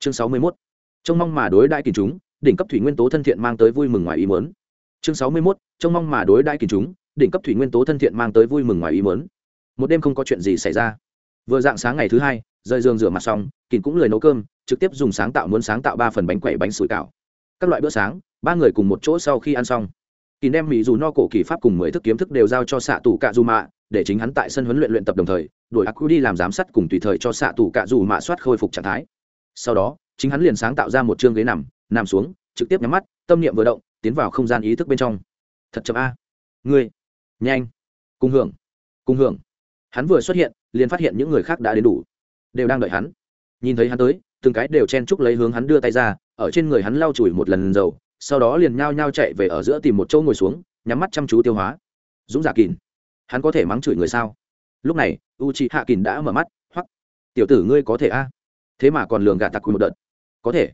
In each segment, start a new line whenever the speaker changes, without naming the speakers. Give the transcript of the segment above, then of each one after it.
chương sáu mươi mốt. Trông mong mà đối đại kỳ chúng, đỉnh cấp thủy nguyên tố thân thiện mang tới vui mừng ngoài ý mớn chương sáu mươi mốt. Trông mong mà đối đại kỳ chúng, đỉnh cấp thủy nguyên tố thân thiện mang tới vui mừng ngoài ý mớn một đêm không có chuyện gì xảy ra. Vừa dạng sáng ngày thứ hai, rời giường rửa mặt xong kín cũng lười nấu cơm, trực tiếp dùng sáng tạo muốn sáng tạo ba phần bánh quẩy bánh sủi cảo. Các loại bữa sáng, ba người cùng một chỗ sau khi ăn xong. Kín đem mỹ dù no cổ kỳ pháp cùng mười thức kiếm thức đều giao cho xạ tù cạ dù mạ, để chính hắn tại sân huấn luyện luyện tập đồng thời đổi ác đi làm giám sát cùng tùy thời cho xạ tù cạ dù mạ soát khôi phục trạng thái sau đó, chính hắn liền sáng tạo ra một chương ghế nằm nằm xuống, trực tiếp nhắm mắt, tâm niệm vừa động, tiến vào không gian ý thức bên trong. Thật chậm a. Ngươi, nhanh, cùng hưởng cùng hưởng. Hắn vừa xuất hiện, liền phát hiện những người khác đã đến đủ, đều đang đợi hắn. Nhìn thấy hắn tới, từng cái đều chen chúc lấy hướng hắn đưa tay ra, ở trên người hắn lau chùi một lần dầu, sau đó liền nhao nhao chạy về ở giữa tìm một chỗ ngồi xuống, nhắm mắt chăm chú tiêu hóa. Dũng dạ giả kìn hắn có thể mắng chửi người sao? Lúc này u chị hạ kìn đã mở mắt hoặc tiểu tử ngươi có thể a? Thế mà còn lường gạt tặc quy một đợt. Có thể.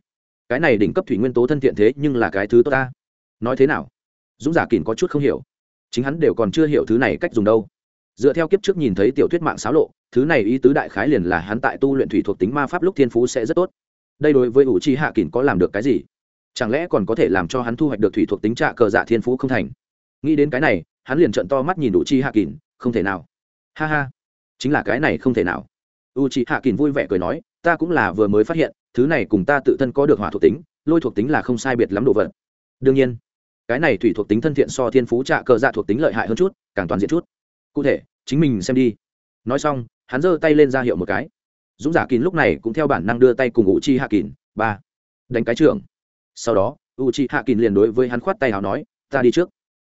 Cái này đỉnh cấp thủy nguyên tố thân thiện thế nhưng là cái thứ tốt ta. Nói thế nào? Dũng giả kìn có chút không hiểu. Chính hắn đều còn chưa hiểu thứ này cách dùng đâu. Dựa theo kiếp trước nhìn thấy tiểu thuyết mạng xáo lộ, thứ này ý tứ đại khái liền là hắn tại tu luyện thủy thuộc tính ma pháp lúc thiên phú sẽ rất tốt. Đây đối với ủ chi hạ kỳn có làm được cái gì? Chẳng lẽ còn có thể làm cho hắn thu hoạch được thủy thuộc tính trạ cờ dạ thiên phú không thành? Nghĩ đến cái này, hắn liền trận to mắt nhìn ủ chi hạ kỳn không thể nào. Ha ha. Chính là cái này không thể nào. U chi hạ kỳn vui vẻ cười nói ta cũng là vừa mới phát hiện, thứ này cùng ta tự thân có được hỏa thuộc tính, lôi thuộc tính là không sai biệt lắm đồ vật. Đương nhiên, cái này thủy thuộc tính thân thiện so thiên phú trạ cờ dạ thuộc tính lợi hại hơn chút, càng toàn diện chút. Cụ thể, chính mình xem đi. Nói xong, hắn giơ tay lên ra hiệu một cái. Dũng giả kín lúc này cũng theo bản năng đưa tay cùng u chi hạ kín, ba, đánh cái trưởng. Sau đó u chi hạ kín liền đối với hắn khoát tay hào nói, ta đi trước.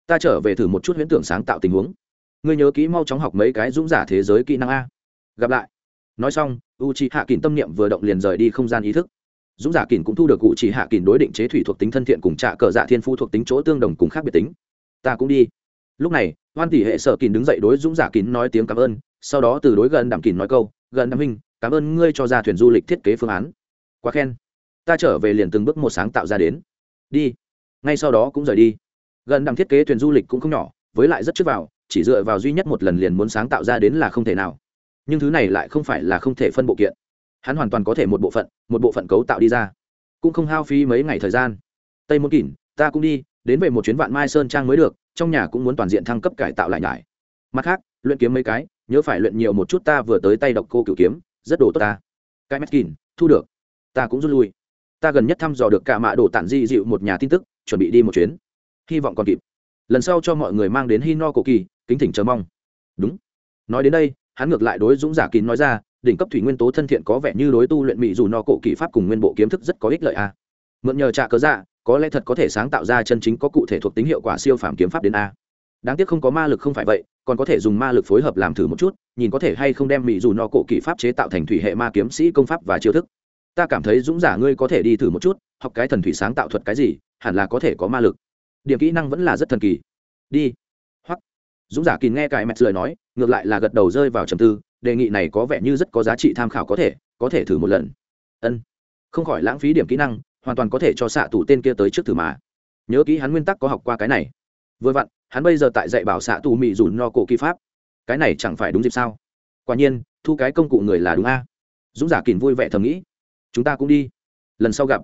Ta trở về thử một chút huyễn tưởng sáng tạo tình huống. Ngươi nhớ kỹ mau chóng học mấy cái dũng giả thế giới kỹ năng a. Gặp lại. Nói xong u chi hạ kín tâm niệm vừa động liền rời đi không gian ý thức. Dũng giả kín cũng thu được u chi hạ kín đối định chế thủy thuộc tính thân thiện cùng trạ cờ dạ thiên phu thuộc tính chỗ tương đồng cùng khác biệt tính. Ta cũng đi. Lúc này, hoan tỷ hệ sở kín đứng dậy đối dũng giả kín nói tiếng cảm ơn, sau đó từ đối gần đảm kín nói câu, gần đảm hình cảm ơn ngươi cho ra thuyền du lịch thiết kế phương án. Quá khen. Ta trở về liền từng bước một sáng tạo ra đến. Đi. Ngay sau đó cũng rời đi. Gần đảm thiết kế thuyền du lịch cũng không nhỏ, với lại rất trước vào, chỉ dựa vào duy nhất một lần liền muốn sáng tạo ra đến là không thể nào nhưng thứ này lại không phải là không thể phân bộ kiện. Hắn hoàn toàn có thể một bộ phận, một bộ phận cấu tạo đi ra. Cũng không hao phí mấy ngày thời gian. Tây môn kỉn, ta cũng đi, đến về một chuyến vạn mai sơn trang mới được, trong nhà cũng muốn toàn diện thăng cấp cải tạo lại nhải. Mặt khác, luyện kiếm mấy cái, nhớ phải luyện nhiều một chút ta vừa tới tay độc cô cửu kiếm, rất đồ tốt ta. Cái mắt kỉn, thu được. Ta cũng rút lui. Ta gần nhất thăm dò được cả mạ đồ tản di dịu một nhà tin tức, chuẩn bị đi một chuyến. Hy vọng còn kịp. Lần sau cho mọi người mang đến hi no cổ kỳ, kính thỉnh chờ mong. Đúng. Nói đến đây hắn ngược lại đối dũng giả kín nói ra, đỉnh cấp thủy nguyên tố thân thiện có vẻ như đối tu luyện mỹ dù no cổ kỹ pháp cùng nguyên bộ kiếm thức rất có ích lợi a. À. mượn nhờ trạ cớ dạ có lẽ thật có thể sáng tạo ra chân chính có cụ thể thuộc tính hiệu quả siêu phàm kiếm pháp đến a. Đáng tiếc không có ma lực không phải vậy, còn có thể dùng ma lực phối hợp làm thử một chút, nhìn có thể hay không đem mỹ dù no cổ kỹ pháp chế tạo thành thủy hệ ma kiếm sĩ công pháp và chiêu thức. Ta cảm thấy dũng giả ngươi có thể đi thử một chút, học cái thần thủy sáng tạo thuật cái gì, hẳn là có thể có ma lực. Điểm kỹ năng vẫn là rất thần kỳ. Đi. Hoặc, dũng giả kỳ nghe cải mẹt lời nói ngược lại là gật đầu rơi vào trầm tư, đề nghị này có vẻ như rất có giá trị tham khảo có thể có thể thử một lần. Ân. Không khỏi lãng phí điểm kỹ năng, hoàn toàn có thể cho xạ tù tên kia tới trước thử mà. Nhớ kỹ hắn nguyên tắc có học qua cái này. Vừa vặn, hắn bây giờ tại dạy bảo xạ tù mị dùn no cổ kỹ pháp. Cái này chẳng phải đúng dịp sao? Quả nhiên, thu cái công cụ người là đúng a. Dũng giả kỳn vui vẻ thầm nghĩ. Chúng ta cũng đi. Lần sau gặp.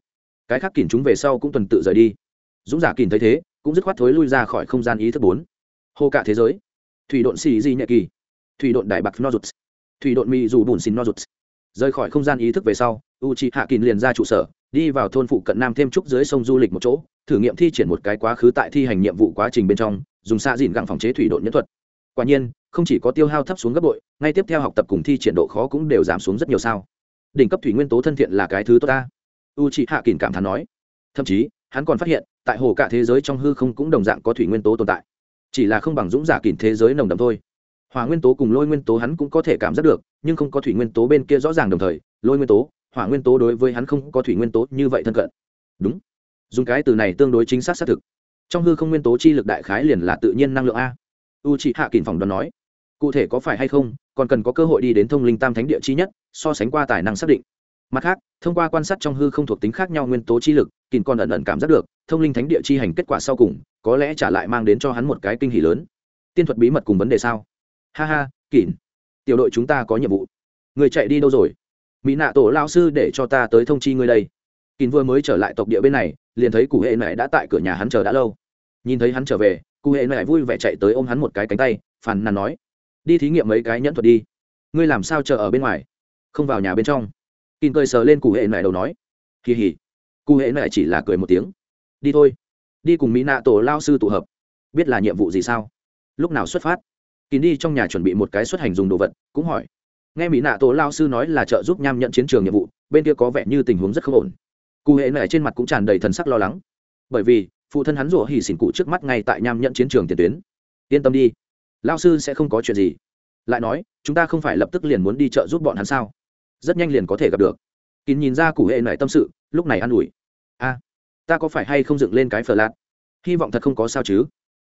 Cái khác kỳn chúng về sau cũng tuần tự rời đi. Dũng giả kỳn thấy thế, cũng dứt khoát thối lui ra khỏi không gian ý thức bốn. Hô cả thế giới thủy độn xì di nhẹ kỳ. Thủy độn đại bạc nozuts. Thủy độn mỹ dù bùn xin nozuts. Rời khỏi không gian ý thức về sau u c h i hạ kín liền ra trụ sở, đi vào thôn phụ cận nam thêm trúc dưới sông du lịch một chỗ, thử nghiệm thi triển một cái quá khứ tại thi hành nhiệm vụ quá trình bên trong, dùng xạ dìn gặng phòng chế thủy độn nhân thuật. Quả nhiên, không chỉ có tiêu hao thấp xuống gấp bội, ngay tiếp theo học tập cùng thi triển độ khó cũng đều giảm xuống rất nhiều sao. Đỉnh cấp thủy nguyên tố thân thiện là cái thứ tốt ta. U c h hạ kín cảm thán nói. Thậm chí, hắn còn phát hiện, tại hồ cả thế giới trong hư không cũng đồng dạng có thủy nguyên tố tồn tại chỉ là không bằng dũng giả kìm thế giới nồng đậm thôi. Hỏa nguyên tố cùng lôi nguyên tố hắn cũng có thể cảm giác được, nhưng không có thủy nguyên tố bên kia rõ ràng đồng thời, lôi nguyên tố, hỏa nguyên tố đối với hắn không có thủy nguyên tố như vậy thân cận. Đúng. Dùng cái từ này tương đối chính xác xác thực. Trong hư không nguyên tố chi lực đại khái liền là tự nhiên năng lượng a. U chị hạ kìm phòng đoán nói. Cụ thể có phải hay không, còn cần có cơ hội đi đến thông linh tam thánh địa chi nhất, so sánh qua tài năng xác định mặt khác, thông qua quan sát trong hư không thuộc tính khác nhau nguyên tố chi lực kỳn còn ẩn ẩn cảm giác được, thông linh thánh địa chi hành kết quả sau cùng, có lẽ trả lại mang đến cho hắn một cái kinh hỉ lớn. Tiên thuật bí mật cùng vấn đề sao? Ha ha kỳn tiểu đội chúng ta có nhiệm vụ. Người chạy đi đâu rồi? Mỹ nạ tổ lao sư để cho ta tới thông chi ngươi đây. Kín vừa mới trở lại tộc địa bên này, liền thấy cụ hệ này đã tại cửa nhà hắn chờ đã lâu. Nhìn thấy hắn trở về, cụ hệ này vui vẻ chạy tới ôm hắn một cái cánh tay, phàn nàn nói, đi thí nghiệm mấy cái nhẫn thuật đi. Ngươi làm sao chờ ở bên ngoài? Không vào nhà bên trong kín cười sờ lên cụ hệ này đầu nói kỳ hỉ cụ hệ này chỉ là cười một tiếng, đi thôi, đi cùng mỹ nạ tổ lao sư tụ hợp, biết là nhiệm vụ gì sao? Lúc nào xuất phát? Kín đi trong nhà chuẩn bị một cái xuất hành dùng đồ vật, cũng hỏi, nghe mỹ nạ tổ lao sư nói là trợ giúp nham nhận chiến trường nhiệm vụ, bên kia có vẻ như tình huống rất không ổn. Cụ hệ này trên mặt cũng tràn đầy thần sắc lo lắng, bởi vì phụ thân hắn rủa hỉ xỉn cụ trước mắt ngay tại nham nhận chiến trường tiền tuyến. Yên tâm đi, lao sư sẽ không có chuyện gì. Lại nói, chúng ta không phải lập tức liền muốn đi chợ giúp bọn hắn sao? Rất nhanh liền có thể gặp được. Kín nhìn ra cụ hệ này tâm sự lúc này an ủi. A ta có phải hay không dựng lên cái phở lạt hy vọng thật không có sao chứ.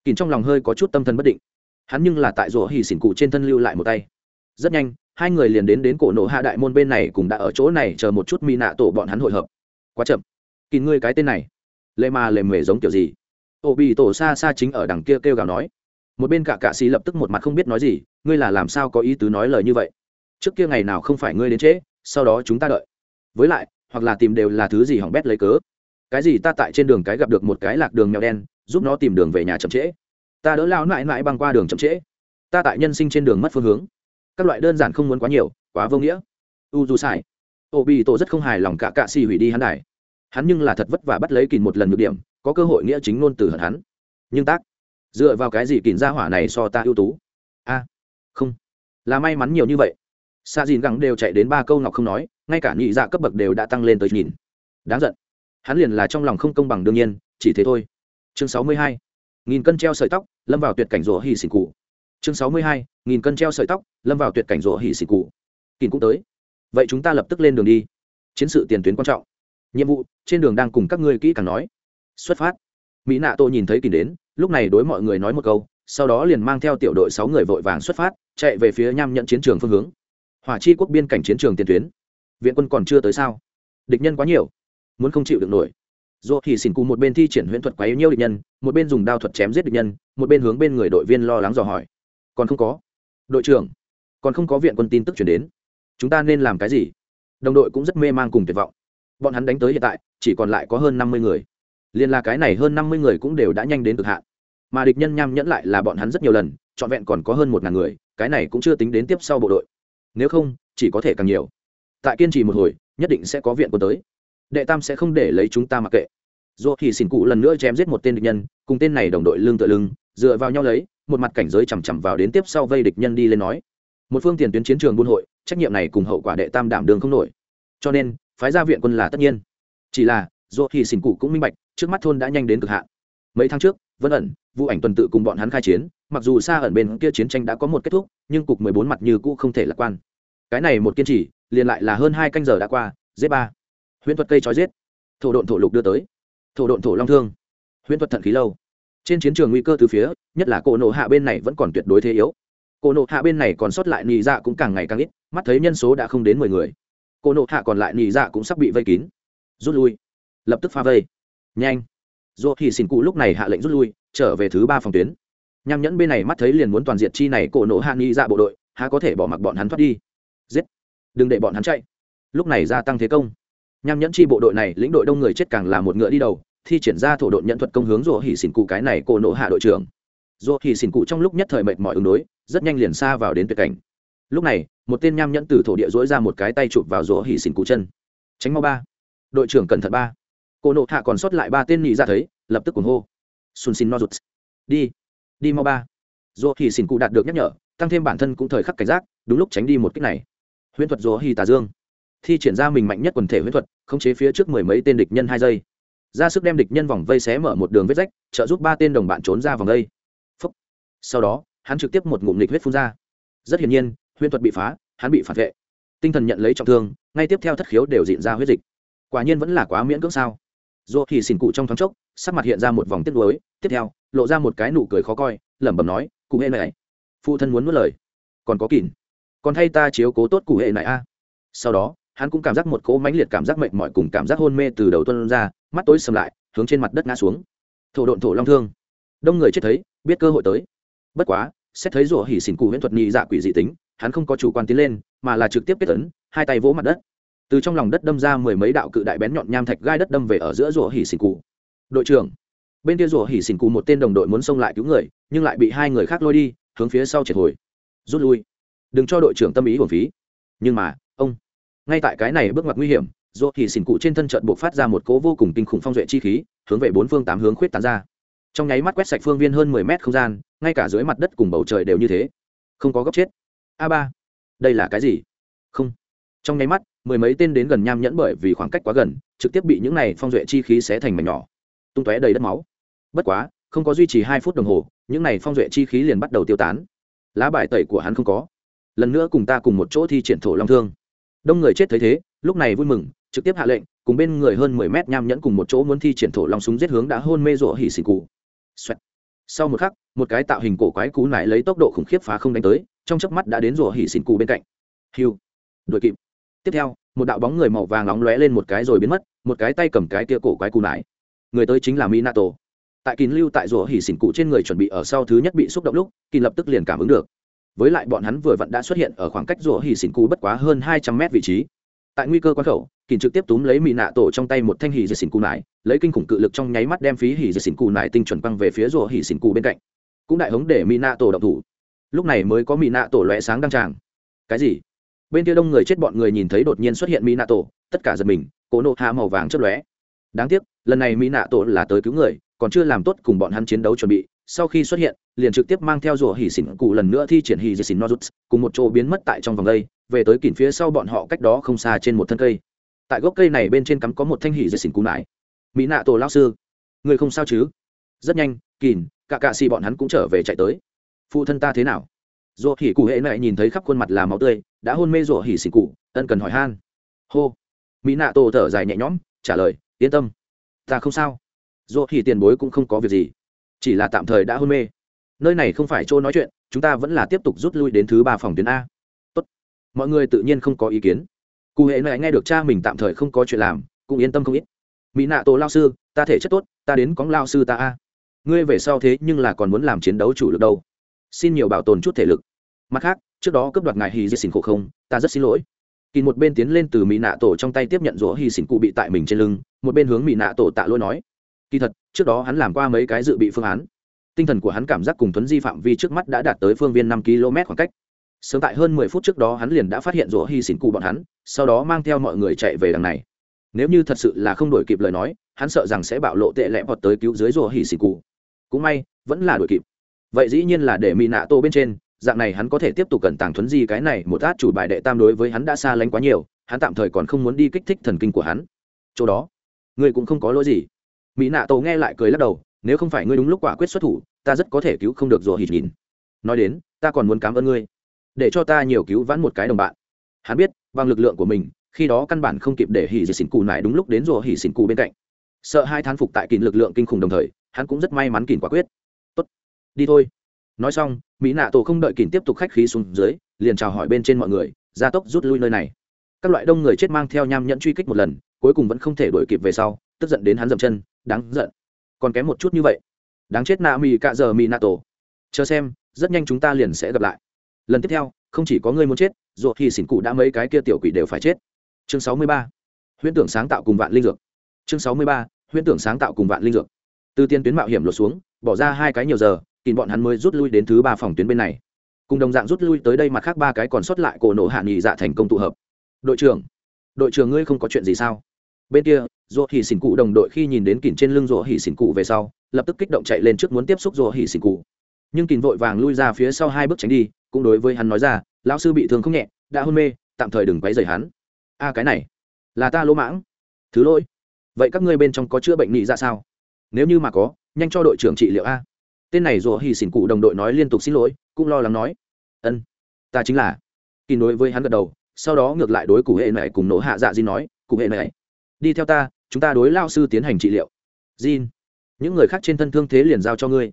Kín trong lòng hơi có chút tâm thần bất định. Hắn nhưng là tại rủa hì xỉn cụ trên thân lưu lại một tay. Rất nhanh hai người liền đến đến cổ nổ hạ đại môn bên này cùng đã ở chỗ này chờ một chút mi nạ tổ bọn hắn hội hợp. Quá chậm. Kín ngươi cái tên này lệ mà lề mề giống kiểu gì? Ô bị tổ xa xa chính ở đằng kia kêu, kêu gào nói. Một bên cả cạ xì lập tức một mặt không biết nói gì ngươi là làm sao có ý tứ nói lời như vậy? Trước kia ngày nào không phải ngươi đến trễ, sau đó chúng ta đợi. Với lại, hoặc là tìm đều là thứ gì hỏng bét lấy cớ. Cái gì ta tại trên đường cái gặp được một cái lạc đường mèo đen, giúp nó tìm đường về nhà chậm trễ. Ta đỡ lao mãi mãi băng qua đường chậm trễ. Ta tại nhân sinh trên đường mất phương hướng. Các loại đơn giản không muốn quá nhiều, quá vô nghĩa. U dù sai. Ô bị tổ rất không hài lòng cả cạ xì hủy đi hắn đài. Hắn nhưng là thật vất vả bắt lấy kìn một lần nhược điểm, có cơ hội nghĩa chính ngôn từ hận hắn. Nhưng tác, dựa vào cái gì kìn ra hỏa này so ta ưu tú? A, không. Là may mắn nhiều như vậy xa dìn gắng đều chạy đến ba câu ngọc không nói, ngay cả nhị dạ cấp bậc đều đã tăng lên tới nhìn. Đáng giận. Hắn liền là trong lòng không công bằng đương nhiên, chỉ thế thôi. Chương sáu mươi hai. Nghìn cân treo sợi tóc, lâm vào tuyệt cảnh rủa hì xỉn cụ chương sáu mươi hai. Nghìn cân treo sợi tóc, lâm vào tuyệt cảnh rủa hỉ xỉ cụ kìn cũng tới. Vậy chúng ta lập tức lên đường đi. Chiến sự tiền tuyến quan trọng. Nhiệm vụ, trên đường đang cùng các ngươi kỹ càng nói. Xuất phát. Mỹ nạ tô nhìn thấy kìn đến, lúc này đối mọi người nói một câu, sau đó liền mang theo tiểu đội sáu người vội vàng xuất phát, chạy về phía nham nhận chiến trường phương hướng hỏa chi quốc biên cảnh chiến trường tiền tuyến. Viện quân còn chưa tới sao? Địch nhân quá nhiều. Muốn không chịu được nổi. Dù thì xỉn cụ một bên thi triển huyễn thuật quá yếu nhiêu địch nhân, một bên dùng đao thuật chém giết địch nhân, một bên hướng bên người đội viên lo lắng dò hỏi. Còn không có. Đội trưởng, còn không có viện quân tin tức chuyển đến. Chúng ta nên làm cái gì? Đồng đội cũng rất mê man cùng tuyệt vọng. Bọn hắn đánh tới hiện tại, chỉ còn lại có hơn năm mươi người. Liên là cái này hơn năm mươi người cũng đều đã nhanh đến cực hạn. Mà địch nhân nham nhẫn lại là bọn hắn rất nhiều lần, trọn vẹn còn có hơn một ngàn người, cái này cũng chưa tính đến tiếp sau bộ đội nếu không, chỉ có thể càng nhiều. Tại kiên trì một hồi, nhất định sẽ có viện quân tới. Đệ tam sẽ không để lấy chúng ta mặc kệ. Dù thì xỉn cụ lần nữa chém giết một tên địch nhân, cùng tên này đồng đội lưng tựa lưng, dựa vào nhau lấy, một mặt cảnh giới chằm chằm vào đến tiếp sau vây địch nhân đi lên nói. Một phương tiền tuyến chiến trường buôn hội, trách nhiệm này cùng hậu quả đệ tam đảm đường không nổi. Cho nên, phái ra viện quân là tất nhiên. Chỉ là dù thì xỉn cụ cũng minh bạch, trước mắt thôn đã nhanh đến cực hạn. Mấy tháng trước, vân ẩn vụ ảnh tuần tự cùng bọn hắn khai chiến mặc dù xa ẩn bên kia chiến tranh đã có một kết thúc, nhưng cục mười bốn mặt như cũ không thể lạc quan. Cái này một kiên trì, liền lại là hơn hai canh giờ đã qua z ba. Huyễn thuật cây trói giết. Thổ độn thổ lục đưa tới. Thổ độn thổ long thương. Huyễn thuật thận khí lâu. Trên chiến trường nguy cơ từ phía, nhất là cổ nộ hạ bên này vẫn còn tuyệt đối thế yếu. Cổ nộ hạ bên này còn sót lại nhị dạ cũng càng ngày càng ít, mắt thấy nhân số đã không đến mười người. Cổ nộ hạ còn lại nhị dạ cũng sắp bị vây kín. Rút lui. Lập tức pha vây. Nhanh. Dù thì xin cụ lúc này hạ lệnh rút lui, trở về thứ ba phòng tuyến nham nhẫn bên này mắt thấy liền muốn toàn diệt chi này cổ nổ hạ nghi dạ bộ đội, há có thể bỏ mặc bọn hắn thoát đi. Giết! Đừng để bọn hắn chạy. Lúc này gia tăng thế công. Nham nhẫn chi bộ đội này, lĩnh đội đông người chết càng là một ngựa đi đầu, thi triển ra thổ đội nhận thuật công hướng rủa hỉ xỉn cụ cái này cổ nổ hạ đội trưởng. Rủa hỉ xỉn cụ trong lúc nhất thời mệt mỏi ứng đối, rất nhanh liền xa vào đến tuyệt cảnh. Lúc này, một tên nham nhẫn từ thổ địa dối ra một cái tay chụp vào rủa hỉ xỉn cụ chân. Tránh mau ba. Đội trưởng cẩn thận ba. Cổ nổ hạ còn sót lại ba tên nhị ra thấy, lập tức cuồng hô. Sun xin no rụt. Đi đi mau ba. Dù hỉ xỉn cụ đạt được nhắc nhở, tăng thêm bản thân cũng thời khắc cảnh giác, đúng lúc tránh đi một cách này. Huyễn thuật Dù hỉ tà dương. Thi triển ra mình mạnh nhất quần thể huyễn thuật, khống chế phía trước mười mấy tên địch nhân hai giây. Ra sức đem địch nhân vòng vây xé mở một đường vết rách, trợ giúp ba tên đồng bạn trốn ra vòng vây Phúc. sau đó, hắn trực tiếp một ngụm nghịch huyết phun ra. Rất hiển nhiên, huyễn thuật bị phá, hắn bị phản vệ. Tinh thần nhận lấy trọng thương, ngay tiếp theo thất khiếu đều diện ra huyết dịch. Quả nhiên vẫn là quá miễn cưỡng sao dô thì xỉn cụ trong thoáng chốc sắc mặt hiện ra một vòng tiết lối tiếp theo lộ ra một cái nụ cười khó coi lẩm bẩm nói cụ hệ này phụ thân muốn nuốt lời còn có kỉn còn thay ta chiếu cố tốt cụ hệ này a. Sau đó hắn cũng cảm giác một cỗ mãnh liệt cảm giác mệt mỏi cùng cảm giác hôn mê từ đầu tuân ra mắt tối sầm lại hướng trên mặt đất ngã xuống. Thổ độn thổ long thương. Đông người chết thấy biết cơ hội tới. Bất quá xét thấy rủa hỉ xỉn cụ huyễn thuật nhị dạ quỷ dị tính hắn không có chủ quan tiến lên mà là trực tiếp kết tấn, hai tay vỗ mặt đất từ trong lòng đất đâm ra mười mấy đạo cự đại bén nhọn nham thạch gai đất đâm về ở giữa rùa hỉ xỉn cụ đội trưởng, bên kia rùa hỉ xỉn cụ một tên đồng đội muốn xông lại cứu người, nhưng lại bị hai người khác lôi đi, hướng phía sau triệt hồi. Rút lui. Đừng cho đội trưởng tâm ý hồn phí. Nhưng mà, ông, ngay tại cái này bước ngoặt nguy hiểm, rùa hỉ xỉn cụ trên thân trận buộc phát ra một cố vô cùng kinh khủng phong duệ chi khí, hướng về bốn phương tám hướng khuyết tán ra. Trong nháy mắt quét sạch phương viên hơn mười mét không gian, ngay cả dưới mặt đất cùng bầu trời đều như thế. Không có góc chết. A ba, đây là cái gì? Không. Trong nháy mắt mười mấy tên đến gần nham nhẫn bởi vì khoảng cách quá gần, trực tiếp bị những này phong duệ chi khí xé thành mảnh nhỏ, tung tóe đầy đất máu. Bất quá, không có duy trì hai phút đồng hồ, những này phong duệ chi khí liền bắt đầu tiêu tán. Lá bài tẩy của hắn không có. Lần nữa cùng ta cùng một chỗ thi triển thổ long thương. Đông người chết thấy thế, lúc này vui mừng, trực tiếp hạ lệnh, cùng bên người hơn mười mét nham nhẫn cùng một chỗ muốn thi triển thổ long súng giết hướng đã hôn mê rộ hỉ xì cụ. Xoẹt. sau một khắc, một cái tạo hình cổ quái cú nải lấy tốc độ khủng khiếp phá không đánh tới, trong chớp mắt đã đến rộ hỉ xì cụ bên cạnh. Hiu. Đuổi kịp tiếp theo, một đạo bóng người màu vàng nóng lóe lên một cái rồi biến mất, một cái tay cầm cái kia cổ quái cù nải. Người tới chính là minato. Tại kín lưu tại rùa hỉ xỉn cụ trên người chuẩn bị ở sau thứ nhất bị xúc động lúc kín lập tức liền cảm ứng được. Với lại bọn hắn vừa vặn đã xuất hiện ở khoảng cách rùa hỉ xỉn cụ bất quá hơn hai trăm mét vị trí. Tại nguy cơ quan khẩu kín trực tiếp túm lấy mỹ nạ tổ trong tay một thanh hỉ dệt xỉn cụ nải, lấy kinh khủng cự lực trong nháy mắt đem phí hỉ dệt xỉn cụ nải tinh chuẩn băng về phía rùa hỉ xỉn cụ bên cạnh. Cũng đại hống để mỹ nạ tổ động thủ. Lúc này mới có mỹ nạ tổ lóe sáng đăng tràng. Cái gì? Bên kia đông người chết bọn người nhìn thấy đột nhiên xuất hiện mỹ nạ tổ tất cả giật mình cố nộ hạ màu vàng chớp lóe. Đáng tiếc, lần này mỹ nạ tổ là tới cứu người, còn chưa làm tốt cùng bọn hắn chiến đấu chuẩn bị, sau khi xuất hiện, liền trực tiếp mang theo rùa hỉ xỉn cụ lần nữa thi triển hỉ dì xỉn nozuts, cùng một chỗ biến mất tại trong vòng đây, về tới kỉnh phía sau bọn họ cách đó không xa trên một thân cây. Tại gốc cây này bên trên cắm có một thanh hỉ dì xỉn cụ nải. Mỹ nạ tổ lao sư, người không sao chứ? Rất nhanh, kỉn, cả cạ xì bọn hắn cũng trở về chạy tới. Phụ thân ta thế nào? Rùa hỉ cụ hệ mẹ nhìn thấy khắp khuôn mặt là máu tươi, đã hôn mê rùa hỉ xỉn cụ, ân cần hỏi han. Hô. Mỹ nạ tổ thở dài nhẹ nhõm, trả lời, yên tâm, ta không sao. Dỗ hỉ tiền bối cũng không có việc gì, chỉ là tạm thời đã hôn mê. Nơi này không phải chỗ nói chuyện, chúng ta vẫn là tiếp tục rút lui đến thứ ba phòng tuyến a. Tốt. mọi người tự nhiên không có ý kiến. Cụ hệ mẹ nghe được cha mình tạm thời không có chuyện làm, cũng yên tâm không ít. Mỹ nạ tổ lao sư, ta thể chất tốt, ta đến cóng lao sư ta a. Ngươi về sau thế nhưng là còn muốn làm chiến đấu chủ lực đâu. Xin nhiều bảo tồn chút thể lực mặt khác, trước đó cướp đoạt ngài hì di Xỉn khổ không, ta rất xin lỗi. Kỳ một bên tiến lên từ mỹ nạ tổ trong tay tiếp nhận rỗ hy xỉn cụ bị tại mình trên lưng, một bên hướng mỹ nạ tổ tạ lỗi nói. Kỳ thật, trước đó hắn làm qua mấy cái dự bị phương án. Tinh thần của hắn cảm giác cùng tuấn di phạm vi trước mắt đã đạt tới phương viên năm km khoảng cách. Sớm tại hơn mười phút trước đó hắn liền đã phát hiện rỗ hy xỉn cụ bọn hắn, sau đó mang theo mọi người chạy về đằng này. Nếu như thật sự là không đổi kịp lời nói, hắn sợ rằng sẽ bạo lộ tệ lẽ hoặc tới cứu dưới rỗ hy xỉn cụ. Cũng may, vẫn là đổi kịp. Vậy dĩ nhiên là để mỹ nạ tô bên trên dạng này hắn có thể tiếp tục cẩn tàng thuấn di cái này một át chủ bài đệ tam đối với hắn đã xa lánh quá nhiều, hắn tạm thời còn không muốn đi kích thích thần kinh của hắn. Chỗ đó, ngươi cũng không có lỗi gì. Mỹ nạ tổ nghe lại cười lắc đầu, nếu không phải ngươi đúng lúc quả quyết xuất thủ, ta rất có thể cứu không được rùa hít nhìn nói đến, ta còn muốn cảm ơn ngươi, để cho ta nhiều cứu vãn một cái đồng bạn. Hắn biết, bằng lực lượng của mình, khi đó căn bản không kịp để hỉ dì xỉn cù lại đúng lúc đến rùa hỉ xỉn cù bên cạnh. Sợ hai thán phục tại kìm lực lượng kinh khủng đồng thời, hắn cũng rất may mắn kìm quả quyết. Tốt, đi thôi nói xong, mỹ nạ tổ không đợi kìm tiếp tục khách khí xuống dưới, liền chào hỏi bên trên mọi người, gia tốc rút lui nơi này. Các loại đông người chết mang theo nham nhẫn truy kích một lần, cuối cùng vẫn không thể đuổi kịp về sau, tức giận đến hắn dậm chân, đáng giận. Còn kém một chút như vậy. Đáng chết nạ mỹ cạ giờ mỹ nạ tổ. Chờ xem, rất nhanh chúng ta liền sẽ gặp lại. Lần tiếp theo, không chỉ có người muốn chết ruột thì xỉn cụ đã mấy cái kia tiểu quỷ đều phải chết. Chương sáu mươi ba. Huyễn tưởng sáng tạo cùng vạn linh dược. Chương sáu mươi ba. Huyễn tưởng sáng tạo cùng vạn linh dược. Từ tiên tuyến mạo hiểm lột xuống, bỏ ra hai cái nhiều giờ kìm bọn hắn mới rút lui đến thứ ba phòng tuyến bên này. Cùng đồng dạng rút lui tới đây mặt khác ba cái còn sót lại cổ nổ hạ nghị dạ thành công tụ hợp. Đội trưởng đội trưởng ngươi không có chuyện gì sao? Bên kia rùa hỉ xỉn cụ đồng đội khi nhìn đến kìn trên lưng rùa hỉ xỉn cụ về sau, lập tức kích động chạy lên trước muốn tiếp xúc rùa hỉ xỉn cụ. Nhưng kìn vội vàng lui ra phía sau hai bước tránh đi, cũng đối với hắn nói ra, lão sư bị thương không nhẹ, đã hôn mê, tạm thời đừng quấy rầy hắn. A, cái này, là ta lỗ mãng. Thứ lỗi, vậy các ngươi bên trong có chữa bệnh nghị ra dạ sao? Nếu như mà có, nhanh cho đội trưởng trị liệu a tên này rủa hỉ xỉn cụ đồng đội nói liên tục xin lỗi, cũng lo lắng nói, ân, ta chính là. Kỳ đối với hắn gật đầu, sau đó ngược lại đối cụ hệ này cùng nổ hạ dạ di nói, cụ hệ này đi theo ta, chúng ta đối lao sư tiến hành trị liệu. Jin, những người khác trên thân thương thế liền giao cho ngươi.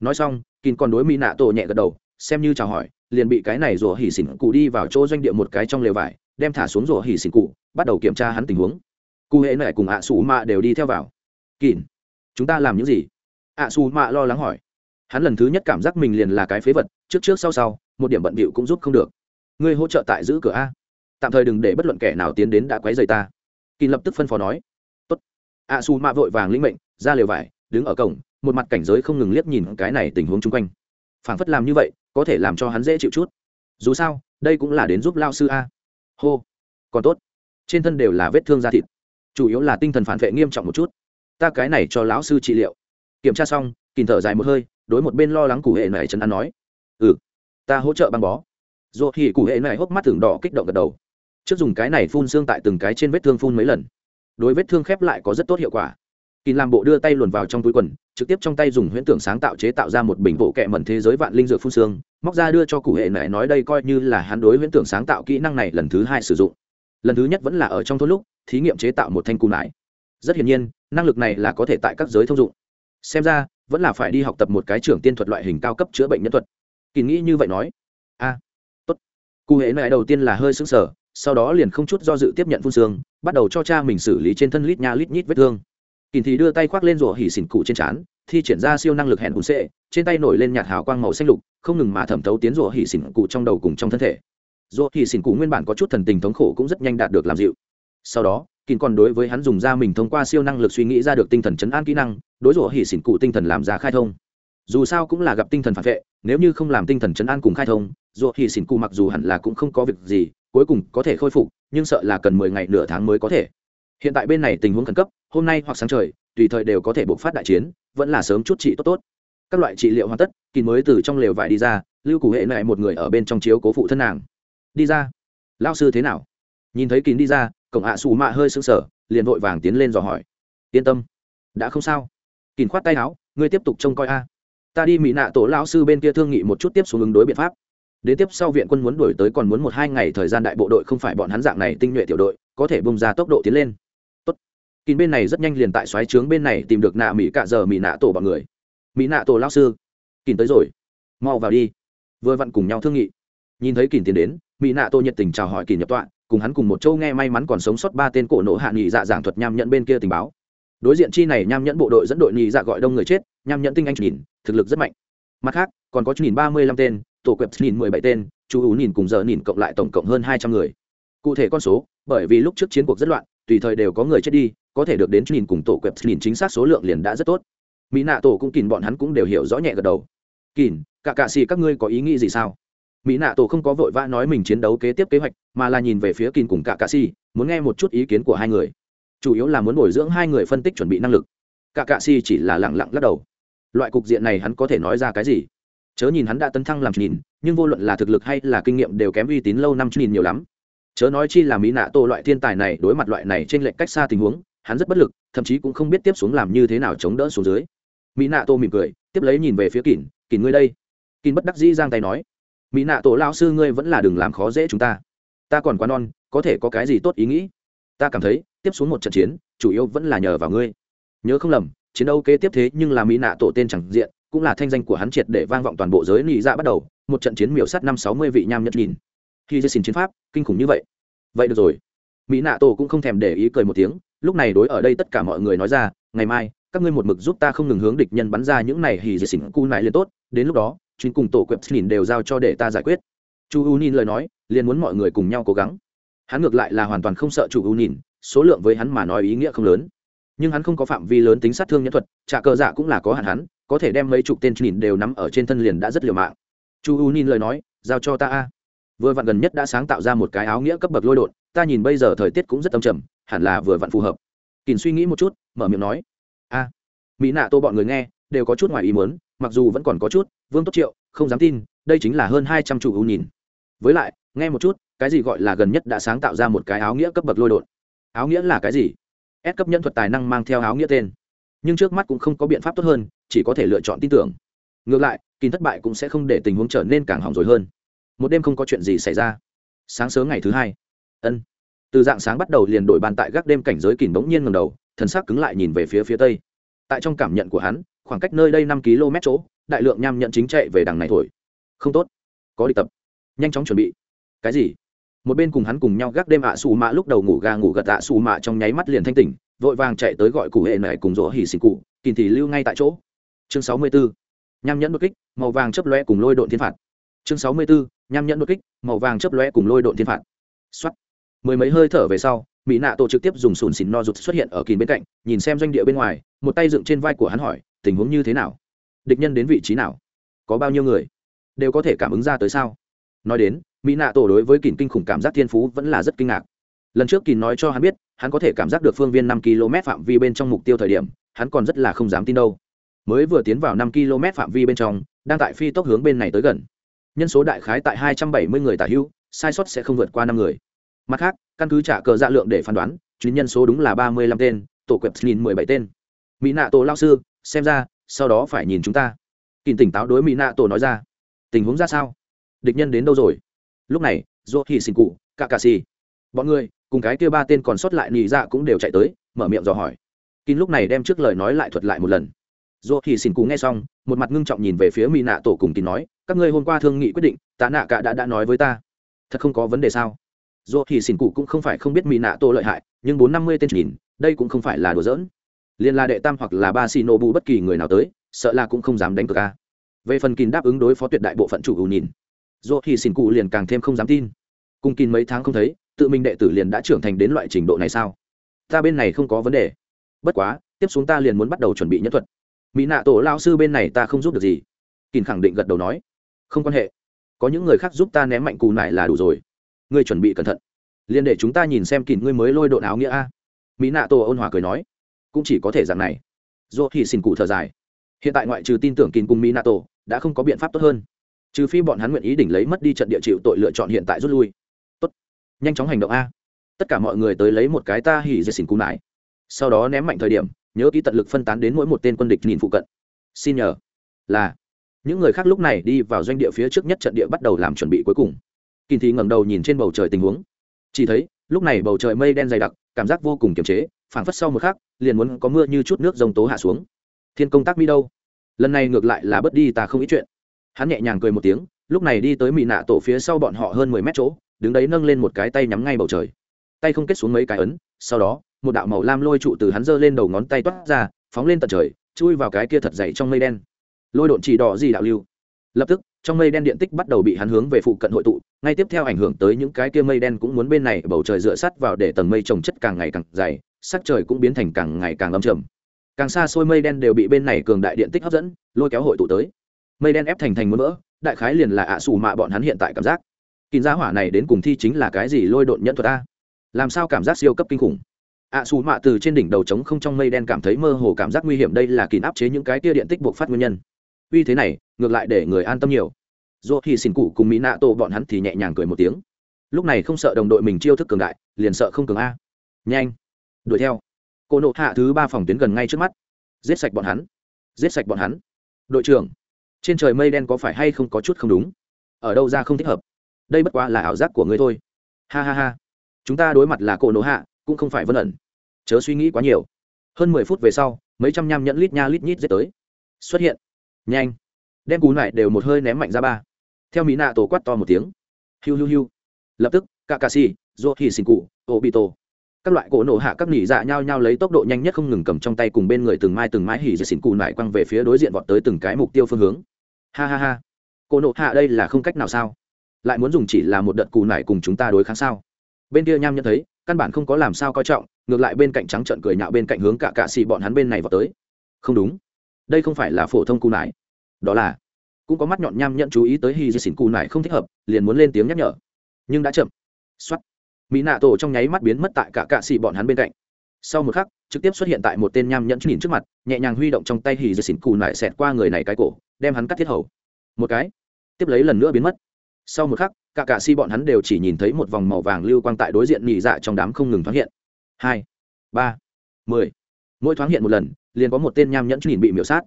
Nói xong kín còn đối mỹ nạ tổ nhẹ gật đầu, xem như chào hỏi, liền bị cái này rủa hỉ xỉn cụ đi vào chỗ doanh địa một cái trong lều vải, đem thả xuống rủa hỉ xỉn cụ, bắt đầu kiểm tra hắn tình huống. Cụ hệ mẹ cùng ạ xù mạ đều đi theo vào. Kín chúng ta làm những gì? ạ xù mạ lo lắng hỏi hắn lần thứ nhất cảm giác mình liền là cái phế vật, trước trước sau sau, một điểm bận bịu cũng giúp không được. Ngươi hỗ trợ tại giữ cửa a. Tạm thời đừng để bất luận kẻ nào tiến đến đã quấy rầy ta. Kỳ lập tức phân phó nói. Tốt. A su mạ vội vàng lĩnh mệnh, ra lều vải, đứng ở cổng, một mặt cảnh giới không ngừng liếc nhìn cái này tình huống chung quanh. Phảng phất làm như vậy, có thể làm cho hắn dễ chịu chút. Dù sao, đây cũng là đến giúp lao sư a. Hô. Còn tốt. Trên thân đều là vết thương da thịt. Chủ yếu là tinh thần phản vệ nghiêm trọng một chút. Ta cái này cho lão sư trị liệu. Kiểm tra xong, kìm thở dài một hơi đối một bên lo lắng cụ hệ này trấn an nói. Ừ ta hỗ trợ băng bó. Rồi thì cụ hệ này hốc mắt tưởng đỏ kích động gật đầu. Trước dùng cái này phun xương tại từng cái trên vết thương phun mấy lần. Đối vết thương khép lại có rất tốt hiệu quả. Kỳ làm bộ đưa tay luồn vào trong túi quần, trực tiếp trong tay dùng huyễn tưởng sáng tạo chế tạo ra một bình bộ kệ mẩn thế giới vạn linh dược phun xương, móc ra đưa cho cụ hệ này nói đây coi như là hắn đối huyễn tưởng sáng tạo kỹ năng này lần thứ hai sử dụng. Lần thứ nhất vẫn là ở trong thôn lúc, thí nghiệm chế tạo một thanh cù nải rất hiển nhiên, năng lực này là có thể tại các giới thông dụng. Xem ra vẫn là phải đi học tập một cái trưởng tiên thuật loại hình cao cấp chữa bệnh nhân thuật. Kỳ nghĩ như vậy nói, a, tốt. Cụ hệ này đầu tiên là hơi sững sờ, sau đó liền không chút do dự tiếp nhận phun xương, bắt đầu cho cha mình xử lý trên thân lít nha lít nhít vết thương. Kỳ thì đưa tay khoác lên rủa hỉ xỉn cụ trên trán, thi triển ra siêu năng lực hẹn hùn sệ trên tay nổi lên nhạt hào quang màu xanh lục, không ngừng mà thẩm thấu tiến rủa hỉ xỉn cụ trong đầu cùng trong thân thể. Rủa hỉ xỉn cụ nguyên bản có chút thần tình thống khổ cũng rất nhanh đạt được làm dịu. Sau đó kín còn đối với hắn dùng ra mình thông qua siêu năng lực suy nghĩ ra được tinh thần chấn an kỹ năng, đối rủa hỉ xỉn cụ tinh thần làm ra khai thông. Dù sao cũng là gặp tinh thần phản vệ, nếu như không làm tinh thần chấn an cùng khai thông, rủa hỉ xỉn cụ mặc dù hẳn là cũng không có việc gì, cuối cùng có thể khôi phục, nhưng sợ là cần mười ngày nửa tháng mới có thể. Hiện tại bên này tình huống khẩn cấp, hôm nay hoặc sáng trời, tùy thời đều có thể bộc phát đại chiến, vẫn là sớm chút trị tốt tốt. Các loại trị liệu hoàn tất kín mới từ trong lều vải đi ra, lưu cụ hệ lại một người ở bên trong chiếu cố phụ thân nàng. Đi ra. Lao sư thế nào? Nhìn thấy kín đi ra cổng ạ xù mạ hơi sưng sở liền vội vàng tiến lên dò hỏi. Yên tâm. Đã không sao. Kìm khoát tay áo, ngươi tiếp tục trông coi a. Ta đi mỹ nạ tổ lão sư bên kia thương nghị một chút tiếp xuống ứng đối biện pháp. Đến tiếp sau viện quân muốn đuổi tới còn muốn một hai ngày thời gian đại bộ đội không phải bọn hắn dạng này tinh nhuệ tiểu đội, có thể bung ra tốc độ tiến lên. Tốt. Kín bên này rất nhanh liền tại xoáy trướng bên này tìm được nạ mỹ cả giờ mỹ nạ tổ bọn người. Mỹ nạ tổ lão sư. Kín tới rồi. Mau vào đi. Vừa vặn cùng nhau thương nghị. Nhìn thấy kín tiến đến mỹ nạ tổ nhiệt tình chào hỏi kín nhập tọa cùng hắn cùng một châu nghe may mắn còn sống sót ba tên cổ nộ hạ nghỉ dạ giảng thuật nham nhẫn bên kia tình báo. Đối diện chi này, nham nhẫn bộ đội dẫn đội nghỉ dạ gọi đông người chết, nham nhẫn tinh anh nhìn, thực lực rất mạnh. Mặt khác, còn có nhìn ba mươi lăm tên, tổ quẹp nhìn mười bảy tên, chú ú nhìn cùng giờ nhìn cộng lại tổng cộng hơn hai trăm người. Cụ thể con số, bởi vì lúc trước chiến cuộc rất loạn, tùy thời đều có người chết đi, có thể được đến nhìn cùng tổ quẹp nhìn chính xác số lượng liền đã rất tốt. Mỹ nạ tổ cũng kìm bọn hắn cũng đều hiểu rõ nhẹ gật đầu. Kìm cả cạ xì, các ngươi có ý nghĩ gì sao? Mỹ nạ tổ không có vội vã nói mình chiến đấu kế tiếp kế hoạch, mà là nhìn về phía kín cùng cả cạ xì muốn nghe một chút ý kiến của hai người. Chủ yếu là muốn bồi dưỡng hai người phân tích chuẩn bị năng lực. Cả cạ xì chỉ là lẳng lặng lắc đầu. Loại cục diện này hắn có thể nói ra cái gì? Chớ nhìn hắn đã tấn thăng làm nhìn, nhưng vô luận là thực lực hay là kinh nghiệm đều kém uy tín lâu năm nhìn nhiều lắm. Chớ nói chi là mỹ nạ tổ loại thiên tài này đối mặt loại này trên lệnh cách xa tình huống, hắn rất bất lực, thậm chí cũng không biết tiếp xuống làm như thế nào chống đỡ xuống dưới. Mỹ nạ tô mỉm cười, tiếp lấy nhìn về phía kỳn kỳn ngươi đây. Kỳn bất đắc dĩ giang tay nói mỹ nạ tổ lao sư ngươi vẫn là đừng làm khó dễ chúng ta. Ta còn quá non, có thể có cái gì tốt ý nghĩ? Ta cảm thấy, tiếp xuống một trận chiến, chủ yếu vẫn là nhờ vào ngươi. Nhớ không lầm, chiến đấu kế tiếp thế nhưng là mỹ nạ tổ tên chẳng diện, cũng là thanh danh của hắn triệt để vang vọng toàn bộ giới nị dạ bắt đầu, một trận chiến miểu sát năm sáu mươi vị nham nhất nhìn. Khi dây xin chiến pháp, kinh khủng như vậy. Vậy được rồi. Mỹ nạ tổ cũng không thèm để ý cười một tiếng, lúc này đối ở đây tất cả mọi người nói ra, ngày mai, các ngươi một mực giúp ta không ngừng hướng địch nhân bắn ra những này hì dây xỉn cu này lên tốt, đến lúc đó chuyện cùng tổ quẹp xin đều giao cho để ta giải quyết. Chu u nhìn lời nói, liền muốn mọi người cùng nhau cố gắng. Hắn ngược lại là hoàn toàn không sợ chủ u nhìn số lượng với hắn mà nói ý nghĩa không lớn. Nhưng hắn không có phạm vi lớn tính sát thương nhân thuật, trả cờ dạ cũng là có hạn hắn, có thể đem mấy chục tên nhìn đều nắm ở trên thân liền đã rất liều mạng. Chu u nhìn lời nói, giao cho ta a. Vừa vặn gần nhất đã sáng tạo ra một cái áo nghĩa cấp bậc lôi đột ta nhìn bây giờ thời tiết cũng rất âm trầm, hẳn là vừa vặn phù hợp. Kỳn suy nghĩ một chút, mở miệng nói. A. Mỹ nạ tô bọn người nghe, đều có chút ngoài ý muốn mặc dù vẫn còn có chút, vương tốt triệu, không dám tin, đây chính là hơn hai trăm chủ ưu nhìn. Với lại, nghe một chút, cái gì gọi là gần nhất đã sáng tạo ra một cái áo nghĩa cấp bậc lôi đột. Áo nghĩa là cái gì? S cấp nhân thuật tài năng mang theo áo nghĩa tên. Nhưng trước mắt cũng không có biện pháp tốt hơn, chỉ có thể lựa chọn tin tưởng. Ngược lại kỳ thất bại cũng sẽ không để tình huống trở nên càng hỏng rồi hơn. Một đêm không có chuyện gì xảy ra. Sáng sớm ngày thứ hai. Ân. Từ dạng sáng bắt đầu liền đổi bàn tại gác đêm cảnh giới kìm bỗng nhiên ngầm đầu, thần sắc cứng lại nhìn về phía phía tây. Tại trong cảm nhận của hắn khoảng cách nơi đây năm km chỗ, đại lượng nham nhận chính chạy về đằng này thổi. Không tốt. Có đi tập. Nhanh chóng chuẩn bị. Cái gì? Một bên cùng hắn cùng nhau gác đêm ạ xù mạ lúc đầu ngủ ga ngủ gật ạ xù mạ trong nháy mắt liền thanh tỉnh, vội vàng chạy tới gọi cụ hệ này cùng rỗ hỉ xì cụ kìm thì lưu ngay tại chỗ. Chương sáu mươi 64. nham nhẫn đột kích, màu vàng chấp lóe cùng lôi độn thiên phạt. Chương sáu mươi 64. nham nhẫn đột kích, màu vàng chấp lóe cùng lôi độn thiên phạt. Xuất mười mấy hơi thở về sau, mỹ nạ tổ trực tiếp dùng sùn xỉn no rụt xuất hiện ở kín bên cạnh, nhìn xem doanh địa bên ngoài, một tay dựng trên vai của hắn hỏi tình huống như thế nào? Địch nhân đến vị trí nào? Có bao nhiêu người? Đều có thể cảm ứng ra tới sao? Nói đến mỹ nạ tổ đối với kín kinh khủng cảm giác thiên phú vẫn là rất kinh ngạc. Lần trước kín nói cho hắn biết, hắn có thể cảm giác được phương viên năm km phạm vi bên trong mục tiêu thời điểm, hắn còn rất là không dám tin đâu. Mới vừa tiến vào năm km phạm vi bên trong, đang tại phi tốc hướng bên này tới gần. Nhân số đại khái tại hai trăm bảy mươi người tả hữu, sai sót sẽ không vượt qua năm người. Mặt khác, căn cứ trả cờ dạ lượng để phán đoán, chuyến nhân số đúng là ba mươi lăm tên, tổ quẹp xin mười bảy tên. Mỹ nạ tổ lao sư xem ra, sau đó phải nhìn chúng ta. Kìm tỉnh táo đối mỹ nạ tổ nói ra. Tình huống ra sao? Địch nhân đến đâu rồi? Lúc này dô hì xin cụ cả cà xì bọn người, cùng cái kia ba tên còn sót lại nị dạ cũng đều chạy tới, mở miệng dò hỏi. Kín lúc này đem trước lời nói lại thuật lại một lần. Dô hì xin cụ nghe xong, một mặt ngưng trọng nhìn về phía mỹ nạ tổ cùng kín nói, các ngươi hôm qua thương nghị quyết định, tạ nạ cả đã đã nói với ta. Thật không có vấn đề sao? Dô hì xin cụ cũng không phải không biết mỹ nạ tổ lợi hại, nhưng bốn năm mươi tên nhìn, đây cũng không phải là đùa giỡn liền là đệ tam hoặc là ba xì nổ bù bất kỳ người nào tới, sợ là cũng không dám đánh cược a. Về phần kín đáp ứng đối phó tuyệt đại bộ phận chủ ưu nhìn dô thì xin cụ liền càng thêm không dám tin. Cùng kín mấy tháng không thấy, tự mình đệ tử liền đã trưởng thành đến loại trình độ này sao? Ta bên này không có vấn đề. Bất quá, tiếp xuống ta liền muốn bắt đầu chuẩn bị nhân thuật. Mỹ nạ tổ lao sư bên này ta không giúp được gì. Kín khẳng định gật đầu nói. Không quan hệ. Có những người khác giúp ta ném mạnh cù nải là đủ rồi. Ngươi chuẩn bị cẩn thận. Liền để chúng ta nhìn xem kín ngươi mới lôi độn áo nghĩa a. Mỹ nạ tổ ôn hòa cười nói cũng chỉ có thể dạng này. Dù thì xin cụ thở dài. Hiện tại ngoại trừ tin tưởng kín cùng mỹ nato đã không có biện pháp tốt hơn. Trừ phi bọn hắn nguyện ý đỉnh lấy mất đi trận địa chịu tội lựa chọn hiện tại rút lui. Tốt. Nhanh chóng hành động a. Tất cả mọi người tới lấy một cái ta hỉ dệt xỉn cú nải. Sau đó ném mạnh thời điểm, nhớ ký tận lực phân tán đến mỗi một tên quân địch nhìn phụ cận. Xin nhờ. Là. Những người khác lúc này đi vào doanh địa phía trước nhất trận địa bắt đầu làm chuẩn bị cuối cùng. Kỳ thì ngẩng đầu nhìn trên bầu trời tình huống. Chỉ thấy, lúc này bầu trời mây đen dày đặc, cảm giác vô cùng kiềm chế phảng phất sau một khắc, liền muốn có mưa như chút nước rồng tố hạ xuống. Thiên công tác mi đâu? Lần này ngược lại là bất đi ta không ít chuyện. Hắn nhẹ nhàng cười một tiếng, lúc này đi tới mỹ nạ tổ phía sau bọn họ hơn mười mét chỗ, đứng đấy nâng lên một cái tay nhắm ngay bầu trời. Tay không kết xuống mấy cái ấn, sau đó, một đạo màu lam lôi trụ từ hắn giơ lên đầu ngón tay toát ra, phóng lên tận trời, chui vào cái kia thật dày trong mây đen. Lôi độn chỉ đỏ gì đạo lưu. Lập tức, trong mây đen điện tích bắt đầu bị hắn hướng về phụ cận hội tụ, ngay tiếp theo ảnh hưởng tới những cái kia mây đen cũng muốn bên này bầu trời dựa sắt vào để tầng mây trồng chất càng ngày càng dày sắc trời cũng biến thành càng ngày càng âm trầm. Càng xa xôi mây đen đều bị bên này cường đại điện tích hấp dẫn, lôi kéo hội tụ tới. Mây đen ép thành thành mưa vỡ đại khái liền là ạ xù mạ bọn hắn hiện tại cảm giác. Kín giá hỏa này đến cùng thi chính là cái gì lôi độn nhẫn thuật a? Làm sao cảm giác siêu cấp kinh khủng? Ạ xù mạ từ trên đỉnh đầu trống không trong mây đen cảm thấy mơ hồ cảm giác nguy hiểm đây là kín áp chế những cái tia điện tích buộc phát nguyên nhân. Uy thế này, ngược lại để người an tâm nhiều. Dù thì xin cụ cùng mỹ nạ tổ bọn hắn thì nhẹ nhàng cười một tiếng. Lúc này không sợ đồng đội mình chiêu thức cường đại, liền sợ không cường a. Nhanh! Đuổi theo. Cô nộ hạ thứ ba phòng tuyến gần ngay trước mắt. Giết sạch bọn hắn. Giết sạch bọn hắn. Đội trưởng trên trời mây đen có phải hay không có chút không đúng? Ở đâu ra không thích hợp? Đây bất quá là ảo giác của ngươi thôi. Ha ha ha. Chúng ta đối mặt là cổ nổ hạ cũng không phải vân ẩn. Chớ suy nghĩ quá nhiều. Hơn mười phút về sau mấy trăm nham nhẫn lít nha lít nhít dết tới. Xuất hiện. Nhanh. Đem cú lại đều một hơi ném mạnh ra ba. Theo mỹ nạ tổ quát to một tiếng. Hiu hiu hiu. Lập tức cả cà xì, dô hì xin cụ ô bị tổ các loại cổ nổ hạ các nỉ dạ nhau nhau lấy tốc độ nhanh nhất không ngừng cầm trong tay cùng bên người từng mai từng mái hỉ dạ xỉn cù nải quăng về phía đối diện vọt tới từng cái mục tiêu phương hướng. Ha ha ha. Cổ nổ hạ đây là không cách nào sao? Lại muốn dùng chỉ là một đợt cù nải cùng chúng ta đối kháng sao? Bên kia nham nhận thấy, căn bản không có làm sao coi trọng, ngược lại bên cạnh trắng trợn cười nhạo bên cạnh hướng cả cạ xì bọn hắn bên này vào tới. Không đúng. Đây không phải là phổ thông cù nải. Đó là, cũng có mắt nhọn nham nhận chú ý tới hy di dạ xỉn cù nải không thích hợp, liền muốn lên tiếng nhắc nhở. Nhưng đã chậm. Xuất mỹ nạ tổ trong nháy mắt biến mất tại cả cạ xì bọn hắn bên cạnh. Sau một khắc, trực tiếp xuất hiện tại một tên nham nhẫn nhìn trước mặt, nhẹ nhàng huy động trong tay hì dơ xỉn cù nải xẹt qua người này cái cổ, đem hắn cắt thiết hầu. Một cái, tiếp lấy lần nữa biến mất. Sau một khắc, cả cạ xì bọn hắn đều chỉ nhìn thấy một vòng màu vàng lưu quang tại đối diện nhị dạ trong đám không ngừng thoáng hiện. Hai, ba, mười. Mỗi thoáng hiện một lần, liền có một tên nham nhẫn nhìn bị miểu sát.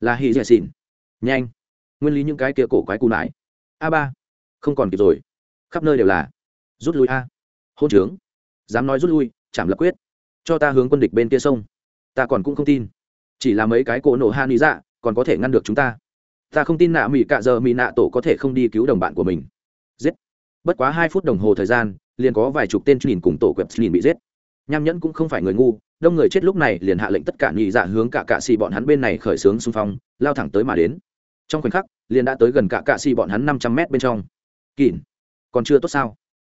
Là hì dơ xỉn. Nhanh. Nguyên lý những cái kia cổ quái cù nải. A ba, không còn kịp rồi. Khắp nơi đều là. Rút lui a hôn trướng. Dám nói rút lui, chạm lập quyết. Cho ta hướng quân địch bên kia sông. Ta còn cũng không tin. Chỉ là mấy cái cổ nổ han lý dạ còn có thể ngăn được chúng ta. Ta không tin nạ mỹ cạ giờ mỹ nạ tổ có thể không đi cứu đồng bạn của mình. Giết. Bất quá hai phút đồng hồ thời gian, liền có vài chục tên nhìn cùng tổ quẹp nhìn bị giết. Nham nhẫn cũng không phải người ngu, đông người chết lúc này liền hạ lệnh tất cả nhị dạ hướng cả cạ xì bọn hắn bên này khởi xướng xung phong, lao thẳng tới mà đến. Trong khoảnh khắc, liền đã tới gần cả cạ xì bọn hắn năm trăm mét bên trong. Kỳn còn chưa tốt sao?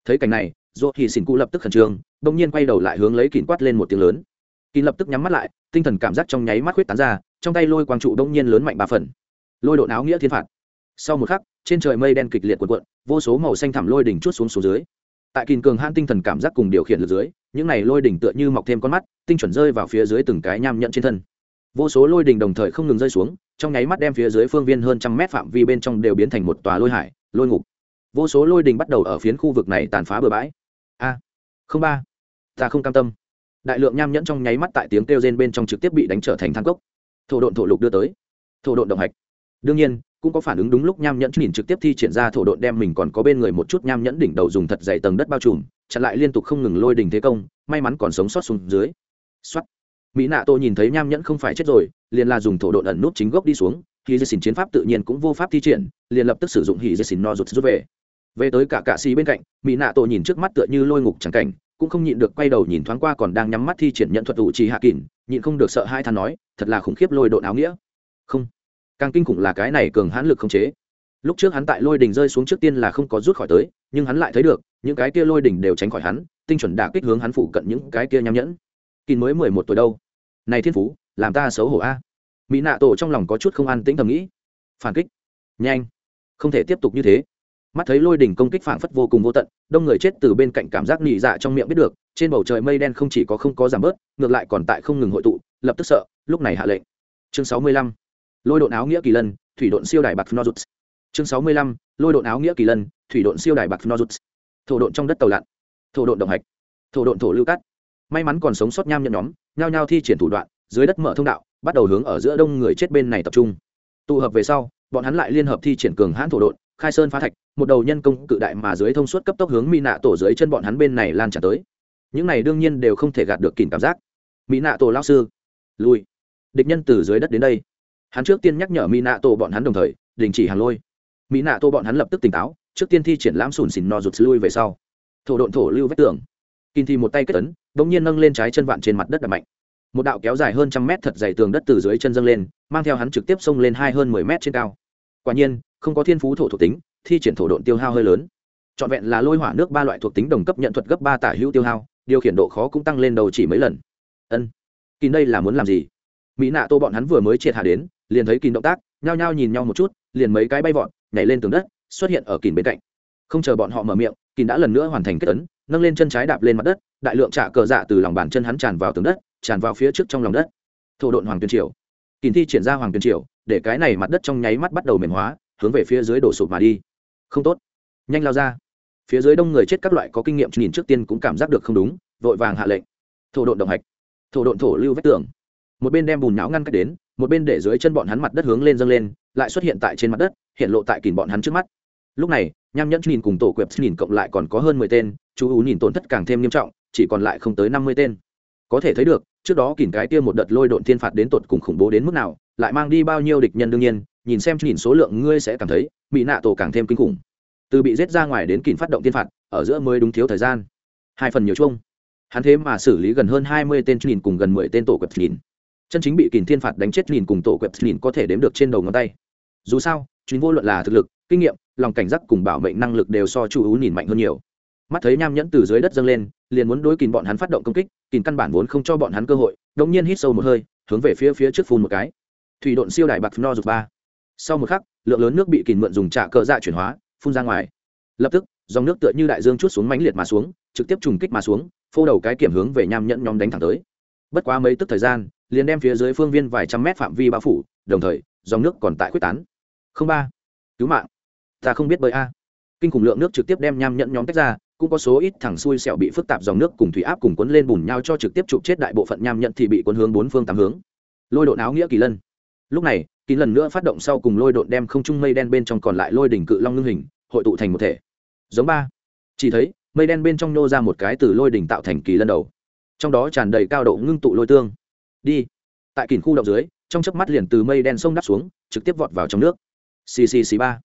Thấy cảnh này dỗ thì xỉn cụ lập tức khẩn trương, bỗng nhiên quay đầu lại hướng lấy kín quát lên một tiếng lớn. Kín lập tức nhắm mắt lại, tinh thần cảm giác trong nháy mắt huyết tán ra, trong tay lôi quang trụ bỗng nhiên lớn mạnh ba phần. Lôi độn áo nghĩa thiên phạt. Sau một khắc, trên trời mây đen kịch liệt cuộn cuộn, vô số màu xanh thẳm lôi đỉnh chút xuống xuống dưới. Tại kín cường hãn tinh thần cảm giác cùng điều khiển lực dưới, những này lôi đỉnh tựa như mọc thêm con mắt, tinh chuẩn rơi vào phía dưới từng cái nham nhận trên thân. Vô số lôi đỉnh đồng thời không ngừng rơi xuống, trong nháy mắt đem phía dưới phương viên hơn trăm mét phạm vi bên trong đều biến thành một tòa lôi hải, lôi ngục. Vô số lôi đỉnh bắt đầu ở phiến khu vực này tàn phá bừa bãi không ba. Ta không cam tâm. Đại lượng nham nhẫn trong nháy mắt tại tiếng kêu rên bên trong trực tiếp bị đánh trở thành thang cốc. Thổ độn thổ lục đưa tới. Thổ độn động hạch. Đương nhiên, cũng có phản ứng đúng lúc nham nhẫn nhìn trực tiếp thi triển ra thổ độn đem mình còn có bên người một chút nham nhẫn đỉnh đầu dùng thật dày tầng đất bao trùm, chặn lại liên tục không ngừng lôi đình thế công, may mắn còn sống sót xuống dưới. Xuất mỹ nạ tô nhìn thấy nham nhẫn không phải chết rồi, liền là dùng thổ độn ẩn nút chính gốc đi xuống khi dây xỉn chiến pháp tự nhiên cũng vô pháp thi triển, liền lập tức sử dụng hỉ dây xỉn no rụt rút về về tới cả cạ xì bên cạnh mỹ nạ tổ nhìn trước mắt tựa như lôi ngục chẳng cảnh, cũng không nhịn được quay đầu nhìn thoáng qua còn đang nhắm mắt thi triển nhận thuật ủ trì hạ kỳn nhịn không được sợ hai thằng nói, thật là khủng khiếp lôi độn áo nghĩa. Không. Càng kinh khủng là cái này cường hãn lực không chế. Lúc trước hắn tại lôi đỉnh rơi xuống trước tiên là không có rút khỏi tới, nhưng hắn lại thấy được, những cái kia lôi đỉnh đều tránh khỏi hắn, tinh chuẩn đả kích hướng hắn phụ cận những cái kia nham nhẫn. Kỳ mới mười một tuổi đâu? Này thiên phú, làm ta xấu hổ a. Mỹ nạ tổ trong lòng có chút không an tĩnh thầm nghĩ. Phản kích. Nhanh. Không thể tiếp tục như thế mắt thấy lôi đỉnh công kích phảng phất vô cùng vô tận, đông người chết từ bên cạnh cảm giác nị dạ trong miệng biết được, trên bầu trời mây đen không chỉ có không có giảm bớt, ngược lại còn tại không ngừng hội tụ, lập tức sợ, lúc này hạ lệnh. Chương sáu mươi lăm, lôi độn áo nghĩa kỳ lân, thủy độn siêu đài bạc nozuts chương sáu mươi lăm, lôi độn áo nghĩa kỳ lân, thủy độn siêu đài bạc nozuts thổ độn trong đất tàu lặn. Thổ độn động hạch. Thổ độn thổ lưu cắt may mắn còn sống sót nham nhận nhóm, nhao nhao thi triển thủ đoạn, dưới đất mở thông đạo, bắt đầu hướng ở giữa đông người chết bên này tập trung. Tụ hợp về sau, bọn hắn lại liên hợp thi triển cường hãn thổ độn, khai sơn phá thạch một đầu nhân công cự đại mà dưới thông suốt cấp tốc hướng mỹ nạ tổ dưới chân bọn hắn bên này lan tràn tới. Những này đương nhiên đều không thể gạt được kìm cảm giác. Mỹ nạ tổ lao sư, lui. Địch nhân từ dưới đất đến đây. Hắn trước tiên nhắc nhở mỹ nạ tổ bọn hắn đồng thời, đình chỉ hàng lôi. Mỹ nạ tổ bọn hắn lập tức tỉnh táo, trước tiên thi triển lãm sùn xìn no rụt lui về sau. Thổ độn thổ lưu vách tường. Kim thì một tay kết tấn đ ỗ n g nhiên nâng lên trái chân vạn trên mặt đất đập mạnh. Một đạo kéo dài hơn trăm mét thật dày tường đất từ dưới chân dâng lên, mang theo hắn trực tiếp xông lên hai hơn mười mét trên cao. Quả nhiên, không có thiên phú thổ thuộc tính thi triển thổ độn tiêu hao hơi lớn. Trọn vẹn là lôi hỏa nước ba loại thuộc tính đồng cấp nhận thuật gấp ba tả hữu tiêu hao điều khiển độ khó cũng tăng lên đầu chỉ mấy lần. Ân kỳ đây là muốn làm gì? Mỹ nạ tô bọn hắn vừa mới triệt hạ đến liền thấy kỳ động tác nhao nhao nhìn nhau một chút liền mấy cái bay vọt nhảy lên tường đất xuất hiện ở kỳ bên cạnh. Không chờ bọn họ mở miệng kỳ đã lần nữa hoàn thành kết ấn, nâng lên chân trái đạp lên mặt đất đại lượng trả cờ dạ từ lòng bàn chân hắn tràn vào tường đất tràn vào phía trước trong lòng đất. Thổ độn hoàng tuyên triều. Kỳ thi triển ra hoàng tuyên triều để cái này mặt đất trong nháy mắt bắt đầu mềm hóa hướng về phía dưới đổ sụp mà đi không tốt. Nhanh lao ra. Phía dưới đông người chết các loại có kinh nghiệm nhìn trước tiên cũng cảm giác được không đúng, vội vàng hạ lệnh. Thổ độn động hạch. Thổ độn thổ lưu vách tường. Một bên đem bùn nhão ngăn cách đến, một bên để dưới chân bọn hắn mặt đất hướng lên dâng lên, lại xuất hiện tại trên mặt đất, hiện lộ tại kìm bọn hắn trước mắt. Lúc này, nham nhẫn nhìn cùng tổ quẹp nhìn cộng lại còn có hơn mười tên, chú ú nhìn tổn thất càng thêm nghiêm trọng, chỉ còn lại không tới năm mươi tên. Có thể thấy được, trước đó kìm cái kia một đợt lôi độn thiên phạt đến tột cùng khủng bố đến mức nào, lại mang đi bao nhiêu địch nhân đương nhiên nhìn xem nhìn số lượng ngươi sẽ cảm thấy bị nạ tổ càng thêm kinh khủng. Từ bị giết ra ngoài đến kìm phát động thiên phạt, ở giữa mới đúng thiếu thời gian. Hai phần nhiều chung. Hắn thế mà xử lý gần hơn hai mươi tên nhìn cùng gần mười tên tổ quẹp nhìn. Chân chính bị kìm thiên phạt đánh chết nhìn cùng tổ quẹp nhìn có thể đếm được trên đầu ngón tay. Dù sao chuyến vô luận là thực lực, kinh nghiệm, lòng cảnh giác cùng bảo mệnh năng lực đều so chu ú nhìn mạnh hơn nhiều. Mắt thấy nham nhẫn từ dưới đất dâng lên, liền muốn đối kìm bọn hắn phát động công kích kìm căn bản vốn không cho bọn hắn cơ hội đống nhiên hít sâu một hơi, hướng về phía phía trước phun một cái. Thủy độn siêu đài bạc no dục ba sau một khắc, lượng lớn nước bị kìm mượn dùng trạ cờ dạ chuyển hóa, phun ra ngoài. Lập tức, dòng nước tựa như đại dương chút xuống mãnh liệt mà xuống, trực tiếp trùng kích mà xuống, phô đầu cái kiểm hướng về nham nhẫn nhóm đánh thẳng tới. Bất quá mấy tức thời gian, liền đem phía dưới phương viên vài trăm mét phạm vi bao phủ, đồng thời, dòng nước còn tại quyết tán. Không ba. Cứu mạng. Ta không biết bơi a. Kinh khủng lượng nước trực tiếp đem nham nhẫn nhóm tách ra, cũng có số ít thằng xui xẹo bị phức tạp dòng nước cùng thủy áp cùng cuốn lên bùn nhau cho trực tiếp chụp chết đại bộ phận nham nhẫn thì bị cuốn hướng bốn phương tám hướng. Lôi độ áo nghĩa kỳ lân lúc này kỳ lần nữa phát động sau cùng lôi độn đem không trung mây đen bên trong còn lại lôi đỉnh cự long ngưng hình, hội tụ thành một thể. Giống ba. Chỉ thấy, mây đen bên trong nô ra một cái từ lôi đỉnh tạo thành kỳ lần đầu. Trong đó tràn đầy cao độ ngưng tụ lôi tương. Đi. Tại kìn khu động dưới, trong chớp mắt liền từ mây đen sông đắp xuống, trực tiếp vọt vào trong nước. Ccc ba.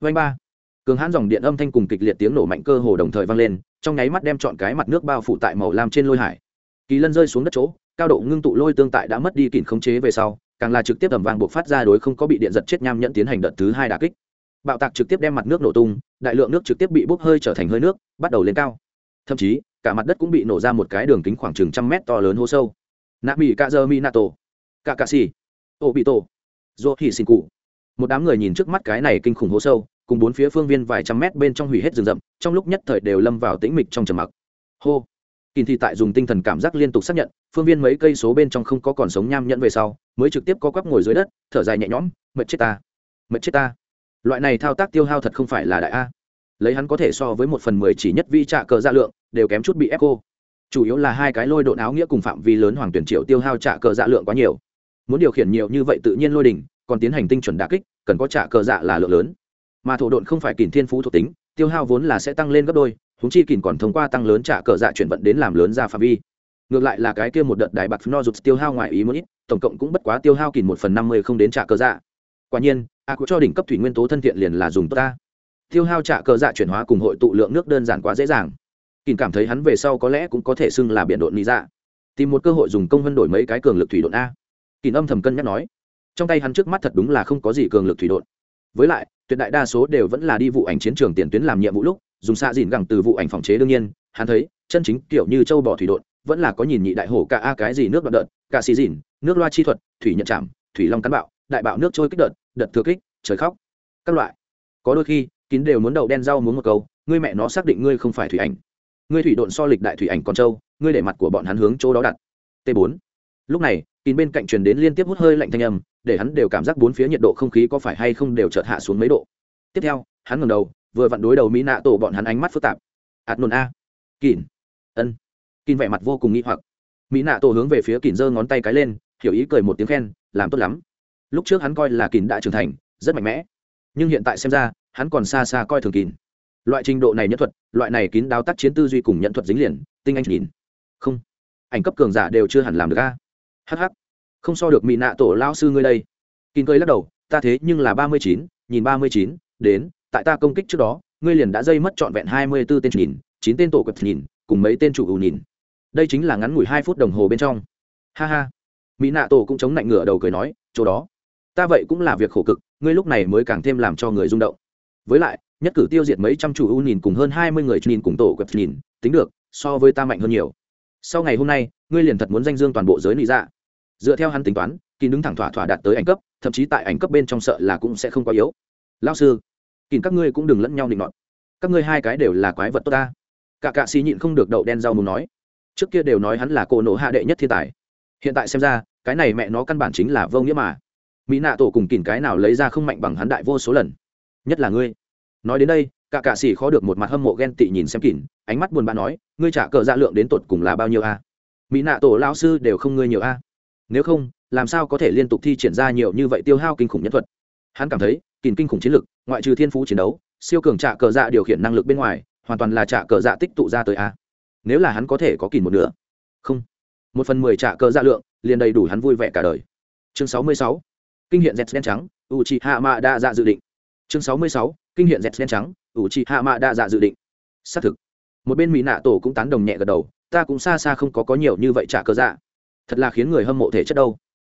Vanh ba. Cường hãn dòng điện âm thanh cùng kịch liệt tiếng nổ mạnh cơ hồ đồng thời vang lên, trong nháy mắt đem chọn cái mặt nước bao phủ tại màu lam trên lôi hải. Kỳ lân rơi xuống đất chỗ, cao độ ngưng tụ lôi tương tại đã mất đi kìn khống chế về sau càng là trực tiếp tầm vàng buộc phát ra đối không có bị điện giật chết nham nhẫn tiến hành đợt thứ hai đà kích. Bạo tạc trực tiếp đem mặt nước nổ tung, đại lượng nước trực tiếp bị bốc hơi trở thành hơi nước, bắt đầu lên cao. Thậm chí, cả mặt đất cũng bị nổ ra một cái đường kính khoảng chừng trăm mét to lớn hố sâu. Nạ mỹ ca dơ mi nato ca ca si ô bị tổ dô hỉ xin cụ một đám người nhìn trước mắt cái này kinh khủng hố sâu, cùng bốn phía phương viên vài trăm mét bên trong hủy hết rừng rậm, trong lúc nhất thời đều lâm vào tĩnh mịch trong trầm mặc. Hô! Kỳ thì tại dùng tinh thần cảm giác liên tục xác nhận, phương viên mấy cây số bên trong không có còn sống nham nhẫn về sau, mới trực tiếp có quắp ngồi dưới đất, thở dài nhẹ nhõm, mệt chết ta, mệt chết ta. Loại này thao tác tiêu hao thật không phải là đại a. Lấy hắn có thể so với một phần mười chỉ nhất vi trạ cờ dạ lượng, đều kém chút bị ép cô. Chủ yếu là hai cái lôi độn áo nghĩa cùng phạm vi lớn hoàng tuyển triệu tiêu hao trạ cờ dạ lượng quá nhiều. Muốn điều khiển nhiều như vậy tự nhiên lôi đỉnh, còn tiến hành tinh chuẩn đà kích, cần có trạ cờ dạ là lượng lớn. Mà thổ độn không phải kìm thiên phú thuộc tính, tiêu hao vốn là sẽ tăng lên gấp đôi húng chi kìm còn thông qua tăng lớn trả cờ dạ chuyển vận đến làm lớn ra phạm vi. Ngược lại là cái kia một đợt đại bạc no rụt tiêu hao ngoài ý muốn ít, tổng cộng cũng bất quá tiêu hao kìm một phần năm mươi không đến trả cờ dạ. Quả nhiên, a cũng cho đỉnh cấp thủy nguyên tố thân thiện liền là dùng tốt ta. Tiêu hao trả cờ dạ chuyển hóa cùng hội tụ lượng nước đơn giản quá dễ dàng. Kìm cảm thấy hắn về sau có lẽ cũng có thể xưng là biện độn lý dạ. Tìm một cơ hội dùng công vân đổi mấy cái cường lực thủy độn a. Kìm âm thầm cân nhắc nói. Trong tay hắn trước mắt thật đúng là không có gì cường lực thủy độn. Với lại, tuyệt đại đa số đều vẫn là đi vụ ảnh chiến trường tiền tuyến làm nhiệm vụ lúc dùng xạ dìn gẳng từ vụ ảnh phòng chế đương nhiên, hắn thấy, chân chính kiểu như châu bò thủy độn, vẫn là có nhìn nhị đại hổ cả a cái gì nước đoạn đợt, cả xì dìn, nước loa chi thuật, thủy nhận chạm, thủy long cán bạo, đại bạo nước trôi kích đợt đợt thừa kích, trời khóc. Các loại. Có đôi khi, kín đều muốn đậu đen rau muốn một câu, ngươi mẹ nó xác định ngươi không phải thủy ảnh. Ngươi thủy độn so lịch đại thủy ảnh con châu ngươi để mặt của bọn hắn hướng chỗ đó đặt. T 4 lúc này, kín bên cạnh truyền đến liên tiếp hút hơi lạnh thanh âm, để hắn đều cảm giác bốn phía nhiệt độ không khí có phải hay không đều chợt hạ xuống mấy độ. Tiếp theo, hắn ngẩng đầu vừa vặn đối đầu mỹ nạ tổ bọn hắn ánh mắt phức tạp. Ạt nôn a. Kỳn ân. Kín vẻ mặt vô cùng nghi hoặc. Mỹ nạ tổ hướng về phía kỳn giơ ngón tay cái lên, hiểu ý cười một tiếng khen, làm tốt lắm. Lúc trước hắn coi là kỳn đã trưởng thành, rất mạnh mẽ. Nhưng hiện tại xem ra, hắn còn xa xa coi thường kỳn loại trình độ này nhất thuật, loại này kín đáo tác chiến tư duy cùng nhận thuật dính liền, tinh anh nhìn. Không. Ảnh cấp cường giả đều chưa hẳn làm được a. Hh không so được mỹ nạ tổ lao sư ngươi đây. Kín cười lắc đầu, ta thế nhưng là ba mươi chín, nhìn ba mươi chín, đến tại ta công kích trước đó, ngươi liền đã dây mất trọn vẹn hai mươi b ố tên nhìn, chín tên tổ quật nhìn, cùng mấy tên chủ ưu nhìn. Đây chính là ngắn ngủi hai phút đồng hồ bên trong. Ha ha. Mỹ nạ tổ cũng chống lạnh ngửa đầu cười nói, chỗ đó, ta vậy cũng là việc khổ cực, ngươi lúc này mới càng thêm làm cho người rung động. Với lại, nhất cử tiêu diệt mấy trăm chủ ưu nhìn cùng hơn hai mươi người nhìn cùng tổ quật nhìn, tính được, so với ta mạnh hơn nhiều. Sau ngày hôm nay, ngươi liền thật muốn danh dương toàn bộ giới lý dạ. Dựa theo hắn tính toán kỳ đứng thẳng thỏa thỏa đạt tới ảnh cấp, thậm chí tại ảnh cấp bên trong sợ là cũng sẽ không quá yếu. Lao sư kìm các ngươi cũng đừng lẫn nhau định nọt. Các ngươi hai cái đều là quái vật tốt ta. Cả cạ xì nhịn không được đậu đen rau muốn nói. Trước kia đều nói hắn là cô nổ hạ đệ nhất thiên tài. Hiện tại xem ra, cái này mẹ nó căn bản chính là vô nghĩa mà. Mỹ nạ tổ cùng kìm cái nào lấy ra không mạnh bằng hắn đại vô số lần. Nhất là ngươi. Nói đến đây, cả cạ xì khó được một mặt hâm mộ ghen tị nhìn xem kìm ánh mắt buồn bã nói, ngươi trả cờ dạ lượng đến tột cùng là bao nhiêu a? Mỹ nạ tổ lao sư đều không ngươi nhiều a. Nếu không, làm sao có thể liên tục thi triển ra nhiều như vậy tiêu hao kinh khủng nhân thuật? Hắn cảm thấy kìm kinh khủng chiến lực, ngoại trừ thiên phú chiến đấu, siêu cường trả cờ dạ điều khiển năng lực bên ngoài, hoàn toàn là trả cờ dạ tích tụ ra tới a. Nếu là hắn có thể có kìm một nửa. Không. Một phần mười trả cờ dạ lượng, liền đầy đủ hắn vui vẻ cả đời. Chương sáu mươi sáu. Kinh hiện dẹt đen trắng u chi hạ mạ đa dạ dự định. Chương sáu mươi sáu. Kinh hiện dẹt đen trắng u chi hạ mạ đa dạ dự định. Xác thực. Một bên mỹ nạ tổ cũng tán đồng nhẹ gật đầu, ta cũng xa xa không có có nhiều như vậy trả cờ dạ. Thật là khiến người hâm mộ thể chất đâu.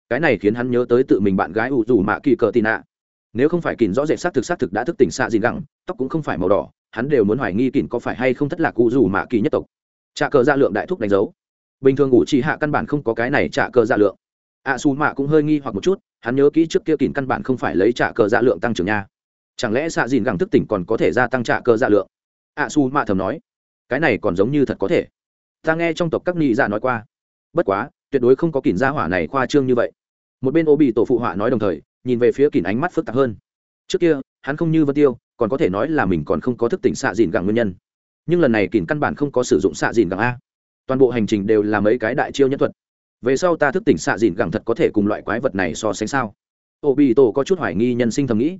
Cái này khiến hắn nhớ tới tự mình bạn gái ủ rủ mạ kỳ cờ tì nạ nếu không phải kìn rõ rệt xác thực xác thực đã thức tỉnh xạ dìn gẳng tóc cũng không phải màu đỏ hắn đều muốn hoài nghi kìn có phải hay không thất lạc cụ dù mạ kỳ nhất tộc. Trả cờ dạ lượng đại thúc đánh dấu. Bình thường ngủ chỉ hạ căn bản không có cái này trả cờ dạ lượng. Ạ à, xù mạ cũng hơi nghi hoặc một chút hắn nhớ kỹ trước kia kìn căn bản không phải lấy trả cờ dạ lượng tăng trưởng nha. Chẳng lẽ xạ dìn gẳng thức tỉnh còn có thể gia tăng trả cờ dạ lượng? Ạ à, xù mạ thầm nói. Cái này còn giống như thật có thể. Ta nghe trong tộc các nghị dạ nói qua. Bất quá tuyệt đối không có kìn gia hỏa này khoa trương như vậy. Một bên ô bị tổ phụ họa nói đồng thời nhìn về phía kìn ánh mắt phức tạp hơn. Trước kia, hắn không như vân tiêu, còn có thể nói là mình còn không có thức tỉnh xạ dìn gẳng nguyên nhân. Nhưng lần này kìn căn bản không có sử dụng xạ dìn gẳng a. Toàn bộ hành trình đều là mấy cái đại chiêu nhân thuật. Về sau ta thức tỉnh xạ dìn gẳng thật có thể cùng loại quái vật này so sánh sao? Ô bị tổ có chút hoài nghi nhân sinh thầm nghĩ.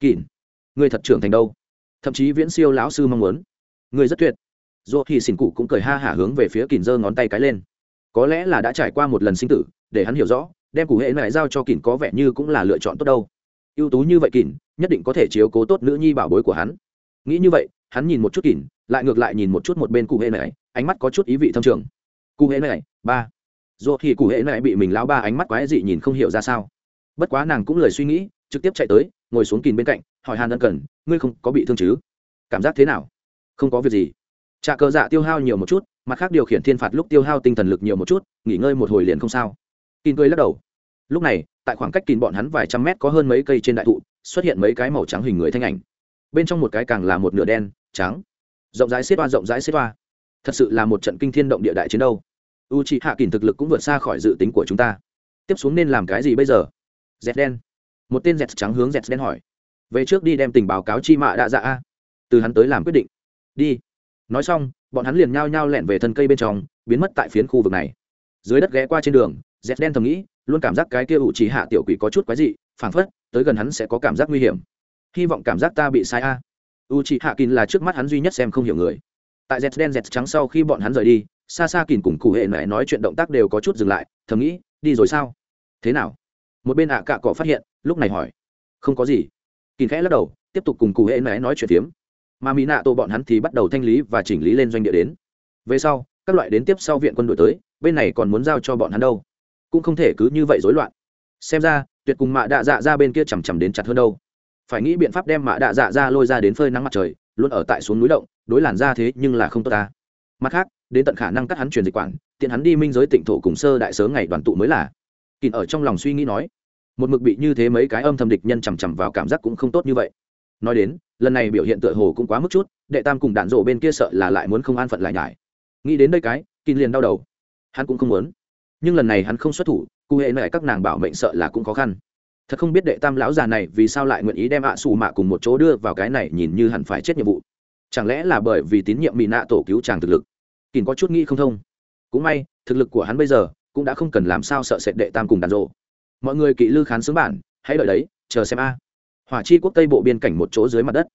Kìn người thật trưởng thành đâu? Thậm chí viễn siêu lão sư mong muốn. Người rất tuyệt. Dù thì xỉn cụ cũng cười ha hả hướng về phía kìn giơ ngón tay cái lên. Có lẽ là đã trải qua một lần sinh tử, để hắn hiểu rõ đem cụ hệ này giao cho kìn có vẻ như cũng là lựa chọn tốt đâu. Ưu tú như vậy kìn nhất định có thể chiếu cố tốt nữ nhi bảo bối của hắn. Nghĩ như vậy, hắn nhìn một chút kìn lại ngược lại nhìn một chút một bên cụ hệ này, ánh mắt có chút ý vị thâm trường. Cụ hệ này, ba. Dù thì cụ hệ này bị mình lao ba ánh mắt quái dị nhìn không hiểu ra sao. Bất quá nàng cũng lời suy nghĩ, trực tiếp chạy tới, ngồi xuống kìn bên cạnh, hỏi hàn ân cần, ngươi không có bị thương chứ? Cảm giác thế nào? Không có việc gì. Trà cờ dạ tiêu hao nhiều một chút, mặt khác điều khiển thiên phạt lúc tiêu hao tinh thần lực nhiều một chút, nghỉ ngơi một hồi liền không sao kín cười lắc đầu. Lúc này, tại khoảng cách kín bọn hắn vài trăm mét có hơn mấy cây trên đại thụ, xuất hiện mấy cái màu trắng hình người thanh ảnh. Bên trong một cái càng là một nửa đen, trắng. Rộng rãi xếp toa rộng rãi xếp toa thật sự là một trận kinh thiên động địa đại chiến đâu. U c h ị hạ kín thực lực cũng vượt xa khỏi dự tính của chúng ta. Tiếp xuống nên làm cái gì bây giờ? Dẹt đen. Một tên dẹt trắng hướng dẹt đen hỏi. Về trước đi đem tình báo cáo chi mạ đã dạ a. Từ hắn tới làm quyết định. Đi. Nói xong, bọn hắn liền nhao nhao lẹn về thân cây bên trong, biến mất tại phiến khu vực này. Dưới đất ghé qua trên đường dẹt đen thầm nghĩ, luôn cảm giác cái kia ủ trì hạ tiểu quỷ có chút quái dị, phảng phất, tới gần hắn sẽ có cảm giác nguy hiểm. Hy vọng cảm giác ta bị sai a. U trì hạ kín là trước mắt hắn duy nhất xem không hiểu người. Tại dẹt đen dẹt trắng sau khi bọn hắn rời đi xa xa kín cùng cụ hệ mẹ nói chuyện động tác đều có chút dừng lại, thầm nghĩ, đi rồi sao? Thế nào? Một bên ạ à cạ cọ phát hiện, lúc này hỏi. Không có gì. Kín khẽ lắc đầu, tiếp tục cùng cụ hệ mẹ nói chuyện phiếm. Mà mỹ nạ tổ bọn hắn thì bắt đầu thanh lý và chỉnh lý lên doanh địa đến. Về sau, các loại đến tiếp sau viện quân đội tới, bên này còn muốn giao cho bọn hắn đâu cũng không thể cứ như vậy rối loạn. Xem ra, tuyệt cùng mạ đạ dạ ra bên kia chằm chằm đến chặt hơn đâu. Phải nghĩ biện pháp đem mạ đạ dạ ra lôi ra đến phơi nắng mặt trời, luôn ở tại xuống núi động, đối làn ra thế nhưng là không tốt ta. Mặt khác, đến tận khả năng cắt hắn truyền dịch quản, tiện hắn đi minh giới tịnh thổ cùng sơ đại sớ ngày đoàn tụ mới là. Kìn ở trong lòng suy nghĩ nói, một mực bị như thế mấy cái âm thầm địch nhân chằm chằm vào cảm giác cũng không tốt như vậy. Nói đến, lần này biểu hiện tựa hồ cũng quá mức chút, đệ tam cùng đạn rộ bên kia sợ là lại muốn không an phận lại nhải. Nghĩ đến đây cái kìn liền đau đầu. Hắn cũng không muốn nhưng lần này hắn không xuất thủ, cụ hệ nệ các nàng bảo mệnh sợ là cũng khó khăn. Thật không biết đệ tam lão già này vì sao lại nguyện ý đem ạ xù mạ cùng một chỗ đưa vào cái này nhìn như hẳn phải chết nhiệm vụ. Chẳng lẽ là bởi vì tín nhiệm mỹ nạ tổ cứu chàng thực lực? Kín có chút nghĩ không thông. Cũng may, thực lực của hắn bây giờ cũng đã không cần làm sao sợ sệt đệ tam cùng đàn rộ. Mọi người kỵ lư khán xướng bản, hãy đợi đấy, chờ xem a. Hỏa chi quốc tây bộ biên cảnh một chỗ dưới mặt đất.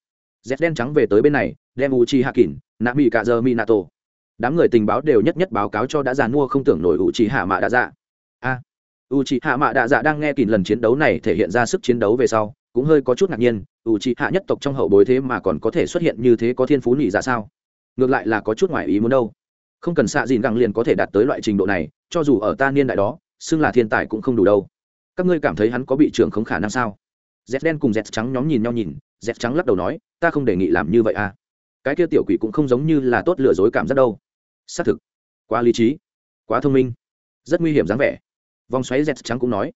Dép đen trắng về tới bên này, đem u chi hạ kỳn nạ mỹ cả giờ mỹ nato đám người tình báo đều nhất nhất báo cáo cho đã già mua không tưởng nổi u trí hạ mạ đã dạ. A u trí hạ mạ đạ dạ đang nghe kỳ lần chiến đấu này thể hiện ra sức chiến đấu về sau, cũng hơi có chút ngạc nhiên u trí hạ nhất tộc trong hậu bối thế mà còn có thể xuất hiện như thế có thiên phú nhị dạ sao? Ngược lại là có chút ngoài ý muốn đâu. Không cần xạ dìn găng liền có thể đạt tới loại trình độ này, cho dù ở ta niên đại đó, xưng là thiên tài cũng không đủ đâu. Các ngươi cảm thấy hắn có bị trưởng không khả năng sao? Dép đen cùng dép trắng nhóm nhìn nhau nhìn dép trắng lắc đầu nói, ta không đề nghị làm như vậy à cái kia tiểu quỷ cũng không giống như là tốt lừa dối cảm giác đâu. Xác thực, quá lý trí, quá thông minh, rất nguy hiểm dáng vẻ. Vòng xoáy z trắng cũng nói,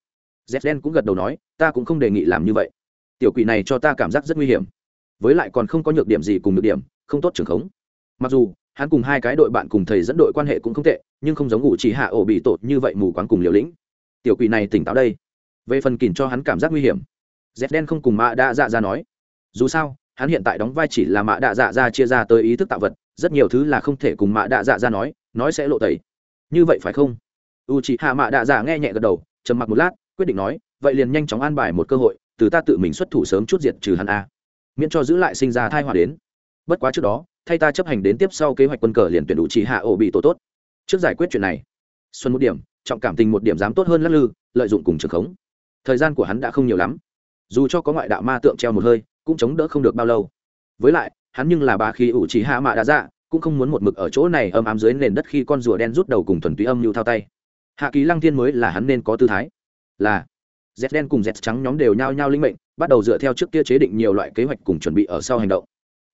z đen cũng gật đầu nói, ta cũng không đề nghị làm như vậy. Tiểu quỷ này cho ta cảm giác rất nguy hiểm. Với lại còn không có nhược điểm gì cùng nhược điểm, không tốt trường khống. Mặc dù, hắn cùng hai cái đội bạn cùng thầy dẫn đội quan hệ cũng không tệ, nhưng không giống ngụ chỉ hạ ổ bị tột như vậy mù quáng cùng liều lĩnh. Tiểu quỷ này tỉnh táo đây. Về phần kìm cho hắn cảm giác nguy hiểm dép đen không cùng mạ đa dạ ra nói. Dù sao hắn hiện tại đóng vai chỉ là mạ đạ dạ ra chia ra tới ý thức tạo vật, rất nhiều thứ là không thể cùng mạ đạ dạ ra nói nói sẽ lộ tẩy. Như vậy phải không? U chị hạ mạ đạ dạ nghe nhẹ gật đầu, trầm mặc một lát, quyết định nói, vậy liền nhanh chóng an bài một cơ hội, từ ta tự mình xuất thủ sớm chút diệt trừ hắn a. Miễn cho giữ lại sinh ra thai họa đến. Bất quá trước đó, thay ta chấp hành đến tiếp sau kế hoạch quân cờ liền tuyển đủ chỉ hạ ổ bị tổ tốt. Trước giải quyết chuyện này, xuân một điểm, trọng cảm tình một điểm dám tốt hơn lắc lư, lợi dụng cùng trường khống. Thời gian của hắn đã không nhiều lắm. Dù cho có ngoại đạo ma tượng treo một hơi cũng chống đỡ không được bao lâu. Với lại, hắn nhưng là bà khi ủ chỉ hạ mạ đã dạ cũng không muốn một mực ở chỗ này âm ám dưới nền đất khi con rùa đen rút đầu cùng thuần túy âm như thao tay. Hạ ký lăng thiên mới là hắn nên có tư thái. Là dẹt đen cùng dẹt trắng nhóm đều nhao nhao linh mệnh, bắt đầu dựa theo trước kia chế định nhiều loại kế hoạch cùng chuẩn bị ở sau hành động.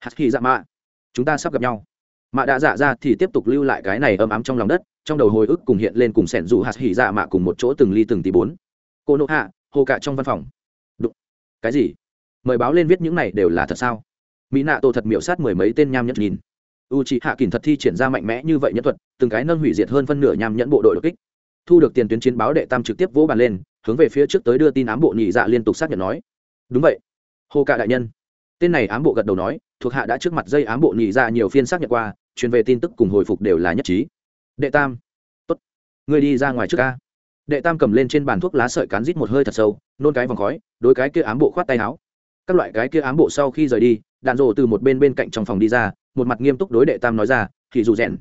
Hạt khi dạ mạ, chúng ta sắp gặp nhau. Mạ đã dạ ra thì tiếp tục lưu lại cái này âm ám trong lòng đất, trong đầu hồi ức cùng hiện lên cùng sẻn dù hạt hỉ dạ mạ cùng một chỗ từng ly từng tí bốn. Cô nộ hạ, hồ cả trong văn phòng. Đụng. cái gì? Mời báo lên viết những này đều là thật sao? Mỹ nạ tổ thật miểu sát mười mấy tên nham nhẫn nhìn. U chị hạ kỳnh thật thi triển ra mạnh mẽ như vậy nhất thuật, từng cái nâng hủy diệt hơn phân nửa nham nhẫn bộ đội đột kích. Thu được tiền tuyến chiến báo đệ tam trực tiếp vỗ bàn lên, hướng về phía trước tới đưa tin ám bộ nhị dạ liên tục xác nhận nói. Đúng vậy. Hô cả đại nhân. Tên này ám bộ gật đầu nói, thuộc hạ đã trước mặt dây ám bộ nhị dạ nhiều phiên xác nhận qua, truyền về tin tức cùng hồi phục đều là nhất trí. Đệ tam. Tốt. Người đi ra ngoài trước ca. Đệ tam cầm lên trên bàn thuốc lá sợi cán rít một hơi thật sâu, nôn cái vòng khói đôi cái kia ám bộ khoát tay áo các loại cái kia ám bộ sau khi rời đi, đạn rộ từ một bên bên cạnh trong phòng đi ra, một mặt nghiêm túc đối đệ tam nói ra, thì dù rèn,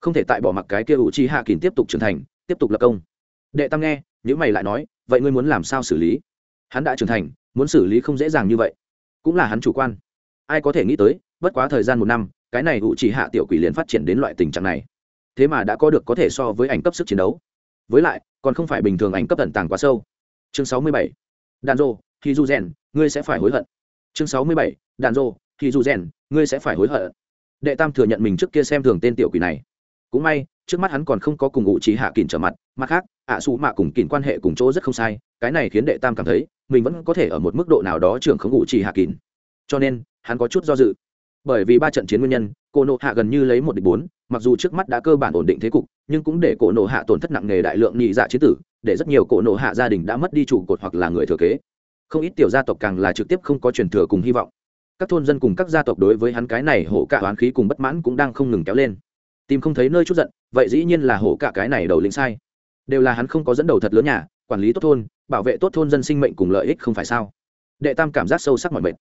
không thể tại bỏ mặc cái kia ủ chi hạ kín tiếp tục trưởng thành, tiếp tục lập công. Đệ tam nghe những mày lại nói, vậy ngươi muốn làm sao xử lý? Hắn đã trưởng thành, muốn xử lý không dễ dàng như vậy. Cũng là hắn chủ quan. Ai có thể nghĩ tới, bất quá thời gian một năm, cái này ủ chỉ hạ tiểu quỷ liền phát triển đến loại tình trạng này. Thế mà đã có được có thể so với ảnh cấp sức chiến đấu. Với lại, còn không phải bình thường ảnh cấp tận tàng quá sâu. Chương sáu mươi bảy. Đàn rô khi du rèn ngươi sẽ phải hối hận. Chương sáu mươi bảy đàn rô khi dù rèn, ngươi sẽ phải hối hận. Đệ tam thừa nhận mình trước kia xem thường tên tiểu quỷ này. Cũng may, trước mắt hắn còn không có cùng ngụ trí hạ kỳn trở mặt mặt khác, ạ xù mạ cùng kỳn quan hệ cùng chỗ rất không sai, cái này khiến đệ tam cảm thấy, mình vẫn có thể ở một mức độ nào đó trưởng không ngụ trí hạ kỳn cho nên, hắn có chút do dự. Bởi vì ba trận chiến nguyên nhân, cổ nộ hạ gần như lấy một địch bốn, mặc dù trước mắt đã cơ bản ổn định thế cục, nhưng cũng để cổ nộ hạ tổn thất nặng nề đại lượng nhị dạ chế tử, để rất nhiều cổ nộ hạ gia đình đã mất đi chủ cột hoặc là người thừa kế không ít tiểu gia tộc càng là trực tiếp không có truyền thừa cùng hy vọng. Các thôn dân cùng các gia tộc đối với hắn cái này hổ cả oán khí cùng bất mãn cũng đang không ngừng kéo lên. Tìm không thấy nơi chút giận, vậy dĩ nhiên là hổ cả cái này đầu lĩnh sai. Đều là hắn không có dẫn đầu thật lớn nhà, quản lý tốt thôn, bảo vệ tốt thôn dân sinh mệnh cùng lợi ích không phải sao? Đệ tam cảm giác sâu sắc mọi mệnh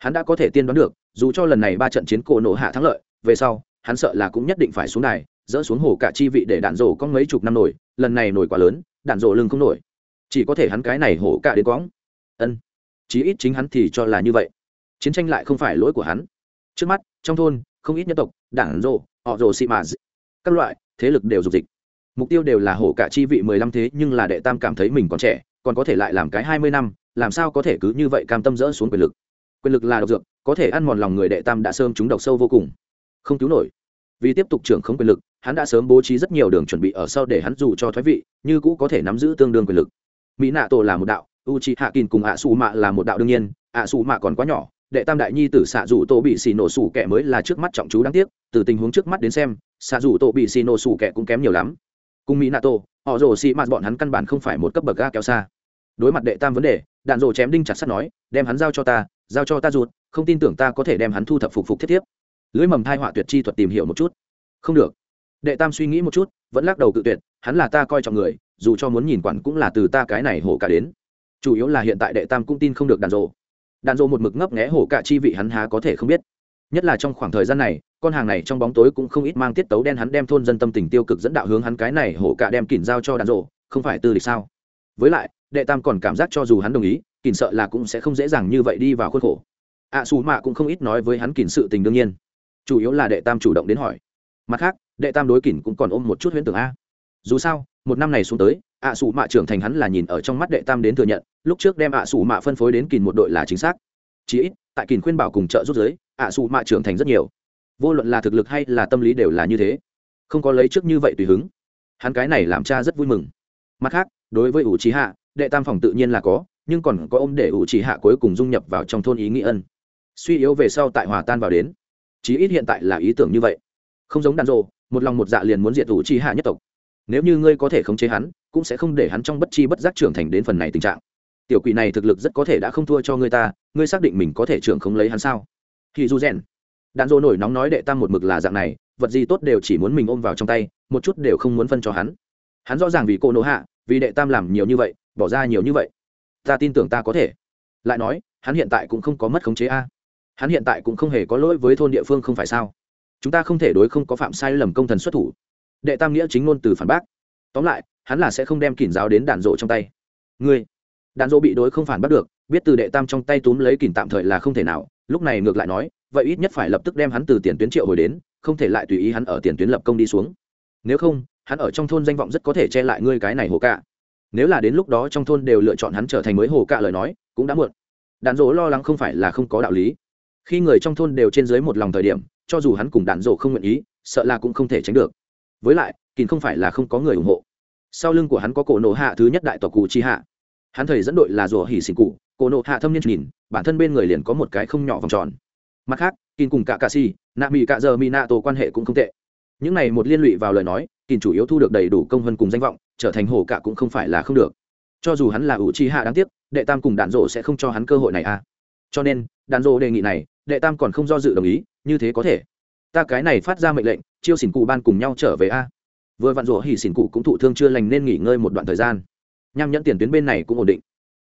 hắn đã có thể tiên đoán được, dù cho lần này ba trận chiến cổ nổ hạ thắng lợi, về sau, hắn sợ là cũng nhất định phải xuống đài, dỡ xuống hồ cả chi vị để đạn rổ có mấy chục năm nổi, lần này nổi quá lớn, đạn rổ lưng không nổi. Chỉ có thể hắn cái này hổ cả đến quõng ân. Chí ít chính hắn thì cho là như vậy. Chiến tranh lại không phải lỗi của hắn. Trước mắt, trong thôn, không ít nhân tộc, đảng rộ, họ rồ xị mà các loại, thế lực đều dục dịch. Mục tiêu đều là hổ cả chi vị mười lăm thế, nhưng là đệ tam cảm thấy mình còn trẻ, còn có thể lại làm cái hai mươi năm, làm sao có thể cứ như vậy cam tâm dỡ xuống quyền lực? Quyền lực là độc dược, có thể ăn mòn lòng người đệ tam đã sơm chúng độc sâu vô cùng. Không cứu nổi. Vì tiếp tục trưởng không quyền lực, hắn đã sớm bố trí rất nhiều đường chuẩn bị ở sau để hắn dù cho thoái vị, như cũ có thể nắm giữ tương đương quyền lực. Mỹ nạ tổ là một đạo u c hạ kín cùng ạ xù mạ là một đạo đương nhiên ạ xù mạ còn quá nhỏ, đệ tam đại nhi tử xạ dù tổ bị xì nổ sủ kẻ mới là trước mắt trọng chú đáng tiếc, từ tình huống trước mắt đến xem xạ dù tổ bị xì nổ sủ kẻ cũng kém nhiều lắm. Cùng mỹ nato họ rồ xì mạt bọn hắn căn bản không phải một cấp bậc ga kéo xa. Đối mặt đệ tam vấn đề, đạn rồ chém đinh chặt sắt nói, đem hắn giao cho ta, giao cho ta rụt không tin tưởng ta có thể đem hắn thu thập phục phục thiết thiếp. Lưới mầm thai họa tuyệt chi thuật tìm hiểu một chút. Không được. Đệ tam suy nghĩ một chút, vẫn lắc đầu cự tuyệt, hắn là ta coi trọng người, dù cho muốn nhìn quản cũng là từ ta cái này hổ cả đến chủ yếu là hiện tại đệ tam cũng tin không được đàn rộ đàn rộ một mực ngấp nghé hổ cả chi vị hắn há có thể không biết. Nhất là trong khoảng thời gian này con hàng này trong bóng tối cũng không ít mang tiết tấu đen hắn đem thôn dân tâm tình tiêu cực dẫn đạo hướng hắn cái này hổ cả đem kỉn giao cho đàn rộ không phải tư lịch sao? Với lại đệ tam còn cảm giác cho dù hắn đồng ý kỉn sợ là cũng sẽ không dễ dàng như vậy đi vào khuôn khổ. Ạ à, xù mạ cũng không ít nói với hắn kỉn sự tình đương nhiên. Chủ yếu là đệ tam chủ động đến hỏi. Mặt khác đệ tam đối kỉn cũng còn ôm một chút huyễn tưởng a dù sao, một năm này xuống tới, ạ sủ mạ trưởng thành hắn là nhìn ở trong mắt đệ tam đến thừa nhận, lúc trước đem ạ sủ mạ phân phối đến kìn một đội là chính xác. Chí ít, tại kìn khuyên bảo cùng trợ rút giới ạ sủ mạ trưởng thành rất nhiều. Vô luận là thực lực hay là tâm lý đều là như thế. Không có lấy trước như vậy tùy hứng. Hắn cái này làm cha rất vui mừng. Mặt khác, đối với ủ trí hạ đệ tam phòng tự nhiên là có, nhưng còn có ông để ủ trí hạ cuối cùng dung nhập vào trong thôn ý nghĩ ân. Suy yếu về sau tại hòa tan vào đến. Chí ít hiện tại là ý tưởng như vậy. Không giống đàn rộ một lòng một dạ liền muốn diệt ủ trí hạ nhất tộc nếu như ngươi có thể khống chế hắn, cũng sẽ không để hắn trong bất chi bất giác trưởng thành đến phần này tình trạng. Tiểu quỷ này thực lực rất có thể đã không thua cho ngươi ta, ngươi xác định mình có thể trưởng không lấy hắn sao? Khi du rèn. Đạn dỗ nổi nóng nói đệ tam một mực là dạng này, vật gì tốt đều chỉ muốn mình ôm vào trong tay, một chút đều không muốn phân cho hắn. Hắn rõ ràng vì cô nỗ hạ, vì đệ tam làm nhiều như vậy, bỏ ra nhiều như vậy. Ta tin tưởng ta có thể. Lại nói, hắn hiện tại cũng không có mất khống chế a. Hắn hiện tại cũng không hề có lỗi với thôn địa phương không phải sao? Chúng ta không thể đối không có phạm sai lầm công thần xuất thủ đệ tam nghĩa chính ngôn từ phản bác. Tóm lại, hắn là sẽ không đem kỉn giáo đến đàn rộ trong tay. Ngươi đàn rộ bị đối không phản bắt được, biết từ đệ tam trong tay túm lấy kỉn tạm thời là không thể nào, lúc này ngược lại nói, vậy ít nhất phải lập tức đem hắn từ tiền tuyến triệu hồi đến, không thể lại tùy ý hắn ở tiền tuyến lập công đi xuống. Nếu không, hắn ở trong thôn danh vọng rất có thể che lại ngươi cái này hồ cạ. Nếu là đến lúc đó trong thôn đều lựa chọn hắn trở thành mới hồ cạ lời nói, cũng đã muộn. Đạn dỗ lo lắng không phải là không có đạo lý. Khi người trong thôn đều trên dưới một lòng thời điểm, cho dù hắn cùng đạn dỗ không nguyện ý, sợ là cũng không thể tránh được với lại kín không phải là không có người ủng hộ. Sau lưng của hắn có cổ nộ hạ thứ nhất đại tộc cụ chi hạ. Hắn thầy dẫn đội là rùa hỉ xỉn cụ. Cổ nộ hạ thâm niên nhìn, bản thân bên người liền có một cái không nhỏ vòng tròn. Mặt khác kín cùng cả cà si nạ mỹ cạ giờ mỹ nạ tổ quan hệ cũng không tệ. Những này một liên lụy vào lời nói kín chủ yếu thu được đầy đủ công hơn cùng danh vọng, trở thành hổ cả cũng không phải là không được. Cho dù hắn là ủ chi hạ đáng tiếc, đệ tam cùng đạn rộ sẽ không cho hắn cơ hội này à. Cho nên, đạn rộ đề nghị này, đệ tam còn không do dự đồng ý, như thế có thể ta cái này phát ra mệnh lệnh, chiêu xỉn cụ ban cùng nhau trở về a. Vừa vặn rủa hỉ xỉn cụ cũng thụ thương chưa lành nên nghỉ ngơi một đoạn thời gian. Nham nhẫn tiền tuyến bên này cũng ổn định.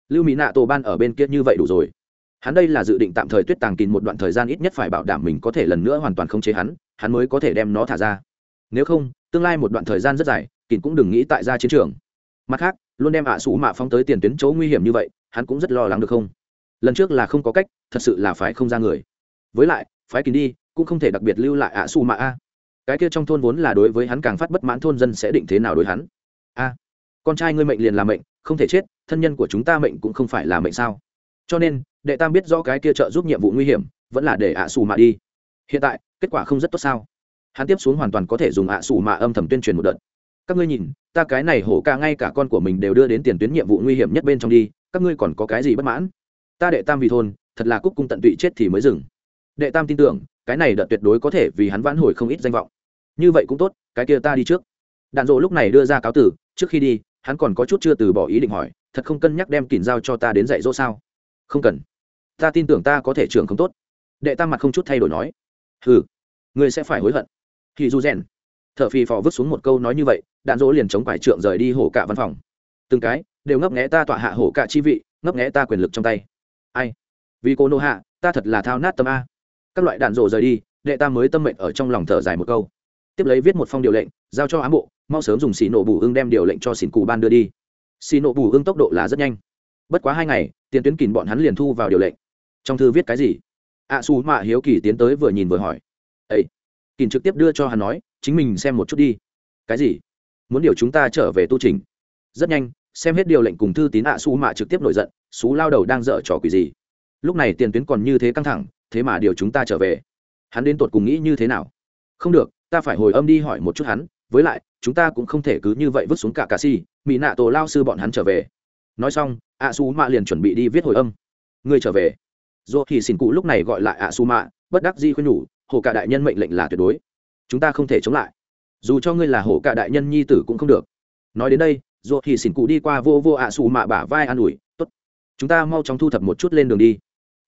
Lưu mỹ nạ tổ ban ở bên kia như vậy đủ rồi. Hắn đây là dự định tạm thời tuyết tàng kín một đoạn thời gian ít nhất phải bảo đảm mình có thể lần nữa hoàn toàn không chế hắn hắn mới có thể đem nó thả ra. Nếu không, tương lai một đoạn thời gian rất dài, kín cũng đừng nghĩ tại ra chiến trường. Mặt khác, luôn đem ạ à sủ mạ phóng tới tiền tuyến chỗ nguy hiểm như vậy, hắn cũng rất lo lắng được không? Lần trước là không có cách, thật sự là phái không ra người. Với lại, phái kín đi cũng không thể đặc biệt lưu lại ạ su mạ a. Cái kia trong thôn vốn là đối với hắn càng phát bất mãn thôn dân sẽ định thế nào đối hắn? A, con trai ngươi mệnh liền là mệnh, không thể chết, thân nhân của chúng ta mệnh cũng không phải là mệnh sao? Cho nên, đệ tam biết rõ cái kia trợ giúp nhiệm vụ nguy hiểm, vẫn là để ạ xù mạ đi. Hiện tại, kết quả không rất tốt sao? Hắn tiếp xuống hoàn toàn có thể dùng ạ xù mạ âm thầm tuyên truyền một đợt. Các ngươi nhìn, ta cái này hổ ca ngay cả con của mình đều đưa đến tiền tuyến nhiệm vụ nguy hiểm nhất bên trong đi, các ngươi còn có cái gì bất mãn? Ta đệ tam vì thôn, thật là cúc cung tận tụy chết thì mới dừng đệ tam tin tưởng, cái này đợt tuyệt đối có thể vì hắn vãn hồi không ít danh vọng. Như vậy cũng tốt, cái kia ta đi trước. Đạn dộ lúc này đưa ra cáo tử, trước khi đi, hắn còn có chút chưa từ bỏ ý định hỏi, thật không cân nhắc đem kìm giao cho ta đến dạy dỗ sao? Không cần. Ta tin tưởng ta có thể trưởng không tốt. Đệ tam mặt không chút thay đổi nói. Ừ ngươi sẽ phải hối hận. Thì du rèn. T h ở phì phò vứt xuống một câu nói như vậy, đạn dỗ liền chống quải trượng rời đi hổ cả văn phòng. Từng cái, đều ngấp nghẽ ta tọa hạ hổ cả chi vị, ngấp nghẽ ta quyền lực trong tay. Ai? Vì cô nô hạ, ta thật là thao nát tâm a các loại đạn rộ rời đi đệ tam mới tâm mệnh ở trong lòng thở dài một câu. Tiếp lấy viết một phong điều lệnh giao cho ám bộ mau sớm dùng xì nổ bù ưng đem điều lệnh cho xỉn cù ban đưa đi. Xì nổ bù ưng tốc độ là rất nhanh. Bất quá hai ngày tiền tuyến kìm bọn hắn liền thu vào điều lệnh. Trong thư viết cái gì? Ạ à, xù mạ hiếu kỳ tiến tới vừa nhìn vừa hỏi. Ấy kìm trực tiếp đưa cho hắn nói chính mình xem một chút đi. Cái gì? Muốn điều chúng ta trở về tu trình? Rất nhanh xem hết điều lệnh cùng thư tín ạ à, xù mạ trực tiếp nổi giận xú lao đầu đang dở trò quỷ gì. Lúc này tiền tuyến còn như thế căng thẳng thế mà điều chúng ta trở về. Hắn đến tột cùng nghĩ như thế nào? Không được, ta phải hồi âm đi hỏi một chút hắn, với lại, chúng ta cũng không thể cứ như vậy vứt xuống cả cà si mỹ nạ tổ lao sư bọn hắn trở về. Nói xong ạ su mạ liền chuẩn bị đi viết hồi âm. Ngươi trở về. Dù thì xin cụ lúc này gọi lại ạ su mạ bất đắc di khuyên nhủ, hồ cả đại nhân mệnh lệnh là tuyệt đối. Chúng ta không thể chống lại. Dù cho ngươi là hồ cả đại nhân nhi tử cũng không được. Nói đến đây dù thì xin cụ đi qua vô vô ạ su mạ bả vai an ủi, tốt, chúng ta mau chóng thu thập một chút lên đường đi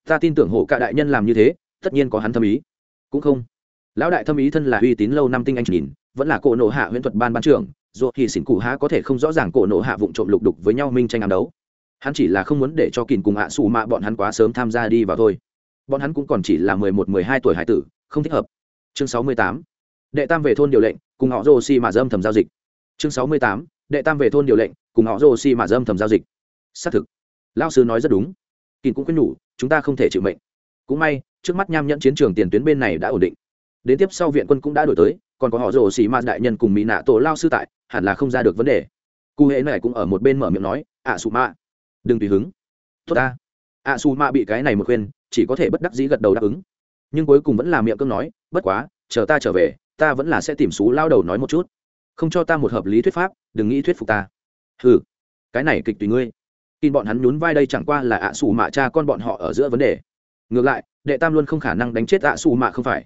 ta tin tưởng hộ cả đại nhân làm như thế, tất nhiên có hắn thâm ý. Cũng không. Lão đại thâm ý thân là uy tín lâu năm tinh anh nhìn, vẫn là cổ nộ hạ huyễn thuật ban ban trưởng, dù thì xỉn cụ há có thể không rõ ràng cổ nộ hạ vụng trộm lục đục với nhau minh tranh ám đấu. Hắn chỉ là không muốn để cho kìn cùng hạ xù mạ bọn hắn quá sớm tham gia đi vào thôi. Bọn hắn cũng còn chỉ là mười một, mười hai tuổi hải tử, không thích hợp. Chương sáu mươi tám. Đệ tam về thôn điều lệnh, cùng họ rô si mà dâm thầm giao dịch. Chương sáu mươi tám. Đệ tam về thôn điều lệnh, cùng họ rô si mà dâm thầm giao dịch. Xác thực. Lao sư nói rất đúng. Kìn cũng khuyên nhủ chúng ta không thể chịu mệnh. Cũng may, trước mắt nham nhẫn chiến trường tiền tuyến bên này đã ổn định. Đến tiếp sau viện quân cũng đã đổi tới, còn có họ rồ xì ma đại nhân cùng mỹ nạ tổ lao sư tại, hẳn là không ra được vấn đề. Cụ hệ này cũng ở một bên mở miệng nói, ạ xù ma, đừng tùy hứng. Tốt ta. Ạ xù ma bị cái này một khuyên, chỉ có thể bất đắc dĩ gật đầu đáp ứng. Nhưng cuối cùng vẫn là miệng cương nói, bất quá, chờ ta trở về, ta vẫn là sẽ tìm xú lao đầu nói một chút. Không cho ta một hợp lý thuyết pháp, đừng nghĩ thuyết phục ta. Ừ cái này kịch tùy ngươi tin bọn hắn nhún vai đây chẳng qua là ạ à mạ cha con bọn họ ở giữa vấn đề. Ngược lại, đệ tam luôn không khả năng đánh chết ạ à mạ không phải.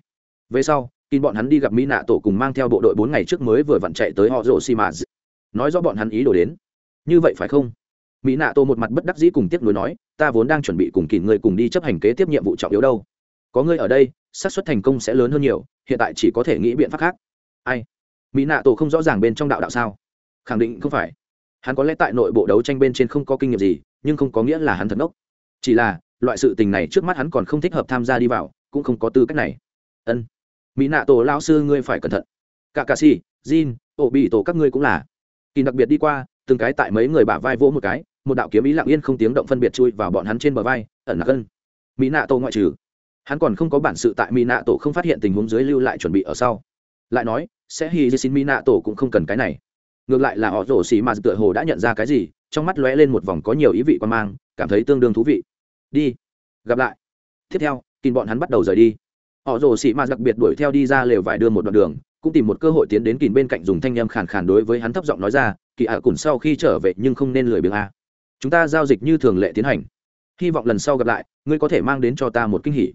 Về sau, tin bọn hắn đi gặp mỹ nạ tổ cùng mang theo bộ đội bốn ngày trước mới vừa vặn chạy tới họ rổ xì mà nói do bọn hắn ý đồ đến. Như vậy phải không? Mỹ nạ tổ một mặt bất đắc dĩ cùng tiếp nối nói, ta vốn đang chuẩn bị cùng kỳ người cùng đi chấp hành kế tiếp nhiệm vụ trọng yếu đâu. Có ngươi ở đây, xác suất thành công sẽ lớn hơn nhiều, hiện tại chỉ có thể nghĩ biện pháp khác. Ai? Mỹ nạ tổ không rõ ràng bên trong đạo đạo sao? Khẳng định không phải hắn có lẽ tại nội bộ đấu tranh bên trên không có kinh nghiệm gì, nhưng không có nghĩa là hắn thật ngốc. Chỉ là, loại sự tình này trước mắt hắn còn không thích hợp tham gia đi vào, cũng không có tư cách này. Ân. Mỹ nạ tổ lao sư ngươi phải cẩn thận. Cả cà si jin ổ bị tổ các ngươi cũng là. Kỳ đặc biệt đi qua, từng cái tại mấy người bả vai vỗ một cái, một đạo kiếm ý lặng yên không tiếng động phân biệt chui vào bọn hắn trên bờ vai, ẩn nặc ân. Mỹ nạ tổ ngoại trừ. Hắn còn không có bản sự tại mỹ nạ tổ không phát hiện tình huống dưới lưu lại chuẩn bị ở sau. Lại nói, sẽ hy xin mỹ nạ tổ cũng không cần cái này ngược lại là họ rổ xì mà tựa hồ đã nhận ra cái gì, trong mắt lóe lên một vòng có nhiều ý vị quan mang, cảm thấy tương đương thú vị. Đi, gặp lại. Tiếp theo kìm bọn hắn bắt đầu rời đi. Họ rồ xì mà đặc biệt đuổi theo đi ra lều vải đưa một đoạn đường, cũng tìm một cơ hội tiến đến kìm bên cạnh dùng thanh em khàn khàn đối với hắn thấp giọng nói ra, kỳ ạ à cùn sau khi trở về nhưng không nên lười biếng a. Chúng ta giao dịch như thường lệ tiến hành. Hy vọng lần sau gặp lại, ngươi có thể mang đến cho ta một kinh hỉ.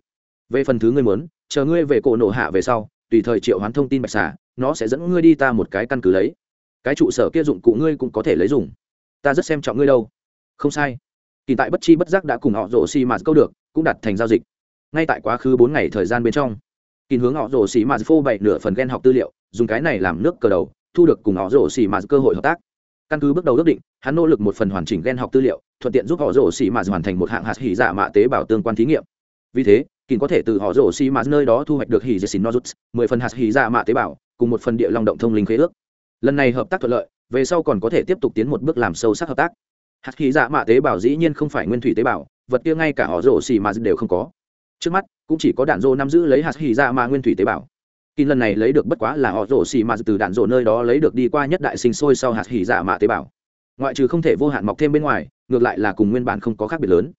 Về phần thứ ngươi muốn, chờ ngươi về cổ nổ hạ về sau, tùy thời triệu hoán thông tin bạch xà, nó sẽ dẫn ngươi đi ta một cái căn cứ lấy cái trụ sở kia dụng cụ ngươi cũng có thể lấy dùng. Ta rất xem trọng ngươi đâu. Không sai. Kỳ tại bất chi bất giác đã cùng họ rổ xì mạt câu được, cũng đặt thành giao dịch. Ngay tại quá khứ bốn ngày thời gian bên trong, kỳ hướng họ rổ xì mạt phô bày nửa phần ghen học tư liệu, dùng cái này làm nước cờ đầu, thu được cùng họ rổ xì mạt cơ hội hợp tác. Căn cứ bước đầu ước định, hắn nỗ lực một phần hoàn chỉnh ghen học tư liệu, thuận tiện giúp họ rổ xì mạt hoàn thành một hạng hạt hỉ dạ mạ tế bào tương quan thí nghiệm. Vì thế, kỳ có thể từ họ rổ xì mạt nơi đó thu hoạch được hỉ dạ xin nozuts, mười phần hạt hỉ dạ mạ tế bào, cùng một phần địa long động thông linh khế ước lần này hợp tác thuận lợi, về sau còn có thể tiếp tục tiến một bước làm sâu sắc hợp tác. Hạt khí dạ mạ tế bào dĩ nhiên không phải nguyên thủy tế bào, vật kia ngay cả họ rổ xì mà đều không có. Trước mắt, cũng chỉ có đạn rô nắm giữ lấy hạt khí dạ mạ nguyên thủy tế bào. Kỳ lần này lấy được bất quá là họ rổ xì mà từ đạn rổ nơi đó lấy được đi qua nhất đại sinh sôi sau hạt khí dạ mạ tế bào. Ngoại trừ không thể vô hạn mọc thêm bên ngoài, ngược lại là cùng nguyên bản không có khác biệt lớn.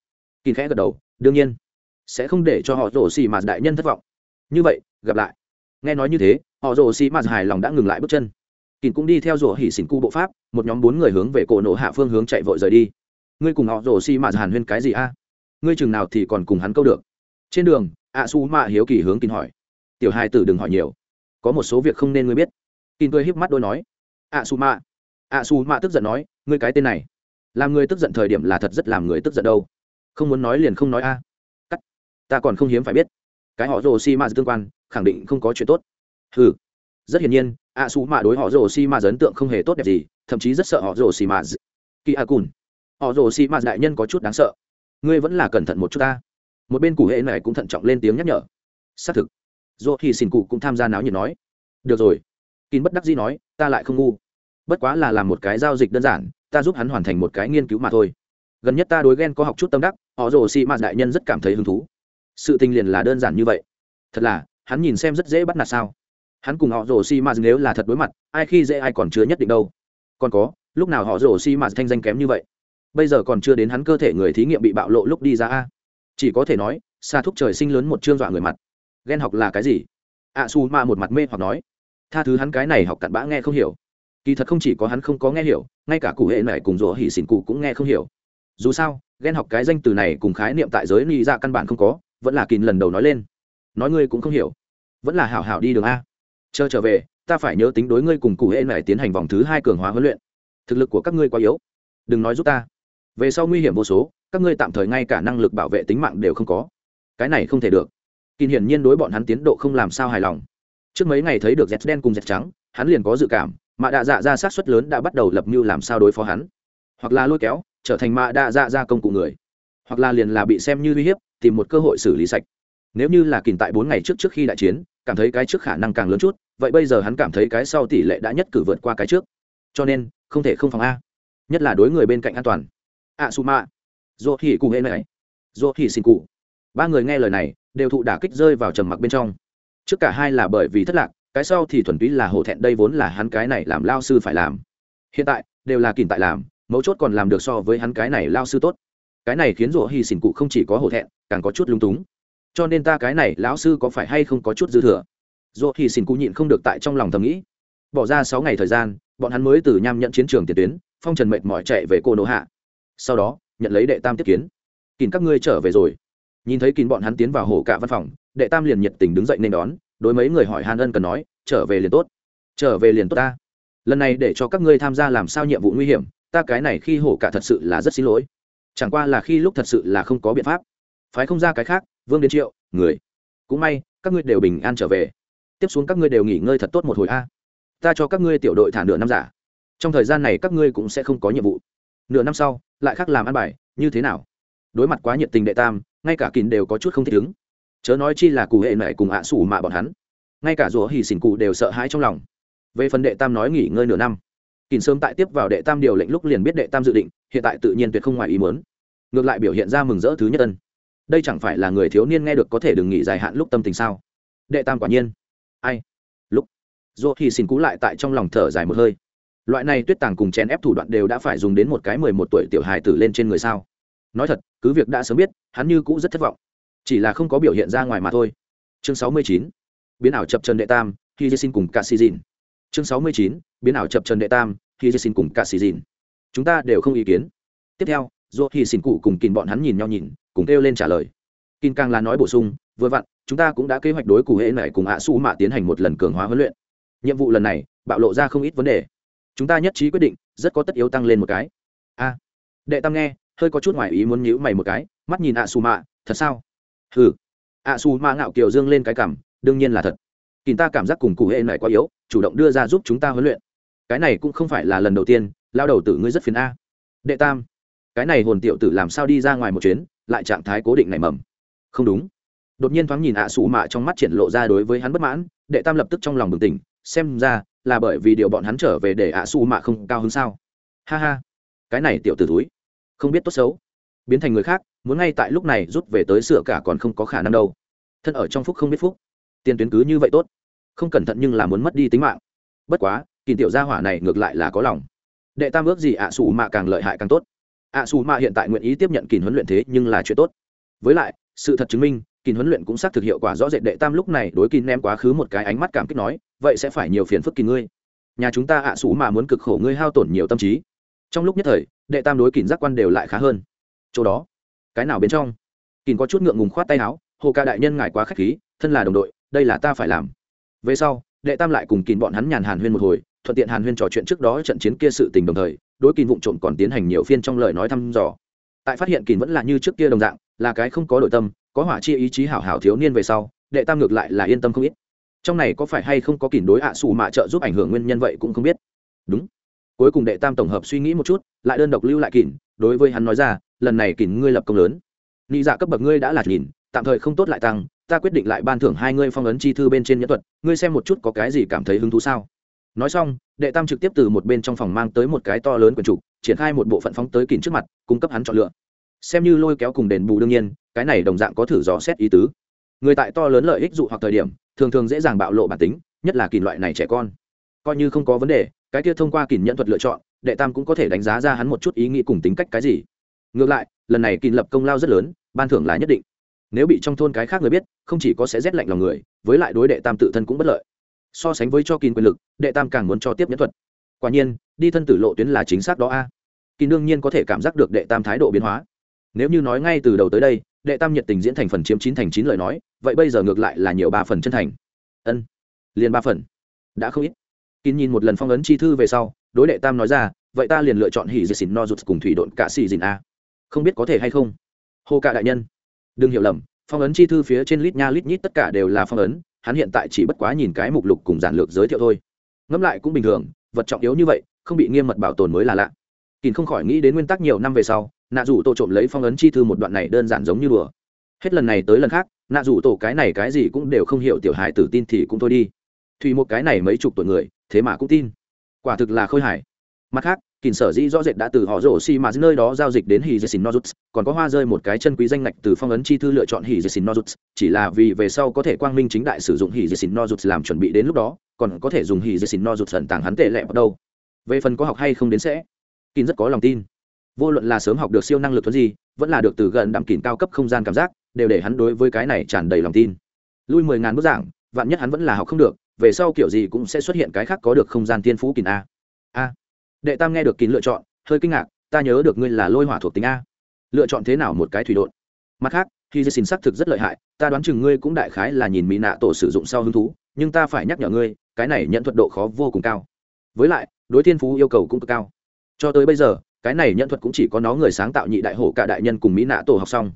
Kỳ khẽ gật đầu, đương nhiên, sẽ không để cho họ rổ xì mà đại nhân thất vọng. Như vậy, gặp lại. Nghe nói như thế, họ rồ xì mạt hài lòng đã ngừng lại bước chân kín cũng đi theo rủa hỉ xỉn cu bộ pháp, một nhóm bốn người hướng về cổ nộ hạ phương hướng chạy vội rời đi. Ngươi cùng họ rổ xi mạt hàn huyên cái gì a? Ngươi chừng nào thì còn cùng hắn câu được? Trên đường, ạ su mạ hiếu kỳ hướng kín hỏi. Tiểu hai tử đừng hỏi nhiều. Có một số việc không nên ngươi biết. Kín cười híp mắt đôi nói. Ạ su mạ. Ạ su mạ tức giận nói, ngươi cái tên này, làm người tức giận thời điểm là thật rất làm người tức giận đâu. Không muốn nói liền không nói a. Cắt. Ta còn không hiếm phải biết. Cái họ rồ xi ma tương quan, khẳng định không có chuyện tốt. Ừ rất hiển nhiên ạ su mạ đối họ rồ xi ma ấn tượng không hề tốt đẹp gì, thậm chí rất sợ họ rồ xi ma kỳ a cùn. Họ rồ xi ma đại nhân có chút đáng sợ. Ngươi vẫn là cẩn thận một chút ta. Một bên cụ hệ này cũng thận trọng lên tiếng nhắc nhở. Xác thực. Dô thì xin cụ cũng tham gia náo nhiệt nói. Được rồi. Kín bất đắc dĩ nói, ta lại không ngu. Bất quá là làm một cái giao dịch đơn giản, ta giúp hắn hoàn thành một cái nghiên cứu mà thôi. Gần nhất ta đối ghen có học chút tâm đắc, họ rồ xị mạt đại nhân rất cảm thấy hứng thú. Sự tình liền là đơn giản như vậy. Thật là, hắn nhìn xem rất dễ bắt nạt sao hắn cùng họ rồ xị mạt nếu là thật đối mặt, ai khi dễ ai còn chưa nhất định đâu. Còn có, lúc nào họ rồ xi mạt thanh danh kém như vậy? Bây giờ còn chưa đến hắn cơ thể người thí nghiệm bị bạo lộ lúc đi ra a. Chỉ có thể nói xa thúc trời sinh lớn một chương dọa người mặt. Ghen học là cái gì? Ạ su ma một mặt mê hoặc nói. Tha thứ hắn cái này học cặn bã nghe không hiểu. Kỳ thật không chỉ có hắn không có nghe hiểu, ngay cả cụ hệ này cùng rỗ hỉ xỉn cụ cũng nghe không hiểu. Dù sao ghen học cái danh từ này cùng khái niệm tại giới ly ra căn bản không có, vẫn là kín lần đầu nói lên. Nói ngươi cũng không hiểu. Vẫn là hảo hảo đi đường a chờ trở về, ta phải nhớ tính đối ngươi cùng cụ hễ này tiến hành vòng thứ hai cường hóa huấn luyện. Thực lực của các ngươi quá yếu. Đừng nói giúp ta. Về sau nguy hiểm vô số, các ngươi tạm thời ngay cả năng lực bảo vệ tính mạng đều không có. Cái này không thể được. Kín hiển nhiên đối bọn hắn tiến độ không làm sao hài lòng. Trước mấy ngày thấy được dẹt đen cùng dẹt trắng, hắn liền có dự cảm, mạ đạ dạ ra sát xuất lớn đã bắt đầu lập mưu làm sao đối phó hắn. Hoặc là lôi kéo, trở thành mạ đạ dạ ra công cụ người. Hoặc là liền là bị xem như uy hiếp, tìm một cơ hội xử lý sạch. Nếu như là kìm tại bốn ngày trước trước khi đại chiến cảm thấy cái trước khả năng càng lớn chút, vậy bây giờ hắn cảm thấy cái sau tỷ lệ đã nhất cử vượt qua cái trước. Cho nên, không thể không phòng a. Nhất là đối người bên cạnh an toàn. A su ma dô thì cụ hệ này dô thì xin cụ ba người nghe lời này, đều thụ đả kích rơi vào trầm mặc bên trong. Trước cả hai là bởi vì thất lạc, cái sau thì thuần túy là hổ thẹn đây vốn là hắn cái này làm lao sư phải làm. Hiện tại, đều là kìm tại làm, mấu chốt còn làm được so với hắn cái này lao sư tốt. Cái này khiến rỗ hy xỉn cụ không chỉ có hổ thẹn, càng có chút lung túng cho nên ta cái này lão sư có phải hay không có chút dư thừa? Rỗ thì xin cú nhịn không được tại trong lòng thầm nghĩ. Bỏ ra sáu ngày thời gian, bọn hắn mới từ nham nhận chiến trường tiền tuyến, phong trần mệt mỏi chạy về cô nỗ hạ. Sau đó, nhận lấy đệ tam tiếp kiến. Kín các ngươi trở về rồi. Nhìn thấy kín bọn hắn tiến vào hổ cả văn phòng, đệ tam liền nhiệt tình đứng dậy nên đón, đối mấy người hỏi hàn ân cần nói, trở về liền tốt. Trở về liền tốt ta. Lần này để cho các ngươi tham gia làm sao nhiệm vụ nguy hiểm, ta cái này khi hổ cả thật sự là rất xin lỗi. Chẳng qua là khi lúc thật sự là không có biện pháp. Phái không ra cái khác vương đến triệu, người. Cũng may, các ngươi đều bình an trở về. Tiếp xuống các ngươi đều nghỉ ngơi thật tốt một hồi a. Ta cho các ngươi tiểu đội thả nửa năm giả. Trong thời gian này các ngươi cũng sẽ không có nhiệm vụ. Nửa năm sau, lại khác làm ăn bài, như thế nào? Đối mặt quá nhiệt tình đệ tam, ngay cả kín đều có chút không thích ứng. Chớ nói chi là cụ hệ mẹ cùng ạ à sủ mạ bọn hắn. Ngay cả rủa hỉ xỉn cụ đều sợ hãi trong lòng. Về phần đệ tam nói nghỉ ngơi nửa năm, kín sớm tại tiếp vào đệ tam điều lệnh lúc liền biết đệ tam dự định, hiện tại tự nhiên tuyệt không ngoài ý muốn. Ngược lại biểu hiện ra mừng rỡ thứ nhất ân đây chẳng phải là người thiếu niên nghe được có thể đừng nghỉ dài hạn lúc tâm tình sao? Đệ tam quả nhiên. Ai? Lúc. Dỗ thì xin cú lại tại trong lòng thở dài một hơi. Loại này tuyết tàng cùng chèn ép thủ đoạn đều đã phải dùng đến một cái mười một tuổi tiểu hài tử lên trên người sao? Nói thật, cứ việc đã sớm biết, hắn như cũ rất thất vọng. Chỉ là không có biểu hiện ra ngoài mà thôi. Chương sáu mươi chín. Biến ảo chập trần đệ tam khi dê xin cùng cả xì dìn. Chương sáu mươi chín. Biến ảo chập trần đệ tam khi dê xin cùng cả xì dìn. Chúng ta đều không ý kiến. Tiếp theo dô thì xin cụ cùng kìm bọn hắn nhìn nhau nhìn cùng kêu lên trả lời. Kin càng là nói bổ sung, vừa vặn, chúng ta cũng đã kế hoạch đối cụ hệ này cùng ạ su mạ tiến hành một lần cường hóa huấn luyện. Nhiệm vụ lần này, bạo lộ ra không ít vấn đề. Chúng ta nhất trí quyết định, rất có tất yếu tăng lên một cái. A. Đệ tam nghe, hơi có chút ngoài ý muốn nhíu mày một cái, mắt nhìn ạ su mạ, thật sao? Hừ. Ạ su mạ ngạo kiều dương lên cái cảm, đương nhiên là thật. Kỳ ta cảm giác cùng cụ hệ này quá yếu, chủ động đưa ra giúp chúng ta huấn luyện. Cái này cũng không phải là lần đầu tiên, lao đầu tử ngươi rất phiền a. Đệ tam. Cái này hồn tiểu tử làm sao đi ra ngoài một chuyến lại trạng thái cố định này mầm. Không đúng. Đột nhiên thoáng nhìn ạ à mạ trong mắt triển lộ ra đối với hắn bất mãn, đệ tam lập tức trong lòng bừng tỉnh, xem ra là bởi vì điều bọn hắn trở về để ạ à mạ không cao hứng sao. Ha ha. Cái này tiểu tử túi không biết tốt xấu. Biến thành người khác, muốn ngay tại lúc này rút về tới sửa cả còn không có khả năng đâu. Thân ở trong phúc không biết phúc. Tiền tuyến cứ như vậy tốt. Không cẩn thận nhưng là muốn mất đi tính mạng. Bất quá, kỳ tiểu gia hỏa này ngược lại là có lòng. Đệ tam ước gì ạ à mạ càng lợi hại càng tốt ạ xù mạ hiện tại nguyện ý tiếp nhận kỳ huấn luyện thế nhưng là chuyện tốt. Với lại, sự thật chứng minh kỳ huấn luyện cũng xác thực hiệu quả rõ rệt đệ tam lúc này đối kỳ ném quá khứ một cái ánh mắt cảm kích nói, vậy sẽ phải nhiều phiền phức kỳ ngươi. Nhà chúng ta ạ xù mà muốn cực khổ ngươi hao tổn nhiều tâm trí. Trong lúc nhất thời, đệ tam đối kỳ giác quan đều lại khá hơn. Chỗ đó, cái nào bên trong? Kỳ có chút ngượng ngùng khoát tay áo, hồ ca đại nhân ngài quá khách khí, thân là đồng đội, đây là ta phải làm. Về sau, đệ tam lại cùng kỳ bọn hắn nhàn hàn huyên một hồi, thuận tiện hàn huyên trò chuyện trước đó trận chiến kia sự tình đồng thời đối kỳ vụng trộm còn tiến hành nhiều phiên trong lời nói thăm dò. Tại phát hiện kỳ vẫn là như trước kia đồng dạng, là cái không có đội tâm, có hỏa chi ý chí hảo hảo thiếu niên về sau, đệ tam ngược lại là yên tâm không ít. Trong này có phải hay không có kỳ đối ạ à xù mạ trợ giúp ảnh hưởng nguyên nhân vậy cũng không biết. Đúng. Cuối cùng đệ tam tổng hợp suy nghĩ một chút, lại đơn độc lưu lại kỳ đối với hắn nói ra, lần này kỳ ngươi lập công lớn. Nghĩ dạ cấp bậc ngươi đã là nhìn, tạm thời không tốt lại tăng, ta quyết định lại ban thưởng hai ngươi phong ấn chi thư bên trên nhẫn thuật, ngươi xem một chút có cái gì cảm thấy hứng thú sao? Nói xong, đệ tam trực tiếp từ một bên trong phòng mang tới một cái to lớn quần trục, triển khai một bộ phận phóng tới kín trước mặt, cung cấp hắn chọn lựa. Xem như lôi kéo cùng đền bù đương nhiên, cái này đồng dạng có thử dò xét ý tứ. Người tại to lớn lợi ích dụ hoặc thời điểm, thường thường dễ dàng bạo lộ bản tính, nhất là kìn loại này trẻ con. Coi như không có vấn đề, cái kia thông qua kìn nhận thuật lựa chọn, đệ tam cũng có thể đánh giá ra hắn một chút ý nghĩ cùng tính cách cái gì. Ngược lại, lần này kìn lập công lao rất lớn, ban thưởng là nhất định. Nếu bị trong thôn cái khác người biết, không chỉ có sẽ rét lạnh lòng người, với lại đối đệ tam tự thân cũng bất lợi so sánh với cho kín quyền lực, đệ tam càng muốn cho tiếp nhẫn thuật. Quả nhiên, đi thân tử lộ tuyến là chính xác đó a. À. kín đương nhiên có thể cảm giác được đệ tam thái độ biến hóa. Nếu như nói ngay từ đầu tới đây, đệ tam nhiệt tình diễn thành phần chiếm chín thành chín lời nói, vậy bây giờ ngược lại là nhiều ba phần chân thành. Ân, liền ba phần. Đã không ít. Kín nhìn một lần phong ấn chi thư về sau, đối đệ tam nói ra, vậy ta liền lựa chọn hỉ dì xỉn no rụt cùng thủy độn cả xì dìn a. Không biết có thể hay không? Hô cả đại nhân. Đừng hiểu lầm, phong ấn chi thư phía trên lít nha lít nhít tất cả đều là phong ấn hắn hiện tại chỉ bất quá nhìn cái mục lục cùng giản lược giới thiệu thôi. Ngẫm lại cũng bình thường, vật trọng yếu như vậy, không bị nghiêm mật bảo tồn mới là lạ. Kín không khỏi nghĩ đến nguyên tắc nhiều năm về sau, nạ rủ tổ trộm lấy phong ấn chi thư một đoạn này đơn giản giống như đùa. Hết lần này tới lần khác, nạ rủ tổ cái này cái gì cũng đều không hiểu tiểu hài tử tin thì cũng thôi đi. Thùy một cái này mấy chục tuổi người, thế mà cũng tin. Quả thực là khôi hài. Mặt khác kỳn sở dĩ rõ rệt đã từ họ rổ xi mà nơi đó giao dịch đến hì dê xin nozuts, còn có hoa rơi một cái chân quý danh ngạch từ phong ấn chi thư lựa chọn hì dê xin nozuts, chỉ là vì về sau có thể quang minh chính đại sử dụng hì dê xin nozuts làm chuẩn bị đến lúc đó, còn có thể dùng hì dê xin nozuts ẩn tàng hắn tệ lẹ bắt đầu về phần có học hay không đến sẽ kỳn rất có lòng tin. Vô luận là sớm học được siêu năng lực thuấn gì, vẫn là được từ gần đạm kỳn cao cấp không gian cảm giác, đều để hắn đối với cái này tràn đầy lòng tin. Lui mười ngàn bức giảng, vạn nhất hắn vẫn là học không được, về sau kiểu gì cũng sẽ xuất hiện cái khác có được không gian tiên phú kỳn a. A đệ tam nghe được kín lựa chọn, hơi kinh ngạc, ta nhớ được ngươi là lôi hỏa thuộc tính a. Lựa chọn thế nào một cái thủy đột mặt khác, khi dây xin xác thực rất lợi hại, ta đoán chừng ngươi cũng đại khái là nhìn mỹ nạ tổ sử dụng sau hứng thú, nhưng ta phải nhắc nhở ngươi, cái này nhận thuật độ khó vô cùng cao. Với lại, đối thiên phú yêu cầu cũng cực cao. Cho tới bây giờ, cái này nhận thuật cũng chỉ có nó người sáng tạo nhị đại hổ cả đại nhân cùng mỹ nạ tổ học xong.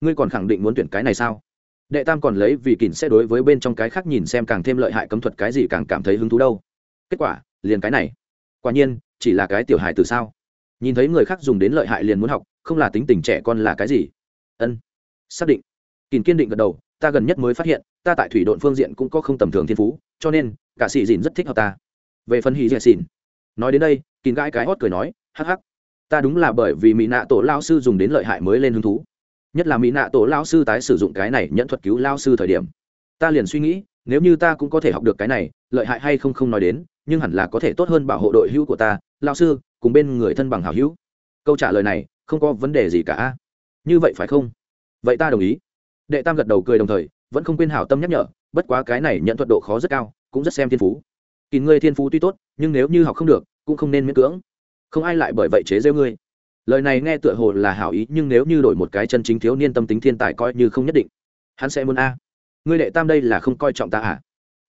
Ngươi còn khẳng định muốn tuyển cái này sao? Đệ tam còn lấy vì kỳn sẽ đối với bên trong cái khác nhìn xem càng thêm lợi hại cấm thuật cái gì càng cảm thấy hứng thú đâu. Kết quả, liền cái này. Quả nhiên chỉ là cái tiểu hài từ sao? Nhìn thấy người khác dùng đến lợi hại liền muốn học, không là tính tình trẻ con là cái gì? Ân, xác định. Kỳn kiên định gật đầu, ta gần nhất mới phát hiện, ta tại thủy đội phương diện cũng có không tầm thường thiên phú, cho nên, cả sĩ dìn rất thích hợp ta. Về phần hì dẹ xìn nói đến đây kỳn gãi cái hót cười nói, hắc hắc, ta đúng là bởi vì mỹ nạ tổ lao sư dùng đến lợi hại mới lên hứng thú. Nhất là mỹ nạ tổ lao sư tái sử dụng cái này nhận thuật cứu lao sư thời điểm. Ta liền suy nghĩ, nếu như ta cũng có thể học được cái này, lợi hại hay không không nói đến, nhưng hẳn là có thể tốt hơn bảo hộ đội hữu của ta lao sư, cùng bên người thân bằng hảo hữu. Câu trả lời này, không có vấn đề gì cả. Như vậy phải không? Vậy ta đồng ý. Đệ tam gật đầu cười đồng thời, vẫn không quên hảo tâm nhắc nhở, bất quá cái này nhận thuật độ khó rất cao, cũng rất xem thiên phú. Kỳ ngươi thiên phú tuy tốt, nhưng nếu như học không được, cũng không nên miễn cưỡng. Không ai lại bởi vậy chế rêu ngươi. Lời này nghe tựa hồ là hảo ý, nhưng nếu như đổi một cái chân chính thiếu niên tâm tính thiên tài coi như không nhất định. Hắn sẽ muốn a. Ngươi đệ tam đây là không coi trọng ta à?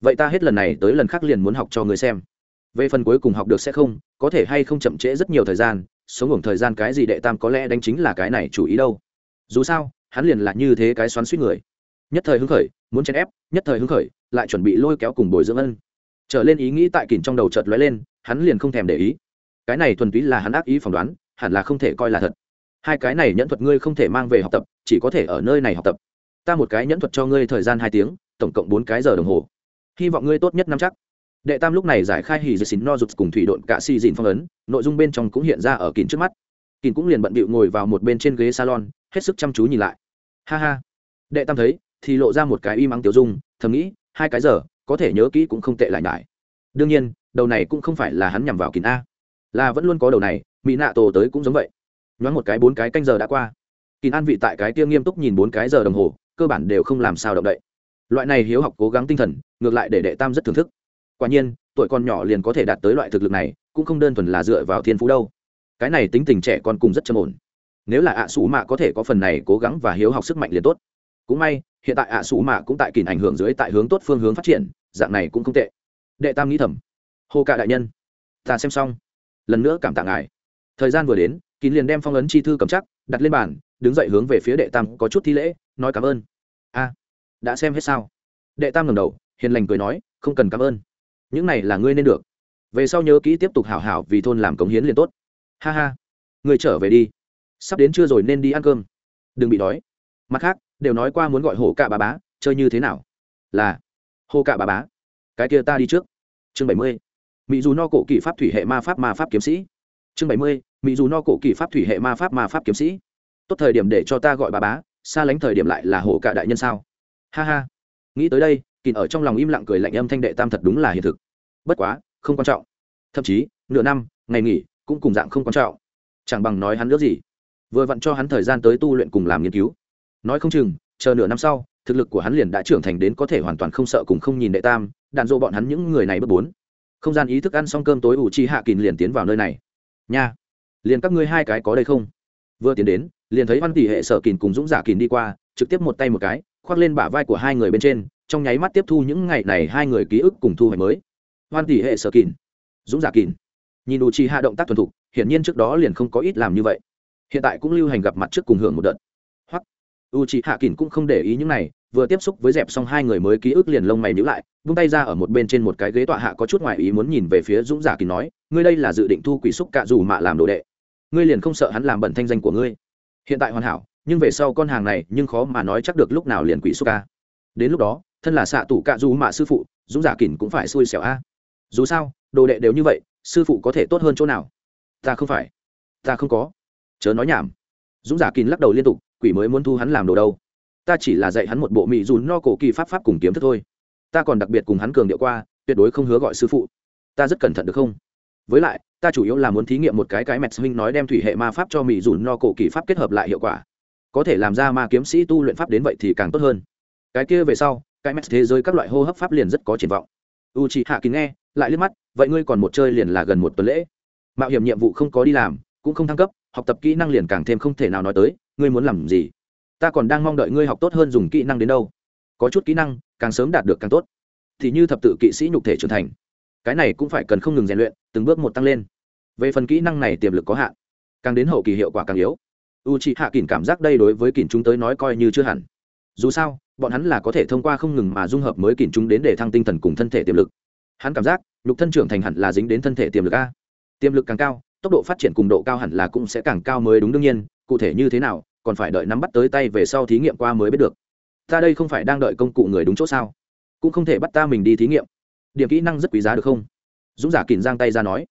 Vậy ta hết lần này tới lần khác liền muốn học cho ngươi xem về phần cuối cùng học được sẽ không, có thể hay không chậm trễ rất nhiều thời gian, sống hưởng thời gian cái gì đệ tam có lẽ đánh chính là cái này chủ ý đâu. Dù sao, hắn liền là như thế cái xoắn suýt người. Nhất thời hứng khởi, muốn chèn ép, nhất thời hứng khởi, lại chuẩn bị lôi kéo cùng bồi dưỡng ân. Trở lên ý nghĩ tại kỉnh trong đầu chợt lóe lên, hắn liền không thèm để ý. Cái này thuần túy là hắn ác ý phỏng đoán, hẳn là không thể coi là thật. Hai cái này nhẫn thuật ngươi không thể mang về học tập, chỉ có thể ở nơi này học tập. Ta một cái nhẫn thuật cho ngươi thời gian hai tiếng, tổng cộng bốn cái giờ đồng hồ. Hy vọng ngươi tốt nhất năm chắc đệ tam lúc này giải khai hì dì xín no rụt cùng thủy độn cạ xì dìn phong ấn, nội dung bên trong cũng hiện ra ở kín trước mắt. Kín cũng liền bận bịu ngồi vào một bên trên ghế salon, hết sức chăm chú nhìn lại. Ha ha. Đệ tam thấy, thì lộ ra một cái y mắng tiểu dung, thầm nghĩ, hai cái giờ, có thể nhớ kỹ cũng không tệ lại nhải. Đương nhiên, đầu này cũng không phải là hắn nhằm vào kín a. Là vẫn luôn có đầu này, mỹ nạ tổ tới cũng giống vậy. Nhoáng một cái bốn cái canh giờ đã qua. Kín an vị tại cái tiêu nghiêm túc nhìn bốn cái giờ đồng hồ, cơ bản đều không làm sao động đậy. Loại này hiếu học cố gắng tinh thần, ngược lại để đệ tam rất thưởng thức quả nhiên, tuổi còn nhỏ liền có thể đạt tới loại thực lực này, cũng không đơn thuần là dựa vào thiên phú đâu. Cái này tính tình trẻ con cùng rất trầm ổn. Nếu là ạ à sủ mạ có thể có phần này cố gắng và hiếu học sức mạnh liền tốt. Cũng may, hiện tại ạ à sủ mạ cũng tại kìm ảnh hưởng dưới tại hướng tốt phương hướng phát triển, dạng này cũng không tệ. Đệ tam nghĩ thầm. Hô cả đại nhân, ta xem xong. Lần nữa cảm tạ ngài. Thời gian vừa đến, kín liền đem phong ấn chi thư cầm chắc, đặt lên bàn, đứng dậy hướng về phía đệ tam có chút thi lễ, nói cảm ơn. A, đã xem hết sao? Đệ tam ngầm đầu, hiền lành cười nói, không cần cảm ơn những này là ngươi nên được. Về sau nhớ kỹ tiếp tục hảo hảo vì thôn làm cống hiến liền tốt. Ha ha. Người trở về đi. Sắp đến trưa rồi nên đi ăn cơm. Đừng bị đói. Mặt khác, đều nói qua muốn gọi hổ cạ bà bá, chơi như thế nào? Là hô cạ bà bá. Cái kia ta đi trước. Chương bảy mươi. Mỹ dù no cổ kỳ pháp thủy hệ ma pháp ma pháp kiếm sĩ. Chương bảy mươi. Mỹ dù no cổ kỳ pháp thủy hệ ma pháp ma pháp kiếm sĩ. Tốt thời điểm để cho ta gọi bà bá, xa lánh thời điểm lại là hổ cạ đại nhân sao? Ha ha. Nghĩ tới đây kìn ở trong lòng im lặng cười lạnh âm thanh đệ tam thật đúng là hiện thực. Bất quá, không quan trọng. Thậm chí, nửa năm, ngày nghỉ, cũng cùng dạng không quan trọng. Chẳng bằng nói hắn nữa gì. Vừa vặn cho hắn thời gian tới tu luyện cùng làm nghiên cứu. Nói không chừng, chờ nửa năm sau, thực lực của hắn liền đã trưởng thành đến có thể hoàn toàn không sợ cùng không nhìn đệ tam, đạn dộ bọn hắn những người này bất bốn. Không gian ý thức ăn xong cơm tối ủ chi hạ kìn liền tiến vào nơi này. Nha, liền các ngươi hai cái có đây không? Vừa tiến đến, liền thấy văn tỷ hệ sở kìn cùng dũng giả kìn đi qua, trực tiếp một tay một cái, khoác lên bả vai của hai người bên trên trong nháy mắt tiếp thu những ngày này hai người ký ức cùng thu hoạch mới. Hoan tỷ hệ sở kín dũng giả kín nhìn u chi hạ động tác thuần thục, hiển nhiên trước đó liền không có ít làm như vậy. Hiện tại cũng lưu hành gặp mặt trước cùng hưởng một đợt. Hoặc u chi hạ kín cũng không để ý những này, vừa tiếp xúc với dẹp xong hai người mới ký ức liền lông mày nhữ lại, vung tay ra ở một bên trên một cái ghế tọa hạ có chút ngoại ý muốn nhìn về phía dũng giả kín nói, ngươi đây là dự định thu quỷ xúc cạ dù mạ làm đồ đệ. Ngươi liền không sợ hắn làm bẩn thanh danh của ngươi. Hiện tại hoàn hảo, nhưng về sau con hàng này nhưng khó mà nói chắc được lúc nào liền quỷ xúc ca đến lúc đó thân là xạ tủ cạ dù mạ sư phụ, dũng giả kìn cũng phải xui xẻo a. Dù sao, đồ đệ đều như vậy, sư phụ có thể tốt hơn chỗ nào? Ta không phải. Ta không có. Chớ nói nhảm. Dũng giả kín lắc đầu liên tục, quỷ mới muốn thu hắn làm đồ đâu. Ta chỉ là dạy hắn một bộ mỹ dù no cổ kỳ pháp pháp cùng kiếm thức thôi. Ta còn đặc biệt cùng hắn cường điệu qua, tuyệt đối không hứa gọi sư phụ. Ta rất cẩn thận được không? Với lại, ta chủ yếu là muốn thí nghiệm một cái cái mẹt minh nói đem thủy hệ ma pháp cho mỹ dù no cổ kỳ pháp kết hợp lại hiệu quả. Có thể làm ra ma kiếm sĩ tu luyện pháp đến vậy thì càng tốt hơn. Cái kia về sau cái mẹt thế giới các loại hô hấp pháp liền rất có triển vọng. U chị hạ kín nghe, lại liếc mắt, vậy ngươi còn một chơi liền là gần một tuần lễ. Mạo hiểm nhiệm vụ không có đi làm, cũng không thăng cấp, học tập kỹ năng liền càng thêm không thể nào nói tới, ngươi muốn làm gì? Ta còn đang mong đợi ngươi học tốt hơn dùng kỹ năng đến đâu. Có chút kỹ năng, càng sớm đạt được càng tốt. Thì như thập tự kỵ sĩ nhục thể trưởng thành. Cái này cũng phải cần không ngừng rèn luyện, từng bước một tăng lên. Về phần kỹ năng này tiềm lực có hạn, càng đến hậu kỳ hiệu quả càng yếu. U c h ị hạ kỳn cảm giác đây đối với kỳn chúng tới nói coi như chưa hẳn dù sao, bọn hắn là có thể thông qua không ngừng mà dung hợp mới kìm chúng đến để thăng tinh thần cùng thân thể tiềm lực. Hắn cảm giác, nhục thân trưởng thành hẳn là dính đến thân thể tiềm lực a. Tiềm lực càng cao, tốc độ phát triển cùng độ cao hẳn là cũng sẽ càng cao mới đúng đương nhiên, cụ thể như thế nào, còn phải đợi nắm bắt tới tay về sau thí nghiệm qua mới biết được. Ta đây không phải đang đợi công cụ người đúng chỗ sao? Cũng không thể bắt ta mình đi thí nghiệm. Điểm kỹ năng rất quý giá được không? Dũng giả kìm giang tay ra nói.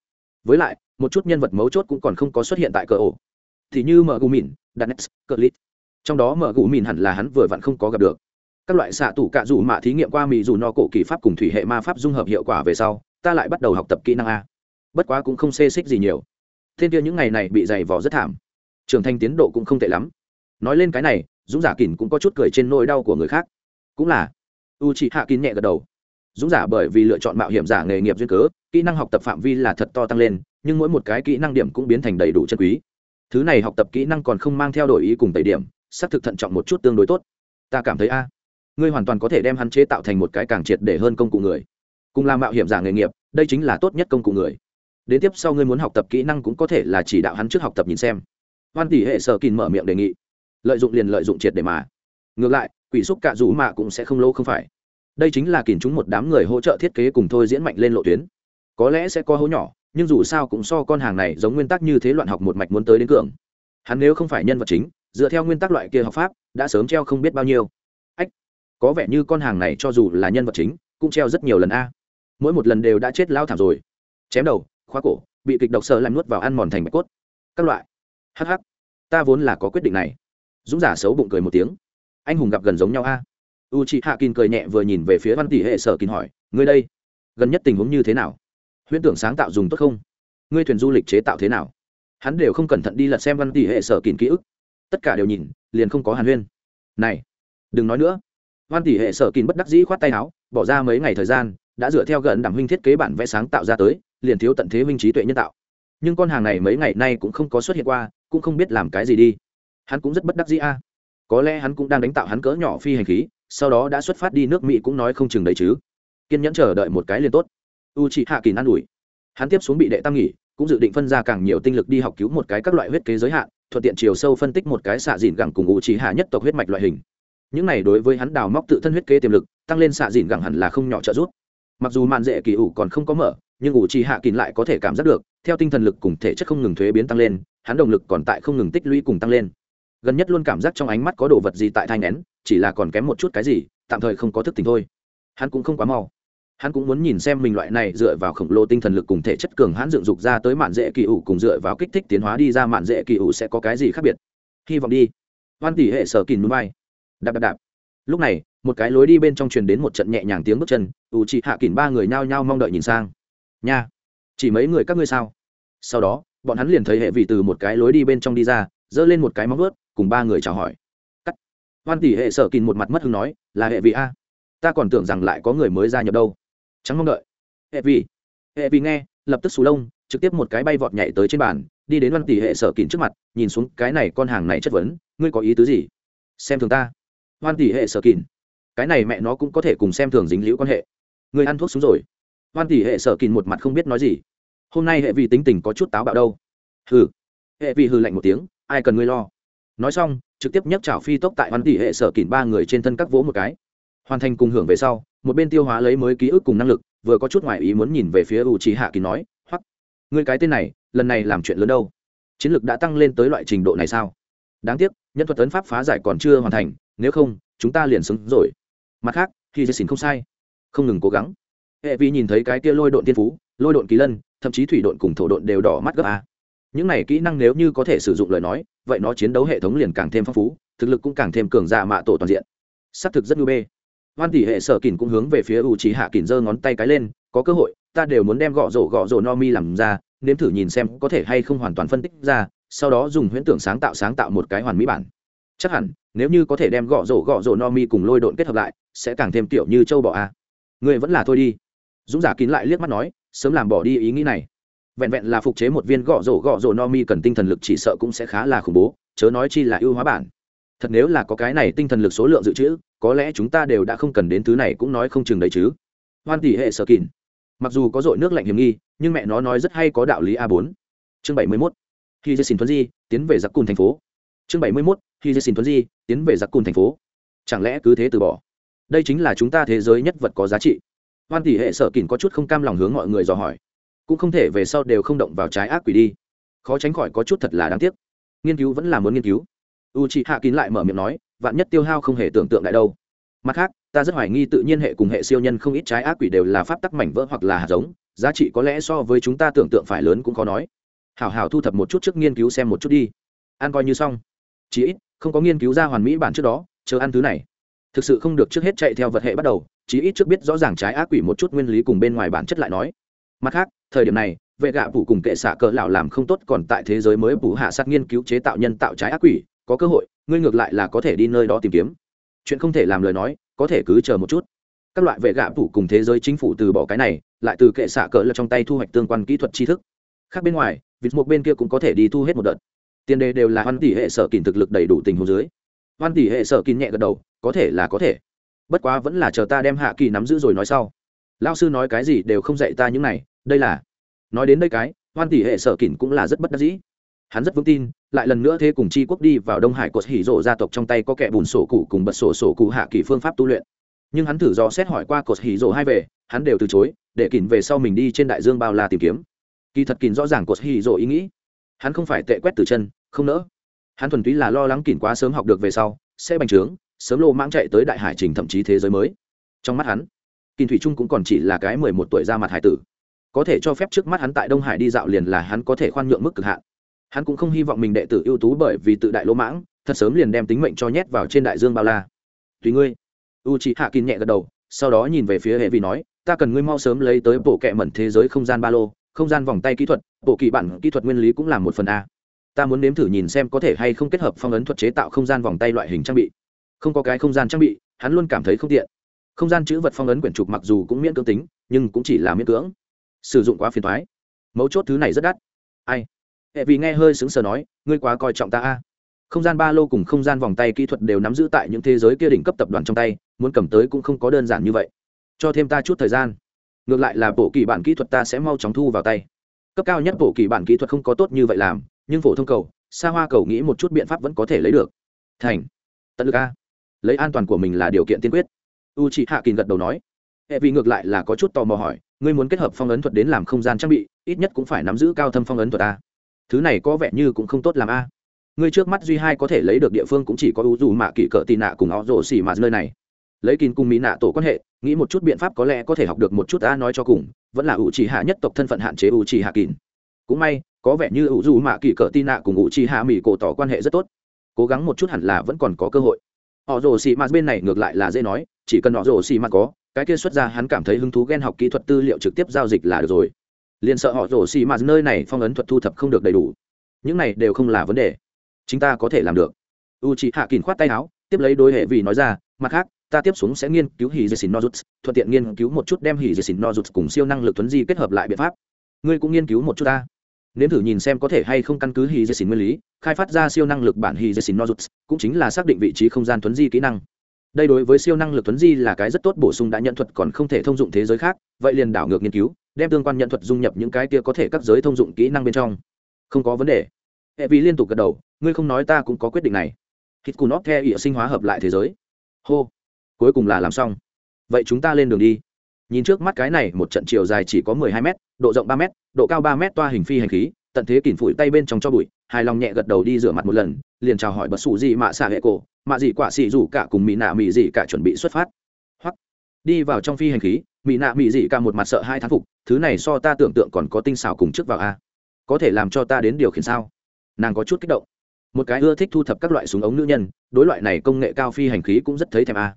Với lại, một chút nhân vật mấu chốt cũng còn không có xuất hiện tại cờ ổ. Thì như mờ gù mìn, danex, cờ lít trong đó mở gù mìn hẳn là hắn vừa vặn không có gặp được. Các loại xạ tủ cạ dù mạ thí nghiệm qua mì dù no cổ kỳ pháp cùng thủy hệ ma pháp dung hợp hiệu quả về sau, ta lại bắt đầu học tập kỹ năng a. Bất quá cũng không xê xích gì nhiều. Thiên kia những ngày này bị dày vò rất thảm. Trưởng thành tiến độ cũng không tệ lắm. Nói lên cái này, dũng giả kín cũng có chút cười trên nỗi đau của người khác. Cũng là u chị hạ kín nhẹ gật đầu. Dũng giả bởi vì lựa chọn mạo hiểm giả nghề nghiệp duyên cớ, kỹ năng học tập phạm vi là thật to tăng lên, nhưng mỗi một cái kỹ năng điểm cũng biến thành đầy đủ chân quý. Thứ này học tập kỹ năng còn không mang theo đổi ý cùng tẩy điểm xác thực thận trọng một chút tương đối tốt. Ta cảm thấy a, ngươi hoàn toàn có thể đem hắn chế tạo thành một cái càng triệt để hơn công cụ người. Cùng làm mạo hiểm giả nghề nghiệp, đây chính là tốt nhất công cụ người. Đến tiếp sau ngươi muốn học tập kỹ năng cũng có thể là chỉ đạo hắn trước học tập nhìn xem. Hoan tỷ hệ sở kín mở miệng đề nghị. Lợi dụng liền lợi dụng triệt để mà. Ngược lại, quỷ xúc cạ rũ mạ cũng sẽ không lâu không phải. Đây chính là kìm chúng một đám người hỗ trợ thiết kế cùng thôi diễn mạnh lên lộ tuyến. Có lẽ sẽ có hố nhỏ, nhưng dù sao cũng so con hàng này giống nguyên tắc như thế loạn học một mạch muốn tới đến cường. Hắn nếu không phải nhân vật chính dựa theo nguyên tắc loại kia học pháp, đã sớm treo không biết bao nhiêu. Ách, có vẻ như con hàng này cho dù là nhân vật chính, cũng treo rất nhiều lần a. Mỗi một lần đều đã chết lao thảm rồi. Chém đầu, khóa cổ, bị kịch độc sợ làm nuốt vào ăn mòn thành bạch cốt. Các loại. Hh ta vốn là có quyết định này. Dũng giả xấu bụng cười một tiếng. Anh hùng gặp gần giống nhau a. U chị hạ kín cười nhẹ vừa nhìn về phía văn tỷ hệ sở kín hỏi, ngươi đây, gần nhất tình huống như thế nào? Huyễn tưởng sáng tạo dùng tốt không? Ngươi thuyền du lịch chế tạo thế nào? Hắn đều không cẩn thận đi lật xem văn tỷ hệ sở kín ký ức tất cả đều nhìn, liền không có hàn huyên. Này, đừng nói nữa. Hoan tỷ hệ sở kín bất đắc dĩ khoát tay áo, bỏ ra mấy ngày thời gian, đã dựa theo gần đảm huynh thiết kế bản vẽ sáng tạo ra tới, liền thiếu tận thế minh trí tuệ nhân tạo. Nhưng con hàng này mấy ngày nay cũng không có xuất hiện qua, cũng không biết làm cái gì đi. Hắn cũng rất bất đắc dĩ a. Có lẽ hắn cũng đang đánh tạo hắn cỡ nhỏ phi hành khí, sau đó đã xuất phát đi nước mỹ cũng nói không chừng đấy chứ. Kiên nhẫn chờ đợi một cái liền tốt. U chị hạ kỳ nan ủi hắn tiếp xuống bị đệ tam nghỉ, cũng dự định phân ra càng nhiều tinh lực đi học cứu một cái các loại huyết kế giới hạn thuận tiện chiều sâu phân tích một cái xạ dìn gẳng cùng u trí hạ nhất tộc huyết mạch loại hình. Những này đối với hắn đào móc tự thân huyết kế tiềm lực, tăng lên xạ dìn gẳng hẳn là không nhỏ trợ giúp. Mặc dù mạn dễ kỳ ủ còn không có mở, nhưng ủ trì hạ kín lại có thể cảm giác được, theo tinh thần lực cùng thể chất không ngừng thuế biến tăng lên, hắn động lực còn tại không ngừng tích lũy cùng tăng lên. Gần nhất luôn cảm giác trong ánh mắt có đồ vật gì tại thai nén, chỉ là còn kém một chút cái gì, tạm thời không có thức tỉnh thôi. Hắn cũng không quá mau hắn cũng muốn nhìn xem mình loại này dựa vào khổng lồ tinh thần lực cùng thể chất cường hãn dựng dục ra tới mạn dễ kỳ ủ cùng dựa vào kích thích tiến hóa đi ra mạn dễ kỳ ủ sẽ có cái gì khác biệt? Hy vọng đi. Hoan tỷ hệ sở kìn núi bay. Đạp đạp đạp. Lúc này, một cái lối đi bên trong truyền đến một trận nhẹ nhàng tiếng bước chân, ủ chị hạ kìn ba người nhao nhao mong đợi nhìn sang. Nha, chỉ mấy người các ngươi sao? Sau đó, bọn hắn liền thấy hệ vị từ một cái lối đi bên trong đi ra, giơ lên một cái móng ướt cùng ba người chào hỏi. Cắt. Hoan tỷ hệ sở kìn một mặt mất hứng nói, là hệ vị a? Ta còn tưởng rằng lại có người mới ra nhập đâu chẳng mong đợi. Hệ vi hệ vi nghe, lập tức xù lông, trực tiếp một cái bay vọt nhảy tới trên bàn, đi đến hoan tỷ hệ sở kín trước mặt, nhìn xuống, cái này con hàng này chất vấn, ngươi có ý tứ gì? Xem thường ta. Hoan tỷ hệ sở kín cái này mẹ nó cũng có thể cùng xem thường dính liễu quan hệ. Người ăn thuốc xuống rồi. Hoan tỷ hệ sở kín một mặt không biết nói gì. Hôm nay hệ vi tính tình có chút táo bạo đâu. Hừ. Hệ vi hừ lạnh một tiếng, ai cần ngươi lo? Nói xong, trực tiếp nhấc chảo phi tốc tại hoan tỷ hệ sở kín ba người trên thân các vỗ một cái. Hoàn thành cùng hưởng về sau một bên tiêu hóa lấy mới ký ức cùng năng lực, vừa có chút ngoại ý muốn nhìn về phía u trí hạ kỳ nói hoặc ngươi cái tên này, lần này làm chuyện lớn đâu? Chiến lược đã tăng lên tới loại trình độ này sao? Đáng tiếc, nhân thuật tấn pháp phá giải còn chưa hoàn thành, nếu không, chúng ta liền xứng rồi. Mặt khác khi dây xỉn không sai. Không ngừng cố gắng. Hệ vi nhìn thấy cái kia lôi độn tiên phú, lôi độn kỳ lân, thậm chí thủy độn cùng thổ độn đều đỏ mắt gấp a. Những này kỹ năng nếu như có thể sử dụng lời nói, vậy nó chiến đấu hệ thống liền càng thêm phong phú, thực lực cũng càng thêm cường dạ mạ tổ toàn diện. Xác thực rất nhu bê hoan tỷ hệ sở kỳn cũng hướng về phía u trí hạ kỳn giơ ngón tay cái lên, có cơ hội, ta đều muốn đem gõ rổ gõ rổ no mi làm ra, nếm thử nhìn xem có thể hay không hoàn toàn phân tích ra, sau đó dùng huyễn tưởng sáng tạo sáng tạo một cái hoàn mỹ bản. Chắc hẳn, nếu như có thể đem gõ rổ gõ rổ no mi cùng lôi độn kết hợp lại, sẽ càng thêm tiểu như châu bò a. À. người vẫn là thôi đi. Dũng giả kín lại liếc mắt nói, sớm làm bỏ đi ý nghĩ này. Vẹn vẹn là phục chế một viên gõ rổ gõ rổ no mi cần tinh thần lực chỉ sợ cũng sẽ khá là khủng bố, chớ nói chi là ưu hóa bản thật nếu là có cái này tinh thần lực số lượng dự trữ, có lẽ chúng ta đều đã không cần đến thứ này cũng nói không chừng đấy chứ. Hoan tỷ hệ sở kín mặc dù có dội nước lạnh hiểm nghi, nhưng mẹ nó nói rất hay có đạo lý a bốn. Chương bảy mươi mốt. Khi dây xin thuấn di tiến về giặc cùn thành phố. Chương bảy mươi mốt. Khi dây xin thuấn di tiến về giặc cùn thành phố. Chẳng lẽ cứ thế từ bỏ? Đây chính là chúng ta thế giới nhất vật có giá trị. Hoan tỷ hệ sở kín có chút không cam lòng hướng mọi người dò hỏi. Cũng không thể về sau đều không động vào trái ác quỷ đi. Khó tránh khỏi có chút thật là đáng tiếc. Nghiên cứu vẫn là muốn nghiên cứu u chị hạ kín lại mở miệng nói, vạn nhất tiêu hao không hề tưởng tượng lại đâu. Mặt khác, ta rất hoài nghi tự nhiên hệ cùng hệ siêu nhân không ít trái ác quỷ đều là pháp tắc mảnh vỡ hoặc là hạt giống, giá trị có lẽ so với chúng ta tưởng tượng phải lớn cũng khó nói. Hảo hảo thu thập một chút trước nghiên cứu xem một chút đi. Ăn coi như xong. Chí ít, không có nghiên cứu ra hoàn mỹ bản trước đó, chờ ăn thứ này. Thực sự không được trước hết chạy theo vật hệ bắt đầu chí ít trước biết rõ ràng trái ác quỷ một chút nguyên lý cùng bên ngoài bản chất lại nói. Mặt khác, thời điểm này vệ gạ phủ cùng kệ xạ cỡ lão làm không tốt còn tại thế giới mới phủ hạ sát nghiên cứu chế tạo nhân tạo trái ác quỷ có cơ hội, ngươi ngược lại là có thể đi nơi đó tìm kiếm. Chuyện không thể làm lời nói, có thể cứ chờ một chút. Các loại vệ gạ phủ cùng thế giới chính phủ từ bỏ cái này, lại từ kệ xạ cỡ là trong tay thu hoạch tương quan kỹ thuật tri thức. Khác bên ngoài, vịt một bên kia cũng có thể đi thu hết một đợt. Tiền đề đều là hoan tỷ hệ sở kín thực lực đầy đủ tình huống dưới. Hoan tỷ hệ sở kín nhẹ gật đầu, có thể là có thể. Bất quá vẫn là chờ ta đem hạ kỳ nắm giữ rồi nói sau. Lao sư nói cái gì đều không dạy ta những này, đây là. Nói đến đây cái, hoan tỷ hệ sở kín cũng là rất bất đắc dĩ hắn rất vững tin, lại lần nữa thế cùng chi quốc đi vào đông hải cột hỉ rộ gia tộc trong tay có kẻ bùn sổ cụ cùng bật sổ sổ cụ hạ kỳ phương pháp tu luyện. Nhưng hắn thử do xét hỏi qua cột hỉ rộ hai về, hắn đều từ chối, để kín về sau mình đi trên đại dương bao la tìm kiếm. Kỳ thật kín rõ ràng cột hỉ rộ ý nghĩ. Hắn không phải tệ quét từ chân, không nỡ. Hắn thuần túy là lo lắng kín quá sớm học được về sau, sẽ bành trướng, sớm lô mang chạy tới đại hải trình thậm chí thế giới mới. Trong mắt hắn kín thủy trung cũng còn chỉ là cái mười một tuổi ra mặt hải tử. Có thể cho phép trước mắt hắn tại đông hải đi dạo liền là hắn có thể khoan nhượng mức cực hạn hắn cũng không hy vọng mình đệ tử ưu tú bởi vì tự đại lỗ mãng, thật sớm liền đem tính mệnh cho nhét vào trên đại dương bao la. Tùy ngươi. U chị hạ kín nhẹ gật đầu, sau đó nhìn về phía hệ vị nói, ta cần ngươi mau sớm lấy tới bộ kệ mẩn thế giới không gian ba lô, không gian vòng tay kỹ thuật, bộ kỳ bản kỹ thuật nguyên lý cũng là một phần a. Ta muốn nếm thử nhìn xem có thể hay không kết hợp phong ấn thuật chế tạo không gian vòng tay loại hình trang bị. Không có cái không gian trang bị, hắn luôn cảm thấy không tiện. Không gian chữ vật phong ấn quyển trục mặc dù cũng miễn cưỡng tính, nhưng cũng chỉ là miễn cưỡng. Sử dụng quá phiền thoái mấu chốt thứ này rất đắt. Ai? Hệ vì nghe hơi sững sờ nói, ngươi quá coi trọng ta a. Không gian ba lô cùng không gian vòng tay kỹ thuật đều nắm giữ tại những thế giới kia đỉnh cấp tập đoàn trong tay, muốn cầm tới cũng không có đơn giản như vậy. Cho thêm ta chút thời gian. Ngược lại là bộ kỳ bản kỹ thuật ta sẽ mau chóng thu vào tay. Cấp cao nhất bộ kỳ bản kỹ thuật không có tốt như vậy làm, nhưng phổ thông cầu, xa hoa cầu nghĩ một chút biện pháp vẫn có thể lấy được. Thành. Tận lực a. Lấy an toàn của mình là điều kiện tiên quyết. U chị hạ kìn gật đầu nói. Hệ vì ngược lại là có chút tò mò hỏi, ngươi muốn kết hợp phong ấn thuật đến làm không gian trang bị, ít nhất cũng phải nắm giữ cao thâm phong ấn thuật a thứ này có vẻ như cũng không tốt làm a. Ngươi trước mắt duy hai có thể lấy được địa phương cũng chỉ có u dù mạ kỵ cỡ tị nạ cùng ó rổ xỉ mà nơi này. Lấy kín cùng mỹ nạ tổ quan hệ, nghĩ một chút biện pháp có lẽ có thể học được một chút a nói cho cùng, vẫn là ủ trì hạ nhất tộc thân phận hạn chế ủ trì hạ kín. Cũng may, có vẻ như ủ dù mạ kỵ cỡ tị nạ cùng ủ trì hạ mỹ cổ tỏ quan hệ rất tốt. Cố gắng một chút hẳn là vẫn còn có cơ hội. Họ rồ xỉ mà bên này ngược lại là dễ nói, chỉ cần họ rồ xỉ mà có, cái kia xuất ra hắn cảm thấy hứng thú ghen học kỹ thuật tư liệu trực tiếp giao dịch là được rồi liền sợ họ rổ xì mà nơi này phong ấn thuật thu thập không được đầy đủ. Những này đều không là vấn đề. Chúng ta có thể làm được. U chị hạ kín khoát tay áo, tiếp lấy đối hệ vì nói ra, mặt khác, ta tiếp xuống sẽ nghiên cứu hỉ dây xin nozuts thuận tiện nghiên cứu một chút đem hỉ dây xin nozuts cùng siêu năng lực thuấn di kết hợp lại biện pháp. Ngươi cũng nghiên cứu một chút ta. Nếm thử nhìn xem có thể hay không căn cứ hỉ dây xin nguyên lý, khai phát ra siêu năng lực bản hỉ dây xin nozuts cũng chính là xác định vị trí không gian thuấn di kỹ năng. Đây đối với siêu năng lực thuấn di là cái rất tốt bổ sung đã nhận thuật còn không thể thông dụng thế giới khác, vậy liền đảo ngược nghiên cứu đem tương quan nhận thuật dung nhập những cái kia có thể các giới thông dụng kỹ năng bên trong. Không có vấn đề. Hệ vì liên tục gật đầu, ngươi không nói ta cũng có quyết định này. Hít cùn óc theo ỉa sinh hóa hợp lại thế giới. Hô. Cuối cùng là làm xong. Vậy chúng ta lên đường đi. Nhìn trước mắt cái này, một trận chiều dài chỉ có mười hai m độ rộng ba m độ cao ba m toa hình phi hành khí, tận thế kìm phủi tay bên trong cho bụi, hài lòng nhẹ gật đầu đi rửa mặt một lần, liền chào hỏi bật xù gì mạ xạ hệ cổ, mạ gì quả xì rủ cả cùng mỹ nạ mỹ gì cả chuẩn bị xuất phát. Hoặc, đi vào trong phi hành khí mỹ nạ mỹ dị cả một mặt sợ hai thán phục, thứ này so ta tưởng tượng còn có tinh xảo cùng trước vào a. Có thể làm cho ta đến điều khiển sao? Nàng có chút kích động. Một cái ưa thích thu thập các loại súng ống nữ nhân, đối loại này công nghệ cao phi hành khí cũng rất thấy thèm a.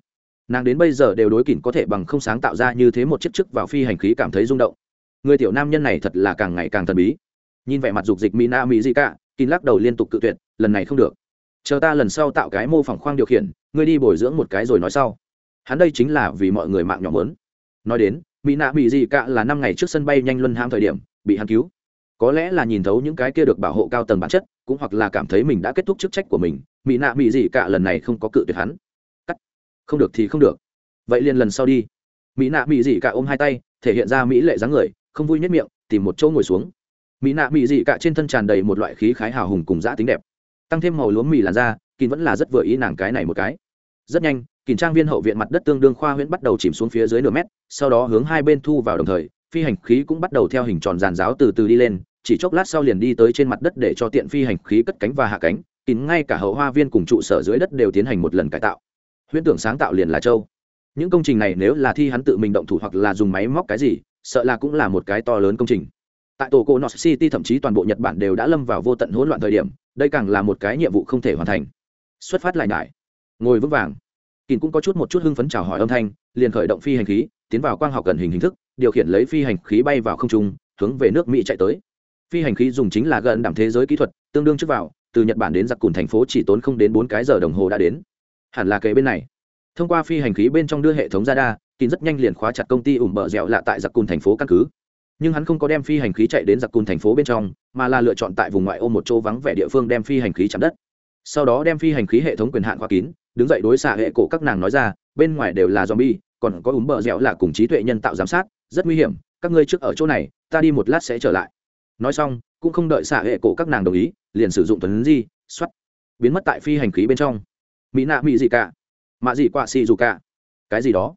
Nàng đến bây giờ đều đối kỉnh có thể bằng không sáng tạo ra như thế một chiếc chức vào phi hành khí cảm thấy rung động. Người tiểu nam nhân này thật là càng ngày càng thần bí. Nhìn vẻ mặt dục dịch nạ mỹ dị cả, kín lắc đầu liên tục cự tuyệt, lần này không được. Chờ ta lần sau tạo cái mô phỏng khoang điều khiển, ngươi đi bồi dưỡng một cái rồi nói sau. Hắn đây chính là vì mọi người mạng nhỏ mớn nói đến, mỹ nạ mỹ gì cả là năm ngày trước sân bay nhanh luân ham thời điểm, bị hắn cứu. Có lẽ là nhìn thấu những cái kia được bảo hộ cao tầng bản chất, cũng hoặc là cảm thấy mình đã kết thúc chức trách của mình, mỹ nạ mỹ gì cả lần này không có cự tuyệt hắn. Cắt. Không được thì không được. Vậy liền lần sau đi. Mỹ nạ mỹ gì cả ôm hai tay, thể hiện ra mỹ lệ dáng người, không vui nhất miệng, tìm một chỗ ngồi xuống. Mỹ nạ mỹ gì cả trên thân tràn đầy một loại khí khái hào hùng cùng giã tính đẹp. Tăng thêm màu lúa mì làn da, kín vẫn là rất vừa ý nàng cái này một cái. Rất nhanh kín trang viên hậu viện mặt đất tương đương khoa huyễn bắt đầu chìm xuống phía dưới nửa mét, sau đó hướng hai bên thu vào đồng thời, phi hành khí cũng bắt đầu theo hình tròn giàn giáo từ từ đi lên, chỉ chốc lát sau liền đi tới trên mặt đất để cho tiện phi hành khí cất cánh và hạ cánh, kín ngay cả hậu hoa viên cùng trụ sở dưới đất đều tiến hành một lần cải tạo. Huyễn tưởng sáng tạo liền là châu. Những công trình này nếu là thi hắn tự mình động thủ hoặc là dùng máy móc cái gì, sợ là cũng là một cái to lớn công trình. Tại tổ cổ north city thậm chí toàn bộ nhật bản đều đã lâm vào vô tận hỗn loạn thời điểm, đây càng là một cái nhiệm vụ không thể hoàn thành. Xuất phát lại nhải. Ngồi vững vàng kín cũng có chút một chút hưng phấn chào hỏi âm thanh, liền khởi động phi hành khí, tiến vào quang học cần hình hình thức, điều khiển lấy phi hành khí bay vào không trung, hướng về nước mỹ chạy tới. Phi hành khí dùng chính là gần đảm thế giới kỹ thuật, tương đương trước vào, từ nhật bản đến giặc cùn thành phố chỉ tốn không đến bốn cái giờ đồng hồ đã đến. Hẳn là kế bên này. Thông qua phi hành khí bên trong đưa hệ thống ra đa kín rất nhanh liền khóa chặt công ty ủng bờ dẻo lạ tại giặc cùn thành phố căn cứ. Nhưng hắn không có đem phi hành khí chạy đến giặc cùn thành phố bên trong, mà là lựa chọn tại vùng ngoại ô một chỗ vắng vẻ địa phương đem phi hành khí chạm đất. Sau đó đem phi hành khí hệ thống quyền hạn khóa kín đứng dậy đối xạ hệ cổ các nàng nói ra, bên ngoài đều là zombie, còn có ủng bờ dẻo là cùng trí tuệ nhân tạo giám sát, rất nguy hiểm, các ngươi trước ở chỗ này, ta đi một lát sẽ trở lại. Nói xong, cũng không đợi xạ hệ cổ các nàng đồng ý, liền sử dụng tuấn di x o á t biến mất tại phi hành khí bên trong. Mỹ nạ mỹ gì cả, mạ gì quạ xì dù cả. Cái gì đó?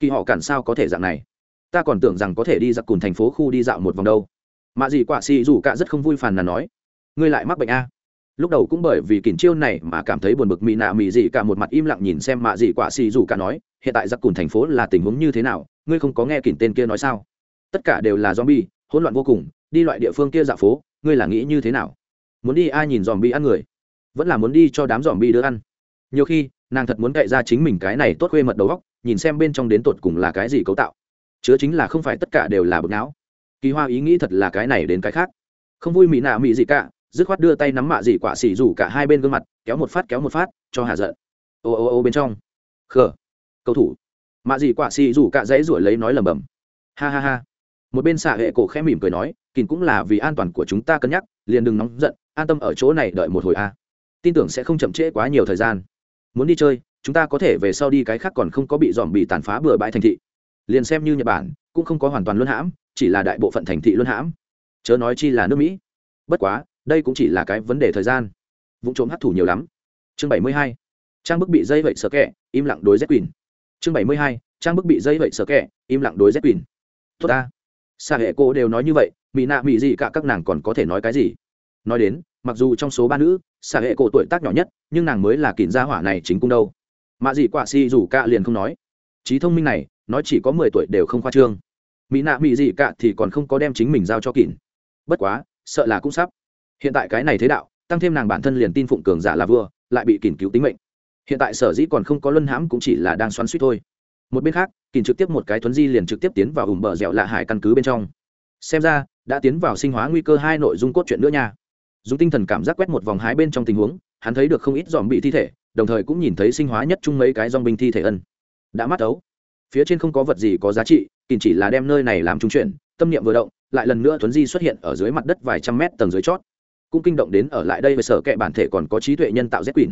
Kỳ họ cản sao có thể dạng này? Ta còn tưởng rằng có thể đi giặc cùng thành phố khu đi dạo một vòng đâu. Mạ gì quạ xì dù cả rất không vui phàn là nói. Ngươi lại mắc bệnh a? Lúc đầu cũng bởi vì kỉnh chiêu này mà cảm thấy buồn bực mỹ nạ mỹ gì cả một mặt im lặng nhìn xem mạ gì quả xì dù cả nói, hiện tại giặc cùn thành phố là tình huống như thế nào, ngươi không có nghe kỉnh tên kia nói sao? Tất cả đều là zombie, hỗn loạn vô cùng, đi loại địa phương kia dạo phố, ngươi là nghĩ như thế nào? Muốn đi ai nhìn dòm bi ăn người? Vẫn là muốn đi cho đám dòm bi đỡ ăn. Nhiều khi, nàng thật muốn cậy ra chính mình cái này tốt khuê mật đầu góc nhìn xem bên trong đến tột cùng là cái gì cấu tạo. Chứa chính là không phải tất cả đều là bực não. Kỳ hoa ý nghĩ thật là cái này đến cái khác. Không vui mỹ nạ mỹ gì cả dứt khoát đưa tay nắm mạ dị quả xỉ rủ cả hai bên gương mặt, kéo một phát kéo một phát, cho hạ giận. Ô ô ô, bên trong. Khờ. Cầu thủ. Mạ dị quả xỉ rủ cả dãy ruổi lấy nói lầm bầm ha ha ha. Một bên xạ hệ cổ khẽ mỉm cười nói kín cũng là vì an toàn của chúng ta cân nhắc, liền đừng nóng giận, an tâm ở chỗ này đợi một hồi a. Tin tưởng sẽ không chậm trễ quá nhiều thời gian. Muốn đi chơi, chúng ta có thể về sau đi cái khác còn không có bị dòm bị tàn phá bừa bãi thành thị. Liền xem như nhật bản, cũng không có hoàn toàn luân hãm, chỉ là đại bộ phận thành thị luân hãm. Chớ nói chi là nước mỹ. Bất quá đây cũng chỉ là cái vấn đề thời gian. Vụ trộm hấp thủ nhiều lắm. Chương bảy mươi hai. Trang bức bị dây vậy sợ kẹ im lặng đối z quỳnh chương bảy mươi hai. Trang bức bị dây vậy sợ kẹ im lặng đối z quỳnh tốt ta. Xa hệ cô đều nói như vậy mỹ nạ mỹ gì cả các nàng còn có thể nói cái gì? Nói đến, mặc dù trong số ba nữ xa hệ cổ tuổi tác nhỏ nhất, nhưng nàng mới là kìm gia hỏa này chính cung đâu. Mạ gì quả si dù cả liền không nói. Trí thông minh này, nói chỉ có mười tuổi đều không khoa trương. Mỹ nạ mỹ gì cả thì còn không có đem chính mình giao cho kìm bất quá, sợ là cũng sắp hiện tại cái này thế đạo, tăng thêm nàng bản thân liền tin phụng cường giả là vua, lại bị kìm cứu tính mệnh. Hiện tại sở dĩ còn không có luân hãm cũng chỉ là đang xoắn suýt thôi. Một bên khác kìm trực tiếp một cái thuấn di liền trực tiếp tiến vào ủng bờ dẻo lạ hải căn cứ bên trong. Xem ra, đã tiến vào sinh hóa nguy cơ hai nội dung cốt truyện nữa nha. Dùng tinh thần cảm giác quét một vòng hái bên trong tình huống, hắn thấy được không ít dòm bị thi thể, đồng thời cũng nhìn thấy sinh hóa nhất chung mấy cái dòng binh thi thể ân. Đã mắt ấu. Phía trên không có vật gì có giá trị kìm chỉ là đem nơi này làm trung chuyển, tâm niệm vừa động, lại lần nữa thuấn di xuất hiện ở dưới mặt đất vài trăm mét tầng dưới chót cũng kinh động đến ở lại đây về sở kệ bản thể còn có trí tuệ nhân tạo z quỷ.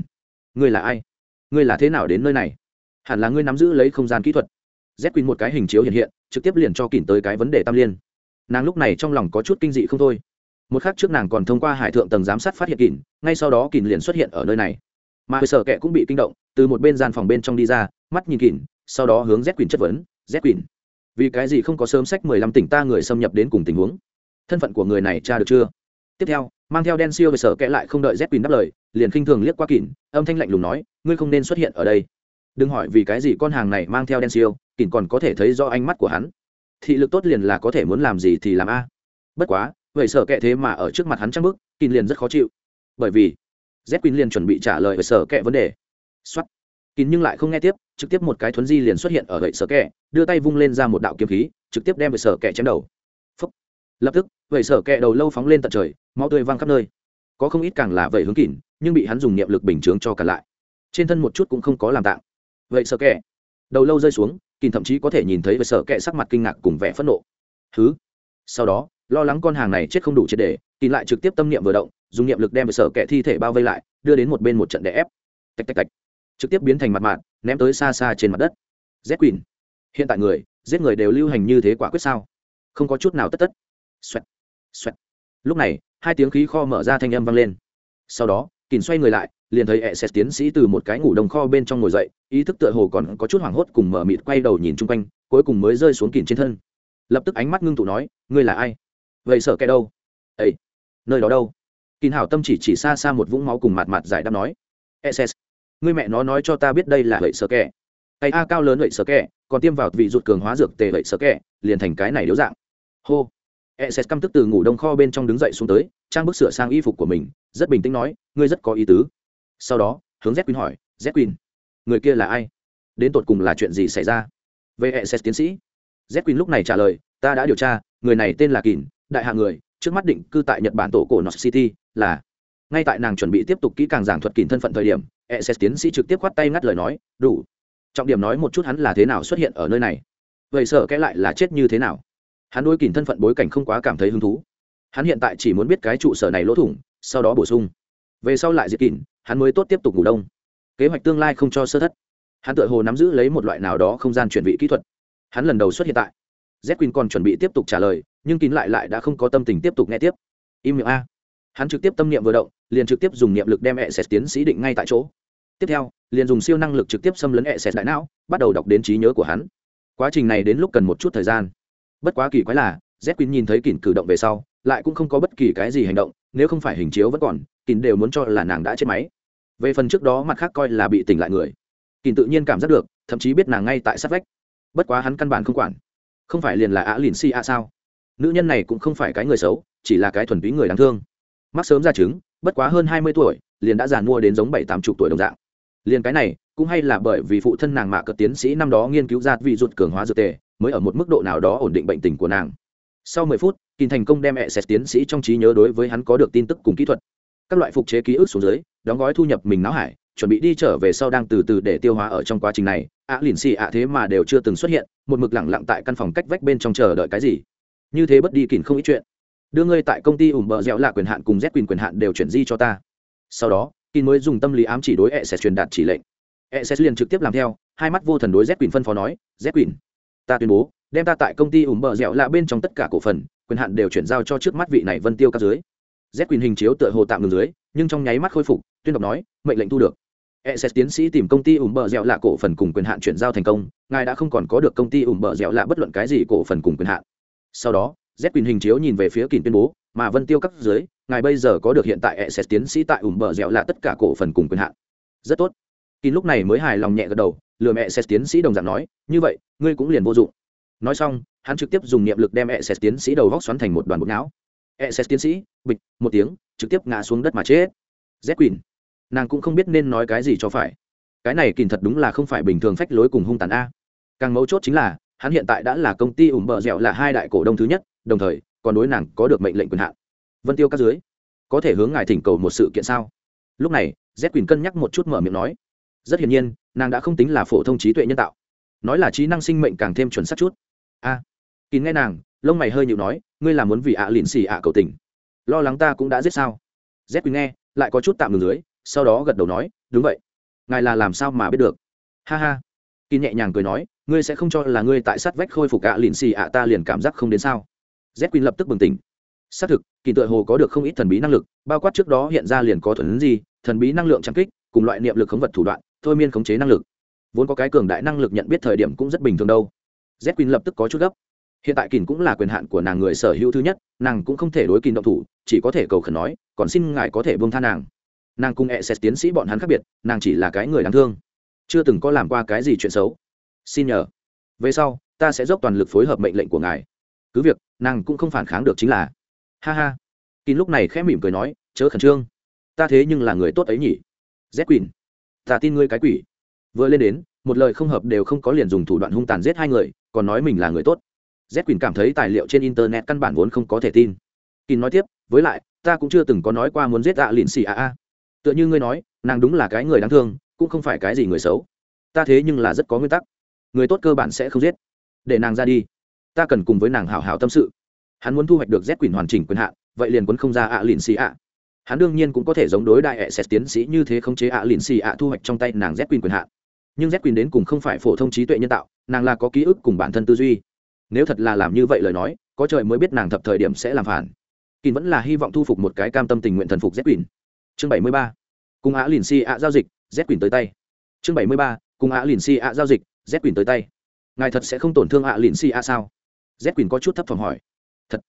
Ngươi là ai? Ngươi là thế nào đến nơi này? Hẳn là ngươi nắm giữ lấy không gian kỹ thuật. Z quỷ một cái hình chiếu hiện hiện trực tiếp liền cho kỉn tới cái vấn đề tam liên. Nàng lúc này trong lòng có chút kinh dị không thôi. Một khắc trước nàng còn thông qua hải thượng tầng giám sát phát hiện kỉn. ngay sau đó kỉn liền xuất hiện ở nơi này. Mà hơi sở kệ cũng bị kinh động từ một bên gian phòng bên trong đi ra mắt nhìn kỉn, sau đó hướng z quỳnh chất vấn z quỳnh vì cái gì không có sớm sách mười lăm tỉnh ta người xâm nhập đến cùng tình huống? Thân phận của người này tra được chưa? Tiếp theo mang theo đen siêu về sở kẽ lại không đợi z quỳnh đáp lời, liền khinh thường liếc qua kỳn âm thanh lạnh lùng nói, ngươi không nên xuất hiện ở đây. Đừng hỏi vì cái gì con hàng này mang theo đen siêu kỳn còn có thể thấy do ánh mắt của hắn. Thị lực tốt liền là có thể muốn làm gì thì làm a. Bất quá, vậy sở kệ thế mà ở trước mặt hắn trăng bức kỳn liền rất khó chịu. Bởi vì z quỳnh liền chuẩn bị trả lời về sở kệ vấn đề. Xuất kín nhưng lại không nghe tiếp, trực tiếp một cái thuấn di liền xuất hiện ở gậy sở kẹ đưa tay vung lên ra một đạo kiếm khí, trực tiếp đem về sở kẹ chém đầu lập tức vậy sở kẹ đầu lâu phóng lên tận trời, máu tươi văng khắp nơi. Có không ít càng là vậy hướng kỉn nhưng bị hắn dùng niệm lực bình chướng cho cả lại. Trên thân một chút cũng không có làm tạng. Vậy sở kẹ. Đầu lâu rơi xuống kỉn thậm chí có thể nhìn thấy về sở kẹ sắc mặt kinh ngạc cùng vẻ phẫn nộ. Thứ sau đó, lo lắng con hàng này chết không đủ chết để kỉn lại trực tiếp tâm niệm vừa động, dùng niệm lực đem về sở kẹ thi thể bao vây lại, đưa đến một bên một trận đè ép. Tạch tạch tạch. Trực tiếp biến thành mặt mạng ném tới xa xa trên mặt đất. Z quỳn hiện tại người, giết người đều lưu hành như thế quả quyết sao? Không có chút nào tất tất xoẹt. Xoẹt. Lúc này, hai tiếng khí kho mở ra thanh âm vang lên. Sau đó kìn xoay người lại, liền thấy ẹ xét tiến sĩ từ một cái ngủ đồng kho bên trong ngồi dậy, ý thức tựa hồ còn có chút hoảng hốt cùng mở mịt quay đầu nhìn chung quanh, cuối cùng mới rơi xuống kìn trên thân. Lập tức ánh mắt ngưng tụ nói, ngươi là ai? Vậy sợ cái đâu? Ấy nơi đó đâu? Kìn hảo tâm chỉ chỉ xa xa một vũng máu cùng mạt mạt giải đáp nói ss ngươi mẹ nó nói cho ta biết đây là vậy sở kẻ. Tay a cao lớn vậy sở kẻ, còn tiêm vào vị rụt cường hóa dược tề vậy sở kẻ, liền thành cái này điếu dạng. Hô e s căm tức từ ngủ đông kho bên trong đứng dậy xuống tới, trang bức sửa sang y phục của mình, rất bình tĩnh nói, ngươi rất có ý tứ. Sau đó, hướng z queen hỏi z queen người kia là ai? Đến tột cùng là chuyện gì xảy ra? Về e s tiến sĩ z queen lúc này trả lời, ta đã điều tra, người này tên là kỳn, đại hạ người, trước mắt định cư tại nhật bản tổ cổ north city, là ngay tại nàng chuẩn bị tiếp tục kỹ càng giảng thuật kỳn thân phận thời điểm e s tiến sĩ trực tiếp khoát tay ngắt lời nói, đủ. Trọng điểm nói một chút hắn là thế nào xuất hiện ở nơi này. Vậy sợ cái lại là chết như thế nào? Hắn đôi kìm thân phận bối cảnh không quá cảm thấy hứng thú. Hắn hiện tại chỉ muốn biết cái trụ sở này lỗ thủng, sau đó bổ sung. Về sau lại diệt kìm hắn mới tốt tiếp tục ngủ đông. Kế hoạch tương lai không cho sơ thất. Hắn tự hồ nắm giữ lấy một loại nào đó không gian chuyển vị kỹ thuật. Hắn lần đầu xuất hiện tại. Z quỳnh còn chuẩn bị tiếp tục trả lời, nhưng kín lại lại đã không có tâm tình tiếp tục nghe tiếp. Im miệng a. Hắn trực tiếp tâm niệm vừa động, liền trực tiếp dùng niệm lực đem hệ sẹt tiến sĩ định ngay tại chỗ. Tiếp theo, liền dùng siêu năng lực trực tiếp xâm lấn hệ sẹt đại não, bắt đầu đọc đến trí nhớ của hắn. Quá trình này đến lúc cần một chút thời gian bất quá kỳ quái là z quýn nhìn thấy kỳn cử động về sau, lại cũng không có bất kỳ cái gì hành động, nếu không phải hình chiếu vẫn còn kỳn đều muốn cho là nàng đã chết máy. Về phần trước đó mặt khác coi là bị tỉnh lại người. Kỳn tự nhiên cảm giác được, thậm chí biết nàng ngay tại sát vách. Bất quá hắn căn bản không quản. Không phải liền là ạ lìn si a sao? Nữ nhân này cũng không phải cái người xấu, chỉ là cái thuần túy người đáng thương. Mắc sớm ra chứng bất quá hơn hai mươi tuổi, liền đã giàn mua đến giống bảy tám chục tuổi đồng dạng. Liền cái này, cũng hay là bởi vì phụ thân nàng mạ cợt tiến sĩ năm đó nghiên cứu ra vị ruột cường hóa dược tề mới ở một mức độ nào đó ổn định bệnh tình của nàng. Sau mười phút kỳ thành công đem mẹ xét tiến sĩ trong trí nhớ đối với hắn có được tin tức cùng kỹ thuật. Các loại phục chế ký ức xuống dưới, đóng gói thu nhập mình não hải, chuẩn bị đi trở về sau đang từ từ để tiêu hóa ở trong quá trình này. Ạ lìn xì ạ thế mà đều chưa từng xuất hiện, một mực lẳng lặng tại căn phòng cách vách bên trong chờ đợi cái gì? Như thế bất đi kình không ít chuyện. Đưa ngươi tại công ty ủng bờ dẻo là quyền hạn cùng z quyền quyền hạn đều chuyển di cho ta. Sau đó, kình mới dùng tâm lý ám chỉ đối e sẽ truyền đạt chỉ lệnh. E sẽ liền trực tiếp làm theo, hai mắt vô thần đối z quyền phân phó nói, z quyền ta tuyên bố đem ta tại công ty ủng bờ dẻo lạ bên trong tất cả cổ phần quyền hạn đều chuyển giao cho trước mắt vị này vân tiêu các dưới z quyền hình chiếu tựa hồ tạm ngừng dưới nhưng trong nháy mắt khôi phục tuyên đọc nói mệnh lệnh thu được ESS tiến sĩ tìm công ty ủng bờ dẻo lạ cổ phần cùng quyền hạn chuyển giao thành công, ngài đã không còn có được công ty ủng bờ dẻo lạ bất luận cái gì cổ phần cùng quyền hạn. Sau đó, Z quyền hình chiếu nhìn về phía Kình tuyên bố, mà Vân Tiêu cấp dưới, ngài bây giờ có được hiện tại ESS tiến sĩ tại ủng bờ dẻo lạ tất cả cổ phần cùng quyền hạn. Rất tốt. Kình lúc này mới hài lòng nhẹ gật đầu, lừa mẹ xét tiến sĩ đồng dạng nói, như vậy, ngươi cũng liền vô dụng. Nói xong, hắn trực tiếp dùng niệm lực đem ESS tiến sĩ đầu góc xoắn thành một đoàn bột não. ESS tiến sĩ, bịch, một tiếng, trực tiếp ngã xuống đất mà chết. Z quyền nàng cũng không biết nên nói cái gì cho phải cái này kìm thật đúng là không phải bình thường phách lối cùng hung tàn a càng mấu chốt chính là hắn hiện tại đã là công ty ủng bờ dẻo là hai đại cổ đông thứ nhất đồng thời còn đối nàng có được mệnh lệnh quyền hạn vân tiêu các dưới có thể hướng ngài thỉnh cầu một sự kiện sao lúc này z quyền cân nhắc một chút mở miệng nói rất hiển nhiên nàng đã không tính là phổ thông trí tuệ nhân tạo. Nói là trí năng sinh mệnh càng thêm chuẩn xác chút. A. À, kín nghe nàng lông mày hơi nhịu nói ngươi là muốn vì ạ à lịn xì ạ cầu tình. Lo lắng ta cũng đã giết sao? Z quyền nghe lại có chút tạm ngừng dưới sau đó gật đầu nói đúng vậy. Ngài là làm sao mà biết được? Ha ha. Kín nhẹ nhàng cười nói ngươi sẽ không cho là ngươi tại sát vách khôi phục ạ lịn xì ạ ta liền cảm giác không đến sao? Z quyên lập tức bừng tỉnh. Xác thực kỳ tựa hồ có được không ít thần bí năng lực bao quát trước đó hiện ra liền có thuần gì thần bí năng lượng trang kích cùng loại niệm lực khống vật thủ đoạn thôi miên khống chế năng lực. Vốn có cái cường đại năng lực nhận biết thời điểm cũng rất bình thường đâu. Z quỳnh lập tức có chút gấp. Hiện tại kỳn cũng là quyền hạn của nàng người sở hữu thứ nhất, nàng cũng không thể đối kỳn động thủ, chỉ có thể cầu khẩn nói, còn xin ngài có thể buông tha nàng. Nàng cùng e xét tiến sĩ bọn hắn khác biệt, nàng chỉ là cái người đáng thương. Chưa từng có làm qua cái gì chuyện xấu. Xin nhờ. Về sau, ta sẽ dốc toàn lực phối hợp mệnh lệnh của ngài. Cứ việc, nàng cũng không phản kháng được chính là, ha ha. Kín lúc này khẽ mỉm cười nói, chớ khẩn trương. Ta thế nhưng là người tốt ấy nhỉ. Z quỳnh ta tin ngươi cái quỷ. Vừa lên đến, một lời không hợp đều không có liền dùng thủ đoạn hung tàn giết hai người, còn nói mình là người tốt. Z quỳnh cảm thấy tài liệu trên internet căn bản vốn không có thể tin. Kín nói tiếp, với lại, ta cũng chưa từng có nói qua muốn giết ạ à lịn xì a a tựa như ngươi nói, nàng đúng là cái người đáng thương, cũng không phải cái gì người xấu. Ta thế nhưng là rất có nguyên tắc. Người tốt cơ bản sẽ không giết. Để nàng ra đi. Ta cần cùng với nàng hảo hảo tâm sự. Hắn muốn thu hoạch được z Quỳnh hoàn chỉnh quyền hạn, vậy liền quấn không ra ạ lịn xì ạ hắn đương nhiên cũng có thể giống đối đại hệ xét tiến sĩ như thế khống chế ạ lìn xì ạ thu hoạch trong tay nàng z quyền quyền hạn. Nhưng z quyền đến cùng không phải phổ thông trí tuệ nhân tạo, nàng là có ký ức cùng bản thân tư duy. Nếu thật là làm như vậy lời nói, có trời mới biết nàng thập thời điểm sẽ làm phản. Kín vẫn là hy vọng thu phục một cái cam tâm tình nguyện thần phục z quyền chương bảy mươi ba, cùng ạ lìn xì ạ giao dịch z quyền tới tay. Chương bảy mươi ba, cùng ạ lìn xì ạ giao dịch z quyền tới tay. Ngài thật sẽ không tổn thương ạ lìn xì ạ sao? Z quyền có chút thấp phòng hỏi. Thật.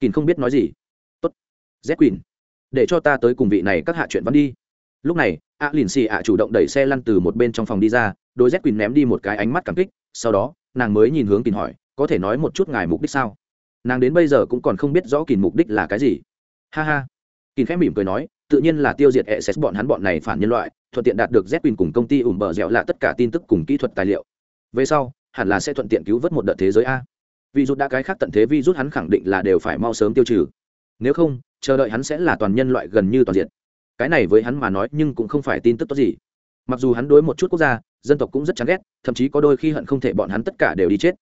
Kín không biết nói gì. Tốt. Z quyền để cho ta tới cùng vị này các hạ chuyện văn đi lúc này ạ lìn xì ạ chủ động đẩy xe lăn từ một bên trong phòng đi ra đôi z quỳnh ném đi một cái ánh mắt cảm kích sau đó nàng mới nhìn hướng kín hỏi có thể nói một chút ngài mục đích sao nàng đến bây giờ cũng còn không biết rõ kín mục đích là cái gì ha ha kín khẽ mỉm cười nói tự nhiên là tiêu diệt SS bọn hắn bọn này phản nhân loại, thuận tiện đạt được Zepin cùng công ty ủm bờ dẻo là tất cả tin tức cùng kỹ thuật tài liệu. Về sau, hẳn là sẽ thuận tiện cứu vớt một đợt thế giới a. Vì rút đã cái khác tận thế vi rút hắn khẳng định là đều phải mau sớm tiêu trừ. Nếu không, chờ đợi hắn sẽ là toàn nhân loại gần như toàn diện. Cái này với hắn mà nói nhưng cũng không phải tin tức tốt gì. Mặc dù hắn đối một chút quốc gia, dân tộc cũng rất chán ghét, thậm chí có đôi khi hận không thể bọn hắn tất cả đều đi chết.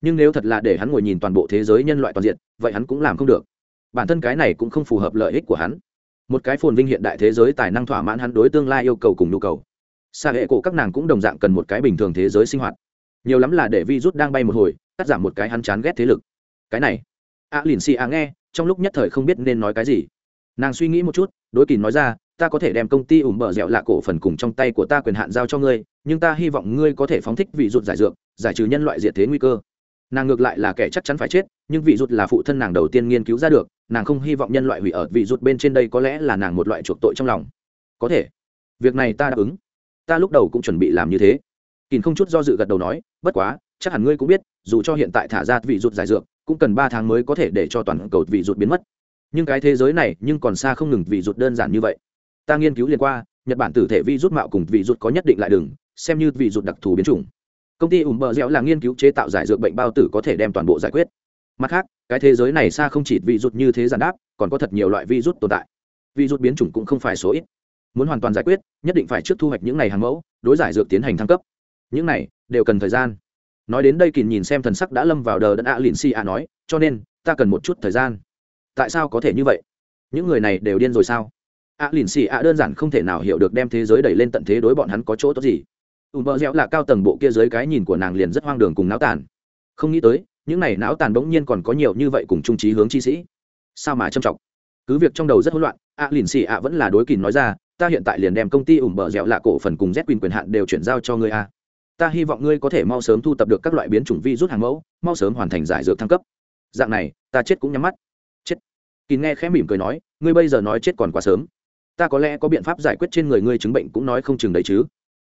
Nhưng nếu thật là để hắn ngồi nhìn toàn bộ thế giới nhân loại toàn diện, vậy hắn cũng làm không được. Bản thân cái này cũng không phù hợp lợi ích của hắn một cái phồn vinh hiện đại thế giới tài năng thỏa mãn hắn đối tương lai yêu cầu cùng nhu cầu xa hệ cổ các nàng cũng đồng dạng cần một cái bình thường thế giới sinh hoạt nhiều lắm là để vi rút đang bay một hồi cắt giảm một cái hắn chán ghét thế lực cái này a lìn xì a nghe trong lúc nhất thời không biết nên nói cái gì. Nàng suy nghĩ một chút, đối kỳ nói ra, ta có thể đem công ty ủng bờ dẻo lạ cổ phần cùng trong tay của ta quyền hạn giao cho ngươi, nhưng ta hy vọng ngươi có thể phóng thích vị rụt giải dược, giải trừ nhân loại diệt thế nguy cơ. Nàng ngược lại là kẻ chắc chắn phải chết, nhưng vị rụt là phụ thân nàng đầu tiên nghiên cứu ra được, nàng không hy vọng nhân loại hủy ở vị rụt bên trên đây có lẽ là nàng một loại chuộc tội trong lòng. Có thể. Việc này ta đáp ứng. Ta lúc đầu cũng chuẩn bị làm như thế. Kỳn không chút do dự gật đầu nói, bất quá, chắc hẳn ngươi cũng biết, dù cho hiện tại thả ra vị rụt giải dược cũng cần ba tháng mới có thể để cho toàn cầu vị rụt biến mất. Nhưng cái thế giới này nhưng còn xa không ngừng vị rụt đơn giản như vậy. Ta nghiên cứu liên qua, nhật bản tử thể vi rút mạo cùng vị rụt có nhất định lại đường. xem như vị rụt đặc thù biến chủng. Công ty Umbrella bờ dẻo là nghiên cứu chế tạo giải dược bệnh bao tử có thể đem toàn bộ giải quyết. Mặt khác, cái thế giới này xa không chỉ vị rụt như thế giản đáp, còn có thật nhiều loại virus tồn tại. Virus biến chủng cũng không phải số ít. Muốn hoàn toàn giải quyết, nhất định phải trước thu hoạch những này hàng mẫu, đối giải dược tiến hành thăng cấp. Những này đều cần thời gian nói đến đây kỳ nhìn xem thần sắc đã lâm vào đờ đẫn ạ lìn xì ạ nói, cho nên, ta cần một chút thời gian. Tại sao có thể như vậy? Những người này đều điên rồi sao? ạ lìn xì ạ đơn giản không thể nào hiểu được đem thế giới đẩy lên tận thế đối bọn hắn có chỗ tốt gì. Ùm bơ rẽo là cao tầng bộ kia dưới cái nhìn của nàng liền rất hoang đường cùng náo tàn. Không nghĩ tới, những này não tàn bỗng nhiên còn có nhiều như vậy cùng trung trí hướng chi sĩ. Sao mà trầm trọng? Cứ việc trong đầu rất hỗn loạn, ạ lìn xì ạ vẫn là đối kìn nói ra, ta hiện tại liền đem công ty ủng bờ dẻo lạ cổ phần cùng z quyền quyền hạn đều chuyển giao cho ngươi a ta hy vọng ngươi có thể mau sớm thu tập được các loại biến chủng vi rút hàng mẫu mau sớm hoàn thành giải dược thăng cấp. Dạng này ta chết cũng nhắm mắt. Chết. Kín nghe khẽ mỉm cười nói ngươi bây giờ nói chết còn quá sớm. Ta có lẽ có biện pháp giải quyết trên người ngươi chứng bệnh cũng nói không chừng đấy chứ.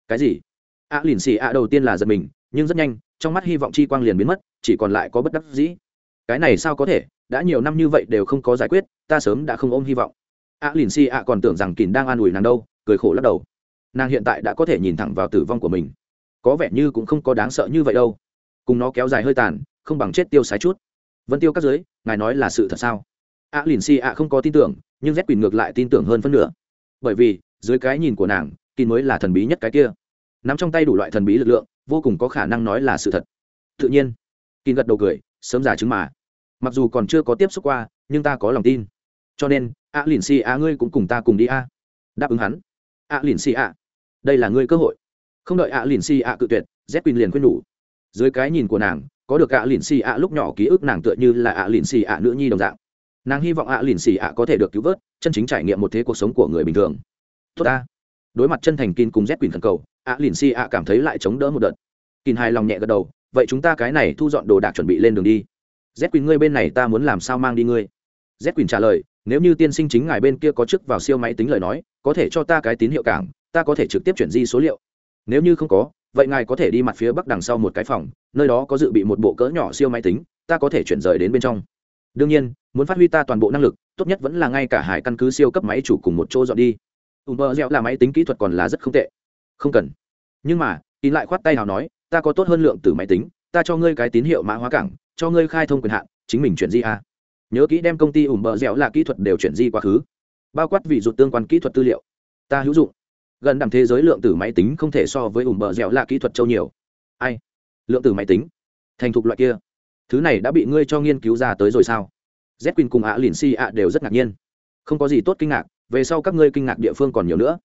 Cái gì? Ạ à, lìn xì ạ đầu tiên là giật mình nhưng rất nhanh trong mắt hy vọng chi quang liền biến mất chỉ còn lại có bất đắc dĩ. Cái này sao có thể? Đã nhiều năm như vậy đều không có giải quyết ta sớm đã không ôm hy vọng. Ạ à, lìn xì ạ còn tưởng rằng kín đang an ủi nàng đâu cười khổ lắc đầu. Nàng hiện tại đã có thể nhìn thẳng vào tử vong của mình có vẻ như cũng không có đáng sợ như vậy đâu. Cùng nó kéo dài hơi tàn, không bằng chết tiêu sái chút. Vân tiêu các giới, ngài nói là sự thật sao? A lìn si a không có tin tưởng, nhưng z quỳnh ngược lại tin tưởng hơn phân nửa. Bởi vì, dưới cái nhìn của nàng kỳ mới là thần bí nhất cái kia. N ắ m trong tay đủ loại thần bí lực lượng, vô cùng có khả năng nói là sự thật. Tự nhiên kỳ gật đầu cười, sớm giả chứng mà. Mặc dù còn chưa có tiếp xúc qua, nhưng ta có lòng tin. Cho nên, a lìn si a ngươi cũng cùng ta cùng đi a. Đáp ứng hắn. A lìn si a đây là ngươi cơ hội không đợi ạ lìn xì ạ cự tuyệt z quỳnh liền khuyên nhủ. Dưới cái nhìn của nàng, có được ạ lìn xì ạ lúc nhỏ ký ức nàng tựa như là ạ lìn xì ạ nữ nhi đồng dạng. Nàng hy vọng ạ lìn xì ạ có thể được cứu vớt, chân chính trải nghiệm một thế cuộc sống của người bình thường. Tốt ta. Đối mặt chân thành kin cùng z quỳnh thần cầu, ạ lìn xì ạ cảm thấy lại chống đỡ một đợt. Kin hài lòng nhẹ gật đầu, vậy chúng ta cái này thu dọn đồ đạc chuẩn bị lên đường đi. Z quỳnh ngươi bên này ta muốn làm sao mang đi ngươi? Z quỳnh trả lời, nếu như tiên sinh chính ngài bên kia có chức vào siêu máy tính lời nói, có thể cho ta cái tín hiệu cảng, ta có thể trực tiếp chuyển di số liệu nếu như không có, vậy ngài có thể đi mặt phía bắc đằng sau một cái phòng, nơi đó có dự bị một bộ cỡ nhỏ siêu máy tính, ta có thể chuyển rời đến bên trong. Đương nhiên, muốn phát huy ta toàn bộ năng lực, tốt nhất vẫn là ngay cả hải căn cứ siêu cấp máy chủ cùng một chỗ dọn đi. Ùm bơ gieo là máy tính kỹ thuật còn là rất không tệ. Không cần. Nhưng mà tín lại khoát tay nào nói, ta có tốt hơn lượng từ máy tính, ta cho ngươi cái tín hiệu mã hóa cảng, cho ngươi khai thông quyền hạn, chính mình chuyển di a. Nhớ kỹ đem công ty ùm bờ dẻo là kỹ thuật đều chuyển di quá khứ. Bao quát vị dụ tương quan kỹ thuật tư liệu. Ta hữu dụng gần đẳng thế giới lượng tử máy tính không thể so với ủng bờ dẻo là kỹ thuật châu nhiều. Ai? Lượng tử máy tính? Thành thục loại kia. Thứ này đã bị ngươi cho nghiên cứu ra tới rồi sao? Z quỳnh cùng ạ lìn si ạ đều rất ngạc nhiên. Không có gì tốt kinh ngạc, về sau các ngươi kinh ngạc địa phương còn nhiều nữa.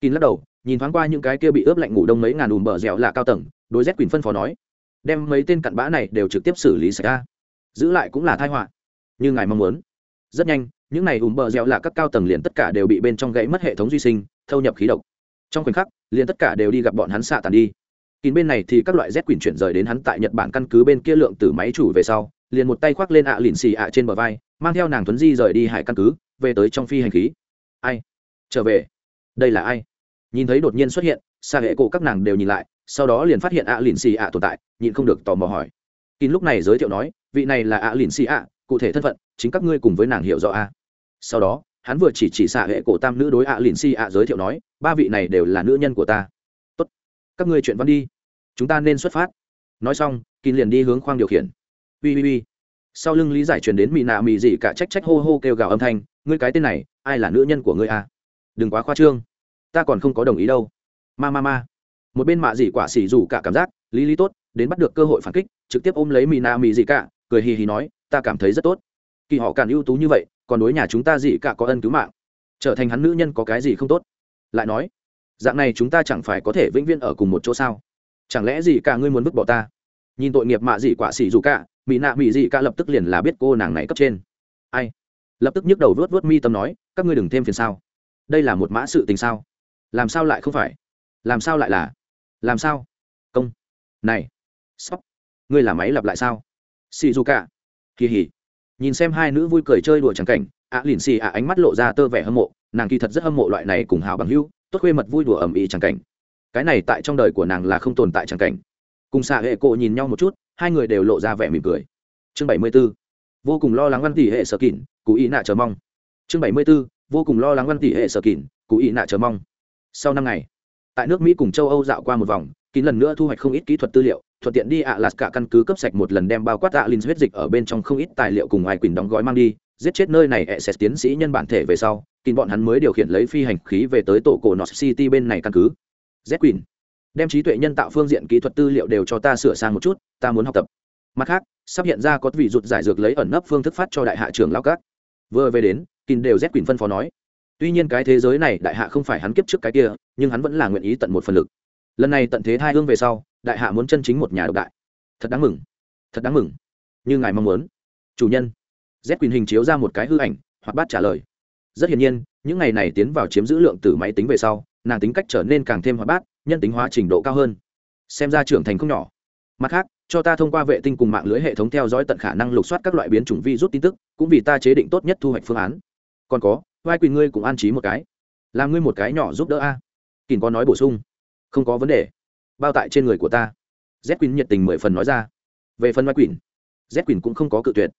Kín lắc đầu, nhìn thoáng qua những cái kia bị ướp lạnh ngủ đông mấy ngàn ùm bờ dẻo là cao tầng, đối z quỳnh phân phó nói, đem mấy tên cặn bã này đều trực tiếp xử lý xảy ra. Giữ lại cũng là thai họa. Như ngài mong muốn. Rất nhanh, những này ùm bờ dẻo là các cao tầng liền tất cả đều bị bên trong gãy mất hệ thống duy sinh, thâu nhập khí độc trong khoảnh khắc, liền tất cả đều đi gặp bọn hắn xạ tàn đi. Kín bên này thì các loại z quyền chuyển rời đến hắn tại nhật bản căn cứ bên kia lượng từ máy chủ về sau, liền một tay khoác lên ạ lìn xì ạ trên bờ vai, mang theo nàng tuấn di rời đi hải căn cứ, về tới trong phi hành khí. Ai? Trở về. Đây là ai? Nhìn thấy đột nhiên xuất hiện xa hệ cổ các nàng đều nhìn lại, sau đó liền phát hiện ạ lìn xì ạ tồn tại, nhịn không được tò mò hỏi. Kín lúc này giới thiệu nói, vị này là ạ lìn xì ạ, cụ thể thân phận, chính các ngươi cùng với nàng hiểu rõ a. Sau đó hắn vừa chỉ chỉ xạ hệ cổ tam nữ đối ạ lìn si ạ giới thiệu nói, ba vị này đều là nữ nhân của ta. Tốt, các ngươi chuyện văn đi, chúng ta nên xuất phát. Nói xong kín liền đi hướng khoang điều khiển. Ui ui ui sau lưng lý giải truyền đến mị nạ mị dị cả trách trách hô hô kêu gào âm thanh, ngươi cái tên này, ai là nữ nhân của ngươi à? đừng quá khoa trương, ta còn không có đồng ý đâu. Ma ma ma. Một bên mạ dị quả xỉ rủ cả cảm giác, lý lý tốt, đến bắt được cơ hội phản kích, trực tiếp ôm lấy mì nạ mì dị cả, cười hì hì nói, ta cảm thấy rất tốt. Kỳ họ càng ưu tú như vậy còn đối nhà chúng ta dị cả có ân cứu mạng. Trở thành hắn nữ nhân có cái gì không tốt? Lại nói, dạng này chúng ta chẳng phải có thể vĩnh viễn ở cùng một chỗ sao? Chẳng lẽ gì cả ngươi muốn vứt bỏ ta? Nhìn tội nghiệp mạ gì quả xỉ dù cả mỹ nạ mỹ gì cả lập tức liền là biết cô nàng này cấp trên. Ai? Lập tức nhức đầu vớt vớt mi tâm nói, các ngươi đừng thêm phiền sao? Đây là một mã sự tình sao? Làm sao lại không phải? Làm sao lại là? Làm sao? Công. Này. Sóc ngươi là máy lặp lại sao? Xì dù cả kỳ hỉ nhìn xem hai nữ vui cười chơi đùa chẳng cảnh, ạ à lìn xì ạ ánh mắt lộ ra tơ vẻ hâm mộ, nàng kỳ thật rất hâm mộ loại này cùng hào bằng hưu tốt khuê mật vui đùa ầm ĩ chẳng cảnh. Cái này tại trong đời của nàng là không tồn tại chẳng cảnh. Cùng xạ hệ cộ nhìn nhau một chút, hai người đều lộ ra vẻ mỉm cười. Chương bảy mươi b ố vô cùng lo lắng văn tỷ hệ sở kỳn cụ ý nạ chờ mong. Chương bảy mươi b ố vô cùng lo lắng văn tỷ hệ sở kỳn cụ ý nạ chờ mong. Sau năm ngày, tại nước mỹ cùng châu âu dạo qua một vòng kín lần nữa thu hoạch không ít kỹ thuật tư liệu thuận tiện đi ạ lạt cả căn cứ cấp sạch một lần đem bao quát ạ linh huyết dịch ở bên trong không ít tài liệu cùng ngoài quỳnh đóng gói mang đi, giết chết nơi này ẹ sẽ tiến sĩ nhân bản thể về sau, kín bọn hắn mới điều khiển lấy phi hành khí về tới tổ cổ north city bên này căn cứ. Z quỳnh, đem trí tuệ nhân tạo phương diện kỹ thuật tư liệu đều cho ta sửa sang một chút, ta muốn học tập. Mặt khác, sắp hiện ra có vị rụt giải dược lấy ẩn nấp phương thức phát cho đại hạ trưởng lao cát vừa về đến, kín đều z quỳnh phân phó nói. Tuy nhiên cái thế giới này đại hạ không phải hắn kiếp trước cái kia, nhưng hắn vẫn là nguyện ý tận một phần lực. Lần này tận thế thai hương về sau đại hạ muốn chân chính một nhà độc đại. Thật đáng mừng. Thật đáng mừng. Như ngài mong muốn. Chủ nhân. Z quyền hình chiếu ra một cái hư ảnh, hoặc bát trả lời. Rất hiển nhiên, những ngày này tiến vào chiếm giữ lượng từ máy tính về sau, nàng tính cách trở nên càng thêm hoạt bát, nhân tính hóa trình độ cao hơn. Xem ra trưởng thành không nhỏ. Mặt khác, cho ta thông qua vệ tinh cùng mạng lưới hệ thống theo dõi tận khả năng lục soát các loại biến chủng vi rút tin tức, cũng vì ta chế định tốt nhất thu hoạch phương án. Còn có, vai quyền ngươi cũng an trí một cái. Làm ngươi một cái nhỏ giúp đỡ a. À. có nói bổ sung. Không có vấn đề bao tại trên người của ta. Z quỳnh nhiệt tình mười phần nói ra. Về phần Mai quỳnh, z quỳnh cũng không có cự tuyệt.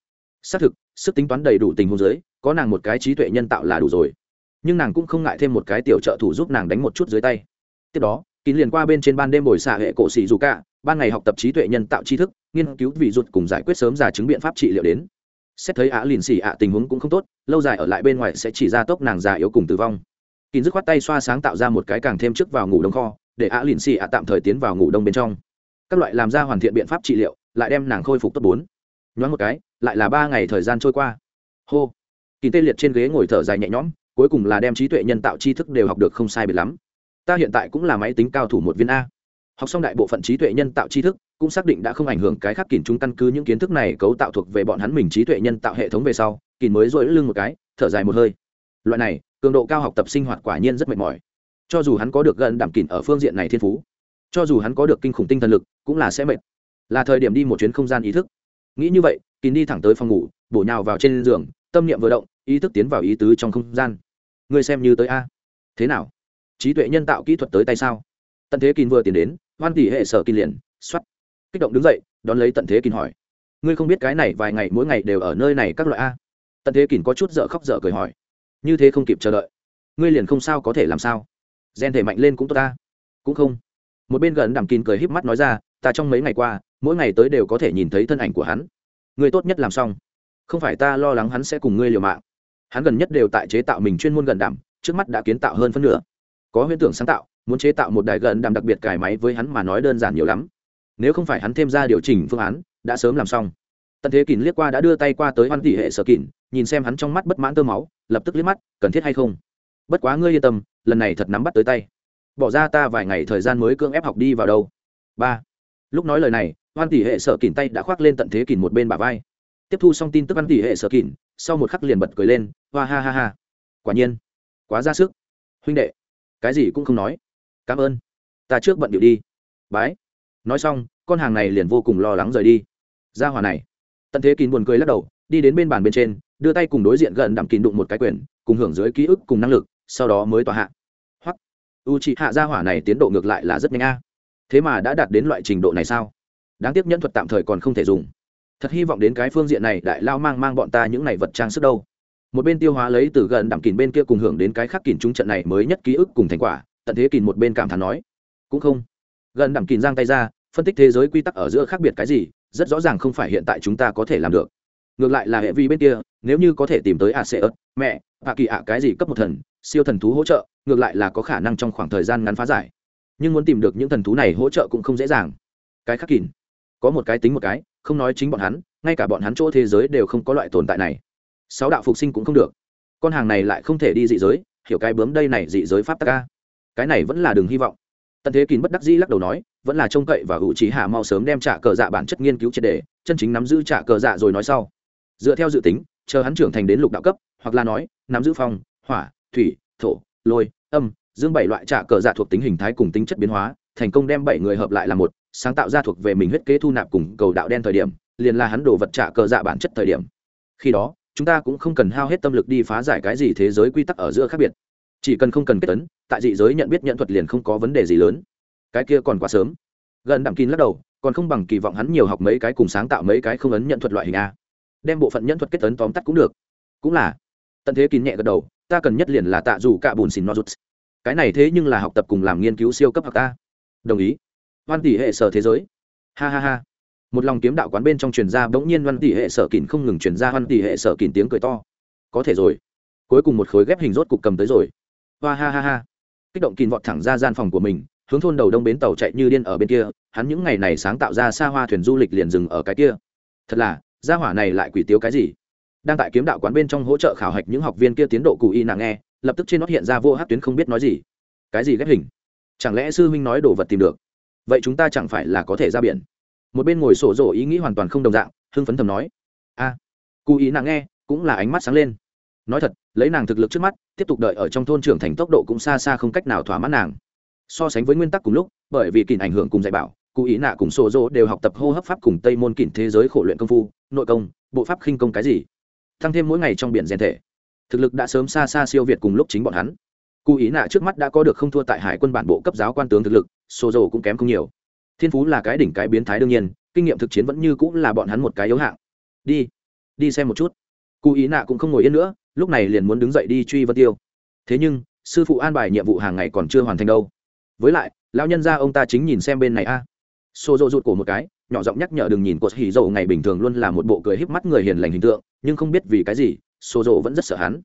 Xác thực, sức tính toán đầy đủ tình huống giới có nàng một cái trí tuệ nhân tạo là đủ rồi. Nhưng nàng cũng không ngại thêm một cái tiểu trợ thủ giúp nàng đánh một chút dưới tay. Tiếp đó, kín liền qua bên trên ban đêm bồi xạ hệ cổ xì dù cả, ban ngày học tập trí tuệ nhân tạo tri thức, nghiên cứu vị ruột cùng giải quyết sớm giả chứng biện pháp trị liệu đến. Xét thấy ạ lìn xì ạ, tình huống cũng không tốt, lâu dài ở lại bên ngoài sẽ chỉ ra tốc nàng già yếu cùng tử vong. Kín dứt khoát tay xoa sáng tạo ra một cái càng thêm trước vào ngủ đông kho để ạ lìn xì ạ tạm thời tiến vào ngủ đông bên trong. Các loại làm ra hoàn thiện biện pháp trị liệu, lại đem nàng khôi phục tốt bốn. Nhoáng một cái, lại là ba ngày thời gian trôi qua. Hô. Kỳ tê liệt trên ghế ngồi thở dài nhẹ nhõm, cuối cùng là đem trí tuệ nhân tạo tri thức đều học được không sai biệt lắm. Ta hiện tại cũng là máy tính cao thủ một viên a. Học xong đại bộ phận trí tuệ nhân tạo tri thức, cũng xác định đã không ảnh hưởng cái khác kìm chúng căn cứ những kiến thức này cấu tạo thuộc về bọn hắn mình trí tuệ nhân tạo hệ thống về sau kìm mới dội lưng một cái, thở dài một hơi. Loại này, cường độ cao học tập sinh hoạt quả nhiên rất mệt mỏi cho dù hắn có được gần đảm kỉnh ở phương diện này thiên phú, cho dù hắn có được kinh khủng tinh thần lực, cũng là sẽ mệt. Là thời điểm đi một chuyến không gian ý thức. Nghĩ như vậy kín đi thẳng tới phòng ngủ, bổ nhào vào trên giường, tâm niệm vừa động, ý thức tiến vào ý tứ trong không gian. Ngươi xem như tới a. Thế nào? Trí tuệ nhân tạo kỹ thuật tới tay sao? Tận thế kín vừa tiến đến, hoan tỷ hệ sở kín liền x kích động đứng dậy, đón lấy tận thế kín hỏi. Ngươi không biết cái này vài ngày mỗi ngày đều ở nơi này các loại a? Tận thế kín có chút dở khóc dở cười hỏi. Như thế không kịp chờ đợi. Ngươi liền không sao có thể làm sao? Gen thể mạnh lên cũng tốt ta. Cũng không. Một bên gần đàm kín cười híp mắt nói ra, ta trong mấy ngày qua, mỗi ngày tới đều có thể nhìn thấy thân ảnh của hắn. Người tốt nhất làm xong. Không phải ta lo lắng hắn sẽ cùng ngươi liều mạng. Hắn gần nhất đều tại chế tạo mình chuyên môn gần đảm trước mắt đã kiến tạo hơn phân nửa. Có huyễn tưởng sáng tạo, muốn chế tạo một đài gần đảm đặc biệt cài máy với hắn mà nói đơn giản nhiều lắm. Nếu không phải hắn thêm ra điều chỉnh phương án, đã sớm làm xong. Tần thế kỳn liếc qua đã đưa tay qua tới hoan tỷ hệ sở kỳn nhìn xem hắn trong mắt bất mãn tơ máu, lập tức liếc mắt, cần thiết hay không? Bất quá ngươi yên tâm, lần này thật nắm bắt tới tay. Bỏ ra ta vài ngày thời gian mới cưỡng ép học đi vào đâu. Ba. Lúc nói lời này, hoan tỷ hệ sở kìn tay đã khoác lên tận thế kìn một bên bả vai. Tiếp thu xong tin tức hoan tỷ hệ sở kìn sau một khắc liền bật cười lên hoa ha ha ha. Quả nhiên, quá ra sức. Huynh đệ, cái gì cũng không nói. Cảm ơn. Ta trước bận điệu đi. Bái. Nói xong, con hàng này liền vô cùng lo lắng rời đi. Ra hòa này. Tận thế kín buồn cười lắc đầu, đi đến bên bàn bên trên, đưa tay cùng đối diện gần đặng kín đụng một cái quyển, cùng hưởng dưới ký ức cùng năng lực sau đó mới tòa hạ. Hoặc u chị hạ ra hỏa này tiến độ ngược lại là rất nhanh a. Thế mà đã đạt đến loại trình độ này sao? Đáng tiếc nhẫn thuật tạm thời còn không thể dùng. Thật hy vọng đến cái phương diện này đại lao mang mang bọn ta những này vật trang sức đâu. Một bên tiêu hóa lấy từ gần đẳng kìn bên kia cùng hưởng đến cái khác kìn trúng trận này mới nhất ký ức cùng thành quả, tận thế kìn một bên cảm thán nói. Cũng không. Gần đẳng kìn giang tay ra, phân tích thế giới quy tắc ở giữa khác biệt cái gì, rất rõ ràng không phải hiện tại chúng ta có thể làm được. Ngược lại là hệ vi bên kia, nếu như có thể tìm tới a sẽ ớt mẹ hạ kỳ ạ, cái gì cấp một thần siêu thần thú hỗ trợ, ngược lại là có khả năng trong khoảng thời gian ngắn phá giải. Nhưng muốn tìm được những thần thú này hỗ trợ cũng không dễ dàng. Cái khắc kìn, có một cái tính một cái, không nói chính bọn hắn, ngay cả bọn hắn chỗ thế giới đều không có loại tồn tại này. Sáu đạo phục sinh cũng không được. Con hàng này lại không thể đi dị giới, hiểu cái bướm đây này dị giới pháp tắc ca cái này vẫn là đường hy vọng. Tần thế kín bất đắc dĩ lắc đầu nói, vẫn là trông cậy và hữu trí hạ mau sớm đem trả cờ dạ bản chất nghiên cứu triệt đề chân chính nắm giữ trả cờ dạ rồi nói sau. Dựa theo dự tính, chờ hắn trưởng thành đến lục đạo cấp, hoặc là nói, nắm giữ phong, hỏa thủy, thổ, lôi, âm, dương bảy loại trả cờ dạ thuộc tính hình thái cùng tính chất biến hóa, thành công đem bảy người hợp lại là một, sáng tạo ra thuộc về mình huyết kế thu nạp cùng cầu đạo đen thời điểm, liền là hắn đổ vật trả cờ dạ bản chất thời điểm. Khi đó, chúng ta cũng không cần hao hết tâm lực đi phá giải cái gì thế giới quy tắc ở giữa khác biệt. Chỉ cần không cần kết tấn, tại dị giới nhận biết nhận thuật liền không có vấn đề gì lớn. Cái kia còn quá sớm. Gần đặng kín lắc đầu, còn không bằng kỳ vọng hắn nhiều học mấy cái cùng sáng tạo mấy cái không ấn nhận thuật loại hình a. Đem bộ phận nhận thuật kết tấn tóm tắt cũng được. Cũng là. Tận thế kín nhẹ gật đầu ta cần nhất liền là tạ dù cả bùn xìn nozuts cái này thế nhưng là học tập cùng làm nghiên cứu siêu cấp học ta. Đồng ý. Văn tỷ hệ sở thế giới. Ha ha ha. Một lòng kiếm đạo quán bên trong truyền ra, bỗng nhiên văn tỷ hệ sở kín không ngừng truyền ra, văn tỷ hệ sở kín tiếng cười to. Có thể rồi. Cuối cùng một khối ghép hình rốt cục cầm tới rồi. Hoa ha ha ha. Kích động kín vọt thẳng ra gian phòng của mình, hướng thôn đầu đông bến tàu chạy như điên ở bên kia. Hắn những ngày này sáng tạo ra xa hoa thuyền du lịch liền dừng ở cái kia. Thật là, gia hỏa này lại quỷ tiếu cái gì? Đang tại kiếm đạo quán bên trong hỗ trợ khảo hạch những học viên kia tiến độ cụ y nàng nghe, lập tức trên nó hiện ra vô hát tuyến không biết nói gì. Cái gì ghép hình? Chẳng lẽ sư huynh nói đồ vật tìm được? Vậy chúng ta chẳng phải là có thể ra biển? Một bên ngồi sổ rổ ý nghĩ hoàn toàn không đồng dạng, hưng phấn thầm nói. A cụ ý nàng nghe, cũng là ánh mắt sáng lên. Nói thật, lấy nàng thực lực trước mắt, tiếp tục đợi ở trong thôn trưởng thành tốc độ cũng xa xa không cách nào thỏa mãn nàng. So sánh với nguyên tắc cùng lúc, bởi vì kìm ảnh hưởng cùng dạy bảo cụ ý nạ cùng sổ dỗ đều học tập hô hấp pháp cùng tây môn kìm thế giới khổ luyện công phu, nội công, bộ pháp khinh công cái gì? Tăng thêm mỗi ngày trong biển rèn thể. Thực lực đã sớm xa xa siêu việt cùng lúc chính bọn hắn. Cụ ý nạ trước mắt đã có được không thua tại hải quân bản bộ cấp giáo quan tướng thực lực sổ dầu cũng kém không nhiều. Thiên phú là cái đỉnh cái biến thái đương nhiên, kinh nghiệm thực chiến vẫn như cũng là bọn hắn một cái yếu hạng. Đi đi xem một chút. Cụ ý nạ cũng không ngồi yên nữa, lúc này liền muốn đứng dậy đi truy vân tiêu. Thế nhưng, sư phụ an bài nhiệm vụ hàng ngày còn chưa hoàn thành đâu. Với lại, lão nhân gia ông ta chính nhìn xem bên này a. À. xô rộ rụt cổ một cái nhỏ giọng nhắc nhở đừng nhìn cột hỉ dầu ngày bình thường luôn là một bộ cười híp mắt người hiền lành hình tượng, nhưng không biết vì cái gì xô rộ vẫn rất sợ hắn.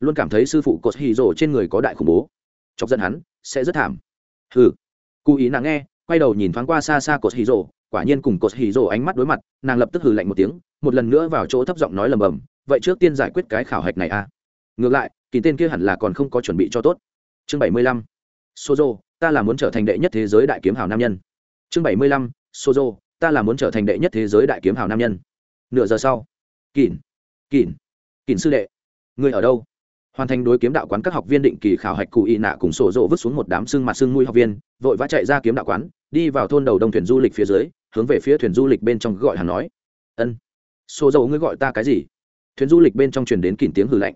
Luôn cảm thấy sư phụ cột hỉ dầu trên người có đại khủng bố. Chọc giận hắn, sẽ rất thảm. Hừ. Cụ ý nàng nghe, quay đầu nhìn thoáng qua xa xa cột hỉ dầu, quả nhiên cùng cột hỉ dầu ánh mắt đối mặt, nàng lập tức hừ lạnh một tiếng, một lần nữa vào chỗ thấp giọng nói lầm bầm, vậy trước tiên giải quyết cái khảo hạch này a ngược lại, kỳ tên kia hẳn là còn không có chuẩn bị cho tốt. Chương bảy mươi lăm. Sozo, ta là muốn trở thành đệ nhất thế giới đại kiếm hào nam nhân. Chương bảy mươi lăm. Sozo ta là muốn trở thành đệ nhất thế giới đại kiếm hào nam nhân. Nửa giờ sau kỳn kỳn kỳn sư đệ người ở đâu? Hoàn thành đối kiếm đạo quán các học viên định kỳ khảo hạch cụ y nạ cùng sổ rộ vứt xuống một đám xương mặt xương mũi học viên, vội vã chạy ra kiếm đạo quán, đi vào thôn đầu đông thuyền du lịch phía dưới, hướng về phía thuyền du lịch bên trong gọi hàng nói. Ân. Sổ dầu ngươi gọi ta cái gì? Thuyền du lịch bên trong truyền đến kìm tiếng hử lạnh.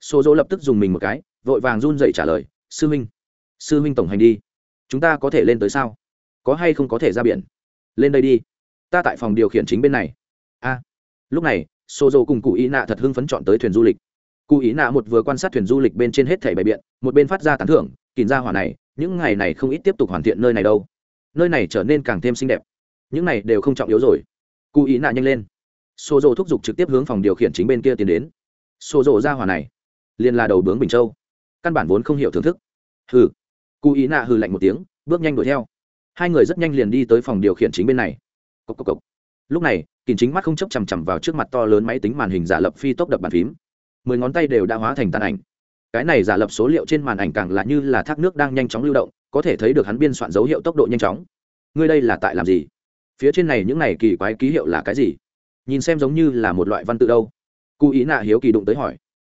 Sổ dỗ lập tức dùng mình một cái, vội vàng run dậy trả lời, sư huynh sư huynh tổng hành đi. Chúng ta có thể lên tới sao? Có hay không có thể ra biển? Lên đây đi. Ta tại phòng điều khiển chính bên này. A. Lúc này xô dầu cùng cụ ý nạ thật hưng phấn chọn tới thuyền du lịch. Cụ ý nạ một vừa quan sát thuyền du lịch bên trên hết thẻ bày biện, một bên phát ra tán thưởng kìm ra hỏa này, những ngày này không ít tiếp tục hoàn thiện nơi này đâu. Nơi này trở nên càng thêm xinh đẹp. Những này đều không trọng yếu rồi. Cụ ý nạ nhanh lên. Xô dầu thúc giục trực tiếp hướng phòng điều khiển chính bên kia tiến đến. Xô dầu ra hỏa này, liền là đầu bướng bình châu. Căn bản vốn không hiểu thưởng thức. Hừ. Cụ ý nạ hừ lạnh một tiếng, bước nhanh đuổi theo hai người rất nhanh liền đi tới phòng điều khiển chính bên này. Cốc cốc cốc. lúc này kìm chính mắt không chấp chằm chằm vào trước mặt to lớn máy tính màn hình giả lập phi tốc đập bàn phím. Mười ngón tay đều đã hóa thành tàn ảnh. Cái này giả lập số liệu trên màn ảnh càng là như là thác nước đang nhanh chóng lưu động, có thể thấy được hắn biên soạn dấu hiệu tốc độ nhanh chóng. Ngươi đây là tại làm gì? Phía trên này những này kỳ quái ký hiệu là cái gì? Nhìn xem giống như là một loại văn tự đâu. Cụ ý nạ hiếu kỳ đụng tới hỏi.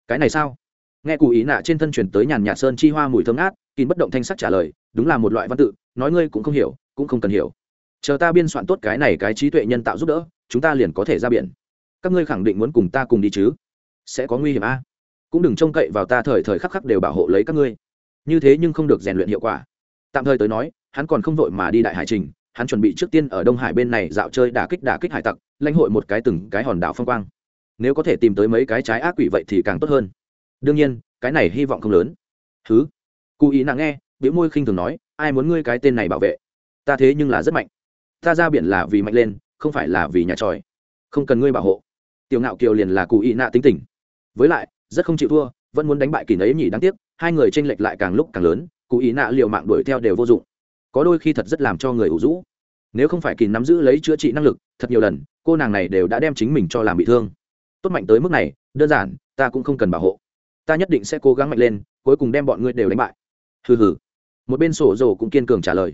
Cái này sao? Nghe cụ ý nạ trên thân chuyển tới nhàn nhạt sơn chi hoa mùi thơm ngát kín bất động thanh sắc trả lời, đúng là một loại văn tự, nói ngươi cũng không hiểu, cũng không cần hiểu. Chờ ta biên soạn tốt cái này cái trí tuệ nhân tạo giúp đỡ, chúng ta liền có thể ra biển. Các ngươi khẳng định muốn cùng ta cùng đi chứ? Sẽ có nguy hiểm a. À? cũng đừng trông cậy vào ta thời thời khắc khắc đều bảo hộ lấy các ngươi. Như thế nhưng không được rèn luyện hiệu quả. Tạm thời tới nói, hắn còn không vội mà đi đại hải trình, hắn chuẩn bị trước tiên ở đông hải bên này dạo chơi đả kích đả kích hải tặc, lãnh hội một cái từng cái hòn đảo phong quang. Nếu có thể tìm tới mấy cái trái ác quỷ vậy thì càng tốt hơn. Đương nhiên, cái này hy vọng không lớn. Thứ cụ ý nặng nghe biểu môi khinh thường nói, ai muốn ngươi cái tên này bảo vệ? Ta thế nhưng là rất mạnh. Ta ra biển là vì mạnh lên, không phải là vì nhà tròi. Không cần ngươi bảo hộ. Tiểu ngạo kiều liền là cụ ý nạ tính tình. Với lại, rất không chịu thua, vẫn muốn đánh bại kỳ nấy nhỉ, đáng tiếc, hai người tranh lệch lại càng lúc càng lớn cụ ý nạ liều mạng đuổi theo đều vô dụng. Có đôi khi thật rất làm cho người ủ rũ. Nếu không phải kỳ nắm giữ lấy chữa trị năng lực, thật nhiều lần, cô nàng này đều đã đem chính mình cho làm bị thương. Tốt mạnh tới mức này, đơn giản, ta cũng không cần bảo hộ. Ta nhất định sẽ cố gắng mạnh lên, cuối cùng đem bọn ngươi đều đánh bại hừ hừ. Một bên sổ dồ cũng kiên cường trả lời.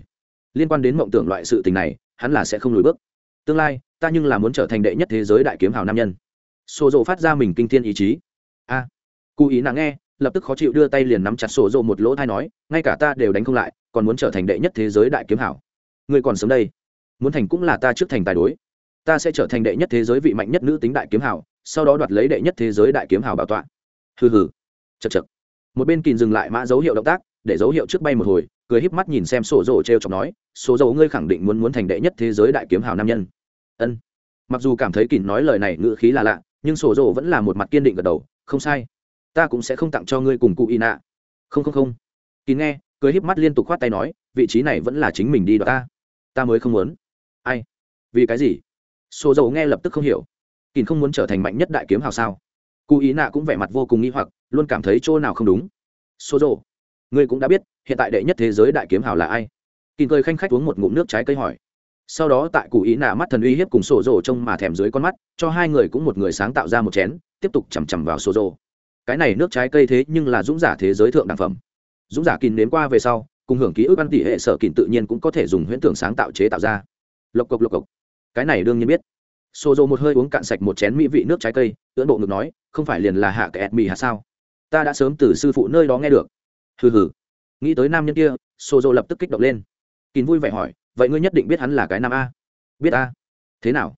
Liên quan đến mộng tưởng loại sự tình này hắn là sẽ không lùi bước. Tương lai ta nhưng là muốn trở thành đệ nhất thế giới đại kiếm hào nam nhân. Sổ dồ phát ra mình kinh thiên ý chí. A. À, cụ ý nàng nghe lập tức khó chịu đưa tay liền nắm chặt sổ dồ một lỗ thai nói ngay cả ta đều đánh không lại còn muốn trở thành đệ nhất thế giới đại kiếm hảo người còn sớm đây. Muốn thành cũng là ta trước thành tài đối. Ta sẽ trở thành đệ nhất thế giới vị mạnh nhất nữ tính đại kiếm hảo sau đó đoạt lấy đệ nhất thế giới đại kiếm hảo bảo tọa. Hừ hừ. Chật chật một bên kìm dừng lại mã dấu hiệu động tác để dấu hiệu trước bay một hồi, cười híp mắt nhìn xem sổ dầu t r e o chọc nói số dầu ngươi khẳng định muốn muốn thành đệ nhất thế giới đại kiếm hào nam nhân. Ân. Mặc dù cảm thấy kìm nói lời này ngữ khí là lạ, nhưng sổ dầu vẫn là một mặt kiên định gật đầu, không sai. Ta cũng sẽ không tặng cho ngươi cùng cụ y nạ. Không không không. Kìm nghe, cười híp mắt liên tục khoát tay nói, vị trí này vẫn là chính mình đi đó ta. Ta mới không muốn. Ai? Vì cái gì? Sổ dầu nghe lập tức không hiểu. Kìm không muốn trở thành mạnh nhất đại kiếm hào sao? Cụ ý nạ cũng vẻ mặt vô cùng nghi hoặc, luôn cảm thấy chỗ nào không đúng. Số rồ ngươi cũng đã biết, hiện tại đệ nhất thế giới đại kiếm hào là ai? Kỳ cười khanh khách uống một ngụm nước trái cây hỏi. Sau đó tại cụ ý nạ mắt thần uy hiếp cùng sổ rồ trông mà thèm dưới con mắt, cho hai người cũng một người sáng tạo ra một chén, tiếp tục chằm chằm vào sổ rồ. Cái này nước trái cây thế nhưng là dũng giả thế giới thượng đẳng phẩm. Dũng giả kín đến qua về sau, cùng hưởng ký ức ăn tỷ hệ sở kín tự nhiên cũng có thể dùng huyễn tưởng sáng tạo chế tạo ra. Lộc cộc lộc cộc. Cái này đương nhiên biết. Sổ rồ một hơi uống cạn sạch một chén mỹ vị nước trái cây, ưỡn bộ ngực nói, không phải liền là hạ kẹt mì hạt sao? Ta đã sớm từ sư phụ nơi đó nghe được hừ hừ. Nghĩ tới nam nhân kia xô dô lập tức kích động lên. Kín vui vẻ hỏi, vậy ngươi nhất định biết hắn là cái nam a? Biết a. Thế nào?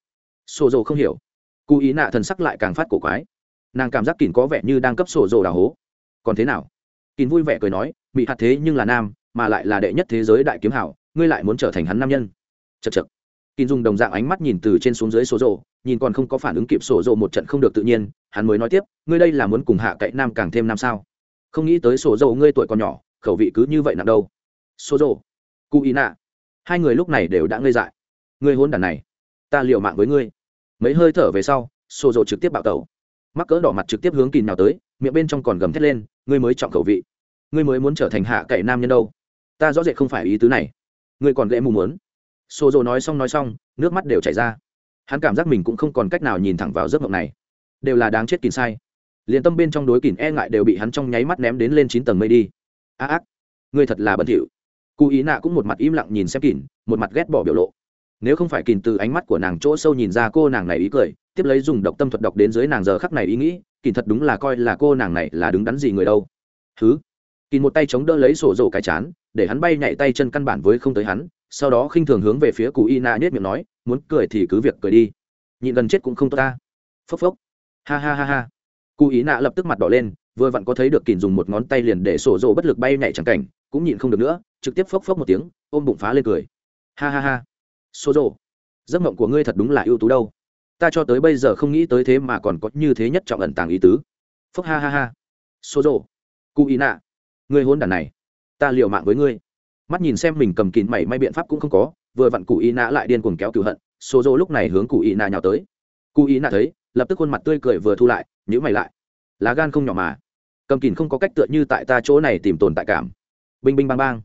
Xô dô không hiểu. Cụ ý nạ thần sắc lại càng phát cổ quái. Nàng cảm giác kín có vẻ như đang cấp sổ dô đào hố. Còn thế nào? Kín vui vẻ cười nói bị hạt thế nhưng là nam, mà lại là đệ nhất thế giới đại kiếm hảo, ngươi lại muốn trở thành hắn nam nhân. Chật chật kín dùng đồng dạng ánh mắt nhìn từ trên xuống dưới sổ rộ nhìn còn không có phản ứng kịp sổ rộ một trận không được tự nhiên, hắn mới nói tiếp, ngươi đây là muốn cùng hạ cậy nam càng thêm nam sao? Không nghĩ tới sổ dầu ngươi tuổi còn nhỏ khẩu vị cứ như vậy nặng đâu. Sổ dầu, cụ ý nạ. Hai người lúc này đều đã ngây dại. Ngươi hôn đàn này ta liều mạng với ngươi. Mấy hơi thở về sau sổ dầu trực tiếp bạo tẩu. Mắc cỡ đỏ mặt trực tiếp hướng kìn nào tới miệng bên trong còn gầm thét lên ngươi mới trọng khẩu vị. Ngươi mới muốn trở thành hạ cậy nam nhân đâu. Ta rõ rệt không phải ý tứ này. Ngươi còn ghệ mù muốn. Sổ dầu nói xong nói xong nước mắt đều chảy ra. Hắn cảm giác mình cũng không còn cách nào nhìn thẳng vào giấc mộng này. Đều là đáng chết kín sai liền tâm bên trong đối kỉn e ngại đều bị hắn trong nháy mắt ném đến lên chín tầng mây đi. A ác ngươi thật là bẩn thỉu. Cụ ý nạ cũng một mặt im lặng nhìn xem kỉn, một mặt ghét bỏ biểu lộ. Nếu không phải kỉn từ ánh mắt của nàng chỗ sâu nhìn ra cô nàng này ý cười tiếp lấy dùng độc tâm thuật độc đến dưới nàng giờ khắc này ý nghĩ kỉn thật đúng là coi là cô nàng này là đứng đắn gì người đâu. Thứ kỉn một tay chống đỡ lấy sổ rổ cái chán để hắn bay nhảy tay chân căn bản với không tới hắn sau đó khinh thường hướng về phía cụ y na nhét miệng nói muốn cười thì cứ việc cười đi. Nhịn gần chết cũng không tốt ta. Phốc phốc. Ha ha ha ha cụ ý nạ lập tức mặt đỏ lên, vừa vặn có thấy được kìn dùng một ngón tay liền để sổ rộ bất lực bay nhảy chẳng cảnh, cũng nhịn không được nữa, trực tiếp phốc phốc một tiếng, ôm bụng phá lên cười. Ha ha ha. Sổ rộ giấc mộng của ngươi thật đúng là ưu tú đâu. Ta cho tới bây giờ không nghĩ tới thế mà còn có như thế nhất trọng ẩn tàng ý tứ. Phốc ha ha ha. Sổ rộ cụ ý nạ, ngươi hôn đàn này, ta liều mạng với ngươi. Mắt nhìn xem mình cầm kín mảy may biện pháp cũng không có, vừa vặn cụ ý nạ lại điên cuồng kéo cựu hận, sổ dô lúc này hướng cụ ý nạ nhào tới. Cụ ý nạ thấy lập tức khuôn mặt tươi cười vừa thu lại nhữ mày lại. Lá gan không nhỏ mà. Cầm kìn không có cách tựa như tại ta chỗ này tìm tồn tại cảm. Binh binh bang bang.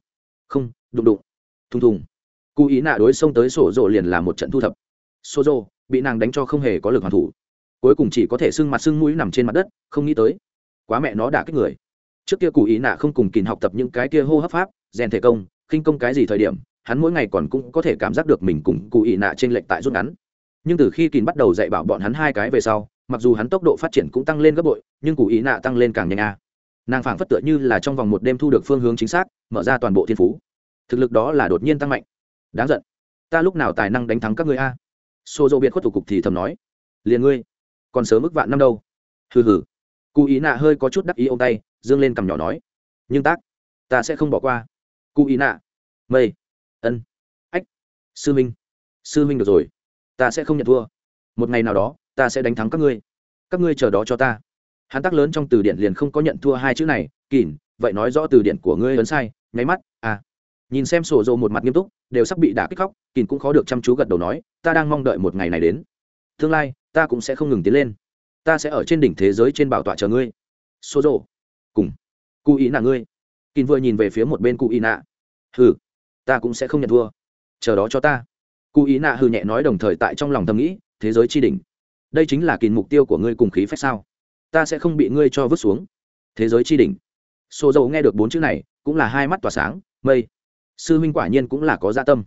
Không, đụng đụng. Thùng thùng. Cụ ý nạ đối xông tới sổ rộ liền là một trận thu thập. Sổ rộ, bị nàng đánh cho không hề có lực hoàn thủ. Cuối cùng chỉ có thể sưng mặt sưng mũi nằm trên mặt đất, không nghĩ tới. Quá mẹ nó đả kích người. Trước kia cụ ý nạ không cùng kìn học tập những cái kia hô hấp pháp, rèn thể công, khinh công cái gì thời điểm, hắn mỗi ngày còn cũng có thể cảm giác được mình cùng cụ ý nạ trên lệnh tại rút ngắn nhưng từ khi kín bắt đầu dạy bảo bọn hắn hai cái về sau, mặc dù hắn tốc độ phát triển cũng tăng lên gấp bội, nhưng cụ ý nạ tăng lên càng nhanh a. Nàng phảng phất tựa như là trong vòng một đêm thu được phương hướng chính xác, mở ra toàn bộ thiên phú. Thực lực đó là đột nhiên tăng mạnh. Đáng giận. Ta lúc nào tài năng đánh thắng các ngươi a? Xô dô biệt khuất thủ cục thì thầm nói. Liền ngươi, còn sớm ức vạn năm đâu. Hừ hừ. Cụ ý nạ hơi có chút đắc ý ô m tay, dương lên cằm nhỏ nói. Nhưng tác, ta sẽ không bỏ qua. Cụ ý nạ. Mây. Ân. Ách. Sư minh. Sư minh được rồi ta sẽ không nhận thua. Một ngày nào đó, ta sẽ đánh thắng các ngươi. Các ngươi chờ đó cho ta. Hắn tác lớn trong từ điển liền không có nhận thua hai chữ này. Kỳn vậy nói rõ từ điển của ngươi ấn sai, nháy mắt à. Nhìn xem sổ dồ một mặt nghiêm túc, đều sắp bị đả kích khóc kỳn cũng khó được chăm chú gật đầu nói, ta đang mong đợi một ngày này đến. Tương lai, ta cũng sẽ không ngừng tiến lên. Ta sẽ ở trên đỉnh thế giới trên bảo tọa chờ ngươi. Sổ dồ cùng cụ ý là ngươi. Kỳn vừa nhìn về phía một bên cụ ý nạ. Hừ, ta cũng sẽ không nhận thua. Chờ đó cho ta cụ ý nạ hư nhẹ nói đồng thời tại trong lòng thầm nghĩ, thế giới chi đỉnh. Đây chính là kìn mục tiêu của ngươi cùng khí phách sao? Ta sẽ không bị ngươi cho vứt xuống. Thế giới chi đỉnh. Xô dầu nghe được bốn chữ này, cũng là hai mắt tỏa sáng, mây. Sư huynh quả nhiên cũng là có gia dạ tâm.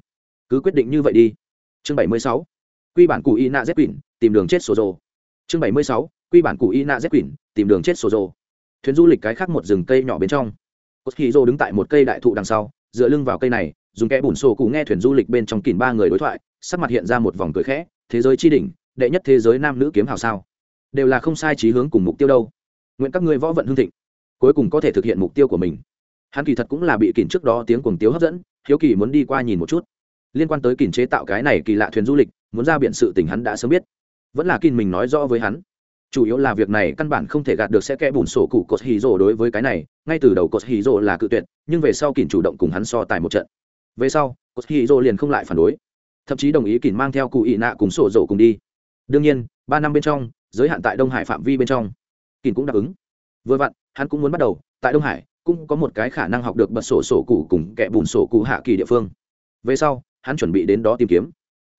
Cứ quyết định như vậy đi. Chương bảy mươi sáu. Quy bản cụ y nạ z quỷ, tìm đường chết sổ dầu. chương bảy mươi sáu. Quy bản cụ y nạ z quỷ, tìm đường chết sổ dầu. thuyền du lịch cái khác một rừng cây nhỏ bên trong. Cốt khí dô đứng tại một cây đại thụ đằng sau, dựa lưng vào cây này dùng kẽ bùn sổ cụ nghe thuyền du lịch bên trong kìm ba người đối thoại, sắc mặt hiện ra một vòng cười khẽ, thế giới tri đỉnh, đệ nhất thế giới nam nữ kiếm hào sao? Đều là không sai trí hướng cùng mục tiêu đâu. Nguyện các ngươi võ vận hương thịnh, cuối cùng có thể thực hiện mục tiêu của mình. Hắn kỳ thật cũng là bị kìm trước đó tiếng cuồng tiếu hấp dẫn, hiếu kỳ muốn đi qua nhìn một chút. Liên quan tới kìm chế tạo cái này kỳ lạ thuyền du lịch, muốn ra biện sự tình hắn đã sớm biết. Vẫn là kìm mình nói rõ với hắn. Chủ yếu là việc này căn bản không thể gạt được sẽ kẽ bùn sổ cụ cột hì rồ đối với cái này, ngay từ đầu cột hì rồ là cự tuyệt, nhưng về sau kìm chủ động cùng hắn so tài một trận về sau cột hì dô liền không lại phản đối. Thậm chí đồng ý kìm mang theo cụ ị nạ cùng sổ rồ cùng đi. Đương nhiên, ba năm bên trong, giới hạn tại đông hải phạm vi bên trong. Kìm cũng đáp ứng. Vừa vặn, hắn cũng muốn bắt đầu. Tại đông hải, cũng có một cái khả năng học được bật sổ sổ cụ cùng kẻ bùn sổ cụ hạ kỳ địa phương. Về sau, hắn chuẩn bị đến đó tìm kiếm.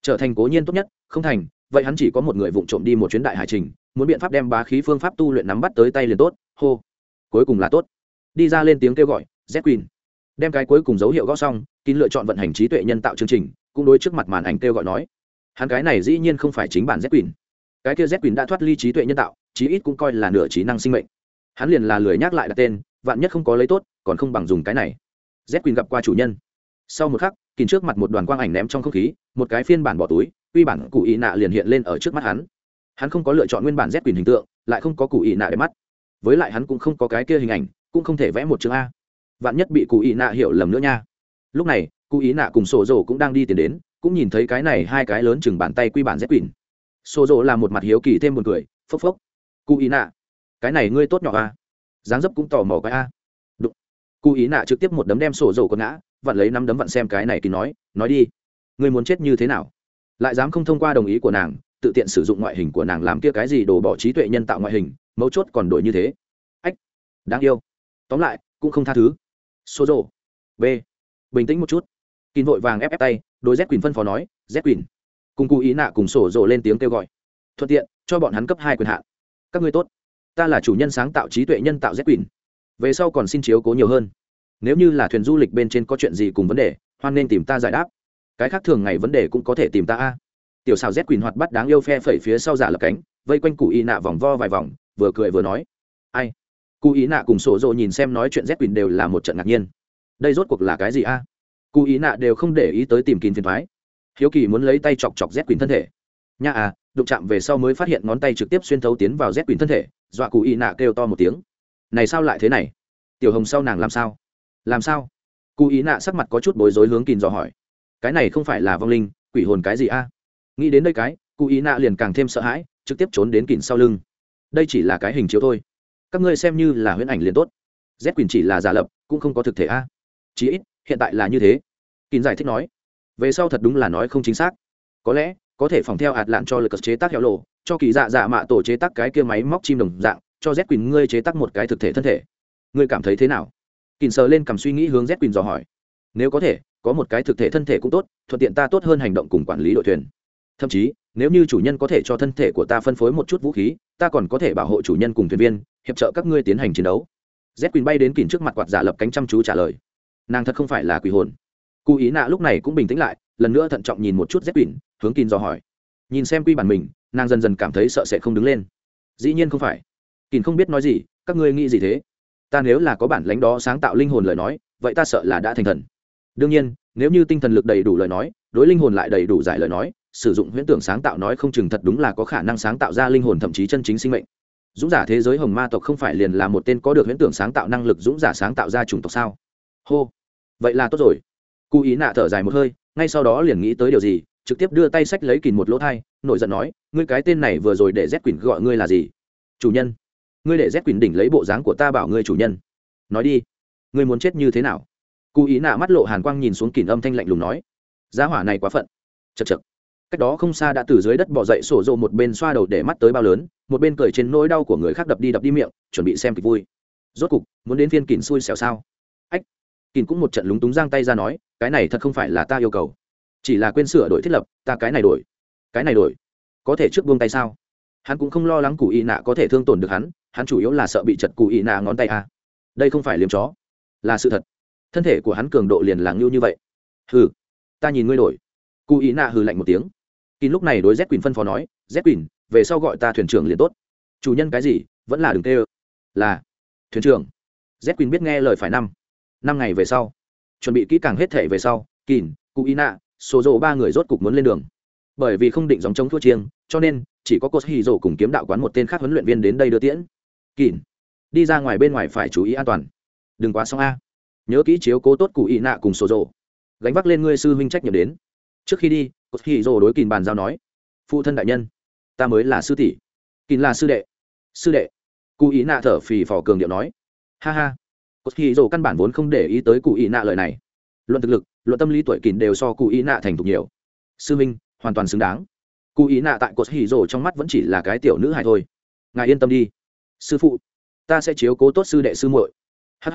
Trở thành cố nhiên tốt nhất, không thành, vậy hắn chỉ có một người vụng trộm đi một chuyến đại hải trình, muốn biện pháp đem bá khí phương pháp tu luyện nắm bắt tới tay liền tốt. Hô. Cuối cùng là tốt. Đi ra lên tiếng kêu gọi, z queen đem cái cuối cùng dấu hiệu gõ xong, kín lựa chọn vận hành trí tuệ nhân tạo chương trình, cũng đối trước mặt màn ảnh kêu gọi nói, hắn cái này dĩ nhiên không phải chính bản z queen cái kia z queen đã thoát ly trí tuệ nhân tạo, chí ít cũng coi là nửa trí năng sinh mệnh. Hắn liền là lười nhắc lại đặt tên, vạn nhất không có lấy tốt, còn không bằng dùng cái này. Z queen gặp qua chủ nhân. Sau một khắc, kín trước mặt một đoàn quang ảnh ném trong không khí, một cái phiên bản bỏ túi, quy bản cụ ý nạ liền hiện lên ở trước mắt hắn. Hắn không có lựa chọn nguyên bản z queen hình tượng, lại không có cụ ý nạ để mắt. Với lại hắn cũng không có cái kia hình ảnh, cũng không thể vẽ một chương a vạn nhất bị cụ ý nạ hiểu lầm nữa nha. Lúc này, cụ ý nạ cùng sổ rồ cũng đang đi tìm đến, cũng nhìn thấy cái này hai cái lớn chừng bàn tay quy bản dép quỳnh sổ rồ là một mặt hiếu kỳ thêm một người phốc phốc. Cụ ý nạ, cái này ngươi tốt nhỏ a dáng dấp cũng tò mò cái a. Đụng. Cụ ý nạ trực tiếp một đấm đem sổ rồ con ngã, vặn lấy năm đấm vặn xem cái này thì nói nói đi. Ngươi muốn chết như thế nào? Lại dám không thông qua đồng ý của nàng, tự tiện sử dụng ngoại hình của nàng làm kia cái gì đổ bỏ trí tuệ nhân tạo ngoại hình, mấu chốt còn đổi như thế. Ách, đáng yêu. Tóm lại, cũng không tha thứ số rộ b. Bình tĩnh một chút. Kín vội vàng ép ép tay đôi z quỳnh phân phó nói, z quỳnh. Cùng cụ ý nạ cùng sổ rộ lên tiếng kêu gọi. Thuận tiện, cho bọn hắn cấp hai quyền hạn. Các ngươi tốt. Ta là chủ nhân sáng tạo trí tuệ nhân tạo z quỳnh. Về sau còn xin chiếu cố nhiều hơn. Nếu như là thuyền du lịch bên trên có chuyện gì cùng vấn đề, hoan nên tìm ta giải đáp. Cái khác thường ngày vấn đề cũng có thể tìm ta a. Tiểu xào z quỳnh hoạt bắt đáng yêu phe phẩy phía sau giả lập cánh, vây quanh cụ y nạ vòng vo vài vòng, vừa cười vừa nói, ai? Cụ ý nạ cùng sổ rộ nhìn xem nói chuyện z quỳnh đều là một trận ngạc nhiên. Đây rốt cuộc là cái gì a? À? cụ ý nạ đều không để ý tới tìm kín phiền thoái. Hiếu kỳ muốn lấy tay chọc chọc z quỳnh thân thể. Nha à đụng chạm về sau mới phát hiện ngón tay trực tiếp xuyên thấu tiến vào z quỳnh thân thể, dọa cụ ý nạ kêu to một tiếng. Này sao lại thế này? Tiểu hồng sau nàng làm sao? Làm sao? Cụ ý nạ sắc mặt có chút bối rối hướng kín dò hỏi. Cái này không phải là vong linh, quỷ hồn cái gì a? Nghĩ đến đây cái, cụ ý nạ liền càng thêm sợ hãi, trực tiếp trốn đến kín sau lưng. Đây chỉ là cái hình chiếu thôi các ngươi xem như là huyễn ảnh liền tốt. Z quyền chỉ là giả lập, cũng không có thực thể a. Chí ít, hiện tại là như thế. Kín giải thích nói. Về sau thật đúng là nói không chính xác. Có lẽ, có thể phòng theo hạt lạn cho lực chế tác heo lộ, cho kỳ dạ dạ mạ tổ chế tác cái kia máy móc chim đồng dạng, cho z quyền ngươi chế tác một cái thực thể thân thể. Ngươi cảm thấy thế nào? Kín sờ lên cầm suy nghĩ hướng z quyền dò hỏi. Nếu có thể, có một cái thực thể thân thể cũng tốt, thuận tiện ta tốt hơn hành động cùng quản lý đội thuyền. Thậm chí, nếu như chủ nhân có thể cho thân thể của ta phân phối một chút vũ khí ta còn có thể bảo hộ chủ nhân cùng thuyền viên, hiệp trợ các ngươi tiến hành chiến đấu. Z quỳnh bay đến kìm trước mặt quạt giả lập cánh chăm chú trả lời. Nàng thật không phải là quỷ hồn. Cụ ý nạ lúc này cũng bình tĩnh lại, lần nữa thận trọng nhìn một chút z quỳnh, hướng kín dò hỏi. Nhìn xem quy bản mình, nàng dần dần cảm thấy sợ sẽ không đứng lên. Dĩ nhiên không phải. Kín không biết nói gì, các ngươi nghĩ gì thế? Ta nếu là có bản lãnh đó sáng tạo linh hồn lời nói, vậy ta sợ là đã thành thần. Đương nhiên nếu như tinh thần lực đầy đủ lời nói, đối linh hồn lại đầy đủ giải lời nói, sử dụng huyễn tưởng sáng tạo nói không chừng thật đúng là có khả năng sáng tạo ra linh hồn thậm chí chân chính sinh mệnh. Dũng giả thế giới hồng ma tộc không phải liền là một tên có được huyễn tưởng sáng tạo năng lực dũng giả sáng tạo ra chủng tộc sao? Hô. Vậy là tốt rồi. Cụ ý nạ thở dài một hơi, ngay sau đó liền nghĩ tới điều gì, trực tiếp đưa tay sách lấy kìm một lỗ thai, nổi giận nói, ngươi cái tên này vừa rồi để z quỳnh gọi ngươi là gì? Chủ nhân. Ngươi để z quỳnh đỉnh lấy bộ dáng của ta bảo ngươi chủ nhân. Nói đi, ngươi muốn chết như thế nào? Cụ ý nạ mắt lộ hàn quang nhìn xuống kìm âm thanh lạnh lùng nói, giá hỏa này quá phận. Chật chật cách đó không xa đã từ dưới đất bỏ dậy sổ rộ một bên xoa đầu để mắt tới bao lớn, một bên cười trên nỗi đau của người khác đập đi đập đi miệng, chuẩn bị xem kịch vui. Rốt cục, muốn đến phiên kìn xui xẻo sao? Ách. Kìn cũng một trận lúng túng giang tay ra nói, cái này thật không phải là ta yêu cầu. Chỉ là quên sửa đổi thiết lập, ta cái này đổi. Cái này đổi. Có thể trước buông tay sao? Hắn cũng không lo lắng cụ y nạ có thể thương tổn được hắn hắn chủ yếu là sợ bị chật cụ y nạ ngón tay à. đây không phải liếm chó. Là sự thật thân thể của hắn cường độ liền là ngưu như vậy. Hừ, ta nhìn ngươi đổi. Cụ ý nạ hừ lạnh một tiếng. Kín lúc này đối z quỳnh phân phó nói z quỳnh về sau gọi ta thuyền trưởng liền tốt. Chủ nhân cái gì, vẫn là đừng tê ơ là, thuyền trưởng. Z quỳnh biết nghe lời phải năm. Năm ngày về sau, chuẩn bị kỹ càng hết thể về sau, kín, cụ ý nạ số rộ ba người rốt cục muốn lên đường. Bởi vì không định dòng chống thua chiêng, cho nên chỉ có cô hì rộ cùng kiếm đạo quán một tên khác huấn luyện viên đến đây đưa tiễn. Kín, đi ra ngoài bên ngoài phải chú ý an toàn. Đừng quá xong a nhớ kỹ chiếu cố tốt cụ ý nạ cùng sổ rộ. Gánh vác lên ngươi sư huynh trách nhiệm đến. Trước khi đi cụ hì rồ đối kìn bàn giao nói, phụ thân đại nhân, ta mới là sư tỷ. Kìn là sư đệ. Sư đệ. Cụ ý nạ thở phì phò cường điệu nói, ha ha. Cụ hì rồ căn bản vốn không để ý tới cụ ý nạ lời này. Luận thực lực, luận tâm lý tuổi kìn đều so cụ ý nạ thành thục nhiều. Sư minh hoàn toàn xứng đáng. Cụ ý nạ tại cụ hì rồ trong mắt vẫn chỉ là cái tiểu nữ hài thôi. Ngài yên tâm đi, sư phụ, ta sẽ chiếu cố tốt sư đệ sư muội. Hh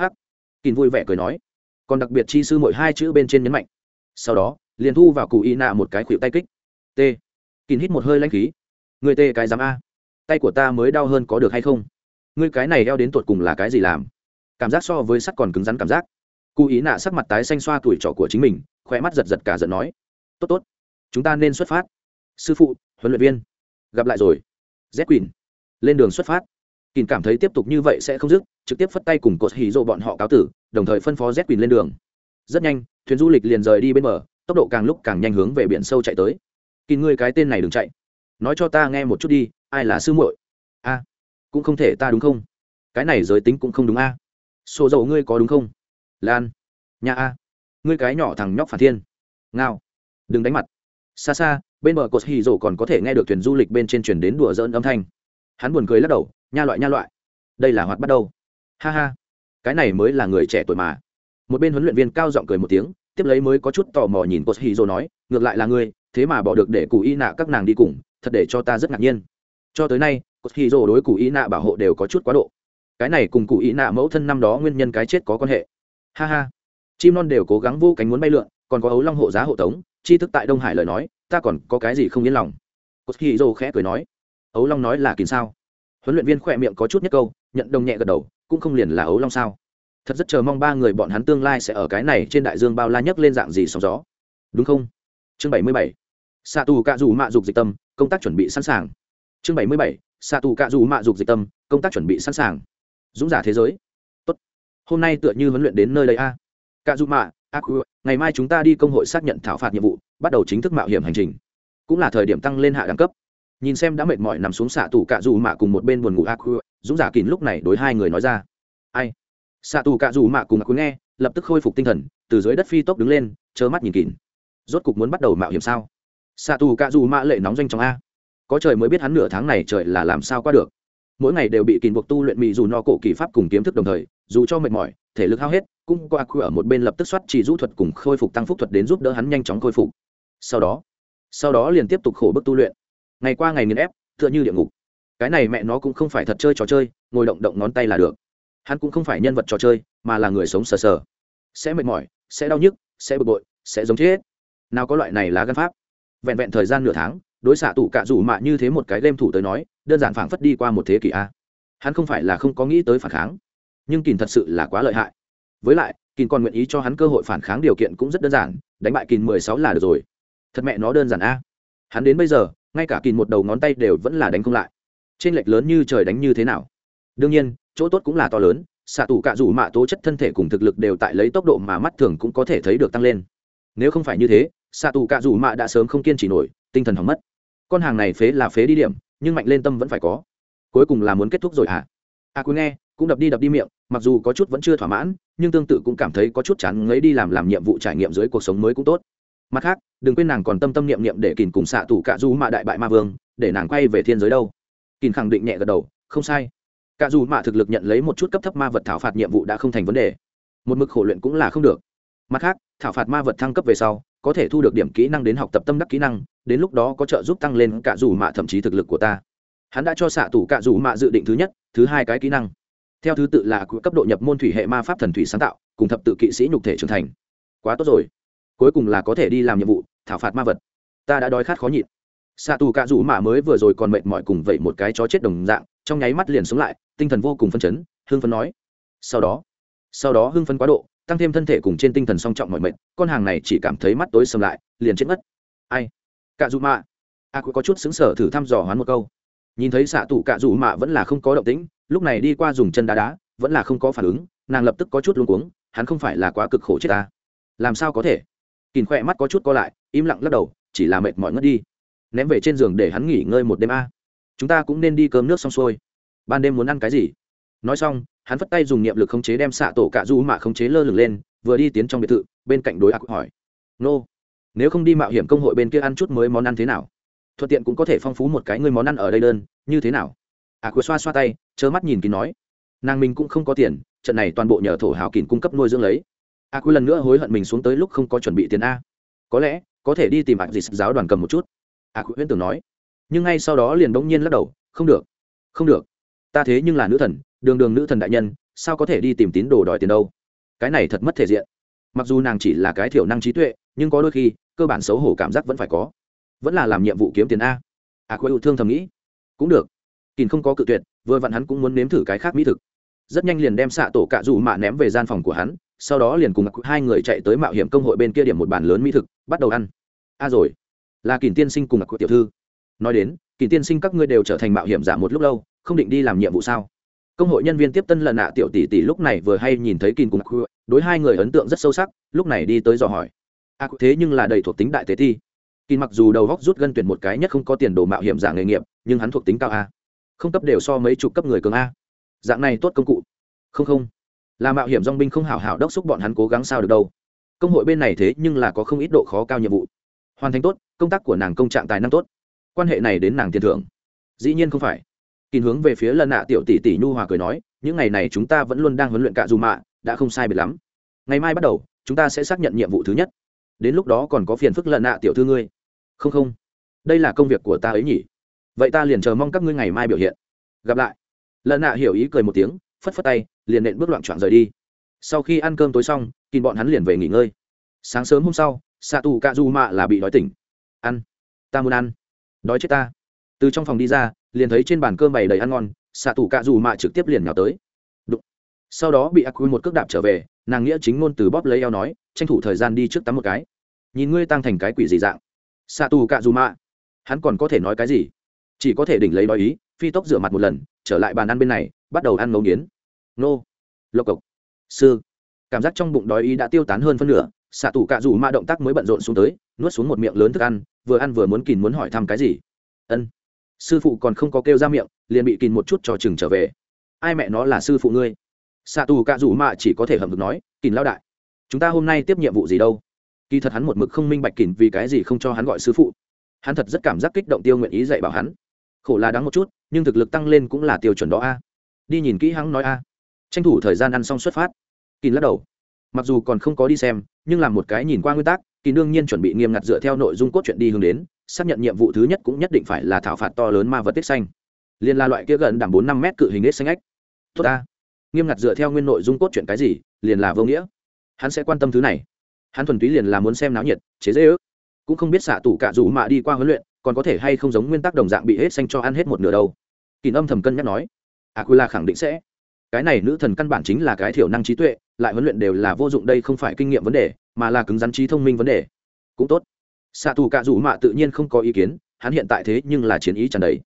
kín vui vẻ cười nói, còn đặc biệt chi sư mỗi hai chữ bên trên nhấn mạnh. Sau đó, liền thu vào cụ y nạ một cái khuỷu tay kích. T. Kín hít một hơi lãnh khí. Người tê cái dám a. Tay của ta mới đau hơn có được hay không? Ngươi cái này eo đến tột cùng là cái gì làm? Cảm giác so với sắt còn cứng rắn cảm giác. Cụ ý nạ sắc mặt tái xanh xoa tuổi trọ của chính mình khỏe mắt giật giật cả giận nói, tốt tốt, chúng ta nên xuất phát. Sư phụ, huấn luyện viên, gặp lại rồi. Z quỳnh lên đường xuất phát kỳn cảm thấy tiếp tục như vậy sẽ không dứt, trực tiếp phất tay cùng cột hì rộ bọn họ cáo tử, đồng thời phân phó z quỳnh lên đường. Rất nhanh, thuyền du lịch liền rời đi bên bờ, tốc độ càng lúc càng nhanh hướng về biển sâu chạy tới. Kỳn ngươi cái tên này đừng chạy. Nói cho ta nghe một chút đi, ai là sư muội? A, cũng không thể ta đúng không? Cái này giới tính cũng không đúng a. À. sổ dầu ngươi có đúng không? Lan, nhà a, ngươi cái nhỏ thằng nhóc phản thiên. Ngao, đừng đánh mặt. Xa xa, bên bờ cột hì rổ còn có thể nghe được thuyền du lịch bên trên chuyển đến đùa dỡn âm thanh. Hắn buồn cười lắc đầu nha loại nha loại. Đây là hoạt bắt đầu ha ha. Cái này mới là người trẻ tuổi mà. Một bên huấn luyện viên cao giọng cười một tiếng, tiếp lấy mới có chút tò mò nhìn cột hì rổ nói, ngược lại là ngươi, thế mà bỏ được để cụ y nạ các nàng đi cùng, thật để cho ta rất ngạc nhiên. Cho tới nay cột hì rổ đối cụ y nạ bảo hộ đều có chút quá độ. Cái này cùng cụ y nạ mẫu thân năm đó nguyên nhân cái chết có quan hệ. Ha ha. Chim non đều cố gắng vô cánh muốn bay lượn, còn có ấu long hộ giá hộ tống chi thức tại đông hải lời nói, ta còn có cái gì không yên lòng? Cột hì rổ khẽ cười nói, ấu long nói là kín sao? Huấn luyện viên khỏe miệng có chút nhất câu, nhận đồng nhẹ gật đầu, cũng không liền là ấu long sao. Thật rất chờ mong ba người bọn hắn tương lai sẽ ở cái này trên đại dương bao la nhấc lên dạng gì sóng gió. Đúng không? Chương bảy mươi bảy. Xạ tù cạ dù mạ dục dịch tâm, công tác chuẩn bị sẵn sàng. Chương bảy mươi bảy. Xạ tù cạ dù mạ dục dịch tâm, công tác chuẩn bị sẵn sàng. Dũng giả thế giới. Tốt. Hôm nay tựa như huấn luyện đến nơi đây a. Cạ dù mạ a ngày mai chúng ta đi công hội xác nhận thảo phạt nhiệm vụ, bắt đầu chính thức mạo hiểm hành trình. Cũng là thời điểm tăng lên hạ đẳng cấp nhìn xem đã mệt mỏi nằm xuống xạ tù cạ dù mạ cùng một bên buồn ngủ a dũng giả kín lúc này đối hai người nói ra. Ai? Xạ tù cạ dù mạ cùng a nghe, lập tức khôi phục tinh thần, từ dưới đất phi tốc đứng lên chớ mắt nhìn kín rốt cục muốn bắt đầu mạo hiểm sao? Xạ tù cạ dù mạ lệ nóng doanh trong a. Có trời mới biết hắn nửa tháng này trời là làm sao qua được. Mỗi ngày đều bị kín buộc tu luyện mỹ dù no cổ kỳ pháp cùng kiếm thức đồng thời, dù cho mệt mỏi, thể lực hao hết, cũng có aq ở một bên lập tức soát chỉ rũ thuật cùng khôi phục tăng phúc thuật đến giúp đỡ hắn nhanh chóng khôi phục. Sau đó sau đó liền tiếp tục khổ bức tu luyện ngày qua ngày nghiền ép, tựa như địa ngục. Cái này mẹ nó cũng không phải thật chơi trò chơi, ngồi động động ngón tay là được. Hắn cũng không phải nhân vật trò chơi, mà là người sống sờ sờ. Sẽ mệt mỏi, sẽ đau nhức, sẽ bực bội, sẽ giống chết. Nào có loại này là gân pháp. Vẹn vẹn thời gian nửa tháng, đối xạ tủ cạ rủ mạ như thế một cái game thủ tới nói, đơn giản phảng phất đi qua một thế kỷ a. Hắn không phải là không có nghĩ tới phản kháng, nhưng kìn thật sự là quá lợi hại. Với lại, kìn còn nguyện ý cho hắn cơ hội phản kháng điều kiện cũng rất đơn giản, đánh bại kìn mười sáu là được rồi. Thật mẹ nó đơn giản a. Hắn đến bây giờ ngay cả kìn một đầu ngón tay đều vẫn là đánh không lại. Trên lệch lớn như trời đánh như thế nào? Đương nhiên chỗ tốt cũng là to lớn xạ tủ cạ rủ mạ tố chất thân thể cùng thực lực đều tại lấy tốc độ mà mắt thường cũng có thể thấy được tăng lên. Nếu không phải như thế xạ tù cạ rủ mạ đã sớm không kiên trì nổi tinh thần hỏng mất. Con hàng này phế là phế đi điểm nhưng mạnh lên tâm vẫn phải có. Cuối cùng là muốn kết thúc rồi hả? À? a à, nghe cũng đập đi đập đi miệng mặc dù có chút vẫn chưa thỏa mãn nhưng tương tự cũng cảm thấy có chút chán ngấy đi làm làm nhiệm vụ trải nghiệm dưới cuộc sống mới cũng tốt mặt khác, đừng quên nàng còn tâm tâm niệm niệm để kìn cùng xạ tù cạ du mạ đại bại ma vương, để nàng quay về thiên giới đâu. Kìn khẳng định nhẹ gật đầu, không sai. Cạ dù mạ thực lực nhận lấy một chút cấp thấp ma vật thảo phạt nhiệm vụ đã không thành vấn đề. Một mực khổ luyện cũng là không được. Mặt khác, thảo phạt ma vật thăng cấp về sau, có thể thu được điểm kỹ năng đến học tập tâm đắc kỹ năng, đến lúc đó có trợ giúp tăng lên cả dù mạ thậm chí thực lực của ta. Hắn đã cho xạ tù cả dù mạ dự định thứ nhất, thứ hai cái kỹ năng. Theo thứ tự là cấp độ nhập môn thủy hệ ma pháp thần thủy sáng tạo, cùng thập tự kỵ sĩ nhục thể trưởng thành. Quá tốt rồi cuối cùng là có thể đi làm nhiệm vụ, thảo phạt ma vật. Ta đã đói khát khó nhịn. Xạ tù cạ rủ mạ mới vừa rồi còn mệt mỏi cùng vậy một cái chó chết đồng dạng, trong nháy mắt liền sống lại, tinh thần vô cùng phân chấn hương phấn nói. Sau đó sau đó hưng phấn quá độ, tăng thêm thân thể cùng trên tinh thần song trọng mọi mệnh con hàng này chỉ cảm thấy mắt tối sầm lại, liền chết mất. Ai? Cạ dù mạ. A cũng có chút xứng sở thử thăm dò hoán một câu. Nhìn thấy xạ tù cạ dù mạ vẫn là không có động tĩnh, lúc này đi qua dùng chân đá đá, vẫn là không có phản ứng, nàng lập tức có chút luống cuống, hắn không phải là quá cực khổ chết ta. Làm sao có thể? Kìn khỏe mắt có chút co lại, im lặng lắc đầu, chỉ là mệt mỏi ngất đi. Ném về trên giường để hắn nghỉ ngơi một đêm a. Chúng ta cũng nên đi cơm nước xong xuôi. Ban đêm muốn ăn cái gì? Nói xong, hắn phất tay dùng niệm lực khống chế đem xạ tổ cạ du mạ khống chế lơ lửng lên, vừa đi tiến trong biệt thự, bên cạnh đối ác hỏi. Nô, nếu không đi mạo hiểm công hội bên kia ăn chút mới món ăn thế nào? Thuận tiện cũng có thể phong phú một cái người món ăn ở đây đơn, như thế nào? Ác xoa xoa tay chớ mắt nhìn kín nói. Nàng mình cũng không có tiền, trận này toàn bộ nhờ thổ hào kín cung cấp nuôi dưỡng lấy. A cuối lần nữa hối hận mình xuống tới lúc không có chuẩn bị tiền a. Có lẽ, có thể đi tìm ạ dịch giáo đoàn cầm một chút. A cuối huyễn tưởng nói. Nhưng ngay sau đó liền bỗng nhiên lắc đầu, không được không được. Ta thế nhưng là nữ thần, đường đường nữ thần đại nhân, sao có thể đi tìm tín đồ đòi tiền đâu? Cái này thật mất thể diện. Mặc dù nàng chỉ là cái thiểu năng trí tuệ, nhưng có đôi khi, cơ bản xấu hổ cảm giác vẫn phải có. Vẫn là làm nhiệm vụ kiếm tiền a. A cuối yêu thương thầm nghĩ. Cũng được. Kìn không có cự tuyệt, vừa vặn hắn cũng muốn nếm thử cái khác mỹ thực rất nhanh liền đem xạ tổ cạ dù mạ ném về gian phòng của hắn, sau đó liền cùng hai người chạy tới mạo hiểm công hội bên kia điểm một bàn lớn mỹ thực, bắt đầu ăn. A rồi, là kỳ tiên sinh cùng mặc tiểu thư. Nói đến kỳ tiên sinh các ngươi đều trở thành mạo hiểm giả một lúc lâu, không định đi làm nhiệm vụ sao? Công hội nhân viên tiếp tân lần nạ tiểu tỷ tỷ lúc này vừa hay nhìn thấy kỳ cùng mặc đối hai người ấn tượng rất sâu sắc, lúc này đi tới dò hỏi. A thế nhưng là đầy thuộc tính đại tế thi. Kỳ mặc dù đầu góc rút gân tuyển một cái nhất không có tiền đồ mạo hiểm giả nghề nghiệp, nhưng hắn thuộc tính cao a. Không cấp đều so mấy chục cấp người cường a dạng này tốt công cụ. Không không. Là mạo hiểm dong binh không hảo hảo đốc xúc bọn hắn cố gắng sao được đâu. Công hội bên này thế nhưng là có không ít độ khó cao nhiệm vụ. Hoàn thành tốt, công tác của nàng công trạng tài năng tốt. Quan hệ này đến nàng tiền thưởng. Dĩ nhiên không phải. Kín hướng về phía lần nạ tiểu tỷ tỷ nhu hòa cười nói, những ngày này chúng ta vẫn luôn đang huấn luyện cạ dù mạ, đã không sai biệt lắm. Ngày mai bắt đầu, chúng ta sẽ xác nhận nhiệm vụ thứ nhất. Đến lúc đó còn có phiền phức lần nạ tiểu thư ngươi. Không không. Đây là công việc của ta ấy nhỉ. Vậy ta liền chờ mong các ngươi ngày mai biểu hiện. Gặp lại lần nạ hiểu ý cười một tiếng, phất phất tay, liền nện bước loạn trọn rời đi. Sau khi ăn cơm tối xong kìm bọn hắn liền về nghỉ ngơi. Sáng sớm hôm sau xạ tù cạ du mạ là bị đói tỉnh. Ăn, ta muốn ăn. Đói chết ta. Từ trong phòng đi ra, liền thấy trên bàn cơm bày đầy ăn ngon xạ tù cạ dù mạ trực tiếp liền nhào tới. Đụng. sau đó bị ác quy một cước đạp trở về, nàng nghĩa chính ngôn từ bóp lấy eo nói, tranh thủ thời gian đi trước tắm một cái. Nhìn ngươi tăng thành cái quỷ gì dạng. Xạ tù cạ dù mạ hắn còn có thể nói cái gì? Chỉ có thể đỉnh lấy đói ý, phi tốc rửa mặt một lần trở lại bàn ăn bên này, bắt đầu ăn ngấu nghiến. Nô. Lộc cộc. Sư. Cảm giác trong bụng đói ý đã tiêu tán hơn phân nửa, xạ tù cạ rủ ma động tác mới bận rộn xuống tới, nuốt xuống một miệng lớn thức ăn, vừa ăn vừa muốn kìm muốn hỏi thăm cái gì. Ân. Sư phụ còn không có kêu ra miệng, liền bị kìm một chút trò chừng trở về. Ai mẹ nó là sư phụ ngươi? Xạ tù cạ rủ mạ chỉ có thể hầm được nói kìm lao đại, chúng ta hôm nay tiếp nhiệm vụ gì đâu? Kỳ thật hắn một mực không minh bạch kìm vì cái gì không cho hắn gọi sư phụ. Hắn thật rất cảm giác kích động tiêu nguyện ý dạy bảo hắn khổ là đáng một chút, nhưng thực lực tăng lên cũng là tiêu chuẩn đó a. Đi nhìn kỹ hắn nói a. Tranh thủ thời gian ăn xong xuất phát. Kín lắc đầu. Mặc dù còn không có đi xem, nhưng làm một cái nhìn qua nguyên tắc, kín đương nhiên chuẩn bị nghiêm ngặt dựa theo nội dung cốt truyện đi hướng đến, xác nhận nhiệm vụ thứ nhất cũng nhất định phải là thảo phạt to lớn ma vật tiết xanh. Liên la loại kia gần đảm bốn năm mét cự hình nết xanh ách tốt ta. Nghiêm ngặt dựa theo nguyên nội dung cốt truyện cái gì, liền là vô nghĩa. Hắn sẽ quan tâm thứ này. Hắn thuần túy liền là muốn xem náo nhiệt, chế dễ ước. Cũng không biết xạ tủ cả dù mạ đi qua huấn luyện còn có thể hay không giống nguyên tắc đồng dạng bị hết xanh cho ăn hết một nửa đâu? Kỳ âm thầm cân nhắc nói. Aquila khẳng định sẽ. Cái này nữ thần căn bản chính là cái thiểu năng trí tuệ, lại huấn luyện đều là vô dụng đây không phải kinh nghiệm vấn đề, mà là cứng rắn trí thông minh vấn đề. Cũng tốt. Xạ tù cạ rủ mạ tự nhiên không có ý kiến, hắn hiện tại thế nhưng là chiến ý tràn đầy.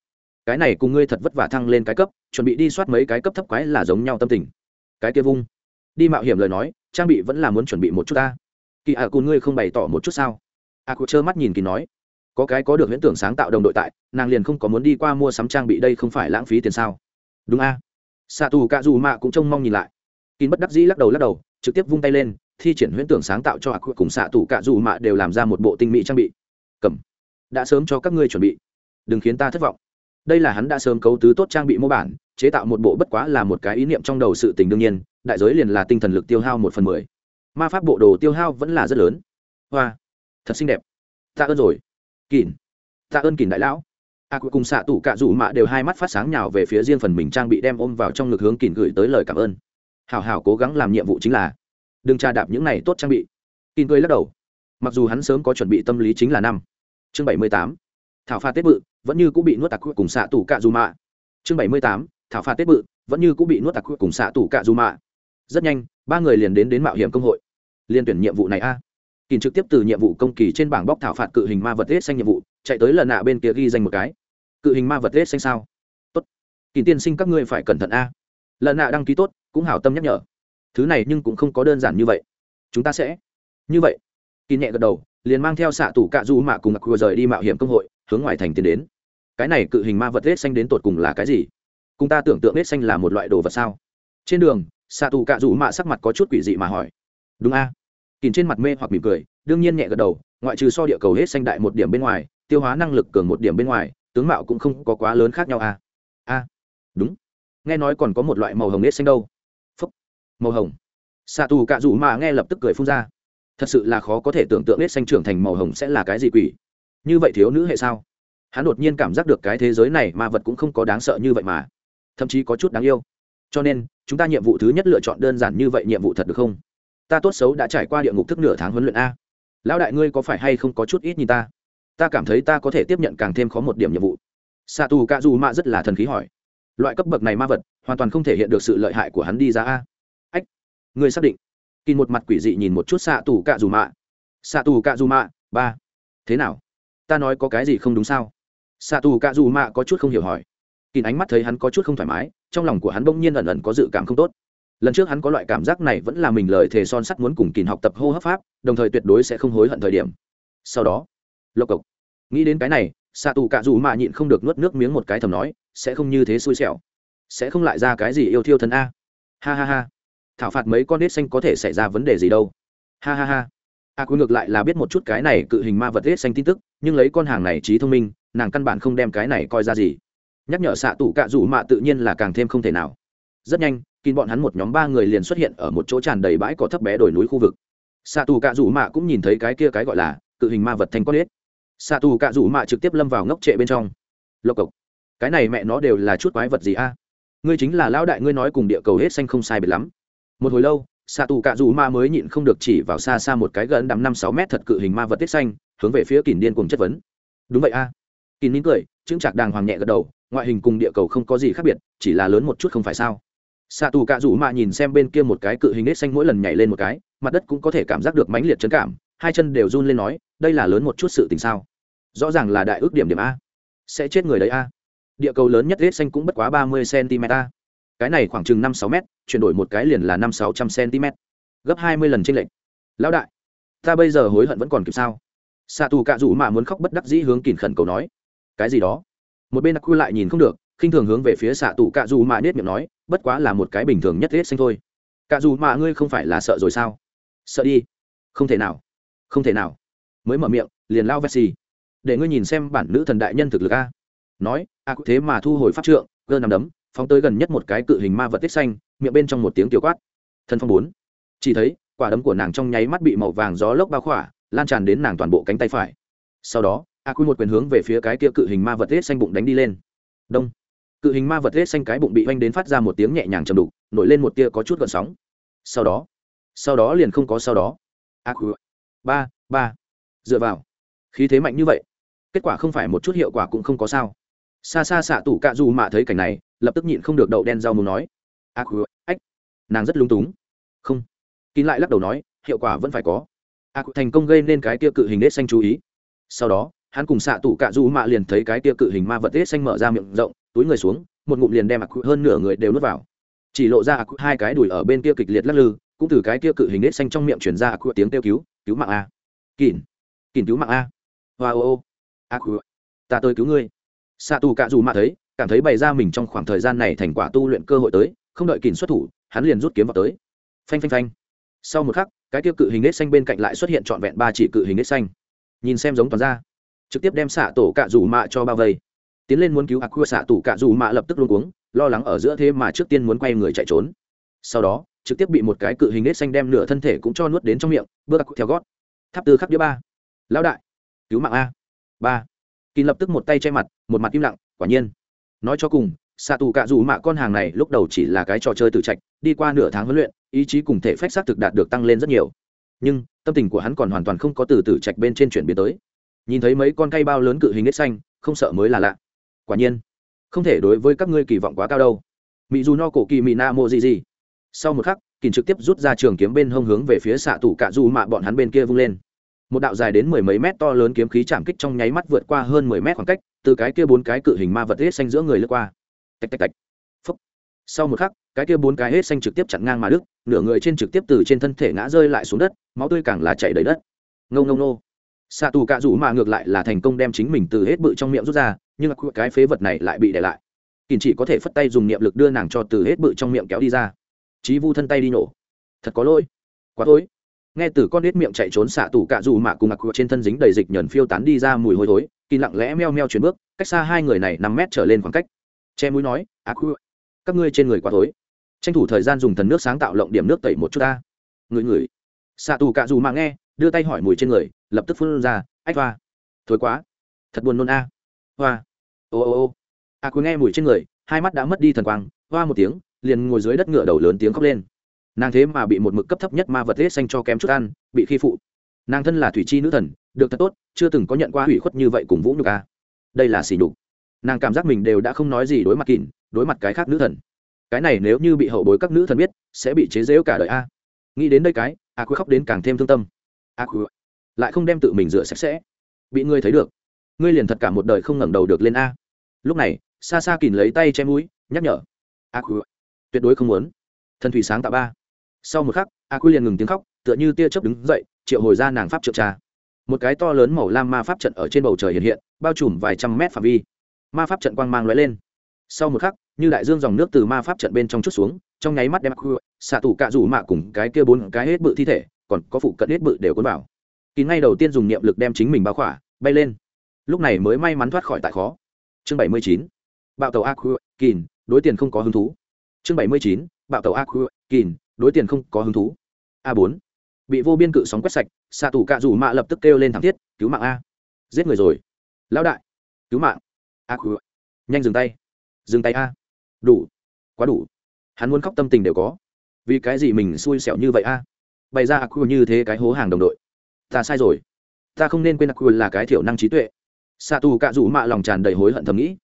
Cái này cùng ngươi thật vất vả thăng lên cái cấp, chuẩn bị đi soát mấy cái cấp thấp quái là giống nhau tâm tình. Cái kia vung. Đi mạo hiểm lời nói, trang bị vẫn là muốn chuẩn bị một chút ta. Kỳ ạ à cùng ngươi không bày tỏ một chút sao? A à cụ trơ mắt nhìn kỳ nói có cái có được huyễn tưởng sáng tạo đồng đội tại, nàng liền không có muốn đi qua mua sắm trang bị đây không phải lãng phí tiền sao? Đúng a. Xạ tù cạ dù mạ cũng trông mong nhìn lại. Kín bất đắc dĩ lắc đầu lắc đầu, trực tiếp vung tay lên, thi triển huyễn tưởng sáng tạo cho ạ cùng xạ tù cạ dù mạ đều làm ra một bộ tinh mỹ trang bị. Cầm. Đã sớm cho các ngươi chuẩn bị. Đừng khiến ta thất vọng. Đây là hắn đã sớm cấu tứ tốt trang bị mô bản, chế tạo một bộ bất quá là một cái ý niệm trong đầu sự tình đương nhiên, đại giới liền là tinh thần lực tiêu hao một phần mười. Ma pháp bộ đồ tiêu hao vẫn là rất lớn. Hoa. Thật xinh đẹp. Tạ ơn rồi kỳn tạ ơn kỳn đại lão. A cuối cùng xạ tủ cạ rủ mạ đều hai mắt phát sáng nhào về phía riêng phần mình trang bị đem ôm vào trong ngực hướng kỳn gửi tới lời cảm ơn. Hảo hảo cố gắng làm nhiệm vụ chính là, đừng tra đạp những này tốt trang bị. Kỳn cười lắc đầu. Mặc dù hắn sớm có chuẩn bị tâm lý chính là năm. Chương bảy mươi tám. Thảo pha tết bự, vẫn như cũng bị nuốt tặc cùng xạ tủ cạ dù mạ. Chương bảy mươi tám. Thảo pha tết bự, vẫn như cũng bị nuốt tặc cùng xạ tủ cạ dù mạ. Rất nhanh, ba người liền đến đến mạo hiểm công hội. Liên tuyển nhiệm vụ này a kỳ trực tiếp từ nhiệm vụ công kỳ trên bảng bóc thảo phạt cự hình ma vật hết xanh nhiệm vụ, chạy tới lần nạ bên kia ghi danh một cái. Cự hình ma vật hết xanh sao? Tốt. Kỳ tiên sinh các ngươi phải cẩn thận a. Lần nạ đăng ký tốt, cũng hảo tâm nhắc nhở. Thứ này nhưng cũng không có đơn giản như vậy. Chúng ta sẽ. Như vậy. Kỳ nhẹ gật đầu, liền mang theo xạ tủ cạ du mạ cùng mặc vừa rời đi mạo hiểm công hội, hướng ngoài thành tiến đến. Cái này cự hình ma vật hết xanh đến tột cùng là cái gì? Cùng ta tưởng tượng hết xanh là một loại đồ vật sao? Trên đường, xạ tù cạ du mạ sắc mặt có chút quỷ dị mà hỏi. Đúng a kìm trên mặt mê hoặc mỉm cười, đương nhiên nhẹ gật đầu, ngoại trừ so địa cầu hết xanh đại một điểm bên ngoài, tiêu hóa năng lực cường một điểm bên ngoài, tướng mạo cũng không có quá lớn khác nhau a a đúng. Nghe nói còn có một loại màu hồng hết xanh đâu. Phúc. Màu hồng. Xạ tù cạ rủ mà nghe lập tức cười phun ra. Thật sự là khó có thể tưởng tượng hết xanh trưởng thành màu hồng sẽ là cái gì quỷ. Như vậy thiếu nữ hệ sao? Hắn đột nhiên cảm giác được cái thế giới này mà vật cũng không có đáng sợ như vậy mà. Thậm chí có chút đáng yêu. Cho nên, chúng ta nhiệm vụ thứ nhất lựa chọn đơn giản như vậy nhiệm vụ thật được không? Ta tốt xấu đã trải qua địa ngục thức nửa tháng huấn luyện a. Lão đại ngươi có phải hay không có chút ít nhìn ta? Ta cảm thấy ta có thể tiếp nhận càng thêm khó một điểm nhiệm vụ. Xạ tù cạ dù mạ rất là thần khí hỏi. Loại cấp bậc này ma vật, hoàn toàn không thể hiện được sự lợi hại của hắn đi ra a. Ách, ngươi xác định. Kỳ một mặt quỷ dị nhìn một chút xạ tù cạ dù mạ xạ tù cạ dù mạ ba. Thế nào? Ta nói có cái gì không đúng sao? Xạ tù cạ dù mạ có chút không hiểu hỏi. Kỳ ánh mắt thấy hắn có chút không thoải mái, trong lòng của hắn bỗng nhiên ẩn ẩn có dự cảm không tốt lần trước hắn có loại cảm giác này vẫn là mình lời thề son sắt muốn cùng kỳ học tập hô hấp pháp đồng thời tuyệt đối sẽ không hối hận thời điểm. Sau đó lộc cộc. Nghĩ đến cái này xạ tù cạ dù mạ nhịn không được nuốt nước miếng một cái thầm nói sẽ không như thế xui xẻo. Sẽ không lại ra cái gì yêu thiêu thân a. Ha ha ha. Thảo phạt mấy con nết xanh có thể xảy ra vấn đề gì đâu. Ha ha ha. A à, ngược lại là biết một chút cái này cự hình ma vật nết xanh tin tức nhưng lấy con hàng này trí thông minh nàng căn bản không đem cái này coi ra gì. Nhắc nhở xạ tù cạ dù mạ tự nhiên là càng thêm không thể nào. Rất nhanh kín bọn hắn một nhóm ba người liền xuất hiện ở một chỗ tràn đầy bãi cỏ thấp bé đồi núi khu vực. Xạ tù cạ rủ mạ cũng nhìn thấy cái kia cái gọi là cự hình ma vật thanh con ếch. Xạ tù cạ rủ mạ trực tiếp lâm vào ngốc trệ bên trong. Lộc cộc, cái này mẹ nó đều là chút quái vật gì a? Ngươi chính là lão đại, ngươi nói cùng địa cầu hết xanh không sai biệt lắm. Một hồi lâu xạ tù cạ rủ mạ mới nhịn không được chỉ vào xa xa một cái gần đắm năm sáu mét thật cự hình ma vật tiết xanh, hướng về phía kìn điên cùng chất vấn. Đúng vậy a. À. nín cười chứng chạc đàng hoàng nhẹ gật đầu, ngoại hình cùng địa cầu không có gì khác biệt, chỉ là lớn một chút không phải sao? Xạ tù cạ rủ mạ nhìn xem bên kia một cái cự hình nết xanh mỗi lần nhảy lên một cái, mặt đất cũng có thể cảm giác được mãnh liệt trấn cảm, hai chân đều run lên nói, đây là lớn một chút sự tình sao? Rõ ràng là đại ước điểm điểm a. Sẽ chết người đấy a. Địa cầu lớn nhất nết xanh cũng bất quá ba mươi cm a. Cái này khoảng chừng năm sáu m chuyển đổi một cái liền là năm sáu trăm cm gấp hai mươi lần t r ê n lệch. Lão đại, ta bây giờ hối hận vẫn còn kịp sao? Xạ tù cạ rủ mạ muốn khóc bất đắc dĩ hướng kìn khẩn cầu nói, cái gì đó? Một bên quy lại nhìn không được, khinh thường hướng về phía xạ tù cạ rủ mạ nết miệng nói bất quá là một cái bình thường nhất ghét xanh thôi. Cả dù mà ngươi không phải là sợ rồi sao? Sợ đi. Không thể nào. Không thể nào. Mới mở miệng, liền lao vessi để ngươi nhìn xem bản nữ thần đại nhân thực lực a. Nói, a thế mà thu hồi pháp trượng, gơ nằm đấm, phóng tới gần nhất một cái cự hình ma vật tích xanh, miệng bên trong một tiếng tiểu quát. Thân phong bốn. Chỉ thấy, quả đấm của nàng trong nháy mắt bị màu vàng gió lốc bao khỏa, lan tràn đến nàng toàn bộ cánh tay phải. Sau đó, a quy một quyền hướng về phía cái kia cự hình ma vật tết xanh bụng đánh đi lên. Đông cự hình ma vật hết xanh cái bụng bị oanh đến phát ra một tiếng nhẹ nhàng chầm đục, nổi lên một tia có chút gợn sóng. Sau đó sau đó liền không có sau đó. À, A khu ba ba. Dựa vào. Khí thế mạnh như vậy, kết quả không phải một chút hiệu quả cũng không có sao. Xa xa xạ tủ cạ dù mạ thấy cảnh này, lập tức nhịn không được đậu đen rau muốn nói. À, A khu ách. Nàng rất lung túng. Không. Kín lại lắc đầu nói, hiệu quả vẫn phải có. À, A khu thành công gây nên cái tia cự hình hết xanh chú ý. Sau đó, hắn cùng xạ tủ cạ dù mạ liền thấy cái tia cự hình ma vật hết xanh mở ra miệng rộng túi người xuống một ngụm liền đem ạc hơn nửa người đều nuốt vào. Chỉ lộ ra ạc hai cái đùi ở bên kia kịch liệt lắc lư cũng từ cái kia cự hình nết xanh trong miệng chuyển ra ạc tiếng kêu cứu cứu mạng a! Kỉn, kỉn cứu mạng a! Hoa ô ô! Ạc ta tới cứu ngươi. Xạ tù cạ dù mạ thấy cảm thấy bày ra mình trong khoảng thời gian này thành quả tu luyện cơ hội tới không đợi kỉn xuất thủ hắn liền rút kiếm vào tới. Phanh phanh phanh. Sau một khắc cái tiêu cự hình nết xanh bên cạnh lại xuất hiện trọn vẹn ba chỉ cự hình nết xanh. Nhìn xem giống toàn ra. Trực tiếp đem xạ tổ cạ dù mạ cho bao vây tiến lên muốn cứu ác quơ xạ tủ cạ dù mạ lập tức luôn cuống, lo lắng ở giữa thế mà trước tiên muốn quay người chạy trốn. Sau đó, trực tiếp bị một cái cự hình nết xanh đem nửa thân thể cũng cho nuốt đến trong miệng, bước ác theo gót. Tháp tư khắp đĩa ba. Lão đại, cứu mạng a. Ba. Kỳ lập tức một tay che mặt, một mặt im lặng, quả nhiên. Nói cho cùng, xạ tù cạ dù mạ con hàng này lúc đầu chỉ là cái trò chơi tử trạch, đi qua nửa tháng huấn luyện, ý chí cùng thể phách xác thực đạt được tăng lên rất nhiều. Nhưng, tâm tình của hắn còn hoàn toàn không có từ tử trạch bên trên chuyển biến tới. Nhìn thấy mấy con cây bao lớn cự hình nết xanh, không sợ mới là lạ quả nhiên, không thể đối với các ngươi kỳ vọng quá cao đâu. Mỹ dù no cổ kỳ mỹ na mô gì gì sau một khắc kỳn trực tiếp rút ra trường kiếm bên hông hướng về phía xạ tù cạ du mạ bọn hắn bên kia vung lên. Một đạo dài đến mười mấy mét to lớn kiếm khí chạm kích trong nháy mắt vượt qua hơn mười mét khoảng cách, từ cái kia bốn cái cự hình ma vật hết xanh giữa người lướt qua. Tạch tạch tạch. Phúc. Sau một khắc, cái kia bốn cái hết xanh trực tiếp chặn ngang mà đức nửa người trên trực tiếp từ trên thân thể ngã rơi lại xuống đất, máu tươi càng là chảy đầy đất. Ngâu ngâu nô xạ tù cạ rủ mà ngược lại là thành công đem chính mình từ hết bự trong miệng rút ra, nhưng cái phế vật này lại bị để lại. Kỳn chỉ có thể phất tay dùng niệm lực đưa nàng cho từ hết bự trong miệng kéo đi ra. Chí vu thân tay đi nổ. Thật có lỗi. Quá tối. Nghe từ con nết miệng chạy trốn xạ tù cạ rủ mạ cùng mặc trên thân dính đầy dịch nhờn phiêu tán đi ra mùi hôi thối, kỳ lặng lẽ meo meo chuyển bước, cách xa hai người này năm mét trở lên khoảng cách. Che mũi nói ác khu, các ngươi trên người quá thối tranh thủ thời gian dùng thần nước sáng tạo lộng điểm nước tẩy một chút ta. Người người xạ tù cạ dù mạ nghe đưa tay hỏi mùi trên người lập tức phun ra ách hoa thối quá thật buồn nôn a hoa ô ô ô. A à, nghe mùi trên người hai mắt đã mất đi thần quang hoa một tiếng liền ngồi dưới đất ngựa đầu lớn tiếng khóc lên. Nàng thế mà bị một mực cấp thấp nhất ma vật hết xanh cho kém chút ăn bị khi phụ. Nàng thân là thủy chi nữ thần được thật tốt chưa từng có nhận qua hủy khuất như vậy cùng vũ nhục a. Đây là xỉ nhục. Nàng cảm giác mình đều đã không nói gì đối mặt kỳn đối mặt cái khác nữ thần. Cái này nếu như bị hậu bối các nữ thần biết sẽ bị chế giễu cả đời a. Nghĩ đến đây cái à, a cúi khóc đến càng thêm thương tâm ác quy lại không đem tự mình rửa sạch sẽ. Bị ngươi thấy được. Ngươi liền thật cả một đời không ngẩng đầu được lên a. Lúc này xa xa kìm lấy tay che mũi, nhắc nhở. A quy tuyệt đối không muốn. Thần thủy sáng tạo ba. Sau một khắc, a quy liền ngừng tiếng khóc, tựa như tia chớp đứng dậy, triệu hồi ra nàng pháp triệu trà. một cái to lớn màu lam ma pháp trận ở trên bầu trời hiện hiện, bao trùm vài trăm mét phạm vi. Ma pháp trận quang mang lóe lên. Sau một khắc, như đại dương dòng nước từ ma pháp trận bên trong chút xuống, trong nháy mắt đem xạ tủ cạ rủ mạ cùng cái kia bốn cái hết bự thi thể còn có phụ cận hết bự đều cuốn vào. Kín ngay đầu tiên dùng niệm lực đem chính mình bao khỏa, bay lên. Lúc này mới may mắn thoát khỏi tại khó. Chương bảy mươi chín, bạo tàu aqua kín đối tiền không có hứng thú. Chương bảy mươi chín, bạo tàu aqua kín đối tiền không có hứng thú. A bốn, bị vô biên cự sóng quét sạch, xạ tủ cạ rủ mạ lập tức kêu lên thảm thiết, cứu mạng a, giết người rồi. Lão đại, cứu mạng. A nhanh dừng tay. Dừng tay a. Đủ, quá đủ. Hắn muốn khóc tâm tình đều có. Vì cái gì mình xui xẻo như vậy a? Bày ra a như thế cái hố hàng đồng đội. Ta sai rồi. Ta không nên quên a là cái thiểu năng trí tuệ. Xạ tù cạ rủ mạ lòng tràn đầy hối hận thầm nghĩ.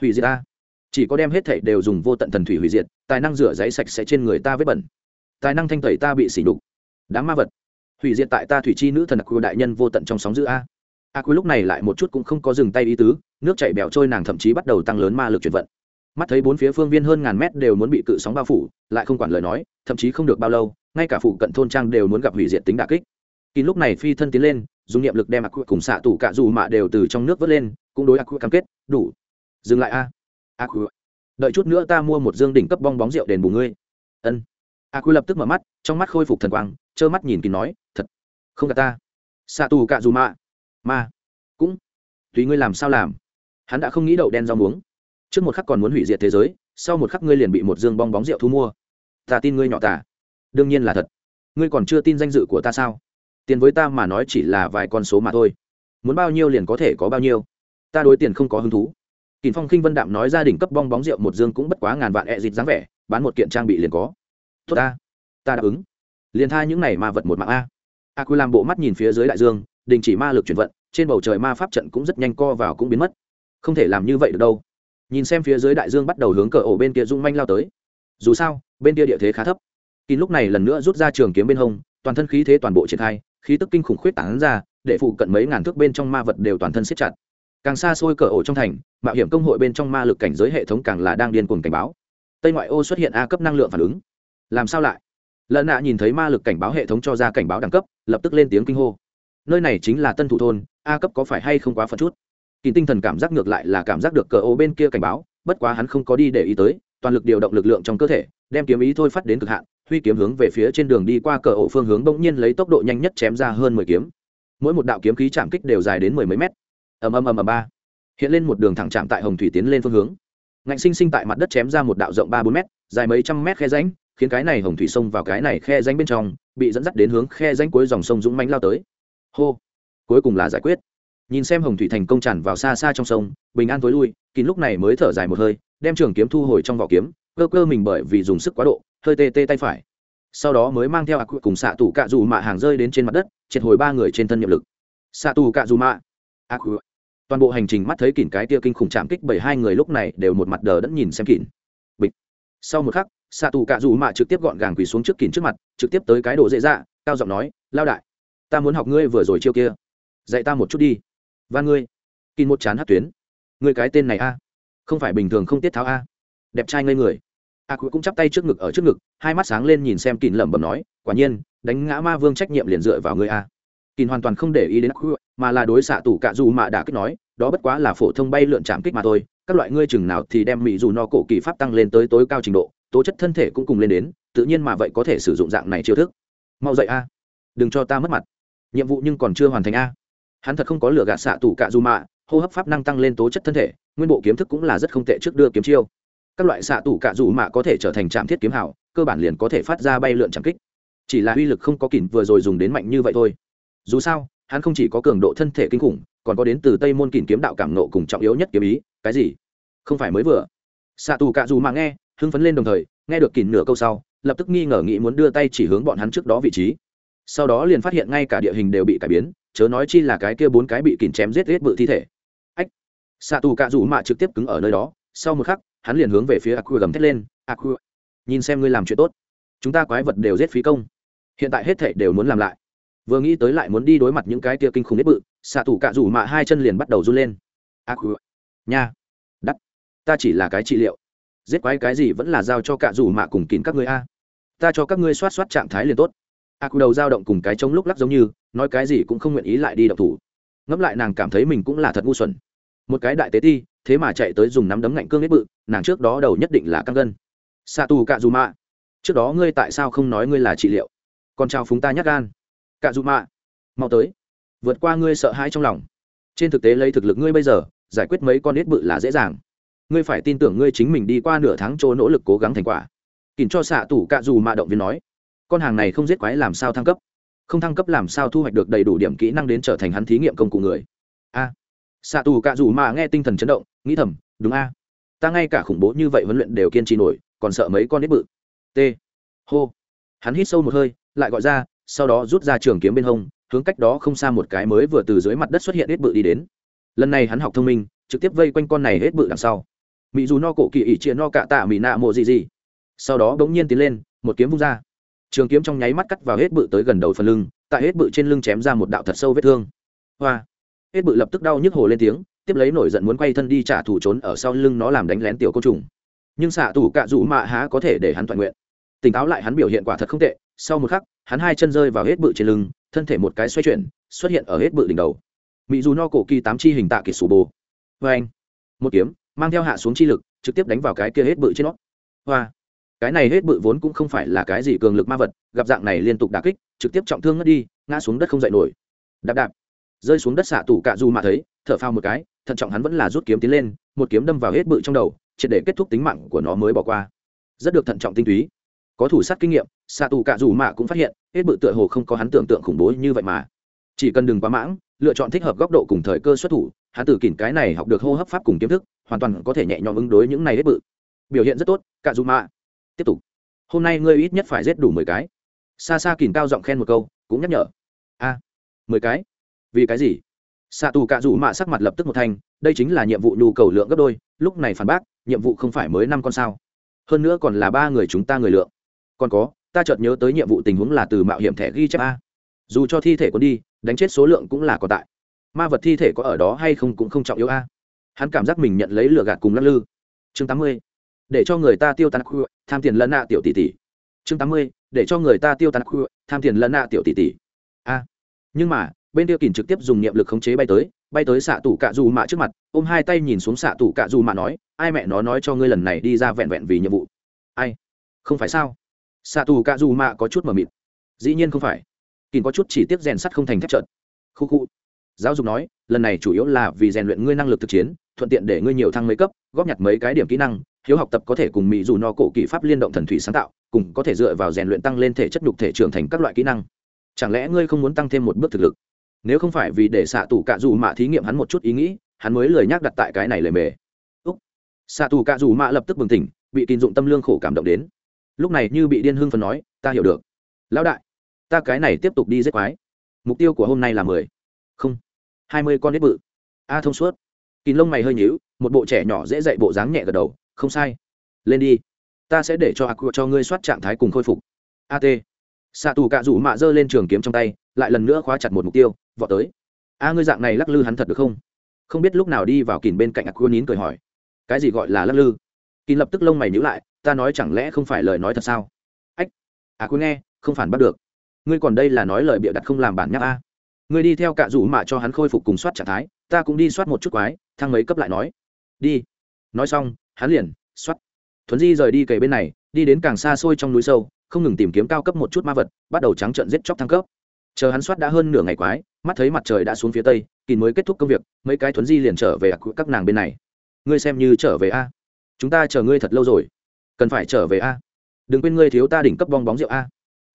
Hủy diệt ta. Chỉ có đem hết thảy đều dùng vô tận thần thủy hủy diệt, tài năng rửa giấy sạch sẽ trên người ta vết bẩn. Tài năng thanh tẩy ta bị sỉ nhục. Đám ma vật. Hủy diệt tại ta thủy chi nữ thần đặc đại nhân vô tận trong sóng giữ a. A lúc này lại một chút cũng không có dừng tay ý tứ, nước chảy bèo trôi nàng thậm chí bắt đầu tăng lớn ma lực chuyển vận mắt thấy bốn phía phương viên hơn ngàn mét đều muốn bị cự sóng bao phủ, lại không quản lời nói, thậm chí không được bao lâu, ngay cả phụ cận thôn trang đều muốn gặp hủy diệt tính đà kích. Kín lúc này phi thân tiến lên, dùng niệm lực đem ác quý cùng xạ tủ cạ dù mạ đều từ trong nước vớt lên, cũng đối ác quý cam kết, đủ, dừng lại a ác quý đợi chút nữa ta mua một dương đỉnh cấp bong bóng rượu đền bù ngươi. Ân. Ác quý lập tức mở mắt, trong mắt khôi phục thần quang, trơ mắt nhìn kín nói, thật, không cả ta. Xạ tù cạ dù mạ. Mà cũng, tùy ngươi làm sao làm. Hắn đã không nghĩ đậu đen rau muống trước một khắc còn muốn hủy diệt thế giới, sau một khắc ngươi liền bị một dương bong bóng rượu thu mua. Ta tin ngươi nhỏ tả. Đương nhiên là thật. Ngươi còn chưa tin danh dự của ta sao? Tiền với ta mà nói chỉ là vài con số mà thôi. Muốn bao nhiêu liền có thể có bao nhiêu. Ta đối tiền không có hứng thú. Kỳ phong khinh vân đạm nói gia đình cấp bong bóng rượu một dương cũng bất quá ngàn vạn ẹ dịt dáng vẻ, bán một kiện trang bị liền có. Tốt ta. Ta đáp ứng. Liền tha những này mà vật một mạng a. A quy làm bộ mắt nhìn phía dưới đại dương, đình chỉ ma lực chuyển vận, trên bầu trời ma pháp trận cũng rất nhanh co vào cũng biến mất. Không thể làm như vậy được đâu nhìn xem phía dưới đại dương bắt đầu hướng cờ ổ bên kia rung manh lao tới. Dù sao, bên kia địa thế khá thấp. Kín lúc này lần nữa rút ra trường kiếm bên hông, toàn thân khí thế toàn bộ triển khai, khí tức kinh khủng khuyết tảng ra, để phụ cận mấy ngàn thước bên trong ma vật đều toàn thân siết chặt. Càng xa xôi cờ ổ trong thành, mạo hiểm công hội bên trong ma lực cảnh giới hệ thống càng là đang điên cuồng cảnh báo. Tây ngoại ô xuất hiện a cấp năng lượng phản ứng. Làm sao lại? Lần nạ nhìn thấy ma lực cảnh báo hệ thống cho ra cảnh báo đẳng cấp, lập tức lên tiếng kinh hô. Nơi này chính là tân thủ thôn, a cấp có phải hay không quá phật chút? Kỳ tinh thần cảm giác ngược lại là cảm giác được cờ ô bên kia cảnh báo, bất quá hắn không có đi để ý tới, toàn lực điều động lực lượng trong cơ thể, đem kiếm ý thôi phát đến cực hạn, huy kiếm hướng về phía trên đường đi qua cờ ổ phương hướng bỗng nhiên lấy tốc độ nhanh nhất chém ra hơn mười kiếm. Mỗi một đạo kiếm khí chạm kích đều dài đến mười mấy mét. Ầm ầm ầm ầm ba. Hiện lên một đường thẳng chạm tại hồng thủy tiến lên phương hướng. Ngạnh sinh sinh tại mặt đất chém ra một đạo rộng ba bốn mét, dài mấy trăm mét khe ránh khiến cái này hồng thủy sông vào cái này khe ránh bên trong, bị dẫn dắt đến hướng khe ránh cuối dòng sông dũng mánh lao tới. Hô. Cuối cùng là giải quyết nhìn xem hồng thủy thành công tràn vào xa xa trong sông, bình an tối lui, kín lúc này mới thở dài một hơi, đem trường kiếm thu hồi trong vỏ kiếm, cơ cơ mình bởi vì dùng sức quá độ, hơi tê tê tay phải. Sau đó mới mang theo ạc cùng xạ tù cạ dù mạ hàng rơi đến trên mặt đất, triệt hồi ba người trên thân nhiệm lực. Xạ tù cạ dù mạ. Ạc toàn bộ hành trình mắt thấy kỉn cái tia kinh khủng chạm kích bởi hai người lúc này đều một mặt đờ đẫn nhìn xem kỉn bịch. Sau một khắc xạ tù cạ dù mạ trực tiếp gọn gàng quỳ xuống trước kỉn trước mặt, trực tiếp tới cái đồ dễ dạ cao giọng nói, lao đại, ta muốn học ngươi vừa rồi chiêu kia. Dạy ta một chút đi và ngươi. Kỳ một chán hát tuyến. Ngươi cái tên này a. Không phải bình thường không tiết tháo a. Đẹp trai ngây người. A cuối cũng chắp tay trước ngực ở trước ngực, hai mắt sáng lên nhìn xem kỳ lẩm bẩm nói, quả nhiên, đánh ngã ma vương trách nhiệm liền dựa vào ngươi a. Kỳ hoàn toàn không để ý đến a mà là đối xạ tủ cạ dù mà đã kích nói, đó bất quá là phổ thông bay lượn chạm kích mà thôi, các loại ngươi chừng nào thì đem mỹ dù no cổ kỳ pháp tăng lên tới tối cao trình độ, tố chất thân thể cũng cùng lên đến, tự nhiên mà vậy có thể sử dụng dạng này chiêu thức. Mau dậy a. Đừng cho ta mất mặt. Nhiệm vụ nhưng còn chưa hoàn thành a hắn thật không có lửa gạt xạ tủ cạ dù mạ, hô hấp pháp năng tăng lên tố chất thân thể, nguyên bộ kiếm thức cũng là rất không tệ trước đưa kiếm chiêu. Các loại xạ tủ cạ dù mạ có thể trở thành trạm thiết kiếm hảo, cơ bản liền có thể phát ra bay lượn trạm kích. Chỉ là uy lực không có kỉnh vừa rồi dùng đến mạnh như vậy thôi. Dù sao, hắn không chỉ có cường độ thân thể kinh khủng, còn có đến từ tây môn kỉnh kiếm đạo cảm nộ cùng trọng yếu nhất kiếm ý, cái gì? Không phải mới vừa. Xạ tù cạ dù mạ nghe, hưng phấn lên đồng thời, nghe được kỉnh nửa câu sau, lập tức nghi ngờ nghĩ muốn đưa tay chỉ hướng bọn hắn trước đó vị trí. Sau đó liền phát hiện ngay cả địa hình đều bị cải biến chớ nói chi là cái kia bốn cái bị kìm chém giết giết bự thi thể. Ách! Xạ tù cạ rủ mạ trực tiếp cứng ở nơi đó, sau một khắc, hắn liền hướng về phía aqua gầm thét lên aqua nhìn xem ngươi làm chuyện tốt. Chúng ta quái vật đều giết phí công. Hiện tại hết thể đều muốn làm lại. Vừa nghĩ tới lại muốn đi đối mặt những cái kia kinh khủng nhất bự, xạ tù cạ rủ mạ hai chân liền bắt đầu run lên. Aqua nha, đắt, ta chỉ là cái trị liệu. Giết quái cái gì vẫn là giao cho cạ rủ mạ cùng kín các ngươi a. Ta cho các ngươi soát soát trạng thái liền tốt. À, a cú đầu dao động cùng cái trống lúc lắc giống như, nói cái gì cũng không nguyện ý lại đi động thủ. Ngẫm lại nàng cảm thấy mình cũng là thật ngu xuẩn. Một cái đại tế ti, thế mà chạy tới dùng nắm đấm ngạnh cương nết bự, nàng trước đó đầu nhất định là căng gân. Xạ tù cạ dù mạ trước đó ngươi tại sao không nói ngươi là trị liệu? Còn chào phúng ta nhắc gan. Cạ dù mạ mau tới. Vượt qua ngươi sợ hãi trong lòng. Trên thực tế lấy thực lực ngươi bây giờ, giải quyết mấy con nết bự là dễ dàng. Ngươi phải tin tưởng ngươi chính mình đi qua nửa tháng chỗ nỗ lực cố gắng thành quả. Kìm cho xạ tù cạ dù mạ động viên nói con hàng này không giết quái làm sao thăng cấp? Không thăng cấp làm sao thu hoạch được đầy đủ điểm kỹ năng đến trở thành hắn thí nghiệm công cụ người? A. Xạ tù cạ dù mà nghe tinh thần chấn động, nghĩ thầm, đúng a. Ta ngay cả khủng bố như vậy huấn luyện đều kiên trì nổi, còn sợ mấy con nít bự. T. Hô. Hắn hít sâu một hơi, lại gọi ra, sau đó rút ra trường kiếm bên hông, hướng cách đó không xa một cái mới vừa từ dưới mặt đất xuất hiện hết bự đi đến. Lần này hắn học thông minh, trực tiếp vây quanh con này hết bự đằng sau. Mỹ dù no cổ kỳ ỉ chia no cạ tạ mỹ nạ mộ gì gì sau đó bỗng nhiên tiến lên, một kiếm vung ra trường kiếm trong nháy mắt cắt vào hết bự tới gần đầu phần lưng, tại hết bự trên lưng chém ra một đạo thật sâu vết thương. Hoa! Hết bự lập tức đau nhức hồ lên tiếng, tiếp lấy nổi giận muốn quay thân đi trả thù trốn ở sau lưng nó làm đánh lén tiểu côn trùng. Nhưng xạ tủ cạ rủ mạ há có thể để hắn toàn nguyện. Tỉnh táo lại hắn biểu hiện quả thật không tệ, sau một khắc, hắn hai chân rơi vào hết bự trên lưng, thân thể một cái xoay chuyển, xuất hiện ở hết bự đỉnh đầu. Mỹ dù no cổ kỳ tám chi hình tạ kỳ sù bồ. Vê anh một kiếm, mang theo hạ xuống chi lực, trực tiếp đánh vào cái kia hết bự trên nó. Hoa! Cái này hết bự vốn cũng không phải là cái gì cường lực ma vật, gặp dạng này liên tục đà kích, trực tiếp trọng thương ngất đi, ngã xuống đất không dậy nổi. Đạp đạp. Rơi xuống đất xạ tủ cạ dù mà thấy, thở phao một cái, thận trọng hắn vẫn là rút kiếm tiến lên, một kiếm đâm vào hết bự trong đầu, triệt để kết thúc tính mạng của nó mới bỏ qua. Rất được thận trọng tinh túy. Có thủ sát kinh nghiệm, xạ tù cạ dù mạ cũng phát hiện, hết bự tựa hồ không có hắn tưởng tượng khủng bố như vậy mà. Chỉ cần đừng quá mãng, lựa chọn thích hợp góc độ cùng thời cơ xuất thủ, hắn từ kỉn cái này học được hô hấp pháp cùng kiếm thức, hoàn toàn có thể nhẹ nhõm ứng đối những này hết bự. Biểu hiện rất tốt, cạ dù mạ tiếp tục. Hôm nay ngươi ít nhất phải giết đủ mười cái. Xa xa kìm cao giọng khen một câu, cũng nhắc nhở. A. Mười cái? Vì cái gì? Xạ tù cạ rủ mạ sắc mặt lập tức một thành đây chính là nhiệm vụ nhu cầu lượng gấp đôi, lúc này phản bác, nhiệm vụ không phải mới năm con sao. Hơn nữa còn là ba người chúng ta người lượng. Còn có, ta chợt nhớ tới nhiệm vụ tình huống là từ mạo hiểm thẻ ghi chép a. Dù cho thi thể có đi, đánh chết số lượng cũng là có tại. Ma vật thi thể có ở đó hay không cũng không trọng yếu a. Hắn cảm giác mình nhận lấy lửa gạt cùng lắc lư. Chương tám mươi để cho người ta tiêu tan khu tham tiền lân nạ tiểu tỷ tỷ. Chương tám mươi, để cho người ta tiêu tan khu tham tiền lân nạ tiểu tỷ tỷ. A. Nhưng mà, bên tiêu kỳn trực tiếp dùng niệm lực khống chế bay tới bay tới xạ tủ cạ dù mạ trước mặt, ôm hai tay nhìn xuống xạ tủ cạ dù mạ nói, ai mẹ nó nói cho ngươi lần này đi ra vẹn vẹn vì nhiệm vụ. Ai? Không phải sao? Xạ tủ cạ dù mạ có chút mờ mịt. Dĩ nhiên không phải. Kỳn có chút chỉ tiếp rèn sắt không thành thép trợt khu khu. Giáo dục nói, lần này chủ yếu là vì rèn luyện ngươi năng lực thực chiến, thuận tiện để ngươi nhiều thăng mấy cấp, góp nhặt mấy cái điểm kỹ năng hiếu học tập có thể cùng mỹ dù no cổ kỹ pháp liên động thần thủy sáng tạo, cùng có thể dựa vào rèn luyện tăng lên thể chất nhục thể trưởng thành các loại kỹ năng. Chẳng lẽ ngươi không muốn tăng thêm một bước thực lực? Nếu không phải vì để xạ tù cạ dù mạ thí nghiệm hắn một chút ý nghĩ, hắn mới lời nhắc đặt tại cái này lời mề. Úc. Xạ tù cạ dù mạ lập tức bừng tỉnh, bị tin dụng tâm lương khổ cảm động đến. Lúc này như bị điên hưng phần nói, ta hiểu được. Lão đại, ta cái này tiếp tục đi giết quái. Mục tiêu của hôm nay là mười. Không. Hai mươi con nết bự. A, thông suốt. Kín lông mày hơi nhíu, một bộ trẻ nhỏ dễ dạy bộ dáng nhẹ gật đầu không sai. Lên đi. Ta sẽ để cho a cho ngươi soát trạng thái cùng khôi phục. At xạ tù cạ rủ mạ giơ lên trường kiếm trong tay, lại lần nữa khóa chặt một mục tiêu, vọt tới. A, ngươi dạng này lắc lư hắn thật được không? Không biết lúc nào đi vào kìn bên cạnh aqua nín cười hỏi. Cái gì gọi là lắc lư? Kìn lập tức lông mày nhữ lại, ta nói chẳng lẽ không phải lời nói thật sao? Ách aqua nghe, không phản bắt được. Ngươi còn đây là nói lời bịa đặt không làm bản nhắc a. Ngươi đi theo cạ rủ mạ cho hắn khôi phục cùng soát trạng thái, ta cũng đi soát một chút quái thang mấy cấp lại nói. Đi. Nói xong hắn liền, xoát. thuấn di rời đi kề bên này, đi đến càng xa xôi trong núi sâu, không ngừng tìm kiếm cao cấp một chút ma vật, bắt đầu trắng trợn giết chóc thăng cấp. Chờ hắn soát đã hơn nửa ngày quái, mắt thấy mặt trời đã xuống phía tây, kỳ mới kết thúc công việc, mấy cái thuấn di liền trở về các nàng bên này. Ngươi xem như trở về a. Chúng ta chờ ngươi thật lâu rồi. Cần phải trở về a. Đừng quên ngươi thiếu ta đỉnh cấp bong bóng rượu a.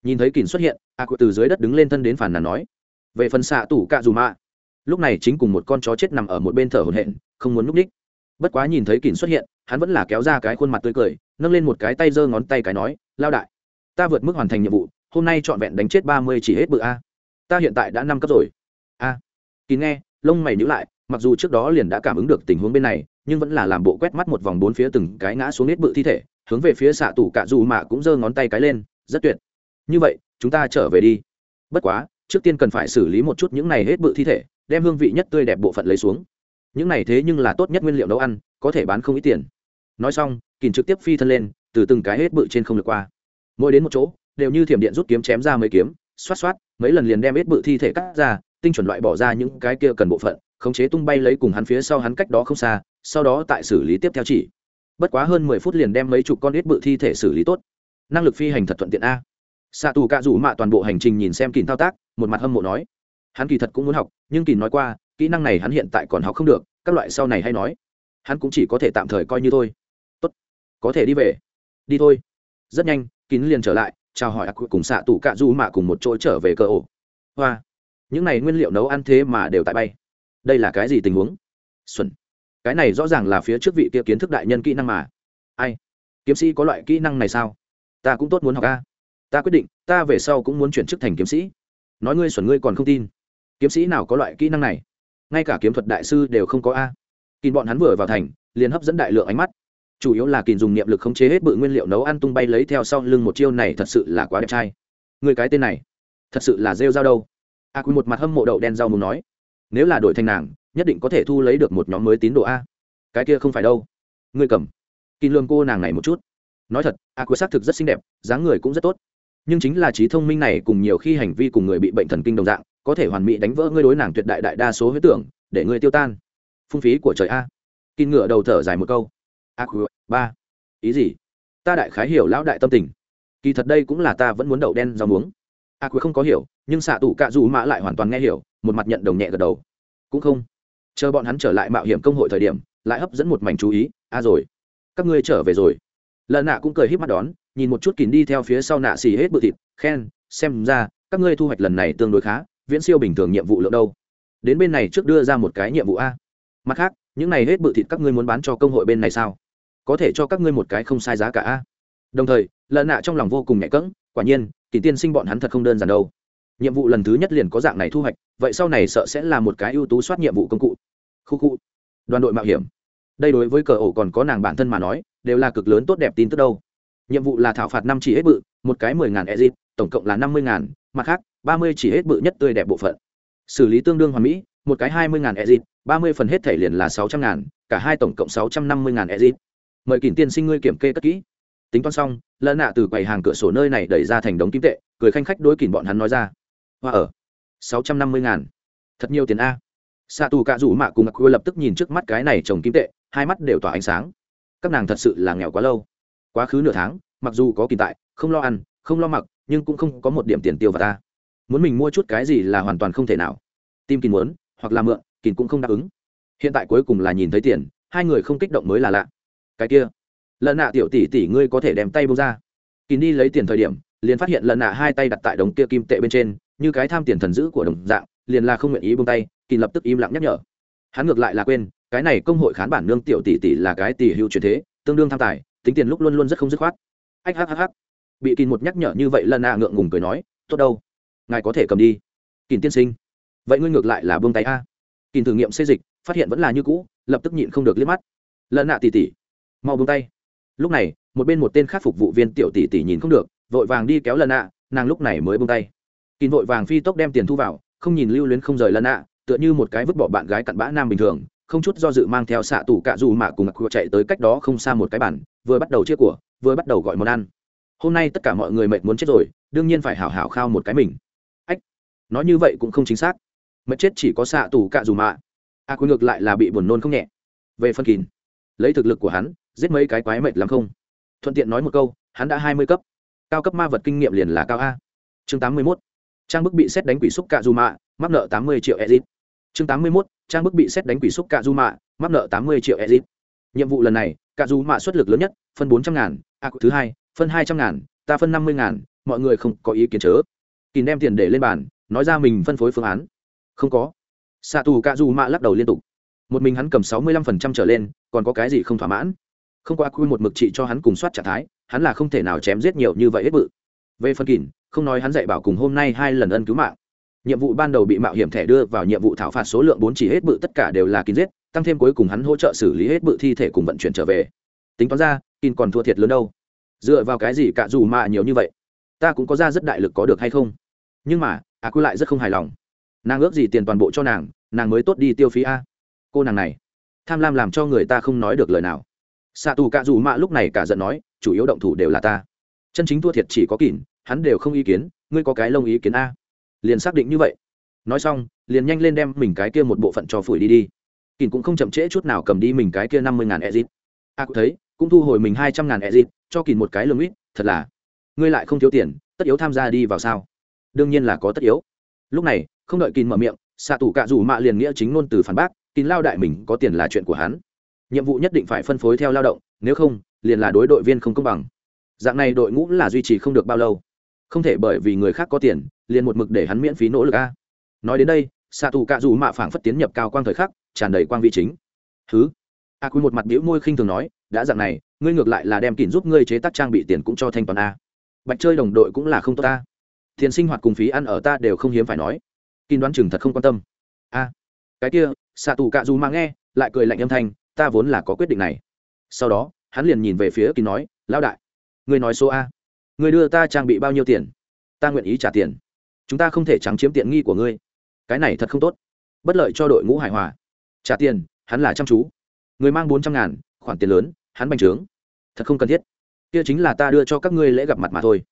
Nhìn thấy kỳ xuất hiện a cụ từ dưới đất đứng lên thân đến phản nàn nói. Về phần xạ tủ cạ dù mạ. Lúc này chính cùng một con chó chết nằm ở một bên thở hổn hển, không muốn núp ních bất quá nhìn thấy kỳn xuất hiện, hắn vẫn là kéo ra cái khuôn mặt tươi cười, nâng lên một cái tay giơ ngón tay cái nói, lao đại, ta vượt mức hoàn thành nhiệm vụ, hôm nay trọn vẹn đánh chết ba mươi chỉ hết bự a. Ta hiện tại đã năm cấp rồi. A. À. kín nghe, lông mày nhữ lại, mặc dù trước đó liền đã cảm ứng được tình huống bên này, nhưng vẫn là làm bộ quét mắt một vòng bốn phía từng cái ngã xuống nết bự thi thể, hướng về phía xạ tủ cạ dù mạ cũng giơ ngón tay cái lên, rất tuyệt. Như vậy, chúng ta trở về đi. Bất quá, trước tiên cần phải xử lý một chút những này hết bự thi thể, đem hương vị nhất tươi đẹp bộ phận lấy xuống những này thế nhưng là tốt nhất nguyên liệu nấu ăn, có thể bán không ít tiền. Nói xong kìn trực tiếp phi thân lên, từ từng cái hết bự trên không được qua. Mỗi đến một chỗ, đều như thiểm điện rút kiếm chém ra mấy kiếm, xoát xoát, mấy lần liền đem hết bự thi thể cắt ra, tinh chuẩn loại bỏ ra những cái kia cần bộ phận, khống chế tung bay lấy cùng hắn phía sau hắn cách đó không xa, sau đó tại xử lý tiếp theo chỉ. Bất quá hơn mười phút liền đem mấy chục con ít bự thi thể xử lý tốt. Năng lực phi hành thật thuận tiện a. Xạ tù cạ rủ mạ toàn bộ hành trình nhìn xem kìn thao tác, một mặt hâm mộ nói. Hắn kỳ thật cũng muốn học, nhưng kìn nói qua kỹ năng này hắn hiện tại còn học không được, các loại sau này hay nói. Hắn cũng chỉ có thể tạm thời coi như thôi. Tốt, có thể đi về. Đi thôi. Rất nhanh, kín liền trở lại, chào hỏi ác cùng xạ tù cạ du mạ cùng một chỗ trở về cơ ổ. Hoa, những này nguyên liệu nấu ăn thế mà đều tại bay. Đây là cái gì tình huống? Xuân cái này rõ ràng là phía trước vị kia kiến thức đại nhân kỹ năng mà. Ai? Kiếm sĩ có loại kỹ năng này sao? Ta cũng tốt muốn học a. Ta quyết định, ta về sau cũng muốn chuyển chức thành kiếm sĩ. Nói ngươi xuẩn ngươi còn không tin. Kiếm sĩ nào có loại kỹ năng này? Ngay cả kiếm thuật đại sư đều không có a. Kìm bọn hắn vừa vào thành, liền hấp dẫn đại lượng ánh mắt. Chủ yếu là kìm dùng niệm lực khống chế hết bự nguyên liệu nấu ăn tung bay lấy theo sau lưng một chiêu này thật sự là quá đẹp trai. Người cái tên này, thật sự là rêu dao đâu. A quy một mặt hâm mộ đậu đen rau muốn nói, nếu là đổi thành nàng, nhất định có thể thu lấy được một nhóm mới tín đồ a. Cái kia không phải đâu. Ngươi cầm. Kim lương cô nàng này một chút. Nói thật, a quy xác thực rất xinh đẹp, dáng người cũng rất tốt. Nhưng chính là trí thông minh này cùng nhiều khi hành vi cùng người bị bệnh thần kinh đồng dạng có thể hoàn mỹ đánh vỡ ngươi đối nàng tuyệt đại đại đa số huyết tưởng, để ngươi tiêu tan. Phung phí của trời a. Kin ngựa đầu thở dài một câu. A quy ba. Ý gì? Ta đại khái hiểu lão đại tâm tình. Kỳ thật đây cũng là ta vẫn muốn đậu đen rau muống. A quy không có hiểu, nhưng xạ tủ cạ dù mã lại hoàn toàn nghe hiểu, một mặt nhận đồng nhẹ gật đầu. Cũng không. Chờ bọn hắn trở lại mạo hiểm công hội thời điểm, lại hấp dẫn một mảnh chú ý. A à rồi. Các ngươi trở về rồi. Lợn nạ cũng cười h í p mắt đón, nhìn một chút kín đi theo phía sau nạ xì hết bự thịt, khen, xem ra, các ngươi thu hoạch lần này tương đối khá viễn siêu bình thường nhiệm vụ lượng đâu. Đến bên này trước đưa ra một cái nhiệm vụ a. Mặt khác, những này hết bự thịt các ngươi muốn bán cho công hội bên này sao? Có thể cho các ngươi một cái không sai giá cả a. Đồng thời lợn nạ trong lòng vô cùng nhẹ cẫng, quả nhiên, kỳ tiên sinh bọn hắn thật không đơn giản đâu. Nhiệm vụ lần thứ nhất liền có dạng này thu hoạch, vậy sau này sợ sẽ là một cái ưu tú soát nhiệm vụ công cụ. Khu khu. Đoàn đội mạo hiểm. Đây đối với cờ ổ còn có nàng bản thân mà nói, đều là cực lớn tốt đẹp tin tức đâu. Nhiệm vụ là thảo phạt năm chỉ hết bự, một cái mười ngàn exit tổng cộng là năm mươi ngàn, mặt khác ba mươi chỉ hết bự nhất tươi đẹp bộ phận. Xử lý tương đương hoàn mỹ, một cái hai mươi ngàn exit ba mươi phần hết thể liền là sáu trăm ngàn, cả hai tổng cộng sáu trăm năm mươi ngàn exit mời kỳnh tiên sinh ngươi kiểm kê cất kỹ. Tính toán xong lợn nạ từ quầy hàng cửa sổ nơi này đẩy ra thành đống kim tệ, cười khanh khách đối kỳnh bọn hắn nói ra. Hoa ở, sáu trăm năm mươi ngàn. Thật nhiều tiền a. Xạ tù cạ rủ mạ cùng mặc lập tức nhìn trước mắt cái này trồng kim tệ, hai mắt đều tỏa ánh sáng. Các nàng thật sự là nghèo quá lâu. Quá khứ nửa tháng, mặc dù có kỳ tại, không lo ăn, không lo mặc, nhưng cũng không có một điểm tiền tiêu vào ta muốn mình mua chút cái gì là hoàn toàn không thể nào. Tim kín muốn, hoặc là mượn, kín cũng không đáp ứng. Hiện tại cuối cùng là nhìn thấy tiền, hai người không kích động mới là lạ. Cái kia lần nạ tiểu tỷ tỷ ngươi có thể đem tay bông ra. Kín đi lấy tiền thời điểm, liền phát hiện lần nạ hai tay đặt tại đống kia kim tệ bên trên, như cái tham tiền thần dữ của đồng dạng, liền là không nguyện ý buông tay, kín lập tức im lặng nhắc nhở. Hắn ngược lại là quên, cái này công hội khán bản nương tiểu tỷ tỷ là cái tỷ hưu truyền thế, tương đương tham tài, tính tiền lúc luôn luôn rất không dứt khoát. Ách, hắc hắc hắc. Bị kín một nhắc nhở như vậy lần nạ ngượng ngùng cười nói, tốt đâu ngài có thể cầm đi. Kỳ tiên sinh, vậy ngươi ngược lại là buông tay a. Kỳ thử nghiệm xây dịch, phát hiện vẫn là như cũ, lập tức nhịn không được liếc mắt. Lợn nạ tỷ tỷ mau buông tay. Lúc này, một bên một tên khác phục vụ viên tiểu tỷ tỷ nhìn không được, vội vàng đi kéo lợn nạ, nàng lúc này mới buông tay. Kỳ vội vàng phi tốc đem tiền thu vào, không nhìn lưu luyến không rời lợn nạ, tựa như một cái vứt bỏ bạn gái cặn bã nam bình thường, không chút do dự mang theo xạ tủ cạ dù mà cùng mặc chạy tới cách đó không xa một cái bản vừa bắt đầu chia của, vừa bắt đầu gọi món ăn. Hôm nay tất cả mọi người mệt muốn chết rồi, đương nhiên phải hảo hảo khao một cái mình nói như vậy cũng không chính xác. Mệt chết chỉ có xạ tủ cạ dù mạ. A cuối quý ngược lại là bị buồn nôn không nhẹ. Về phân kín lấy thực lực của hắn, giết mấy cái quái mệt lắm không? Thuận tiện nói một câu, hắn đã hai mươi cấp. Cao cấp ma vật kinh nghiệm liền là cao a. Chương tám mươi mốt. Trang bức bị xét đánh quỷ xúc cạ dù mạ, mắc nợ tám mươi triệu exit chương tám mươi mốt. Trang bức bị xét đánh quỷ xúc cạ dù mạ, mắc nợ tám mươi triệu exit nhiệm vụ lần này, cạ dù mạ xuất lực lớn nhất, phân bốn trăm ngàn a thứ hai, phân hai trăm ngàn, ta phân năm mươi ngàn, mọi người không có ý kiến chớ. Kìm đem tiền để lên bàn nói ra mình phân phối phương án. Không có. Xạ tù cạ du mạ lắc đầu liên tục. Một mình hắn cầm sáu mươi lăm phần trăm trở lên, còn có cái gì không thỏa mãn? Không qua quy một mực trị cho hắn cùng soát trạng thái, hắn là không thể nào chém giết nhiều như vậy hết bự. Về phần kỳn, không nói hắn dạy bảo cùng hôm nay hai lần ân cứu mạng. Nhiệm vụ ban đầu bị mạo hiểm thẻ đưa vào nhiệm vụ thảo phạt số lượng bốn chỉ hết bự tất cả đều là kín giết, tăng thêm cuối cùng hắn hỗ trợ xử lý hết bự thi thể cùng vận chuyển trở về. Tính toán ra kín còn thua thiệt lớn đâu. Dựa vào cái gì cả dù mà nhiều như vậy? Ta cũng có ra rất đại lực có được hay không? Nhưng mà à quy lại rất không hài lòng. Nàng ước gì tiền toàn bộ cho nàng nàng mới tốt đi tiêu phí a. Cô nàng này, tham lam làm cho người ta không nói được lời nào. Xạ tù cạ dù mạ lúc này cả giận nói, chủ yếu động thủ đều là ta. Chân chính thua thiệt chỉ có kỳn hắn đều không ý kiến, ngươi có cái lông ý kiến a. Liền xác định như vậy. Nói xong, liền nhanh lên đem mình cái kia một bộ phận cho phủi đi đi. Kỳn cũng không chậm trễ chút nào cầm đi mình cái kia năm mươi ngàn exit a cũng thấy, cũng thu hồi mình hai trăm ngàn exit cho kỳn một cái lông ít, thật là. Ngươi lại không thiếu tiền, tất yếu tham gia đi vào sao? Đương nhiên là có tất yếu. Lúc này, không đợi kín mở miệng xạ tù cạ dù mạ liền nghĩa chính ngôn từ phản bác kín lao đại mình có tiền là chuyện của hắn. Nhiệm vụ nhất định phải phân phối theo lao động, nếu không, liền là đối đội viên không công bằng. Dạng này đội ngũ là duy trì không được bao lâu. Không thể bởi vì người khác có tiền, liền một mực để hắn miễn phí nỗ lực a. Nói đến đây xạ tù cạ dù mạ phảng phất tiến nhập cao quang thời khắc, tràn đầy quang vị chính. Thứ a quý một mặt đĩu môi khinh thường nói, đã dạng này, ngươi ngược lại là đem kín giúp ngươi chế tác trang bị tiền cũng cho thanh toàn a. Bạch chơi đồng đội cũng là không tốt ta tiền sinh hoạt cùng phí ăn ở ta đều không hiếm phải nói. Kín đoán chừng thật không quan tâm. A, cái kia xạ tù cạ dù mà nghe, lại cười lạnh âm thanh, ta vốn là có quyết định này. Sau đó, hắn liền nhìn về phía kín nói, lão đại, ngươi nói số a, ngươi đưa ta trang bị bao nhiêu tiền? Ta nguyện ý trả tiền. Chúng ta không thể trắng chiếm tiện nghi của ngươi. Cái này thật không tốt. Bất lợi cho đội ngũ hải hòa. Trả tiền, hắn là chăm chú. Người mang bốn trăm ngàn, khoản tiền lớn, hắn bành trướng. Thật không cần thiết. Kia chính là ta đưa cho các ngươi lễ gặp mặt mà thôi.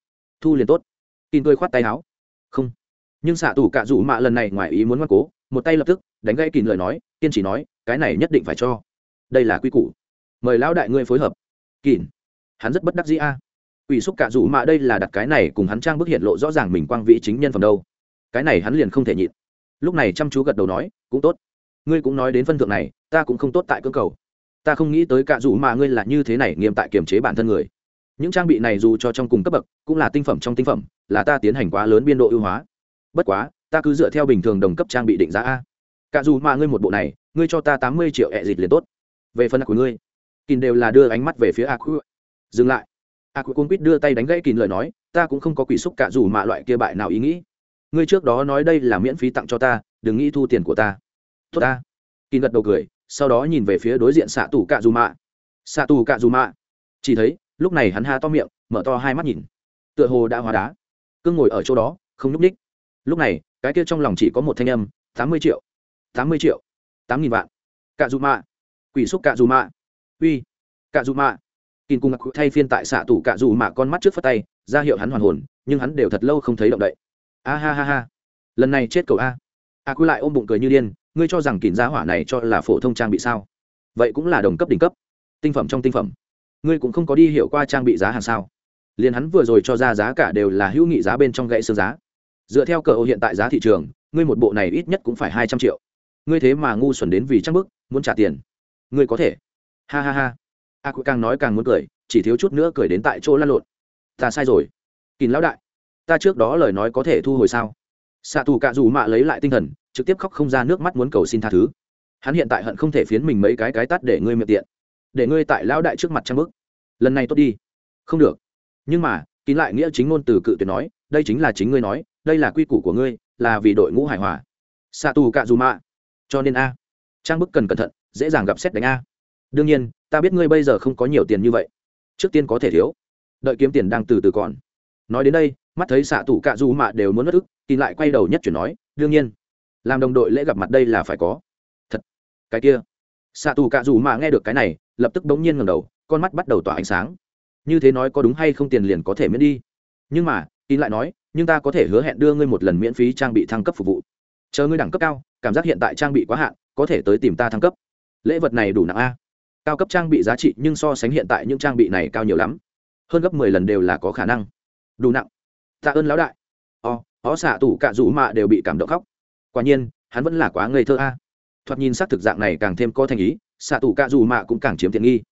Thu liền tốt tin tôi khoát tay áo. Không. Nhưng xạ tù cạ rủ mạ lần này ngoài ý muốn ngoan cố, một tay lập tức, đánh gãy kín lời nói, kiên chỉ nói, cái này nhất định phải cho. Đây là quy củ. Mời lão đại ngươi phối hợp. Kín hắn rất bất đắc dĩ a. Ủy xúc cạ rủ mạ đây là đặt cái này cùng hắn trang bức hiện lộ rõ ràng mình quang vĩ chính nhân phẩm đâu. Cái này hắn liền không thể nhịn. Lúc này chăm chú gật đầu nói, cũng tốt. Ngươi cũng nói đến phân thượng này, ta cũng không tốt tại cơ cầu. Ta không nghĩ tới cạ rủ mạ ngươi là như thế này nghiêm tại kiềm chế bản thân người những trang bị này dù cho trong cùng cấp bậc, cũng là tinh phẩm trong tinh phẩm, là ta tiến hành quá lớn biên độ ưu hóa. Bất quá, ta cứ dựa theo bình thường đồng cấp trang bị định giá a. Cả dù mà ngươi một bộ này, ngươi cho ta tám mươi triệu ẹ dịt liền tốt. Về phần của ngươi kìn đều là đưa ánh mắt về phía a khu dừng lại. A khu cung quýt đưa tay đánh gãy kìn lời nói, ta cũng không có quỷ xúc cả dù mà loại kia bại nào ý nghĩ. Ngươi trước đó nói đây là miễn phí tặng cho ta, đừng nghĩ thu tiền của ta. Tốt ta. Kìn gật đầu cười, sau đó nhìn về phía đối diện xạ tù cạ dù mạ. Xạ tù cạ dù mạ. Chỉ thấy lúc này hắn ha to miệng, mở to hai mắt nhìn. Tựa hồ đã hóa đá. Cưng ngồi ở chỗ đó, không nhúc ních lúc này, cái kia trong lòng chỉ có một thanh âm, tám mươi triệu. Tám mươi triệu. Tám nghìn vạn. Cạ dù mạ quỷ xúc cạ dù mạ uy. Cạ dù mạ kìn cùng thay phiên tại xạ tủ cạ dù mạ con mắt trước phất tay, ra hiệu hắn hoàn hồn, nhưng hắn đều thật lâu không thấy động đậy. A ha ha ha. Lần này chết cầu a. A quy lại ôm bụng cười như điên, ngươi cho rằng kìn giá hỏa này cho là phổ thông trang bị sao? Vậy cũng là đồng cấp đỉnh cấp. Tinh phẩm trong tinh phẩm ngươi cũng không có đi hiểu qua trang bị giá hàng sao? Liền hắn vừa rồi cho ra giá cả đều là hữu nghị giá bên trong gãy xương giá. Dựa theo cờ ô hiện tại giá thị trường, ngươi một bộ này ít nhất cũng phải hai trăm triệu. Ngươi thế mà ngu xuẩn đến vì trang bức, muốn trả tiền. Ngươi có thể. Ha ha ha. A cụ càng nói càng muốn cười, chỉ thiếu chút nữa cười đến tại chỗ lăn lộn. Ta sai rồi. Kín lão đại, ta trước đó lời nói có thể thu hồi sao? Xạ tù cạ dù mạ lấy lại tinh thần, trực tiếp khóc không ra nước mắt muốn cầu xin tha thứ. Hắn hiện tại hận không thể phiến mình mấy cái cái tắt để ngươi miệng tiện để ngươi tại lão đại trước mặt trang bức lần này tốt đi. Không được. Nhưng mà, kín lại nghĩa chính ngôn từ cự tuyệt nói, đây chính là chính ngươi nói, đây là quy củ của ngươi, là vì đội ngũ hải hòa. Xạ tù cạ dù mạ cho nên a trang bức cần cẩn thận, dễ dàng gặp xét đánh a. Đương nhiên, ta biết ngươi bây giờ không có nhiều tiền như vậy. Trước tiên có thể thiếu. Đợi kiếm tiền đang từ từ còn. Nói đến đây, mắt thấy xạ tù cạ dù mạ đều muốn mất ức kín lại quay đầu nhất chuyển nói, đương nhiên. Làm đồng đội lễ gặp mặt đây là phải có. Thật. Cái kia. Xạ tù cạ dù mạ nghe được cái này lập tức bỗng nhiên ngầm đầu, con mắt bắt đầu tỏa ánh sáng. Như thế nói có đúng hay không tiền liền có thể miễn đi. Nhưng mà in lại nói, nhưng ta có thể hứa hẹn đưa ngươi một lần miễn phí trang bị thăng cấp phục vụ. Chờ ngươi đẳng cấp cao, cảm giác hiện tại trang bị quá hạn, có thể tới tìm ta thăng cấp. Lễ vật này đủ nặng a. Cao cấp trang bị giá trị nhưng so sánh hiện tại những trang bị này cao nhiều lắm. Hơn gấp mười lần đều là có khả năng. Đủ nặng. Tạ ơn lão đại. O ó xạ tủ cạ rủ mạ đều bị cảm động khóc. Quả nhiên, hắn vẫn là quá ngây thơ a. Thoạt nhìn xác thực dạng này càng thêm có thành ý xạ tù cạ dù mạ cũng càng chiếm tiện nghi.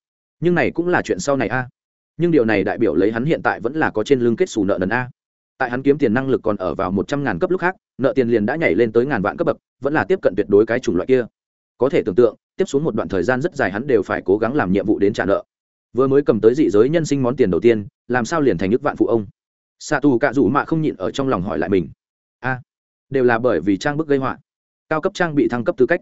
Nhưng này cũng là chuyện sau này a. Nhưng điều này đại biểu lấy hắn hiện tại vẫn là có trên lưng kết xù nợ nần a. Tại hắn kiếm tiền năng lực còn ở vào một trăm ngàn cấp lúc khác, nợ tiền liền đã nhảy lên tới ngàn vạn cấp bậc, vẫn là tiếp cận tuyệt đối cái chủng loại kia. Có thể tưởng tượng, tiếp xuống một đoạn thời gian rất dài hắn đều phải cố gắng làm nhiệm vụ đến trả nợ. Vừa mới cầm tới dị giới nhân sinh món tiền đầu tiên, làm sao liền thành nước vạn phụ ông? Xạ tù cạ rủ mạ không nhịn ở trong lòng hỏi lại mình. A, đều là bởi vì trang bức gây họa. Cao cấp trang bị thăng cấp tư cách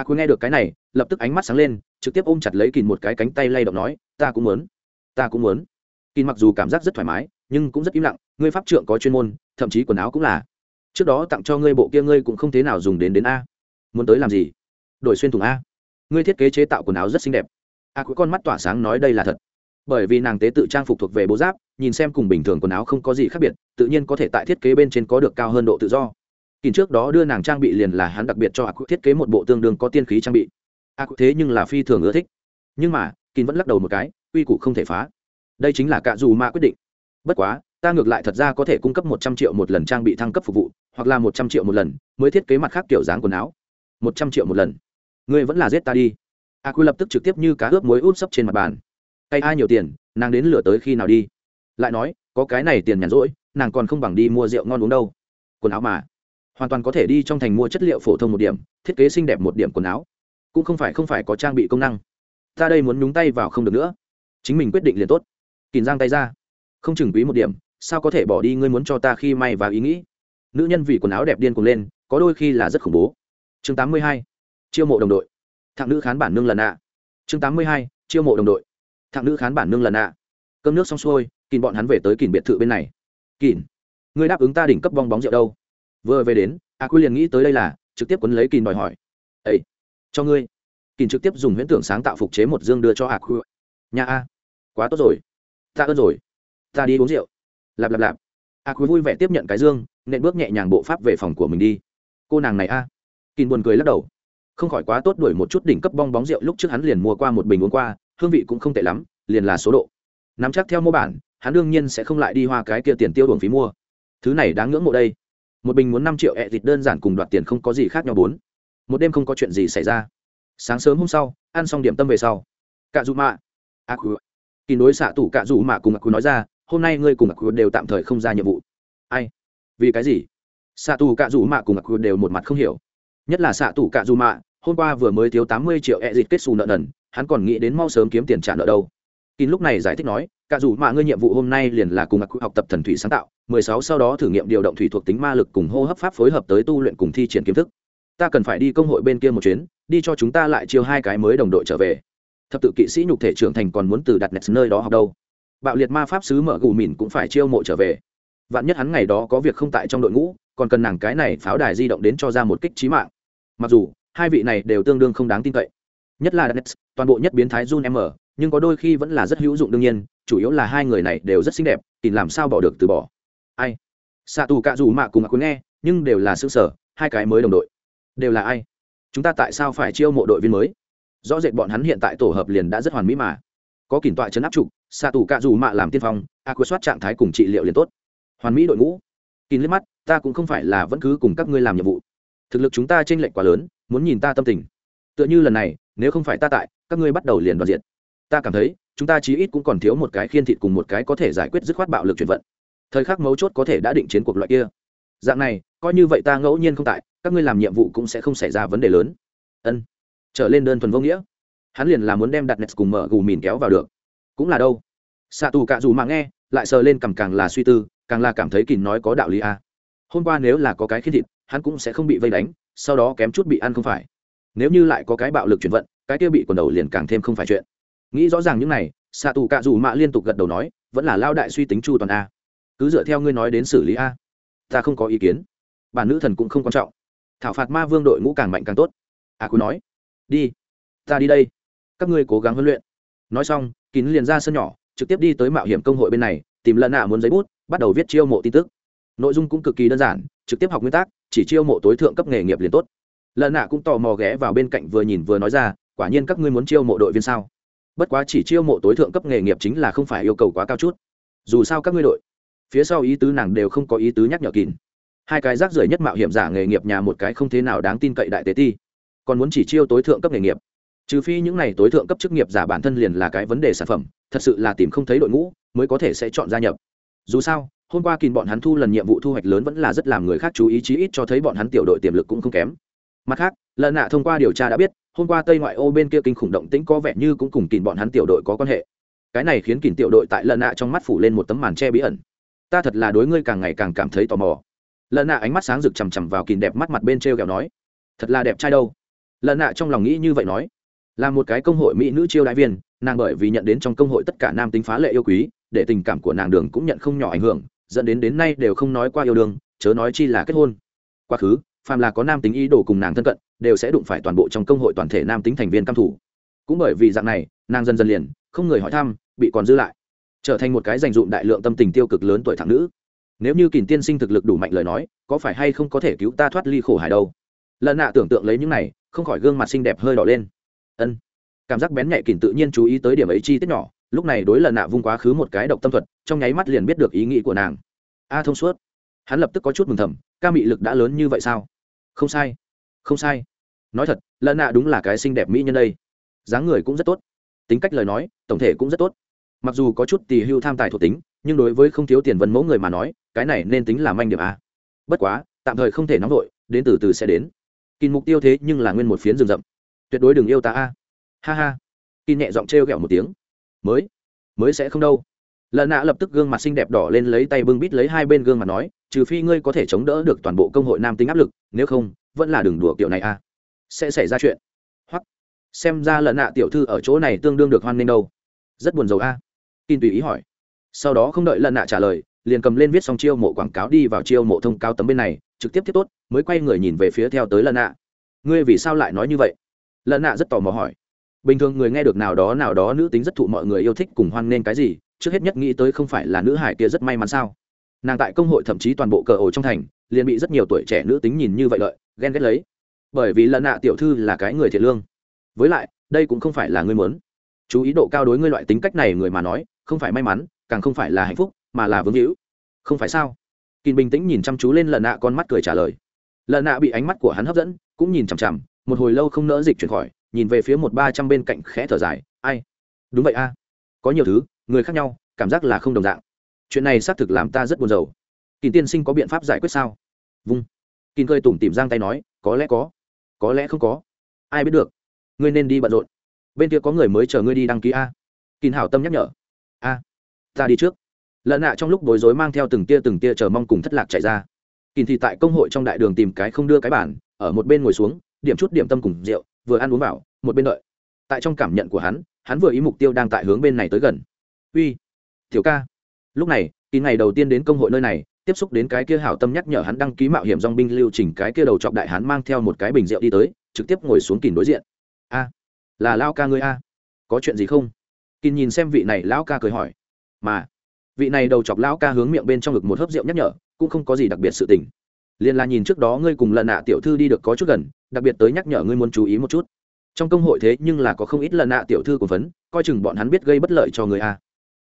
a à, nghe được cái này lập tức ánh mắt sáng lên trực tiếp ôm chặt lấy kìn một cái cánh tay lay động nói ta cũng muốn ta cũng muốn. Kìn mặc dù cảm giác rất thoải mái nhưng cũng rất im lặng ngươi pháp trượng có chuyên môn thậm chí quần áo cũng là. Trước đó tặng cho ngươi bộ kia ngươi cũng không thế nào dùng đến đến a. Muốn tới làm gì? Đổi xuyên thùng a. Ngươi thiết kế chế tạo quần áo rất xinh đẹp. A cuối con mắt tỏa sáng nói đây là thật. Bởi vì nàng tế tự trang phục thuộc về bố giáp nhìn xem cùng bình thường quần áo không có gì khác biệt tự nhiên có thể tại thiết kế bên trên có được cao hơn độ tự do kỳ trước đó đưa nàng trang bị liền là hắn đặc biệt cho a thiết kế một bộ tương đương có tiên khí trang bị. A thế nhưng là phi thường ưa thích. Nhưng mà kỳ vẫn lắc đầu một cái uy củ không thể phá. Đây chính là cạ dù ma quyết định. Bất quá, ta ngược lại thật ra có thể cung cấp một trăm triệu một lần trang bị thăng cấp phục vụ, hoặc là một trăm triệu một lần, mới thiết kế mặt khác kiểu dáng quần áo. Một trăm triệu một lần. Ngươi vẫn là giết ta đi. A quy lập tức trực tiếp như cá ướp muối út sấp trên mặt bàn. Tay ai nhiều tiền, nàng đến lửa tới khi nào đi? Lại nói, có cái này tiền nhàn rỗi, nàng còn không bằng đi mua rượu ngon uống đâu. Quần áo mà hoàn toàn có thể đi trong thành mua chất liệu phổ thông một điểm, thiết kế xinh đẹp một điểm quần áo. Cũng không phải không phải có trang bị công năng. Ta đây muốn nhúng tay vào không được nữa. Chính mình quyết định liền tốt. Kìm giang tay ra. Không chừng quý một điểm, sao có thể bỏ đi ngươi muốn cho ta khi may và ý nghĩ? Nữ nhân vì quần áo đẹp điên cuồng lên, có đôi khi là rất khủng bố. Chương 82. chiêu mộ đồng đội. Thạng nữ khán bản nương lần ạ. Chương 82. chiêu mộ đồng đội. Thạng nữ khán bản nương lần ạ. Cơm nước xong xuôi kìm bọn hắn về tới kìm biệt thự bên này. Kìm ngươi đáp ứng ta đỉnh cấp bong bóng rượu đâu? Vừa về đến a quy liền nghĩ tới đây là, trực tiếp quấn lấy kìm đòi hỏi. Ấy cho ngươi. Kìm trực tiếp dùng huyễn tưởng sáng tạo phục chế một dương đưa cho a quy nhà a, quá tốt rồi. Ta ơn rồi. Ta đi uống rượu. Lạp lạp lạp. A quy vui vẻ tiếp nhận cái dương, nện bước nhẹ nhàng bộ pháp về phòng của mình đi. Cô nàng này a. À. buồn cười lắc đầu. Không khỏi quá tốt đuổi một chút đỉnh cấp bong bóng rượu, lúc trước hắn liền mua qua một bình uống qua, hương vị cũng không tệ lắm, liền là số độ. Nắm chắc theo mô bản, hắn đương nhiên sẽ không lại đi hoa cái kia tiền tiêu đường phí mua. Thứ này đáng ngưỡng mộ đây một bình muốn năm triệu ẹ thịt đơn giản cùng đoạt tiền không có gì khác nhau bốn. Một đêm không có chuyện gì xảy ra. Sáng sớm hôm sau, ăn xong điểm tâm về sau. Cạ dù mạ. À a khu kỳ đối xạ tủ cạ dù mạ cùng a khu nói ra, hôm nay ngươi cùng a khu đều tạm thời không ra nhiệm vụ. Ai? Vì cái gì? Xạ tù cạ dù mạ cùng a khu đều một mặt không hiểu. Nhất là xạ tủ cạ dù mạ, hôm qua vừa mới thiếu tám mươi triệu e dịt kết xù nợ nần, hắn còn nghĩ đến mau sớm kiếm tiền trả nợ đâu kín lúc này giải thích nói cả dù mà ngươi nhiệm vụ hôm nay liền là cùng học tập thần thủy sáng tạo mười sáu sau đó thử nghiệm điều động thủy thuộc tính ma lực cùng hô hấp pháp phối hợp tới tu luyện cùng thi triển kiến thức. Ta cần phải đi công hội bên kia một chuyến đi cho chúng ta lại chiêu hai cái mới đồng đội trở về. Thập tự kỵ sĩ nhục thể trưởng thành còn muốn từ đặt nets nơi đó học đâu. Bạo liệt ma pháp sứ mở gù mìn cũng phải chiêu mộ trở về. Vạn nhất hắn ngày đó có việc không tại trong đội ngũ còn cần nàng cái này pháo đài di động đến cho ra một kích trí mạng. Mặc dù hai vị này đều tương đương không đáng tin cậy. Nhất là Danet, toàn bộ nhất biến thái Jun M, nhưng có đôi khi vẫn là rất hữu dụng đương nhiên, chủ yếu là hai người này đều rất xinh đẹp, tìm làm sao bỏ được từ bỏ. Ai? xạ tù cạ dù mạ cùng mặc nghe, nhưng đều là sướng sở, hai cái mới đồng đội. Đều là ai? Chúng ta tại sao phải chiêu mộ đội viên mới? Rõ rệt bọn hắn hiện tại tổ hợp liền đã rất hoàn mỹ mà. Có kỉnh tọa chấn áp trục xạ tù cạ dù mạ làm tiên phong, a quyết soát trạng thái cùng trị liệu liền tốt. Hoàn mỹ đội ngũ. Kín liếc mắt, ta cũng không phải là vẫn cứ cùng các ngươi làm nhiệm vụ. Thực lực chúng ta chênh lệch quá lớn, muốn nhìn ta tâm tình tựa như lần này nếu không phải ta tại các ngươi bắt đầu liền đoạt diện ta cảm thấy, chúng ta chí ít cũng còn thiếu một cái khiên thịt cùng một cái có thể giải quyết dứt khoát bạo lực chuyển vận. Thời khắc mấu chốt có thể đã định chiến cuộc loại kia. Dạng này, coi như vậy ta ngẫu nhiên không tại, các ngươi làm nhiệm vụ cũng sẽ không xảy ra vấn đề lớn. Ân. Trở lên đơn thuần vô nghĩa. Hắn liền là muốn đem đặt nets cùng mở gù mìn kéo vào được. Cũng là đâu? Xạ tù cạ dù mà nghe, lại sờ lên cằm càng là suy tư, càng là cảm thấy kìn nói có đạo lý a. À. hôm qua nếu là có cái khiên thịt, hắn cũng sẽ không bị vây đánh, sau đó kém chút bị ăn không phải. Nếu như lại có cái bạo lực chuyển vận, cái kia bị quần đầu liền càng thêm không phải chuyện nghĩ rõ ràng những này xạ tù cạ dù mạ liên tục gật đầu nói vẫn là lao đại suy tính chu toàn a. Cứ dựa theo ngươi nói đến xử lý a. Ta không có ý kiến. Bản nữ thần cũng không quan trọng. Thảo phạt ma vương đội ngũ càng mạnh càng tốt. A à, nói đi. Ta đi đây. Các ngươi cố gắng huấn luyện. Nói xong kín liền ra sân nhỏ trực tiếp đi tới mạo hiểm công hội bên này tìm lần nạ muốn giấy bút bắt đầu viết chiêu mộ tin tức. Nội dung cũng cực kỳ đơn giản trực tiếp học nguyên tắc chỉ chiêu mộ tối thượng cấp nghề nghiệp liền tốt. Lần nạ cũng tò mò ghé vào bên cạnh vừa nhìn vừa nói ra quả nhiên các ngươi muốn chiêu mộ đội viên sao? Bất quá chỉ chiêu mộ tối thượng cấp nghề nghiệp chính là không phải yêu cầu quá cao chút. Dù sao các ngươi đội, phía sau ý tứ nàng đều không có ý tứ nhắc nhở kín. Hai cái rác rưởi nhất mạo hiểm giả nghề nghiệp nhà một cái không thế nào đáng tin cậy đại tế ti, còn muốn chỉ chiêu tối thượng cấp nghề nghiệp. Trừ phi những này tối thượng cấp chức nghiệp giả bản thân liền là cái vấn đề sản phẩm, thật sự là tìm không thấy đội ngũ mới có thể sẽ chọn gia nhập. Dù sao, hôm qua kìn bọn hắn thu lần nhiệm vụ thu hoạch lớn vẫn là rất làm người khác chú ý, chí ít cho thấy bọn hắn tiểu đội tiềm lực cũng không kém. Mặt khác lần nạ thông qua điều tra đã biết hôm qua tây ngoại ô bên kia kinh khủng động tĩnh có vẻ như cũng cùng kìm bọn hắn tiểu đội có quan hệ. Cái này khiến kìm tiểu đội tại lần nạ trong mắt phủ lên một tấm màn che bí ẩn. Ta thật là đối ngươi càng ngày càng cảm thấy tò mò. Lần nạ ánh mắt sáng rực chằm chằm vào kìm đẹp mắt mặt bên t r e o kẹo nói, thật là đẹp trai đâu? Lần nạ trong lòng nghĩ như vậy nói, là một cái công hội mỹ nữ chiêu đại viên, nàng bởi vì nhận đến trong công hội tất cả nam tính phá lệ yêu quý, để tình cảm của nàng đường cũng nhận không nhỏ ảnh hưởng, dẫn đến đến nay đều không nói qua yêu đương, chớ nói chi là kết hôn. Quá khứ, phàm là có nam tính ý đồ cùng nàng thân cận đều sẽ đụng phải toàn bộ trong công hội toàn thể nam tính thành viên căm thủ. Cũng bởi vì dạng này, nàng dần dần liền, không người hỏi thăm, bị còn dư lại. Trở thành một cái dành dụm đại lượng tâm tình tiêu cực lớn tuổi thẳng nữ. Nếu như kỳn tiên sinh thực lực đủ mạnh lời nói, có phải hay không có thể cứu ta thoát ly khổ hải đâu? Lần nạ tưởng tượng lấy những này, không khỏi gương mặt xinh đẹp hơi đỏ lên. Ân. Cảm giác bén nhạy kỳn tự nhiên chú ý tới điểm ấy chi tiết nhỏ, lúc này đối lần nạ vung quá khứ một cái độc tâm thuật, trong nháy mắt liền biết được ý nghĩ của nàng. A thông suốt. Hắn lập tức có chút mừng thầm, ca mị lực đã lớn như vậy sao? Không sai. Không sai nói thật lần nạ đúng là cái xinh đẹp mỹ nhân đây. Dáng người cũng rất tốt. Tính cách lời nói, tổng thể cũng rất tốt. Mặc dù có chút tì hưu tham tài thuộc tính, nhưng đối với không thiếu tiền vân mẫu người mà nói, cái này nên tính là manh điểm a. Bất quá, tạm thời không thể nóng vội, đến từ từ sẽ đến. Kín mục tiêu thế nhưng là nguyên một phiến rừng rậm. Tuyệt đối đừng yêu ta a. Ha ha. Kín nhẹ giọng trêu ghẹo một tiếng. Mới mới sẽ không đâu. Lần nạ lập tức gương mặt xinh đẹp đỏ lên lấy tay bưng bít lấy hai bên gương mặt nói, trừ phi ngươi có thể chống đỡ được toàn bộ công hội nam tính áp lực, nếu không, vẫn là đường đùa kiểu này a sẽ xảy ra chuyện. Hoặc, xem ra lần nạ tiểu thư ở chỗ này tương đương được hoan nghênh đâu. Rất buồn rầu a. Tin tùy ý hỏi. Sau đó không đợi lần nạ trả lời, liền cầm lên viết xong chiêu mộ quảng cáo đi vào chiêu mộ thông cáo tấm bên này, trực tiếp tiếp tốt, mới quay người nhìn về phía theo tới lần nạ. Ngươi vì sao lại nói như vậy? Lần nạ rất tò mò hỏi. Bình thường người nghe được nào đó nào đó nữ tính rất thụ mọi người yêu thích cùng hoan nghênh cái gì, trước hết nhất nghĩ tới không phải là nữ hải kia rất may mắn sao? Nàng tại công hội thậm chí toàn bộ cờ ổ trong thành, liền bị rất nhiều tuổi trẻ nữ tính nhìn như vậy lợi, ghen ghét lấy bởi vì lần nạ tiểu thư là cái người thiện lương. Với lại, đây cũng không phải là ngươi muốn. Chú ý độ cao đối ngươi loại tính cách này người mà nói, không phải may mắn, càng không phải là hạnh phúc, mà là vương hữu. Không phải sao? Kỳ bình tĩnh nhìn chăm chú lên lần nạ con mắt cười trả lời. Lần nạ bị ánh mắt của hắn hấp dẫn, cũng nhìn chằm chằm, một hồi lâu không nỡ dịch chuyển khỏi, nhìn về phía một ba trăm bên cạnh khẽ thở dài, ai? Đúng vậy a. Có nhiều thứ, người khác nhau, cảm giác là không đồng dạng. Chuyện này xác thực làm ta rất buồn rầu. Kỳ tiên sinh có biện pháp giải quyết sao? Vung. Kỳ cười tủm tìm giang tay nói, có lẽ có có lẽ không có. Ai biết được. Ngươi nên đi bận rộn. Bên kia có người mới chờ ngươi đi đăng ký a. Kín hảo tâm nhắc nhở. A, ta đi trước. Lợn nạ trong lúc bối rối mang theo từng tia từng tia chờ mong cùng thất lạc chạy ra. Kín thì tại công hội trong đại đường tìm cái không đưa cái bản ở một bên ngồi xuống, điểm chút điểm tâm cùng rượu, vừa ăn uống vào, một bên đợi. Tại trong cảm nhận của hắn hắn vừa ý mục tiêu đang tại hướng bên này tới gần. Uy, tiểu ca. Lúc này kỳ ngày đầu tiên đến công hội nơi này tiếp xúc đến cái kia hảo tâm nhắc nhở hắn đăng ký mạo hiểm dong binh lưu trình cái kia đầu chọc đại hắn mang theo một cái bình rượu đi tới, trực tiếp ngồi xuống kìn đối diện. A, là lao ca ngươi a? Có chuyện gì không? Kìn nhìn xem vị này lão ca cười hỏi. Mà, vị này đầu chọc lão ca hướng miệng bên trong ngực một hớp rượu nhắc nhở, cũng không có gì đặc biệt sự tình. Liền là nhìn trước đó ngươi cùng lần nạ tiểu thư đi được có chút gần, đặc biệt tới nhắc nhở ngươi muốn chú ý một chút. Trong công hội thế nhưng là có không ít lần nạ tiểu thư của phấn, coi chừng bọn hắn biết gây bất lợi cho người a.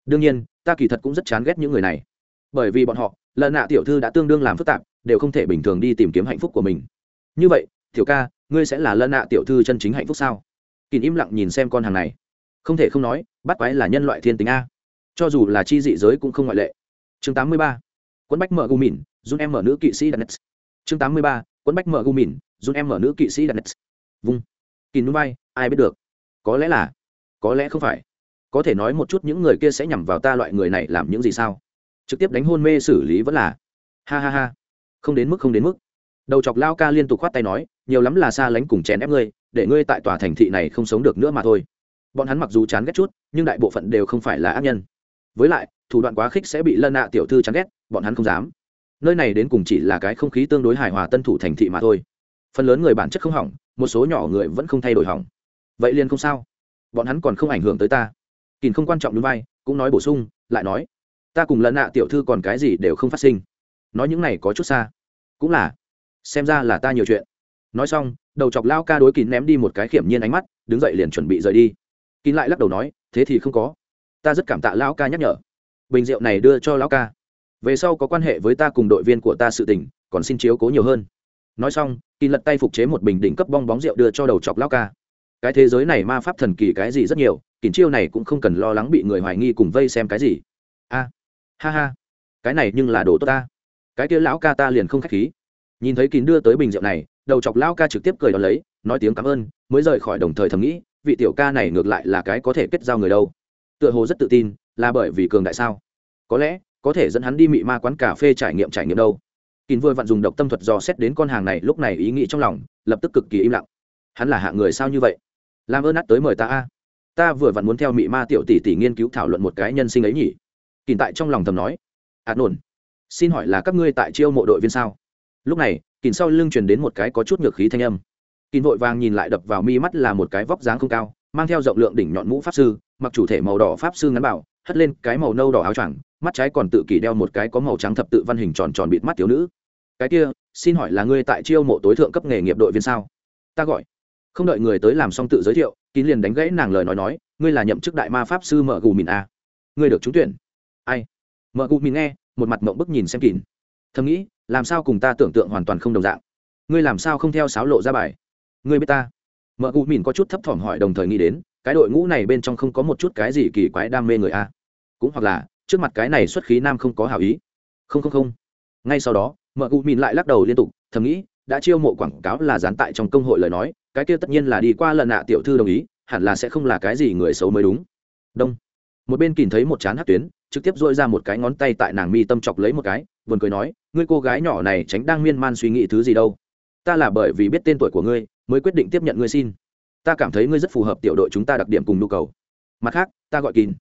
Đương nhiên, ta kỳ thật cũng rất chán ghét những người này bởi vì bọn họ, lần nạ tiểu thư đã tương đương làm phức tạp, đều không thể bình thường đi tìm kiếm hạnh phúc của mình. Như vậy, tiểu ca, ngươi sẽ là lân nạ tiểu thư chân chính hạnh phúc sao? Kỳ im lặng nhìn xem con hàng này. Không thể không nói, bắt quái là nhân loại thiên tính a. Cho dù là chi dị giới cũng không ngoại lệ. Chương 83. quân bách mở gu mìn, run em mở nữ kỵ sĩ đặt net chương 83. quân bách mở gu mìn, run em mở nữ kỵ sĩ đặt vung. Kỳ núi bay, ai biết được? Có lẽ là, có lẽ không phải. Có thể nói một chút những người kia sẽ nhằm vào ta loại người này làm những gì sao? Trực tiếp đánh hôn mê xử lý vẫn là, ha ha ha, không đến mức, không đến mức. Đầu chọc lao ca liên tục khoát tay nói, nhiều lắm là xa lánh cùng chèn ép ngươi, để ngươi tại tòa thành thị này không sống được nữa mà thôi. Bọn hắn mặc dù chán ghét chút, nhưng đại bộ phận đều không phải là ác nhân. Với lại, thủ đoạn quá khích sẽ bị lân nạ tiểu thư chán ghét, bọn hắn không dám. Nơi này đến cùng chỉ là cái không khí tương đối hài hòa tân thủ thành thị mà thôi. Phần lớn người bản chất không hỏng, một số nhỏ người vẫn không thay đổi hỏng. Vậy liền không sao. Bọn hắn còn không ảnh hưởng tới ta. Kìn không quan trọng núi vai, cũng nói bổ sung, lại nói ta cùng lần nạ tiểu thư còn cái gì đều không phát sinh. Nói những này có chút xa. Cũng là. Xem ra là ta nhiều chuyện. Nói xong, đầu chọc lao ca đối kín ném đi một cái khiểm nhiên ánh mắt, đứng dậy liền chuẩn bị rời đi. Kín lại lắc đầu nói, thế thì không có. Ta rất cảm tạ lao ca nhắc nhở. Bình rượu này đưa cho lao ca. Về sau có quan hệ với ta cùng đội viên của ta sự tình, còn xin chiếu cố nhiều hơn. Nói xong, kín lật tay phục chế một bình đỉnh cấp bong bóng rượu đưa cho đầu chọc lao ca. Cái thế giới này ma pháp thần kỳ cái gì rất nhiều, kín chiêu này cũng không cần lo lắng bị người hoài nghi cùng vây xem cái gì. A ha ha. Cái này nhưng là đồ tốt ta. Cái kia lão ca ta liền không k h á c h khí. Nhìn thấy kín đưa tới bình rượu này, đầu chọc lão ca trực tiếp cười đón lấy, nói tiếng cảm ơn, mới rời khỏi đồng thời thầm nghĩ, vị tiểu ca này ngược lại là cái có thể kết giao người đâu. Tựa hồ rất tự tin, là bởi vì cường đại sao? Có lẽ, có thể dẫn hắn đi mị ma quán cà phê trải nghiệm trải nghiệm đâu. Kín vừa vặn dùng độc tâm thuật dò xét đến con hàng này, lúc này ý nghĩ trong lòng, lập tức cực kỳ im lặng. Hắn là hạ người sao như vậy? Làm ơn nát tới mời ta a. Ta vừa vặn muốn theo mị ma tiểu tỷ tỷ nghiên cứu thảo luận một cái nhân sinh ấy nhỉ kín tại trong lòng thầm nói, ạt nổn xin hỏi là các ngươi tại chiêu mộ đội viên sao? Lúc này kín sau lưng truyền đến một cái có chút ngược khí thanh âm. Kín vội vàng nhìn lại đập vào mi mắt là một cái vóc dáng không cao, mang theo rộng lượng đỉnh nhọn mũ pháp sư, mặc chủ thể màu đỏ pháp sư ngắn bảo, hất lên cái màu nâu đỏ áo choàng, mắt trái còn tự kỷ đeo một cái có màu trắng thập tự văn hình tròn tròn bịt mắt thiếu nữ. Cái kia, xin hỏi là ngươi tại chiêu mộ tối thượng cấp nghề nghiệp đội viên sao? Ta gọi. Không đợi người tới làm xong tự giới thiệu kín liền đánh gãy nàng lời nói nói, ngươi là nhậm chức đại ma pháp sư mở gù mìn a. Ngươi được trúng tuyển ai? Mợ cụ mìn nghe, một mặt mộng bức nhìn xem kín thầm nghĩ, làm sao cùng ta tưởng tượng hoàn toàn không đồng dạng? Ngươi làm sao không theo sáo lộ ra bài? Ngươi biết ta? Mợ cụ mìn có chút thấp thỏm hỏi đồng thời nghĩ đến, cái đội ngũ này bên trong không có một chút cái gì kỳ quái đam mê người a. Cũng hoặc là, trước mặt cái này xuất khí nam không có hảo ý. Không không không. Ngay sau đó, mợ cụ mìn lại lắc đầu liên tục, thầm nghĩ, đã chiêu mộ quảng cáo là dán tại trong công hội lời nói, cái kia tất nhiên là đi qua lần nạ tiểu thư đồng ý, hẳn là sẽ không là cái gì người xấu mới đúng. Đông. Một bên kìm thấy một chán hát tuyến trực tiếp dội ra một cái ngón tay tại nàng mi tâm chọc lấy một cái vườn cười nói ngươi cô gái nhỏ này tránh đang miên man suy nghĩ thứ gì đâu? Ta là bởi vì biết tên tuổi của ngươi mới quyết định tiếp nhận ngươi xin. Ta cảm thấy ngươi rất phù hợp tiểu đội chúng ta đặc điểm cùng nhu cầu. Mặt khác ta gọi kín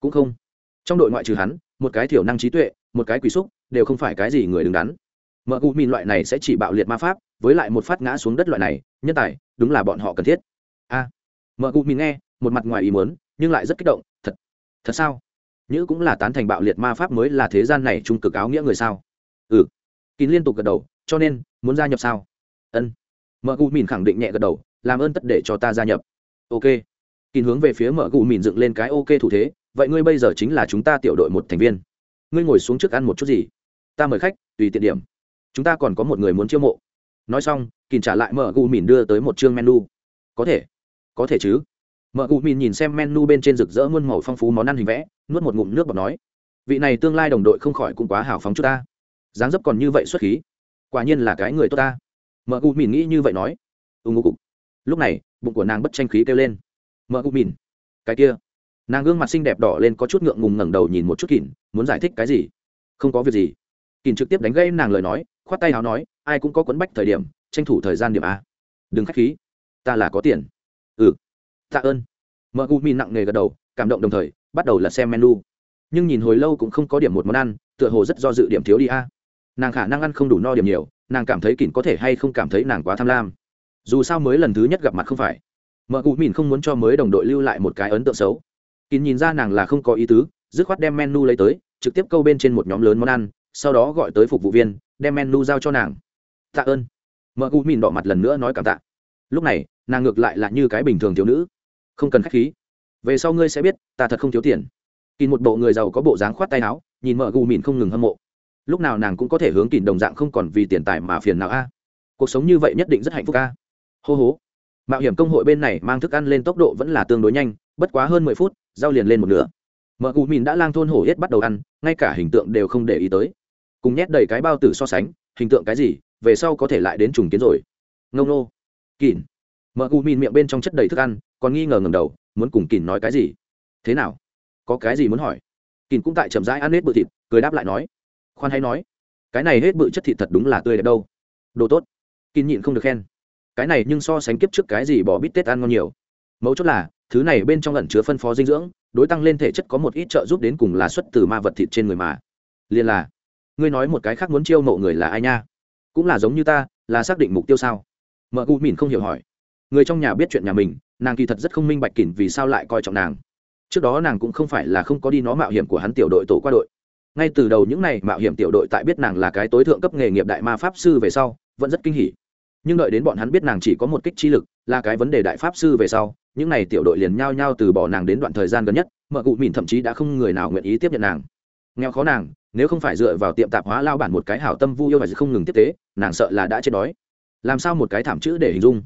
cũng không. Trong đội ngoại trừ hắn một cái thiểu năng trí tuệ một cái quý xúc đều không phải cái gì người đứng đắn. Mợ cụ mìn loại này sẽ chỉ bạo liệt ma pháp với lại một phát ngã xuống đất loại này nhân tài đúng là bọn họ cần thiết. A. À, mợ cụ mìn nghe một mặt ngoài ý muốn nhưng lại rất kích động thật thật sao? Nhữ cũng là tán thành bạo liệt ma pháp mới là thế gian này trung cực áo nghĩa người sao? Ừ. Kín liên tục gật đầu, cho nên, muốn gia nhập sao? Ân. Mợ gù mìn khẳng định nhẹ gật đầu, làm ơn tất để cho ta gia nhập. Ok. Kín hướng về phía mợ gù mìn dựng lên cái ok thủ thế, vậy ngươi bây giờ chính là chúng ta tiểu đội một thành viên. Ngươi ngồi xuống trước ăn một chút gì? Ta mời khách, tùy tiện điểm. Chúng ta còn có một người muốn chiêu mộ. Nói xong, kín trả lại mở gu mìn đưa tới một chương menu. Có thể. Có thể chứ mở cụ mìn nhìn xem menu bên trên rực rỡ muôn màu phong phú món ăn hình vẽ, nuốt một ngụm nước bọc nói. Vị này tương lai đồng đội không khỏi cũng quá hào phóng chút ta. Dáng dấp còn như vậy xuất khí. Quả nhiên là cái người tốt ta. Mở cụ mìn nghĩ như vậy nói. Ưng ngô cục. Lúc này, bụng của nàng bất tranh khí kêu lên. Mở cụ mìn. Cái kia. Nàng gương mặt xinh đẹp đỏ lên có chút ngượng ngùng ngẩng đầu nhìn một chút kỳn, muốn giải thích cái gì? Không có việc gì. Kỳn trực tiếp đánh gây nàng lời nói, khoát tay áo nói, ai cũng có quấn bách thời điểm, tranh thủ thời gian điểm a. Đừng k h á c h khí. Ta là có tiền. Ừ tạ ơn. Mợ U mi nặng nề gật đầu, cảm động đồng thời, bắt đầu là xem menu. Nhưng nhìn hồi lâu cũng không có điểm một món ăn, tựa hồ rất do dự điểm thiếu đi a. Nàng khả năng ăn không đủ no điểm nhiều, nàng cảm thấy kỳn có thể hay không cảm thấy nàng quá tham lam. Dù sao mới lần thứ nhất gặp mặt không phải. Mợ cụ mìn không muốn cho mới đồng đội lưu lại một cái ấn tượng xấu. Kín nhìn ra nàng là không có ý tứ, dứt khoát đem menu lấy tới, trực tiếp câu bên trên một nhóm lớn món ăn, sau đó gọi tới phục vụ viên, đem menu giao cho nàng. Tạ ơn. Mợ cụ mìn đỏ mặt lần nữa nói cảm tạ. Lúc này, nàng ngược lại là như cái bình thường thiếu nữ không cần k h á c h khí. Về sau ngươi sẽ biết, ta thật không thiếu tiền. Kỳ một bộ người giàu có bộ dáng khoát tay áo, nhìn mợ gù mìn không ngừng hâm mộ. Lúc nào nàng cũng có thể hướng kỳ đồng dạng không còn vì tiền tài mà phiền nào a. Cuộc sống như vậy nhất định rất hạnh phúc a. Hô hố mạo hiểm công hội bên này mang thức ăn lên tốc độ vẫn là tương đối nhanh, bất quá hơn mười phút, rau liền lên một nửa. Mợ gù mìn đã lang thôn hổ hết bắt đầu ăn, ngay cả hình tượng đều không để ý tới. Cùng nhét đầy cái bao tử so sánh, hình tượng cái gì, về sau có thể lại đến trùng kiến rồi. Ngông nô. Kỳn mợ gù mìn miệng bên trong chất đầy thức ăn còn nghi ngờ ngầm đầu, muốn cùng kỳn nói cái gì? Thế nào? Có cái gì muốn hỏi? Kỳn cũng tại chậm rãi ăn hết bự thịt, cười đáp lại nói. Khoan hay nói, cái này hết bự chất thịt thật đúng là tươi đẹp đâu. Đồ tốt. Kỳn nhịn không được khen. Cái này nhưng so sánh kiếp trước cái gì bỏ bít tết ăn ngon nhiều. Mấu chốt là, thứ này bên trong ẩn chứa phân phó dinh dưỡng, đối tăng lên thể chất có một ít trợ giúp đến cùng là xuất từ ma vật thịt trên người mà. Liền là, ngươi nói một cái khác muốn chiêu mộ người là ai nha? Cũng là giống như ta, là xác định mục tiêu sao? Mợ cụ mìn không hiểu hỏi. Người trong nhà biết chuyện nhà mình nàng kỳ thật rất không minh bạch kỉnh vì sao lại coi trọng nàng. Trước đó nàng cũng không phải là không có đi nó mạo hiểm của hắn tiểu đội tổ qua đội. Ngay từ đầu những n à y mạo hiểm tiểu đội tại biết nàng là cái tối thượng cấp nghề nghiệp đại ma pháp sư về sau, vẫn rất kinh hỉ. Nhưng đợi đến bọn hắn biết nàng chỉ có một kích chi lực, là cái vấn đề đại pháp sư về sau, những n à y tiểu đội liền nhao nhao từ bỏ nàng đến đoạn thời gian gần nhất mợ cụ mìn thậm chí đã không người nào nguyện ý tiếp nhận nàng. Nghèo khó nàng, nếu không phải dựa vào tiệm tạp hóa lao bản một cái hảo tâm vu yêu và không ngừng tiếp tế, nàng sợ là đã chết đói. Làm sao một cái thảm chữ để hình dung?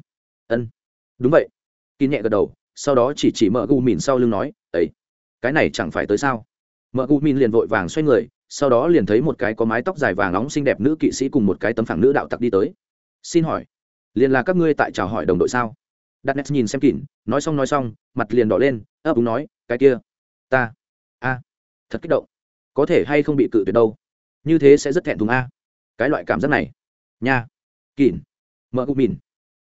Ân, đúng vậy kín nhẹ gật đầu, sau đó chỉ chỉ mợ gu mìn sau lưng nói ấy cái này chẳng phải tới sao? Mợ gu mìn liền vội vàng xoay người, sau đó liền thấy một cái có mái tóc dài vàng nóng xinh đẹp nữ kỵ sĩ cùng một cái tấm phẳng nữ đạo tặc đi tới. Xin hỏi, liền là các ngươi tại chào hỏi đồng đội sao? Đặt nét nhìn xem kỉn nói xong nói xong, mặt liền đỏ lên, ấp úng nói, cái kia, ta, a, thật kích động. Có thể hay không bị cự tuyệt đâu? Như thế sẽ rất thẹn thùng a. Cái loại cảm giác này. Nha kỉn mợ cụ mìn.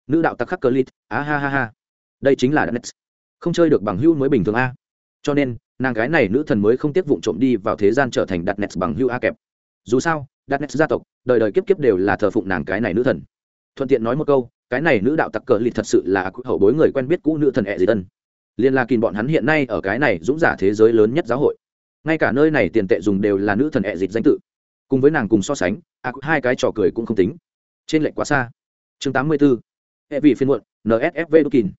Nữ đạo tặc khắc cờ lít á ha ha ha đây chính là đất không chơi được bằng hữu mới bình thường a. Cho nên, nàng gái này nữ thần mới không tiếc vụng trộm đi vào thế gian trở thành đặt nets bằng hữu a kẹp. Dù sao đặt nets gia tộc, đời đời kiếp kiếp đều là thờ phụng nàng cái này nữ thần. Thuận tiện nói một câu, cái này nữ đạo tặc cờ lịt thật sự là hậu bối người quen biết cũ nữ thần ẹ gì tân liên la kìm bọn hắn hiện nay ở cái này dũng giả thế giới lớn nhất giáo hội. Ngay cả nơi này tiền tệ dùng đều là nữ thần ẹ dịch danh tự. Cùng với nàng cùng so sánh a hai cái trò cười cũng không tính. Trên lệnh quá xa. Chương 84. hệ vị phiên muộn nsfv đô kín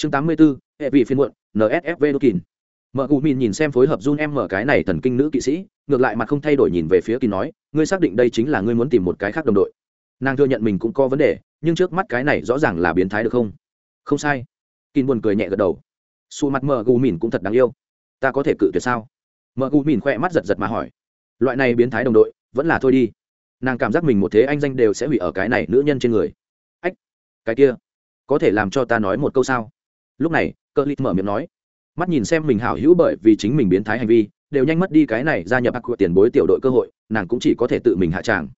chương 84. hệ vị phiên muộn nsfv đô kín mợ gù mìn nhìn xem phối hợp run em mở cái này thần kinh nữ kỵ sĩ, ngược lại mặt không thay đổi nhìn về phía kỳ nói, ngươi xác định đây chính là ngươi muốn tìm một cái khác đồng đội. Nàng thừa nhận mình cũng có vấn đề, nhưng trước mắt cái này rõ ràng là biến thái được không? Không sai. Kỳ buồn cười nhẹ gật đầu. Xù mặt mợ gù mìn cũng thật đáng yêu. Ta có thể cự tuyệt sao? Mợ gù mìn khoe mắt giật giật mà hỏi. Loại này biến thái đồng đội, vẫn là thôi đi. Nàng cảm giác mình một thế anh danh đều sẽ hủy ở cái này nữ nhân trên người. Ách, cái kia, có thể làm cho ta nói một câu sao? Lúc này, cơ lít mở miệng nói, mắt nhìn xem mình hảo hữu bởi vì chính mình biến thái hành vi, đều nhanh mất đi cái này gia nhập ác của tiền bối tiểu đội cơ hội, nàng cũng chỉ có thể tự mình hạ tràng.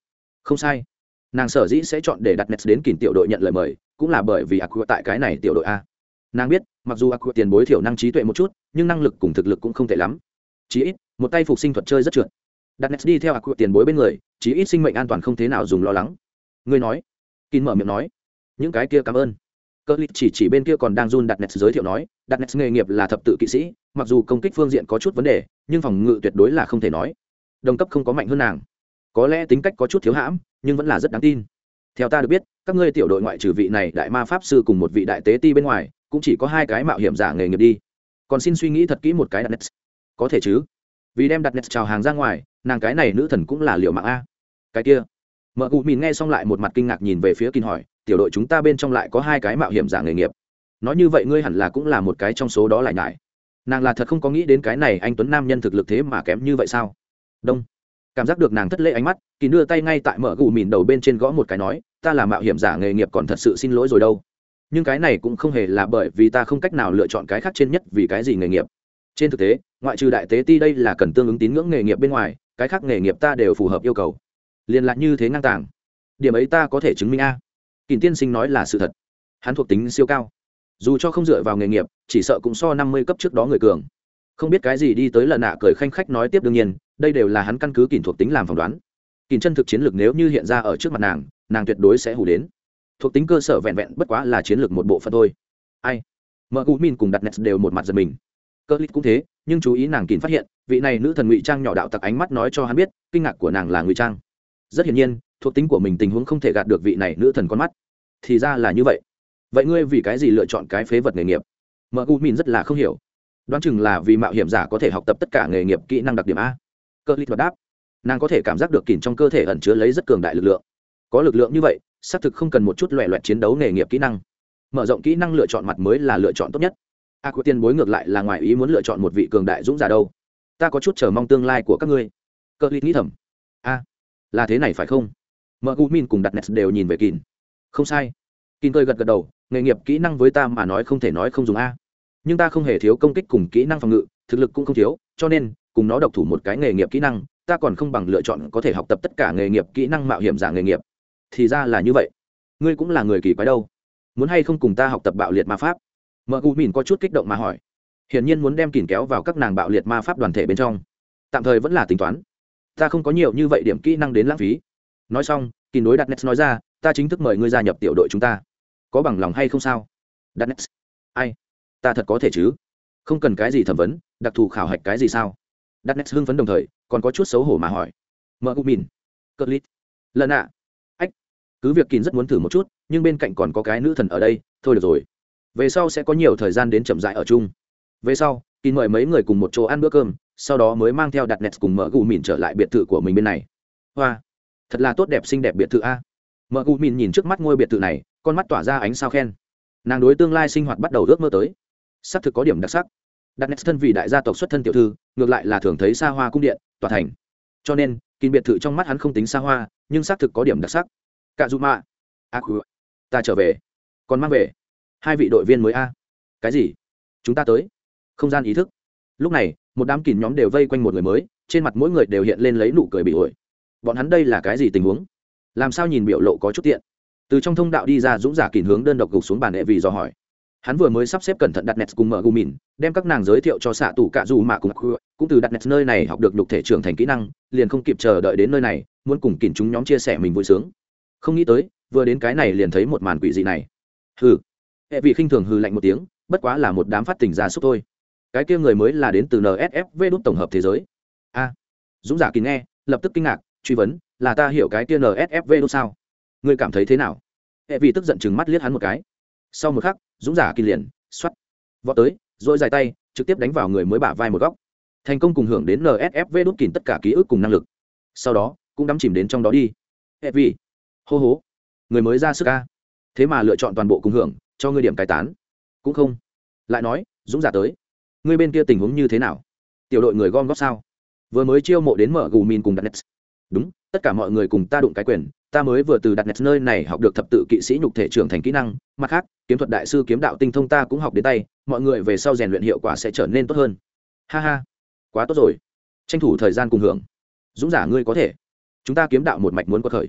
Không sai. Nàng sở dĩ sẽ chọn để đặt nets đến kìm tiểu đội nhận lời mời, cũng là bởi vì ác của tại cái này tiểu đội a. Nàng biết, mặc dù ác của tiền bối thiểu năng trí tuệ một chút, nhưng năng lực cùng thực lực cũng không tệ lắm. Chí ít, một tay phục sinh thuật chơi rất trượt. Đặt nets đi theo ác của tiền bối bên người, chí ít sinh mệnh an toàn không thế nào dùng lo lắng. Ngươi nói, kín mở miệng nói, những cái kia cảm ơn cơ lịch chỉ chỉ bên kia còn đang run đặt nets giới thiệu nói, đặt nets nghề nghiệp là thập tự kỵ sĩ, mặc dù công kích phương diện có chút vấn đề, nhưng phòng ngự tuyệt đối là không thể nói. Đồng cấp không có mạnh hơn nàng. Có lẽ tính cách có chút thiếu hãm, nhưng vẫn là rất đáng tin. Theo ta được biết, các ngươi tiểu đội ngoại trừ vị này đại ma pháp sư cùng một vị đại tế ti bên ngoài, cũng chỉ có hai cái mạo hiểm giả nghề nghiệp đi. Còn xin suy nghĩ thật kỹ một cái đặt nets có thể chứ? Vì đem đặt nets chào hàng ra ngoài, nàng cái này nữ thần cũng là liệu mạng a. Cái kia. Mợ cụ mìn nghe xong lại một mặt kinh ngạc nhìn về phía kinh hỏi tiểu đội chúng ta bên trong lại có hai cái mạo hiểm giả nghề nghiệp. Nói như vậy ngươi hẳn là cũng là một cái trong số đó lại nhải. Nàng là thật không có nghĩ đến cái này anh tuấn nam nhân thực lực thế mà kém như vậy sao? Đông. Cảm giác được nàng thất lễ ánh mắt, kỳ đưa tay ngay tại mở gù mìn đầu bên trên gõ một cái nói, ta là mạo hiểm giả nghề nghiệp còn thật sự xin lỗi rồi đâu. Nhưng cái này cũng không hề là bởi vì ta không cách nào lựa chọn cái khác trên nhất vì cái gì nghề nghiệp. Trên thực tế, ngoại trừ đại tế ti đây là cần tương ứng tín ngưỡng nghề nghiệp bên ngoài, cái khác nghề nghiệp ta đều phù hợp yêu cầu. Liên lạc như thế ngang tàng. Điểm ấy ta có thể chứng minh a kỳn tiên sinh nói là sự thật. Hắn thuộc tính siêu cao. Dù cho không dựa vào nghề nghiệp, chỉ sợ cũng so năm mươi cấp trước đó người cường. Không biết cái gì đi tới lần nạ cười khanh khách nói tiếp đương nhiên, đây đều là hắn căn cứ kỳn thuộc tính làm phỏng đoán. Kỳn chân thực chiến lược nếu như hiện ra ở trước mặt nàng nàng tuyệt đối sẽ hủ đến. Thuộc tính cơ sở vẹn vẹn bất quá là chiến lược một bộ phận thôi. Ai? Mợ cụ min cùng đặt nets đều một mặt giật mình. Cơ lít cũng thế, nhưng chú ý nàng kín phát hiện, vị này nữ thần ngụy trang nhỏ đạo tặc ánh mắt nói cho hắn biết, kinh ngạc của nàng là ngụy trang. Rất hiển nhiên, thuộc tính của mình tình huống không thể gạt được vị này nữ thần con mắt thì ra là như vậy. Vậy ngươi vì cái gì lựa chọn cái phế vật nghề nghiệp? Mợ u min rất là không hiểu. Đoán chừng là vì mạo hiểm giả có thể học tập tất cả nghề nghiệp kỹ năng đặc điểm a. Cơ lít đáp. Nàng có thể cảm giác được kìn trong cơ thể ẩn chứa lấy rất cường đại lực lượng. Có lực lượng như vậy xác thực không cần một chút loẹ loẹt chiến đấu nghề nghiệp kỹ năng. Mở rộng kỹ năng lựa chọn mặt mới là lựa chọn tốt nhất. A à, của tiền bối ngược lại là ngoài ý muốn lựa chọn một vị cường đại dũng giả đâu. Ta có chút chờ mong tương lai của các ngươi. Cơ lít nghĩ thầm. A là thế này phải không? Mợ u min cùng đặt nets đều nhìn về kìn không sai. Kín cười gật gật đầu, nghề nghiệp kỹ năng với ta mà nói không thể nói không dùng a. Nhưng ta không hề thiếu công kích cùng kỹ năng phòng ngự, thực lực cũng không thiếu, cho nên, cùng nó độc thủ một cái nghề nghiệp kỹ năng, ta còn không bằng lựa chọn có thể học tập tất cả nghề nghiệp kỹ năng mạo hiểm giả nghề nghiệp. Thì ra là như vậy. Ngươi cũng là người kỳ quái đâu. Muốn hay không cùng ta học tập bạo liệt ma pháp? Mợ u mìn có chút kích động mà hỏi. Hiển nhiên muốn đem kìm kéo vào các nàng bạo liệt ma pháp đoàn thể bên trong. Tạm thời vẫn là tính toán. Ta không có nhiều như vậy điểm kỹ năng đến lãng phí. Nói xong kỳ đối đặt nets nói ra ta chính thức mời ngươi gia nhập tiểu đội chúng ta. Có bằng lòng hay không sao? Đặt nets ai? Ta thật có thể chứ? Không cần cái gì thẩm vấn, đặc thù khảo hạch cái gì sao? Đặt nét hưng phấn đồng thời, còn có chút xấu hổ mà hỏi. Mợ u mìn. cất lít. Lần ạ. Ách. Cứ việc kín rất muốn thử một chút, nhưng bên cạnh còn có cái nữ thần ở đây, thôi được rồi. Về sau sẽ có nhiều thời gian đến chậm dại ở chung. Về sau, kín mời mấy người cùng một chỗ ăn bữa cơm, sau đó mới mang theo đặt nét cùng mở u mìn trở lại biệt thự của mình bên này. Hoa. Thật là tốt đẹp xinh đẹp biệt thự a mở cụ mìn nhìn trước mắt ngôi biệt thự này con mắt tỏa ra ánh sao khen. Nàng đối tương lai sinh hoạt bắt đầu ước mơ tới. S ắ c thực có điểm đặc sắc. Đặt nets thân vì đại gia tộc xuất thân tiểu thư ngược lại là thường thấy xa hoa cung điện tòa thành. Cho nên kín biệt thự trong mắt hắn không tính xa hoa nhưng xác thực có điểm đặc sắc. Cạ dù mạ a à, ta trở về. Còn mang về. Hai vị đội viên mới a. Cái gì? Chúng ta tới. Không gian ý thức. Lúc này một đám kín nhóm đều vây quanh một người mới trên mặt mỗi người đều hiện lên lấy nụ cười bị ổi. Bọn hắn đây là cái gì tình huống? Làm sao nhìn biểu lộ có chút tiện? Từ trong thông đạo đi ra dũng giả kìn hướng đơn độc gục xuống bàn đệ vì do hỏi. Hắn vừa mới sắp xếp cẩn thận đặt nets cùng mở gù mìn, đem các nàng giới thiệu cho xạ tù cạ dù mạ cùng cũng từ đặt nets nơi này học được nhục thể trưởng thành kỹ năng, liền không kịp chờ đợi đến nơi này, muốn cùng kìn chúng nhóm chia sẻ mình vui sướng. Không nghĩ tới, vừa đến cái này liền thấy một màn quỷ dị này. Hừ. Hệ vị khinh thường hư lạnh một tiếng, bất quá là một đám phát tình ra súc thôi. Cái kia người mới là đến từ nsfv đút tổng hợp thế giới. A. Dũng giả kín nghe, lập tức kinh ngạc truy vấn, là ta hiểu cái kia nsfv đút sao? Ngươi cảm thấy thế nào? Hệ vị tức giận chừng mắt liếc hắn một cái. Sau một khắc, dũng giả kỳ liền xoắt vọt tới, rồi dài tay, trực tiếp đánh vào người mới bả vai một góc. Thành công cùng hưởng đến nsfv đốt kín tất cả ký ức cùng năng lực. Sau đó, cũng đắm chìm đến trong đó đi. Hệ vị, hô hố người mới ra sức ca thế mà lựa chọn toàn bộ cùng hưởng, cho ngươi điểm cai tán. Cũng không. Lại nói, dũng giả tới. Ngươi bên kia tình huống như thế nào? Tiểu đội người gom góp sao? Vừa mới chiêu mộ đến mở gù min cùng đặt đúng, tất cả mọi người cùng ta đụng cái quyền, ta mới vừa từ đặt net nơi này học được thập tự kỵ sĩ nhục thể trưởng thành kỹ năng, mặt khác, kiếm thuật đại sư kiếm đạo tinh thông ta cũng học đến tay, mọi người về sau rèn luyện hiệu quả sẽ trở nên tốt hơn. Ha ha, quá tốt rồi. Tranh thủ thời gian cùng hưởng. Dũng giả ngươi có thể. Chúng ta kiếm đạo một mạch muốn có thời.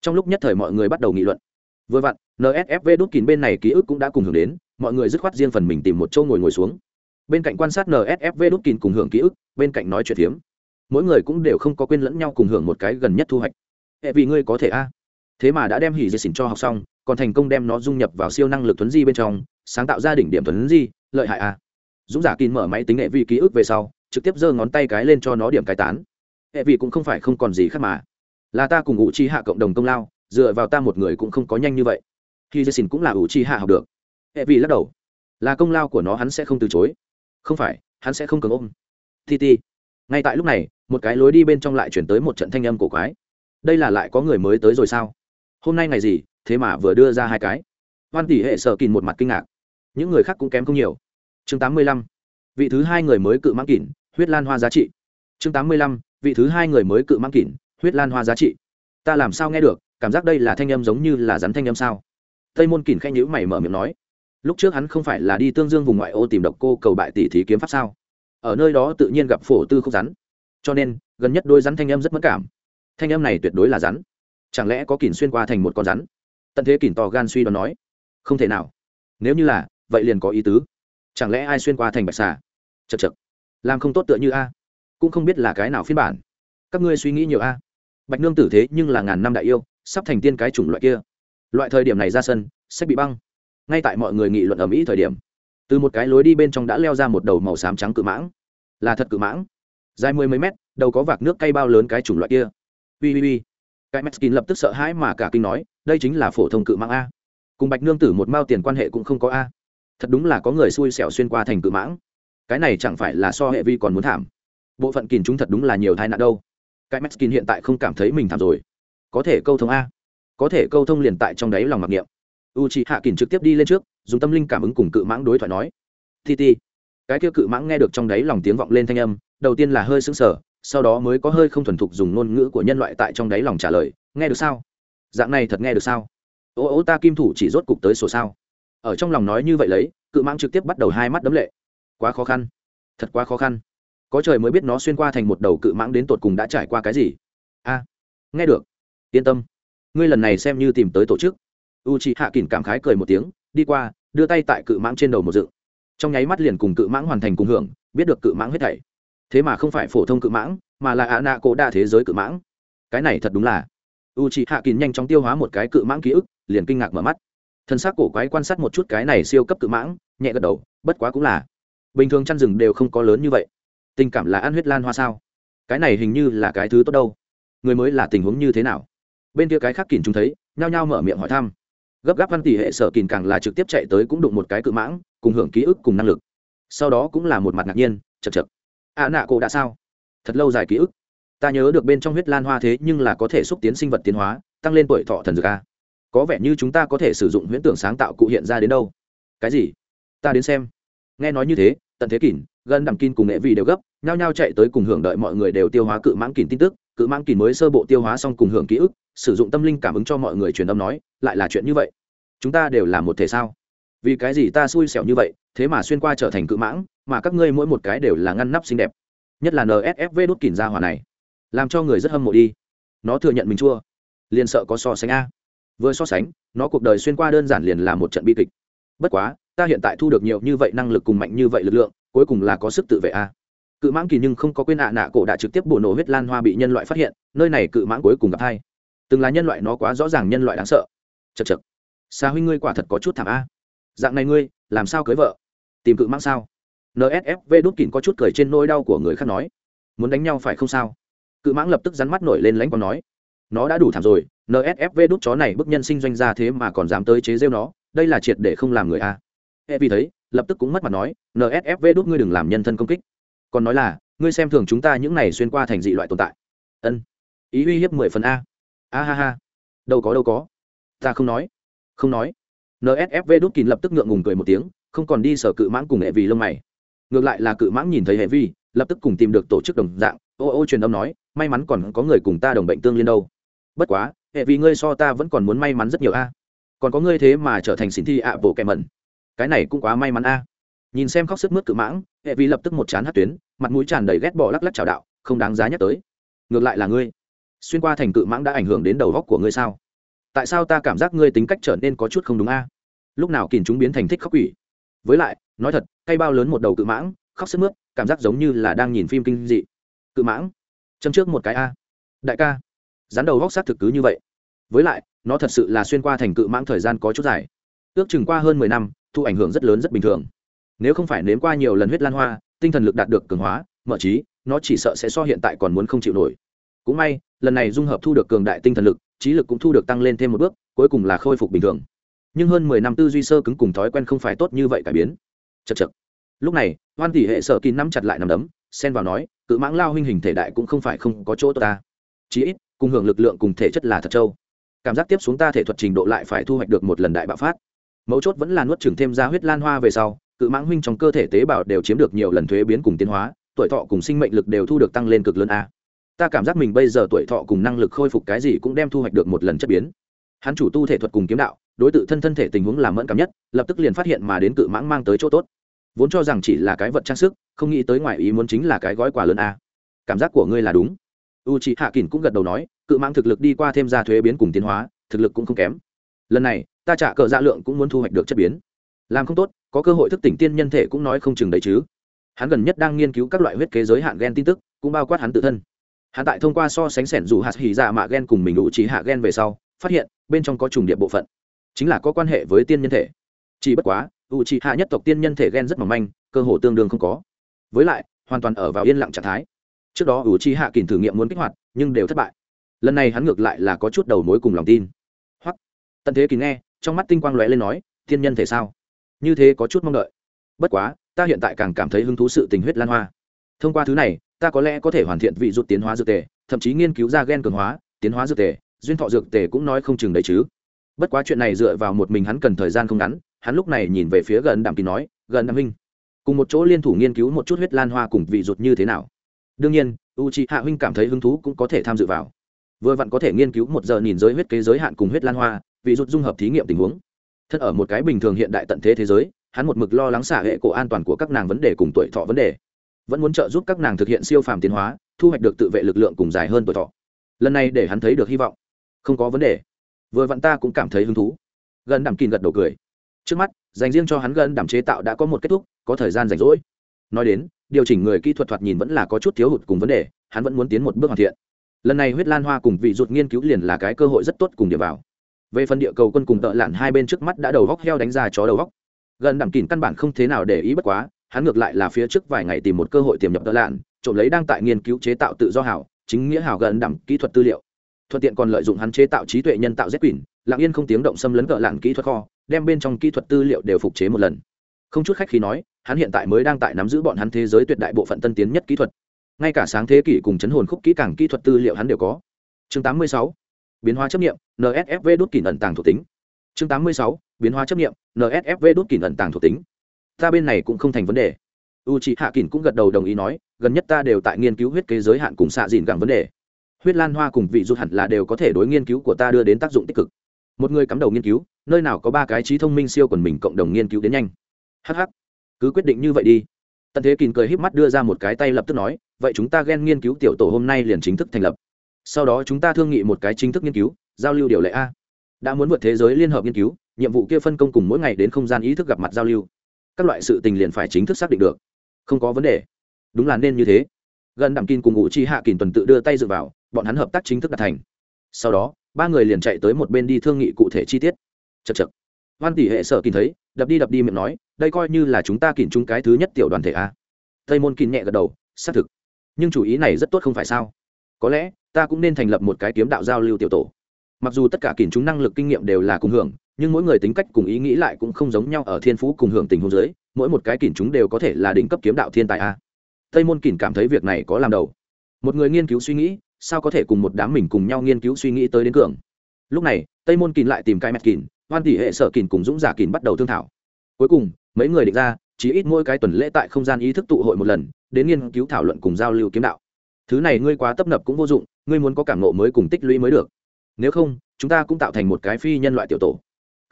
Trong lúc nhất thời mọi người bắt đầu nghị luận. Vừa vặn nsfv đốt kín bên này ký ức cũng đã cùng hưởng đến, mọi người dứt khoát riêng phần mình tìm một chỗ ngồi ngồi xuống. Bên cạnh quan sát nsfv đốt kín cùng hưởng ký ức, bên cạnh nói chuyện phiếm mỗi người cũng đều không có quên lẫn nhau cùng hưởng một cái gần nhất thu hoạch. Hệ vì ngươi có thể a. Thế mà đã đem hỉ dây xỉn cho học xong, còn thành công đem nó dung nhập vào siêu năng lực thuấn di bên trong, sáng tạo ra đỉnh điểm thuấn di, lợi hại a. Dũng giả kín mở máy tính hệ vi ký ức về sau, trực tiếp giơ ngón tay cái lên cho nó điểm cái tán. Hệ vị cũng không phải không còn gì khác mà. Là ta cùng ngụ chi hạ cộng đồng công lao, dựa vào ta một người cũng không có nhanh như vậy. Khi dây xỉn cũng là ủ chi hạ học được. Hệ vì lắc đầu. Là công lao của nó hắn sẽ không từ chối. Không phải, hắn sẽ không cường ôm. Ti ti. Ngay tại lúc này một cái lối đi bên trong lại chuyển tới một trận thanh âm cổ quái. Đây là lại có người mới tới rồi sao? Hôm nay ngày gì, thế mà vừa đưa ra hai cái. Hoan tỷ hệ sợ kìn một mặt kinh ngạc. Những người khác cũng kém không nhiều. Chương tám mươi lăm, vị thứ hai người mới cự mãng kìn huyết lan hoa giá trị. Chương tám mươi lăm, vị thứ hai người mới cự mãng kìn huyết lan hoa giá trị. Ta làm sao nghe được, cảm giác đây là thanh âm giống như là rắn thanh âm sao? Tây môn kìn khanh nhữ mày mở miệng nói. Lúc trước hắn không phải là đi tương dương vùng ngoại ô tìm độc cô cầu bại tỷ thí kiếm pháp sao? Ở nơi đó tự nhiên gặp phổ tư khúc rắn cho nên, gần nhất đôi rắn thanh âm rất mất cảm. Thanh âm này tuyệt đối là rắn. Chẳng lẽ có kỉn xuyên qua thành một con rắn? Tận thế kỉn to gan suy đoán nói. Không thể nào. Nếu như là, vậy liền có ý tứ. Chẳng lẽ ai xuyên qua thành bạch xà? Chật chật làm không tốt tựa như a. Cũng không biết là cái nào phiên bản. Các ngươi suy nghĩ nhiều a. Bạch nương tử thế nhưng là ngàn năm đại yêu, sắp thành tiên cái chủng loại kia. Loại thời điểm này ra sân, sẽ bị băng. Ngay tại mọi người nghị luận ở mỹ thời điểm, từ một cái lối đi bên trong đã leo ra một đầu màu xám trắng cự mãng. Là thật cự mãng dài mười mấy mét, đầu có vạc nước cây bao lớn cái chủng loại kia. Ui ui ui. Cái meskin lập tức sợ hãi mà cả kinh nói, đây chính là phổ thông cự mãng a. Cùng bạch nương tử một mao tiền quan hệ cũng không có a. Thật đúng là có người xui xẻo xuyên qua thành cự mãng. Cái này chẳng phải là so hệ vi còn muốn thảm. Bộ phận kìn chúng thật đúng là nhiều tai nạn đâu. Cái meskin hiện tại không cảm thấy mình thảm rồi. Có thể câu thông a. Có thể câu thông liền tại trong đáy lòng mặc niệm. U chị hạ kìn trực tiếp đi lên trước, dùng tâm linh cảm ứng cùng cự mãng đối thoại nói. Ti ti cái kia cự mãng nghe được trong đáy lòng tiếng vọng lên thanh âm, đầu tiên là hơi sững sờ, sau đó mới có hơi không thuần thục dùng ngôn ngữ của nhân loại tại trong đáy lòng trả lời, nghe được sao? Dạng này thật nghe được sao? Ô ô, ta kim thủ chỉ rốt cục tới sổ sao? Ở trong lòng nói như vậy lấy, cự mãng trực tiếp bắt đầu hai mắt đấm lệ. Quá khó khăn, thật quá khó khăn. Có trời mới biết nó xuyên qua thành một đầu cự mãng đến tột cùng đã trải qua cái gì. A, nghe được. Yên tâm. Ngươi lần này xem như tìm tới tổ chức. U c h ị hạ kỳn cảm khái cười một tiếng, đi qua, đưa tay tại cự mãng trên đầu một dựng trong nháy mắt liền cùng cự mãng hoàn thành cùng hưởng, biết được cự mãng hết thảy. Thế mà không phải phổ thông cự mãng, mà là ạ nạ cổ đa thế giới cự mãng. Cái này thật đúng là. U c h ị hạ kín nhanh chóng tiêu hóa một cái cự mãng ký ức, liền kinh ngạc mở mắt. Thân xác cổ quái quan sát một chút cái này siêu cấp cự mãng, nhẹ gật đầu, bất quá cũng là. Bình thường chăn rừng đều không có lớn như vậy. Tình cảm là ăn huyết lan hoa sao? Cái này hình như là cái thứ tốt đâu. Người mới là tình huống như thế nào? Bên kia cái khác kìn chúng thấy, nhao nhao mở miệng hỏi thăm. Gấp gáp văn tỷ hệ sở kìn càng là trực tiếp chạy tới cũng đụng một cái cự mãng cùng hưởng ký ức cùng năng lực. Sau đó cũng là một mặt ngạc nhiên chật chật ạ à, nạ cổ đã sao? Thật lâu dài ký ức. Ta nhớ được bên trong huyết lan hoa thế nhưng là có thể xúc tiến sinh vật tiến hóa tăng lên tuổi thọ thần dược a. Có vẻ như chúng ta có thể sử dụng huyễn tưởng sáng tạo cụ hiện ra đến đâu. Cái gì? Ta đến xem. Nghe nói như thế tận thế kỷ gần đằng kin cùng nghệ vị đều gấp nhao nhao chạy tới cùng hưởng đợi mọi người đều tiêu hóa cự mãng kỷ tin tức. Cự mãng kỷ mới sơ bộ tiêu hóa xong cùng hưởng ký ức sử dụng tâm linh cảm ứng cho mọi người truyền âm nói lại là chuyện như vậy. Chúng ta đều là một thể sao? Vì cái gì ta xui xẻo như vậy, thế mà xuyên qua trở thành cự mãng, mà các ngươi mỗi một cái đều là ngăn nắp xinh đẹp. Nhất là nsfv đốt kỉn ra hỏa này, làm cho người rất hâm mộ đi. Nó thừa nhận mình chua, liền sợ có so sánh a. Vừa so sánh, nó cuộc đời xuyên qua đơn giản liền là một trận bi kịch. Bất quá, ta hiện tại thu được nhiều như vậy năng lực cùng mạnh như vậy lực lượng, cuối cùng là có sức tự vệ a. Cự mãng kỳ nhưng không có quên ạ nạ cổ đã trực tiếp bổ nổ huyết lan hoa bị nhân loại phát hiện, nơi này cự mãng cuối cùng gặp hai. Từng là nhân loại nó quá rõ ràng nhân loại đáng sợ. Chật chật xa huynh ngươi quả thật có chút thảm a dạng này ngươi, làm sao cưới vợ? Tìm cự mang sao? Nsfv đút kín có chút cười trên nỗi đau của người khác nói. Muốn đánh nhau phải không sao? Cự mãng lập tức rắn mắt nổi lên lãnh còn nói. Nó đã đủ thảm rồi nsfv đút chó này bức nhân sinh doanh ra thế mà còn dám tới chế rêu nó, đây là triệt để không làm người a. E vì thấy, lập tức cũng mất mặt nói nsfv đút ngươi đừng làm nhân thân công kích. Còn nói là, ngươi xem thường chúng ta những này xuyên qua thành dị loại tồn tại. Ân. Ý uy hiếp mười phần a. A ha ha. Đâu có đâu có. Ta không nói. Không nói nsfv đút kín lập tức ngượng ngùng cười một tiếng, không còn đi sở cự mãng cùng hệ vì lông mày. Ngược lại là cự mãng nhìn thấy hệ vi, lập tức cùng tìm được tổ chức đồng dạng, ô ô truyền âm nói, may mắn còn có người cùng ta đồng bệnh tương liên đâu. Bất quá, hệ vì ngươi so ta vẫn còn muốn may mắn rất nhiều a. Còn có ngươi thế mà trở thành xin thi ạ bộ kẻ mẩn. Cái này cũng quá may mắn a. Nhìn xem khóc sức mướt cự mãng, hệ vi lập tức một chán hát tuyến, mặt mũi tràn đầy ghét bỏ lắc lắc chào đạo, không đáng giá nhắc tới. Ngược lại là ngươi. Xuyên qua thành cự mãng đã ảnh hưởng đến đầu góc của ngươi sao? Tại sao ta cảm giác ngươi tính cách trở nên có chút không đúng a? Lúc nào kìm chúng biến thành thích khóc quỷ? Với lại, nói thật cây bao lớn một đầu cự mãng, khóc sức mướt, cảm giác giống như là đang nhìn phim kinh dị. Cự mãng? Châm trước một cái a. Đại ca. Dán đầu góc xác thực cứ như vậy. Với lại, nó thật sự là xuyên qua thành cự mãng thời gian có chút dài. Ước chừng qua hơn mười năm, thu ảnh hưởng rất lớn rất bình thường. Nếu không phải nếm qua nhiều lần huyết lan hoa, tinh thần lực đạt được cường hóa, mở trí, nó chỉ sợ sẽ so hiện tại còn muốn không chịu nổi. Cũng may, lần này dung hợp thu được cường đại tinh thần lực trí lực cũng thu được tăng lên thêm một bước, cuối cùng là khôi phục bình thường. Nhưng hơn mười năm tư duy sơ cứng cùng thói quen không phải tốt như vậy cải biến. Chật chật lúc này, hoan tỷ hệ sợ kín nắm chặt lại nằm đấm, xen vào nói, cự mãng lao huynh hình thể đại cũng không phải không có chỗ tốt ta. Chí ít, cùng hưởng lực lượng cùng thể chất là thật trâu. Cảm giác tiếp xuống ta thể thuật trình độ lại phải thu hoạch được một lần đại bạo phát. Mấu chốt vẫn là nuốt trừng thêm ra huyết lan hoa về sau, cự mãng huynh trong cơ thể tế bào đều chiếm được nhiều lần thuế biến cùng tiến hóa, tuổi thọ cùng sinh mệnh lực đều thu được tăng lên cực lớn a ta cảm giác mình bây giờ tuổi thọ cùng năng lực khôi phục cái gì cũng đem thu hoạch được một lần chất biến. Hắn chủ tu thể thuật cùng kiếm đạo, đối t thân thân thể tình huống làm mẫn cảm nhất, lập tức liền phát hiện mà đến cự mãng mang tới chỗ tốt. Vốn cho rằng chỉ là cái vật trang sức, không nghĩ tới ngoài ý muốn chính là cái gói quà lớn a. Cảm giác của ngươi là đúng. U c h ị hạ kỳn cũng gật đầu nói, cự mãng thực lực đi qua thêm ra thuế biến cùng tiến hóa, thực lực cũng không kém. Lần này, ta trả cờ dạ lượng cũng muốn thu hoạch được chất biến. Làm không tốt, có cơ hội thức tỉnh tiên nhân thể cũng nói không chừng đấy chứ. Hắn gần nhất đang nghiên cứu các loại huyết kế giới hạn gen tin tức, cũng bao quát hắn tự thân hắn tại thông qua so sánh sẻn dù hạt hỉ dạ mạ gen cùng mình đủ trí hạ gen về sau, phát hiện bên trong có trùng điệp bộ phận. Chính là có quan hệ với tiên nhân thể. Chỉ bất quá u trí hạ nhất tộc tiên nhân thể gen rất mỏng manh, cơ hồ tương đương không có. Với lại, hoàn toàn ở vào yên lặng trạng thái. Trước đó u trí hạ kìm thử nghiệm muốn kích hoạt, nhưng đều thất bại. Lần này hắn ngược lại là có chút đầu mối cùng lòng tin. Hoặc, tận thế kỳ nghe, trong mắt tinh quang lóe lên nói, tiên nhân thể sao? Như thế có chút mong đợi. Bất quá, ta hiện tại càng cảm thấy hứng thú sự tình huyết lan hoa. Thông qua thứ này ta có lẽ có thể hoàn thiện vị rút tiến hóa dược tề, thậm chí nghiên cứu ra gen cường hóa, tiến hóa dược tề, duyên thọ dược tề cũng nói không chừng đấy chứ. Bất quá chuyện này dựa vào một mình hắn cần thời gian không ngắn, hắn lúc này nhìn về phía gần đàm kỳ nói, gần đàm huynh, cùng một chỗ liên thủ nghiên cứu một chút huyết lan hoa cùng vị rụt như thế nào? Đương nhiên u c hạ huynh cảm thấy hứng thú cũng có thể tham dự vào. Vừa vặn có thể nghiên cứu một giờ nhìn giới huyết kế giới hạn cùng huyết lan hoa, vị rụt dung hợp thí nghiệm tình huống. Thân ở một cái bình thường hiện đại tận thế thế giới, hắn một mực lo lắng xả hệ cổ an toàn của các nàng vấn đề cùng tuổi thọ vấn đề vẫn muốn trợ giúp các nàng thực hiện siêu phàm tiến hóa, thu hoạch được tự vệ lực lượng cùng dài hơn tuổi thọ. Lần này để hắn thấy được hy vọng. Không có vấn đề. Vừa vặn ta cũng cảm thấy hứng thú. Gần đảm kín gật đầu cười. Trước mắt, dành riêng cho hắn gần đảm chế tạo đã có một kết thúc, có thời gian rảnh rỗi. Nói đến, điều chỉnh người kỹ thuật thoạt nhìn vẫn là có chút thiếu hụt cùng vấn đề, hắn vẫn muốn tiến một bước hoàn thiện. Lần này huyết lan hoa cùng vị ruột nghiên cứu liền là cái cơ hội rất tốt cùng địa vào. Về phần địa cầu quân cùng tợ lạn hai bên trước mắt đã đầu góc heo đánh ra chó đầu góc. Gần đảm kín căn bản không thế nào để ý bất quá hắn ngược lại là phía trước vài ngày tìm một cơ hội tiềm nhập tợ lạn, trộm lấy đang tại nghiên cứu chế tạo tự do hảo, chính nghĩa hảo gần đảm kỹ thuật tư liệu thuận tiện còn lợi dụng hắn chế tạo trí tuệ nhân tạo z quỷ, lặng yên không tiếng động xâm lấn cỡ lạn kỹ thuật kho, đem bên trong kỹ thuật tư liệu đều phục chế một lần không chút khách khi nói, hắn hiện tại mới đang tại nắm giữ bọn hắn thế giới tuyệt đại bộ phận tân tiến nhất kỹ thuật ngay cả sáng thế kỷ cùng chấn hồn khúc kỹ càng kỹ thuật tư liệu hắn đều có chương 86. biến hóa chấp nghiệm nsfv đốt kỷ ẩn tàng thuộc tính chương 86. biến hóa chấp nghiệm nsfv đốt kỷ ẩn tàng thuộc tính ta bên này cũng không thành vấn đề. U c hạ kỳn cũng gật đầu đồng ý nói, gần nhất ta đều tại nghiên cứu huyết kế giới hạn cùng xạ dìn gẳng vấn đề. Huyết lan hoa cùng vị rút hẳn là đều có thể đối nghiên cứu của ta đưa đến tác dụng tích cực. Một người cắm đầu nghiên cứu, nơi nào có ba cái trí thông minh siêu quần mình cộng đồng nghiên cứu đến nhanh. Hh cứ quyết định như vậy đi. Tần thế kín cười híp mắt đưa ra một cái tay lập tức nói, vậy chúng ta ghen nghiên cứu tiểu tổ hôm nay liền chính thức thành lập. Sau đó chúng ta thương nghị một cái chính thức nghiên cứu, giao lưu điều lệ a. Đã muốn vượt thế giới liên hợp nghiên cứu, nhiệm vụ kia phân công cùng mỗi ngày đến không gian ý thức gặp mặt giao lưu các loại sự tình liền phải chính thức xác định được. Không có vấn đề. Đúng là nên như thế. Gần đặng kin cùng ngụ chi hạ kỳn tuần tự đưa tay dựa vào, bọn hắn hợp tác chính thức đạt thành. Sau đó, ba người liền chạy tới một bên đi thương nghị cụ thể chi tiết. Chật chật Văn tỷ hệ sở kín thấy, đập đi đập đi miệng nói, đây coi như là chúng ta kỉnh chung cái thứ nhất tiểu đoàn thể a. Tây môn kín nhẹ gật đầu, xác thực. Nhưng chủ ý này rất tốt không phải sao? Có lẽ, ta cũng nên thành lập một cái kiếm đạo giao lưu tiểu tổ. Mặc dù tất cả kỉnh chúng năng lực kinh nghiệm đều là cùng hưởng nhưng mỗi người tính cách cùng ý nghĩ lại cũng không giống nhau ở thiên phú cùng hưởng tình huống giới, mỗi một cái kỉnh chúng đều có thể là đỉnh cấp kiếm đạo thiên tài a. Tây môn kỉnh cảm thấy việc này có làm đầu. Một người nghiên cứu suy nghĩ, sao có thể cùng một đám mình cùng nhau nghiên cứu suy nghĩ tới đến cường? Lúc này, tây môn kỉn lại tìm cái mẹt kỉn, hoan tỷ hệ sở kỉn cùng dũng giả kỉn bắt đầu thương thảo. Cuối cùng, mấy người định ra, chỉ ít mỗi cái tuần lễ tại không gian ý thức tụ hội một lần, đến nghiên cứu thảo luận cùng giao lưu kiếm đạo. Thứ này ngươi quá tấp nập cũng vô dụng, ngươi muốn có cảm nộ mới cùng tích lũy mới được. Nếu không, chúng ta cũng tạo thành một cái phi nhân loại tiểu tổ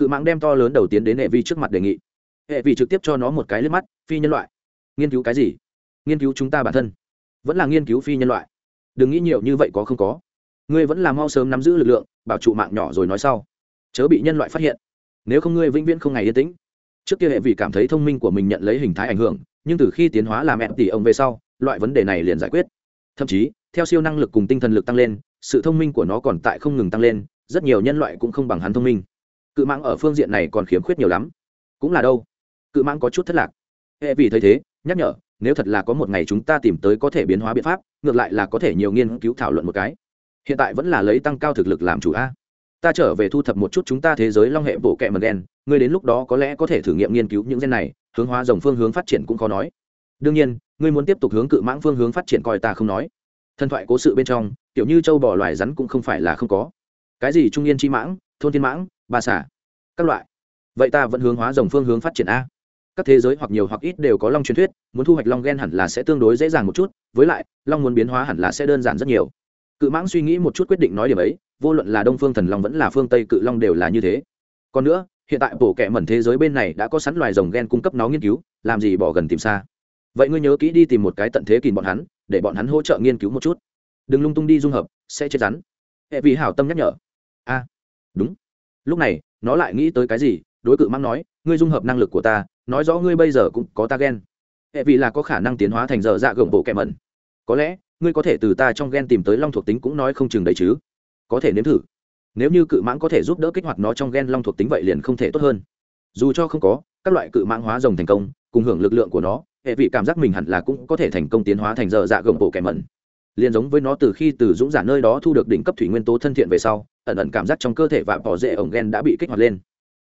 cự mạng đem to lớn đầu tiến đến hệ vi trước mặt đề nghị. Hệ vi trực tiếp cho nó một cái lên mắt, phi nhân loại. Nghiên cứu cái gì? Nghiên cứu chúng ta bản thân. Vẫn là nghiên cứu phi nhân loại. Đừng nghĩ nhiều như vậy có không có. Ngươi vẫn là mau sớm nắm giữ lực lượng, bảo trụ mạng nhỏ rồi nói sau. Chớ bị nhân loại phát hiện. Nếu không ngươi vĩnh viễn không ngày yên tĩnh. Trước kia hệ vi cảm thấy thông minh của mình nhận lấy hình thái ảnh hưởng, nhưng từ khi tiến hóa làm mẹ tỷ ông về sau, loại vấn đề này liền giải quyết. Thậm chí, theo siêu năng lực cùng tinh thần lực tăng lên, sự thông minh của nó còn tại không ngừng tăng lên, rất nhiều nhân loại cũng không bằng hắn thông minh cự mãng ở phương diện này còn khiếm khuyết nhiều lắm. Cũng là đâu? Cự mãng có chút thất lạc. Hệ vì thấy thế, nhắc nhở, nếu thật là có một ngày chúng ta tìm tới có thể biến hóa biện pháp, ngược lại là có thể nhiều nghiên cứu thảo luận một cái. Hiện tại vẫn là lấy tăng cao thực lực làm chủ a. Ta trở về thu thập một chút chúng ta thế giới long hệ bộ kẹ mật đen ngươi đến lúc đó có lẽ có thể thử nghiệm nghiên cứu những gen này, hướng hóa dòng phương hướng phát triển cũng khó nói. Đương nhiên, ngươi muốn tiếp tục hướng cự mãng phương hướng phát triển coi ta không nói. Thần thoại cố sự bên trong, kiểu như châu bò loài rắn cũng không phải là không có. Cái gì trung yên chi mãng, thôn thiên mãng ba xả. Các loại. Vậy ta vẫn hướng hóa dòng phương hướng phát triển a. Các thế giới hoặc nhiều hoặc ít đều có long truyền thuyết, muốn thu hoạch long gen hẳn là sẽ tương đối dễ dàng một chút, với lại, long muốn biến hóa hẳn là sẽ đơn giản rất nhiều. Cự mãng suy nghĩ một chút quyết định nói điểm ấy, vô luận là đông phương thần long vẫn là phương tây cự long đều là như thế. Còn nữa, hiện tại bổ kẻ mẩn thế giới bên này đã có sẵn loài rồng gen cung cấp nó nghiên cứu, làm gì bỏ gần tìm xa. Vậy ngươi nhớ kỹ đi tìm một cái tận thế kìm bọn hắn, để bọn hắn hỗ trợ nghiên cứu một chút. Đừng lung tung đi dung hợp, sẽ chết rắn. Hệ vị hảo tâm nhắc nhở. A. Đúng lúc này, nó lại nghĩ tới cái gì? Đối cự mãng nói, ngươi dung hợp năng lực của ta, nói rõ ngươi bây giờ cũng có ta ghen hệ vị là có khả năng tiến hóa thành dở dạ gồng bộ kẹm mẩn. Có lẽ, ngươi có thể từ ta trong ghen tìm tới long thuộc tính cũng nói không chừng đấy chứ. Có thể nếm thử. Nếu như cự mãng có thể giúp đỡ kích hoạt nó trong ghen long thuộc tính vậy liền không thể tốt hơn. Dù cho không có, các loại cự mãng hóa rồng thành công, cùng hưởng lực lượng của nó, hệ vị cảm giác mình hẳn là cũng có thể thành công tiến hóa thành dở dạ gồng bộ kẹm mẩn liền giống với nó từ khi từ dũng giả nơi đó thu được đỉnh cấp thủy nguyên tố thân thiện về sau, ẩn ẩn cảm giác trong cơ thể và bỏ rễ ổng ghen đã bị kích hoạt lên.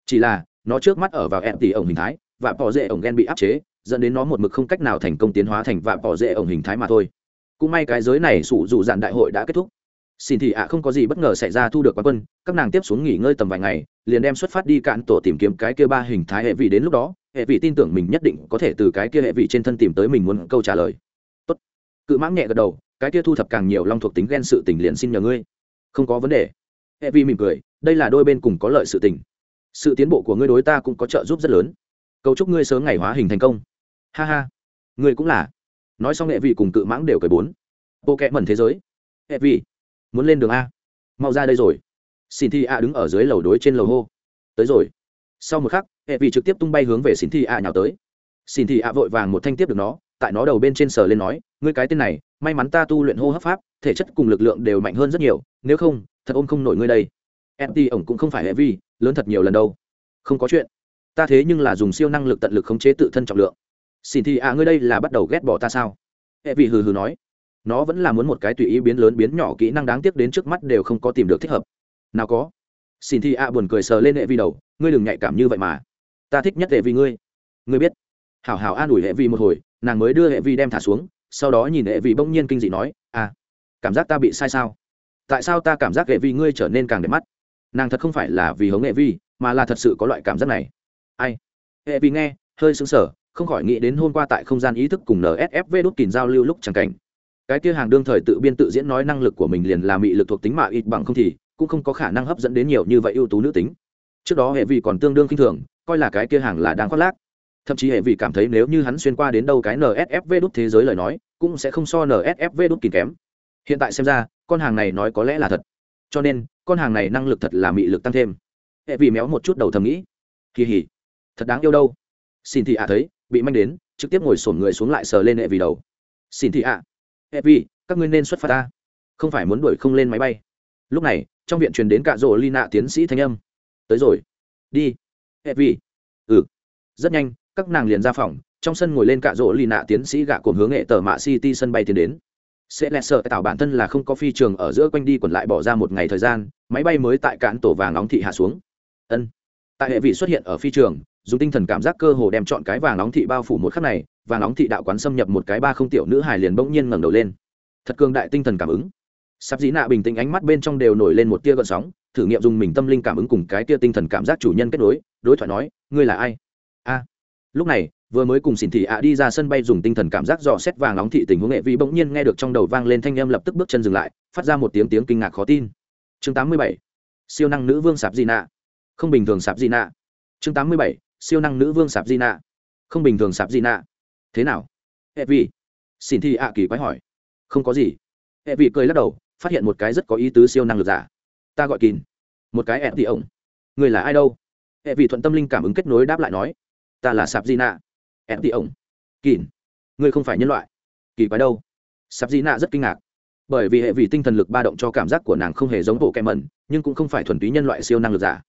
Chỉ là, nó trước mắt ở vào em tỷ ổng hình thái và bỏ rễ ổng ghen bị áp chế, dẫn đến nó một mực không cách nào thành công tiến hóa thành và bỏ rễ ổng hình thái mà thôi. Cũng may cái giới này sủ dù dạn đại hội đã kết thúc. Xin thì ạ, không có gì bất ngờ xảy ra thu được quán quân, các nàng tiếp xuống nghỉ ngơi tầm vài ngày, liền đem xuất phát đi cạn tổ tìm kiếm cái kia ba hình thái hệ vị đến lúc đó, hệ vị tin tưởng mình nhất định có thể từ cái kia hệ vị trên thân tìm tới mình muốn câu trả lời. Tốt. Cự mãng nhẹ gật đầu cái kia thu thập càng nhiều long thuộc tính ghen sự tình liền xin nhờ ngươi. Không có vấn đề. E vị mỉm cười, đây là đôi bên cùng có lợi sự tình. Sự tiến bộ của ngươi đối ta cũng có trợ giúp rất lớn. Cầu chúc ngươi sớm ngày hóa hình thành công. Ha ha. Ngươi cũng là. Nói xong hệ vị cùng cự mãng đều cởi bốn. Bộ kẹ mẩn thế giới. Hệ vị muốn lên đường a? Mau ra đây rồi. Xin thi a đứng ở dưới lầu đối trên lầu hô. Tới rồi. Sau một khắc hệ vị trực tiếp tung bay hướng về xin thi a nhào tới. Xin thi a vội vàng một thanh tiếp được nó, tại nó đầu bên trên sờ lên nói, ngươi cái tên này may mắn ta tu luyện hô hấp pháp, thể chất cùng lực lượng đều mạnh hơn rất nhiều, nếu không, thật ôm không nổi ngươi đây. Em ti ổng cũng không phải hệ vi lớn thật nhiều lần đâu. Không có chuyện. Ta thế nhưng là dùng siêu năng lực tận lực khống chế tự thân trọng lượng. Xin thì à ngươi đây là bắt đầu ghét bỏ ta sao? Hệ vi hừ hừ nói. Nó vẫn là muốn một cái tùy ý biến lớn biến nhỏ kỹ năng đáng tiếc đến trước mắt đều không có tìm được thích hợp. Nào có. Xin thì à buồn cười sờ lên hệ vi đầu. Ngươi đừng nhạy cảm như vậy mà. Ta thích nhất hệ vi ngươi. Ngươi biết. Hảo hảo an ủi hệ vi một hồi, nàng mới đưa hệ vi đem thả xuống sau đó nhìn hệ vi bỗng nhiên kinh dị nói à cảm giác ta bị sai sao? Tại sao ta cảm giác hệ vi ngươi trở nên càng đẹp mắt? Nàng thật không phải là vì hống hệ vi mà là thật sự có loại cảm giác này. Ai? Hệ vi nghe, hơi sững sờ, không khỏi nghĩ đến hôm qua tại không gian ý thức cùng nsfv đốt kìn giao lưu lúc chẳng cảnh. Cái kia hàng đương thời tự biên tự diễn nói năng lực của mình liền là mị lực thuộc tính mà ít bằng không thì cũng không có khả năng hấp dẫn đến nhiều như vậy ưu tú nữ tính. Trước đó hệ vị còn tương đương k i n h thường, coi là cái kia hàng là đang khoác lác thậm chí hệ vị cảm thấy nếu như hắn xuyên qua đến đâu cái nsfv đút thế giới lời nói, cũng sẽ không so nsfv đút kìm kém. Hiện tại xem ra, con hàng này nói có lẽ là thật. Cho nên, con hàng này năng lực thật là mị lực tăng thêm. Hệ vị méo một chút đầu thầm nghĩ. Kỳ hỉ. Thật đáng yêu đâu. Xin thị ạ thấy, bị manh đến, trực tiếp ngồi sổn người xuống lại sờ lên hệ vị đầu. Xin thị ạ. Hệ vị, các ngươi nên xuất phát ta. Không phải muốn đuổi không lên máy bay. Lúc này, trong viện truyền đến cạ rỗ lina tiến sĩ thanh âm. Tới rồi. Đi. Hệ vị. Ừ. Rất nhanh các nàng liền ra phòng, trong sân ngồi lên cạ rỗ lì nạ tiến sĩ gạ cồn hướng hệ tờ mạ city sân bay tiến đến. Sẽ lẹ sợ tạo bản thân là không có phi trường ở giữa quanh đi quẩn lại bỏ ra một ngày thời gian, máy bay mới tại cạn tổ vàng nóng thị hạ xuống. Ân. Tại hệ vị xuất hiện ở phi trường, dùng tinh thần cảm giác cơ hồ đem chọn cái vàng nóng thị bao phủ một khắc này, vàng nóng thị đạo quán xâm nhập một cái ba không tiểu nữ hài liền bỗng nhiên ngẩng đầu lên. Thật cường đại tinh thần cảm ứng. Sắp dĩ nạ bình tĩnh ánh mắt bên trong đều nổi lên một tia gợn sóng, thử nghiệm dùng mình tâm linh cảm ứng cùng cái tia tinh thần cảm giác chủ nhân kết nối, đối thoại nói, ngươi là ai? Lúc này, vừa mới cùng xỉn thị ạ đi ra sân bay dùng tinh thần cảm giác dò xét vàng nóng thị tình huống nghệ vi bỗng nhiên nghe được trong đầu vang lên thanh âm lập tức bước chân dừng lại, phát ra một tiếng tiếng kinh ngạc khó tin. Chương 87. siêu năng nữ vương sạp di nạ. Không bình thường sạp di nạ. Chương 87. siêu năng nữ vương sạp di nạ. Không bình thường sạp di nạ. Thế nào? Hệ vi xỉn thị ạ kỳ quái hỏi. Không có gì. Hệ vi cười lắc đầu, phát hiện một cái rất có ý tứ siêu năng lực giả. Ta gọi kín một cái ẹ thị ổng. Người là ai đâu? Hệ vị thuận tâm linh cảm ứng kết nối đáp lại nói ta là sạp di nạ. Em tị ổng kỳn ngươi không phải nhân loại. Kỳ quái đâu. Sạp di nạ rất kinh ngạc. Bởi vì hệ vị tinh thần lực ba động cho cảm giác của nàng không hề giống bộ kẹ mẩn, nhưng cũng không phải thuần túy nhân loại siêu năng lực giả.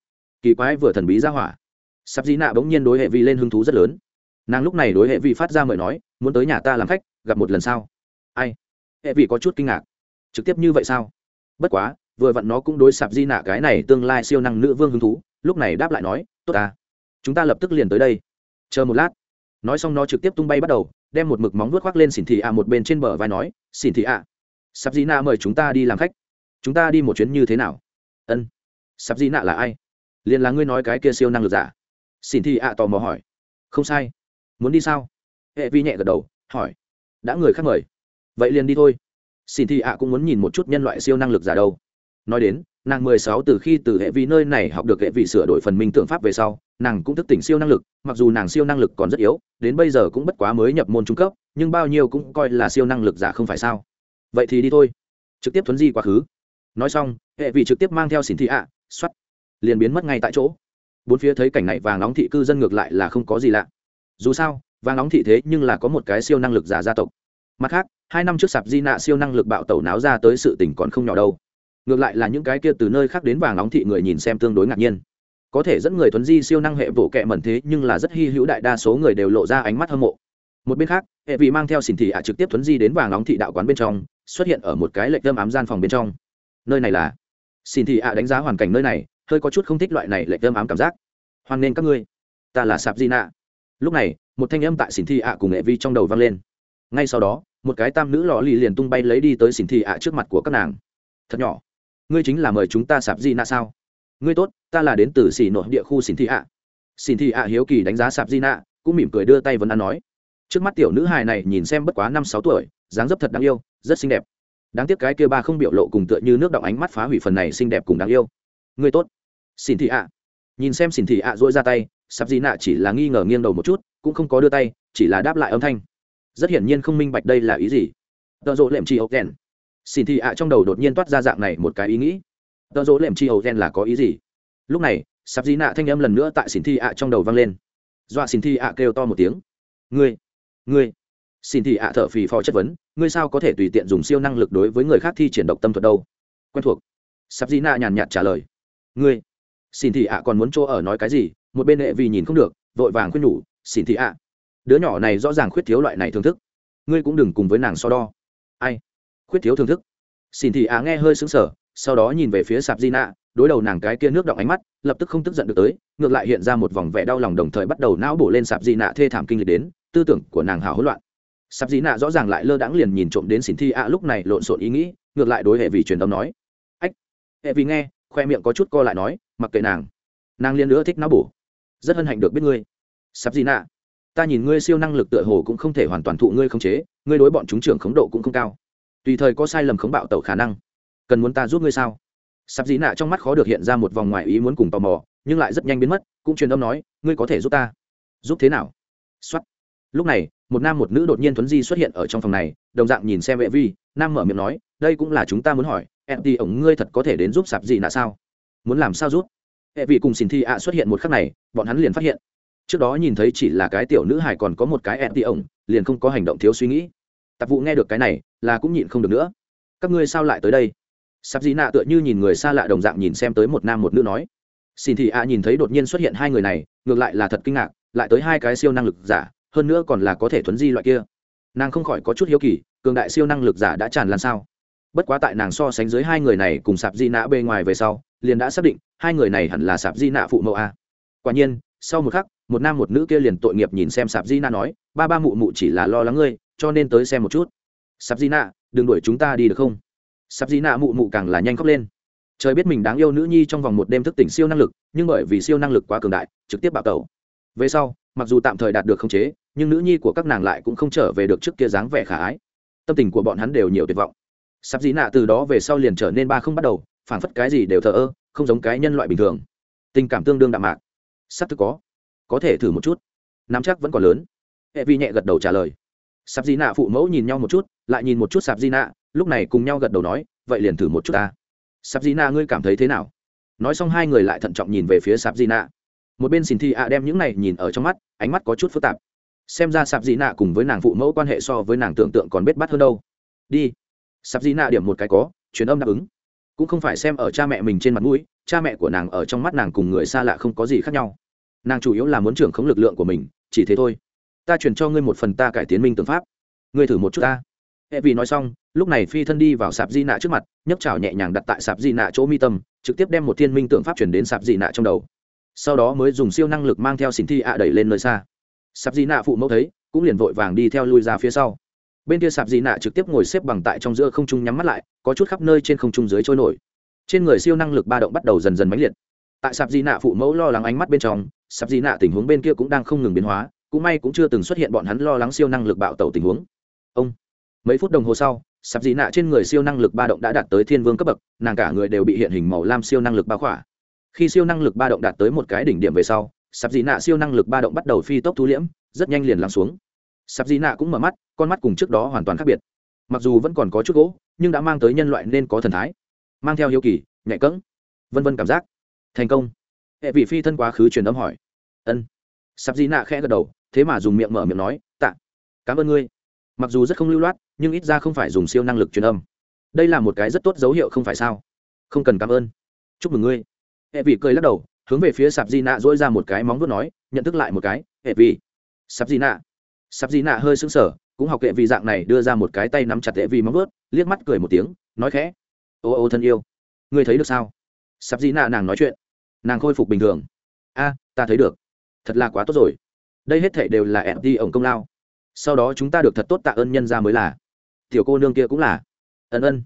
Kỳ quái vừa thần bí ra hỏa. Sạp di nạ bỗng nhiên đối hệ vị lên hứng thú rất lớn. Nàng lúc này đối hệ vị phát ra mời nói, muốn tới nhà ta làm khách, gặp một lần sau ai? Hệ vị có chút kinh ngạc. Trực tiếp như vậy sao? Bất quá, vừa vặn nó cũng đối sạp di nạ cái này tương lai siêu năng nữ vương hứng thú. Lúc này đáp lại nói, tốt ta. Chúng ta lập tức liền tới đây chờ một lát. Nói xong nó trực tiếp tung bay bắt đầu, đem một mực móng vuốt khoác lên xỉn thị ạ một bên trên bờ vai nói xỉn thị ạ sạp di nạ mời chúng ta đi làm khách. Chúng ta đi một chuyến như thế nào? Ân sạp di nạ là ai? Liền là ngươi nói cái kia siêu năng lực giả? Xỉn thị ạ tò mò hỏi. Không sai. Muốn đi sao? Hệ vi nhẹ gật đầu, hỏi. Đã người khác mời. Vậy liền đi thôi. Xỉn thị ạ cũng muốn nhìn một chút nhân loại siêu năng lực giả đâu. Nói đến nàng mười sáu từ khi từ hệ vi nơi này học được hệ vị sửa đổi phần minh tượng pháp về sau nàng cũng thức tỉnh siêu năng lực mặc dù nàng siêu năng lực còn rất yếu đến bây giờ cũng bất quá mới nhập môn trung cấp nhưng bao nhiêu cũng coi là siêu năng lực giả không phải sao. Vậy thì đi thôi. Trực tiếp thuấn di quá khứ. Nói xong hệ vị trực tiếp mang theo xin thị ạ à, liền biến mất ngay tại chỗ. Bốn phía thấy cảnh này vàng nóng thị cư dân ngược lại là không có gì lạ. Dù sao vàng nóng thị thế nhưng là có một cái siêu năng lực giả gia tộc. Mặt khác hai năm trước sạp di nạ siêu năng lực bạo tẩu náo ra tới sự tình còn không nhỏ đâu ngược lại là những cái kia từ nơi khác đến vàng nóng thị người nhìn xem tương đối ngạc nhiên. Có thể dẫn người thuấn di siêu năng hệ vỗ kẹ mẩn thế, nhưng là rất hy hữu đại đa số người đều lộ ra ánh mắt hâm mộ. Một bên khác, hệ vị mang theo xỉn thị ạ trực tiếp thuấn di đến vàng nóng thị đạo quán bên trong, xuất hiện ở một cái lệch đâm ám gian phòng bên trong. Nơi này là? Xỉn thị ạ đánh giá hoàn cảnh nơi này, hơi có chút không thích loại này lệch đâm ám cảm giác. Hoan nên các ngươi. Ta là sạp di nạ. Lúc này, một thanh âm tại xỉn thị ạ cùng hệ vi trong đầu vang lên. Ngay sau đó, một cái tam nữ lò lì liền tung bay lấy đi tới xỉn thị ạ trước mặt của các nàng. Thật nhỏ ngươi chính là mời chúng ta sạp di nạ sao? Ngươi tốt, ta là đến từ xỉ nội địa khu xỉn thị ạ. Xỉn thị ạ hiếu kỳ đánh giá sạp di nạ, cũng mỉm cười đưa tay vấn ăn nói. Trước mắt tiểu nữ hài này nhìn xem bất quá năm sáu tuổi, dáng dấp thật đáng yêu, rất xinh đẹp. Đáng tiếc cái kia ba không biểu lộ cùng tựa như nước động ánh mắt phá hủy phần này xinh đẹp cùng đáng yêu. Ngươi tốt. Xỉn thị ạ. Nhìn xem xỉn thị ạ dỗi ra tay, sạp di nạ chỉ là nghi ngờ nghiêng đầu một chút, cũng không có đưa tay, chỉ là đáp lại âm thanh. Rất hiển nhiên không minh bạch đây là ý gì. Tợ rộ lệm trì ốc đèn xin thị ạ trong đầu đột nhiên toát ra dạng này một cái ý nghĩ. Tợ dỗ lệm chi hầu gen là có ý gì? Lúc này, sạp di nạ thanh âm lần nữa tại xin thị ạ trong đầu vang lên. Dọa xin thị ạ kêu to một tiếng. Ngươi ngươi. Xin thị ạ thở phì phò chất vấn, ngươi sao có thể tùy tiện dùng siêu năng lực đối với người khác thi triển độc tâm thuật đâu? Quen thuộc. Sạp di nạ nhàn nhạt trả lời. Ngươi. Xin thị ạ còn muốn chỗ ở nói cái gì? Một bên hệ vì nhìn không được, vội vàng khuyên nhủ xin thị ạ, đứa nhỏ này rõ ràng khuyết thiếu loại này thưởng thức. Ngươi cũng đừng cùng với nàng so đo. Ai? Khuyết thiếu thưởng thức. Xin thị á nghe hơi sững sờ, sau đó nhìn về phía sạp di nạ đối đầu nàng cái kia nước động ánh mắt, lập tức không tức giận được tới, ngược lại hiện ra một vòng vẻ đau lòng đồng thời bắt đầu não bổ lên sạp di nạ thê thảm kinh lịch đến, tư tưởng của nàng hào hỗn loạn. Sạp di nạ rõ ràng lại lơ đãng liền nhìn trộm đến xin thi ạ lúc này lộn xộn ý nghĩ, ngược lại đối hệ vì truyền âm nói. Ách, hệ vì nghe, khoe miệng có chút co lại nói, mặc kệ nàng. Nàng liên nữa thích não bổ. Rất hân hạnh được biết ngươi. Sạp di nạ ta nhìn ngươi siêu năng lực tựa hồ cũng không thể hoàn toàn thụ ngươi khống chế, ngươi đối bọn chúng trưởng khống độ cũng không cao tùy thời có sai lầm khống bạo tẩu khả năng. Cần muốn ta giúp ngươi sao? Sắp dĩ nạ trong mắt khó được hiện ra một vòng ngoài ý muốn cùng tò mò, nhưng lại rất nhanh biến mất, cũng truyền âm nói, ngươi có thể giúp ta. Giúp thế nào? Xuất lúc này, một nam một nữ đột nhiên thuấn di xuất hiện ở trong phòng này, đồng dạng nhìn xem vệ vi, nam mở miệng nói, đây cũng là chúng ta muốn hỏi, em thì ổng ngươi thật có thể đến giúp sạp gì nạ sao? Muốn làm sao giúp? Hệ vị cùng xin thi ạ xuất hiện một khắc này, bọn hắn liền phát hiện. Trước đó nhìn thấy chỉ là cái tiểu nữ hải còn có một cái em thì ổng, liền không có hành động thiếu suy nghĩ tạp vụ nghe được cái này là cũng nhịn không được nữa. Các ngươi sao lại tới đây? Sạp dĩ nạ tựa như nhìn người xa lạ đồng dạng nhìn xem tới một nam một nữ nói. Xin thị ạ nhìn thấy đột nhiên xuất hiện hai người này, ngược lại là thật kinh ngạc, lại tới hai cái siêu năng lực giả, hơn nữa còn là có thể thuấn di loại kia. Nàng không khỏi có chút hiếu kỳ, cường đại siêu năng lực giả đã tràn lan sao? Bất quá tại nàng so sánh dưới hai người này cùng sạp di nạ bề ngoài về sau, liền đã xác định, hai người này hẳn là sạp di nạ phụ mẫu a. Quả nhiên, sau một khắc, một nam một nữ kia liền tội nghiệp nhìn xem sạp di nạ nói, ba ba mụ mụ chỉ là lo lắng ngươi cho nên tới xem một chút. Sắp di nạ đừng đuổi chúng ta đi được không? Sắp di nạ mụ mụ càng là nhanh khóc lên. Trời biết mình đáng yêu nữ nhi trong vòng một đêm thức tỉnh siêu năng lực, nhưng bởi vì siêu năng lực quá cường đại, trực tiếp bạo tẩu. Về sau, mặc dù tạm thời đạt được khống chế, nhưng nữ nhi của các nàng lại cũng không trở về được trước kia dáng vẻ khả ái. Tâm tình của bọn hắn đều nhiều tuyệt vọng. Sắp dĩ nạ từ đó về sau liền trở nên ba không bắt đầu phản phất cái gì đều thờ ơ, không giống cái nhân loại bình thường. Tình cảm tương đương đạm mạc. Sắp thực có. Có thể thử một chút. Nắm chắc vẫn còn lớn. Hệ vi nhẹ gật đầu trả lời sạp di nạ phụ mẫu nhìn nhau một chút, lại nhìn một chút sạp di nạ, lúc này cùng nhau gật đầu nói, vậy liền thử một chút ta. Sạp di nạ, ngươi cảm thấy thế nào? Nói xong hai người lại thận trọng nhìn về phía sạp di nạ. Một bên xin thi ạ đem những này nhìn ở trong mắt, ánh mắt có chút phức tạp. Xem ra sạp di nạ cùng với nàng phụ mẫu quan hệ so với nàng tưởng tượng còn bết bắt hơn đâu. Đi. Sạp di nạ điểm một cái có, truyền âm đáp ứng. Cũng không phải xem ở cha mẹ mình trên mặt mũi, cha mẹ của nàng ở trong mắt nàng cùng người xa lạ không có gì khác nhau. Nàng chủ yếu là muốn trưởng khống lực lượng của mình, chỉ thế thôi ta chuyển cho ngươi một phần ta cải tiến minh tưởng pháp. Ngươi thử một chút ta. Hệ vì nói xong, lúc này phi thân đi vào sạp di nạ trước mặt, nhấc chảo nhẹ nhàng đặt tại sạp di nạ chỗ mi tâm, trực tiếp đem một thiên minh tượng pháp chuyển đến sạp di nạ trong đầu. Sau đó mới dùng siêu năng lực mang theo xin thi ạ đẩy lên nơi xa. Sạp di nạ phụ mẫu thấy, cũng liền vội vàng đi theo lui ra phía sau. Bên kia sạp di nạ trực tiếp ngồi xếp bằng tại trong giữa không trung nhắm mắt lại, có chút khắp nơi trên không trung dưới trôi nổi. Trên người siêu năng lực ba động bắt đầu dần dần mãnh liệt. Tại sạp di nạ phụ mẫu lo lắng ánh mắt bên trong, sạp di nạ tình huống bên kia cũng đang không ngừng biến hóa cũng may cũng chưa từng xuất hiện bọn hắn lo lắng siêu năng lực bạo tẩu tình huống. Ông, mấy phút đồng hồ sau, sạp dị nạ trên người siêu năng lực ba động đã đạt tới thiên vương cấp bậc, nàng cả người đều bị hiện hình màu lam siêu năng lực bao khỏa. Khi siêu năng lực ba động đạt tới một cái đỉnh điểm về sau, sạp dị nạ siêu năng lực ba động bắt đầu phi tốc thu liễm, rất nhanh liền lắng xuống. Sạp dị nạ cũng mở mắt, con mắt cùng trước đó hoàn toàn khác biệt. Mặc dù vẫn còn có chút gỗ, nhưng đã mang tới nhân loại nên có thần thái. Mang theo hiếu kỳ, nhạy cẫng, vân vân cảm giác. Thành công. Hệ vị phi thân quá khứ truyền âm hỏi. Ân sạp Di nạ khẽ gật đầu, thế mà dùng miệng mở miệng nói, tạ, cảm ơn ngươi. Mặc dù rất không lưu loát, nhưng ít ra không phải dùng siêu năng lực truyền âm. Đây là một cái rất tốt dấu hiệu không phải sao? Không cần cảm ơn. Chúc mừng ngươi. Hệ vị cười lắc đầu, hướng về phía sạp di nạ dỗi ra một cái móng vuốt nói, nhận thức lại một cái, hệ vị sạp di nạ. Sạp di nạ hơi sững sờ, cũng học hệ vị dạng này đưa ra một cái tay nắm chặt hệ vị móng vuốt, liếc mắt cười một tiếng, nói khẽ, ô ô thân yêu, ngươi thấy được sao? Sạp di nạ nàng nói chuyện, nàng khôi phục bình thường. A, ta thấy được thật là quá tốt rồi. Đây hết thể đều là ẹn đi ổng công lao. Sau đó chúng ta được thật tốt tạ ơn nhân ra mới là. Tiểu cô nương kia cũng là. Ân ân.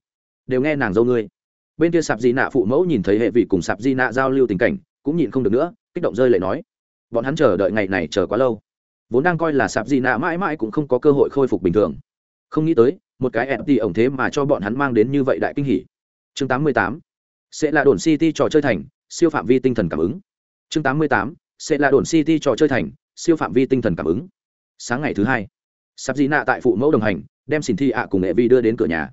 Đều nghe nàng dâu ngươi. Bên kia sạp di nạ phụ mẫu nhìn thấy hệ vị cùng sạp di nạ giao lưu tình cảnh, cũng nhìn không được nữa, kích động rơi lại nói. Bọn hắn chờ đợi ngày này chờ quá lâu. Vốn đang coi là sạp di nạ mãi mãi cũng không có cơ hội khôi phục bình thường. Không nghĩ tới, một cái ft ổng thế mà cho bọn hắn mang đến như vậy đại kinh hỉ. Chương 88. sẽ là đồn city trò chơi thành, siêu phạm vi tinh thần cảm ứng. Chương 88 sẽ là đồn city trò chơi thành, siêu phạm vi tinh thần cảm ứng. Sáng ngày thứ hai sắp dị nạ tại phụ mẫu đồng hành, đem xin thi ạ cùng nghệ vi đưa đến cửa nhà.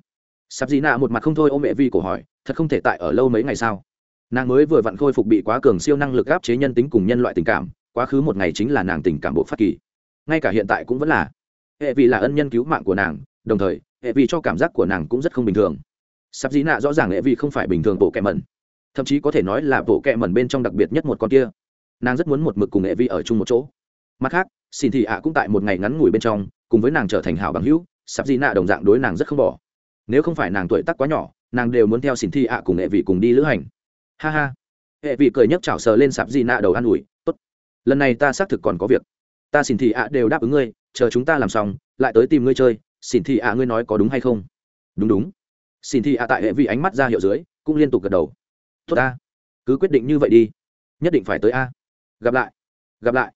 Sắp dị nạ một mặt không thôi ôm mẹ vi cổ hỏi, thật không thể tại ở lâu mấy ngày sao? Nàng mới vừa vặn khôi phục bị quá cường siêu năng lực áp chế nhân tính cùng nhân loại tình cảm, quá khứ một ngày chính là nàng tình cảm bộ phát kỳ. Ngay cả hiện tại cũng vẫn là. Hệ vì là ân nhân cứu mạng của nàng, đồng thời hệ vì cho cảm giác của nàng cũng rất không bình thường. Sắp dĩ nạ rõ ràng hệ vì không phải bình thường bộ kẹ mẩn. Thậm chí có thể nói là bộ kẹ mẩn bên trong đặc biệt nhất một con kia nàng rất muốn một mực cùng nghệ vi ở chung một chỗ. Mặt khác, xin thị ạ cũng tại một ngày ngắn ngủi bên trong, cùng với nàng trở thành hảo bằng hữu, sắp di nạ đồng dạng đối nàng rất không bỏ. Nếu không phải nàng tuổi tác quá nhỏ, nàng đều muốn theo xin thị ạ cùng nghệ vị cùng đi lữ hành. Ha ha. Hệ vị cười nhấc chảo sờ lên sạp di nạ đầu an ủi, tốt. Lần này ta xác thực còn có việc. Ta xin thị ạ đều đáp ứng ngươi, chờ chúng ta làm xong, lại tới tìm ngươi chơi. Xin thị ạ ngươi nói có đúng hay không? Đúng đúng. Xin thị ạ tại hệ vị ánh mắt ra hiệu dưới, cũng liên tục gật đầu. Tốt ta. Cứ quyết định như vậy đi. Nhất định phải tới a gặp lại gặp lại.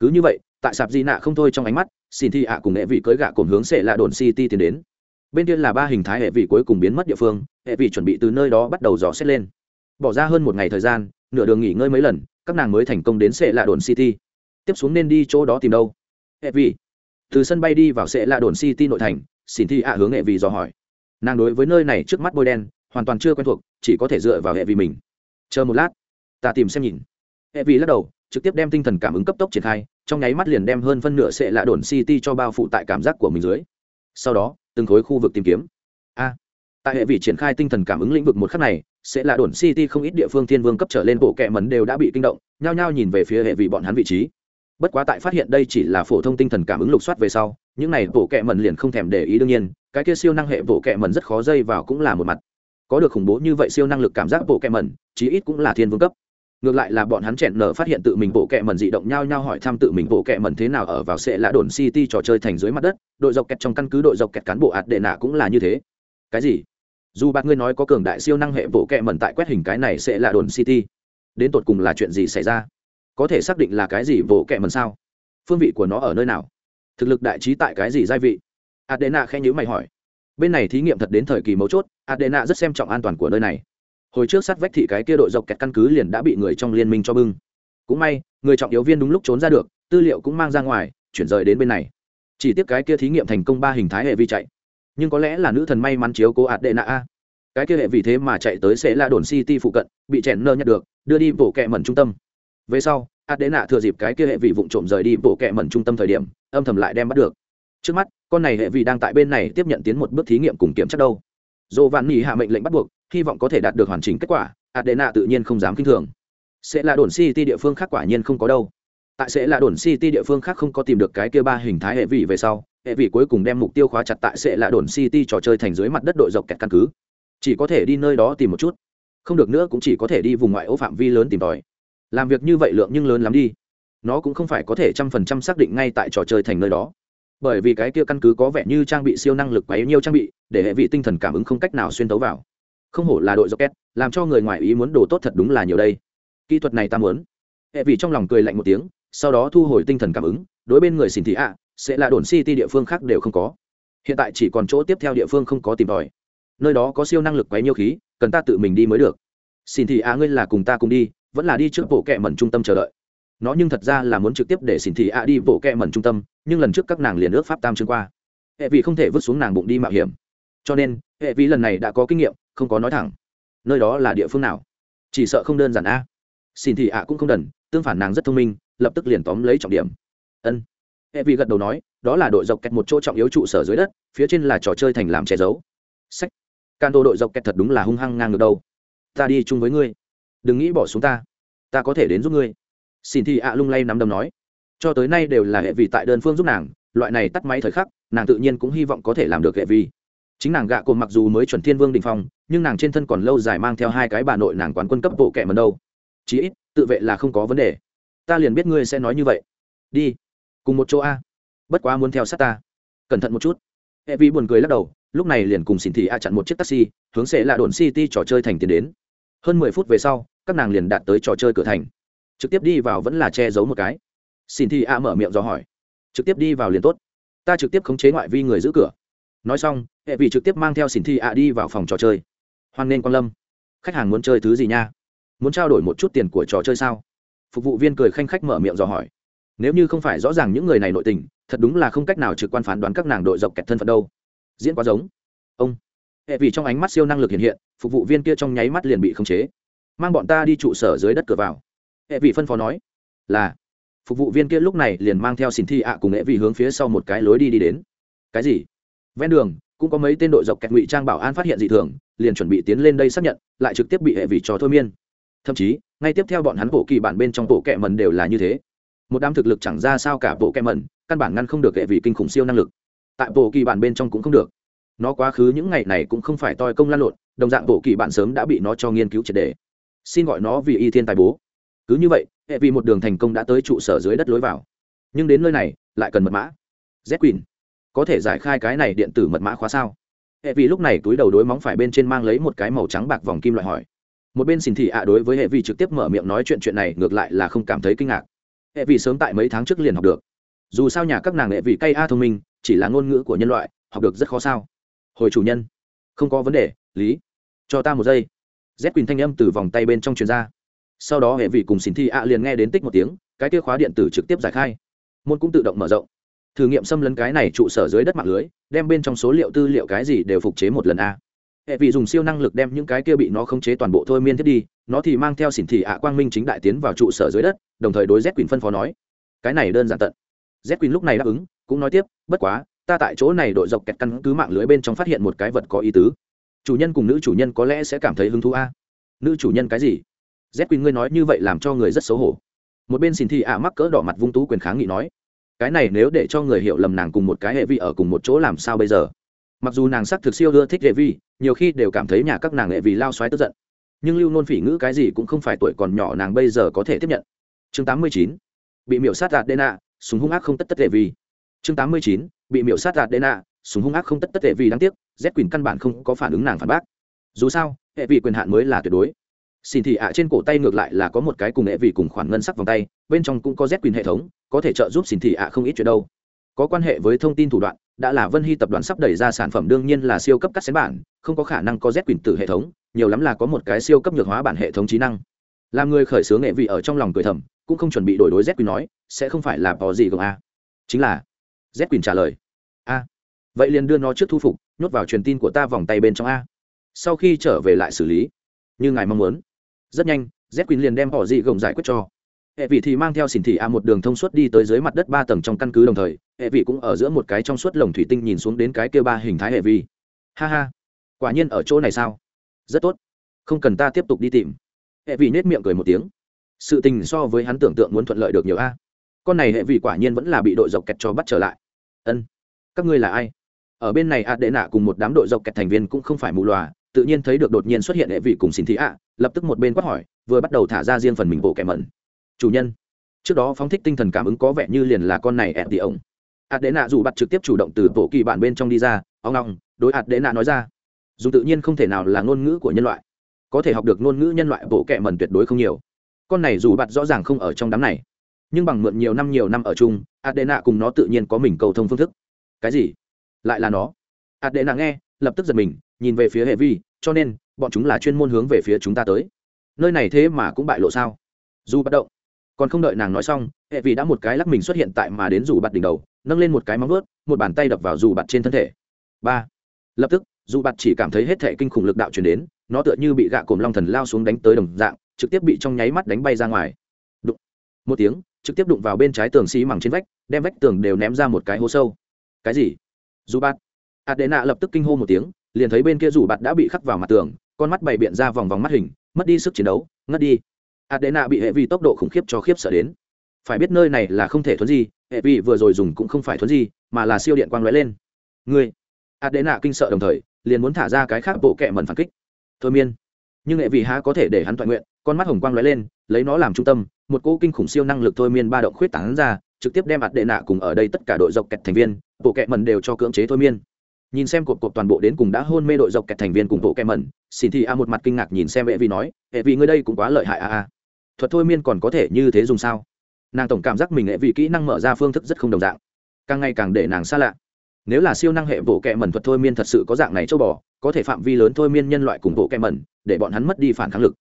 Cứ như vậy, tại sạp di nạ không thôi trong ánh mắt, xin thi ạ cùng hệ vị cưới gạ cùng hướng sẽ là đồn city tiến đến. Bên kia là ba hình thái hệ vị cuối cùng biến mất địa phương, hệ vị chuẩn bị từ nơi đó bắt đầu dò xét lên. Bỏ ra hơn một ngày thời gian, nửa đường nghỉ ngơi mấy lần, các nàng mới thành công đến sẽ lạ đồn city. Tiếp xuống nên đi chỗ đó tìm đâu? Hệ vị. Từ sân bay đi vào sẽ lạ đồn city nội thành, xin thi ạ hướng hệ vị dò hỏi. Nàng đối với nơi này trước mắt bôi đen, hoàn toàn chưa quen thuộc, chỉ có thể dựa vào hệ vị mình. Chờ một lát, ta tìm xem nhìn hệ vi lắc đầu, trực tiếp đem tinh thần cảm ứng cấp tốc triển khai, trong nháy mắt liền đem hơn phân nửa sệ lạ đồn city cho bao phụ tại cảm giác của mình dưới. Sau đó, từng khối khu vực tìm kiếm. A. Tại hệ vị triển khai tinh thần cảm ứng lĩnh vực một khắc này sẽ là đồn city không ít địa phương thiên vương cấp trở lên bộ kệ mẩn đều đã bị kinh động, nhao nhao nhìn về phía hệ vị bọn hắn vị trí. Bất quá tại phát hiện đây chỉ là phổ thông tinh thần cảm ứng lục soát về sau, những này bộ kệ mẩn liền không thèm để ý đương nhiên, cái kia siêu năng hệ bộ kệ mẩn rất khó dây vào cũng là một mặt. Có được khủng bố như vậy siêu năng lực cảm giác bộ kệ mẩn, chí ít cũng là thiên vương cấp ngược lại là bọn hắn chẹn nở phát hiện tự mình bộ kệ mẩn dị động nhau nhau hỏi thăm tự mình bộ kệ mẩn thế nào ở vào sẽ là đồn city trò chơi thành dưới mặt đất. Đội dọc kẹt trong căn cứ đội dọc kẹt cán bộ ạt đệ nạ cũng là như thế. Cái gì? Dù bạn ngươi nói có cường đại siêu năng hệ bộ kệ mẩn tại quét hình cái này sẽ là đồn city. Đến tột cùng là chuyện gì xảy ra? Có thể xác định là cái gì bộ kệ mẩn sao? Phương vị của nó ở nơi nào? Thực lực đại trí tại cái gì gia vị? Adena khen nhữ mày hỏi. Bên này thí nghiệm thật đến thời kỳ mấu chốt adena rất xem trọng an toàn của nơi này hồi trước sát vách thị cái kia đội dọc kẹt căn cứ liền đã bị người trong liên minh cho bưng. Cũng may, người trọng yếu viên đúng lúc trốn ra được, tư liệu cũng mang ra ngoài, chuyển rời đến bên này. Chỉ tiếc cái kia thí nghiệm thành công ba hình thái hệ vi chạy. Nhưng có lẽ là nữ thần may mắn chiếu cố ạt đệ nạ a. Cái kia hệ vì thế mà chạy tới sẽ là đồn city phụ cận, bị chèn nơ nhặt được, đưa đi bộ kẹ mẩn trung tâm. Về sau, ạt đệ nạ thừa dịp cái kia hệ vị vụng trộm rời đi bộ kẹ mẩn trung tâm thời điểm, âm thầm lại đem bắt được. Trước mắt, con này hệ vị đang tại bên này tiếp nhận tiến một bước thí nghiệm cùng kiểm chất đâu. Dồ vạn nỉ hạ mệnh lệnh bắt buộc hy vọng có thể đạt được hoàn chỉnh kết quả, adena tự nhiên không dám k i n h thường. Sẽ là đồn city địa phương khác quả nhiên không có đâu. Tại sẽ là đồn city địa phương khác không có tìm được cái kia ba hình thái hệ vị về sau, hệ vị cuối cùng đem mục tiêu khóa chặt tại sẽ là đồn city trò chơi thành dưới mặt đất đội dọc kẹt căn cứ. Chỉ có thể đi nơi đó tìm một chút. Không được nữa cũng chỉ có thể đi vùng ngoại ô phạm vi lớn tìm tòi. Làm việc như vậy lượng nhưng lớn lắm đi. Nó cũng không phải có thể trăm phần trăm xác định ngay tại trò chơi thành nơi đó. Bởi vì cái kia căn cứ có vẻ như trang bị siêu năng lực quá yếu nhiều trang bị, để hệ vị tinh thần cảm ứng không cách nào xuyên tấu vào không hổ là đội rocket làm cho người ngoài ý muốn đồ tốt thật đúng là nhiều đây. Kỹ thuật này ta muốn. Hệ vị trong lòng cười lạnh một tiếng, sau đó thu hồi tinh thần cảm ứng, đối bên người xin thị ạ, sẽ là đồn city địa phương khác đều không có. Hiện tại chỉ còn chỗ tiếp theo địa phương không có tìm tòi. Nơi đó có siêu năng lực quấy nhiêu khí, cần ta tự mình đi mới được. Xin thị ạ, ngươi là cùng ta cùng đi, vẫn là đi trước bộ kệ mẩn trung tâm chờ đợi. Nó nhưng thật ra là muốn trực tiếp để xin thị ạ đi bộ kệ mẩn trung tâm, nhưng lần trước các nàng liền ước pháp tam chương qua. Hệ vị không thể vứt xuống nàng bụng đi mạo hiểm. Cho nên hệ Vi lần này đã có kinh nghiệm, không có nói thẳng. Nơi đó là địa phương nào? Chỉ sợ không đơn giản a. Xin thị ạ cũng không đần, tương phản nàng rất thông minh, lập tức liền tóm lấy trọng điểm. Ân. Hệ Vi gật đầu nói, đó là đội dọc kẹt một chỗ trọng yếu trụ sở dưới đất, phía trên là trò chơi thành làm che giấu. Sách. Can tô đội dọc kẹt thật đúng là hung hăng ngang ngược đâu. Ta đi chung với ngươi. Đừng nghĩ bỏ xuống ta. Ta có thể đến giúp ngươi. Xin thì ạ lung lay nắm đầm nói. Cho tới nay đều là hệ Vi tại đơn phương giúp nàng, loại này tắt máy thời khắc, nàng tự nhiên cũng hy vọng có thể làm được hệ vi chính nàng gạ cồn mặc dù mới chuẩn thiên vương đình phong, nhưng nàng trên thân còn lâu dài mang theo hai cái bà nội nàng quán quân cấp bộ kẻ mần đâu. Chí ít, tự vệ là không có vấn đề. Ta liền biết ngươi sẽ nói như vậy. Đi, cùng một chỗ a. Bất quá muốn theo sát ta. Cẩn thận một chút. Hệ vi buồn cười lắc đầu, lúc này liền cùng xin thị a chặn một chiếc taxi, hướng sẽ là đồn city trò chơi thành tiến đến. Hơn mười phút về sau, các nàng liền đạt tới trò chơi cửa thành. Trực tiếp đi vào vẫn là che giấu một cái. Xin thị a mở miệng do hỏi. Trực tiếp đi vào liền tốt. Ta trực tiếp khống chế ngoại vi người giữ cửa nói xong, hệ vị trực tiếp mang theo xin thi ạ đi vào phòng trò chơi. Hoan nên quan lâm. Khách hàng muốn chơi thứ gì nha? Muốn trao đổi một chút tiền của trò chơi sao? Phục vụ viên cười khanh khách mở miệng dò hỏi. Nếu như không phải rõ ràng những người này nội tình, thật đúng là không cách nào trực quan phán đoán các nàng đội dọc kẹt thân phận đâu. Diễn quá giống. Ông. Hệ vị trong ánh mắt siêu năng lực hiện hiện, phục vụ viên kia trong nháy mắt liền bị khống chế. Mang bọn ta đi trụ sở dưới đất cửa vào. Hệ vị phân phó nói. Là. Phục vụ viên kia lúc này liền mang theo xin thi ạ cùng hệ vị hướng phía sau một cái lối đi đi đến. Cái gì? Ven đường, cũng có mấy tên đội dọc kẹt ngụy trang bảo an phát hiện dị thường, liền chuẩn bị tiến lên đây xác nhận, lại trực tiếp bị hệ vị trò thôi miên. Thậm chí, ngay tiếp theo bọn hắn bộ kỳ bản bên trong bộ kẹ mần đều là như thế. Một đám thực lực chẳng ra sao cả bộ kẹ mần căn bản ngăn không được hệ vị kinh khủng siêu năng lực. Tại bộ kỳ bản bên trong cũng không được. Nó quá khứ những ngày này cũng không phải toi công lan lộn, đồng dạng bộ kỳ bản sớm đã bị nó cho nghiên cứu triệt đề xin gọi nó vì y thiên tài bố. Cứ như vậy, hệ vì một đường thành công đã tới trụ sở dưới đất lối vào. Nhưng đến nơi này, lại cần mật mã. Z quỳnh có thể giải khai cái này điện tử mật mã khóa sao? Hệ vì lúc này túi đầu đối móng phải bên trên mang lấy một cái màu trắng bạc vòng kim loại hỏi. Một bên xin thị ạ đối với hệ vi trực tiếp mở miệng nói chuyện chuyện này ngược lại là không cảm thấy kinh ngạc. Hệ vi sớm tại mấy tháng trước liền học được. Dù sao nhà các nàng hệ vi cây a thông minh, chỉ là ngôn ngữ của nhân loại, học được rất khó sao. Hồi chủ nhân. Không có vấn đề, lý. Cho ta một giây. Z quỳnh thanh âm từ vòng tay bên trong chuyền ra. Sau đó hệ vị cùng xin thi ạ liền nghe đến tích một tiếng, cái kia khóa điện tử trực tiếp giải khai. Môn cũng tự động mở rộng thử nghiệm xâm lấn cái này trụ sở dưới đất mạng lưới, đem bên trong số liệu tư liệu cái gì đều phục chế một lần a. Hệ vị dùng siêu năng lực đem những cái kia bị nó khống chế toàn bộ thôi miên thiết đi, nó thì mang theo xỉn thị ạ quang minh chính đại tiến vào trụ sở dưới đất, đồng thời đối z quyền phân phó nói, cái này đơn giản tận. Z quyền lúc này đáp ứng, cũng nói tiếp, bất quá, ta tại chỗ này đội dọc kẹt căn cứ mạng lưới bên trong phát hiện một cái vật có ý tứ. Chủ nhân cùng nữ chủ nhân có lẽ sẽ cảm thấy hứng thú a. Nữ chủ nhân cái gì? Z quyền ngươi nói như vậy làm cho người rất xấu hổ. Một bên xin thị ạ mắc cỡ đỏ mặt vung tú quyền kháng nghị nói cái này nếu để cho người hiểu lầm nàng cùng một cái hệ vi ở cùng một chỗ làm sao bây giờ mặc dù nàng sắc thực siêu ưa thích hệ vi, nhiều khi đều cảm thấy nhà các nàng hệ vi lao xoáy tức giận nhưng lưu nôn phỉ ngữ cái gì cũng không phải tuổi còn nhỏ nàng bây giờ có thể tiếp nhận chương 89. bị miểu sát đạt đê nạ, súng hung ác không tất tất hệ vi chương 89. bị miểu sát đạt đê nạ, súng hung ác không tất tất hệ vi đáng tiếc, z quyền căn bản không có phản ứng nàng phản bác dù sao, hệ vi quyền hạn mới là tuyệt đối xin thị ạ, trên cổ tay ngược lại là có một cái cùng hệ vị cùng khoản ngân sắc vòng tay, bên trong cũng có z quyền hệ thống, có thể trợ giúp xin thị ạ không ít chuyện đâu. Có quan hệ với thông tin thủ đoạn, đã là vân hy tập đoàn sắp đẩy ra sản phẩm đương nhiên là siêu cấp cắt xén bản, không có khả năng có z quyền từ hệ thống, nhiều lắm là có một cái siêu cấp nhược hóa bản hệ thống trí năng. Làm người khởi xướng nghệ vị ở trong lòng cười thầm, cũng không chuẩn bị đổi đối z quyền nói, sẽ không phải là có gì gồng a chính là, z quyền trả lời, a, vậy liền đưa nó trước thu phục, nhốt vào truyền tin của ta vòng tay bên trong a. Sau khi trở về lại xử lý, như ngài mong muốn rất nhanh, z quỳnh liền đem họ dị gồng giải quyết cho. Hệ vị thì mang theo xỉn thị a một đường thông suốt đi tới dưới mặt đất ba tầng trong căn cứ đồng thời, hệ vị cũng ở giữa một cái trong suốt lồng thủy tinh nhìn xuống đến cái kia ba hình thái hệ vi ha ha, quả nhiên ở chỗ này sao? Rất tốt, không cần ta tiếp tục đi tìm. Hệ vị nết miệng cười một tiếng. Sự tình so với hắn tưởng tượng muốn thuận lợi được nhiều a. Con này hệ vị quả nhiên vẫn là bị đội dọc kẹt cho bắt trở lại. Ân, các ngươi là ai? Ở bên này a đệ nạ cùng một đám đội dọc kẹt thành viên cũng không phải mù loà tự nhiên thấy được đột nhiên xuất hiện hệ vị cùng xin thị ạ, lập tức một bên quát hỏi, vừa bắt đầu thả ra riêng phần mình bộ kẻ mẩn. Chủ nhân, trước đó phóng thích tinh thần cảm ứng có vẻ như liền là con này ẹt tỉ ông ạt đệ nạ dù bắt trực tiếp chủ động từ bộ kỳ bản bên trong đi ra, ông long đối ạt đệ nạ nói ra, dù tự nhiên không thể nào là ngôn ngữ của nhân loại, có thể học được ngôn ngữ nhân loại bộ kệ mẩn tuyệt đối không nhiều. Con này dù bặt rõ ràng không ở trong đám này, nhưng bằng mượn nhiều năm nhiều năm ở chung adena cùng nó tự nhiên có mình cầu thông phương thức. Cái gì? Lại là nó. Adena nghe, lập tức giật mình nhìn về phía hệ vi, cho nên, bọn chúng là chuyên môn hướng về phía chúng ta tới. Nơi này thế mà cũng bại lộ sao? Dù bắt động. Còn không đợi nàng nói xong, hệ vi đã một cái lắc mình xuất hiện tại mà đến dù bạt đỉnh đầu, nâng lên một cái móng vớt một bàn tay đập vào dù bạt trên thân thể. Ba. Lập tức, dù bạt chỉ cảm thấy hết thể kinh khủng lực đạo chuyển đến, nó tựa như bị gạ cồm long thần lao xuống đánh tới đồng dạng, trực tiếp bị trong nháy mắt đánh bay ra ngoài. Đụng. Một tiếng, trực tiếp đụng vào bên trái tường xi mẳng trên vách, đem vách tường đều ném ra một cái hố sâu. Cái gì? Dù bạt. Adena lập tức kinh hô một tiếng liền thấy bên kia rủ bạt đã bị khắc vào mặt tường, con mắt bày biện ra vòng vòng mắt hình, mất đi sức chiến đấu, ngất đi. Adena bị hệ vi tốc độ khủng khiếp cho khiếp sợ đến. Phải biết nơi này là không thể thuấn gì hệ vi vừa rồi dùng cũng không phải thuấn gì mà là siêu điện quang lóe lên. Người adena kinh sợ đồng thời, liền muốn thả ra cái khác bộ kệ mẩn phản kích. Thôi miên. Nhưng hệ vi há có thể để hắn toàn nguyện, con mắt hồng quang lóe lên, lấy nó làm trung tâm, một cỗ kinh khủng siêu năng lực thôi miên ba động khuyết tán ra, trực tiếp đem ạt đệ nạ cùng ở đây tất cả đội dọc kẹt thành viên, bộ kẹ mẩn đều cho cưỡng chế thôi miên nhìn xem cột cột toàn bộ đến cùng đã hôn mê đội dọc kẹt thành viên cùng bộ kẹm mẩn xin thì a một mặt kinh ngạc nhìn xem hệ vi nói hệ vi ngươi đây cũng quá lợi hại a a. Thuật thôi miên còn có thể như thế dùng sao? Nàng tổng cảm giác mình hệ vi kỹ năng mở ra phương thức rất không đồng dạng. Càng ngày càng để nàng xa lạ. Nếu là siêu năng hệ bộ kẹm mẩn thuật thôi miên thật sự có dạng này châu bò, có thể phạm vi lớn thôi miên nhân loại cùng bộ kẹm mẩn, để bọn hắn mất đi phản kháng lực.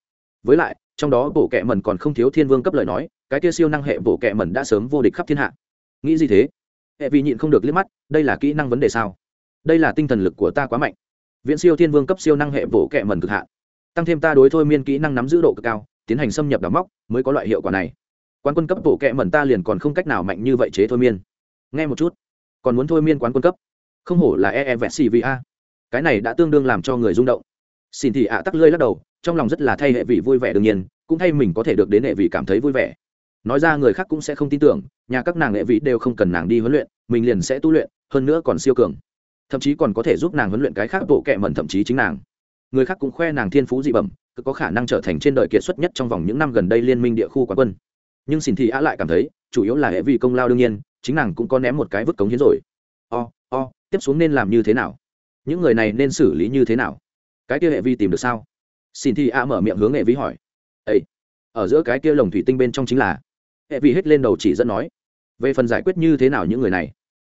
Với lại, trong đó bộ kẹm mẩn còn không thiếu thiên vương cấp lời nói, cái kia siêu năng hệ bộ kẹm mẩn đã sớm vô địch khắp thiên hạ. Nghĩ gì thế? Hệ vì nhịn không được liếc mắt, đây là kỹ năng vấn đề sao? Đây là tinh thần lực của ta quá mạnh. Viễn siêu thiên vương cấp siêu năng hệ vỗ kẹ mần cực hạn. Tăng thêm ta đối thôi miên kỹ năng nắm giữ độ cực cao, tiến hành xâm nhập đào móc, mới có loại hiệu quả này. Quán quân cấp bộ kẹ mần ta liền còn không cách nào mạnh như vậy chế thôi miên. Nghe một chút. Còn muốn thôi miên quán quân cấp? Không hổ là ee vẹt xì vì a. Cái này đã tương đương làm cho người rung động. Xin thì ạ, tắc lơi lắc đầu, trong lòng rất là thay hệ vị vui vẻ đương nhiên, cũng thay mình có thể được đến hệ vị cảm thấy vui vẻ. Nói ra người khác cũng sẽ không tin tưởng, nhà các nàng hệ vị đều không cần nàng đi huấn luyện, mình liền sẽ tu luyện, hơn nữa còn siêu cường thậm chí còn có thể giúp nàng huấn luyện cái khác bộ kệ mẩn, thậm chí chính nàng. Người khác cũng khoe nàng thiên phú dị bẩm, cứ có khả năng trở thành trên đời kiệt xuất nhất trong vòng những năm gần đây liên minh địa khu quán quân. Nhưng xin thì á lại cảm thấy, chủ yếu là hệ vi công lao đương nhiên, chính nàng cũng có ném một cái vứt cống hiến rồi. O o, tiếp xuống nên làm như thế nào? Những người này nên xử lý như thế nào? Cái kia hệ vi tìm được sao? Xin thì a mở miệng hướng hệ vi hỏi. Ây ở giữa cái kia lồng thủy tinh bên trong chính là? Hệ vi hết lên đầu chỉ dẫn nói. Về phần giải quyết như thế nào những người này?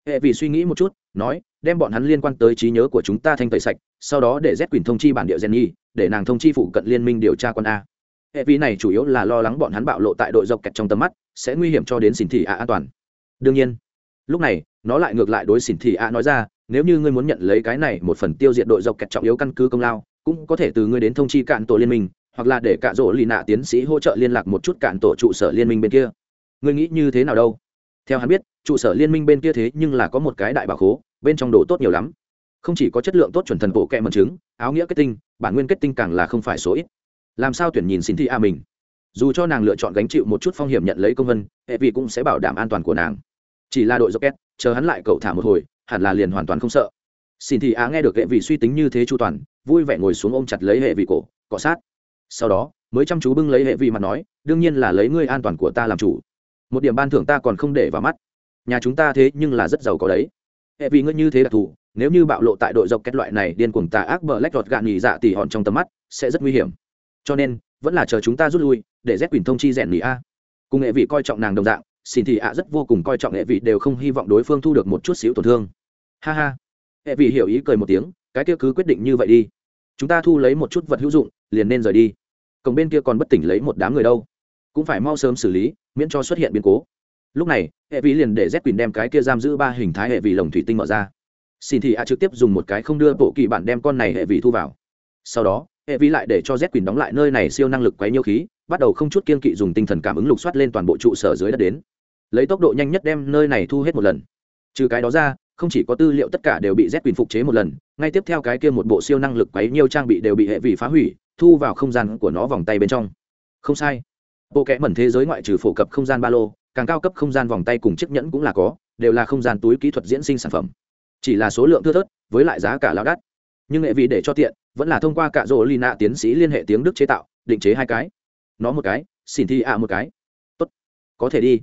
Hệ vì suy nghĩ một chút, nói, đem bọn hắn liên quan tới trí nhớ của chúng ta thanh tẩy sạch, sau đó để z quyền thông chi bản địa gen nhi để nàng thông chi phụ cận liên minh điều tra con a. Hệ vi này chủ yếu là lo lắng bọn hắn bạo lộ tại đội dọc kẹt trong tầm mắt, sẽ nguy hiểm cho đến xỉn thị ạ an toàn. Đương nhiên, lúc này, nó lại ngược lại đối xỉn thị ạ nói ra, nếu như ngươi muốn nhận lấy cái này một phần tiêu diệt đội dọc kẹt trọng yếu căn cứ công lao, cũng có thể từ ngươi đến thông chi cạn tổ liên minh, hoặc là để cạ rỗ lì nạ tiến sĩ hỗ trợ liên lạc một chút cạn tổ trụ sở liên minh bên kia. Ngươi nghĩ như thế nào đâu? Theo hắn biết, trụ sở liên minh bên kia thế nhưng là có một cái đại bảo khố, bên trong đồ tốt nhiều lắm. Không chỉ có chất lượng tốt chuẩn thần bộ kẹ mật trứng áo nghĩa kết tinh, bản nguyên kết tinh càng là không phải số ít. Làm sao tuyển nhìn xin thị a mình? Dù cho nàng lựa chọn gánh chịu một chút phong hiểm nhận lấy công vân, hệ vị cũng sẽ bảo đảm an toàn của nàng. Chỉ là đội rocket chờ hắn lại cậu thả một hồi, hẳn là liền hoàn toàn không sợ. Xin thị á nghe được hệ vị suy tính như thế chu toàn, vui vẻ ngồi xuống ôm chặt lấy hệ vị cổ, cọ sát. Sau đó, mới chăm chú bưng lấy hệ vị mặt nói, đương nhiên là lấy ngươi an toàn của ta làm chủ một điểm ban thưởng ta còn không để vào mắt. Nhà chúng ta thế nhưng là rất giàu có đấy. Hệ vị ngươi như thế đặc thù, nếu như bạo lộ tại đội dọc kết loại này, điên cuồng tà ác bờ lách đọt gạn nhì dạ tỉ hòn trong tầm mắt, sẽ rất nguy hiểm. Cho nên, vẫn là chờ chúng ta rút lui, để z quyền thông chi rèn nhì a. Cùng hệ vị coi trọng nàng đồng dạng, xin thì ạ rất vô cùng coi trọng hệ vị đều không hy vọng đối phương thu được một chút xíu tổn thương. Ha ha. Hệ vị hiểu ý cười một tiếng, cái kia cứ quyết định như vậy đi. Chúng ta thu lấy một chút vật hữu dụng, liền nên rời đi. Cổng bên kia còn bất tỉnh lấy một đám người đâu. Cũng phải mau sớm xử lý miễn cho xuất hiện biến cố. Lúc này, hệ vi liền để z Quỳnh đem cái kia giam giữ ba hình thái hệ vi lồng thủy tinh mở ra. Xin thì a trực tiếp dùng một cái không đưa bộ kỳ bản đem con này hệ vi thu vào. Sau đó, hệ vi lại để cho z Quỳnh đóng lại nơi này siêu năng lực quấy nhiêu khí, bắt đầu không chút kiên kỵ dùng tinh thần cảm ứng lục soát lên toàn bộ trụ sở dưới đất đến. Lấy tốc độ nhanh nhất đem nơi này thu hết một lần. Trừ cái đó ra, không chỉ có tư liệu tất cả đều bị z Quỳnh phục chế một lần, ngay tiếp theo cái kia một bộ siêu năng lực quấy nhiêu trang bị đều bị hệ vi phá hủy, thu vào không gian của nó vòng tay bên trong. Không sai bộ kẽ mẩn thế giới ngoại trừ phổ cập không gian ba lô, càng cao cấp không gian vòng tay cùng chiếc nhẫn cũng là có, đều là không gian túi kỹ thuật diễn sinh sản phẩm. Chỉ là số lượng thưa thớt, với lại giá cả lao đắt. Nhưng nghệ vị để cho tiện, vẫn là thông qua cả rỗ lina tiến sĩ liên hệ tiếng đức chế tạo, định chế hai cái. Nó một cái xin thi ạ một cái. Tốt. Có thể đi.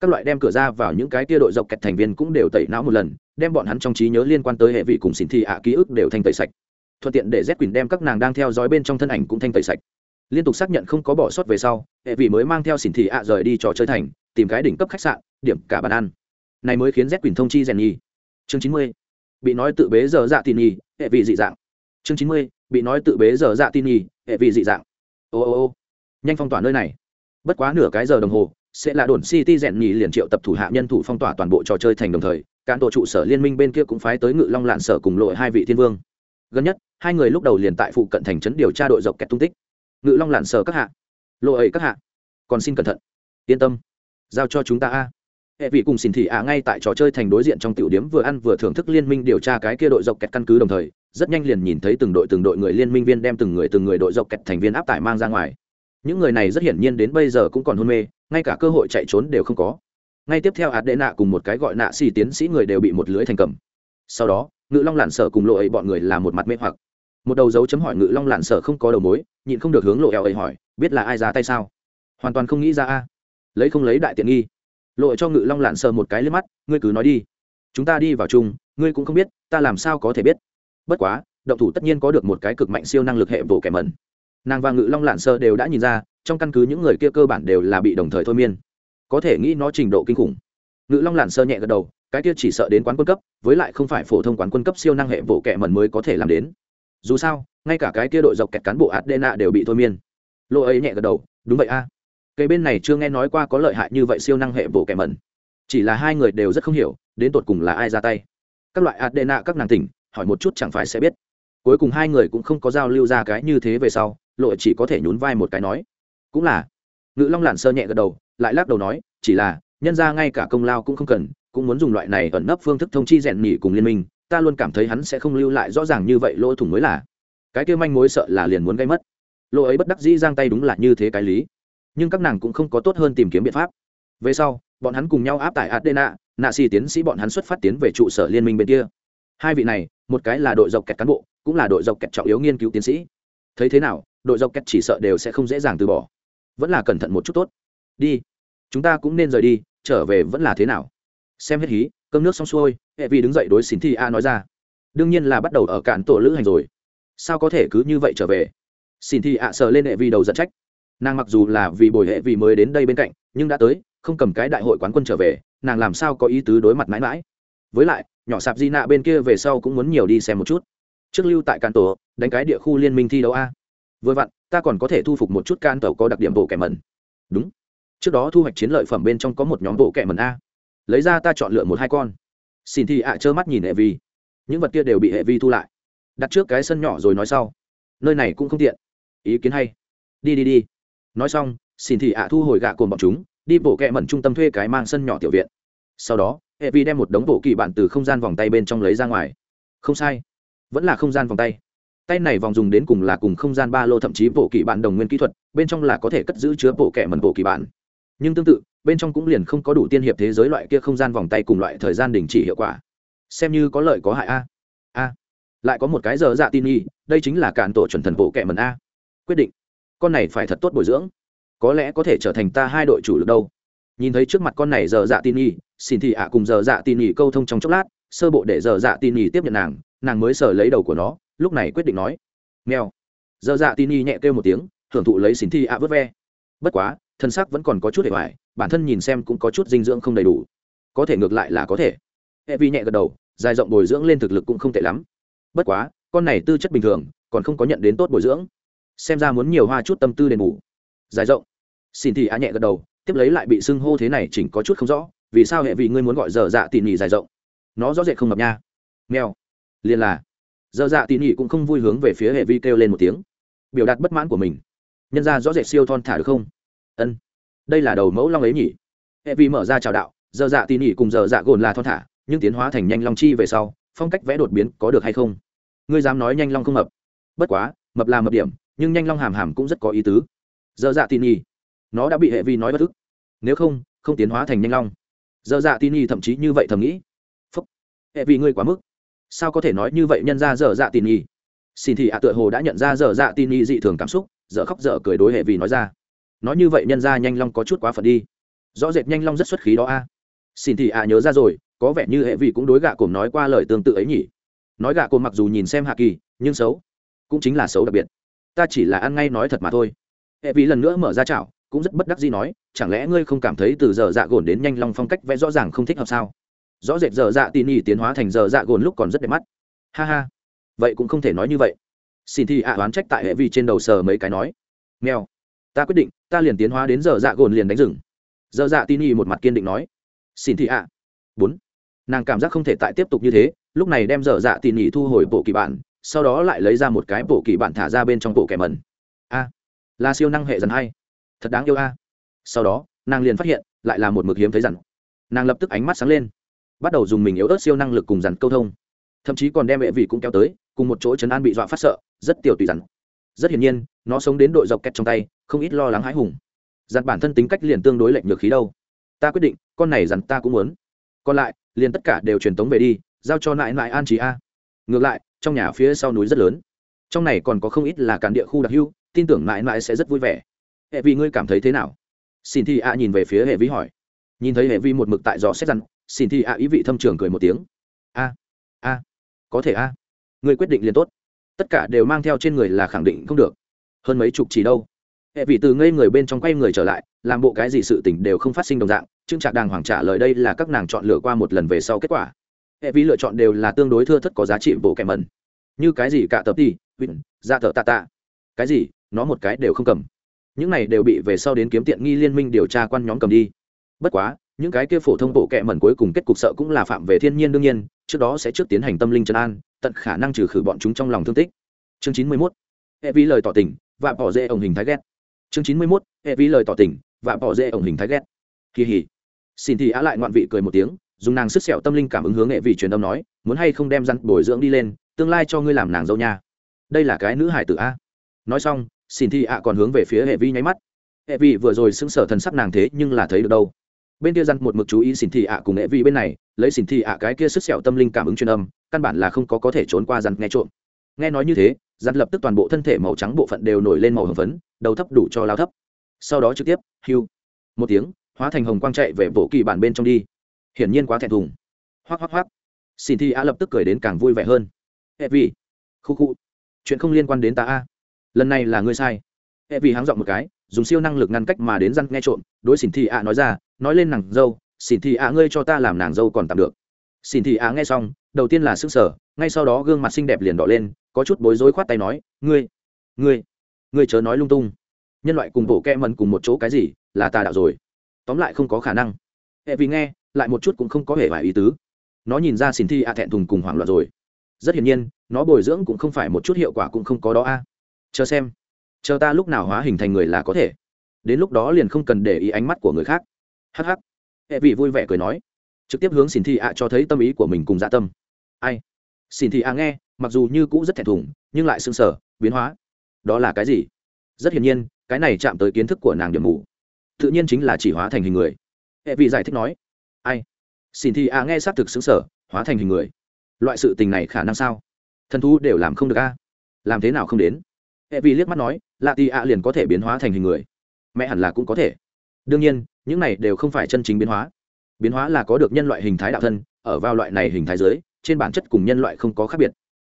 Các loại đem cửa ra vào những cái tia đội dọc kẹt thành viên cũng đều tẩy não một lần, đem bọn hắn trong trí nhớ liên quan tới hệ vị cùng xin thi ạ ký ức đều thanh tẩy sạch. Thuận tiện để z quỳnh đem các nàng đang theo dõi bên trong thân ảnh cũng thanh tẩy sạch liên tục xác nhận không có bỏ sót về sau, hệ vị mới mang theo xỉn thị ạ rời đi trò chơi thành, tìm cái đỉnh cấp khách sạn, điểm cả bàn ăn. Này mới khiến z quỳnh thông chi rèn nhi chương chín mươi, bị nói tự bế giờ dạ tin nhi hệ vị dị dạng. Chương chín mươi, bị nói tự bế giờ dạ tin nhi hệ vị dị dạng. Ô ô ô, nhanh phong tỏa nơi này. Bất quá nửa cái giờ đồng hồ, sẽ là đồn city rèn nhì liền triệu tập thủ hạ nhân thủ phong tỏa toàn bộ trò chơi thành đồng thời, cán tổ trụ sở liên minh bên kia cũng phái tới ngự long lạn sở cùng lội hai vị thiên vương. Gần nhất, hai người lúc đầu liền tại phụ cận thành trấn điều tra đội dọc kẹt tung tích ngự long lạn sở các hạ. Lộ ấy các hạ. Còn xin cẩn thận. Yên tâm. Giao cho chúng ta a. Hệ vị cùng xin thị ạ ngay tại trò chơi thành đối diện trong tiểu điếm vừa ăn vừa thưởng thức liên minh điều tra cái kia đội dọc kẹt căn cứ đồng thời, rất nhanh liền nhìn thấy từng đội từng đội người liên minh viên đem từng người từng người đội dọc kẹt thành viên áp tải mang ra ngoài. Những người này rất hiển nhiên đến bây giờ cũng còn hôn mê, ngay cả cơ hội chạy trốn đều không có. Ngay tiếp theo ạt đệ nạ cùng một cái gọi nạ xì tiến sĩ người đều bị một lưới thành cầm. Sau đó, ngự long lản sở cùng lộ ấy bọn người là một mặt mê hoặc. Một đầu dấu chấm hỏi ngự long lản sở không có đầu mối nhịn không được hướng lộ eo ấy hỏi, biết là ai ra tay sao? Hoàn toàn không nghĩ ra a. Lấy không lấy đại tiện nghi. Lộ cho ngự long lạn sờ một cái lên mắt, ngươi cứ nói đi. Chúng ta đi vào chung, ngươi cũng không biết, ta làm sao có thể biết. Bất quá, động thủ tất nhiên có được một cái cực mạnh siêu năng lực hệ bộ kẻ mẩn. Nàng và ngự long lạn sơ đều đã nhìn ra, trong căn cứ những người kia cơ bản đều là bị đồng thời thôi miên. Có thể nghĩ nó trình độ kinh khủng. Ngự long lạn sơ nhẹ gật đầu, cái kia chỉ sợ đến quán quân cấp, với lại không phải phổ thông quán quân cấp siêu năng hệ bộ kẻ mẩn mới có thể làm đến. Dù sao ngay cả cái kia đội dọc kẹt cán bộ adena đều bị thôi miên. Lô ấy nhẹ gật đầu, đúng vậy a. À. cây bên này chưa nghe nói qua có lợi hại như vậy siêu năng hệ bộ kẻ mẩn. Chỉ là hai người đều rất không hiểu, đến tột cùng là ai ra tay? Các loại adena, các nàng tỉnh, hỏi một chút chẳng phải sẽ biết. Cuối cùng hai người cũng không có giao lưu ra cái như thế về sau lộ chỉ có thể nhún vai một cái nói, cũng là. Ngự long lản sơ nhẹ gật đầu, lại lắc đầu nói, chỉ là, nhân ra ngay cả công lao cũng không cần, cũng muốn dùng loại này ẩn nấp phương thức thông chi rèn nhỉ cùng liên minh, ta luôn cảm thấy hắn sẽ không lưu lại rõ ràng như vậy lỗ thủng mới là cái kia manh mối sợ là liền muốn gây mất. Lỗ ấy bất đắc dĩ giang tay đúng là như thế cái lý. Nhưng các nàng cũng không có tốt hơn tìm kiếm biện pháp. Về sau, bọn hắn cùng nhau áp tải adena, nạ xì tiến sĩ bọn hắn xuất phát tiến về trụ sở liên minh bên kia. Hai vị này, một cái là đội dọc kẹt cán bộ, cũng là đội dọc kẹt trọng yếu nghiên cứu tiến sĩ. Thấy thế nào, đội dọc kẹt chỉ sợ đều sẽ không dễ dàng từ bỏ. Vẫn là cẩn thận một chút tốt. Đi, chúng ta cũng nên rời đi, trở về vẫn là thế nào? Xem hết hí, cơm nước xong xuôi, hệ vi đứng dậy đối xin thi a nói ra. Đương nhiên là bắt đầu ở cạn tổ lữ hành rồi sao có thể cứ như vậy trở về? Xin thì ạ à, sờ lên hệ vi đầu giận trách. Nàng mặc dù là vì bồi hệ vi mới đến đây bên cạnh, nhưng đã tới, không cầm cái đại hội quán quân trở về, nàng làm sao có ý tứ đối mặt mãi mãi? Với lại, nhỏ sạp di nạ bên kia về sau cũng muốn nhiều đi xem một chút. Trước lưu tại can tổ, đánh cái địa khu liên minh thi đấu a. Vừa vặn, ta còn có thể thu phục một chút can tàu có đặc điểm bộ kẻ mẩn. Đúng. Trước đó thu hoạch chiến lợi phẩm bên trong có một nhóm bộ kẻ mẩn a. Lấy ra ta chọn lựa một hai con. Xin thì ạ à, trơ mắt nhìn hệ vi. Những vật kia đều bị hệ vi thu lại đặt trước cái sân nhỏ rồi nói sau. Nơi này cũng không tiện. Ý kiến hay. Đi đi đi. Nói xong, xin thì ạ thu hồi gạ cồn bọn chúng, đi bộ kẹ mẩn trung tâm thuê cái mang sân nhỏ tiểu viện. Sau đó, hệ vi đem một đống bộ kỳ bạn từ không gian vòng tay bên trong lấy ra ngoài. Không sai. Vẫn là không gian vòng tay. Tay này vòng dùng đến cùng là cùng không gian ba lô thậm chí bộ kỳ bạn đồng nguyên kỹ thuật, bên trong là có thể cất giữ chứa bộ kẹ mẩn bộ kỳ bạn nhưng tương tự, bên trong cũng liền không có đủ tiên hiệp thế giới loại kia không gian vòng tay cùng loại thời gian đình chỉ hiệu quả. Xem như có lợi có hại a. A lại có một cái giờ dạ tin y, đây chính là cản tổ chuẩn thần bộ kệ mần a. Quyết định. Con này phải thật tốt bồi dưỡng. Có lẽ có thể trở thành ta hai đội chủ lực đâu. Nhìn thấy trước mặt con này giờ dạ tin y, xin thì ạ cùng giờ dạ tin y câu thông trong chốc lát, sơ bộ để giờ dạ tin y tiếp nhận nàng nàng mới sờ lấy đầu của nó, lúc này quyết định nói. Nghèo giờ dạ tin y nhẹ kêu một tiếng, hưởng thụ lấy xin thi ạ vớt ve. Bất quá, thân xác vẫn còn có chút hệ hoại bản thân nhìn xem cũng có chút dinh dưỡng không đầy đủ. Có thể ngược lại là có thể. Hệ vi nhẹ gật đầu, dài rộng bồi dưỡng lên thực lực cũng không tệ lắm bất quá, con này tư chất bình thường, còn không có nhận đến tốt bồi dưỡng. Xem ra muốn nhiều hoa chút tâm tư đền bù. Dài rộng. Xin thì á nhẹ gật đầu, tiếp lấy lại bị sưng hô thế này chỉnh có chút không rõ, vì sao hệ vị ngươi muốn gọi dở dạ tỉ nỉ dài rộng? Nó rõ rệt không ngập nha. Mèo. Liền là. Dở dạ tỉ nỉ cũng không vui hướng về phía hệ vi kêu lên một tiếng. Biểu đạt bất mãn của mình. Nhân ra rõ rệt siêu thon thả được không? Ân. Đây là đầu mẫu long ấy nhỉ. Hệ vi mở ra chào đạo dở dạ tỉ nỉ cùng dở dạ gồn là thon thả, nhưng tiến hóa thành nhanh long chi về sau phong cách vẽ đột biến có được hay không? Ngươi dám nói nhanh long không mập. Bất quá, mập là mập điểm, nhưng nhanh long hàm hàm cũng rất có ý tứ. Dơ dạ tin y nó đã bị hệ vi nói bất ức nếu không không tiến hóa thành nhanh long. Dơ dạ tin y thậm chí như vậy thầm nghĩ. Phúc, hệ vi ngươi quá mức. Sao có thể nói như vậy nhân ra dở dạ tin y xin thì ạ tựa hồ đã nhận ra dở dạ tin y dị thường cảm xúc, dở khóc dở cười đối hệ vi nói ra. Nói như vậy nhân ra nhanh long có chút quá phật đi. Rõ rệt nhanh long rất xuất khí đó a xin thì ạ nhớ ra rồi, có vẻ như hệ vị cũng đối gạ cồm nói qua lời tương tự ấy nhỉ. Nói gạ cồm mặc dù nhìn xem hạ kỳ, nhưng xấu cũng chính là xấu đặc biệt. Ta chỉ là ăn ngay nói thật mà thôi. Hệ vị lần nữa mở ra chảo, cũng rất bất đắc gì nói, chẳng lẽ ngươi không cảm thấy từ giờ dạ gồn đến nhanh long phong cách vẽ rõ ràng không thích hợp sao? Rõ rệt giờ dạ tỉ nỉ tiến hóa thành giờ dạ gồn lúc còn rất đẹp mắt. Ha ha. Vậy cũng không thể nói như vậy. Xin thì ạ oán trách tại hệ vi trên đầu sờ mấy cái nói. Nghèo ta quyết định, ta liền tiến hóa đến giờ dạ gồn liền đánh rừng. Giờ dạ tin y một mặt kiên định nói xin thì ạ. Bốn. Nàng cảm giác không thể tại tiếp tục như thế, lúc này đem dở dạ tỉ nỉ thu hồi bộ kỳ bản, sau đó lại lấy ra một cái bộ kỳ bản thả ra bên trong bộ kẻ mẩn. A. Là siêu năng hệ dần hay. Thật đáng yêu a. Sau đó, nàng liền phát hiện, lại là một mực hiếm thấy dằn nàng lập tức ánh mắt sáng lên. Bắt đầu dùng mình yếu ớt siêu năng lực cùng dằn câu thông. Thậm chí còn đem hệ vị cũng kéo tới, cùng một chỗ chấn an bị dọa phát sợ, rất tiểu tùy dằn rất hiển nhiên, nó sống đến đội dọc kẹt trong tay, không ít lo lắng hãi hùng. Dặn bản thân tính cách liền tương đối lệnh nhược khí đâu ta quyết định, con này dằn ta cũng muốn. Còn lại, liền tất cả đều truyền tống về đi, giao cho nại nại an trí a. Ngược lại, trong nhà phía sau núi rất lớn. Trong này còn có không ít là cản địa khu đặc hưu tin tưởng nại nại sẽ rất vui vẻ. Hệ vi, ngươi cảm thấy thế nào? Xin thi a nhìn về phía hệ vi hỏi. Nhìn thấy hệ vi một mực tại gió xét rằng, xin thi a ý vị thâm trường cười một tiếng. A a, có thể a. Ngươi quyết định liền tốt. Tất cả đều mang theo trên người là khẳng định không được. Hơn mấy chục chỉ đâu hệ vị từ ngây người bên trong quay người trở lại, làm bộ cái gì sự tình đều không phát sinh đồng dạng, trương trạc đàng hoàng trả lời đây là các nàng chọn lựa qua một lần về sau kết quả. Hệ vị lựa chọn đều là tương đối thưa thất có giá trị bộ kẻ mẩn. Như cái gì cả tập đi, vịn ra dạ thợ tạ tạ. Cái gì, nó một cái đều không cầm. Những này đều bị về sau đến kiếm tiện nghi liên minh điều tra quan nhóm cầm đi. Bất quá, những cái kia phổ thông bộ kệ mẩn cuối cùng kết cục sợ cũng là phạm về thiên nhiên đương nhiên, trước đó sẽ trước tiến hành tâm linh trấn an, tận khả năng trừ khử bọn chúng trong lòng thương tích. Chương chín mươi mốt. Hệ vi lời tỏ tình và bỏ dễ ổng hình thái ghét chương chín mươi mốt, hệ vi lời tỏ tình và bỏ dễ ổng hình thái ghét. Kỳ hỉ. Xin thì á lại ngoạn vị cười một tiếng, dùng nàng sức sẹo tâm linh cảm ứng hướng hệ vị truyền âm nói, muốn hay không đem răn bồi dưỡng đi lên, tương lai cho ngươi làm nàng dâu nha. Đây là cái nữ hải tử a. Nói xong, xin thì ạ còn hướng về phía hệ vi nháy mắt. Hệ Vi vừa rồi xứng sở thần sắc nàng thế nhưng là thấy được đâu. Bên kia răn một mực chú ý xin thị ạ cùng hệ vi bên này, lấy xin thị ạ cái kia sức sẹo tâm linh cảm ứng truyền âm, căn bản là không có có thể trốn qua răn nghe trộm nghe nói như thế răn lập tức toàn bộ thân thể màu trắng bộ phận đều nổi lên màu hồng phấn, đầu thấp đủ cho lao thấp. Sau đó trực tiếp, hưu. Một tiếng, hóa thành hồng quang chạy về bộ kỳ bản bên trong đi. Hiển nhiên quá thẹn thùng. Hoác hoác hoác xin thi a lập tức cười đến càng vui vẻ hơn. Hệ vì khu khu. Chuyện không liên quan đến ta a. Lần này là ngươi sai. Hệ vì háng dọn một cái, dùng siêu năng lực ngăn cách mà đến răn nghe trộm, đối xin thi a nói ra, nói lên nàng dâu, xin thi a ngươi cho ta làm nàng dâu còn tạm được. Xin thi a nghe xong, đầu tiên là sức sở ngay sau đó gương mặt xinh đẹp liền đỏ lên, có chút bối rối khoát tay nói, ngươi ngươi ngươi chớ nói lung tung. Nhân loại cùng bộ kẹ mần cùng một chỗ cái gì, là tà đạo rồi. Tóm lại không có khả năng. Hệ vì nghe, lại một chút cũng không có hề vài ý tứ. Nó nhìn ra xin thi a thẹn thùng cùng hoảng loạn rồi. Rất hiển nhiên, nó bồi dưỡng cũng không phải một chút hiệu quả cũng không có đó a. Chờ xem. Chờ ta lúc nào hóa hình thành người là có thể. Đến lúc đó liền không cần để ý ánh mắt của người khác. Hh hệ vị vui vẻ cười nói. Trực tiếp hướng xin thi ạ cho thấy tâm ý của mình cùng dạ tâm. Ai? Xin thi à nghe, mặc dù như cũ rất thẹn thùng, nhưng lại sưng sở biến hóa. Đó là cái gì? Rất hiển nhiên, cái này chạm tới kiến thức của nàng điểm mù. Tự nhiên chính là chỉ hóa thành hình người. Hệ vị giải thích nói, ai? Xin thi à nghe xác thực xứng sở hóa thành hình người. Loại sự tình này khả năng sao? Thần thú đều làm không được a. Làm thế nào không đến? Hệ vị liếc mắt nói, lạ tì ạ liền có thể biến hóa thành hình người. Mẹ hẳn là cũng có thể. Đương nhiên, những này đều không phải chân chính biến hóa. Biến hóa là có được nhân loại hình thái đạo thân, ở vào loại này hình thái giới trên bản chất cùng nhân loại không có khác biệt.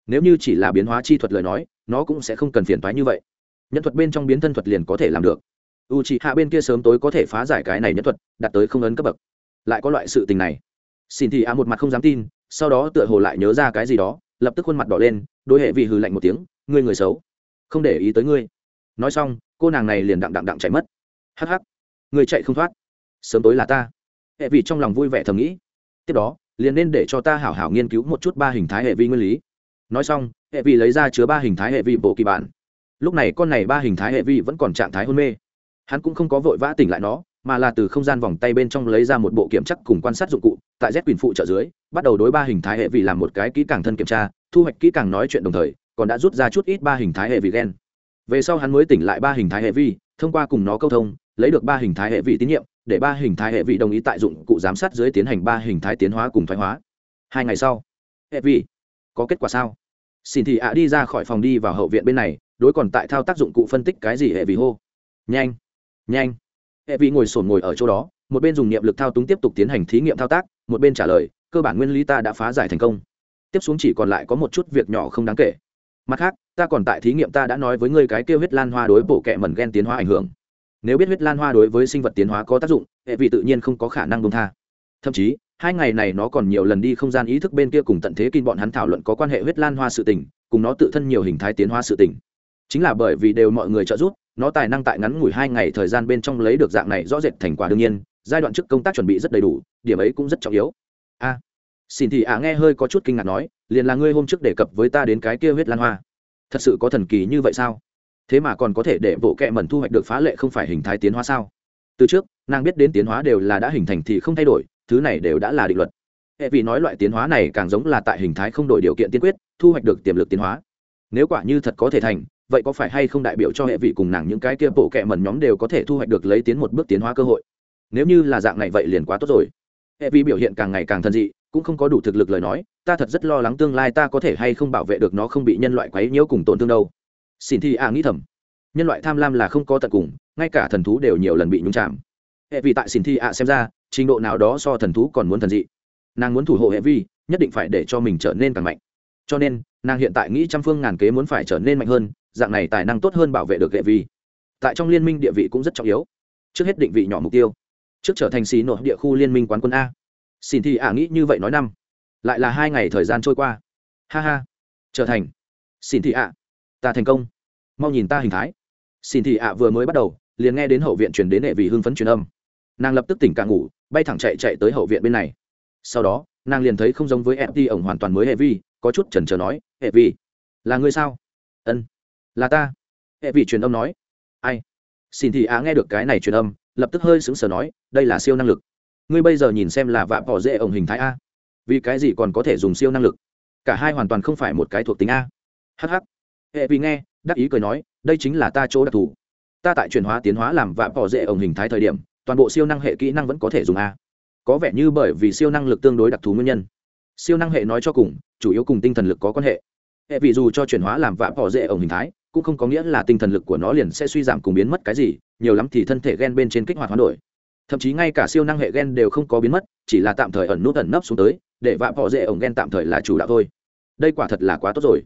Nếu như chỉ là biến hóa chi thuật lời nói, nó cũng sẽ không cần phiền toái như vậy. Nhân thuật bên trong biến thân thuật liền có thể làm được. U chị hạ bên kia sớm tối có thể phá giải cái này nhân thuật, đạt tới không ấn cấp bậc. Lại có loại sự tình này. Xin thì a một mặt không dám tin, sau đó tựa hồ lại nhớ ra cái gì đó, lập tức khuôn mặt đỏ lên, đối hệ vì hừ lạnh một tiếng, ngươi người xấu, không để ý tới ngươi. Nói xong, cô nàng này liền đặng đặng đặng chạy mất. Hắc hắc người chạy không thoát, sớm tối là ta. Hệ vị trong lòng vui vẻ thầm nghĩ. Tiếp đó liền nên để cho ta hảo hảo nghiên cứu một chút ba hình thái hệ vi nguyên lý. Nói xong, hệ vi lấy ra chứa ba hình thái hệ vi bộ kỳ bản. Lúc này con này ba hình thái hệ vi vẫn còn trạng thái hôn mê. Hắn cũng không có vội vã tỉnh lại nó, mà là từ không gian vòng tay bên trong lấy ra một bộ kiểm chắc cùng quan sát dụng cụ, tại z quyền phụ trợ dưới, bắt đầu đối ba hình thái hệ vi làm một cái kỹ càng thân kiểm tra, thu hoạch kỹ càng nói chuyện đồng thời, còn đã rút ra chút ít ba hình thái hệ vị gen. Về sau hắn mới tỉnh lại ba hình thái hệ vi, thông qua cùng nó câu thông lấy được ba hình thái hệ vị tín nhiệm, để ba hình thái hệ vị đồng ý tại dụng cụ giám sát dưới tiến hành ba hình thái tiến hóa cùng thoái hóa. Hai ngày sau, hệ vị, có kết quả sao? Xin thì ạ đi ra khỏi phòng đi vào hậu viện bên này, đối còn tại thao tác dụng cụ phân tích cái gì hệ vị hô? Nhanh nhanh. Hệ vị ngồi sổn ngồi ở chỗ đó, một bên dùng niệm lực thao túng tiếp tục tiến hành thí nghiệm thao tác, một bên trả lời, cơ bản nguyên lý ta đã phá giải thành công. Tiếp xuống chỉ còn lại có một chút việc nhỏ không đáng kể. Mặt khác, ta còn tại thí nghiệm ta đã nói với ngươi cái kêu huyết lan hoa đối bộ kệ mẩn gen tiến hóa ảnh hưởng nếu biết huyết lan hoa đối với sinh vật tiến hóa có tác dụng, hệ vị tự nhiên không có khả năng bông tha. Thậm chí, hai ngày này nó còn nhiều lần đi không gian ý thức bên kia cùng tận thế kinh bọn hắn thảo luận có quan hệ huyết lan hoa sự tình, cùng nó tự thân nhiều hình thái tiến hóa sự tình. Chính là bởi vì đều mọi người trợ giúp, nó tài năng tại ngắn ngủi hai ngày thời gian bên trong lấy được dạng này rõ rệt thành quả đương nhiên, giai đoạn trước công tác chuẩn bị rất đầy đủ, điểm ấy cũng rất trọng yếu. A, xin thì ạ nghe hơi có chút kinh ngạc nói, liền là ngươi hôm trước đề cập với ta đến cái kia huyết lan hoa. Thật sự có thần kỳ như vậy sao? Thế mà còn có thể để bộ kệ mẩn thu hoạch được phá lệ không phải hình thái tiến hóa sao? Từ trước, nàng biết đến tiến hóa đều là đã hình thành thì không thay đổi, thứ này đều đã là định luật. Hệ vì nói loại tiến hóa này càng giống là tại hình thái không đổi điều kiện tiên quyết, thu hoạch được tiềm lực tiến hóa. Nếu quả như thật có thể thành, vậy có phải hay không đại biểu cho hệ vị cùng nàng những cái kia bộ kệ mẩn nhóm đều có thể thu hoạch được lấy tiến một bước tiến hóa cơ hội? Nếu như là dạng này vậy liền quá tốt rồi. Hệ vị biểu hiện càng ngày càng thân dị, cũng không có đủ thực lực lời nói, ta thật rất lo lắng tương lai ta có thể hay không bảo vệ được nó không bị nhân loại quấy nhiễu cùng tổn thương đâu xin thì a nghĩ thầm. Nhân loại tham lam là không có tận cùng, ngay cả thần thú đều nhiều lần bị nhúng chạm hệ vì tại xin thi a à xem ra, trình độ nào đó so thần thú còn muốn thần dị. Nàng muốn thủ hộ hệ vi, nhất định phải để cho mình trở nên càng mạnh. Cho nên, nàng hiện tại nghĩ trăm phương ngàn kế muốn phải trở nên mạnh hơn, dạng này tài năng tốt hơn bảo vệ được hệ vi. Tại trong liên minh địa vị cũng rất trọng yếu. Trước hết định vị nhỏ mục tiêu. Trước trở thành xí nội địa khu liên minh quán quân a. Xin thì ả nghĩ như vậy nói năm. Lại là hai ngày thời gian trôi qua. Ha ha. Trở thành. Xin thị ạ ta thành công. Mau nhìn ta hình thái. Xin thị ạ vừa mới bắt đầu, liền nghe đến hậu viện chuyển đến hệ vì hưng phấn truyền âm. Nàng lập tức tỉnh càng ngủ, bay thẳng chạy chạy tới hậu viện bên này. Sau đó, nàng liền thấy không giống với ft ổng hoàn toàn mới hệ vi, có chút chần chờ nói, hệ vi, là ngươi sao? Ân, là ta. Hệ vi truyền âm nói. Ai? Xin thị ạ nghe được cái này truyền âm, lập tức hơi sững sờ nói, đây là siêu năng lực. Ngươi bây giờ nhìn xem là vạ bỏ dễ ổng hình thái a. Vì cái gì còn có thể dùng siêu năng lực? Cả hai hoàn toàn không phải một cái thuộc tính a. Hh hệ vì nghe, đắc ý cười nói, đây chính là ta chỗ đặc thù. Ta tại chuyển hóa tiến hóa làm vạ bỏ dễ ổng hình thái thời điểm, toàn bộ siêu năng hệ kỹ năng vẫn có thể dùng a. Có vẻ như bởi vì siêu năng lực tương đối đặc thù nguyên nhân. Siêu năng hệ nói cho cùng, chủ yếu cùng tinh thần lực có quan hệ. Hệ vì dù cho chuyển hóa làm vạ bỏ dễ ổng hình thái, cũng không có nghĩa là tinh thần lực của nó liền sẽ suy giảm cùng biến mất cái gì, nhiều lắm thì thân thể g bên trên kích hoạt hoán đổi. Thậm chí ngay cả siêu năng hệ gen đều không có biến mất, chỉ là tạm thời ẩn nút ẩn nấp xuống tới, để vạ bỏ dễ ổng gen tạm thời là chủ đạo thôi. Đây quả thật là quá tốt rồi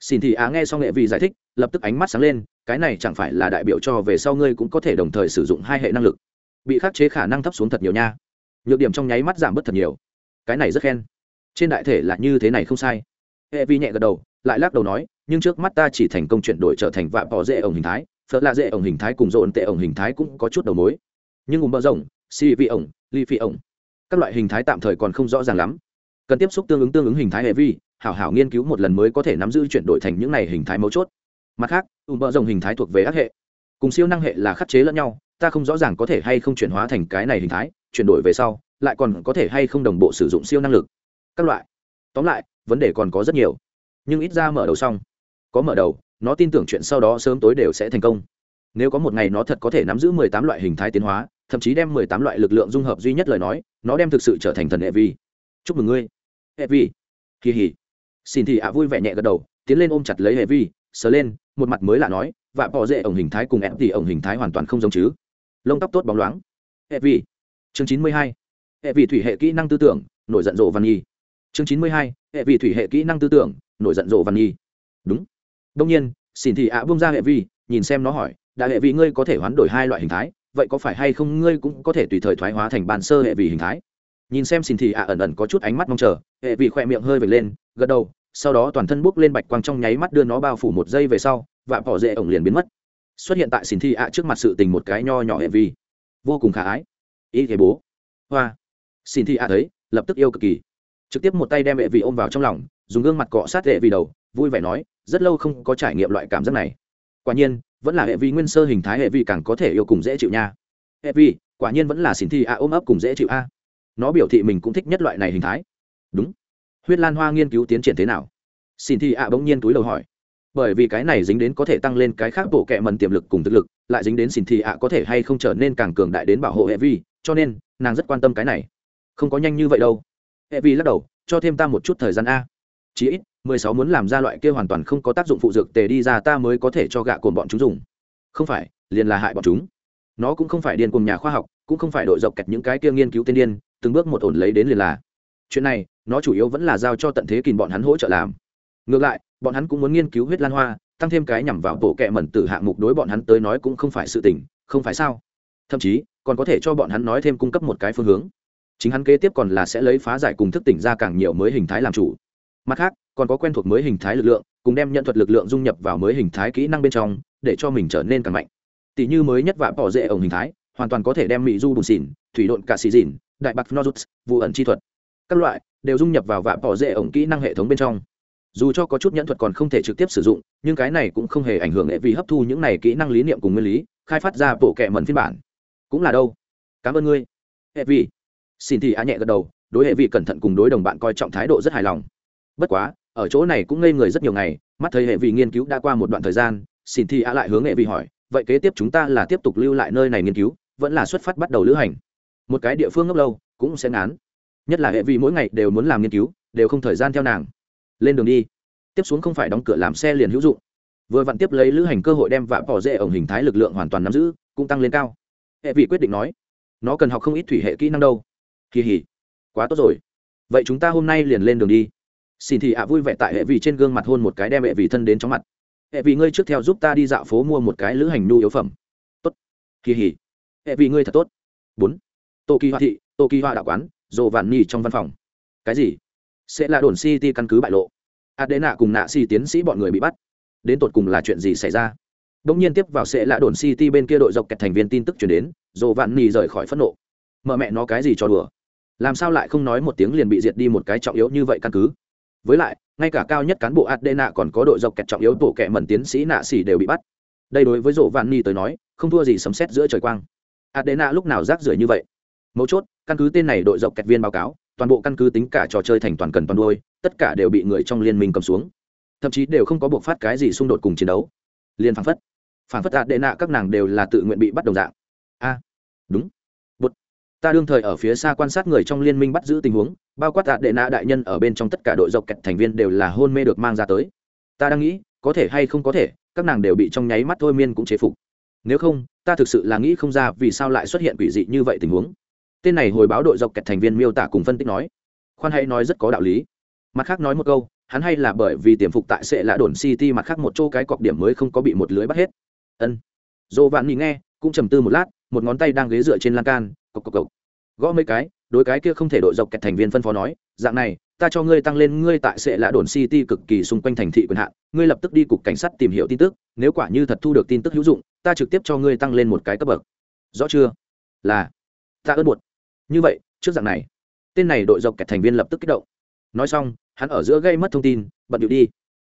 xin thì á nghe xong nghệ vị giải thích, lập tức ánh mắt sáng lên, cái này chẳng phải là đại biểu cho về sau ngươi cũng có thể đồng thời sử dụng hai hệ năng lực. Bị khắc chế khả năng thấp xuống thật nhiều nha. Nhược điểm trong nháy mắt giảm bớt thật nhiều. Cái này rất khen. Trên đại thể là như thế này không sai. Hệ vi nhẹ gật đầu, lại lắc đầu nói, nhưng trước mắt ta chỉ thành công chuyển đổi trở thành vạ bỏ dễ ổng hình thái phật là dễ ổng hình thái cùng dồn tệ ổng hình thái cũng có chút đầu mối. Nhưng ủng bờ rộng, si vị ổng ly phi ổng, các loại hình thái tạm thời còn không rõ ràng lắm. Cần tiếp xúc tương ứng tương ứng hình thái hệ vi hảo hảo nghiên cứu một lần mới có thể nắm giữ chuyển đổi thành những này hình thái mấu chốt. Mặt khác, ùm bợ rồng hình thái thuộc về ác hệ. Cùng siêu năng hệ là khắc chế lẫn nhau, ta không rõ ràng có thể hay không chuyển hóa thành cái này hình thái, chuyển đổi về sau, lại còn có thể hay không đồng bộ sử dụng siêu năng lực. Các loại. Tóm lại, vấn đề còn có rất nhiều. Nhưng ít ra mở đầu xong. Có mở đầu, nó tin tưởng chuyện sau đó sớm tối đều sẽ thành công. Nếu có một ngày nó thật có thể nắm giữ mười tám loại hình thái tiến hóa, thậm chí đem mười tám loại lực lượng dung hợp duy nhất lời nói, nó đem thực sự trở thành thần hệ vi. Chúc mừng ngươi. Hệ vi. Kỳ hỉ xin thì ạ vui vẻ nhẹ gật đầu, tiến lên ôm chặt lấy hệ vi, sờ lên, một mặt mới lạ nói và bỏ dễ ổng hình thái cùng em thì ổng hình thái hoàn toàn không giống chứ. Lông tóc tốt bóng loáng. Hệ vi. Chương chín mươi hai. Hệ vi thủy hệ kỹ năng tư tưởng, nổi giận rộ văn nhi. Chương chín mươi hai. Hệ vi thủy hệ kỹ năng tư tưởng, nổi giận rộ văn nhi. Đúng. Đông nhiên, xin thì ạ vung ra hệ vi, nhìn xem nó hỏi đại hệ vi ngươi có thể hoán đổi hai loại hình thái, vậy có phải hay không ngươi cũng có thể tùy thời thoái hóa thành bàn sơ hệ vi hình thái? Nhìn xem xin thì ạ ẩn ẩn có chút ánh mắt mong chờ, hệ vi khỏe miệng hơi vệt lên, gật đầu, sau đó toàn thân bốc lên bạch quang trong nháy mắt đưa nó bao phủ một giây về sau, và bỏ dễ ổng liền biến mất. Xuất hiện tại xin thi ạ trước mặt sự tình một cái nho nhỏ hệ vi vô cùng khả ái. Ý thế bố. Hoa. Xin thi ạ thấy, lập tức yêu cực kỳ. Trực tiếp một tay đem hệ vi ôm vào trong lòng, dùng gương mặt cọ sát hệ vi đầu, vui vẻ nói, rất lâu không có trải nghiệm loại cảm giác này. Quả nhiên, vẫn là hệ vi nguyên sơ hình thái hệ vi càng có thể yêu cùng dễ chịu nha. Hệ vi quả nhiên vẫn là xin thi ạ ôm ấp cùng dễ chịu a nó biểu thị mình cũng thích nhất loại này hình thái. Đúng. Huyết lan hoa nghiên cứu tiến triển thế nào? Xin thi ạ bỗng nhiên túi đầu hỏi. Bởi vì cái này dính đến có thể tăng lên cái khác bộ kệ mần tiềm lực cùng thực lực, lại dính đến xin thi ạ có thể hay không trở nên càng cường đại đến bảo hộ hệ vi, cho nên, nàng rất quan tâm cái này. Không có nhanh như vậy đâu. Hệ vi lắc đầu, cho thêm ta một chút thời gian a. Chí ít, mười sáu muốn làm ra loại kia hoàn toàn không có tác dụng phụ dược tề đi ra ta mới có thể cho gạ cồn bọn chúng dùng. Không phải, liền là hại bọn chúng. Nó cũng không phải điên cùng nhà khoa học, cũng không phải đội dọc kẹt những cái kia nghiên cứu tiên điên từng bước một ổn lấy đến liền là. Chuyện này, nó chủ yếu vẫn là giao cho tận thế kìm bọn hắn hỗ trợ làm. Ngược lại, bọn hắn cũng muốn nghiên cứu huyết lan hoa, tăng thêm cái nhằm vào bộ kệ mẩn tử hạng mục đối bọn hắn tới nói cũng không phải sự tình, không phải sao? Thậm chí, còn có thể cho bọn hắn nói thêm cung cấp một cái phương hướng. Chính hắn kế tiếp còn là sẽ lấy phá giải cùng thức tỉnh ra càng nhiều mới hình thái làm chủ. Mặt khác, còn có quen thuộc mới hình thái lực lượng, cùng đem nhận thuật lực lượng dung nhập vào mới hình thái kỹ năng bên trong, để cho mình trở nên càng mạnh. Tỷ như mới nhất vạ bỏ dễ ổng hình thái, hoàn toàn có thể đem mỹ du bùn xỉn, thủy độn cả xì dìn đại bạc nozuts vụ ẩn chi thuật. Các loại đều dung nhập vào vạ bỏ dễ ổng kỹ năng hệ thống bên trong. Dù cho có chút nhẫn thuật còn không thể trực tiếp sử dụng, nhưng cái này cũng không hề ảnh hưởng hệ vì hấp thu những này kỹ năng lý niệm cùng nguyên lý, khai phát ra bộ kệ mẩn phiên bản. Cũng là đâu? Cảm ơn ngươi. Hệ vì. Xin thì á nhẹ gật đầu, đối hệ vị cẩn thận cùng đối đồng bạn coi trọng thái độ rất hài lòng. Bất quá, ở chỗ này cũng ngây người rất nhiều ngày, mắt thấy hệ vị nghiên cứu đã qua một đoạn thời gian, xin thì á lại hướng hệ vị hỏi, vậy kế tiếp chúng ta là tiếp tục lưu lại nơi này nghiên cứu, vẫn là xuất phát bắt đầu lữ hành? Một cái địa phương ngốc lâu cũng sẽ ngán. Nhất là hệ vi mỗi ngày đều muốn làm nghiên cứu, đều không thời gian theo nàng. Lên đường đi. Tiếp xuống không phải đóng cửa làm xe liền hữu dụng. Vừa vặn tiếp lấy lữ hành cơ hội đem vạ bỏ dễ ổng hình thái lực lượng hoàn toàn nắm giữ, cũng tăng lên cao. Hệ vị quyết định nói, nó cần học không ít thủy hệ kỹ năng đâu. Kỳ hỉ. Quá tốt rồi. Vậy chúng ta hôm nay liền lên đường đi. Xin thì ạ vui vẻ tại hệ vị trên gương mặt hôn một cái đem hệ vị thân đến chóng mặt. Hệ vị ngươi trước theo giúp ta đi dạo phố mua một cái lữ hành nhu yếu phẩm. Tốt. Kỳ hỉ. Hệ vị ngươi thật tốt. Bốn tô kỳ hoa thị tô kỳ hoa đạo quán dồ vạn nhi trong văn phòng. Cái gì? Sẽ là đồn city căn cứ bại lộ. Adena cùng nạ si tiến sĩ bọn người bị bắt. Đến tột cùng là chuyện gì xảy ra? Đống nhiên tiếp vào sẽ là đồn City bên kia đội dọc kẹt thành viên tin tức truyền đến, Dỗ Vạn Nỉ rời khỏi phẫn nộ. Mợ mẹ nó cái gì cho đùa? Làm sao lại không nói một tiếng liền bị diệt đi một cái trọng yếu như vậy căn cứ? với lại ngay cả cao nhất cán bộ adena còn có đội dọc kẹt trọng yếu tổ kẹ mẩn tiến sĩ nạ xỉ đều bị bắt. Đây đối với Dỗ Vạn ni tới nói không thua gì sấm xét giữa trời quang. Adena lúc nào rác rưởi như vậy? Mấu chốt, căn cứ tên này đội dọc kẹt viên báo cáo, toàn bộ căn cứ tính cả trò chơi thành toàn cần toàn đôi tất cả đều bị người trong liên minh cầm xuống. Thậm chí đều không có buộc phát cái gì xung đột cùng chiến đấu. Liên phản phất phản phất đạt đệ nạ các nàng đều là tự nguyện bị bắt đồng dạng. A, đúng. Ta đương thời ở phía xa quan sát người trong liên minh bắt giữ tình huống, bao quát tạ đệ nạ đại nhân ở bên trong tất cả đội dọc kẹt thành viên đều là hôn mê được mang ra tới. Ta đang nghĩ, có thể hay không có thể, các nàng đều bị trong nháy mắt thôi miên cũng chế phục. Nếu không, ta thực sự là nghĩ không ra vì sao lại xuất hiện quỷ dị như vậy tình huống tên này hồi báo đội dọc kẹt thành viên miêu tả cùng phân tích nói. Khoan hãy nói rất có đạo lý. Mặt khác nói một câu, hắn hay là bởi vì tiềm phục tại sệ lạ đồn city mặt khác một chỗ cái cọc điểm mới không có bị một lưới bắt hết. Ân. Dồ vạn nghỉ nghe, cũng trầm tư một lát, một ngón tay đang ghế dựa trên lan can, cộc cộc cộc. Gõ mấy cái, đối cái kia không thể đội dọc kẹt thành viên phân phó nói, dạng này, ta cho ngươi tăng lên ngươi tại sẽ lạ đồn city cực kỳ xung quanh thành thị quyền hạn, ngươi lập tức đi cục cảnh sát tìm hiểu tin tức, nếu quả như thật thu được tin tức hữu dụng, ta trực tiếp cho ngươi tăng lên một cái cấp bậc. Rõ chưa? Là. Ta ớt buộc như vậy, trước dạng này, tên này đội dọc kẹt thành viên lập tức kích động. Nói xong, hắn ở giữa gây mất thông tin, bận điệu đi.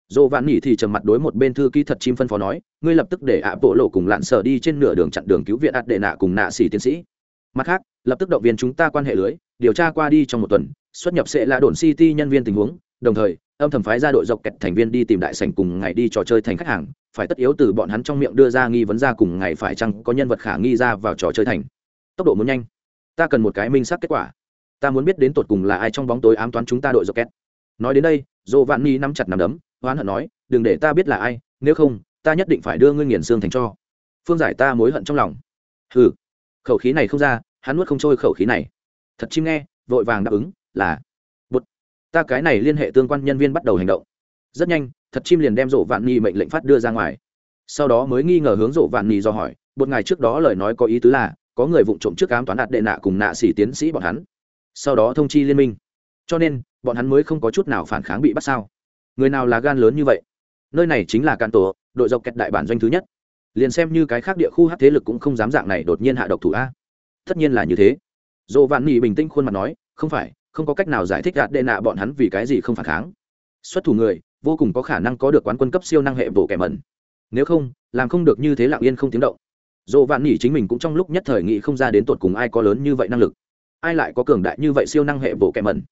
Dồ vạn nhỉ thì trầm mặt đối một bên thư ký thật chim phân phó nói, ngươi lập tức để ạ bộ lộ cùng lạn sở đi trên nửa đường chặn đường cứu viện ạt đệ nạ cùng nạ xỉ tiến sĩ. Mặt khác, lập tức động viên chúng ta quan hệ lưới, điều tra qua đi trong một tuần, xuất nhập sẽ là đồn city nhân viên tình huống, đồng thời, âm thầm phái ra đội dọc kẹt thành viên đi tìm đại sảnh cùng ngày đi trò chơi thành khách hàng, phải tất yếu từ bọn hắn trong miệng đưa ra nghi vấn ra cùng ngày phải chăng có nhân vật khả nghi ra vào trò chơi thành. Tốc độ muốn nhanh ta cần một cái minh xác kết quả. Ta muốn biết đến tột cùng là ai trong bóng tối ám toán chúng ta đội dọc két. nói đến đây dồ vạn ni nắm chặt nắm đấm hoán hận nói đừng để ta biết là ai nếu không ta nhất định phải đưa ngươi nghiền xương thành cho. Phương giải ta mối hận trong lòng. Hừ khẩu khí này không ra hắn nuốt không trôi khẩu khí này. Thật chim nghe vội vàng đáp ứng là bột, ta cái này liên hệ tương quan nhân viên bắt đầu hành động. Rất nhanh thật chim liền đem rộ vạn ni mệnh lệnh phát đưa ra ngoài. Sau đó mới nghi ngờ hướng rộ vạn ni do hỏi một ngày trước đó lời nói có ý tứ là có người vụng trộm trước ám toán đạt đệ nạ cùng nạ xỉ tiến sĩ bọn hắn. Sau đó thông chi liên minh. Cho nên, bọn hắn mới không có chút nào phản kháng bị bắt sao. Người nào là gan lớn như vậy? Nơi này chính là can tổ, đội dọc kẹt đại bản doanh thứ nhất. Liền xem như cái khác địa khu hát thế lực cũng không dám dạng này đột nhiên hạ độc thủ a. Tất nhiên là như thế. Dồ vạn nghị bình tĩnh khuôn mặt nói, không phải, không có cách nào giải thích gạt đệ nạ bọn hắn vì cái gì không phản kháng. Xuất thủ người, vô cùng có khả năng có được quán quân cấp siêu năng hệ bổ kẻ mẩn. Nếu không, làm không được như thế lạng yên không tiếng động dồ vạn nhỉ chính mình cũng trong lúc nhất thời nghị không ra đến tột cùng ai có lớn như vậy năng lực. Ai lại có cường đại như vậy siêu năng hệ bộ kẻ mẩn.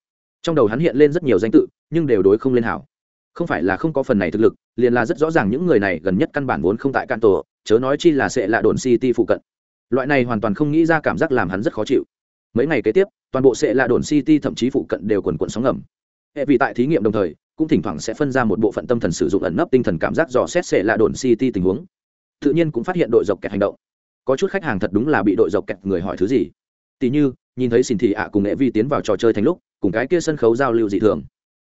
Trong đầu hắn hiện lên rất nhiều danh tự, nhưng đều đối không lên hảo. Không phải là không có phần này thực lực, liền là rất rõ ràng những người này gần nhất căn bản vốn không tại can tổ, chớ nói chi là sẽ là đồn city phụ cận. Loại này hoàn toàn không nghĩ ra cảm giác làm hắn rất khó chịu. Mấy ngày kế tiếp, toàn bộ sẽ là đồn city thậm chí phụ cận đều quần quận sóng ngầm. Hệ vì tại thí nghiệm đồng thời, cũng thỉnh thoảng sẽ phân ra một bộ phận tâm thần sử dụng ẩn nấp tinh thần cảm giác dò xét sẽ là đồn city tình huống tự nhiên cũng phát hiện đội dọc kẹt hành động. Có chút khách hàng thật đúng là bị đội dọc kẹt người hỏi thứ gì. Tỉ như, nhìn thấy xin thị ạ cùng nghệ vi tiến vào trò chơi thành lúc, cùng cái kia sân khấu giao lưu dị thường.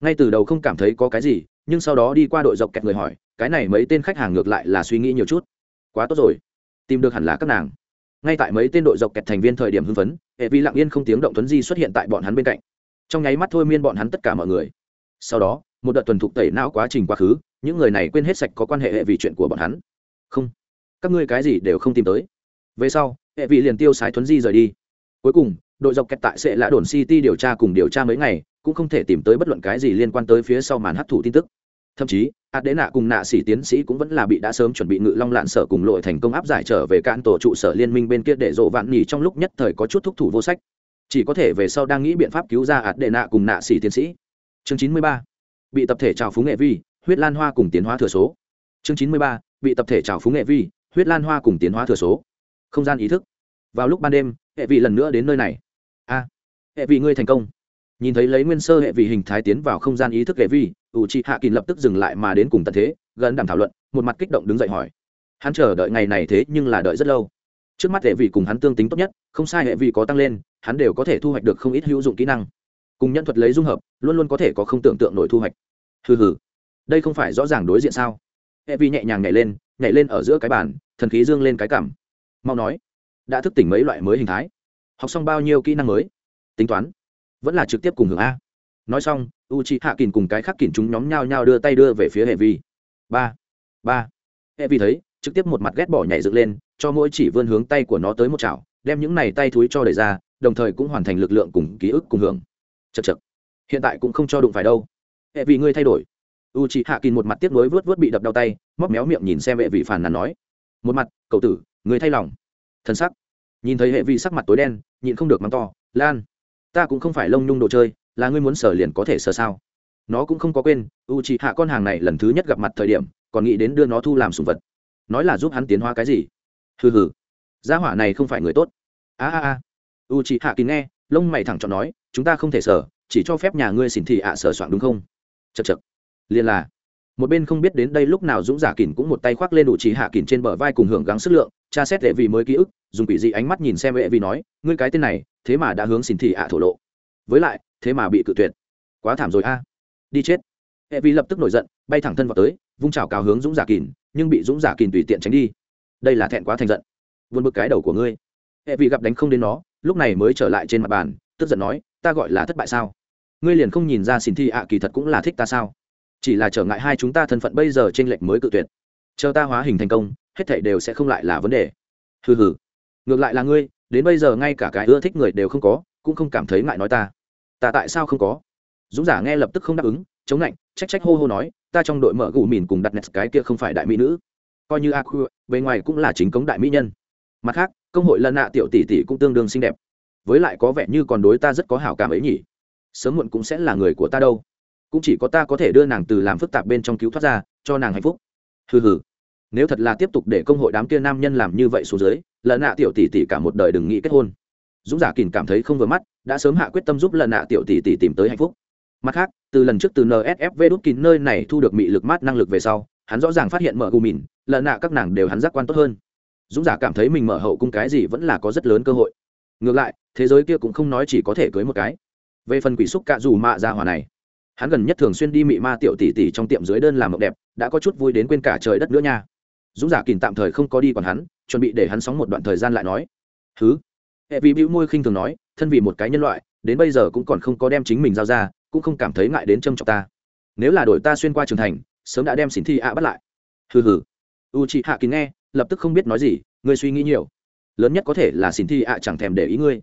Ngay từ đầu không cảm thấy có cái gì, nhưng sau đó đi qua đội dọc kẹt người hỏi, cái này mấy tên khách hàng ngược lại là suy nghĩ nhiều chút. Quá tốt rồi. Tìm được hẳn là các nàng. Ngay tại mấy tên đội dọc kẹt thành viên thời điểm hưng phấn hệ vi lặng yên không tiếng động tuấn di xuất hiện tại bọn hắn bên cạnh. Trong nháy mắt thôi miên bọn hắn tất cả mọi người. Sau đó, một đợt tuần thục tẩy não quá trình quá khứ, những người này quên hết sạch có quan hệ hệ vì chuyện của bọn hắn không. Các ngươi cái gì đều không tìm tới. Về sau, hệ vị liền tiêu sái tuấn di rời đi. Cuối cùng, đội dọc kẹt tại sẽ lã đồn city điều tra cùng điều tra mấy ngày, cũng không thể tìm tới bất luận cái gì liên quan tới phía sau màn hấp thụ tin tức. Thậm chí ạt đế nạ cùng nạ sĩ tiến sĩ cũng vẫn là bị đã sớm chuẩn bị ngự long lạn sở cùng lội thành công áp giải trở về cạn tổ trụ sở liên minh bên kia để rộ vạn nhỉ trong lúc nhất thời có chút thúc thủ vô sách. Chỉ có thể về sau đang nghĩ biện pháp cứu ra ạt đế nạ cùng nạ sĩ tiến sĩ. Chương chín mươi ba. Bị tập thể trào phúng nghệ vi, huyết lan hoa cùng tiến hóa thừa số. Chương chín mươi ba bị tập thể trào phúng nghệ vi, huyết lan hoa cùng tiến hóa thừa số. Không gian ý thức. Vào lúc ban đêm, hệ vị lần nữa đến nơi này. A, hệ vị ngươi thành công. Nhìn thấy lấy nguyên sơ hệ vị hình thái tiến vào không gian ý thức hệ vi ủ trị hạ kín lập tức dừng lại mà đến cùng tận thế, gần đảm thảo luận, một mặt kích động đứng dậy hỏi. Hắn chờ đợi ngày này thế nhưng là đợi rất lâu. Trước mắt hệ vị cùng hắn tương tính tốt nhất, không sai hệ vị có tăng lên, hắn đều có thể thu hoạch được không ít hữu dụng kỹ năng. Cùng nhân thuật lấy dung hợp, luôn luôn có thể có không tưởng tượng nổi thu hoạch. Hừ hừ. Đây không phải rõ ràng đối diện sao? Hệ vi nhẹ nhàng nhảy lên nhảy lên ở giữa cái bàn, thần khí dương lên cái cảm mau nói, đã thức tỉnh mấy loại mới hình thái? Học xong bao nhiêu kỹ năng mới? Tính toán, vẫn là trực tiếp cùng hưởng a. Nói xong u c h i hạ kìn cùng cái khác kìn chúng nhóm nhao nhao đưa tay đưa về phía hệ vi. Ba ba. Hệ vi thấy, trực tiếp một mặt ghét bỏ nhảy dựng lên, cho mỗi chỉ vươn hướng tay của nó tới một chảo, đem những này tay thúi cho đẩy ra, đồng thời cũng hoàn thành lực lượng cùng ký ức cùng hưởng. Chật chật hiện tại cũng không cho đụng phải đâu. Hệ vì ngươi thay đổi u chị hạ kín một mặt tiếp nối vớt vớt bị đập đau tay, móc méo miệng nhìn xem hệ vị phản nàn nói. Một mặt, cậu tử, người thay lòng. Thân sắc. Nhìn thấy hệ vị sắc mặt tối đen, nhịn không được mắng to, lan, ta cũng không phải lông nhung đồ chơi, là ngươi muốn sở liền có thể sở sao? Nó cũng không có quên, u chị hạ con hàng này lần thứ nhất gặp mặt thời điểm, còn nghĩ đến đưa nó thu làm sùng vật. Nói là giúp hắn tiến hóa cái gì? Hừ hừ. Gia hỏa này không phải người tốt. A a a. U chị hạ kín nghe, lông mày thẳng chọn nói, chúng ta không thể sở, chỉ cho phép nhà ngươi xỉn thị ạ sở soạn đúng không? Chật chật liền là một bên không biết đến đây lúc nào dũng giả kỳn cũng một tay khoác lên đủ chỉ hạ kỳn trên bờ vai cùng hưởng gắng sức lượng cha xét lệ vì mới ký ức, dùng quỷ dị ánh mắt nhìn xem vệ vì nói, ngươi cái tên này, thế mà đã hướng xin thị ạ thổ lộ. Với lại, thế mà bị cự tuyệt. Quá thảm rồi a. Đi chết. Lệ vi lập tức nổi giận, bay thẳng thân vào tới, vung chảo cào hướng dũng giả kìn nhưng bị dũng giả kìn tùy tiện tránh đi. Đây là thẹn quá thành giận. Vươn bực cái đầu của ngươi. Hệ vi gặp đánh không đến nó, lúc này mới trở lại trên mặt bàn, tức giận nói, ta gọi là thất bại sao? Ngươi liền không nhìn ra xin thi ạ kỳ thật cũng là thích ta sao? Chỉ là trở ngại hai chúng ta thân phận bây giờ trên lệch mới cự tuyệt. Chờ ta hóa hình thành công, hết thảy đều sẽ không lại là vấn đề. Hừ hừ. Ngược lại là ngươi, đến bây giờ ngay cả cái ưa thích người đều không có, cũng không cảm thấy ngại nói ta. Ta tại sao không có? Dũng giả nghe lập tức không đáp ứng, chống lạnh, trách trách hô hô nói, ta trong đội mở gù mìn cùng đặt nét cái kia không phải đại mỹ nữ. Coi như a khu bề ngoài cũng là chính cống đại mỹ nhân. Mặt khác, công hội lần nạ tiểu tỷ tỷ cũng tương đương xinh đẹp. Với lại có vẻ như còn đối ta rất có hảo cảm ấy nhỉ. Sớm muộn cũng sẽ là người của ta đâu cũng chỉ có ta có thể đưa nàng từ làm phức tạp bên trong cứu thoát ra, cho nàng hạnh phúc. Hừ hừ. Nếu thật là tiếp tục để công hội đám kia nam nhân làm như vậy xuống dưới lần nạ tiểu tỷ tỷ cả một đời đừng nghĩ kết hôn. Dũng giả kìm cảm thấy không vừa mắt, đã sớm hạ quyết tâm giúp lần nạ tiểu tỷ tỷ tìm tới hạnh phúc. Mặt khác, từ lần trước từ nsfv đút kín nơi này thu được mị lực mát năng lực về sau, hắn rõ ràng phát hiện mở gù mìn lần nạ các nàng đều hắn giác quan tốt hơn. Dũng giả cảm thấy mình mở hậu cung cái gì vẫn là có rất lớn cơ hội. Ngược lại, thế giới kia cũng không nói chỉ có thể cưới một cái. Về phần quỷ xúc cạ dù mạ ra hỏa này hắn gần nhất thường xuyên đi mị ma tiểu tỷ tỷ trong tiệm dưới đơn làm mộng đẹp, đã có chút vui đến quên cả trời đất nữa nha. Dũng giả kìm tạm thời không có đi còn hắn, chuẩn bị để hắn sóng một đoạn thời gian lại nói. Thứ hệ vì bĩu môi khinh thường nói, thân vì một cái nhân loại, đến bây giờ cũng còn không có đem chính mình giao ra, cũng không cảm thấy ngại đến trâm trọng ta. Nếu là đổi ta xuyên qua trường thành, sớm đã đem xỉn thi ạ bắt lại. Hừ hừ. U chị hạ kín nghe, lập tức không biết nói gì, ngươi suy nghĩ nhiều. Lớn nhất có thể là xỉn thi ạ chẳng thèm để ý ngươi.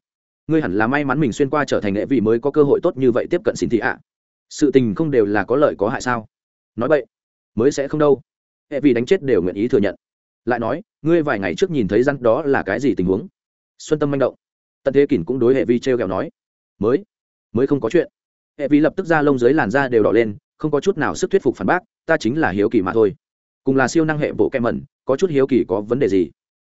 Ngươi hẳn là may mắn mình xuyên qua trở thành nghệ vị mới có cơ hội tốt như vậy tiếp cận xỉn thi ạ sự tình không đều là có lợi có hại sao? Nói vậy mới sẽ không đâu. Hệ vì đánh chết đều nguyện ý thừa nhận. Lại nói, ngươi vài ngày trước nhìn thấy răn đó là cái gì tình huống? Xuân tâm manh động. Tận thế kỷ cũng đối hệ vi t r e o kẹo nói. Mới mới không có chuyện. Hệ vi lập tức ra lông dưới làn da đều đỏ lên, không có chút nào sức thuyết phục phản bác, ta chính là hiếu kỳ mà thôi. Cùng là siêu năng hệ bộ kem mẩn, có chút hiếu kỳ có vấn đề gì?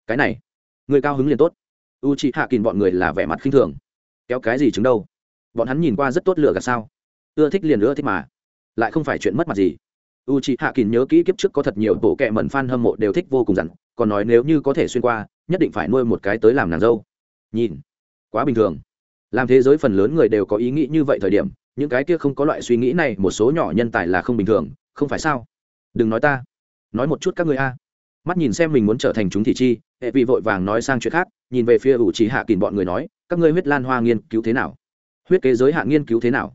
Cái này người cao hứng liền tốt. U chị hạ kìm bọn người là vẻ mặt khinh thường. Kéo cái gì chứng đâu? Bọn hắn nhìn qua rất tốt lựa gạt sao? Ưa thích liền ưa thích mà. Lại không phải chuyện mất mặt gì. U chị hạ kín nhớ kỹ kiếp trước có thật nhiều bộ kệ mẩn fan hâm mộ đều thích vô cùng dặn, còn nói nếu như có thể xuyên qua, nhất định phải nuôi một cái tới làm nàng dâu. Nhìn. Quá bình thường. Làm thế giới phần lớn người đều có ý nghĩ như vậy thời điểm, những cái kia không có loại suy nghĩ này, một số nhỏ nhân tài là không bình thường, không phải sao? Đừng nói ta. Nói một chút các người a. Mắt nhìn xem mình muốn trở thành chúng thị chi, hệ vị vội vàng nói sang chuyện khác, nhìn về phía ủ trí hạ kìn bọn người nói, các ngươi huyết lan hoa nghiên cứu thế nào? Huyết kế giới hạ nghiên cứu thế nào?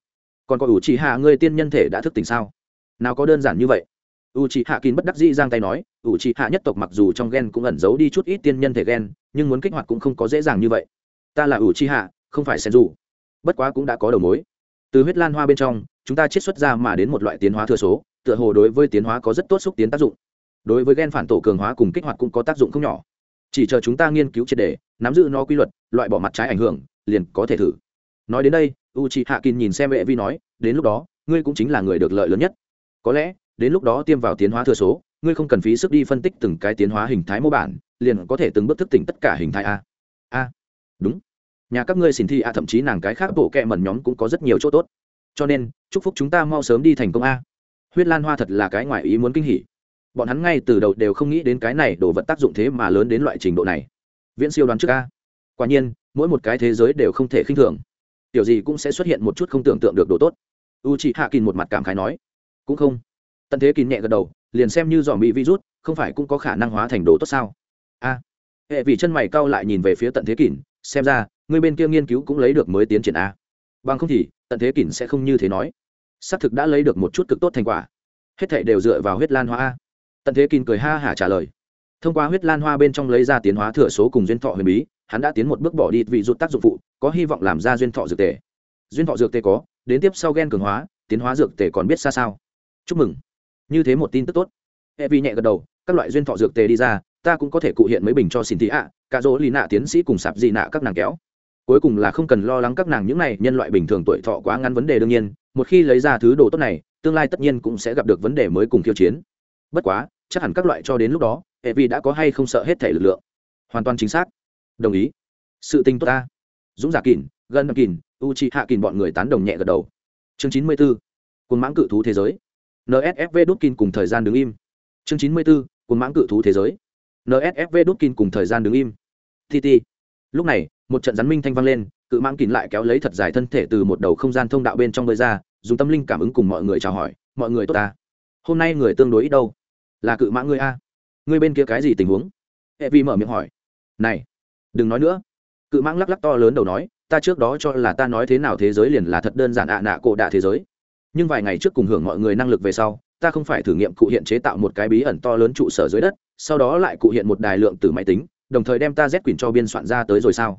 Còn có ủ trì hạ ngươi tiên nhân thể đã thức tỉnh sao? Nào có đơn giản như vậy. U trì hạ kín bất đắc dĩ giang tay nói u trì hạ nhất tộc mặc dù trong g e n cũng ẩn giấu đi chút ít tiên nhân thể g e n nhưng muốn kích hoạt cũng không có dễ dàng như vậy. Ta là u trì hạ, không phải sen dù bất quá cũng đã có đầu mối. Từ huyết lan hoa bên trong, chúng ta chiết xuất ra mà đến một loại tiến hóa thừa số, tựa hồ đối với tiến hóa có rất tốt xúc tiến tác dụng. Đối với g e n phản tổ cường hóa cùng kích hoạt cũng có tác dụng không nhỏ. Chỉ chờ chúng ta nghiên cứu triệt đề nắm giữ nó quy luật, loại bỏ mặt trái ảnh hưởng, liền có thể thử nói đến đây u c h hạ kín nhìn xem vệ vi nói, đến lúc đó, ngươi cũng chính là người được lợi lớn nhất. Có lẽ, đến lúc đó tiêm vào tiến hóa thừa số, ngươi không cần phí sức đi phân tích từng cái tiến hóa hình thái mô bản, liền có thể từng bước thức tỉnh tất cả hình thái a. A. Đúng. Nhà các ngươi xin thi a, thậm chí nàng cái khác bộ kẹ mẩn nhóm cũng có rất nhiều chỗ tốt. Cho nên, chúc phúc chúng ta mau sớm đi thành công a. Huyết lan hoa thật là cái ngoài ý muốn kinh hỉ. Bọn hắn ngay từ đầu đều không nghĩ đến cái này đổ vật tác dụng thế mà lớn đến loại trình độ này. Viễn siêu đoán trước a. Quả nhiên, mỗi một cái thế giới đều không thể khinh thường tiểu gì cũng sẽ xuất hiện một chút không tưởng tượng được đồ tốt. U chị hạ kín một mặt cảm khái nói. Cũng không. Tận thế kín nhẹ gật đầu liền xem như dòm bị virus không phải cũng có khả năng hóa thành đồ tốt sao? A. Hệ vì chân mày cau lại nhìn về phía tận thế kín, xem ra người bên kia nghiên cứu cũng lấy được mới tiến triển a. Bằng không thì tận thế kín sẽ không như thế nói. Xác thực đã lấy được một chút cực tốt thành quả. Hết thảy đều dựa vào huyết lan hoa a. Tận thế kín cười ha hả trả lời. Thông qua huyết lan hoa bên trong lấy ra tiến hóa thừa số cùng duyên thọ huyền bí hắn đã tiến một bước bỏ đi vị rút tác dụng phụ có hy vọng làm ra duyên thọ dược tề. Duyên thọ dược tề có, đến tiếp sau gen cường hóa, tiến hóa dược tề còn biết xa sao. Chúc mừng. Như thế một tin tức tốt. Hệ vi nhẹ gật đầu, các loại duyên thọ dược tề đi ra, ta cũng có thể cụ hiện mấy bình cho xin thị ạ, cả dỗ lì nạ tiến sĩ cùng sạp dị nạ các nàng kéo. Cuối cùng là không cần lo lắng các nàng những này, nhân loại bình thường tuổi thọ quá ngắn vấn đề đương nhiên, một khi lấy ra thứ đồ tốt này, tương lai tất nhiên cũng sẽ gặp được vấn đề mới cùng khiêu chiến. Bất quá, chắc hẳn các loại cho đến lúc đó, hệ vi đã có hay không sợ hết thể lực lượng. Hoàn toàn chính xác. Đồng ý. Sự tình tốt ta dũng giả kỳn gân kỳn u chi hạ kỳn bọn người tán đồng nhẹ gật đầu. Chương chín mươi b ố cồn mãng cự thú thế giới. Nsfv đốt kin cùng thời gian đứng im. Chương chín mươi b ố cồn mãng cự thú thế giới. Nsfv đốt kin cùng thời gian đứng im. Tt lúc này, một trận rắn minh thanh vang lên, cự mãng kín lại kéo lấy thật dài thân thể từ một đầu không gian thông đạo bên trong bơi ra, dùng tâm linh cảm ứng cùng mọi người chào hỏi, mọi người tốt ta. Hôm nay người tương đối ít đâu. Là cự mãng ngươi a. Ngươi bên kia cái gì tình huống? Hệ vi mở miệng hỏi. Này, đừng nói nữa cự mãng lắc lắc to lớn đầu nói, ta trước đó cho là ta nói thế nào thế giới liền là thật đơn giản ạ, nạ cổ đạ thế giới. Nhưng vài ngày trước cùng hưởng mọi người năng lực về sau, ta không phải thử nghiệm cụ hiện chế tạo một cái bí ẩn to lớn trụ sở dưới đất, sau đó lại cụ hiện một đài lượng từ máy tính, đồng thời đem ta z quyền cho biên soạn ra tới rồi sao?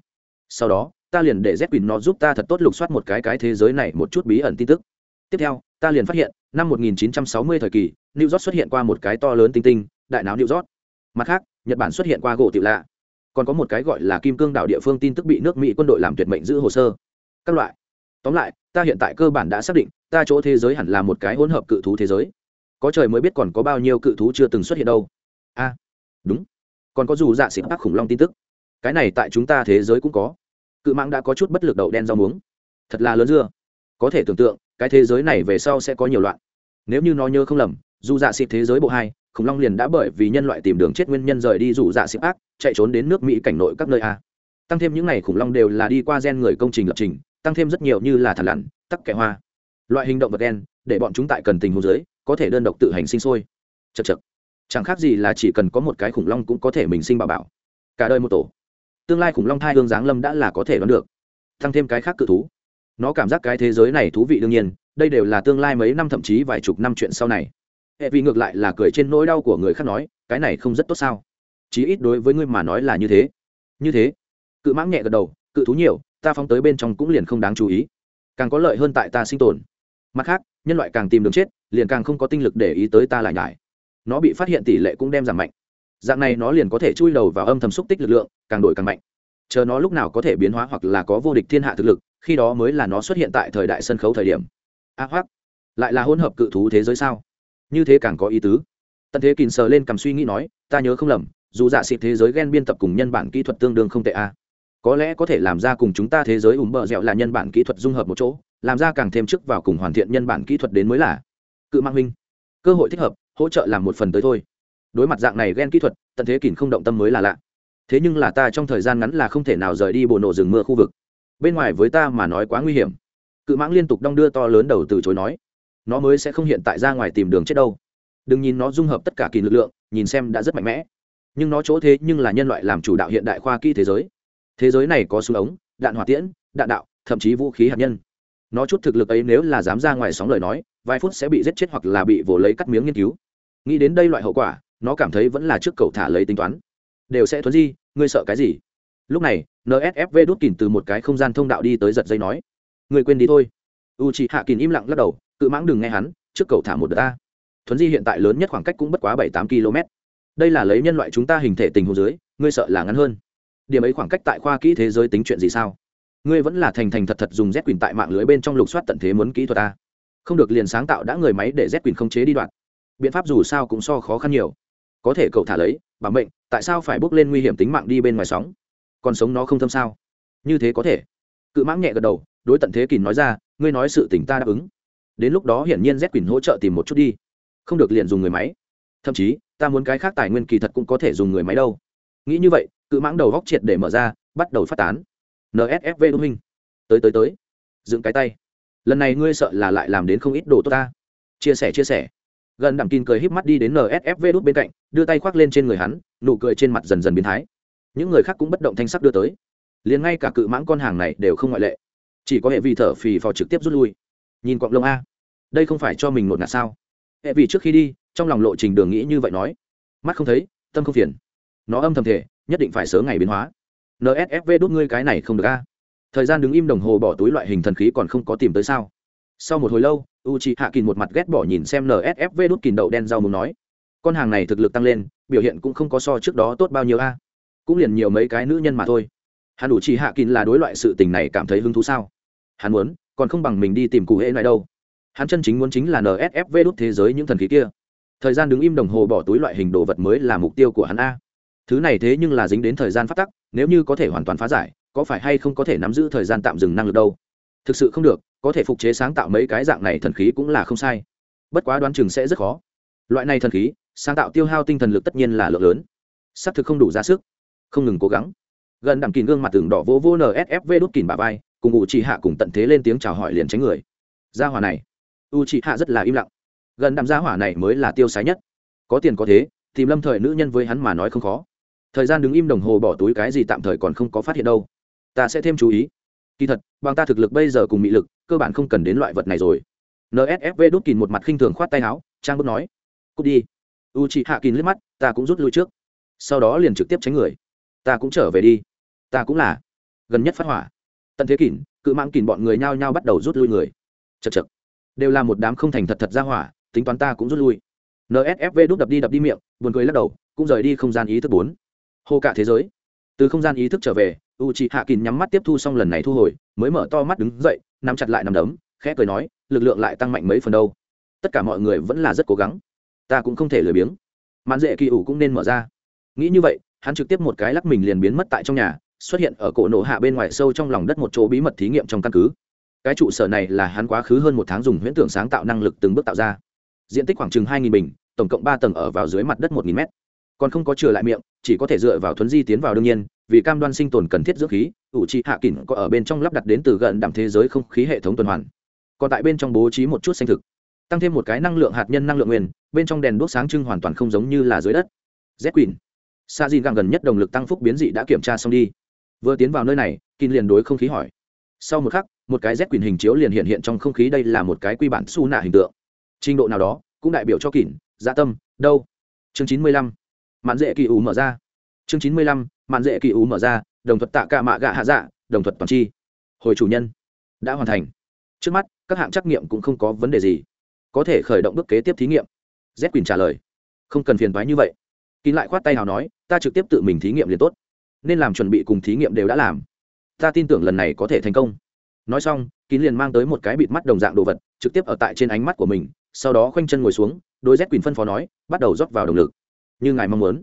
Sau đó, ta liền để z quyền nó giúp ta thật tốt lục soát một cái cái thế giới này một chút bí ẩn tin tức. Tiếp theo, ta liền phát hiện, năm 1960 thời kỳ, new york xuất hiện qua một cái to lớn tinh tinh, đại não new york. Mặt khác, nhật bản xuất hiện qua gỗ tiểu lạ còn có một cái gọi là kim cương đảo địa phương tin tức bị nước mỹ quân đội làm tuyệt mệnh giữ hồ sơ các loại tóm lại ta hiện tại cơ bản đã xác định ta chỗ thế giới hẳn là một cái hỗn hợp cự thú thế giới có trời mới biết còn có bao nhiêu cự thú chưa từng xuất hiện đâu a à, đúng còn có dù dạ xịt bác khủng long tin tức cái này tại chúng ta thế giới cũng có cự mãng đã có chút bất lực đậu đen rau muống thật là lớn dưa có thể tưởng tượng cái thế giới này về sau sẽ có nhiều loạn nếu như nó nhớ không lầm dù dạ xịt thế giới bộ hai khủng long liền đã bởi vì nhân loại tìm đường chết nguyên nhân rời đi rủ dạ xịp ác, chạy trốn đến nước mỹ cảnh nội các nơi a. Tăng thêm những n à y khủng long đều là đi qua gen người công trình lập trình, tăng thêm rất nhiều như là thằn lằn, tắc kẻ hoa. Loại hình động vật đen để bọn chúng tại cần tình hồ dưới, có thể đơn độc tự hành sinh sôi. Chật chật chẳng khác gì là chỉ cần có một cái khủng long cũng có thể mình sinh bảo bảo. Cả đời một tổ. Tương lai khủng long thai hương giáng lâm đã là có thể đoán được. Tăng thêm cái khác cự thú. Nó cảm giác cái thế giới này thú vị đương nhiên, đây đều là tương lai mấy năm thậm chí vài chục năm chuyện sau này. E hệ vì ngược lại là cười trên nỗi đau của người khác nói cái này không rất tốt sao? Chí ít đối với ngươi mà nói là như thế. Như thế? Cự mãng nhẹ gật đầu cự thú nhiều ta phóng tới bên trong cũng liền không đáng chú ý. Càng có lợi hơn tại ta sinh tồn. Mặt khác nhân loại càng tìm đường chết liền càng không có tinh lực để ý tới ta lại nhải. Nó bị phát hiện tỷ lệ cũng đem giảm mạnh. Dạng này nó liền có thể chui đầu vào âm thầm xúc tích lực lượng càng đổi càng mạnh. Chờ nó lúc nào có thể biến hóa hoặc là có vô địch thiên hạ thực lực khi đó mới là nó xuất hiện tại thời đại sân khấu thời điểm. A à, hoác lại là hỗn hợp cự thú thế giới sao? Như thế càng có ý tứ. Tận thế kìn sờ lên cầm suy nghĩ nói, ta nhớ không lầm, dù dạ xịt thế giới g e n biên tập cùng nhân bản kỹ thuật tương đương không tệ a có lẽ có thể làm ra cùng chúng ta thế giới ủng bờ dẻo là nhân bản kỹ thuật dung hợp một chỗ, làm ra càng thêm chức vào cùng hoàn thiện nhân bản kỹ thuật đến mới là. Cự mang minh cơ hội thích hợp, hỗ trợ làm một phần tới thôi. Đối mặt dạng này ghen kỹ thuật tận thế kìn không động tâm mới là lạ. Thế nhưng là ta trong thời gian ngắn là không thể nào rời đi bộ nổ rừng mưa khu vực. Bên ngoài với ta mà nói quá nguy hiểm. Cự mãng liên tục đong đưa to lớn đầu từ chối nói nó mới sẽ không hiện tại ra ngoài tìm đường chết đâu. Đừng nhìn nó dung hợp tất cả kỳ lực lượng, nhìn xem đã rất mạnh mẽ. Nhưng nó chỗ thế nhưng là nhân loại làm chủ đạo hiện đại khoa kỹ thế giới. Thế giới này có súng ống, đạn hỏa tiễn, đạn đạo, thậm chí vũ khí hạt nhân. Nó chút thực lực ấy nếu là dám ra ngoài sóng lời nói, vài phút sẽ bị giết chết hoặc là bị vồ lấy cắt miếng nghiên cứu. Nghĩ đến đây loại hậu quả, nó cảm thấy vẫn là trước cầu thả lấy tính toán. Đều sẽ thuấn di, ngươi sợ cái gì? Lúc này nsfv đút kìm từ một cái không gian thông đạo đi tới giật dây nói. Người quên đi thôi. U chị hạ kìm im lặng lắc đầu cự mãng đừng nghe hắn, trước cầu thả một đợt ta. Thuấn di hiện tại lớn nhất khoảng cách cũng bất quá bảy tám km. Đây là lấy nhân loại chúng ta hình thể tình hồ dưới, ngươi sợ là ngắn hơn. Điểm ấy khoảng cách tại khoa kỹ thế giới tính chuyện gì sao? Ngươi vẫn là thành thành thật thật dùng z quyền tại mạng lưới bên trong lục soát tận thế muốn kỹ thuật ta. Không được liền sáng tạo đã người máy để z quyền không chế đi đoạn. Biện pháp dù sao cũng so khó khăn nhiều. Có thể cậu thả lấy, bảo mệnh, tại sao phải bước lên nguy hiểm tính mạng đi bên ngoài sóng? Còn sống nó không thâm sao? Như thế có thể. Cự mãng nhẹ gật đầu, đối tận thế kỳ nói ra, ngươi nói sự tình ta đáp ứng đến lúc đó hiển nhiên z quỳnh hỗ trợ tìm một chút đi. Không được liền dùng người máy. Thậm chí, ta muốn cái khác tài nguyên kỳ thật cũng có thể dùng người máy đâu. Nghĩ như vậy, cự mãng đầu góc triệt để mở ra, bắt đầu phát tán. Nsfv đúng minh tới tới tới. Dựng cái tay. Lần này ngươi sợ là lại làm đến không ít đồ tốt ta. Chia sẻ chia sẻ. Gần đẳng tin cười híp mắt đi đến nsfv đút bên cạnh, đưa tay khoác lên trên người hắn, nụ cười trên mặt dần dần biến thái. Những người khác cũng bất động thanh sắc đưa tới. Liền ngay cả cự mãng con hàng này đều không ngoại lệ. Chỉ có hệ vi thở phì phò trực tiếp rút lui nhìn quạng lông a. Đây không phải cho mình một ngạt sao? Hệ vì trước khi đi, trong lòng lộ trình đường nghĩ như vậy nói. Mắt không thấy, tâm không phiền. Nó âm thầm thể nhất định phải sớm ngày biến hóa. Nsfv đốt ngươi cái này không được a. Thời gian đứng im đồng hồ bỏ túi loại hình thần khí còn không có tìm tới sao? Sau một hồi lâu u c h hạ kỳ một mặt ghét bỏ nhìn xem nsfv đốt kìn đậu đen rau muốn nói. Con hàng này thực lực tăng lên, biểu hiện cũng không có so trước đó tốt bao nhiêu a. Cũng liền nhiều mấy cái nữ nhân mà thôi. Hắn đủ chỉ hạ kín là đối loại sự tình này cảm thấy hứng thú sao? Hắn muốn còn không bằng mình đi tìm cụ hễ này đâu. Hắn chân chính muốn chính là nsfv đốt thế giới những thần khí kia. Thời gian đứng im đồng hồ bỏ túi loại hình đồ vật mới là mục tiêu của hắn a. Thứ này thế nhưng là dính đến thời gian phát tắc, nếu như có thể hoàn toàn phá giải, có phải hay không có thể nắm giữ thời gian tạm dừng năng lực đâu? Thực sự không được, có thể phục chế sáng tạo mấy cái dạng này thần khí cũng là không sai. Bất quá đoán chừng sẽ rất khó. Loại này thần khí, sáng tạo tiêu hao tinh thần lực tất nhiên là lượng lớn. Xác thực không đủ ra sức. Không ngừng cố gắng. Gần đẳng kìn gương mặt tường đỏ vô vô nsfv đốt kìn bà vai cùng u chị hạ cùng tận thế lên tiếng chào hỏi liền tránh người. Gia hỏa này, u chị hạ rất là im lặng. Gần đạm gia hỏa này mới là tiêu sái nhất. Có tiền có thế, tìm lâm thời nữ nhân với hắn mà nói không khó. Thời gian đứng im đồng hồ bỏ túi cái gì tạm thời còn không có phát hiện đâu. Ta sẽ thêm chú ý. Kỳ thật, bằng ta thực lực bây giờ cùng mị lực, cơ bản không cần đến loại vật này rồi. Nsfv đút kín một mặt khinh thường khoát tay áo, trang bước nói, cút đi. U chị hạ kín liếc mắt, ta cũng rút lui trước. Sau đó liền trực tiếp tránh người. Ta cũng trở về đi. Ta cũng là. Gần nhất phát hỏa tận thế kỷ cự mạng kỷ bọn người nhao nhao bắt đầu rút lui người. Chật chật. Đều là một đám không thành thật thật ra hỏa, tính toán ta cũng rút lui. Nsfv đúc đập đi đập đi miệng, buồn cười lắc đầu, cũng rời đi không gian ý thức bốn. Hô cả thế giới. Từ không gian ý thức trở về u c h ị hạ kín nhắm mắt tiếp thu xong lần này thu hồi, mới mở to mắt đứng dậy, nắm chặt lại nằm đấm, khẽ cười nói, lực lượng lại tăng mạnh mấy phần đâu. Tất cả mọi người vẫn là rất cố gắng. Ta cũng không thể lười biếng. Mãn dễ kỳ ủ cũng nên mở ra. Nghĩ như vậy, hắn trực tiếp một cái lắc mình liền biến mất tại trong nhà xuất hiện ở cổ nổ hạ bên ngoài sâu trong lòng đất một chỗ bí mật thí nghiệm trong căn cứ. Cái trụ sở này là hắn quá khứ hơn một tháng dùng huyễn tưởng sáng tạo năng lực từng bước tạo ra. Diện tích khoảng chừng hai nghìn bình, tổng cộng ba tầng ở vào dưới mặt đất một nghìn mét. còn không có chừa lại miệng, chỉ có thể dựa vào thuấn di tiến vào đương nhiên, vì cam đoan sinh tồn cần thiết dưỡng khí, ủ trị hạ kỉnh có ở bên trong lắp đặt đến từ gần đảm thế giới không khí hệ thống tuần hoàn. Còn tại bên trong bố trí một chút xanh thực, tăng thêm một cái năng lượng hạt nhân năng lượng nguyên, bên trong đèn đuốc sáng trưng hoàn toàn không giống như là dưới đất. Z quỳnh sa di găng gần nhất động lực tăng phúc biến dị đã kiểm tra xong đi vừa tiến vào nơi này kín liền đối không khí hỏi. Sau một khắc, một cái z quyền hình chiếu liền hiện hiện trong không khí đây là một cái quy bản su nạ hình tượng. Trình độ nào đó, cũng đại biểu cho kín dạ tâm, đâu. Chương chín mươi lăm, mạn dễ kỳ ủ mở ra. Chương chín mươi lăm, mạn dễ kỳ ủ mở ra, đồng thuật tạ cả mạ gạ hạ dạ đồng thuật toàn chi. Hồi chủ nhân. Đã hoàn thành. Trước mắt, các hạng trắc nghiệm cũng không có vấn đề gì. Có thể khởi động bước kế tiếp thí nghiệm. Z quỳnh trả lời. Không cần phiền thoái như vậy. Kín lại khoát tay nào nói, ta trực tiếp tự mình thí nghiệm liền tốt nên làm chuẩn bị cùng thí nghiệm đều đã làm. Ta tin tưởng lần này có thể thành công. Nói xong, kín liền mang tới một cái bịt mắt đồng dạng đồ vật, trực tiếp ở tại trên ánh mắt của mình, sau đó khoanh chân ngồi xuống đôi z quỳnh phân phó nói, bắt đầu rót vào động lực. Như ngài mong muốn.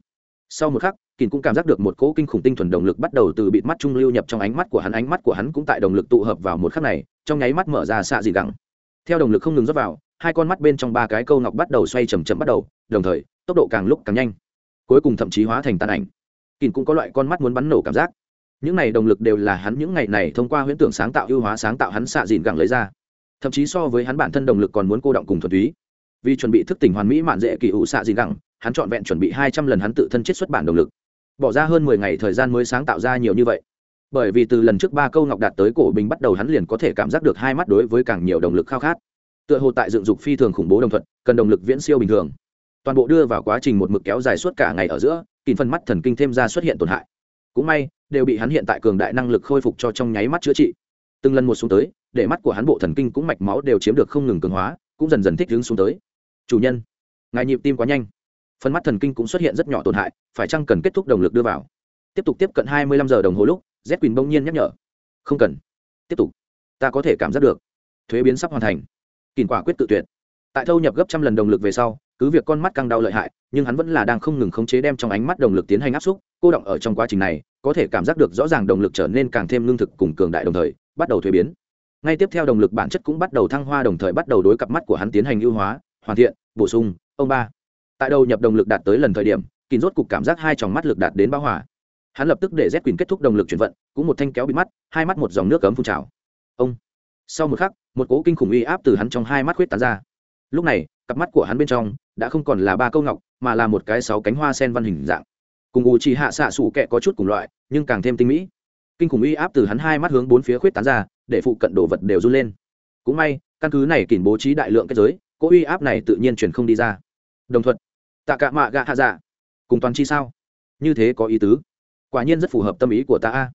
Sau một khắc, kín cũng cảm giác được một cỗ kinh khủng tinh thuần động lực bắt đầu từ bịt mắt trung lưu nhập trong ánh mắt của hắn, ánh mắt của hắn cũng tại động lực tụ hợp vào một khắc này, trong nháy mắt mở ra xạ dị gẳng. Theo động lực không ngừng rót vào, hai con mắt bên trong ba cái câu ngọc bắt đầu xoay chầm chậm bắt đầu, đồng thời, tốc độ càng lúc càng nhanh, cuối cùng thậm chí hóa thành tan ảnh kín cũng có loại con mắt muốn bắn nổ cảm giác. Những này động lực đều là hắn những ngày này thông qua huyễn tưởng sáng tạo ưu hóa sáng tạo hắn xạ dìn gẳng lấy ra. Thậm chí so với hắn bản thân động lực còn muốn cô động cùng thuần túy. Vì chuẩn bị thức tỉnh hoàn mỹ mạn dễ kỳ ủ xạ dìn gẳng, hắn trọn vẹn chuẩn bị hai trăm lần hắn tự thân chết xuất bản động lực. Bỏ ra hơn mười ngày thời gian mới sáng tạo ra nhiều như vậy. Bởi vì từ lần trước ba câu ngọc đạt tới cổ bình bắt đầu hắn liền có thể cảm giác được hai mắt đối với càng nhiều động lực khao khát. Tựa hồ tại dựng dục phi thường khủng bố đồng thuận, cần động lực viễn siêu bình thường. Toàn bộ đưa vào quá trình một mực kéo dài suốt cả ngày ở giữa kín phần mắt thần kinh thêm ra xuất hiện tổn hại. Cũng may, đều bị hắn hiện tại cường đại năng lực khôi phục cho trong nháy mắt chữa trị. Từng lần một xuống tới, để mắt của hắn bộ thần kinh cũng mạch máu đều chiếm được không ngừng cường hóa, cũng dần dần thích ứng xuống tới. Chủ nhân, ngài nhịp tim quá nhanh. Phần mắt thần kinh cũng xuất hiện rất nhỏ tổn hại, phải chăng cần kết thúc động lực đưa vào? Tiếp tục tiếp cận hai mươi lăm giờ đồng hồ lúc, z quỳnh bỗng nhiên nhắc nhở. Không cần. Tiếp tục. Ta có thể cảm giác được. Thuế biến sắp hoàn thành. Kìm quả quyết tự tuyệt. Tại thâu nhập gấp trăm lần đồng lực về sau cứ việc con mắt căng đau lợi hại, nhưng hắn vẫn là đang không ngừng khống chế đem trong ánh mắt đồng lực tiến hành áp xúc, cô động ở trong quá trình này, có thể cảm giác được rõ ràng đồng lực trở nên càng thêm lương thực cùng cường đại đồng thời, bắt đầu thuế biến. Ngay tiếp theo đồng lực bản chất cũng bắt đầu thăng hoa đồng thời bắt đầu đối cặp mắt của hắn tiến hành ưu hóa, hoàn thiện, bổ sung. Ông ba. Tại đầu nhập đồng lực đạt tới lần thời điểm, kín rốt cục cảm giác hai tròng mắt lực đạt đến bão hỏa hắn lập tức để z quyền kết thúc đồng lực chuyển vận, cũng một thanh kéo bị mắt, hai mắt một dòng nước cấm phun trào. Ông. Sau một khắc, một cố kinh khủng uy áp từ hắn trong hai mắt khuyết tán ra lúc này, cặp mắt của hắn bên trong đã không còn là ba câu ngọc, mà là một cái sáu cánh hoa sen văn hình dạng. Cùng u chỉ hạ xạ sủ kẹ có chút cùng loại, nhưng càng thêm tinh mỹ. Kinh khủng uy áp từ hắn hai mắt hướng bốn phía khuyết tán ra, để phụ cận đồ vật đều run lên. Cũng may, căn cứ này kỉnh bố trí đại lượng kết giới, cỗ uy áp này tự nhiên chuyển không đi ra. Đồng thuận. Tạ cạ mạ gạ hạ dạ. Cùng toàn chi sao? Như thế có ý tứ. Quả nhiên rất phù hợp tâm ý của ta a.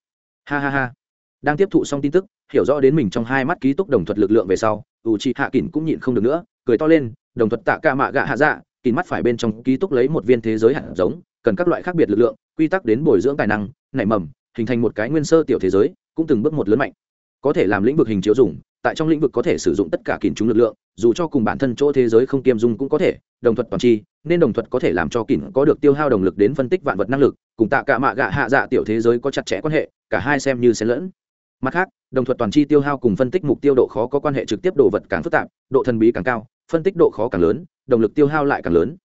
Ha ha ha. Đang tiếp thụ xong tin tức, hiểu rõ đến mình trong hai mắt ký túc đồng thuật lực lượng về sau u chi hạ kỉnh cũng nhịn không được nữa cười to lên, đồng thuật tạ cả mạ gạ hạ dạ kín mắt phải bên trong ký túc lấy một viên thế giới hạt giống, cần các loại khác biệt lực lượng, quy tắc đến bồi dưỡng tài năng, nảy mầm, hình thành một cái nguyên sơ tiểu thế giới, cũng từng bước một lớn mạnh. Có thể làm lĩnh vực hình chiếu dùng, tại trong lĩnh vực có thể sử dụng tất cả kìm chúng lực lượng, dù cho cùng bản thân chỗ thế giới không kiêm dung cũng có thể, đồng thuật toàn chi, nên đồng thuật có thể làm cho kìm có được tiêu hao đồng lực đến phân tích vạn vật năng lực, cùng tạ cả mạ gạ hạ dạ tiểu thế giới có chặt chẽ quan hệ, cả hai xem như xen lẫn. Mặt khác đồng thuật toàn chi tiêu hao cùng phân tích mục tiêu độ khó có quan hệ trực tiếp đồ vật càng phức tạp, độ thần bí càng cao, phân tích độ khó càng lớn, động lực tiêu hao lại càng lớn.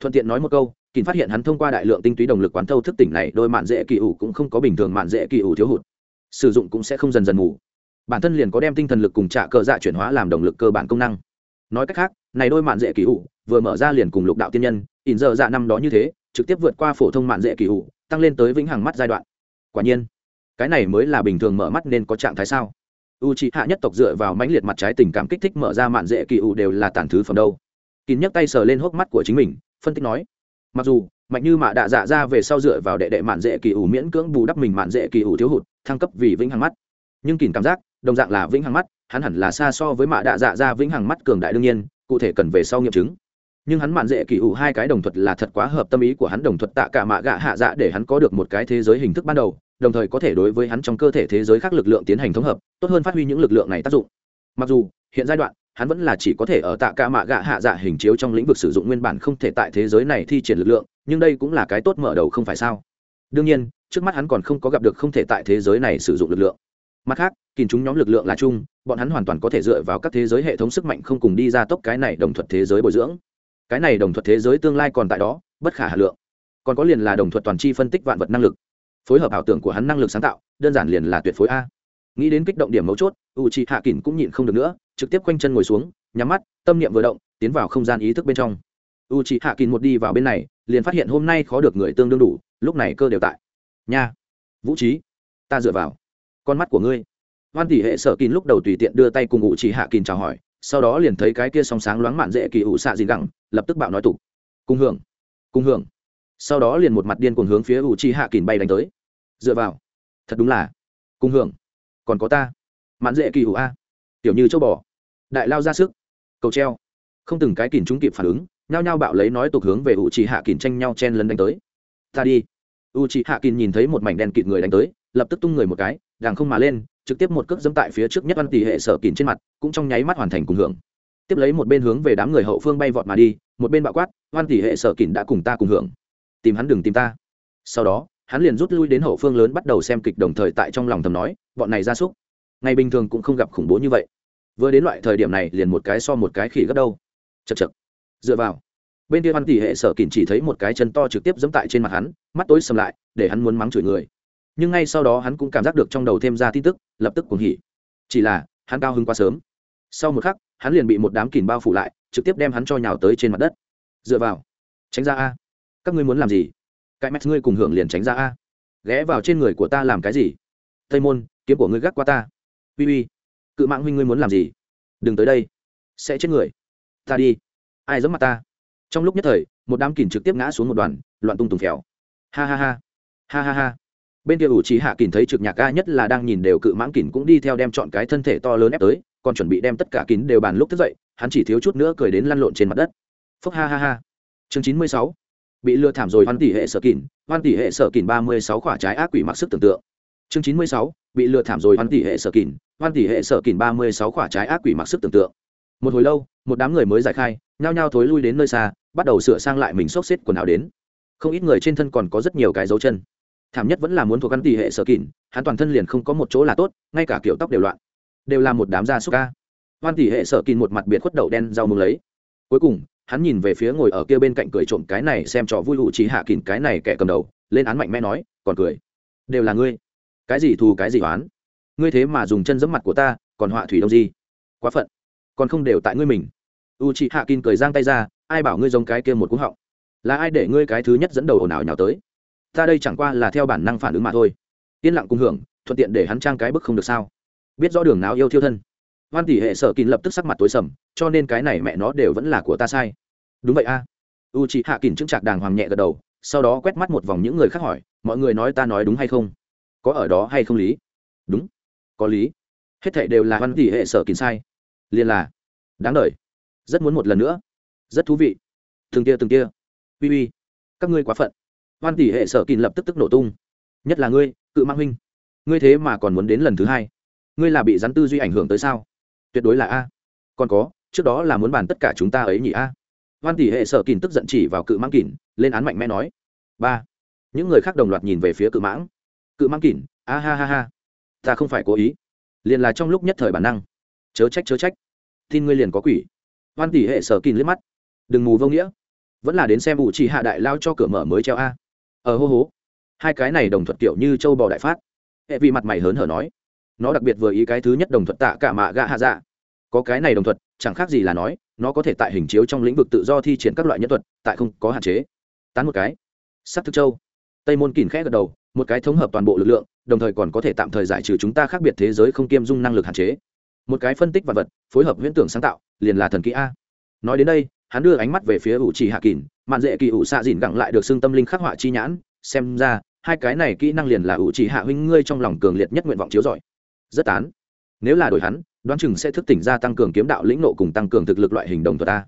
Thuận tiện nói một câu kín phát hiện hắn thông qua đại lượng tinh túy đồng lực quán thâu thức tỉnh này, đôi mạn dễ kỳ ủ cũng không có bình thường mạn dễ kỳ ủ thiếu hụt. Sử dụng cũng sẽ không dần dần ngủ bản thân liền có đem tinh thần lực cùng trả cờ dạ chuyển hóa làm động lực cơ bản công năng. Nói cách khác, này đôi mạn dễ kỳ ủ, vừa mở ra liền cùng lục đạo tiên nhân ỉn giờ dạ năm đó như thế, trực tiếp vượt qua phổ thông mạn dễ kỳ ủ, tăng lên tới vĩnh hằng mắt giai đoạn. Quả nhiên cái này mới là bình thường mở mắt nên có trạng thái sao? U c hạ nhất tộc dựa vào mãnh liệt mặt trái tình cảm kích thích mở ra mạn dễ kỳ u đều là tàn thứ phẩm đâu. Kín nhấc tay sờ lên hốc mắt của chính mình, phân tích nói, mặc dù, mạnh như mạ đạ dạ ra về sau dựa vào đệ đệ mạn dễ kỳ ủ miễn cưỡng bù đắp mình mạn dễ kỳ ủ thiếu hụt, thăng cấp vì vĩnh hằng mắt. Nhưng kín cảm giác, đồng dạng là vĩnh hằng mắt, hắn hẳn là xa so với mạ đạ dạ ra vĩnh hằng mắt cường đại đương nhiên, cụ thể cần về sau nghiệm chứng. Nhưng hắn mạn dễ kỳ ủ hai cái đồng thuật là thật quá hợp tâm ý của hắn đồng thuật tạ cả mạ gạ hạ dạ để hắn có được một cái thế giới hình thức ban đầu đồng thời có thể đối với hắn trong cơ thể thế giới khác lực lượng tiến hành thống hợp, tốt hơn phát huy những lực lượng này tác dụng. Mặc dù, hiện giai đoạn, hắn vẫn là chỉ có thể ở tạ ca mạ gạ hạ dạ hình chiếu trong lĩnh vực sử dụng nguyên bản không thể tại thế giới này thi triển lực lượng, nhưng đây cũng là cái tốt mở đầu không phải sao? Đương nhiên, trước mắt hắn còn không có gặp được không thể tại thế giới này sử dụng lực lượng. Mặt khác kìm chúng nhóm lực lượng là chung, bọn hắn hoàn toàn có thể dựa vào các thế giới hệ thống sức mạnh không cùng đi ra tốc cái này đồng thuật thế giới bồi dưỡng. Cái này đồng thuật thế giới tương lai còn tại đó, bất khả hà lượng. Còn có liền là đồng thuật toàn c h i phân tích vạn vật năng lực phối hợp ảo tưởng của hắn năng lực sáng tạo, đơn giản liền là tuyệt phối a. Nghĩ đến kích động điểm mấu chốt u c h i hạ kỳnh cũng nhịn không được nữa, trực tiếp quanh chân ngồi xuống, nhắm mắt, tâm niệm vừa động, tiến vào không gian ý thức bên trong. U c h i hạ kỳnh một đi vào bên này, liền phát hiện hôm nay khó được người tương đương đủ, lúc này cơ đều tại. Nha. Vũ trí ta dựa vào. Con mắt của ngươi. Hoan tỷ hệ sở kín lúc đầu tùy tiện đưa tay cùng ngụ chỉ hạ kín chào hỏi, sau đó liền thấy cái kia song sáng loáng mạn dễ kỳ ủ xạ gì gẳng, lập tức bạo nói tục. Cùng hưởng. Cùng hưởng sau đó liền một mặt điên cuồng hướng phía U chi hạ kín bay đánh tới. Dựa vào. Thật đúng là. Cùng hưởng. Còn có ta. Mãn dễ kỳ hữu a. Tiểu như châu bò. Đại lao ra sức. Cầu treo. Không từng cái kín chúng kịp phản ứng, nhao nhao bạo lấy nói tục hướng về U chi hạ kín tranh nhau chen lấn đánh tới. Ta đi. U chi hạ kín nhìn thấy một mảnh đen kịt người đánh tới, lập tức tung người một cái đàng không mà lên, trực tiếp một cước dẫm tại phía trước nhất văn tỷ hệ sở kín trên mặt, cũng trong nháy mắt hoàn thành cùng hưởng. Tiếp lấy một bên hướng về đám người hậu phương bay vọt mà đi, một bên bạo quát, văn tỷ hệ sở kín đã cùng ta cùng hưởng tìm hắn đừng tìm ta. Sau đó, hắn liền rút lui đến hậu phương lớn bắt đầu xem kịch đồng thời tại trong lòng thầm nói, bọn này ra súc, ngày bình thường cũng không gặp khủng bố như vậy. Vừa đến loại thời điểm này liền một cái so một cái khỉ gấp đâu. Chật chật dựa vào. Bên kia văn tỷ hệ sở kín chỉ thấy một cái chân to trực tiếp dẫm tại trên mặt hắn, mắt tối sầm lại, để hắn muốn mắng chửi người. Nhưng ngay sau đó hắn cũng cảm giác được trong đầu thêm ra tin tức, lập tức cuồng hỉ. Chỉ là, hắn cao hứng quá sớm. Sau một khắc, hắn liền bị một đám kìm bao phủ lại, trực tiếp đem hắn cho nhào tới trên mặt đất. Dựa vào. Tránh ra a các ngươi muốn làm gì? Cái mắt ngươi cùng hưởng liền tránh ra a. Ghé vào trên người của ta làm cái gì? Tây môn, kiếm của ngươi gác qua ta. Uy uy. Cự mạng huynh ngươi muốn làm gì? Đừng tới đây. Sẽ chết người. Ta đi. Ai giống mặt ta? Trong lúc nhất thời, một đám kìn trực tiếp ngã xuống một đoàn, loạn tung tùng phèo. Ha ha ha. Ha ha ha. Bên kia ủ trí hạ kìn thấy trực nhạc ca nhất là đang nhìn đều cự mãng kìn cũng đi theo đem chọn cái thân thể to lớn ép tới, còn chuẩn bị đem tất cả kín đều bàn lúc thức dậy, hắn chỉ thiếu chút nữa cười đến lăn lộn trên mặt đất. Phúc ha ha ha. Chương chín mươi sáu bị lừa thảm rồi hoan tỷ hệ sở kỳn hoan tỷ hệ sở kỳn ba mươi sáu quả trái ác quỷ mặc sức tưởng tượng. Chương chín mươi sáu, bị lừa thảm rồi hoan tỷ hệ sở kỳn hoan tỷ hệ sở kỳn ba mươi sáu quả trái ác quỷ mặc sức tưởng tượng. Một hồi lâu, một đám người mới giải khai, nhao nhao thối lui đến nơi xa, bắt đầu sửa sang lại mình xốc xếp quần áo đến. Không ít người trên thân còn có rất nhiều cái dấu chân. Thảm nhất vẫn là muốn thuộc căn tỷ hệ sở kỉn, hắn toàn thân liền không có một chỗ là tốt, ngay cả kiểu tóc đều loạn. Đều là một đám da súc ca. Hoan tỷ hệ sở kỉn một mặt biệt khuất đậu đen rau mừng lấy. Cuối cùng hắn nhìn về phía ngồi ở kia bên cạnh cười trộm cái này xem trò vui hụ trí hạ kỉn cái này kẻ cầm đầu, lên án mạnh mẽ nói, còn cười? Đều là ngươi. Cái gì thù, cái gì oán? Ngươi thế mà dùng chân giẫm mặt của ta, còn họa thủy đông gì quá phận. Còn không đều tại ngươi mình. U chị hạ kín cười giang tay ra, ai bảo ngươi giống cái kia một cú họng? Là ai để ngươi cái thứ nhất dẫn đầu ồn ào nhào tới? Ta đây chẳng qua là theo bản năng phản ứng mà thôi. Yên lặng cùng hưởng, thuận tiện để hắn trang cái bức không được sao. Biết rõ đường nào yêu thiêu thân hoan tỷ hệ sở kín lập tức sắc mặt tối sầm, cho nên cái này mẹ nó đều vẫn là của ta sai. Đúng vậy a. U chị hạ kín chững trạc đàng hoàng nhẹ gật đầu, sau đó quét mắt một vòng những người khác hỏi, mọi người nói ta nói đúng hay không? Có ở đó hay không lý? Đúng, có lý. Hết thệ đều là hoan tỷ hệ sở kín sai. Liền là, đáng đ rất muốn một lần nữa. Rất thú vị. Từng tia từng tia. Uy uy, các ngươi quá phận. Hoan tỷ hệ sở kín lập tức tức nổ tung. Nhất là ngươi, cự mang huynh. Ngươi thế mà còn muốn đến lần thứ hai. Ngươi là bị rắn tư duy ảnh hưởng tới sao? Tuyệt đối là a. Còn có, trước đó là muốn bàn tất cả chúng ta ấy nhỉ a. Hoan tỷ hệ sở kín tức giận chỉ vào cự mang kín lên án mạnh mẽ nói. Ba. Những người khác đồng loạt nhìn về phía cự mãng. Cự mang kín a ha ha ha. Ta không phải cố ý. Liền là trong lúc nhất thời bản năng. Chớ trách chớ trách. Tin ngươi liền có quỷ. Hoan tỷ hệ sở kín liếc mắt. Đừng mù vô nghĩa. Vẫn là đến xem ủ chỉ hạ đại lao cho cửa mở mới treo a. Ở hô hố hai cái này đồng thuật kiểu như châu bò đại phát. Hệ vị mặt mày hớn hở nói nó đặc biệt vừa ý cái thứ nhất đồng thuật tạ cả mạ gạ hạ dạ. Có cái này đồng thuật, chẳng khác gì là nói, nó có thể tại hình chiếu trong lĩnh vực tự do thi triển các loại nhân thuật, tại không có hạn chế. Tán một cái. S thức châu. Tây môn kìn khẽ gật đầu, một cái thống hợp toàn bộ lực lượng, đồng thời còn có thể tạm thời giải trừ chúng ta khác biệt thế giới không kiêm dung năng lực hạn chế. Một cái phân tích vật vật, phối hợp huyễn tưởng sáng tạo, liền là thần kỹ a. Nói đến đây, hắn đưa ánh mắt về phía ủ trì hạ kỳn mạn dễ kỳ ủ xạ dìn gặng lại được xưng tâm linh khắc họa chi nhãn, xem ra, hai cái này kỹ năng liền là ủ trì hạ huynh ngươi trong lòng cường liệt nhất nguyện vọng chiếu giỏi rất tán. Nếu là đổi hắn, đoán chừng sẽ thức tỉnh ra tăng cường kiếm đạo lĩnh nộ cùng tăng cường thực lực loại hình đồng thuật ta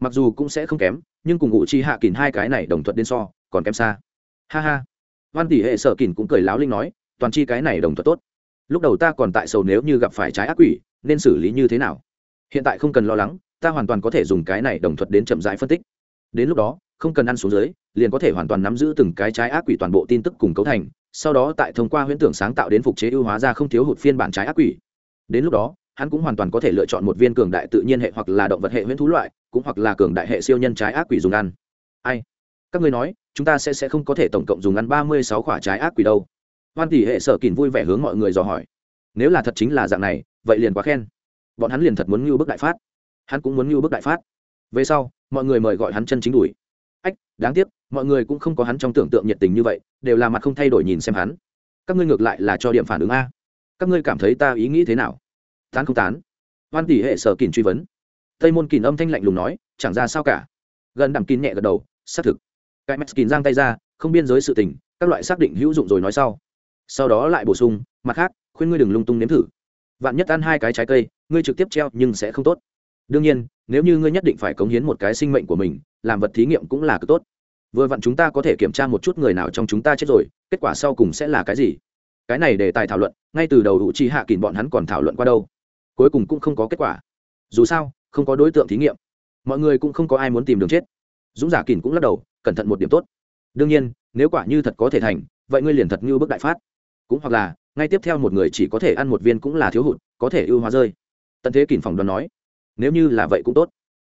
mặc dù cũng sẽ không kém, nhưng cùng ngụ chi hạ kín hai cái này đồng thuật đến so, còn kém xa. Ha ha. Văn tỷ hệ sở kín cũng cười láo linh nói, toàn chi cái này đồng thuật tốt. Lúc đầu ta còn tại sầu nếu như gặp phải trái ác quỷ, nên xử lý như thế nào? Hiện tại không cần lo lắng, ta hoàn toàn có thể dùng cái này đồng thuật đến chậm rãi phân tích. Đến lúc đó, không cần ăn xuống dưới liền có thể hoàn toàn nắm giữ từng cái trái ác quỷ toàn bộ tin tức cùng cấu thành, sau đó tại thông qua huyễn tưởng sáng tạo đến phục chế ưu hóa ra không thiếu hụt phiên bản trái ác quỷ. Đến lúc đó, hắn cũng hoàn toàn có thể lựa chọn một viên cường đại tự nhiên hệ hoặc là động vật hệ huyễn thú loại, cũng hoặc là cường đại hệ siêu nhân trái ác quỷ dùng ăn. Ai? Các ngươi nói, chúng ta sẽ sẽ không có thể tổng cộng dùng ăn ba mươi sáu quả trái ác quỷ đâu. Hoan tỷ hệ sở kìn vui vẻ hướng mọi người dò hỏi. Nếu là thật chính là dạng này, vậy liền quá khen. Bọn hắn liền thật muốn ngưu bức đại phát. Hắn cũng muốn ngưu bức đại phát. Về sau, mọi người mời gọi hắn chân chính đuổi đáng tiếc, mọi người cũng không có hắn trong tưởng tượng nhiệt tình như vậy, đều là mặt không thay đổi nhìn xem hắn. Các ngươi ngược lại là cho điểm phản ứng a. Các ngươi cảm thấy ta ý nghĩ thế nào? Tán không tán. Hoan tỷ hệ sở kìn truy vấn. Tây môn kìn âm thanh lạnh lùng nói, chẳng ra sao cả. Gần đẳng kín nhẹ gật đầu, xác thực. Cái mắt kín giang tay ra, không biên giới sự tình, các loại xác định hữu dụng rồi nói sau. Sau đó lại bổ sung, mặt khác, khuyên ngươi đừng lung tung nếm thử. Vạn nhất ăn hai cái trái cây, ngươi trực tiếp treo nhưng sẽ không tốt đương nhiên, nếu như ngươi nhất định phải cống hiến một cái sinh mệnh của mình, làm vật thí nghiệm cũng là cực tốt. Vừa vặn chúng ta có thể kiểm tra một chút người nào trong chúng ta chết rồi, kết quả sau cùng sẽ là cái gì? Cái này để tài thảo luận, ngay từ đầu hữu tri hạ kỳn bọn hắn còn thảo luận qua đâu. Cuối cùng cũng không có kết quả. Dù sao, không có đối tượng thí nghiệm. Mọi người cũng không có ai muốn tìm đường chết. Dũng giả kỳn cũng lắc đầu, cẩn thận một điểm tốt. Đương nhiên, nếu quả như thật có thể thành, vậy ngươi liền thật như bức đại phát. Cũng hoặc là, ngay tiếp theo một người chỉ có thể ăn một viên cũng là thiếu hụt, có thể ưu hóa rơi. Tận thế kỳn phòng đoán nói nếu như là vậy cũng tốt.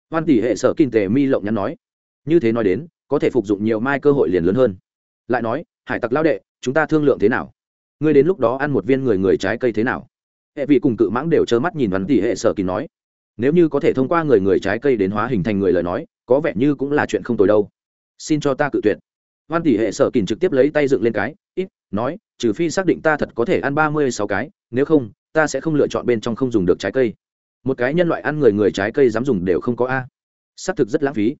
Hoan tỷ hệ sở kinh tề mi lộng nhắn nói. Như thế nói đến, có thể phục dụng nhiều mai cơ hội liền lớn hơn. Lại nói, hải tặc lao đệ, chúng ta thương lượng thế nào? Ngươi đến lúc đó ăn một viên người người trái cây thế nào? Hệ vị cùng cự mãng đều trơ mắt nhìn văn tỷ hệ sở kinh nói. Nếu như có thể thông qua người người trái cây đến hóa hình thành người lời nói, có vẻ như cũng là chuyện không tồi đâu. Xin cho ta cự tuyệt. Văn tỷ hệ sở kinh trực tiếp lấy tay dựng lên cái, ít, nói, trừ phi xác định ta thật có thể ăn ba mươi sáu cái, nếu không, ta sẽ không lựa chọn bên trong không dùng được trái cây một cái nhân loại ăn người người trái cây dám dùng đều không có a. Xác thực rất lãng phí.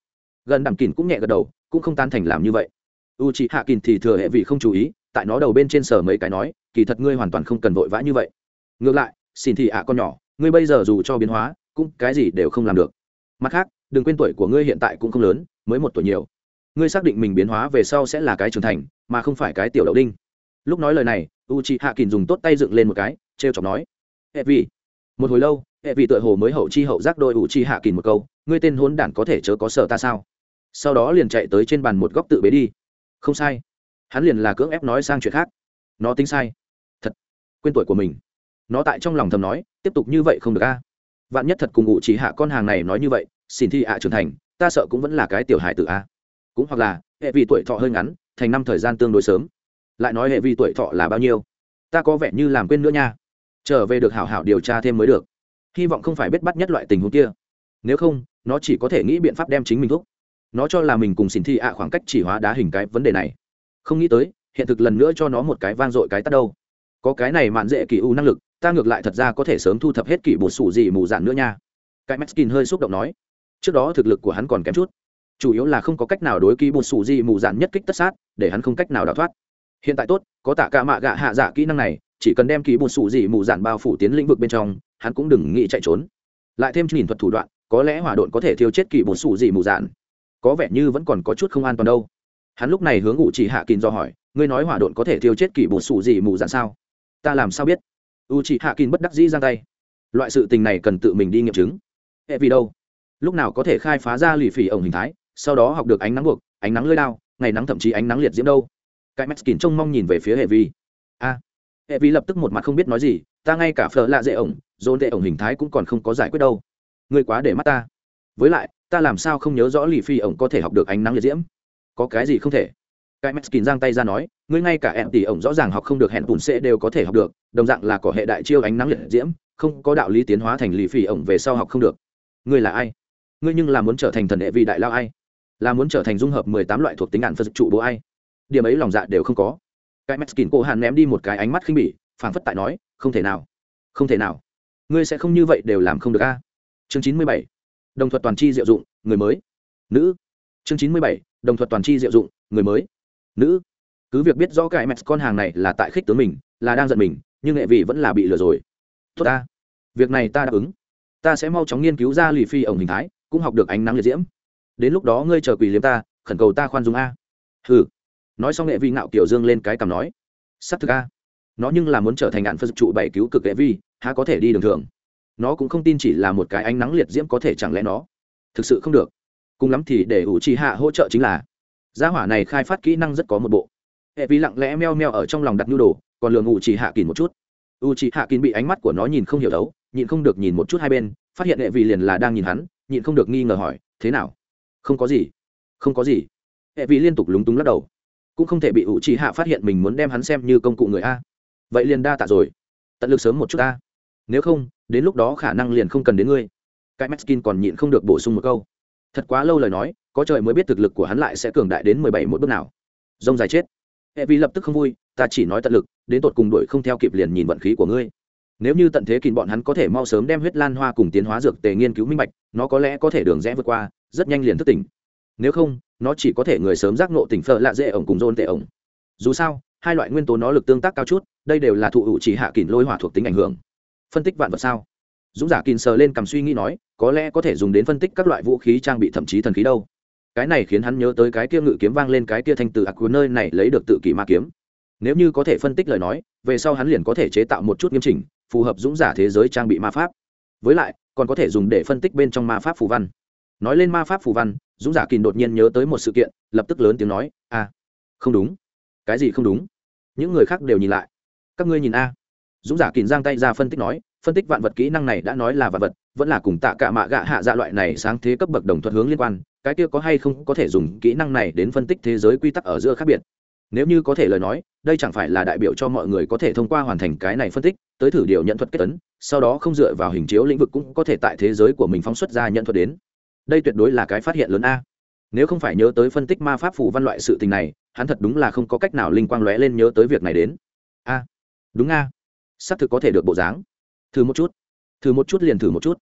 Gần đẳng kìn cũng nhẹ gật đầu, cũng không tan thành làm như vậy. U c h ị hạ kìn thì thừa hệ vị không chú ý, tại nó đầu bên trên sở mấy cái nói, kỳ thật ngươi hoàn toàn không cần vội vã như vậy. Ngược lại, xin thì ạ à, con nhỏ, ngươi bây giờ dù cho biến hóa, cũng cái gì đều không làm được. Mặt khác, đừng quên tuổi của ngươi hiện tại cũng không lớn, mới một tuổi nhiều. Ngươi xác định mình biến hóa về sau sẽ là cái trưởng thành, mà không phải cái tiểu đậu đinh. Lúc nói lời này u c h ị hạ kìn dùng tốt tay dựng lên một cái t r e o chọc nói, hệ vị một hồi lâu, hệ vị tựa hồ mới hậu chi hậu giác đôi ủ chi hạ kìn một câu, ngươi tên hốn đản có thể chớ có sợ ta sao? Sau đó liền chạy tới trên bàn một góc tự bế đi. Không sai. Hắn liền là cưỡng ép nói sang chuyện khác. Nó tính sai. Thật, quên tuổi của mình. Nó tại trong lòng thầm nói, tiếp tục như vậy không được a. Vạn nhất thật cùng ngụ chỉ hạ con hàng này nói như vậy, xin thi ạ trưởng thành, ta sợ cũng vẫn là cái tiểu hài tử a. Cũng hoặc là, hệ vị tuổi thọ hơi ngắn, thành năm thời gian tương đối sớm. Lại nói, hệ vi tuổi thọ là bao nhiêu? Ta có vẻ như làm quên nữa nha trở về được hảo hảo điều tra thêm mới được. Hy vọng không phải biết bắt nhất loại tình huống kia. Nếu không, nó chỉ có thể nghĩ biện pháp đem chính mình thúc. Nó cho là mình cùng xin thi ạ khoảng cách chỉ hóa đá hình cái vấn đề này. Không nghĩ tới, hiện thực lần nữa cho nó một cái vang dội cái tắt đâu. Có cái này mạn dễ kỳ u năng lực, ta ngược lại thật ra có thể sớm thu thập hết kỷ bột sủ gì mù dạn nữa nha. Cái meskin hơi xúc động nói. Trước đó thực lực của hắn còn kém chút. Chủ yếu là không có cách nào đối ký bột sủ gì mù dạn nhất kích tất sát, để hắn không cách nào đào thoát. Hiện tại tốt, có tạ cả mạ gạ hạ dạ kỹ năng này chỉ cần đem ký bột sủ dị mù giản bao phủ tiến lĩnh vực bên trong, hắn cũng đừng nghĩ chạy trốn. Lại thêm nhìn thuật thủ đoạn, có lẽ hỏa độn có thể thiêu chết kỳ bột sủ dị mù giản. Có vẻ như vẫn còn có chút không an toàn đâu. Hắn lúc này hướng ngụ chỉ hạ kín do hỏi, ngươi nói hỏa độn có thể thiêu chết kỳ bột sủ dị mù giản sao? Ta làm sao biết? U chỉ hạ kín bất đắc dĩ giang tay. Loại sự tình này cần tự mình đi nghiệm chứng. Hệ vì đâu? Lúc nào có thể khai phá ra lì phỉ ổng hình thái, sau đó học được ánh nắng buộc, ánh nắng lưỡi đao, ngày nắng thậm chí ánh nắng liệt diễm đâu? Cái meskin trông mong nhìn về phía hệ vi a hệ vi lập tức một mặt không biết nói gì, ta ngay cả phở lạ dễ ổng, dồn tệ ổng hình thái cũng còn không có giải quyết đâu. Ngươi quá để mắt ta. Với lại, ta làm sao không nhớ rõ lì phi ổng có thể học được ánh nắng liệt diễm? Có cái gì không thể? Cái kín giang tay ra nói, ngươi ngay cả em tỷ ổng rõ ràng học không được hẹn bùn sẽ đều có thể học được, đồng dạng là có hệ đại chiêu ánh nắng liệt diễm, không có đạo lý tiến hóa thành lì phi ổng về sau học không được. Ngươi là ai? Ngươi nhưng là muốn trở thành thần hệ vị đại lao ai? Là muốn trở thành dung hợp mười tám loại thuộc tính ạn phật trụ bố ai? Điểm ấy lòng dạ đều không có cái meskin cô hàn ném đi một cái ánh mắt khinh bỉ, phảng phất tại nói, không thể nào, không thể nào. Ngươi sẽ không như vậy đều làm không được a. Chương chín mươi bảy. Đồng thuật toàn c h i diệu dụng, người mới. Nữ. Chương chín mươi bảy. Đồng thuật toàn c h i diệu dụng, người mới. Nữ. Cứ việc biết rõ cái mẹ con hàng này là tại khích tướng mình, là đang giận mình, nhưng nghệ vị vẫn là bị lừa rồi. Tốt ta. Việc này ta đáp ứng. Ta sẽ mau chóng nghiên cứu ra lì phi ổng hình thái, cũng học được ánh nắng liệt diễm. Đến lúc đó ngươi chờ quỳ liếm ta, khẩn cầu ta khoan dung a. Ừ nói xong nghệ vi ngạo kiểu dương lên cái cằm nói s c thực a, nó nhưng là muốn trở thành ngạn phân trụ bảy cứu cực nghệ vi, há có thể đi đường thường. Nó cũng không tin chỉ là một cái ánh nắng liệt diễm có thể chẳng lẽ nó thực sự không được. Cùng lắm thì để ủ trì hạ hỗ trợ chính là, gia hỏa này khai phát kỹ năng rất có một bộ. Hệ vi lặng lẽ meo meo ở trong lòng đặt nhu đồ, còn lường ủ trì hạ kín một chút. U trì hạ kín bị ánh mắt của nó nhìn không hiểu đấu nhịn không được nhìn một chút hai bên, phát hiện hệ vi liền là đang nhìn hắn, nhịn không được nghi ngờ hỏi, thế nào? Không có gì, không có gì. Hệ vi liên tục lúng túng lắc đầu cũng không thể bị ủ trì hạ phát hiện mình muốn đem hắn xem như công cụ người a. Vậy liền đa tạ rồi. Tận lực sớm một chút ta nếu không, đến lúc đó khả năng liền không cần đến ngươi. Cái meskin còn nhịn không được bổ sung một câu. Thật quá lâu lời nói, có trời mới biết thực lực của hắn lại sẽ cường đại đến mười bảy một bước nào. Rông dài chết. Hệ vi lập tức không vui, ta chỉ nói tận lực, đến tột cùng đuổi không theo kịp liền nhìn vận khí của ngươi. Nếu như tận thế kìm bọn hắn có thể mau sớm đem huyết lan hoa cùng tiến hóa dược tề nghiên cứu minh bạch, nó có lẽ có thể đường rẽ vượt qua, rất nhanh liền thức tỉnh nếu không, nó chỉ có thể người sớm giác nộ tỉnh phở lạ dễ ổng cùng dôn tệ ổng. Dù sao, hai loại nguyên tố nó lực tương tác cao chút, đây đều là thụ hữu chỉ hạ kỳn lôi hỏa thuộc tính ảnh hưởng. Phân tích vạn vật sao? Dũng giả kỳn sờ lên cầm suy nghĩ nói, có lẽ có thể dùng đến phân tích các loại vũ khí trang bị thậm chí thần khí đâu. Cái này khiến hắn nhớ tới cái kia ngự kiếm vang lên cái kia thanh từ ạc nơi này lấy được tự kỷ ma kiếm. Nếu như có thể phân tích lời nói, về sau hắn liền có thể chế tạo một chút nghiêm chỉnh, phù hợp dũng giả thế giới trang bị ma pháp. Với lại, còn có thể dùng để phân tích bên trong ma pháp phù văn. Nói lên ma pháp phù văn dũng giả kìn đột nhiên nhớ tới một sự kiện, lập tức lớn tiếng nói, a, không đúng. Cái gì không đúng? Những người khác đều nhìn lại. Các ngươi nhìn a. Dũng giả kìn giang tay ra phân tích nói, phân tích vạn vật kỹ năng này đã nói là vạn vật, vẫn là cùng tạ cả mạ gạ hạ dạ loại này sáng thế cấp bậc đồng thuận hướng liên quan, cái kia có hay không có thể dùng kỹ năng này đến phân tích thế giới quy tắc ở giữa khác biệt. Nếu như có thể lời nói, đây chẳng phải là đại biểu cho mọi người có thể thông qua hoàn thành cái này phân tích, tới thử điều nhận thuật kết tấn sau đó không dựa vào hình chiếu lĩnh vực cũng có thể tại thế giới của mình phóng xuất ra nhận thuật đến đây tuyệt đối là cái phát hiện lớn a. Nếu không phải nhớ tới phân tích ma pháp phù văn loại sự tình này, hắn thật đúng là không có cách nào linh quang lóe lên nhớ tới việc này đến. A. Đúng a. Xác thực có thể được bộ dáng. Thử một chút. Thử một chút liền thử một chút.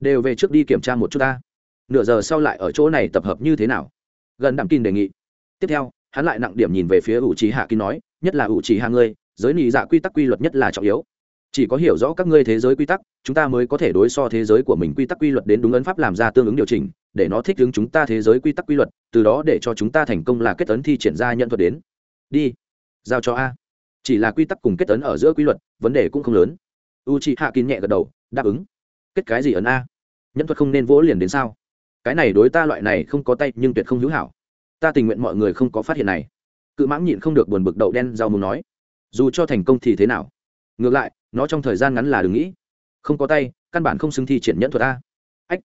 Đều về trước đi kiểm tra một chút ta. Nửa giờ sau lại ở chỗ này tập hợp như thế nào? Gần đặng kinh đề nghị. Tiếp theo, hắn lại nặng điểm nhìn về phía ủ trí hạ kinh nói, nhất là ủ trí hạ ngươi, giới nị dạ quy tắc quy luật nhất là trọng yếu chỉ có hiểu rõ các ngươi thế giới quy tắc, chúng ta mới có thể đối so thế giới của mình quy tắc quy luật đến đúng ấn pháp làm ra tương ứng điều chỉnh, để nó thích ứng chúng ta thế giới quy tắc quy luật, từ đó để cho chúng ta thành công là kết tấn thi triển ra nhận thuật đến. Đi. Giao cho a. Chỉ là quy tắc cùng kết tấn ở giữa quy luật, vấn đề cũng không lớn. U chị hạ kín nhẹ gật đầu, đáp ứng. Kết cái gì ấn a? Nhân thuật không nên vỗ liền đến sao? Cái này đối ta loại này không có tay, nhưng tuyệt không hữu hảo. Ta tình nguyện mọi người không có phát hiện này. Cự mãng nhịn không được buồn bực đậu đen rau muốn nói. Dù cho thành công thì thế nào? Ngược lại, nó trong thời gian ngắn là đừng nghĩ. Không có tay, căn bản không xứng thi triển nhẫn thuật a. Ách,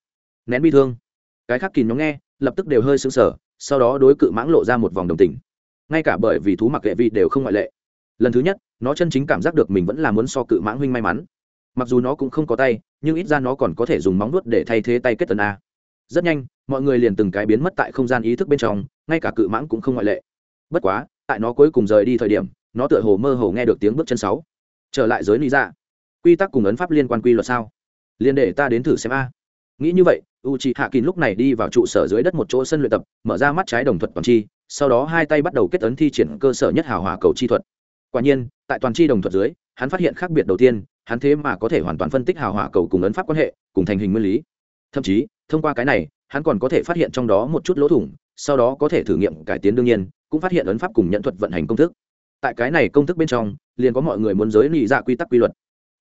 nén bi thương. Cái khác kìm nhóm nghe, lập tức đều hơi sững sờ, sau đó đối cự mãng lộ ra một vòng đồng tình. Ngay cả bởi vì thú mặc kệ vị đều không ngoại lệ. Lần thứ nhất, nó chân chính cảm giác được mình vẫn là muốn so cự mãng huynh may mắn. Mặc dù nó cũng không có tay, nhưng ít ra nó còn có thể dùng móng nuốt để thay thế tay kết tần a. Rất nhanh, mọi người liền từng cái biến mất tại không gian ý thức bên trong, ngay cả cự mãng cũng không ngoại lệ. Bất quá, tại nó cuối cùng rời đi thời điểm, nó tựa hồ mơ hồ nghe được tiếng bước chân sáu trở lại giới lý dạ. quy tắc cùng ấn pháp liên quan quy luật sao? Liền để ta đến thử xem a. Nghĩ như vậy u chị hạ kín lúc này đi vào trụ sở dưới đất một chỗ sân luyện tập, mở ra mắt trái đồng thuật toàn chi, sau đó hai tay bắt đầu kết ấn thi triển cơ sở nhất hào hòa cầu chi thuật. Quả nhiên, tại toàn chi đồng thuật dưới, hắn phát hiện khác biệt đầu tiên, hắn thế mà có thể hoàn toàn phân tích hào hỏa cầu cùng ấn pháp quan hệ, cùng thành hình nguyên lý. Thậm chí, thông qua cái này, hắn còn có thể phát hiện trong đó một chút lỗ thủng, sau đó có thể thử nghiệm cải tiến đương nhiên, cũng phát hiện ấn pháp cùng nhận thuật vận hành công thức tại cái này công thức bên trong, liền có mọi người muốn giới lì dạ quy tắc quy luật.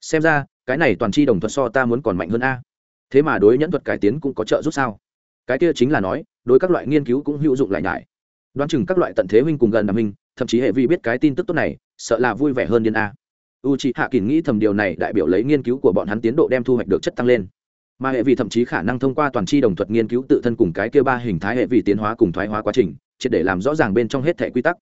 Xem ra, cái này toàn chi đồng thuật so ta muốn còn mạnh hơn a. Thế mà đối nhẫn thuật cải tiến cũng có trợ giúp sao? Cái kia chính là nói, đối các loại nghiên cứu cũng hữu dụng lại nhải. Đoán chừng các loại tận thế huynh cùng gần nam huynh thậm chí hệ vi biết cái tin tức tốt này, sợ là vui vẻ hơn điên a. U c hạ kỳ nghĩ thầm điều này đại biểu lấy nghiên cứu của bọn hắn tiến độ đem thu hoạch được chất tăng lên. Mà hệ vi thậm chí khả năng thông qua toàn c h i đồng thuật nghiên cứu tự thân cùng cái kia ba hình thái hệ vi tiến hóa cùng thoái hóa quá trình, triệt để làm rõ ràng bên trong hết thẻ quy tắc.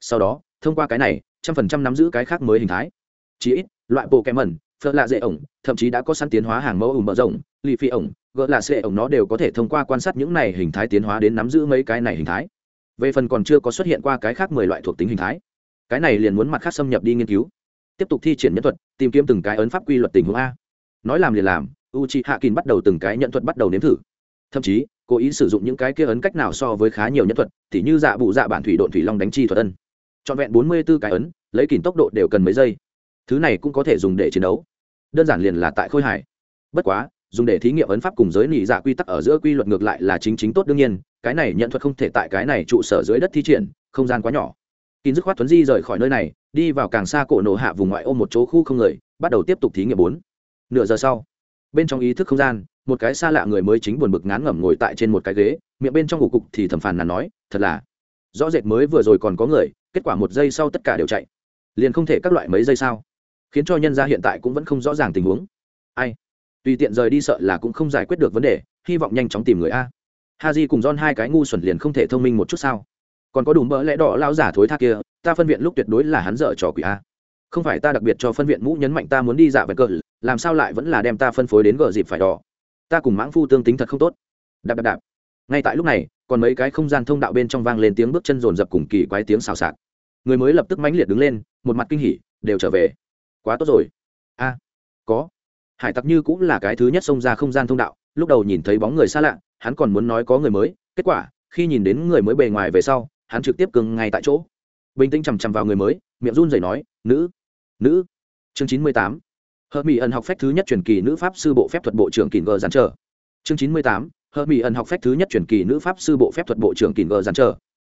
Sau đó thông qua cái này, trăm phần trăm nắm giữ cái khác mới hình thái. Chí ít, loại bộ kẹm mẩn phật lạ dễ ổng, thậm chí đã có sẵn tiến hóa hàng mẫu ủng mở rộng, lì phi ổng, gỡ là xệ ổng nó đều có thể thông qua quan sát những này hình thái tiến hóa đến nắm giữ mấy cái này hình thái. Về phần còn chưa có xuất hiện qua cái khác mười loại thuộc tính hình thái. Cái này liền muốn mặt khác xâm nhập đi nghiên cứu. Tiếp tục thi triển nhân thuật, tìm kiếm từng cái ấn pháp quy luật tình huống a. Nói làm liền làm u c h i hạ kín bắt đầu từng cái nhận thuật bắt đầu nếm thử. Thậm chí, cố ý sử dụng những cái kia ấn cách nào so với khá nhiều nhân thuật t h như dạ bụ dạ bản thủy độn thủy long đánh chi thuật ân trọn vẹn bốn mươi b ố cái ấn, lấy kìm tốc độ đều cần mấy giây. Thứ này cũng có thể dùng để chiến đấu. Đơn giản liền là tại khôi hải bất quá, dùng để thí nghiệm ấn pháp cùng giới nỉ dạ quy tắc ở giữa quy luật ngược lại là chính chính tốt đương nhiên, cái này nhận thuật không thể tại cái này trụ sở dưới đất thi triển, không gian quá nhỏ. Kín dứt khoát tuấn di rời khỏi nơi này, đi vào càng xa cổ nổ hạ vùng ngoại ô một chỗ khu không người, bắt đầu tiếp tục thí nghiệm bốn. Nửa giờ sau, bên trong ý thức không gian, một cái xa lạ người mới chính buồn bực ngán ngẩm ngồi tại trên một cái ghế, miệng bên trong ủ cục thì thầm phàn nàn nói, thật là, rõ rệt mới vừa rồi còn có người kết quả một giây sau tất cả đều chạy. Liền không thể các loại mấy giây sao? Khiến cho nhân gia hiện tại cũng vẫn không rõ ràng tình huống. Ai? Tùy tiện rời đi sợ là cũng không giải quyết được vấn đề, hy vọng nhanh chóng tìm người a. Ha di cùng don hai cái ngu xuẩn liền không thể thông minh một chút sao? Còn có đủ mỡ lẽ đỏ lao giả thối tha kia, ta phân viện lúc tuyệt đối là hắn dở trò quỷ a. Không phải ta đặc biệt cho phân viện mũ nhấn mạnh ta muốn đi dạ vẹn cờ làm sao lại vẫn là đem ta phân phối đến gờ dịp phải đỏ? Ta cùng mãng phu tương tính thật không tốt. Đạp đạp đạp. Ngay tại lúc này, còn mấy cái không gian thông đạo bên trong vang lên tiếng bước chân rồn rập cùng kỳ quái tiếng xào xạc người mới lập tức mãnh liệt đứng lên, một mặt kinh hỉ, đều trở về. Quá tốt rồi. A, có. Hải tặc như cũng là cái thứ nhất xông ra không gian thông đạo, lúc đầu nhìn thấy bóng người xa lạ, hắn còn muốn nói có người mới, kết quả, khi nhìn đến người mới bề ngoài về sau, hắn trực tiếp cưng ngay tại chỗ. Bình tĩnh chằm chằm vào người mới, miệng run rẩy nói, nữ nữ. Chương chín mươi tám. Hợp mỹ ẩn học phép thứ nhất truyền kỳ nữ pháp sư bộ phép thuật bộ trưởng kỳn gờ giàn trở. Chương chín mươi tám. Hợp mỹ ẩn học phép thứ nhất truyền kỳ nữ pháp sư bộ phép thuật bộ trưởng kỳn gờ giàn trở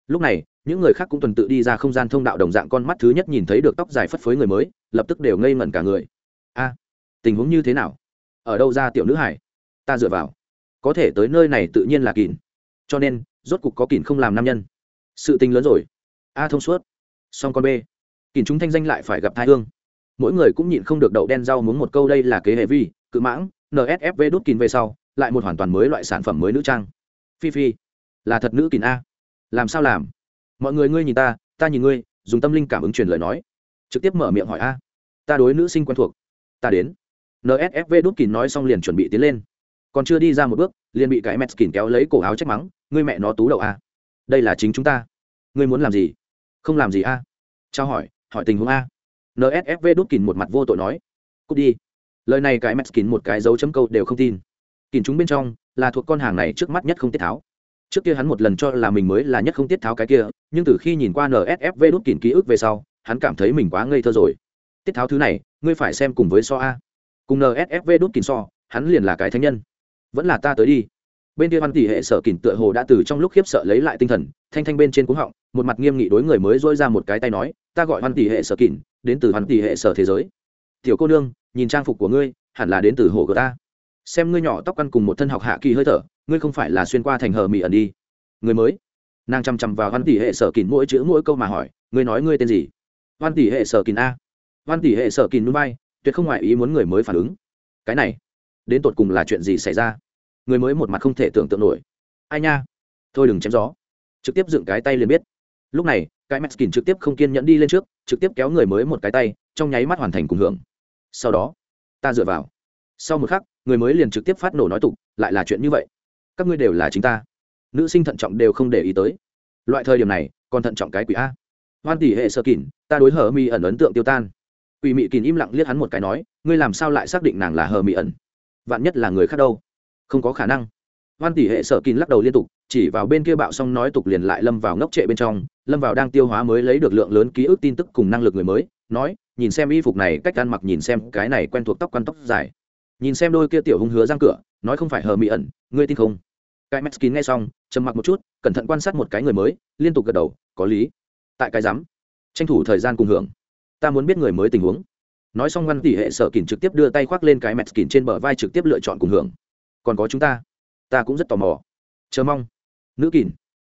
lúc này, những người khác cũng tuần tự đi ra không gian thông đạo đồng dạng con mắt thứ nhất nhìn thấy được tóc dài phất phới người mới, lập tức đều ngây ngẩn cả người. A, tình huống như thế nào? Ở đâu ra tiểu nữ hải? Ta dựa vào. Có thể tới nơi này tự nhiên là kỳn cho nên, rốt cục có kỳn không làm nam nhân. Sự tình lớn rồi. A thông suốt. Song con b kỳn chúng thanh danh lại phải gặp thai hương. Mỗi người cũng nhịn không được đậu đen rau muốn một câu đây là kế hệ vi, cự mãng nsfv đút kín về sau, lại một hoàn toàn mới loại sản phẩm mới nữ trang. Phi phi. Là thật nữ kín a làm sao làm? Mọi người ngươi nhìn ta ta nhìn ngươi, dùng tâm linh cảm ứng truyền lời nói. Trực tiếp mở miệng hỏi a. Ta đối nữ sinh quen thuộc. Ta đến. Nsfv đút kín nói xong liền chuẩn bị tiến lên. Còn chưa đi ra một bước, liền bị cái mẹt kín kéo lấy cổ áo trách mắng, ngươi mẹ nó tú đậu a. Đây là chính chúng ta. Ngươi muốn làm gì? Không làm gì a. Trao hỏi hỏi tình huống a. Nsfv đút kín một mặt vô tội nói. Cút đi. Lời này cái mẹt kín một cái dấu chấm câu đều không tin. Kín chúng bên trong là thuộc con hàng này trước mắt nhất không tiết tháo trước kia hắn một lần cho là mình mới là nhất không tiết tháo cái kia, nhưng từ khi nhìn qua nsfv đốt kín ký ức về sau, hắn cảm thấy mình quá ngây thơ rồi. Tiết tháo thứ này, ngươi phải xem cùng với so a. Cùng nsfv đốt kín so, hắn liền là cái thánh nhân. Vẫn là ta tới đi. Bên kia văn tỷ hệ sở kỉnh tựa hồ đã từ trong lúc khiếp sợ lấy lại tinh thần, thanh thanh bên trên cuống họng, một mặt nghiêm nghị đối người mới dôi ra một cái tay nói, ta gọi văn tỷ hệ sở kỉnh, đến từ văn tỷ hệ sở thế giới. Tiểu cô nương, nhìn trang phục của ngươi, hẳn là đến từ hồ của ta xem ngươi nhỏ tóc căn cùng một thân học hạ kỳ hơi thở, ngươi không phải là xuyên qua thành hờ mỹ ẩn đi. Người mới. Nàng chằm chằm vào văn tỷ hệ sở kín mỗi chữ mỗi câu mà hỏi, ngươi nói ngươi tên gì? Văn tỷ hệ sở kín a. Văn tỷ hệ sở kín núi bay, tuyệt không ngoại ý muốn người mới phản ứng. Cái này, đến tột cùng là chuyện gì xảy ra? Người mới một mặt không thể tưởng tượng nổi. Ai nha? Thôi đừng chém gió. Trực tiếp dựng cái tay liền biết. Lúc này, cái mắt kín trực tiếp không kiên nhẫn đi lên trước, trực tiếp kéo người mới một cái tay, trong nháy mắt hoàn thành cùng hưởng. Sau đó, ta dựa vào. Sau một khắc người mới liền trực tiếp phát nổ nói tục, lại là chuyện như vậy. Các ngươi đều là chính ta. Nữ sinh thận trọng đều không để ý tới. Loại thời điểm này, còn thận trọng cái quỷ a. Hoan tỷ hệ sơ kỳn ta đối hờ mi ẩn ấn tượng tiêu tan. Quỷ mị kỳn im lặng liếc hắn một cái nói, ngươi làm sao lại xác định nàng là hờ mi ẩn? Vạn nhất là người khác đâu? Không có khả năng. Hoan tỷ hệ sở kín lắc đầu liên tục, chỉ vào bên kia bạo xong nói tục liền lại lâm vào ngốc trệ bên trong, lâm vào đang tiêu hóa mới lấy được lượng lớn ký ức tin tức cùng năng lực người mới, nói, nhìn xem y phục này, cách ăn mặc nhìn xem cái này quen thuộc tóc quăn tóc dài nhìn xem đôi kia tiểu hung hứa răng cửa, nói không phải hờ mỹ ẩn, ngươi tin không? Cái mắt kín nghe xong, trầm mặc một chút, cẩn thận quan sát một cái người mới, liên tục gật đầu, có lý. Tại cái rắm tranh thủ thời gian cùng hưởng. Ta muốn biết người mới tình huống. Nói xong ngăn tỷ hệ sở kín trực tiếp đưa tay khoác lên cái mẹt kín trên bờ vai trực tiếp lựa chọn cùng hưởng. Còn có chúng ta ta cũng rất tò mò. Chờ mong. Nữ kín.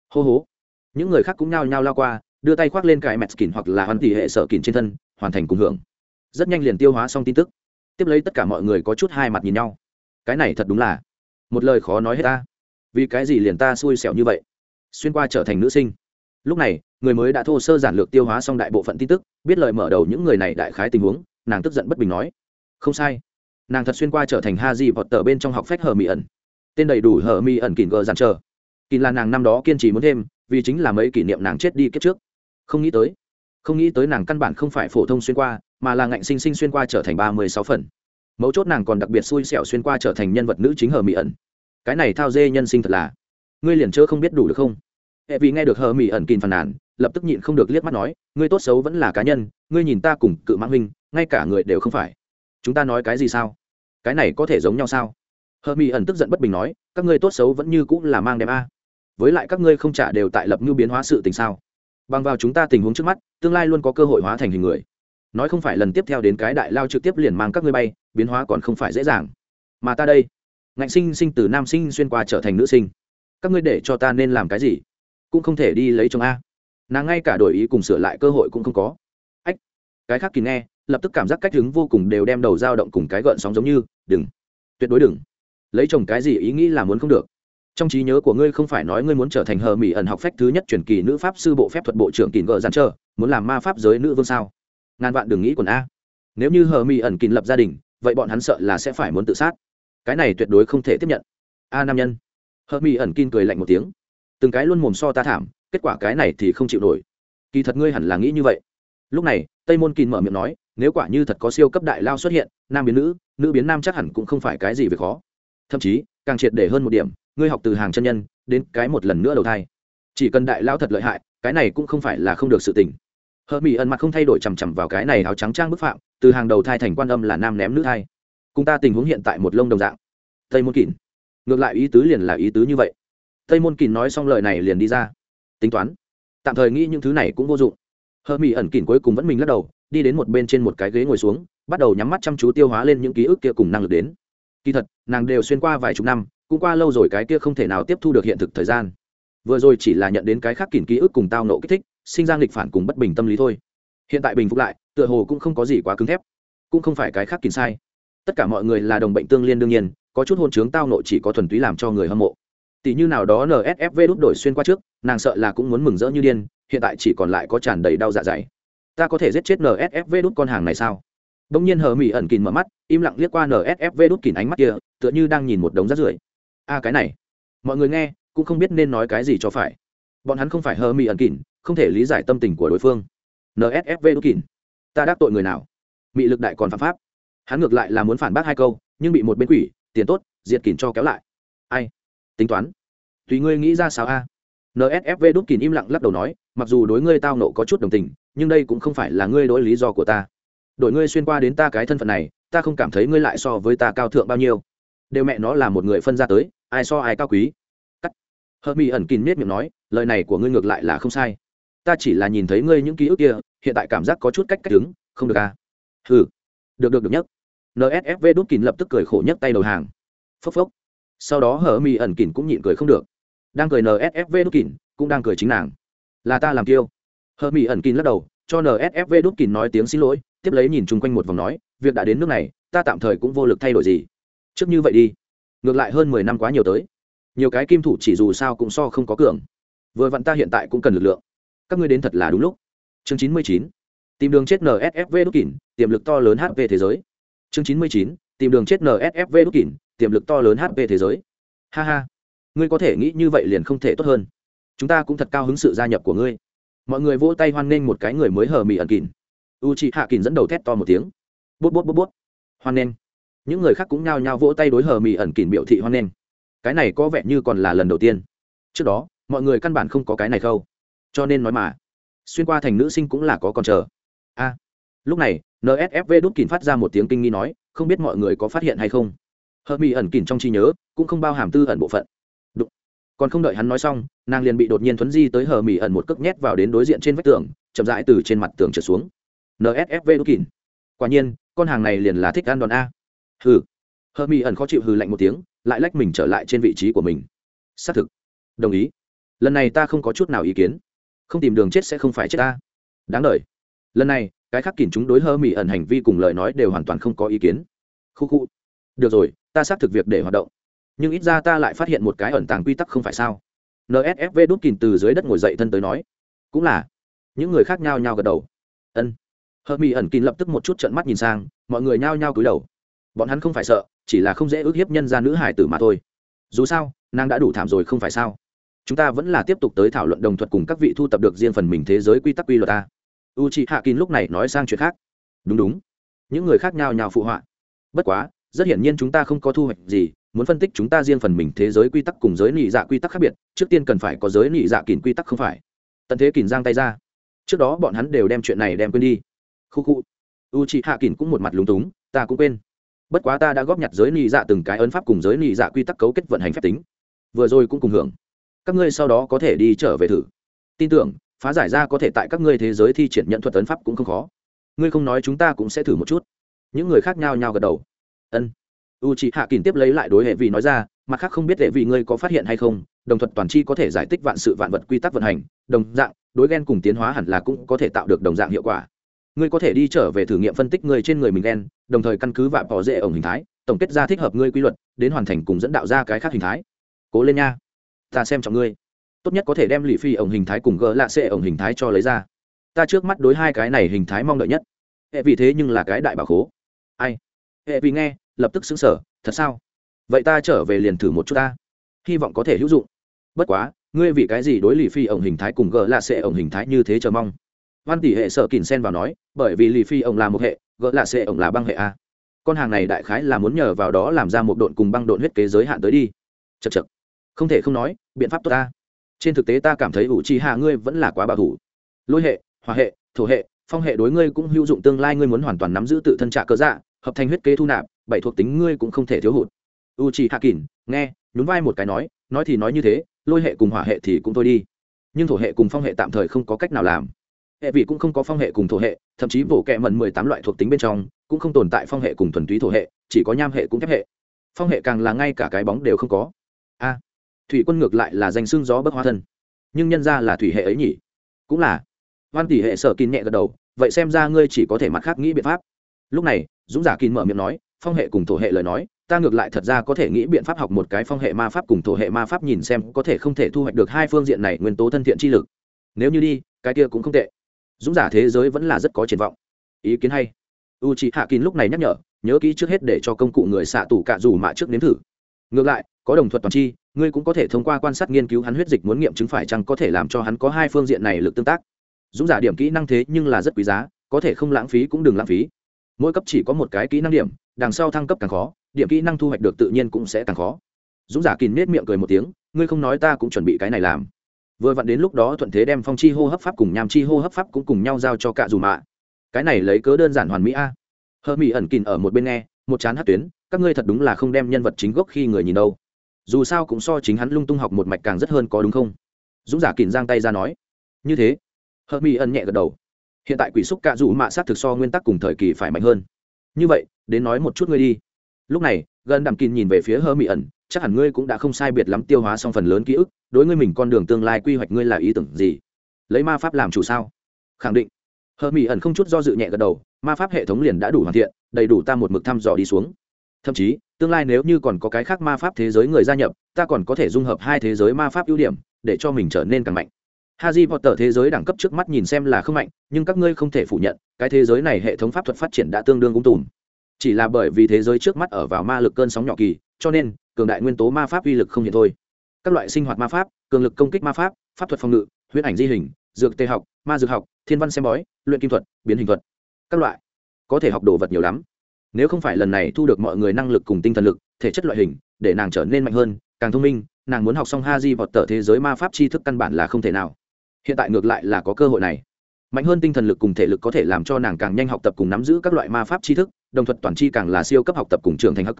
Hô hố. Những người khác cũng nhao nhao lao qua, đưa tay khoác lên cái mẹt kín hoặc là hoàn tỷ hệ sở kín trên thân, hoàn thành cùng hưởng. Rất nhanh liền tiêu hóa xong tin tức tiếp lấy tất cả mọi người có chút hai mặt nhìn nhau. Cái này thật đúng là một lời khó nói hết ta. Vì cái gì liền ta xui xẻo như vậy? Xuyên qua trở thành nữ sinh. Lúc này, người mới đã thô sơ giản lược tiêu hóa xong đại bộ phận tin tức, biết lời mở đầu những người này đại khái tình huống, nàng tức giận bất bình nói. Không sai. Nàng thật xuyên qua trở thành ha di vọt tờ bên trong học phép hờ mỹ ẩn. Tên đầy đủ hờ mỹ ẩn kìn gờ giàn chờ kìn là nàng năm đó kiên trì muốn thêm, vì chính là mấy kỷ niệm nàng chết đi kiếp trước. Không nghĩ tới không nghĩ tới nàng căn bản không phải phổ thông xuyên qua, mà là ngạnh sinh sinh xuyên qua trở thành ba mươi sáu phần. Mấu chốt nàng còn đặc biệt xui xẻo xuyên qua trở thành nhân vật nữ chính hờ mỹ ẩn. Cái này thao dê nhân sinh thật là. Ngươi liền chớ không biết đủ được không? Hệ vì nghe được hờ mỹ ẩn kìm phàn nàn, lập tức nhịn không được liếc mắt nói, ngươi tốt xấu vẫn là cá nhân, ngươi nhìn ta cùng cự mãn huynh, ngay cả người đều không phải. Chúng ta nói cái gì sao? Cái này có thể giống nhau sao? Hờ mỹ ẩn tức giận bất bình nói, các ngươi tốt xấu vẫn như cũng là mang đem a. Với lại các ngươi không trả đều tại lập như biến hóa sự tình sao? Bằng vào chúng ta tình huống trước mắt tương lai luôn có cơ hội hóa thành hình người. Nói không phải lần tiếp theo đến cái đại lao trực tiếp liền mang các ngươi bay, biến hóa còn không phải dễ dàng. Mà ta đây, ngạnh sinh sinh từ nam sinh xuyên qua trở thành nữ sinh. Các ngươi để cho ta nên làm cái gì? Cũng không thể đi lấy chồng a. Nàng ngay cả đổi ý cùng sửa lại cơ hội cũng không có. Ách, cái khác kỳ nghe, lập tức cảm giác cách hứng vô cùng đều đem đầu dao động cùng cái gợn sóng giống như, đừng, tuyệt đối đừng. Lấy chồng cái gì ý nghĩ là muốn không được. Trong trí nhớ của ngươi không phải nói ngươi muốn trở thành hờ mỹ ẩn học phép thứ nhất truyền kỳ nữ pháp sư bộ phép thuật bộ trưởng kỳ gờ giàn trơ muốn làm ma pháp giới nữ vương sao? Ngàn vạn đừng nghĩ quần a. Nếu như hờ mỹ ẩn kín lập gia đình, vậy bọn hắn sợ là sẽ phải muốn tự sát. Cái này tuyệt đối không thể tiếp nhận. A nam nhân. Hờ mỹ ẩn kín cười lạnh một tiếng. Từng cái luôn mồm so ta thảm, kết quả cái này thì không chịu nổi. Kỳ thật ngươi hẳn là nghĩ như vậy. Lúc này, tây môn kín mở miệng nói, nếu quả như thật có siêu cấp đại lao xuất hiện, nam biến nữ nữ biến nam chắc hẳn cũng không phải cái gì về khó. Thậm chí, càng triệt để hơn một điểm, ngươi học từ hàng chân nhân, đến cái một lần nữa đầu thai. Chỉ cần đại lao thật lợi hại, cái này cũng không phải là không được sự tình hờ mỹ ẩn mặt không thay đổi chằm chằm vào cái này áo trắng trang bức phạm, từ hàng đầu thai thành quan âm là nam ném nữ thai. Cùng ta tình huống hiện tại một lông đồng dạng. Tây môn kỳn. Ngược lại ý tứ liền là ý tứ như vậy. Tây môn kỳn nói xong lời này liền đi ra. Tính toán. Tạm thời nghĩ những thứ này cũng vô dụng. Hờ mỹ ẩn kỳn cuối cùng vẫn mình lắc đầu, đi đến một bên trên một cái ghế ngồi xuống, bắt đầu nhắm mắt chăm chú tiêu hóa lên những ký ức kia cùng năng lực đến. Kỳ thật, nàng đều xuyên qua vài chục năm, cũng qua lâu rồi cái kia không thể nào tiếp thu được hiện thực thời gian. Vừa rồi chỉ là nhận đến cái khác kìm ký ức cùng tao nộ kích thích sinh ra nghịch phản cùng bất bình tâm lý thôi. Hiện tại bình phục lại tựa hồ cũng không có gì quá cứng thép cũng không phải cái khác kìm sai. Tất cả mọi người là đồng bệnh tương liên đương nhiên có chút hôn chướng tao nội chỉ có thuần túy làm cho người hâm mộ. Tỷ như nào đó nsfv đút đổi xuyên qua trước nàng sợ là cũng muốn mừng rỡ như điên hiện tại chỉ còn lại có tràn đầy đau dạ dày. Ta có thể giết chết nsfv đút con hàng này sao? Đông nhiên hờ mỹ ẩn kìn mở mắt, im lặng liếc qua NSFV đút kìn ánh mắt kia, tựa như đang nhìn một đống rác rưởi. A cái này, mọi người nghe, cũng không biết nên nói cái gì cho phải. Bọn hắn không phải hờ mỹ ẩn kìn, không thể lý giải tâm tình của đối phương. NSFV ú kín ta đắc tội người nào? bị lực đại còn phạm pháp. Hắn ngược lại là muốn phản bác hai câu, nhưng bị một bên quỷ, tiền tốt, diệt kín cho kéo lại. Ai? Tính toán. Tùy ngươi nghĩ ra sao a? NSFV đút kín im lặng lắc đầu nói, mặc dù đối ngươi tao nộ có chút đồng tình, nhưng đây cũng không phải là ngươi đối lý do của ta đội ngươi xuyên qua đến ta cái thân phận này ta không cảm thấy ngươi lại so với ta cao thượng bao nhiêu đều mẹ nó là một người phân ra tới ai so ai cao quý cắt hờ mỹ ẩn kín miết miệng nói lời này của ngươi ngược lại là không sai ta chỉ là nhìn thấy ngươi những ký ức kia, hiện tại cảm giác có chút cách cách đứng, không được à? Ừ được được được nhất nsfv đút kín lập tức cười khổ nhất tay đầu hàng. Phốc phốc. Sau đó hờ Mi ẩn kín cũng nhịn cười không được. Đang cười nsfv đút kín, cũng đang cười chính nàng. Là ta làm kiêu. Hờ Mi ẩn kín lắc đầu, cho nsfv đút kín nói tiếng xin lỗi, tiếp lấy nhìn chung quanh một vòng nói, việc đã đến nước này, ta tạm thời cũng vô lực thay đổi gì. Trước như vậy đi. Ngược lại hơn mười năm quá nhiều tới. Nhiều cái kim thủ chỉ dù sao cũng so không có cường. Vừa vặn ta hiện tại cũng cần lực lượng các ngươi đến thật là đúng lúc. Chương chín mươi chín, tìm đường chết nsfv đúc kỉn tiềm lực to lớn hp thế giới. Chương chín mươi chín, tìm đường chết nsfv đúc kỉn tiềm lực to lớn hp thế giới. Ha ha, ngươi có thể nghĩ như vậy liền không thể tốt hơn. Chúng ta cũng thật cao hứng sự gia nhập của ngươi. Mọi người vỗ tay hoan nghênh một cái người mới hờ mỹ ẩn kỉn u chị hạ kín dẫn đầu thét to một tiếng. Bút bút bút bút. Hoan nghênh. Những người khác cũng nhao nhao vỗ tay đối hờ mỹ ẩn kín biểu thị hoan nghênh. Cái này có vẻ như còn là lần đầu tiên. Trước đó, mọi người căn bản không có cái này khâu cho nên nói mà. Xuyên qua thành nữ sinh cũng là có còn chờ. A. Lúc này nsfv đút kín phát ra một tiếng kinh nghi nói, không biết mọi người có phát hiện hay không? Hợp mỹ ẩn kín trong trí nhớ, cũng không bao hàm tư ẩn bộ phận. Đúng. còn không đợi hắn nói xong, nàng liền bị đột nhiên thuấn di tới hờ mỹ ẩn một cước nhét vào đến đối diện trên vách tường, chậm rãi từ trên mặt tường trở xuống. Nsfv đút kín quả nhiên, con hàng này liền là thích ăn đòn a. Hừ. Hờ mỹ ẩn khó chịu hừ lạnh một tiếng, lại lách mình trở lại trên vị trí của mình. Xác thực. Đồng ý. Lần này ta không có chút nào ý kiến không tìm đường chết sẽ không phải chết ta. Đáng đ lần này, cái khác kìm chúng đối hơ mỹ ẩn hành vi cùng lời nói đều hoàn toàn không có ý kiến. Khu khu. Được rồi, ta xác thực việc để hoạt động. Nhưng ít ra ta lại phát hiện một cái ẩn tàng quy tắc không phải sao? Nsfv đút kìm từ dưới đất ngồi dậy thân tới nói. Cũng là. Những người khác nhao nhao gật đầu. Ân. Hơ mỹ ẩn kín lập tức một chút trận mắt nhìn sang, mọi người nhao nhao cúi đầu. Bọn hắn không phải sợ, chỉ là không dễ ước hiếp nhân ra nữ hải tử mà thôi. Dù sao, nàng đã đủ thảm rồi không phải sao? Chúng ta vẫn là tiếp tục tới thảo luận đồng thuật cùng các vị thu tập được riêng phần mình thế giới quy tắc quy luật ta. U chị hạ kín lúc này nói sang chuyện khác. Đúng đúng. Những người khác nhau nhào phụ họa. Bất quá, rất hiển nhiên chúng ta không có thu hoạch gì, muốn phân tích chúng ta riêng phần mình thế giới quy tắc cùng giới nị dạ quy tắc khác biệt, trước tiên cần phải có giới nị dạ kín quy tắc không phải. Tận thế kín giang tay ra. Trước đó bọn hắn đều đem chuyện này đem quên đi. Khu khu. U chị hạ kín cũng một mặt lúng túng, ta cũng quên. Bất quá ta đã góp nhặt giới nị dạ từng cái ấn pháp cùng giới nị dạ quy tắc cấu kết vận hành phép tính. Vừa rồi cũng cùng hưởng các ngươi sau đó có thể đi trở về thử. Tin tưởng, phá giải ra có thể tại các ngươi thế giới thi triển nhận thuật ấn pháp cũng không khó. Ngươi không nói chúng ta cũng sẽ thử một chút. Những người khác nhau nhau gật đầu. Ân. U chị hạ kín tiếp lấy lại đối hệ vị nói ra, mặt khác không biết hệ vị ngươi có phát hiện hay không, đồng thuật toàn chi có thể giải tích vạn sự vạn vật quy tắc vận hành, đồng dạng, đối ghen cùng tiến hóa hẳn là cũng có thể tạo được đồng dạng hiệu quả. Ngươi có thể đi trở về thử nghiệm phân tích người trên người mình ghen đồng thời căn cứ và bỏ dễ ổng hình thái, tổng kết ra thích hợp ngươi quy luật, đến hoàn thành cùng dẫn đạo ra cái khác hình thái. Cố lên nha ta xem trọng ngươi. Tốt nhất có thể đem lì phi ổng hình thái cùng gỡ lạ xệ ổng hình thái cho lấy ra. Ta trước mắt đối hai cái này hình thái mong đợi nhất. Hệ vì thế nhưng là cái đại bảo khố. Ai? Hệ vì nghe, lập tức xứng sở thật sao? Vậy ta trở về liền thử một chút ta. Hy vọng có thể hữu dụng. Bất quá, ngươi vì cái gì đối lì phi ổng hình thái cùng gỡ lạ xệ ổng hình thái như thế chờ mong? Văn tỷ hệ sợ kìn sen vào nói, bởi vì lì phi ổng là một hệ gỡ lạ xệ ổng là băng hệ a. Con hàng này đại khái là muốn nhờ vào đó làm ra một độn cùng băng độn huyết kế giới hạn tới đi. Chật chật không thể không nói biện pháp tốt ta. Trên thực tế ta cảm thấy ủ trì hạ ngươi vẫn là quá bảo thủ. Lôi hệ, hòa hệ, thổ hệ, phong hệ đối ngươi cũng hữu dụng tương lai ngươi muốn hoàn toàn nắm giữ tự thân trạ cơ dạ hợp thành huyết kế thu nạp, bảy thuộc tính ngươi cũng không thể thiếu hụt. U trì hạ kỳn nghe, nhún vai một cái nói nói thì nói như thế, lôi hệ cùng hỏa hệ thì cũng thôi đi. Nhưng thổ hệ cùng phong hệ tạm thời không có cách nào làm. Hệ vị cũng không có phong hệ cùng thổ hệ, thậm chí bổ kẹ mần mười tám loại thuộc tính bên trong, cũng không tồn tại phong hệ cùng thuần túy thổ hệ, chỉ có nham hệ cũng thép hệ. Phong hệ càng là ngay cả cái bóng đều không có. A thủy quân ngược lại là danh xương gió bất hoa thân. Nhưng nhân ra là thủy hệ ấy nhỉ? Cũng là. Văn tỷ hệ sở kín nhẹ gật đầu, vậy xem ra ngươi chỉ có thể mặt khác nghĩ biện pháp. Lúc này, dũng giả kín mở miệng nói, phong hệ cùng thổ hệ lời nói, ta ngược lại thật ra có thể nghĩ biện pháp học một cái phong hệ ma pháp cùng thổ hệ ma pháp nhìn xem có thể không thể thu hoạch được hai phương diện này nguyên tố thân thiện chi lực. Nếu như đi, cái kia cũng không tệ. Dũng giả thế giới vẫn là rất có triển vọng. Ý kiến hay. U c hạ kín lúc này nhắc nhở, nhớ kỹ trước hết để cho công cụ người xạ tủ cạ dù mạ trước nếm thử. Ngược lại, có đồng thuật toàn chi ngươi cũng có thể thông qua quan sát nghiên cứu hắn huyết dịch muốn nghiệm chứng phải chăng có thể làm cho hắn có hai phương diện này lực tương tác. Dũng giả điểm kỹ năng thế nhưng là rất quý giá, có thể không lãng phí cũng đừng lãng phí. Mỗi cấp chỉ có một cái kỹ năng điểm, đằng sau thăng cấp càng khó, điểm kỹ năng thu hoạch được tự nhiên cũng sẽ càng khó. Dũng giả kìm nết miệng cười một tiếng, ngươi không nói ta cũng chuẩn bị cái này làm. Vừa vặn đến lúc đó thuận thế đem phong chi hô hấp pháp cùng nham chi hô hấp pháp cũng cùng nhau giao cho cả dù mạ. Cái này lấy cớ đơn giản hoàn mỹ a. Hơ mỹ ẩn kìm ở một bên nghe, một chán hát tuyến, các ngươi thật đúng là không đem nhân vật chính gốc khi người nhìn đâu dù sao cũng so chính hắn lung tung học một mạch càng rất hơn có đúng không? Dũng giả kìm giang tay ra nói. Như thế hơ mỹ ẩn nhẹ gật đầu. Hiện tại quỷ xúc cạ dù mạ sát thực so nguyên tắc cùng thời kỳ phải mạnh hơn. Như vậy, đến nói một chút ngươi đi. Lúc này, gần đàm kín nhìn về phía hơ mỹ ẩn, chắc hẳn ngươi cũng đã không sai biệt lắm tiêu hóa xong phần lớn ký ức, đối ngươi mình con đường tương lai quy hoạch ngươi là ý tưởng gì? Lấy ma pháp làm chủ sao? Khẳng định. Hơ mỹ ẩn không chút do dự nhẹ gật đầu, ma pháp hệ thống liền đã đủ hoàn thiện, đầy đủ ta một mực thăm dò đi xuống. Thậm chí tương lai nếu như còn có cái khác ma pháp thế giới người gia nhập ta còn có thể dung hợp hai thế giới ma pháp ưu điểm để cho mình trở nên càng mạnh Harry Potter thế giới đẳng cấp trước mắt nhìn xem là không mạnh, nhưng các ngươi không thể phủ nhận, cái thế giới này hệ thống pháp thuật phát triển đã tương đương cũng tùm. Chỉ là bởi vì thế giới trước mắt ở vào ma lực cơn sóng nhỏ kỳ, cho nên cường đại nguyên tố ma pháp uy lực không hiện thôi. Các loại sinh hoạt ma pháp, cường lực công kích ma pháp, pháp thuật phòng ngự, huyễn ảnh di hình, dược tê học, ma dược học, thiên văn xem bói, luyện kim thuật, biến hình thuật, các loại có thể học đồ vật nhiều lắm nếu không phải lần này thu được mọi người năng lực cùng tinh thần lực, thể chất loại hình, để nàng trở nên mạnh hơn, càng thông minh, nàng muốn học xong ha di vọt tờ thế giới ma pháp tri thức căn bản là không thể nào. Hiện tại ngược lại là có cơ hội này. Mạnh hơn tinh thần lực cùng thể lực có thể làm cho nàng càng nhanh học tập cùng nắm giữ các loại ma pháp tri thức, đồng thuật toàn c h i càng là siêu cấp học tập cùng trường thành hắc.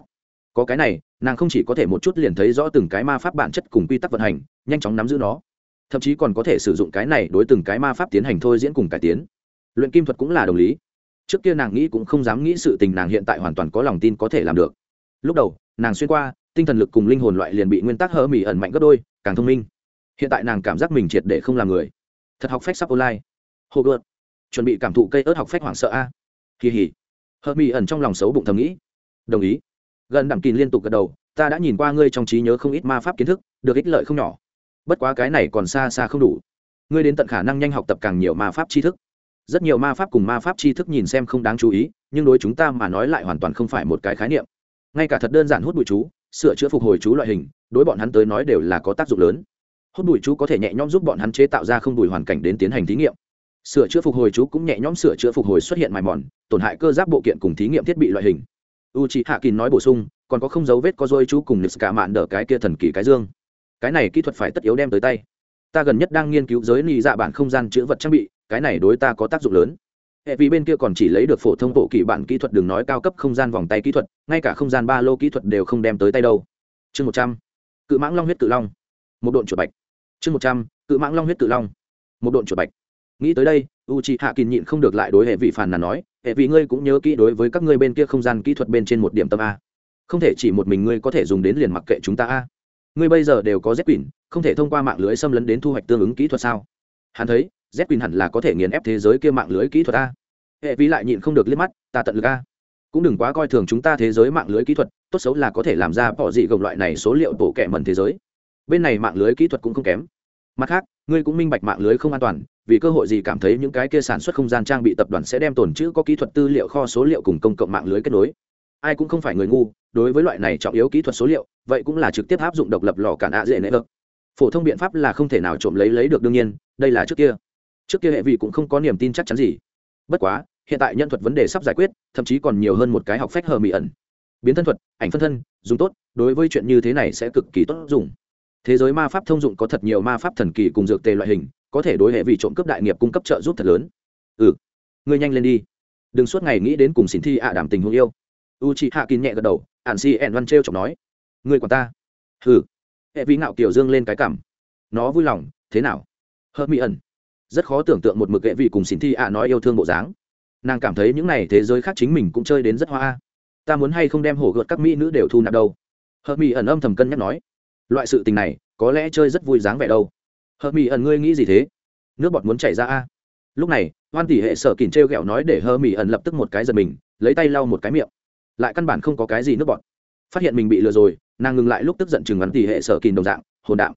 Có cái này, nàng không chỉ có thể một chút liền thấy rõ từng cái ma pháp bản chất cùng quy tắc vận hành, nhanh chóng nắm giữ nó. Thậm chí còn có thể sử dụng cái này đối từng cái ma pháp tiến hành thôi diễn cùng cải tiến. Luyện kim thuật cũng là đồng lý trước kia nàng nghĩ cũng không dám nghĩ sự tình nàng hiện tại hoàn toàn có lòng tin có thể làm được. Lúc đầu, nàng xuyên qua, tinh thần lực cùng linh hồn loại liền bị nguyên tắc hở mỹ ẩn mạnh gấp đôi, càng thông minh. Hiện tại nàng cảm giác mình triệt để không làm người. Thật học phép sắp online. Hồ gợt chuẩn bị cảm thụ cây ớt học phép hoảng sợ a. Kỳ hỉ. Hơ mỹ ẩn trong lòng xấu bụng thầm nghĩ. Đồng ý. Gần đẳng kín liên tục gật đầu, ta đã nhìn qua ngươi trong trí nhớ không ít ma pháp kiến thức, được ích lợi không nhỏ. Bất quá cái này còn xa xa không đủ. Ngươi đến tận khả năng nhanh học tập càng nhiều ma pháp tri thức rất nhiều ma pháp cùng ma pháp tri thức nhìn xem không đáng chú ý, nhưng đối chúng ta mà nói lại hoàn toàn không phải một cái khái niệm. Ngay cả thật đơn giản hút bụi chú, sửa chữa phục hồi chú loại hình, đối bọn hắn tới nói đều là có tác dụng lớn. Hút bụi chú có thể nhẹ nhõm giúp bọn hắn chế tạo ra không bụi hoàn cảnh đến tiến hành thí nghiệm. Sửa chữa phục hồi chú cũng nhẹ nhõm sửa chữa phục hồi xuất hiện mài mòn, tổn hại cơ giáp bộ kiện cùng thí nghiệm thiết bị loại hình. U c h hạ kín nói bổ sung, còn có không dấu vết có dôi chú cùng nứt cả mạn đỡ cái kia thần kỳ cái dương. Cái này kỹ thuật phải tất yếu đem tới tay. Ta gần nhất đang nghiên cứu giới nị dạ bản không gian chữ vật trang bị cái này đối ta có tác dụng lớn. Hệ vì bên kia còn chỉ lấy được phổ thông bộ kỳ bản kỹ thuật đường nói cao cấp không gian vòng tay kỹ thuật, ngay cả không gian ba lô kỹ thuật đều không đem tới tay đâu. Chương một trăm, cự mãng long huyết cự long. Một độn chuột bạch. Chương một trăm, cự mãng long huyết cự long. Một độn chuột bạch. Nghĩ tới đây u c h i hạ kín nhịn không được lại đối hệ vị phản là nói, hệ vị ngươi cũng nhớ kỹ đối với các ngươi bên kia không gian kỹ thuật bên trên một điểm tâm a. Không thể chỉ một mình ngươi có thể dùng đến liền mặc kệ chúng ta a. Ngươi bây giờ đều có dép quỷ không thể thông qua mạng lưới xâm lấn đến thu hoạch tương ứng kỹ thuật sao? Hắn thấy z quỳnh hẳn là có thể nghiền ép thế giới kia mạng lưới kỹ thuật a. Hệ vi lại nhịn không được liếc mắt, ta tận lực a. Cũng đừng quá coi thường chúng ta thế giới mạng lưới kỹ thuật, tốt xấu là có thể làm ra bỏ dị gồng loại này số liệu tổ kẻ mần thế giới. Bên này mạng lưới kỹ thuật cũng không kém. Mặt khác, ngươi cũng minh bạch mạng lưới không an toàn, vì cơ hội gì cảm thấy những cái kia sản xuất không gian trang bị tập đoàn sẽ đem tồn chữ có kỹ thuật tư liệu kho số liệu cùng công cộng mạng lưới kết nối. Ai cũng không phải người ngu, đối với loại này trọng yếu kỹ thuật số liệu, vậy cũng là trực tiếp áp dụng độc lập lò cản ạ dễ nệ ơ. Phổ thông biện pháp là không thể nào trộm lấy lấy được đương nhiên, đây là trước kia trước kia hệ vị cũng không có niềm tin chắc chắn gì. Bất quá, hiện tại nhân thuật vấn đề sắp giải quyết, thậm chí còn nhiều hơn một cái học phách hờ mỹ ẩn. Biến thân thuật, ảnh phân thân, dùng tốt, đối với chuyện như thế này sẽ cực kỳ tốt dùng. Thế giới ma pháp thông dụng có thật nhiều ma pháp thần kỳ cùng dược tề loại hình, có thể đối hệ vị trộm cướp đại nghiệp cung cấp trợ giúp thật lớn. Ừ ngươi nhanh lên đi. Đừng suốt ngày nghĩ đến cùng xin thi ạ đảm tình hữu yêu. U chị hạ kín nhẹ gật đầu ạn si ẹn văn t r chọc nói. Người quản ta. Ừ hệ vị ngạo kiểu dương lên cái cảm. Nó vui lòng, thế nào? Hớt mỹ ẩn rất khó tưởng tượng một mực ghệ vị cùng xin thi ạ nói yêu thương bộ dáng. Nàng cảm thấy những n à y thế giới khác chính mình cũng chơi đến rất hoa. Ta muốn hay không đem hổ gợt các mỹ nữ đều thu nạp đâu? Hợp mỹ ẩn âm thầm cân nhắc nói. Loại sự tình này, có lẽ chơi rất vui dáng vẻ đâu. Hợp mỹ ẩn ngươi nghĩ gì thế? Nước bọt muốn chảy ra a. Lúc này, hoan tỷ hệ sở kìn t r e o g ẹ o nói để hơ mỹ ẩn lập tức một cái giật mình, lấy tay lau một cái miệng. Lại căn bản không có cái gì nước bọt. Phát hiện mình bị lừa rồi, nàng ngừng lại lúc tức giận chừng hắn tỷ hệ sở kìn đồng dạng, hồn đạm.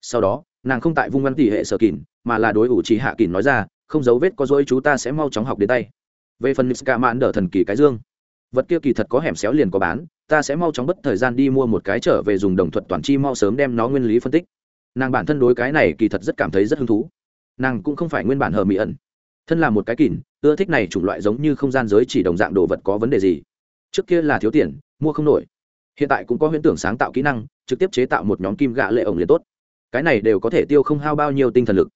Sau đó nàng không tại vung văn tỷ hệ sở kìn, mà là đối ủ trí hạ kìn nói ra, không dấu vết có dối, chú ta sẽ mau chóng học đến tay. Về phần nix ca mãn đỡ thần kỳ cái dương, vật kia kỳ thật có hẻm xéo liền có bán, ta sẽ mau chóng bất thời gian đi mua một cái trở về dùng đồng thuật toàn chi mau sớm đem nó nguyên lý phân tích. Nàng bản thân đối cái này kỳ thật rất cảm thấy rất hứng thú. Nàng cũng không phải nguyên bản hờ mỹ ẩn. Thân là một cái kỳn ưa thích này chủng loại giống như không gian giới chỉ đồng dạng đồ vật có vấn đề gì? Trước kia là thiếu tiền, mua không nổi. Hiện tại cũng có huyễn tưởng sáng tạo kỹ năng, trực tiếp chế tạo một nhóm kim gạ lệ ổng liền tốt cái này đều có thể tiêu không hao bao nhiêu tinh thần lực.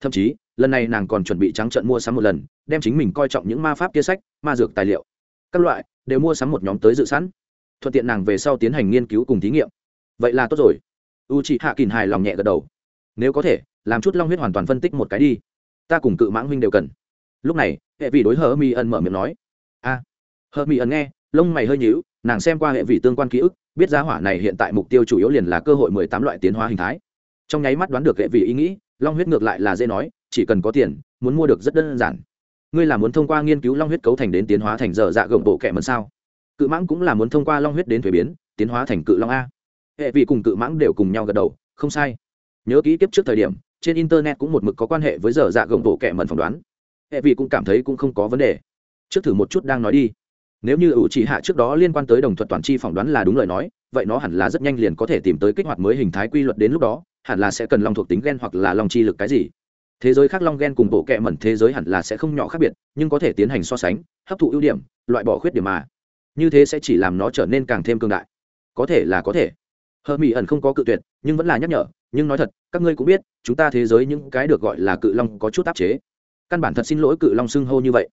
Thậm chí lần này nàng còn chuẩn bị trắng trận mua sắm một lần đem chính mình coi trọng những ma pháp kia sách ma dược tài liệu. Các loại đều mua sắm một nhóm tới dự sẵn. Thuận tiện nàng về sau tiến hành nghiên cứu cùng thí nghiệm. Vậy là tốt rồi. U chị hạ kỳn hài lòng nhẹ gật đầu. Nếu có thể làm chút long huyết hoàn toàn phân tích một cái đi. Ta cùng cự mãng huynh đều cần. Lúc này hệ vị đối hờ mi ẩn mở miệng nói. A. À, hờ mi ẩn nghe lông mày hơi nhíu nàng xem qua hệ vị tương quan ký ức biết giá hỏa này hiện tại mục tiêu chủ yếu liền là cơ hội mười tám loại tiến hóa hình thái trong nháy mắt đoán được hệ vị ý nghĩ, long huyết ngược lại là dễ nói, chỉ cần có tiền, muốn mua được rất đơn giản. Ngươi là muốn thông qua nghiên cứu long huyết cấu thành đến tiến hóa thành dở dạ gồng bộ kẻ mần sao? Cự mãng cũng là muốn thông qua long huyết đến thuế biến, tiến hóa thành cự long a. Hệ vị cùng cự mãng đều cùng nhau gật đầu, không sai. Nhớ kỹ tiếp trước thời điểm, trên internet cũng một mực có quan hệ với dở dạ gồng bộ kẻ mần phỏng đoán. Hệ vị cũng cảm thấy cũng không có vấn đề. Trước thử một chút đang nói đi. Nếu như ủ chỉ hạ trước đó liên quan tới đồng thuật toàn chi phỏng đoán là đúng lời nói, vậy nó hẳn là rất nhanh liền có thể tìm tới kích hoạt mới hình thái quy luật đến lúc đó hẳn là sẽ cần long thuộc tính gen hoặc là long chi lực cái gì. Thế giới khác long gen cùng bộ kẹ mẩn thế giới hẳn là sẽ không nhỏ khác biệt, nhưng có thể tiến hành so sánh, hấp thụ ưu điểm, loại bỏ khuyết điểm mà. Như thế sẽ chỉ làm nó trở nên càng thêm cường đại. Có thể là có thể. Hờ mỹ ẩn không có cự tuyệt, nhưng vẫn là nhắc nhở, nhưng nói thật, các ngươi cũng biết, chúng ta thế giới những cái được gọi là cự long có chút áp chế. Căn bản thật xin lỗi cự long xưng hô như vậy.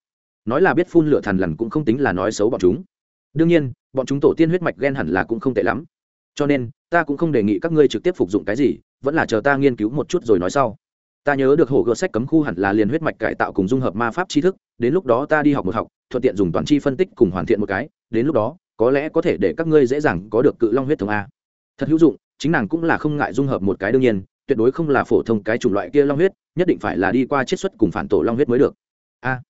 Nói là biết phun lửa thằn lằn cũng không tính là nói xấu bọn chúng. Đương nhiên, bọn chúng tổ tiên huyết mạch ghen hẳn là cũng không tệ lắm. Cho nên ta cũng không đề nghị các ngươi trực tiếp phục dụng cái gì, vẫn là chờ ta nghiên cứu một chút rồi nói sau. Ta nhớ được hồ gợt sách cấm khu hẳn là liền huyết mạch cải tạo cùng dung hợp ma pháp tri thức, đến lúc đó ta đi học một học, thuận tiện dùng toàn chi phân tích cùng hoàn thiện một cái, đến lúc đó, có lẽ có thể để các ngươi dễ dàng có được cự long huyết thống a. Thật hữu dụng, chính nàng cũng là không ngại dung hợp một cái đương nhiên, tuyệt đối không là phổ thông cái chủng loại kia long huyết, nhất định phải là đi qua chiết xuất cùng phản tổ long huyết mới được. A.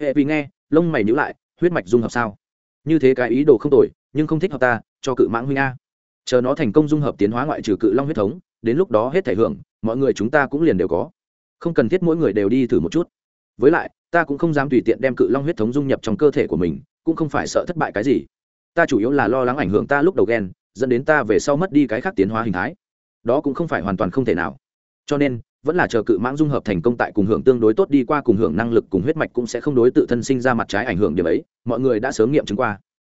Hệ vì nghe, lông mày nhữ lại, huyết mạch dung hợp sao? Như thế cái ý đồ không tồi, nhưng không thích hợp ta, cho cự mãng huynh a chờ nó thành công dung hợp tiến hóa ngoại trừ cự long huyết thống, đến lúc đó hết thể hưởng, mọi người chúng ta cũng liền đều có. Không cần thiết mỗi người đều đi thử một chút. Với lại, ta cũng không dám tùy tiện đem cự long huyết thống dung nhập trong cơ thể của mình, cũng không phải sợ thất bại cái gì. Ta chủ yếu là lo lắng ảnh hưởng ta lúc đầu ghen dẫn đến ta về sau mất đi cái khác tiến hóa hình thái. Đó cũng không phải hoàn toàn không thể nào. Cho nên, vẫn là chờ cự mãng dung hợp thành công tại cùng hưởng tương đối tốt đi qua cùng hưởng năng lực cùng huyết mạch cũng sẽ không đối tự thân sinh ra mặt trái ảnh hưởng điểm ấy, mọi người đã sớm nghiệm chứng qua.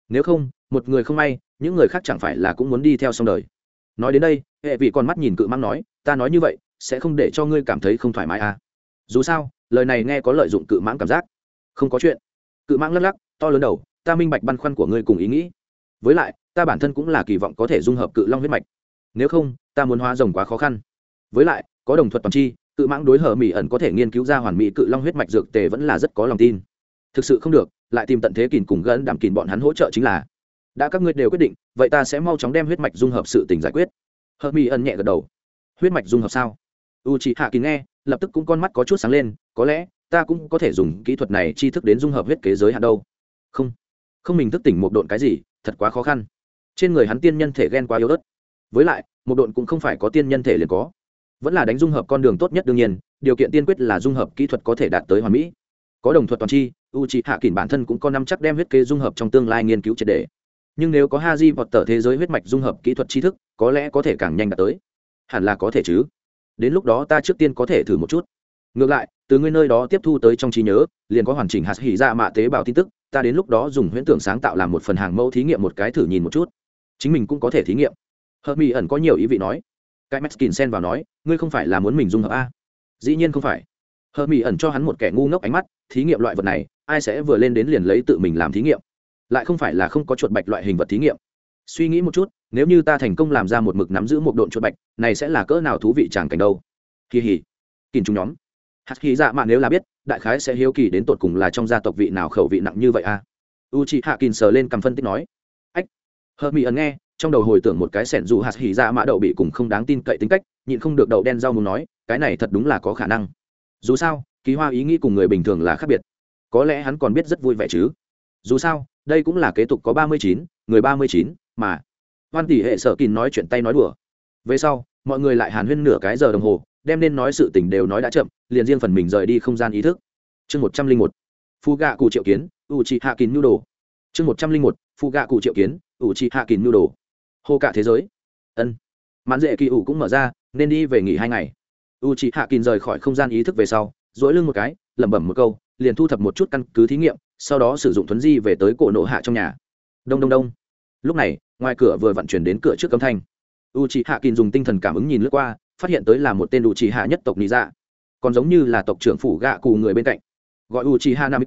Nếu không, một người không may những người khác chẳng phải là cũng muốn đi theo xong đời. Nói đến đây, hệ vị con mắt nhìn cự mãng nói, ta nói như vậy, sẽ không để cho ngươi cảm thấy không thoải mái à? Dù sao, lời này nghe có lợi dụng cự mãng cảm giác. Không có chuyện. Cự mãng lắc lắc, to lớn đầu, ta minh bạch băn khoăn của ngươi cùng ý nghĩ. Với lại, ta bản thân cũng là kỳ vọng có thể dung hợp cự long huyết mạch. Nếu không, ta muốn hóa rồng quá khó khăn. Với lại, có đồng thuật toàn chi, cự mãng đối hở mỹ ẩn có thể nghiên cứu ra hoàn mỹ cự long huyết mạch dược tề vẫn là rất có lòng tin. Thực sự không được, lại tìm tận thế kìn cùng gân đảm kìn bọn hắn hỗ trợ chính là đã các ngươi đều quyết định, vậy ta sẽ mau chóng đem huyết mạch dung hợp sự tình giải quyết. Hợp mỹ ẩn nhẹ gật đầu. Huyết mạch dung hợp sao? U chị hạ kín nghe, lập tức cũng con mắt có chút sáng lên, có lẽ, ta cũng có thể dùng kỹ thuật này chi thức đến dung hợp huyết kế giới hạn đâu. Không. Không mình thức tỉnh một độn cái gì, thật quá khó khăn. Trên người hắn tiên nhân thể ghen quá yếu ớt. Với lại, một độn cũng không phải có tiên nhân thể liền có. Vẫn là đánh dung hợp con đường tốt nhất đương nhiên, điều kiện tiên quyết là dung hợp kỹ thuật có thể đạt tới hoàn mỹ. Có đồng thuật toàn chi u c hạ kỷ bản thân cũng có năm chắc đem huyết kế dung hợp trong tương lai nghiên cứu triệt đề nhưng nếu có ha di vọt tờ thế giới huyết mạch dung hợp kỹ thuật tri thức, có lẽ có thể càng nhanh đạt tới. Hẳn là có thể chứ. Đến lúc đó ta trước tiên có thể thử một chút. Ngược lại, từ ngươi nơi đó tiếp thu tới trong trí nhớ, liền có hoàn chỉnh hạt hỉ ra mạ tế bào tin tức, ta đến lúc đó dùng huyễn tưởng sáng tạo làm một phần hàng mẫu thí nghiệm một cái thử nhìn một chút. Chính mình cũng có thể thí nghiệm. Hợp mỹ ẩn có nhiều ý vị nói. Cái meskin sen vào nói, ngươi không phải là muốn mình dung hợp a. Dĩ nhiên không phải. Hợp mỹ ẩn cho hắn một kẻ ngu ngốc ánh mắt, thí nghiệm loại vật này, ai sẽ vừa lên đến liền lấy tự mình làm thí nghiệm? Lại không phải là không có chuột bạch loại hình vật thí nghiệm. Suy nghĩ một chút, nếu như ta thành công làm ra một mực nắm giữ một độn chuột bạch, này sẽ là cỡ nào thú vị chẳng cảnh đâu. Kỳ hỉ kìm chúng nhóm. Hạt khí dạ mạn nếu là biết, đại khái sẽ hiếu kỳ đến tột cùng là trong gia tộc vị nào khẩu vị nặng như vậy à? a u chị hạ kìm sờ lên cầm phân tích nói. Ách. Hờ mỹ ẩn nghe, trong đầu hồi tưởng một cái sẻn dù hạt hỉ dạ mạ đậu bị cùng không đáng tin cậy tính cách, nhịn không được đậu đen rau muốn nói, cái này thật đúng là có khả năng. Dù sao, ký hoa ý nghĩ cùng người bình thường là khác biệt. Có lẽ hắn còn biết rất vui vẻ chứ dù sao, đây cũng là kế tục có ba mươi chín, người ba mươi chín mà. Hoan tỷ hệ sở kín nói chuyện tay nói đùa. Về sau, mọi người lại hàn huyên nửa cái giờ đồng hồ, đem nên nói sự tình đều nói đã chậm, liền riêng phần mình rời đi không gian ý thức. Chương một trăm linh một. Phu gạ cụ triệu kiến u chị hạ kín nhu đồ. Chương một trăm linh một. Phu gạ cụ triệu kiến u chị hạ kín nhu đồ. Hô cả thế giới. Ân. Mãn dễ kỳ ủ cũng mở ra, nên đi về nghỉ hai ngày. U chị hạ kín rời khỏi không gian ý thức về sau dỗi lưng một cái, lẩm bẩm một câu, liền thu thập một chút căn cứ thí nghiệm sau đó sử dụng thuấn di về tới cổ nộ hạ trong nhà. Đông đông đông. Lúc này, ngoài cửa vừa vận chuyển đến cửa trước cấm thanh. U chị hạ kín dùng tinh thần cảm ứng nhìn lướt qua, phát hiện tới là một tên u chị hạ nhất tộc lý dạ còn giống như là tộc trưởng phủ gạ cụ người bên cạnh. Gọi u chị hạ nam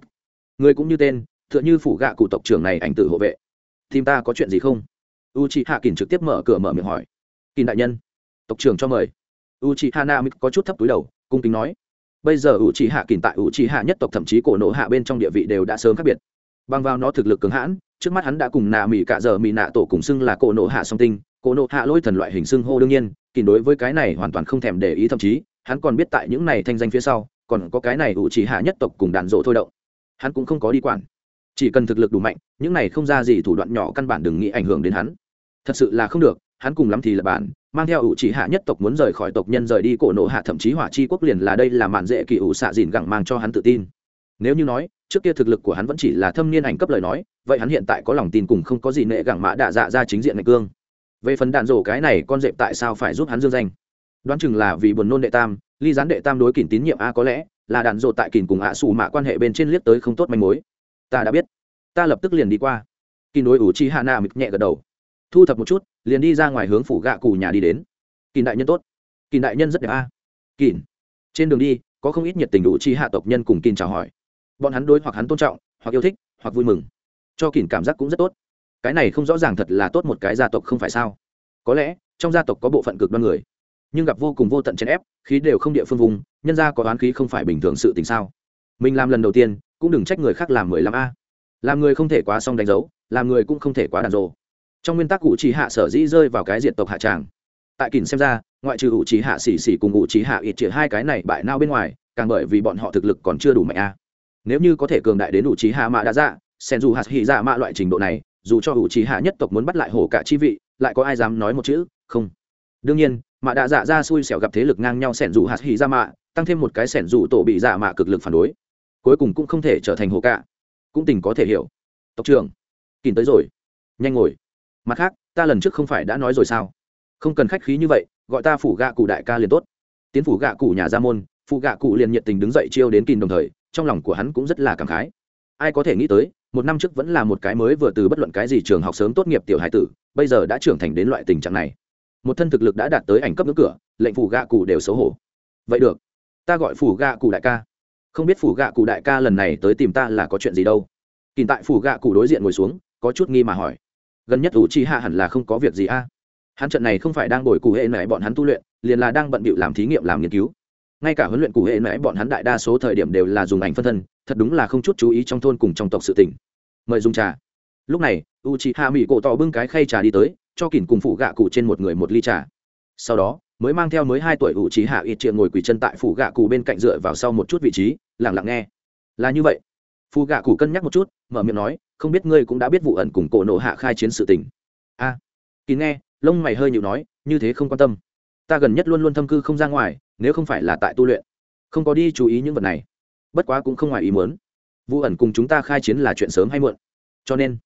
người cũng như tên, tựa như phủ gạ cụ tộc trưởng này ảnh tử hộ vệ. Tìm ta có chuyện gì không? U chị hạ kín trực tiếp mở cửa mở miệng hỏi. Kín đại nhân, tộc trưởng cho mời. U chị hạ nam có chút thấp túi đầu, cung kính nói bây giờ u trì hạ kín tại u trì hạ nhất tộc thậm chí cổ nộ hạ bên trong địa vị đều đã sớm khác biệt. Bằng vào nó thực lực cứng hãn, trước mắt hắn đã cùng nạ mỹ cả giờ mỹ nạ tổ cùng xưng là cổ nộ hạ song tinh, cổ nộ hạ lôi thần loại hình xưng hô đương nhiên kín đối với cái này hoàn toàn không thèm để ý thậm chí, hắn còn biết tại những này thanh danh phía sau, còn có cái này u trì hạ nhất tộc cùng đàn rộ thôi động. Hắn cũng không có đi quản. Chỉ cần thực lực đủ mạnh, những này không ra gì thủ đoạn nhỏ căn bản đừng nghĩ ảnh hưởng đến hắn. Thật sự là không được hắn cùng lắm thì là bản mang theo ủ chỉ hạ nhất tộc muốn rời khỏi tộc nhân rời đi cổ nộ hạ, thậm chí hỏa chi quốc liền là đây là mạn dễ kỳ ủ xạ dìn gẳng mang cho hắn tự tin. Nếu như nói, trước kia thực lực của hắn vẫn chỉ là thâm niên ảnh cấp lời nói, vậy hắn hiện tại có lòng tin cùng không có gì nệ gẳng mã đạ dạ ra chính diện ngạch cương. Về phần đạn rổ cái này, con dẹp tại sao phải giúp hắn dương danh? Đoán chừng là vì buồn nôn đệ tam, ly gián đệ tam đối kỉnh tín nhiệm a, có lẽ là đạn rổ tại kỉnh cùng ạ xù mạ quan hệ bên trên liếc tới không tốt manh mối. Ta đã biết. Ta lập tức liền đi qua. Kỳ đối ủ chi hạ nạ mịt nhẹ gật đầu. Thu thập một chút liền đi ra ngoài hướng phủ gạ cù nhà đi đến. Kỳ đại nhân tốt. Kỳ đại nhân rất đẹp a. À. trên đường đi, có không ít nhiệt tình đủ chi hạ tộc nhân cùng kỳ chào hỏi. Bọn hắn đối hoặc hắn tôn trọng, hoặc yêu thích, hoặc vui mừng. Cho kỳ cảm giác cũng rất tốt. Cái này không rõ ràng thật là tốt một cái gia tộc không phải sao? Có lẽ, trong gia tộc có bộ phận cực đoan người. Nhưng gặp vô cùng vô tận chèn ép, khí đều không địa phương vùng, nhân ra có oán khí không phải bình thường sự tình sao? Mình làm lần đầu tiên, cũng đừng trách người khác làm mười lăm a. Làm người không thể quá xong đánh dấu, làm người cũng không thể quá đàn rồ trong nguyên tắc cụ trì hạ sở dĩ rơi vào cái diện tộc hạ tràng. Tại kỳn xem ra, ngoại trừ ủ trì hạ xỉ xỉ cùng ủ trì hạ ít chĩa hai cái này bại nao bên ngoài, càng bởi vì bọn họ thực lực còn chưa đủ mạnh a. Nếu như có thể cường đại đến ủ trì hạ mạ đã dạ sen dù hạt hỉ dạ mạ loại trình độ này, dù cho ủ trì hạ nhất tộc muốn bắt lại hổ cả chi vị, lại có ai dám nói một chữ? Không. Đương nhiên, mạ đã dạ ra xui xẻo gặp thế lực ngang nhau sẻn dù hạt hỉ ra mạ, tăng thêm một cái sẻn dù tổ bị dạ mạ cực lực phản đối. Cuối cùng cũng không thể trở thành hổ cả. Cũng tình có thể hiểu. Tộc trưởng kìm tới rồi. Nhanh ngồi mặt khác, ta lần trước không phải đã nói rồi sao? Không cần khách khí như vậy, gọi ta phủ gạ cụ đại ca liền tốt. Tiến phủ gạ cụ nhà ra môn phụ gạ cụ liền nhiệt tình đứng dậy chiêu đến kìm đồng thời, trong lòng của hắn cũng rất là cảm khái. Ai có thể nghĩ tới, một năm trước vẫn là một cái mới vừa từ bất luận cái gì trường học sớm tốt nghiệp tiểu hải tử, bây giờ đã trưởng thành đến loại tình trạng này. Một thân thực lực đã đạt tới ảnh cấp ngưỡng cửa, lệnh phủ gạ cụ đều xấu hổ. Vậy được, ta gọi phủ gạ cụ đại ca. Không biết phủ gạ cụ đại ca lần này tới tìm ta là có chuyện gì đâu. Kìm tại phủ gạ cụ đối diện ngồi xuống, có chút nghi mà hỏi gần nhất ủ chi hạ hẳn là không có việc gì a. Hắn trận này không phải đang bồi cụ hệ mẹ bọn hắn tu luyện, liền là đang bận bịu làm thí nghiệm làm nghiên cứu. Ngay cả huấn luyện cụ hệ mẹ bọn hắn đại đa số thời điểm đều là dùng ảnh phân thân, thật đúng là không chút chú ý trong thôn cùng trong tộc sự tỉnh mời dùng trà. Lúc này u chị hạ mỹ cổ tỏ bưng cái khay trà đi tới, cho kỉn cùng phụ gạ cụ trên một người một ly trà. Sau đó, mới mang theo mới hai tuổi u chị hạ ít triệu ngồi quỳ chân tại phụ gạ cụ bên cạnh dựa vào sau một chút vị trí lẳng lặng nghe. Là như vậy. Phụ gạ cụ cân nhắc một chút, mở miệng nói không biết ngươi cũng đã biết vụ ẩn cùng cổ nộ hạ khai chiến sự tình. A à, kín nghe lông mày hơi nhịu nói như thế không quan tâm. Ta gần nhất luôn luôn thâm cư không ra ngoài nếu không phải là tại tu luyện không có đi chú ý những vật này. Bất quá cũng không ngoài ý muốn. Vụ ẩn cùng chúng ta khai chiến là chuyện sớm hay muộn. Cho nên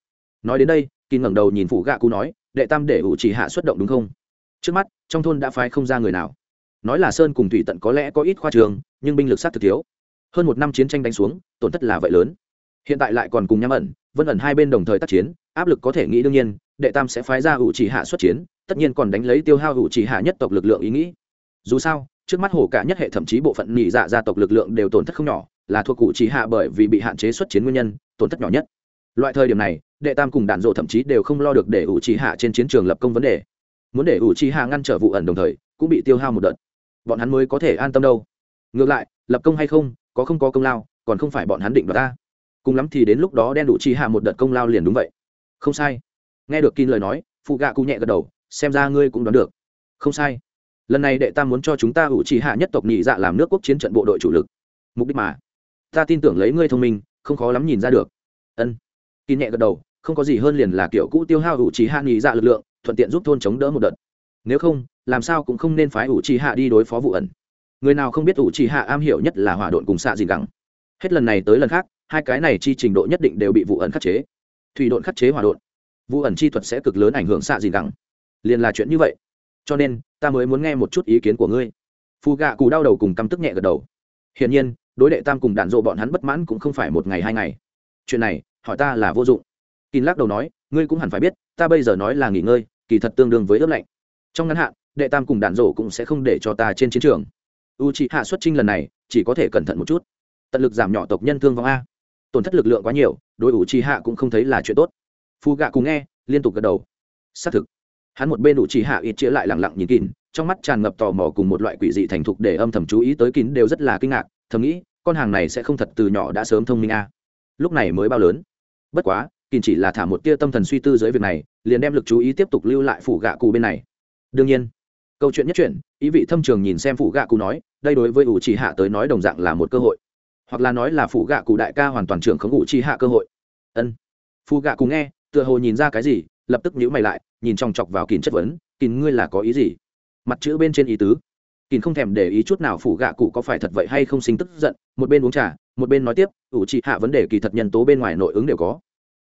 nói đến đây kỳ ngẩng đầu nhìn phụ gạ cụ nói đệ tam để ủ chỉ hạ xuất động đúng không? Trước mắt trong thôn đã phái không ra người nào. Nói là sơn cùng thủy tận có lẽ có ít khoa trường nhưng binh lực sát thực thiếu. Hơn một năm chiến tranh đánh xuống tổn thất là vậy lớn. Hiện tại lại còn cùng nhắm ẩn vân ẩn hai bên đồng thời tác chiến, áp lực có thể nghĩ đương nhiên, đệ tam sẽ phái ra ủ chỉ hạ xuất chiến, tất nhiên còn đánh lấy tiêu hao ủ chỉ hạ nhất tộc lực lượng ý nghĩ. Dù sao, trước mắt hổ cả nhất hệ thậm chí bộ phận nhị dạ gia tộc lực lượng đều tổn thất không nhỏ, là thuộc cụ chỉ hạ bởi vì bị hạn chế xuất chiến nguyên nhân, tổn thất nhỏ nhất. Loại thời điểm này, đệ tam cùng đạn dộ thậm chí đều không lo được để ủ chỉ hạ trên chiến trường lập công vấn đề. Muốn để ủ chỉ hạ ngăn trở vụ ẩn đồng thời, cũng bị tiêu hao một đợt. Bọn hắn mới có thể an tâm đâu. Ngược lại, lập công hay không, có không có công lao, còn không phải bọn hắn định đoạt ta cùng lắm thì đến lúc đó đen đủ chi hạ một đợt công lao liền đúng vậy. Không sai. Nghe được kin lời nói, phụ gạ cụ nhẹ gật đầu, xem ra ngươi cũng đoán được. Không sai. Lần này đệ tam muốn cho chúng ta ủ trì hạ nhất tộc nhị dạ làm nước quốc chiến trận bộ đội chủ lực. Mục đích mà, ta tin tưởng lấy ngươi thông minh, không khó lắm nhìn ra được. Ân. Kỳ nhẹ gật đầu, không có gì hơn liền là kiểu cũ tiêu hao ủ trì hạ nhị dạ lực lượng, thuận tiện giúp thôn chống đỡ một đợt. Nếu không, làm sao cũng không nên phái ủ trì hạ đi đối phó vụ ẩn. Người nào không biết ủ trì hạ am hiểu nhất là hỏa độn cùng xạ gì gắng hết lần này tới lần khác hai cái này chi trình độ nhất định đều bị vụ ẩn khắc chế. Thủy độn khắc chế hỏa độn. Vụ ẩn chi thuật sẽ cực lớn ảnh hưởng xạ gì gẳng. Liền là chuyện như vậy. Cho nên, ta mới muốn nghe một chút ý kiến của ngươi. Phù gạ cù đau đầu cùng căm tức nhẹ gật đầu. Hiển nhiên, đối đệ tam cùng đạn dộ bọn hắn bất mãn cũng không phải một ngày hai ngày. Chuyện này, hỏi ta là vô dụng. Kín lắc đầu nói, ngươi cũng hẳn phải biết, ta bây giờ nói là nghỉ ngơi, kỳ thật tương đương với ướp lạnh. Trong ngắn hạn, đệ tam cùng đạn dộ cũng sẽ không để cho ta trên chiến trường. U c hạ xuất trinh lần này, chỉ có thể cẩn thận một chút. Tận lực giảm nhỏ tộc nhân thương vong a tổn thất lực lượng quá nhiều, đối ủ trì hạ cũng không thấy là chuyện tốt. Phù gạ cùng nghe, liên tục gật đầu. Xác thực. Hắn một bên ủ trì hạ ít chĩa lại lẳng lặng nhìn kín, trong mắt tràn ngập tò mò cùng một loại quỷ dị thành thục để âm thầm chú ý tới kín đều rất là kinh ngạc, thầm nghĩ, con hàng này sẽ không thật từ nhỏ đã sớm thông minh a lúc này mới bao lớn. Bất quá, kín chỉ là thả một tia tâm thần suy tư dưới việc này, liền đem lực chú ý tiếp tục lưu lại phủ gạ cụ bên này. Đương nhiên, câu chuyện nhất chuyện ý vị thâm trường nhìn xem phủ gạ cụ nói, đây đối với ủ chỉ hạ tới nói đồng dạng là một cơ hội hoặc là nói là phụ gạ cụ đại ca hoàn toàn trưởng khống ủ chi hạ cơ hội. Ân. Phụ gạ cụ nghe, tựa hồ nhìn ra cái gì, lập tức nhíu mày lại, nhìn chòng chọc vào kín chất vấn kín ngươi là có ý gì? Mặt chữ bên trên ý tứ. Kín không thèm để ý chút nào phụ gạ cụ có phải thật vậy hay không sinh tức giận, một bên uống trà, một bên nói tiếp, ủ trị hạ vấn đề kỳ thật nhân tố bên ngoài nội ứng đều có.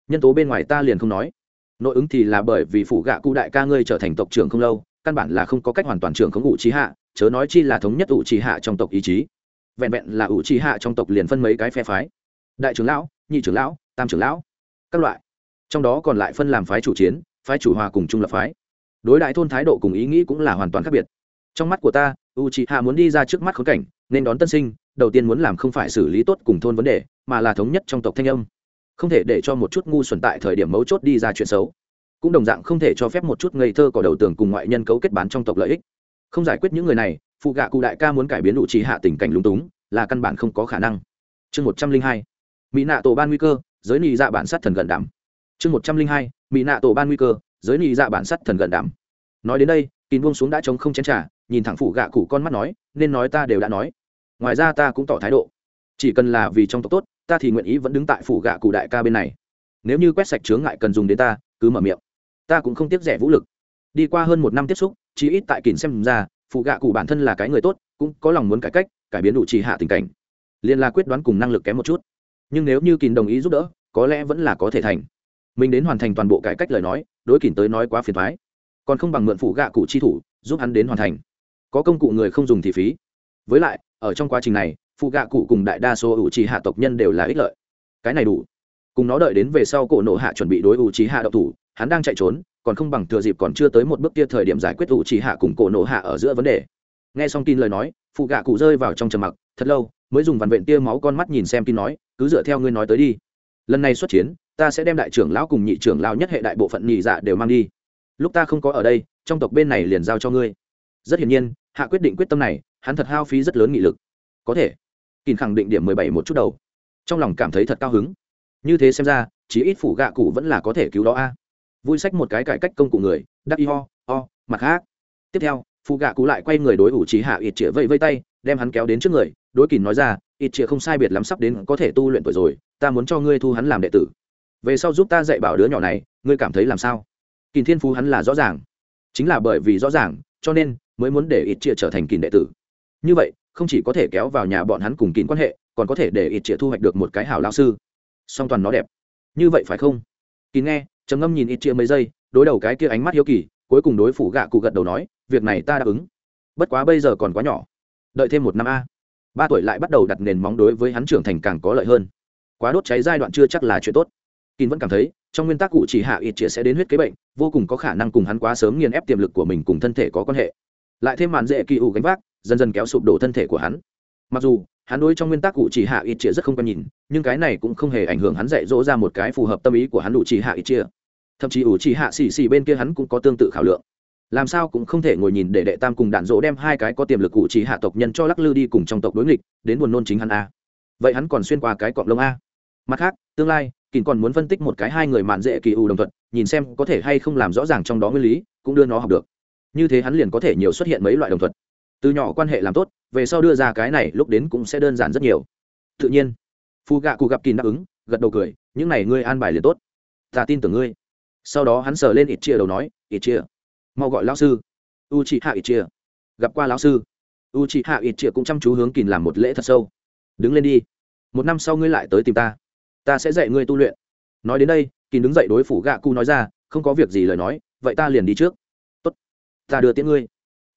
Nhân tố bên ngoài ta liền không nói. Nội ứng thì là bởi vì phụ gạ cụ đại ca ngươi trở thành tộc trưởng không lâu, căn bản là không có cách hoàn toàn trưởng không ủ trí hạ, chớ nói chi là thống nhất ủ trí hạ trong tộc ý chí vẹn vẹn là ủ trì hạ trong tộc liền phân mấy cái phe phái. Đại trưởng lão, nhị trưởng lão, tam trưởng lão, các loại. Trong đó còn lại phân làm phái chủ chiến, phái chủ hòa cùng trung lập phái. Đối đại thôn thái độ cùng ý nghĩ cũng là hoàn toàn khác biệt. Trong mắt của ta u c h i hạ muốn đi ra trước mắt khốn cảnh, nên đón tân sinh, đầu tiên muốn làm không phải xử lý tốt cùng thôn vấn đề, mà là thống nhất trong tộc thanh âm. Không thể để cho một chút ngu xuẩn tại thời điểm mấu chốt đi ra chuyện xấu. Cũng đồng dạng không thể cho phép một chút ngây thơ cỏ đầu tường cùng ngoại nhân cấu kết bán trong tộc lợi ích. Không giải quyết những người này phụ gạ cụ đại ca muốn cải biến đủ trí hạ tình cảnh lúng túng, là căn bản không có khả năng. Chương một trăm linh hai, mỹ nạ tổ ban nguy cơ, giới nị dạ bản sát thần gần đảm. Chương một trăm linh hai, mỹ nạ tổ ban nguy cơ, giới nị dạ bản sát thần gần đảm. Nói đến đây, kín buông xuống đã trống không chén trả nhìn thẳng phụ gạ cụ con mắt nói, nên nói ta đều đã nói. Ngoài ra ta cũng tỏ thái độ. Chỉ cần là vì trong tộc tốt, ta thì nguyện ý vẫn đứng tại phủ gạ cụ đại ca bên này. Nếu như quét sạch chướng ngại cần dùng đến ta, cứ mở miệng. Ta cũng không tiếp rẻ vũ lực. Đi qua hơn một năm tiếp xúc, chí ít tại kín xem ra phụ gạ cụ bản thân là cái người tốt, cũng có lòng muốn cải cách, cải biến đủ trì hạ tình cảnh. Liên là quyết đoán cùng năng lực kém một chút. Nhưng nếu như kín đồng ý giúp đỡ, có lẽ vẫn là có thể thành. Mình đến hoàn thành toàn bộ cải cách lời nói, đối kỉnh tới nói quá phiền thoái còn không bằng mượn phụ gạ cụ chi thủ, giúp hắn đến hoàn thành. Có công cụ người không dùng thì phí. Với lại, ở trong quá trình này, phụ gạ cụ cùng đại đa số ủ trì hạ tộc nhân đều là ích lợi. Cái này đủ. Cùng nó đợi đến về sau cổ nộ hạ chuẩn bị đối ủ trì hạ độc thủ, hắn đang chạy trốn còn không bằng thừa dịp còn chưa tới một bước kia thời điểm giải quyết ủ chỉ hạ cùng cổ nổ hạ ở giữa vấn đề. Nghe xong tin lời nói phụ gạ cụ rơi vào trong trầm mặc, thật lâu, mới dùng vằn vện tia máu con mắt nhìn xem tin nói, cứ dựa theo ngươi nói tới đi. Lần này xuất chiến, ta sẽ đem đại trưởng lão cùng nhị trưởng lão nhất hệ đại bộ phận nhị dạ đều mang đi. Lúc ta không có ở đây, trong tộc bên này liền giao cho ngươi. Rất hiển nhiên, hạ quyết định quyết tâm này, hắn thật hao phí rất lớn nghị lực. Có thể kỳn khẳng định điểm mười bảy một chút đầu. Trong lòng cảm thấy thật cao hứng. Như thế xem ra, chí ít phủ gạ cụ vẫn là có thể cứu đó a vui sách một cái cải cách công cụ người, đắc y ho ho, mặt khác. Tiếp theo phụ gạ cụ lại quay người đối ủ trí hạ ít chĩa vây vây tay, đem hắn kéo đến trước người, đối kỳ nói ra ít chĩa không sai biệt lắm sắp đến có thể tu luyện tuổi rồi, ta muốn cho ngươi thu hắn làm đệ tử. Về sau giúp ta dạy bảo đứa nhỏ này, ngươi cảm thấy làm sao? Kỳ thiên phú hắn là rõ ràng. Chính là bởi vì rõ ràng, cho nên mới muốn để ít chĩa trở thành kỳ đệ tử. Như vậy, không chỉ có thể kéo vào nhà bọn hắn cùng kỳ quan hệ, còn có thể để ít chĩa thu hoạch được một cái hảo lao sư. Song toàn nó đẹp. Như vậy phải không? Kỳ nghe trầm ngâm nhìn ít chia mấy giây, đối đầu cái kia ánh mắt hiếu kỳ, cuối cùng đối phủ gạ cụ gật đầu nói, việc này ta đáp ứng. Bất quá bây giờ còn quá nhỏ. Đợi thêm một năm a. Ba tuổi lại bắt đầu đặt nền móng đối với hắn trưởng thành càng có lợi hơn. Quá đốt cháy giai đoạn chưa chắc là chuyện tốt. Kín vẫn cảm thấy, trong nguyên tắc cụ chỉ hạ ít chia sẽ đến huyết kế bệnh, vô cùng có khả năng cùng hắn quá sớm nghiền ép tiềm lực của mình cùng thân thể có quan hệ. Lại thêm màn dễ kỳ ủ gánh vác, dần dần kéo sụp đổ thân thể của hắn. Mặc dù hắn đối trong nguyên tắc cụ chỉ hạ ít chia rất không quen nhìn, nhưng cái này cũng không hề ảnh hưởng hắn dạy dỗ ra một cái phù hợp tâm ý của hắn đủ chỉ hạ ít chia thậm chí ủ chỉ hạ xì xì bên kia hắn cũng có tương tự khảo lượng. Làm sao cũng không thể ngồi nhìn để đệ tam cùng đạn dỗ đem hai cái có tiềm lực cụ chỉ hạ tộc nhân cho lắc lư đi cùng trong tộc đối nghịch, đến buồn nôn chính hắn a. Vậy hắn còn xuyên qua cái cọng lông a? Mặt khác, tương lai kín còn muốn phân tích một cái hai người mạn dễ kỳ ủ đồng thuận, nhìn xem có thể hay không làm rõ ràng trong đó nguyên lý, cũng đưa nó học được. Như thế hắn liền có thể nhiều xuất hiện mấy loại đồng thuận từ nhỏ quan hệ làm tốt, về sau đưa ra cái này lúc đến cũng sẽ đơn giản rất nhiều. Tự nhiên phù gạ cụ gặp kín đáp ứng, gật đầu cười, những này ngươi an bài liền tốt. Ta tin tưởng ngươi. Sau đó hắn sờ lên ít chia đầu nói ít chia mau gọi lão sư. U chị hạ ít chia gặp qua lão sư. U chị hạ ít chia cũng chăm chú hướng kín làm một lễ thật sâu. Đứng lên đi, một năm sau ngươi lại tới tìm ta. Ta sẽ dạy ngươi tu luyện. Nói đến đây kín đứng dậy đối phủ gạ cụ nói ra, không có việc gì lời nói, vậy ta liền đi trước. Tốt, ta đưa tiễn ngươi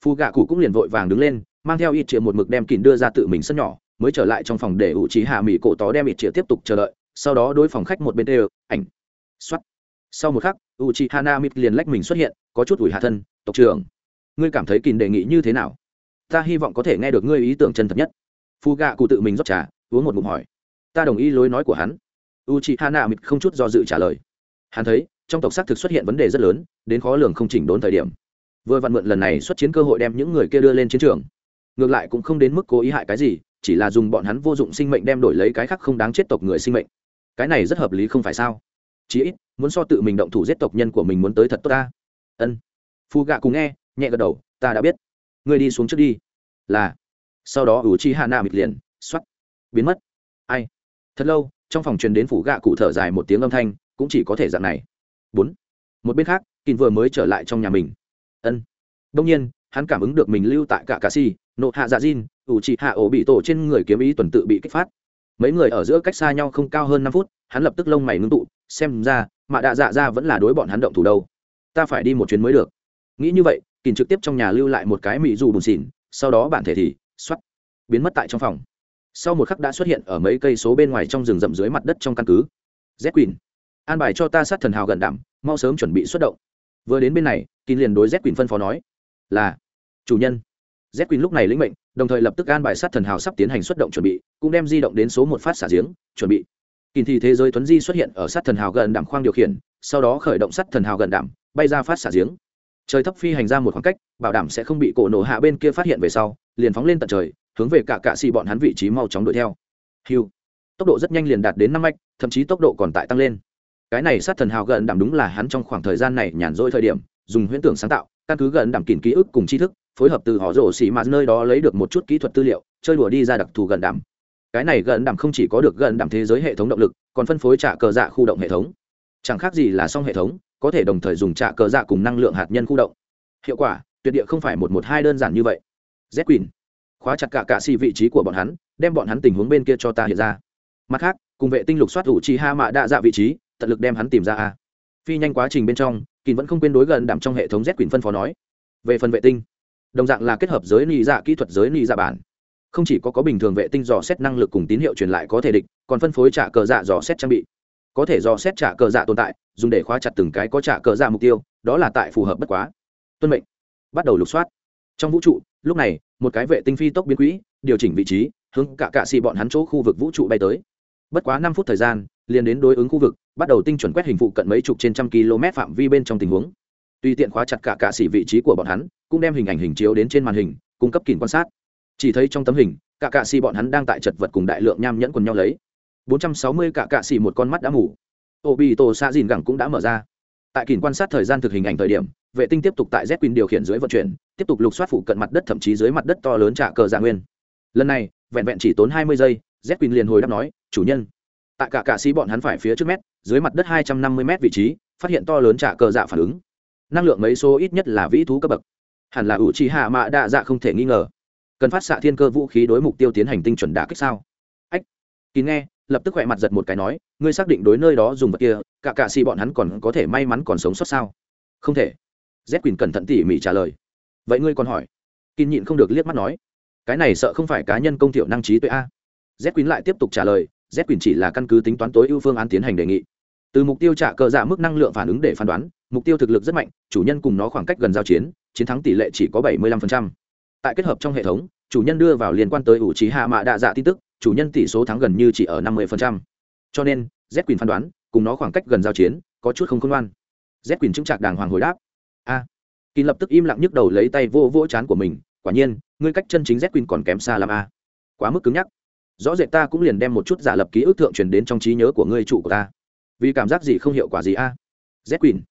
phù gạ cụ cũng liền vội vàng đứng lên, mang theo ít chĩa một mực đem kín đưa ra tự mình sân nhỏ, mới trở lại trong phòng để ủ trí hạ mỹ cổ tó đem ít chĩa tiếp tục chờ đợi, sau đó đối phòng khách một bên đều, ảnh. Xuất sau một khắc u chi hana mít liền lách mình xuất hiện, có chút ủi hạ thân, tộc trưởng, ngươi cảm thấy kín đề nghị như thế nào? Ta hy vọng có thể nghe được ngươi ý tưởng chân thật nhất. Phù gạ cụ tự mình rót trà, uống một ngụm hỏi. Ta đồng ý lối nói của hắn. U chi hana mít không chút do dự trả lời. Hắn thấy, trong tộc xác thực xuất hiện vấn đề rất lớn, đến khó lường không chỉnh đốn thời điểm vừa vặn mượn lần này xuất chiến cơ hội đem những người kia đưa lên chiến trường. Ngược lại cũng không đến mức cố ý hại cái gì, chỉ là dùng bọn hắn vô dụng sinh mệnh đem đổi lấy cái khác không đáng chết tộc người sinh mệnh. Cái này rất hợp lý không phải sao? Chí ít, muốn so tự mình động thủ giết tộc nhân của mình muốn tới thật tốt ta. Ân. Phu gạ cùng nghe, nhẹ gật đầu, ta đã biết. Ngươi đi xuống trước đi. Là. Sau đó ủ chi hạ nạ mịt liền x o á t biến mất. Ai? Thật lâu, trong phòng truyền đến phủ gạ cụ thở dài một tiếng âm thanh, cũng chỉ có thể dạng này. Bốn. Một bên khác kín vừa mới trở lại trong nhà mình ân. Đông nhiên, hắn cảm ứng được mình lưu tại cả cà si nộ hạ dạ diên ủ trị hạ ổ bị tổ trên người kiếm ý tuần tự bị kích phát. Mấy người ở giữa cách xa nhau không cao hơn năm phút, hắn lập tức lông mày ngưng tụ, xem ra mạ đạ dạ ra vẫn là đối bọn hắn động thủ đâu. Ta phải đi một chuyến mới được. Nghĩ như vậy kìm trực tiếp trong nhà lưu lại một cái mỹ dù bùn xỉn, sau đó bản thể thì x o á t biến mất tại trong phòng. Sau một khắc đã xuất hiện ở mấy cây số bên ngoài trong rừng rậm dưới mặt đất trong căn cứ. Z quỳn an bài cho ta sát thần hào gần đảm, mau sớm chuẩn bị xuất động. Vừa đến bên này kín liền đối z quỳnh phân phó nói, là, chủ nhân. Z quỳnh lúc này lĩnh mệnh, đồng thời lập tức an bài sát thần hào sắp tiến hành xuất động chuẩn bị, cũng đem di động đến số một phát xả giếng, chuẩn bị. Kín thì thế giới tuấn di xuất hiện ở sát thần hào gần đảm khoang điều khiển, sau đó khởi động sát thần hào gần đảm, bay ra phát xả giếng. Trời thấp phi hành ra một khoảng cách, bảo đảm sẽ không bị cổ nổ hạ bên kia phát hiện về sau, liền phóng lên tận trời, hướng về cả cạ xì bọn hắn vị trí mau chóng đuổi theo. Hiu tốc độ rất nhanh liền đạt đến năm mạch, thậm chí tốc độ còn tại tăng lên. Cái này sát thần hào gần đảm đúng là hắn trong khoảng thời gian này nhàn rỗi thời điểm dùng huyễn tưởng sáng tạo, căn cứ gần đảm kìm ký ức cùng tri thức, phối hợp từ họ rổ xỉ mà nơi đó lấy được một chút kỹ thuật tư liệu, chơi đùa đi ra đặc thù gần đảm. Cái này gần đảm không chỉ có được gần đảm thế giới hệ thống động lực, còn phân phối trả cờ dạ khu động hệ thống. Chẳng khác gì là song hệ thống, có thể đồng thời dùng trả cờ dạ cùng năng lượng hạt nhân khu động. Hiệu quả, tuyệt địa không phải một một hai đơn giản như vậy. Z quỳnh khóa chặt cả cạ xì vị trí của bọn hắn, đem bọn hắn tình huống bên kia cho ta hiện ra. Mặt khác, cùng vệ tinh lục soát ủ chi ha mạ đa dạ vị trí, tận lực đem hắn tìm ra a phi nhanh quá trình bên trong kín vẫn không quên đối gần đảm trong hệ thống z quyền phân phó nói. Về phần vệ tinh, đồng dạng là kết hợp giới nị dạ kỹ thuật giới nị dạ bản. Không chỉ có có bình thường vệ tinh dò xét năng lực cùng tín hiệu truyền lại có thể địch, còn phân phối trả cờ dạ dò xét trang bị. Có thể dò xét trả cờ dạ tồn tại, dùng để khóa chặt từng cái có trả cờ dạ mục tiêu, đó là tại phù hợp bất quá. Tuân mệnh. Bắt đầu lục soát. Trong vũ trụ, lúc này, một cái vệ tinh phi tốc biến quỹ, điều chỉnh vị trí, hướng cả cạ xì bọn hắn chỗ khu vực vũ trụ bay tới. Bất quá năm phút thời gian, liền đến đối ứng khu vực bắt đầu tinh chuẩn quét hình phụ cận mấy chục trên trăm km phạm vi bên trong tình huống. Tùy tiện khóa chặt cả cạ xỉ vị trí của bọn hắn, cũng đem hình ảnh hình chiếu đến trên màn hình, cung cấp kìm quan sát. Chỉ thấy trong tấm hình, cả cạ xỉ bọn hắn đang tại chật vật cùng đại lượng nham nhẫn quần nhau lấy. 460 cả cạ xỉ một con mắt đã mù. Ô bị tổ xa dìn gẳng cũng đã mở ra. Tại kìm quan sát thời gian thực hình ảnh thời điểm, vệ tinh tiếp tục tại z queen điều khiển dưới vận chuyển, tiếp tục lục soát phụ cận mặt đất thậm chí dưới mặt đất to lớn trả cờ dạ nguyên. Lần này, vẹn vẹn chỉ tốn 20 giây, z queen liền hồi đáp nói, chủ nhân tại cả cạ sĩ bọn hắn phải phía trước mét, dưới mặt đất 250 m vị trí, phát hiện to lớn trả cờ dạ phản ứng. Năng lượng mấy số ít nhất là vĩ thú cấp bậc. Hẳn là ủ trì hạ mạ đa dạ không thể nghi ngờ. Cần phát xạ thiên cơ vũ khí đối mục tiêu tiến hành tinh chuẩn đả kích sao? Ách kín nghe, lập tức khỏe mặt giật một cái nói, ngươi xác định đối nơi đó dùng vật kia, cả cạ xì bọn hắn còn có thể may mắn còn sống sót sao? Không thể. Z quỳnh cẩn thận tỉ mỉ trả lời. Vậy ngươi còn hỏi? Kín nhịn không được liếc mắt nói. Cái này sợ không phải cá nhân công thiệu năng trí tuệ a. Z quỳnh lại tiếp tục trả lời z Quyền chỉ là căn cứ tính toán tối ưu phương án tiến hành đề nghị. Từ mục tiêu trả cờ dạ mức năng lượng phản ứng để phán đoán mục tiêu thực lực rất mạnh chủ nhân cùng nó khoảng cách gần giao chiến chiến thắng tỷ lệ chỉ có bảy mươi 75%. tại kết hợp trong hệ thống chủ nhân đưa vào liên quan tới ủ trí hạ mạ đạ dạ tin tức chủ nhân tỷ số thắng gần như chỉ ở năm mươi cho nên z quyền phán đoán cùng nó khoảng cách gần giao chiến có chút không khôn ngoan. Z quyền chứng trạc đàng hoàng hồi đáp. A. À, kỳ lập tức im lặng nhức đầu lấy tay vô vỗ chán của mình quả nhiên ngươi cách chân chính z quyền còn kém xa làm a. Quá mức cứng nhắc rõ rệt ta cũng liền đem một chút giả lập ký ức thượng truyền đến trong trí nhớ của ngươi chủ của ta. Vì cảm giác gì không hiệu quả gì a? Z quyền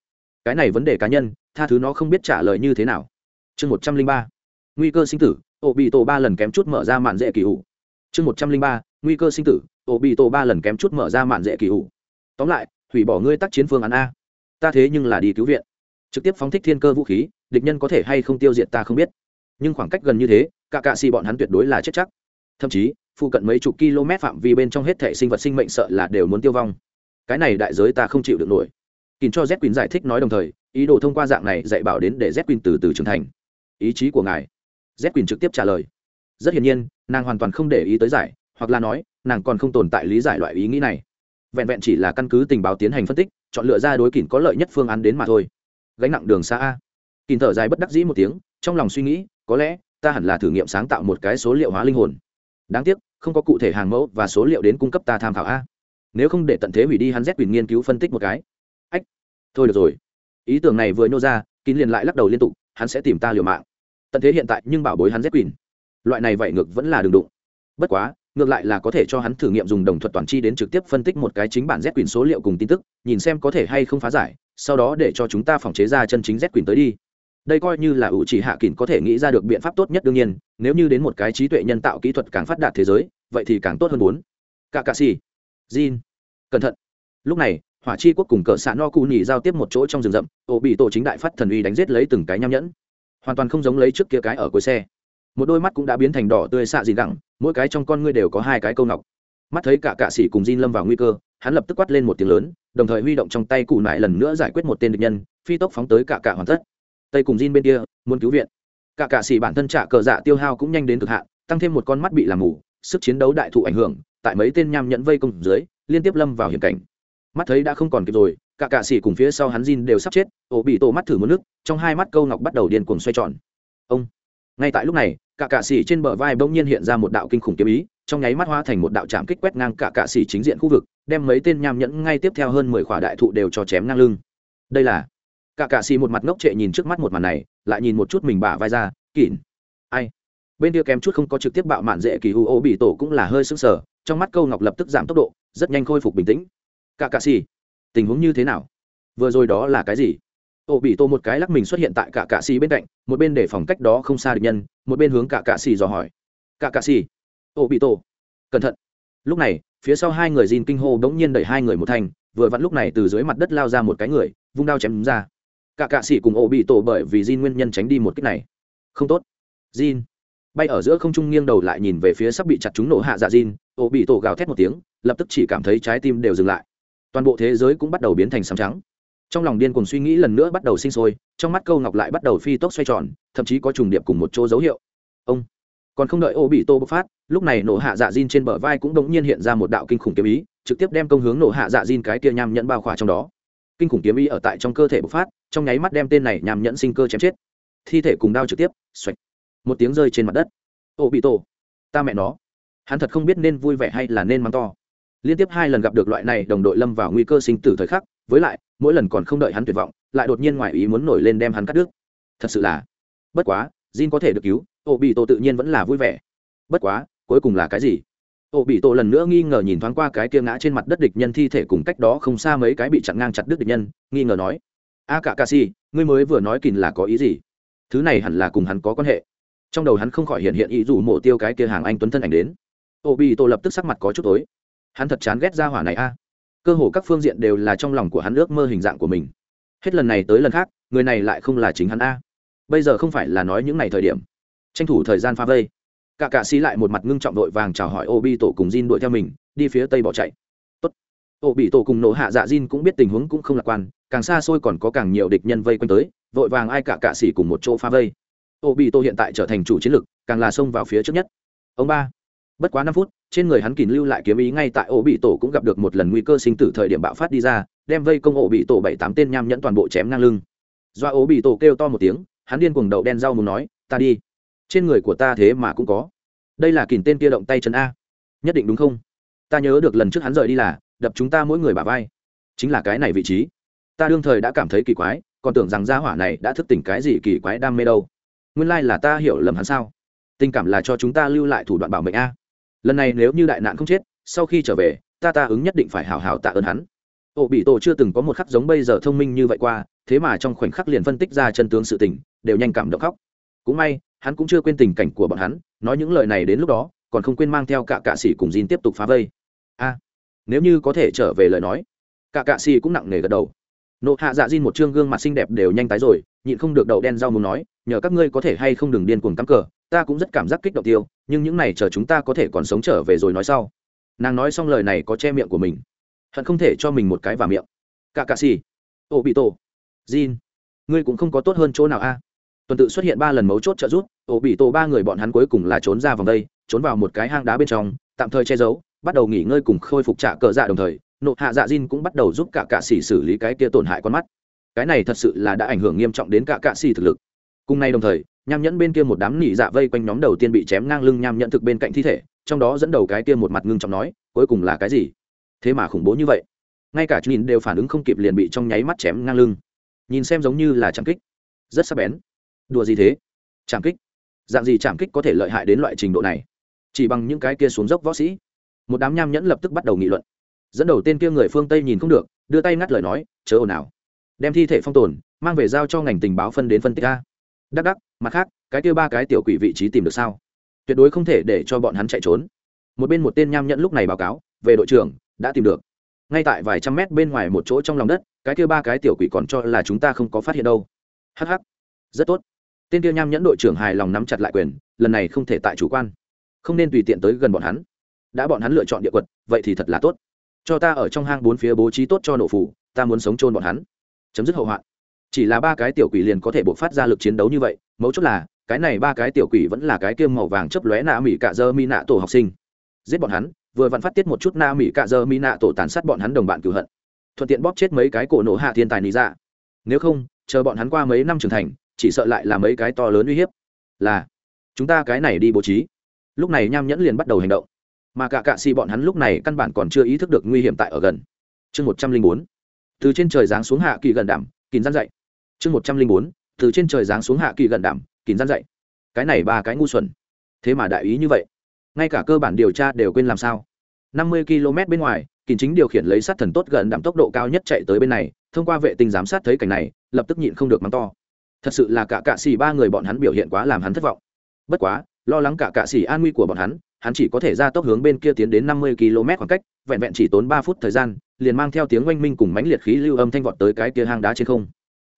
cái này vấn đề cá nhân, tha thứ nó không biết trả lời như thế nào. Chương một trăm linh ba, nguy cơ sinh tử ổ bị tổ ba lần kém chút mở ra mạn dễ kỳ ủ chương một trăm linh ba, nguy cơ sinh tử ổ bị tổ ba lần kém chút mở ra mạn dễ kỳ ủ tóm lại, hủy bỏ ngươi tác chiến phương án a. Ta thế nhưng là đi cứu viện. Trực tiếp phóng thích thiên cơ vũ khí, địch nhân có thể hay không tiêu diệt ta không biết. Nhưng khoảng cách gần như thế cả cạ xì bọn hắn tuyệt đối là chết chắc. Thậm chí phụ cận mấy chục km phạm vi bên trong hết thể sinh vật sinh mệnh sợ là đều muốn tiêu vong. Cái này đại giới ta không chịu được nổi. Kín cho z quỳnh giải thích nói đồng thời, ý đồ thông qua dạng này dạy bảo đến để z quỳnh từ từ trưởng thành. Ý chí của ngài. Z quỳnh trực tiếp trả lời. Rất hiển nhiên, nàng hoàn toàn không để ý tới giải, hoặc là nói, nàng còn không tồn tại lý giải loại ý nghĩ này. Vẹn vẹn chỉ là căn cứ tình báo tiến hành phân tích, chọn lựa ra đối kín có lợi nhất phương án đến mà thôi. Gánh nặng đường xa a. Kín thở dài bất đắc dĩ một tiếng, trong lòng suy nghĩ, có lẽ, ta hẳn là thử nghiệm sáng tạo một cái số liệu hóa linh hồn. Đáng tiếc không có cụ thể hàng mẫu và số liệu đến cung cấp ta tham khảo a. Nếu không để tận thế hủy đi hắn z quyền nghiên cứu phân tích một cái. Ách, thôi được rồi. Ý tưởng này vừa nhô ra, kín liền lại lắc đầu liên tục, hắn sẽ tìm ta liều mạng. Tận thế hiện tại nhưng bảo bối hắn z quyền. Loại này vậy ngược vẫn là đường đụng. Bất quá, ngược lại là có thể cho hắn thử nghiệm dùng đồng thuật toàn chi đến trực tiếp phân tích một cái chính bản z quyền số liệu cùng tin tức, nhìn xem có thể hay không phá giải, sau đó để cho chúng ta phòng chế ra chân chính z quyền tới đi đây coi như là ủ chỉ hạ kín có thể nghĩ ra được biện pháp tốt nhất đương nhiên nếu như đến một cái trí tuệ nhân tạo kỹ thuật càng phát đạt thế giới vậy thì càng tốt hơn bốn cả cà xì Jin. Cẩn thận. Lúc này, Hỏa Chi quốc cùng cỡ xạ no cụ nhị giao tiếp một chỗ trong rừng rậm, ổ bị tổ chính đại phát thần uy đánh giết lấy từng cái nham nhẫn. Hoàn toàn không giống lấy trước kia cái ở cuối xe. Một đôi mắt cũng đã biến thành đỏ tươi xạ gì gẳng, mỗi cái trong con ngươi đều có hai cái câu ngọc. Mắt thấy cả cạ sĩ cùng Jin lâm vào nguy cơ, hắn lập tức quát lên một tiếng lớn, đồng thời huy động trong tay cụ nại lần nữa giải quyết một tên địch nhân, phi tốc phóng tới cả cạ hoàn tất. Tây cùng Jin bên kia, muốn cứu viện. Cả cạ xỉ bản thân trả cờ dạ tiêu hao cũng nhanh đến cực hạn, tăng thêm một con mắt bị làm mù, sức chiến đấu đại thụ ảnh hưởng, tại mấy tên nham nhẫn vây công dưới liên tiếp lâm vào hiểm cảnh. Mắt thấy đã không còn kịp rồi cả cạ xỉ cùng phía sau hắn Jin đều sắp chết ổ bị tổ mắt thử một nước trong hai mắt câu ngọc bắt đầu điên cuồng xoay tròn. Ông! Ngay tại lúc này cả cạ xỉ trên bờ vai bỗng nhiên hiện ra một đạo kinh khủng kiếm ý trong nháy mắt hóa thành một đạo trạm kích quét ngang cả cạ xỉ chính diện khu vực đem mấy tên nham nhẫn ngay tiếp theo hơn mười khỏa đại thụ đều cho chém ngang lưng. Đây là cả cạ xì một mặt ngốc trệ nhìn trước mắt một màn này lại nhìn một chút mình bả vai ra kỉn. Ai? Bên kia kém chút không có trực tiếp bạo mạn dễ kỳ u ô bị tổ cũng là hơi sững sờ trong mắt câu ngọc lập tức giảm tốc độ rất nhanh khôi phục bình tĩnh. Cả cạ xì tình huống như thế nào? Vừa rồi đó là cái gì? Ô bị tổ một cái lắc mình xuất hiện tại cả cạ xì bên cạnh một bên để phòng cách đó không xa được nhân một bên hướng cả cạ xì dò hỏi. Cả cạ xì ô bị tổ, cẩn thận. Lúc này phía sau hai người dìn kinh hô bỗng nhiên đẩy hai người một thành vừa vặn lúc này từ dưới mặt đất lao ra một cái người vung đao chém ra cả cạ sĩ cùng ô bị tổ bởi vì Jin nguyên nhân tránh đi một cách này không tốt Jin bay ở giữa không trung nghiêng đầu lại nhìn về phía sắp bị chặt chúng nổ hạ dạ Jin, ô bị tổ gào thét một tiếng, lập tức chỉ cảm thấy trái tim đều dừng lại. Toàn bộ thế giới cũng bắt đầu biến thành sẩm trắng. Trong lòng điên cuồng suy nghĩ lần nữa bắt đầu sinh sôi, trong mắt câu ngọc lại bắt đầu phi tốc xoay tròn, thậm chí có trùng điệp cùng một chỗ dấu hiệu. Ông còn không đợi ô bị tô bộc phát lúc này nổ hạ dạ Jin trên bờ vai cũng đống nhiên hiện ra một đạo kinh khủng kiếm ý trực tiếp đem công hướng nổ hạ dạ Jin cái kia nham nhẫn bao khỏa trong đó kinh khủng kiếm ý ở tại trong cơ thể bộc phát trong nháy mắt đem tên này nhằm nhẫn sinh cơ chém chết. Thi thể cùng đao trực tiếp, xoạch, một tiếng rơi trên mặt đất. Ô, bị tổ, ta mẹ nó. Hắn thật không biết nên vui vẻ hay là nên mắng to. Liên tiếp hai lần gặp được loại này, đồng đội lâm vào nguy cơ sinh tử thời khắc, với lại, mỗi lần còn không đợi hắn tuyệt vọng, lại đột nhiên ngoài ý muốn nổi lên đem hắn cắt đứt. Thật sự là, bất quá, Jin có thể được cứu, ô, bị tổ tự nhiên vẫn là vui vẻ. Bất quá, cuối cùng là cái gì? Ô, bị tổ lần nữa nghi ngờ nhìn thoáng qua cái kia ngã trên mặt đất địch nhân thi thể cùng cách đó không xa mấy cái bị chặn ngang chặt đứt địch nhân, nghi ngờ nói a cả ca si, ngươi mới vừa nói kìn là có ý gì? Thứ này hẳn là cùng hắn có quan hệ. Trong đầu hắn không khỏi hiện hiện ý dù mộ tiêu cái kia hàng anh tuấn thân ảnh đến. Ô bị tổ lập tức sắc mặt có chút tối. Hắn thật chán ghét ra hỏa này a. Cơ hồ các phương diện đều là trong lòng của hắn ước mơ hình dạng của mình. Hết lần này tới lần khác, người này lại không là chính hắn a. Bây giờ không phải là nói những ngày thời điểm. Tranh thủ thời gian pha vây. Cả cạ xí lại một mặt ngưng trọng đội vàng chào hỏi ô bi tổ cùng Jin đuổi theo mình, đi phía tây bỏ chạy. Tốt. ô bị tổ cùng nổ hạ dạ Jin cũng biết tình huống cũng không lạc quan càng xa xôi còn có càng nhiều địch nhân vây quanh tới, vội vàng ai cả cạ xỉ cùng một chỗ pha vây. Ô bị tổ hiện tại trở thành chủ chiến lực càng là xông vào phía trước nhất. Ông ba, bất quá năm phút, trên người hắn kìm lưu lại kiếm ý ngay tại ô bị tổ cũng gặp được một lần nguy cơ sinh tử thời điểm bạo phát đi ra, đem vây công ô bị tổ bảy tám tên nham nhẫn toàn bộ chém ngang lưng. Do ô bị tổ kêu to một tiếng, hắn điên cuồng đậu đen rau muốn nói, ta đi. Trên người của ta thế mà cũng có. Đây là kìm tên kia động tay chân a. Nhất định đúng không? Ta nhớ được lần trước hắn rời đi là, đập chúng ta mỗi người bả vai. Chính là cái này vị trí ta đương thời đã cảm thấy kỳ quái, còn tưởng rằng gia hỏa này đã thức tỉnh cái gì kỳ quái đam mê đâu. Nguyên lai là ta hiểu lầm hắn sao? Tình cảm là cho chúng ta lưu lại thủ đoạn bảo mệnh a. Lần này nếu như đại nạn không chết, sau khi trở về, ta ta ứng nhất định phải hào hào tạ ơn hắn. Ổ bị tổ chưa từng có một khắc giống bây giờ thông minh như vậy qua, thế mà trong khoảnh khắc liền phân tích ra chân tướng sự tình, đều nhanh cảm động khóc. Cũng may, hắn cũng chưa quên tình cảnh của bọn hắn, nói những lời này đến lúc đó, còn không quên mang theo cả cạ sĩ cùng Jin tiếp tục phá vây. A, nếu như có thể trở về lời nói, cả cạ sĩ cũng nặng nề gật đầu nộ hạ dạ Diên một chương gương mặt xinh đẹp đều nhanh tái rồi, nhịn không được đậu đen rau muốn nói, nhờ các ngươi có thể hay không đừng điên cuồng cắm cờ, ta cũng rất cảm giác kích động tiêu, nhưng những này chờ chúng ta có thể còn sống trở về rồi nói sau. Nàng nói xong lời này có che miệng của mình. Hận không thể cho mình một cái vào miệng. Cả cà xì, ô bị tổ, jin, ngươi cũng không có tốt hơn chỗ nào a. Tuần tự xuất hiện ba lần mấu chốt trợ giúp, ô bị tổ ba người bọn hắn cuối cùng là trốn ra vòng đây, trốn vào một cái hang đá bên trong, tạm thời che giấu, bắt đầu nghỉ ngơi cùng khôi phục trả cờ dạ đồng thời nộ hạ dạ Jin cũng bắt đầu giúp cả cạ xỉ xử lý cái kia tổn hại con mắt. Cái này thật sự là đã ảnh hưởng nghiêm trọng đến cả cạ xỉ thực lực. Cùng nay đồng thời, nham nhẫn bên kia một đám nỉ dạ vây quanh nhóm đầu tiên bị chém ngang lưng nham nhẫn thực bên cạnh thi thể, trong đó dẫn đầu cái kia một mặt ngưng trọng nói, cuối cùng là cái gì? Thế mà khủng bố như vậy. Ngay cả nhìn đều phản ứng không kịp liền bị trong nháy mắt chém ngang lưng. Nhìn xem giống như là chạm kích. Rất sắc bén. Đùa gì thế? Chạm kích. Dạng gì chạm kích có thể lợi hại đến loại trình độ này? Chỉ bằng những cái kia xuống dốc võ sĩ. Một đám nham nhẫn lập tức bắt đầu nghị luận dẫn đầu tên kia người phương tây nhìn không được, đưa tay ngắt lời nói, chớ ồn ào. Đem thi thể phong tồn, mang về giao cho ngành tình báo phân đến phân tích a. Đắc đắc, mặt khác, cái kia ba cái tiểu quỷ vị trí tìm được sao? Tuyệt đối không thể để cho bọn hắn chạy trốn. Một bên một tên nham nhẫn lúc này báo cáo, về đội trưởng, đã tìm được. Ngay tại vài trăm mét bên ngoài một chỗ trong lòng đất, cái kia ba cái tiểu quỷ còn cho là chúng ta không có phát hiện đâu. Hh rất tốt. Tên kia nham nhẫn đội trưởng hài lòng nắm chặt lại quyền, lần này không thể tại chủ quan. Không nên tùy tiện tới gần bọn hắn. Đã bọn hắn lựa chọn địa quật, vậy thì thật là tốt cho ta ở trong hang bốn phía bố trí tốt cho nổ phủ, ta muốn sống chôn bọn hắn. Chấm dứt hậu hoạn. Chỉ là ba cái tiểu quỷ liền có thể buộc phát ra lực chiến đấu như vậy, mấu chốt là, cái này ba cái tiểu quỷ vẫn là cái kiêm màu vàng chấp lóe nạ mỹ cạ dơ mi nạ tổ học sinh. Giết bọn hắn, vừa vặn phát tiết một chút na mỹ cạ dơ mi nạ tổ tàn sát bọn hắn đồng bạn cửu hận. Thuận tiện bóp chết mấy cái cổ nổ hạ thiên tài lý ra dạ. nếu không, chờ bọn hắn qua mấy năm trưởng thành, chỉ sợ lại là mấy cái to lớn uy hiếp. Là, chúng ta cái này đi bố trí. Lúc này nham nhẫn liền bắt đầu hành động mà cả cạ xì bọn hắn lúc này căn bản còn chưa ý thức được nguy hiểm tại ở gần. Chương một trăm linh bốn, từ trên trời giáng xuống hạ kỳ gần đảm kín gian dậy. Chương một trăm linh bốn, từ trên trời giáng xuống hạ kỳ gần đảm kín gian dậy. Cái này ba cái ngu xuẩn. Thế mà đại ý như vậy. Ngay cả cơ bản điều tra đều quên làm sao. Năm mươi km bên ngoài, kín chính điều khiển lấy sát thần tốt gần đảm tốc độ cao nhất chạy tới bên này, thông qua vệ tinh giám sát thấy cảnh này, lập tức nhịn không được mắng to. Thật sự là cả cạ xì ba người bọn hắn biểu hiện quá làm hắn thất vọng. Bất quá, lo lắng cả cạ xì an nguy của bọn hắn hắn chỉ có thể ra tốc hướng bên kia tiến đến năm mươi km khoảng cách, vẹn vẹn chỉ tốn ba phút thời gian, liền mang theo tiếng oanh minh cùng mãnh liệt khí lưu âm thanh vọt tới cái kia hang đá trên không.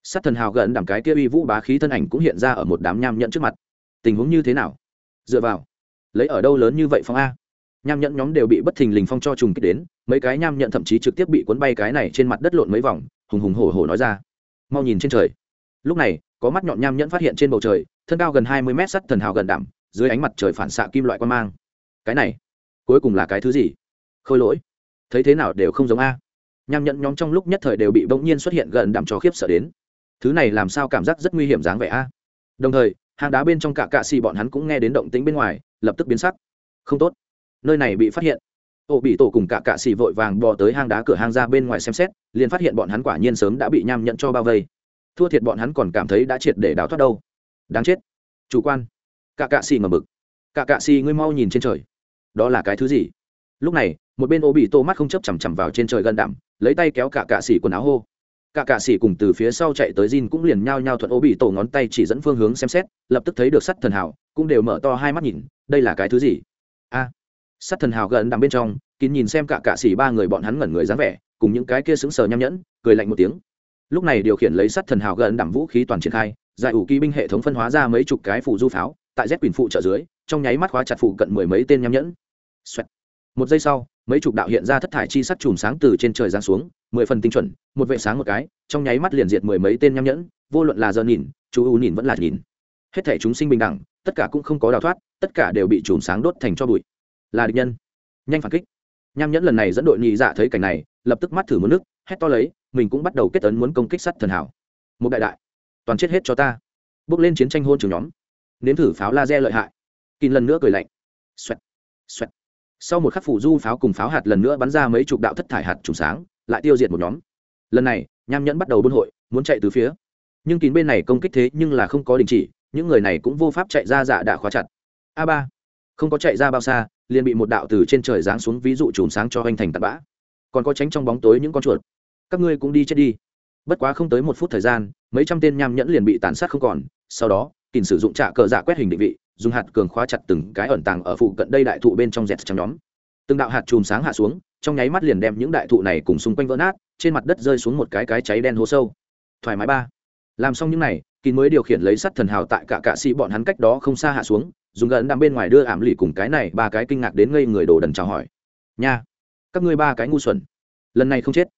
Sát thần hào gần đảm cái kia uy vũ bá khí thân ảnh cũng hiện ra ở một đám nham nhẫn trước mặt. Tình huống như thế nào? Dựa vào, lấy ở đâu lớn như vậy phong a? Nham nhẫn nhóm đều bị bất thình lình phong cho trùng kích đến, mấy cái nham nhẫn thậm chí trực tiếp bị cuốn bay cái này trên mặt đất lộn mấy vòng, hùng hùng hổ hổ nói ra. Mau nhìn trên trời. Lúc này, có mắt nhọn nham nhẫn phát hiện trên bầu trời, thân cao gần hai mươi mét sắt thần hào gần đảm, dưới ánh mặt trời phản xạ kim loại quan mang cái này cuối cùng là cái thứ gì? Khôi lỗi. Thấy thế nào đều không giống a. Nham nhẫn nhóm trong lúc nhất thời đều bị bỗng nhiên xuất hiện gần đạm cho khiếp sợ đến. Thứ này làm sao cảm giác rất nguy hiểm dáng vẻ a. Đồng thời, hang đá bên trong cả cạ xì bọn hắn cũng nghe đến động tĩnh bên ngoài, lập tức biến sắc. Không tốt. Nơi này bị phát hiện. Ô bị tổ cùng cả cạ xì vội vàng bò tới hang đá cửa hang ra bên ngoài xem xét, liền phát hiện bọn hắn quả nhiên sớm đã bị nham nhẫn cho bao vây. Thua thiệt bọn hắn còn cảm thấy đã triệt để đào thoát đâu. Đáng chết. Chủ quan. Cả cạ xì ngầm bực. Cả cạ xì ngươi mau nhìn trên trời đó là cái thứ gì? Lúc này, một bên ô bị tô mắt không chấp chằm chằm vào trên trời gần đạm, lấy tay kéo cả cạ xì quần áo hô. Cả cạ xì cùng từ phía sau chạy tới Jin cũng liền nhao nhao thuận ô bị tổ ngón tay chỉ dẫn phương hướng xem xét, lập tức thấy được sắt thần hào, cũng đều mở to hai mắt nhìn, đây là cái thứ gì? A, sắt thần hào gần đạm bên trong, kín nhìn xem cả cạ xì ba người bọn hắn ngẩn người dáng vẻ, cùng những cái kia sững sờ nham nhẫn, cười lạnh một tiếng. Lúc này điều khiển lấy sắt thần hào gần đạm vũ khí toàn triển khai, giải ủ kỵ binh hệ thống phân hóa ra mấy chục cái phụ du pháo, tại z quyền phụ trợ dưới, trong nháy mắt khóa chặt phụ cận mười mấy tên nham nhẫn. Xoẹt. một giây sau, mấy chục đạo hiện ra thất thải chi sắc chùm sáng từ trên trời giáng xuống, mười phần tinh chuẩn, một vệ sáng một cái, trong nháy mắt liền diệt mười mấy tên nham nhẫn, vô luận là giờ nhìn, chú u nhìn vẫn là nhìn. Hết thảy chúng sinh bình đẳng, tất cả cũng không có đào thoát, tất cả đều bị chùm sáng đốt thành cho bụi. Là địch nhân. Nhanh phản kích. Nham nhẫn lần này dẫn đội nhị dạ thấy cảnh này, lập tức mắt thử một nước, hét to lấy, mình cũng bắt đầu kết ấn muốn công kích sắt thần hảo. Một đại đại, toàn chết hết cho ta. Bước lên chiến tranh hôn trường nhóm. Nếm thử pháo laser lợi hại. Kình lần nữa cười lạnh. Xoẹt. Xoẹt sau một khắc phủ du pháo cùng pháo hạt lần nữa bắn ra mấy chục đạo thất thải hạt trùng sáng, lại tiêu diệt một nhóm. Lần này, nham nhẫn bắt đầu buôn hội, muốn chạy từ phía. Nhưng kín bên này công kích thế nhưng là không có đình chỉ, những người này cũng vô pháp chạy ra dạ đã khóa chặt. A ba, không có chạy ra bao xa, liền bị một đạo từ trên trời giáng xuống ví dụ chùm sáng cho anh thành tạt bã. Còn có tránh trong bóng tối những con chuột. Các ngươi cũng đi chết đi. Bất quá không tới một phút thời gian, mấy trăm tên nham nhẫn liền bị tàn sát không còn, sau đó kỳn sử dụng trạ cờ dạ quét hình định vị dùng hạt cường khóa chặt từng cái ẩn tàng ở phụ cận đây đại thụ bên trong dẹt trắng nhóm. Từng đạo hạt chùm sáng hạ xuống, trong nháy mắt liền đem những đại thụ này cùng xung quanh vỡ nát, trên mặt đất rơi xuống một cái cái cháy đen hố sâu. Thoải mái ba. Làm xong những này, kín mới điều khiển lấy sắt thần hào tại cả cạ sĩ bọn hắn cách đó không xa hạ xuống, dùng gần đạm bên ngoài đưa ảm lì cùng cái này ba cái kinh ngạc đến ngây người đồ đần chào hỏi. Nha, các ngươi ba cái ngu xuẩn. Lần này không chết.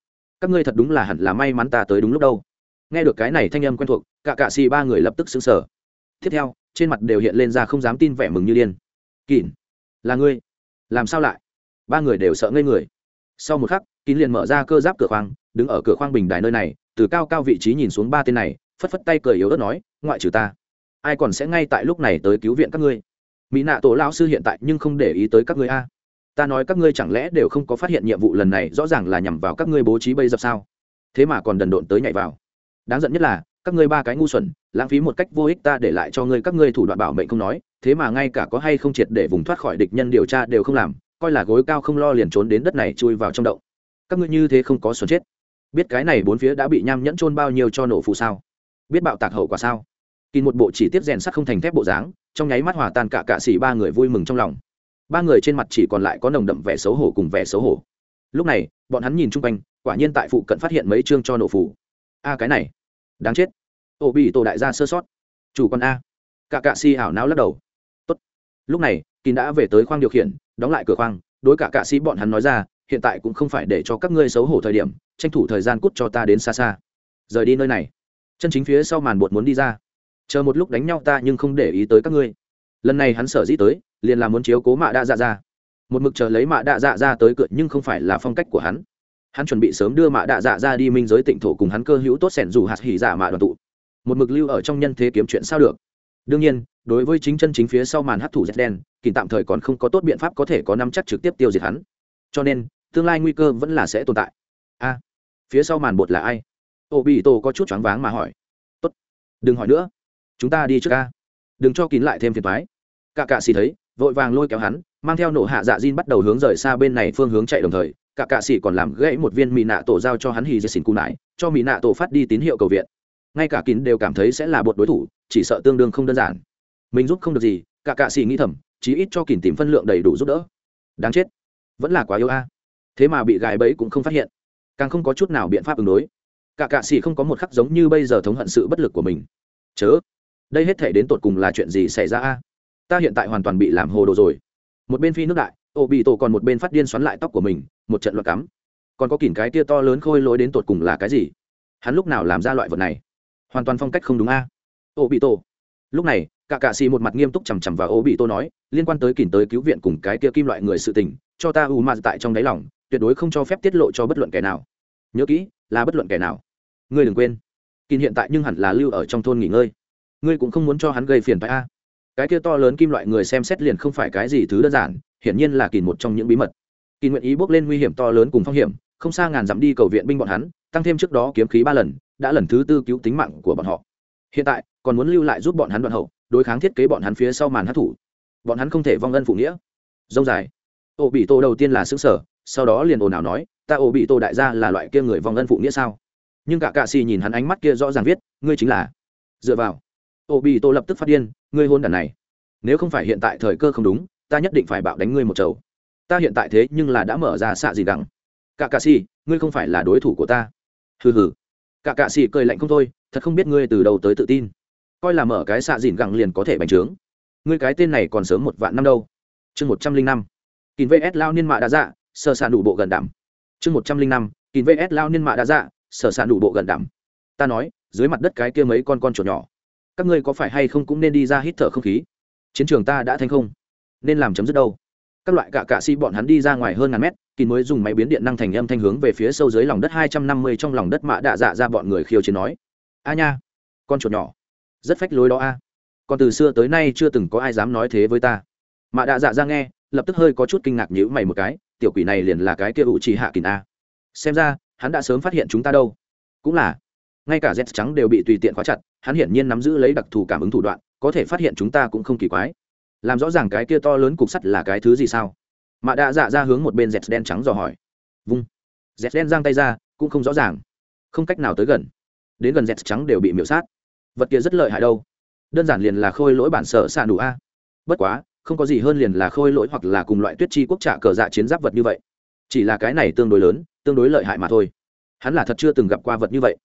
Các ngươi thật đúng là hẳn là may mắn ta tới đúng lúc đâu. Nghe được cái này thanh âm quen thuộc, cả cạ sĩ ba người lập tức xứng sở tiếp theo trên mặt đều hiện lên ra không dám tin vẻ mừng như điên. Kín là ngươi. Làm sao lại? Ba người đều sợ ngây người. Sau một khắc kín liền mở ra cơ giáp cửa khoang, đứng ở cửa khoang bình đài nơi này, từ cao cao vị trí nhìn xuống ba tên này, phất phất tay cười yếu ớt nói, ngoại trừ ta, ai còn sẽ ngay tại lúc này tới cứu viện các ngươi? Mỹ nạ tổ lão sư hiện tại nhưng không để ý tới các ngươi a. Ta nói các ngươi chẳng lẽ đều không có phát hiện nhiệm vụ lần này rõ ràng là nhằm vào các ngươi bố trí bây dập sao? Thế mà còn đần độn tới nhảy vào. Đáng giận nhất là các ngươi ba cái ngu xuẩn, lãng phí một cách vô ích ta để lại cho ngươi các ngươi thủ đoạn bảo mệnh không nói, thế mà ngay cả có hay không triệt để vùng thoát khỏi địch nhân điều tra đều không làm, coi là gối cao không lo liền trốn đến đất này chui vào trong động. Các ngươi như thế không có xuẩn chết. Biết cái này bốn phía đã bị nham nhẫn trôn bao nhiêu cho nổ phù sao? Biết bạo tạc hậu quả sao? Kỳ một bộ chỉ tiếp rèn sắt không thành thép bộ dáng, trong nháy mắt hòa tan cả cạ xỉ ba người vui mừng trong lòng. Ba người trên mặt chỉ còn lại có nồng đậm vẻ xấu hổ cùng vẻ xấu hổ. Lúc này, bọn hắn nhìn chung quanh, quả nhiên tại phụ cận phát hiện mấy chương cho nổ phủ a, cái này đáng chết. Ô bị tổ đại gia sơ sót. Chủ con a. Cả cạ si hảo não lắc đầu. Tốt. lúc này, kín đã về tới khoang điều khiển, đóng lại cửa khoang, đối cả cạ sĩ bọn hắn nói ra, hiện tại cũng không phải để cho các ngươi xấu hổ thời điểm, tranh thủ thời gian cút cho ta đến xa xa. Rời đi nơi này. Chân chính phía sau màn bột muốn đi ra. Chờ một lúc đánh nhau ta nhưng không để ý tới các ngươi. Lần này hắn sở dĩ tới, liền là muốn chiếu cố mạ đa dạ ra một mực chờ lấy mạ đa dạ ra tới cựa nhưng không phải là phong cách của hắn hắn chuẩn bị sớm đưa mạ Đạ dạ ra đi minh giới tịnh thổ cùng hắn cơ hữu tốt sẻn dù hạt hỉ giả mạ đoàn tụ. Một mực lưu ở trong nhân thế kiếm chuyện sao được. Đương nhiên, đối với chính chân chính phía sau màn hấp thụ dệt đen, kỳ tạm thời còn không có tốt biện pháp có thể có năm chắc trực tiếp tiêu diệt hắn. Cho nên, tương lai nguy cơ vẫn là sẽ tồn tại. A, phía sau màn bột là ai? Ô bị tổ có chút choáng váng mà hỏi. Tốt, đừng hỏi nữa. Chúng ta đi trước ca đừng cho kín lại thêm phiền thoái cả cạ xì thấy, vội vàng lôi kéo hắn, mang theo nổ hạ dạ diên bắt đầu hướng rời xa bên này phương hướng chạy đồng thời cả cạ sĩ còn làm gãy một viên mỹ nạ tổ giao cho hắn hì dê xin cù nải cho mỹ nạ tổ phát đi tín hiệu cầu viện. Ngay cả kín đều cảm thấy sẽ là bột đối thủ, chỉ sợ tương đương không đơn giản. Mình giúp không được gì, cả cạ sĩ nghĩ thầm, chí ít cho kín tìm phân lượng đầy đủ giúp đỡ. Đáng chết. Vẫn là quá yếu a. Thế mà bị gài bẫy cũng không phát hiện. Càng không có chút nào biện pháp ứng đối. Cả cạ sĩ không có một khắc giống như bây giờ thống hận sự bất lực của mình. Chớ. Đây hết thể đến tột cùng là chuyện gì xảy ra a? Ta hiện tại hoàn toàn bị làm hồ đồ rồi. Một bên phi nước đại ô bị tổ còn một bên phát điên xoắn lại tóc của mình, một trận loạt cắm. Còn có kỉn cái tia to lớn khôi lối đến tột cùng là cái gì? Hắn lúc nào làm ra loại vật này? Hoàn toàn phong cách không đúng a. Ô bị tổ. Lúc này cả cạ xì một mặt nghiêm túc chằm chằm vào ô bị tô nói, liên quan tới kỉn tới cứu viện cùng cái kia kim loại người sự tình, cho ta u ma tại trong đáy lòng, tuyệt đối không cho phép tiết lộ cho bất luận kẻ nào. Nhớ kỹ, là bất luận kẻ nào. Ngươi đừng quên. Kìm hiện tại nhưng hẳn là lưu ở trong thôn nghỉ ngơi. Ngươi cũng không muốn cho hắn gây phiền phải a. Cái kia to lớn kim loại người xem xét liền không phải cái gì thứ đơn giản hiển nhiên là kìn một trong những bí mật. Kỳ nguyện ý bước lên nguy hiểm to lớn cùng phong hiểm, không xa ngàn dặm đi cầu viện binh bọn hắn, tăng thêm trước đó kiếm khí ba lần, đã lần thứ tư cứu tính mạng của bọn họ. Hiện tại, còn muốn lưu lại giúp bọn hắn đoạn hậu, đối kháng thiết kế bọn hắn phía sau màn hát thủ bọn hắn không thể vong ân phụ nghĩa. Dông dài. Ô bị tô đầu tiên là xứng sở sau đó liền ồn ào nói, ta ô bị tô đại gia là loại kia người vong ân phụ nghĩa sao? Nhưng cả cạ xì nhìn hắn ánh mắt kia rõ ràng viết, ngươi chính là. Dựa vào. Ô bị tô lập tức phát điên, ngươi hôn đàn này. Nếu không phải hiện tại thời cơ không đúng ta nhất định phải bạo đánh ngươi một chầu. Ta hiện tại thế nhưng là đã mở ra xạ gì đằng cả cạ xì, ngươi không phải là đối thủ của ta. Hừ hừ. Cả cạ xì cười lạnh không thôi, thật không biết ngươi từ đầu tới tự tin. Coi là mở cái xạ dìn gẳng liền có thể bành trướng. Ngươi cái tên này còn sớm một vạn năm đâu. Chương một trăm linh năm. Kín vs lao niên mạ đã dạ sơ sàn đủ bộ gần đảm chương một trăm linh năm. Kín vs lao niên mạ đã dạ sơ sàn đủ bộ gần đảm ta nói, dưới mặt đất cái kia mấy con con chuột nhỏ. Các ngươi có phải hay không cũng nên đi ra hít thở không khí? Chiến trường ta đã thành không nên làm chấm dứt đâu. Các loại cạ cạ si bọn hắn đi ra ngoài hơn ngàn mét, kỳ mới dùng máy biến điện năng thành âm thanh hướng về phía sâu dưới lòng đất hai trăm năm mươi trong lòng đất mạ đạ dạ ra bọn người khiêu chiến nói. A nha, con chuột nhỏ, rất phách lối đó a. Còn từ xưa tới nay chưa từng có ai dám nói thế với ta. Mạ đạ dạ ra nghe, lập tức hơi có chút kinh ngạc nhữ mày một cái, tiểu quỷ này liền là cái kia ủ trì hạ kỳ a. Xem ra, hắn đã sớm phát hiện chúng ta đâu. Cũng là, ngay cả z trắng đều bị tùy tiện khóa chặt, hắn hiển nhiên nắm giữ lấy đặc thù cảm ứng thủ đoạn, có thể phát hiện chúng ta cũng không kỳ quái làm rõ ràng cái kia to lớn cục sắt là cái thứ gì sao? Mạ đạ dạ ra hướng một bên dẹt đen trắng dò hỏi. Vung. Dẹt đen giang tay ra, cũng không rõ ràng. Không cách nào tới gần. Đến gần dẹt trắng đều bị miễu sát. Vật kia rất lợi hại đâu. Đơn giản liền là khôi lỗi bản sở xạ đủ a. Bất quá, không có gì hơn liền là khôi lỗi hoặc là cùng loại tuyết chi quốc trạ cờ dạ chiến giáp vật như vậy. Chỉ là cái này tương đối lớn, tương đối lợi hại mà thôi. Hắn là thật chưa từng gặp qua vật như vậy.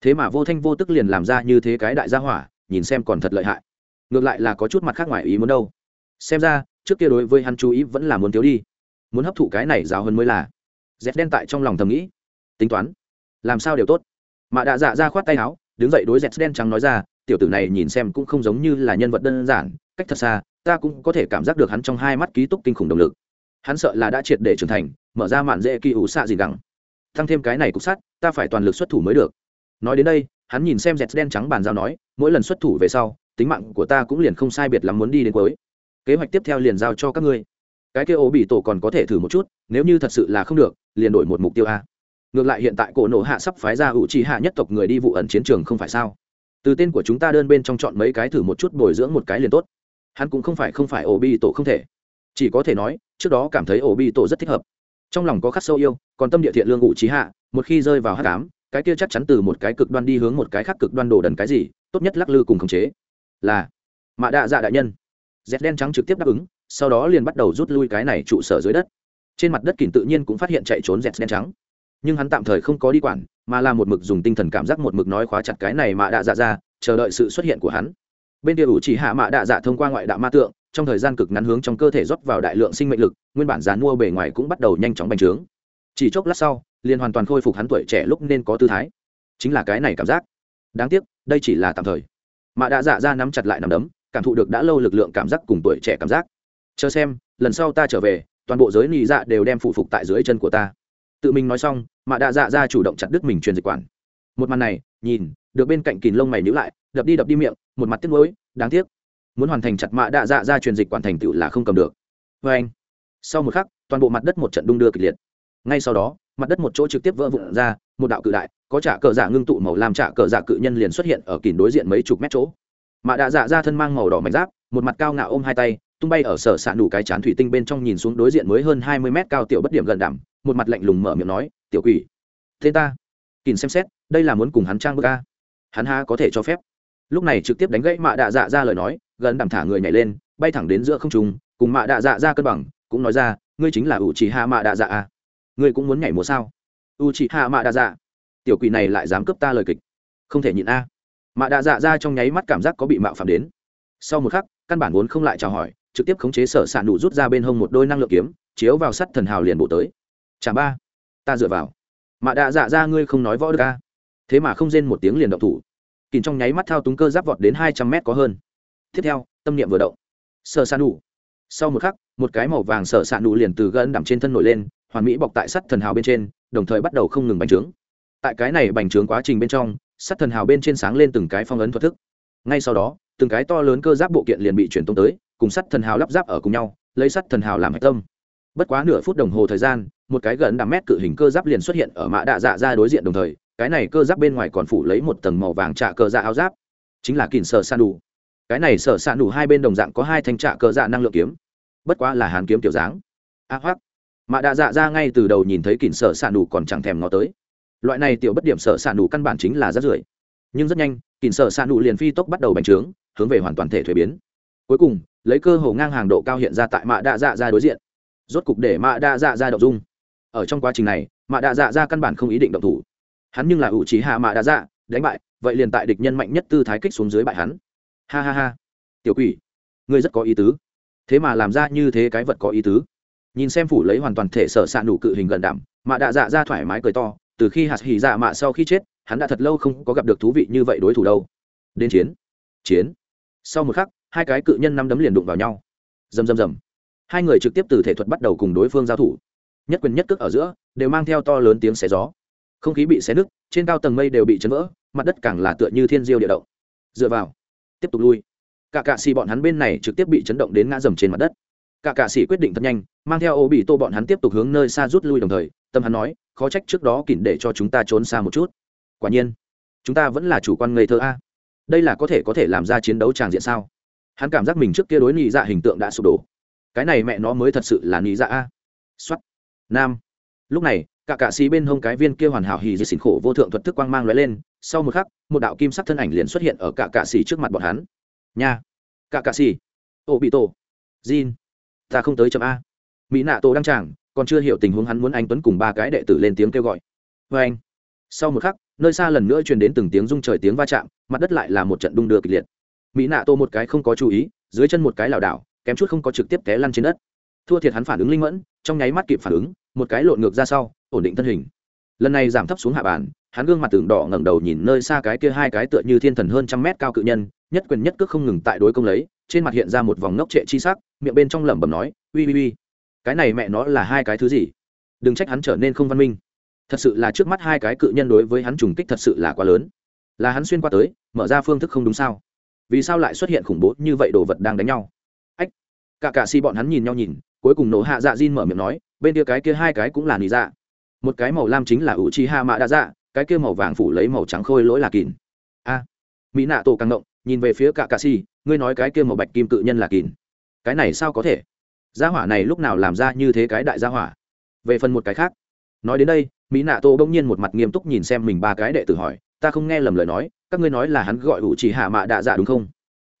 Thế mà vô thanh vô tức liền làm ra như thế cái đại gia hỏa, nhìn xem còn thật lợi hại. Ngược lại là có chút mặt khác ngoài ý muốn đâu xem ra, trước kia đối với hắn chú ý vẫn là muốn thiếu đi. Muốn hấp thụ cái này giáo hơn mới là. Dép đen tại trong lòng thầm nghĩ. Tính toán. Làm sao đều tốt. Mà đã dạ ra khoát tay áo, đứng dậy đối dép đen trắng nói ra, tiểu tử này nhìn xem cũng không giống như là nhân vật đơn giản, cách thật xa, ta cũng có thể cảm giác được hắn trong hai mắt ký túc kinh khủng động lực. Hắn sợ là đã triệt để trưởng thành, mở ra mạn dễ kỳ ủ xạ gì gẳng. Tăng thêm cái này cục sát ta phải toàn lực xuất thủ mới được. Nói đến đây, hắn nhìn xem dẹt đen trắng bàn giao nói, mỗi lần xuất thủ về sau, tính mạng của ta cũng liền không sai biệt lắm muốn đi đến cuối kế hoạch tiếp theo liền giao cho các ngươi. Cái kia ố bị tổ còn có thể thử một chút, nếu như thật sự là không được, liền đổi một mục tiêu a. Ngược lại hiện tại cổ nổ hạ sắp phái ra ủ trì hạ nhất tộc người đi vụ ẩn chiến trường không phải sao? Từ tên của chúng ta đơn bên trong chọn mấy cái thử một chút bồi dưỡng một cái liền tốt. Hắn cũng không phải không phải ổ bi tổ không thể. Chỉ có thể nói, trước đó cảm thấy ổ bi tổ rất thích hợp. Trong lòng có khắc sâu yêu, còn tâm địa thiện lương ủ trí hạ, một khi rơi vào hát cám cái kia chắc chắn từ một cái cực đoan đi hướng một cái khác cực đoan đổ đần cái gì, tốt nhất lắc lư cùng khống chế. Là, mạ đạ dạ đại nhân dép đen trắng trực tiếp đáp ứng, sau đó liền bắt đầu rút lui cái này trụ sở dưới đất. Trên mặt đất kỳn tự nhiên cũng phát hiện chạy trốn dép đen trắng. Nhưng hắn tạm thời không có đi quản, mà là một mực dùng tinh thần cảm giác một mực nói khóa chặt cái này mà đã dạ ra, chờ đợi sự xuất hiện của hắn. Bên kia ủ chỉ hạ mạ đạ dạ thông qua ngoại đạo ma tượng, trong thời gian cực ngắn hướng trong cơ thể rót vào đại lượng sinh mệnh lực, nguyên bản dán mua bề ngoài cũng bắt đầu nhanh chóng bành trướng. Chỉ chốc lát sau, liền hoàn toàn khôi phục hắn tuổi trẻ lúc nên có tư thái. Chính là cái này cảm giác. Đáng tiếc, đây chỉ là tạm thời. Mạ đạ dạ ra nắm chặt lại nằm đấm cảm thụ được đã lâu lực lượng cảm giác cùng tuổi trẻ cảm giác. Chờ xem, lần sau ta trở về, toàn bộ giới nị dạ đều đem phụ phục tại dưới chân của ta. Tự mình nói xong mạ đạ dạ ra chủ động chặt đứt mình truyền dịch quản. Một màn này, nhìn, được bên cạnh kìn lông mày níu lại, đập đi đập đi miệng, một mặt tiếc nuối, đáng tiếc. Muốn hoàn thành chặt mạ đạ dạ ra truyền dịch quản thành tựu là không cầm được. Vê anh, sau một khắc, toàn bộ mặt đất một trận đung đưa kịch liệt. Ngay sau đó, mặt đất một chỗ trực tiếp vỡ vụn ra, một đạo cự đại, có trả cờ giả ngưng tụ màu làm trả cờ giả cự nhân liền xuất hiện ở kìn đối diện mấy chục mét chỗ mạ đạ dạ ra thân mang màu đỏ mảnh giáp một mặt cao ngạo ôm hai tay tung bay ở sở s ạ nủ cái chán thủy tinh bên trong nhìn xuống đối diện mới hơn hai mươi mét cao tiểu bất điểm gần đảm một mặt lạnh lùng mở miệng nói tiểu quỷ thế ta kìn xem xét đây là muốn cùng hắn trang bức ca hắn ha có thể cho phép. Lúc này trực tiếp đánh gãy mạ đạ dạ ra lời nói gần đảm thả người nhảy lên bay thẳng đến giữa không trung cùng mạ đạ dạ ra cân bằng cũng nói ra ngươi chính là ủ trì hạ mạ đạ dạ à, ngươi cũng muốn nhảy múa sao? U trì hạ mạ đạ dạ. Tiểu quỷ này lại dám cướp ta lời kịch. Không thể nhịn a mạ đạ dạ ra trong nháy mắt cảm giác có bị mạo phạm đến. Sau một khắc, căn bản vốn không lại chào hỏi, trực tiếp khống chế sở s ạ nụ rút ra bên hông một đôi năng lượng kiếm, chiếu vào sắt thần hào liền bộ tới. Chả ba, ta dựa vào. Mạ đạ dạ ra ngươi không nói võ được ca thế mà không rên một tiếng liền động thủ. Kìm trong nháy mắt thao túng cơ giáp vọt đến hai trăm mét có hơn. Tiếp theo, tâm niệm vừa động. Sợ san đủ sau một khắc, một cái màu vàng sợ san đủ liền từ gân đằm trên thân nổi lên, hoàn mỹ bọc tại sắt thần hào bên trên, đồng thời bắt đầu không ngừng bành trướng. Tại cái này bành trướng quá trình bên trong sắt thần hào bên trên sáng lên từng cái phong ấn thuật thức. Ngay sau đó từng cái to lớn cơ giáp bộ kiện liền bị chuyển tông tới cùng sắt thần hào lắp ráp ở cùng nhau lấy sắt thần hào làm hạch tâm. Bất quá nửa phút đồng hồ thời gian một cái gần đắm mét cự hình cơ giáp liền xuất hiện ở mã đạ dạ ra đối diện đồng thời cái này cơ giáp bên ngoài còn phủ lấy một tầng màu vàng trạ cơ dạ áo giáp. Chính là kìn sở san đủ cái này sở san đủ hai bên đồng dạng có hai thanh trạ cơ dạ năng lượng kiếm. Bất quá là hàn kiếm tiểu dáng. A à, hoắc. Mã đạ dạ ra ngay từ đầu nhìn thấy kìn sở san đủ còn chẳng thèm ngó tới loại này tiểu bất điểm sở xạ đủ căn bản chính là rất rưởi. Nhưng rất nhanh kìm sở xạ đủ liền phi tốc bắt đầu bành trướng, hướng về hoàn toàn thể thuế biến. Cuối cùng, lấy cơ hồ ngang hàng độ cao hiện ra tại mạ đa dạ ra đối diện. Rốt cục để mạ đa dạ ra động dung. Ở trong quá trình này, mạ đa dạ ra căn bản không ý định động thủ. Hắn nhưng là ủ trí hạ mạ đa dạ đánh bại, vậy liền tại địch nhân mạnh nhất tư thái kích xuống dưới bại hắn. Ha ha ha. Tiểu quỷ, ngươi rất có ý tứ. Thế mà làm ra như thế cái vật có ý tứ. Nhìn xem phủ lấy hoàn toàn thể sở s ạ nụ cự hình gần đảm mạ đạ dạ ra thoải mái cười to từ khi hạt hỉ dạ mạ sau khi chết, hắn đã thật lâu không có gặp được thú vị như vậy đối thủ đâu. Đến chiến. Chiến. Sau một khắc, hai cái cự nhân năm đấm liền đụng vào nhau. Rầm rầm rầm. Hai người trực tiếp từ thể thuật bắt đầu cùng đối phương giao thủ. Nhất quyền nhất cước ở giữa, đều mang theo to lớn tiếng xé gió. Không khí bị xé nứt, trên cao tầng mây đều bị chấn vỡ, mặt đất càng là tựa như thiên diêu địa động. Dựa vào. Tiếp tục lui. Cả cạ xì bọn hắn bên này trực tiếp bị chấn động đến ngã dầm trên mặt đất cả cạ sĩ quyết định thật nhanh mang theo ô bị tô bọn hắn tiếp tục hướng nơi xa rút lui đồng thời tâm hắn nói khó trách trước đó kỉnh để cho chúng ta trốn xa một chút. Quả nhiên chúng ta vẫn là chủ quan ngây thơ a. Đây là có thể có thể làm ra chiến đấu tràng diện sao? Hắn cảm giác mình trước kia đối nhị dạ hình tượng đã sụp đổ. Cái này mẹ nó mới thật sự là nhị dạ a. Xuất nam. Lúc này cả cạ sĩ bên hông cái viên kia hoàn hảo hì dì xỉn khổ vô thượng thuật thức quang mang lóe lên sau một khắc một đạo kim sắc thân ảnh liền xuất hiện ở cả cạ sĩ trước mặt bọn hắn. Nha. Cả cạ sĩ, ô bị tổ jin ta không tới chậm a. Mỹ nạ tổ đăng tràng, còn chưa hiểu tình huống hắn muốn anh tuấn cùng ba cái đệ tử lên tiếng kêu gọi. Vê anh, sau một khắc, nơi xa lần nữa truyền đến từng tiếng rung trời tiếng va chạm, mặt đất lại là một trận đung đưa kịch liệt. Mỹ nạ tô một cái không có chú ý, dưới chân một cái lảo đảo, kém chút không có trực tiếp té lăn trên đất. Thua thiệt hắn phản ứng linh mẫn, trong nháy mắt kịp phản ứng, một cái lộn ngược ra sau, ổn định thân hình. Lần này giảm thấp xuống hạ bàn, hắn gương mặt tường đỏ ngẩng đầu nhìn nơi xa cái kia hai cái tựa như thiên thần hơn trăm mét cao cự nhân, nhất quyền nhất cước không ngừng tại đối công lấy trên mặt hiện ra một vòng ngốc trệ chi sắc miệng bên trong lẩm bẩm nói ui ui ui cái này mẹ nó là hai cái thứ gì? Đừng trách hắn trở nên không văn minh. Thật sự là trước mắt hai cái cự nhân đối với hắn trùng kích thật sự là quá lớn. Là hắn xuyên qua tới mở ra phương thức không đúng sao? Vì sao lại xuất hiện khủng bố như vậy đồ vật đang đánh nhau? Ách cả cả si bọn hắn nhìn nhau nhìn cuối cùng nổ hạ dạ diên mở miệng nói bên kia cái kia hai cái cũng là nỉ dạ. Một cái màu lam chính là ủ chi hạ mã đa dạ cái kia màu vàng phủ lấy màu trắng khôi lỗi là kín a mỹ nạ tổ càng động, nhìn về phía cả cà si ngươi nói cái kia màu bạch kim cự nhân là kín. Cái này sao có thể? Gia hỏa này lúc nào làm ra như thế cái đại gia hỏa? Về phần một cái khác. Nói đến đây, mỹ nạ tô bỗng nhiên một mặt nghiêm túc nhìn xem mình ba cái đệ tử hỏi, ta không nghe lầm lời nói, các ngươi nói là hắn gọi ủ chỉ hạ mạ đạ dạ đúng không?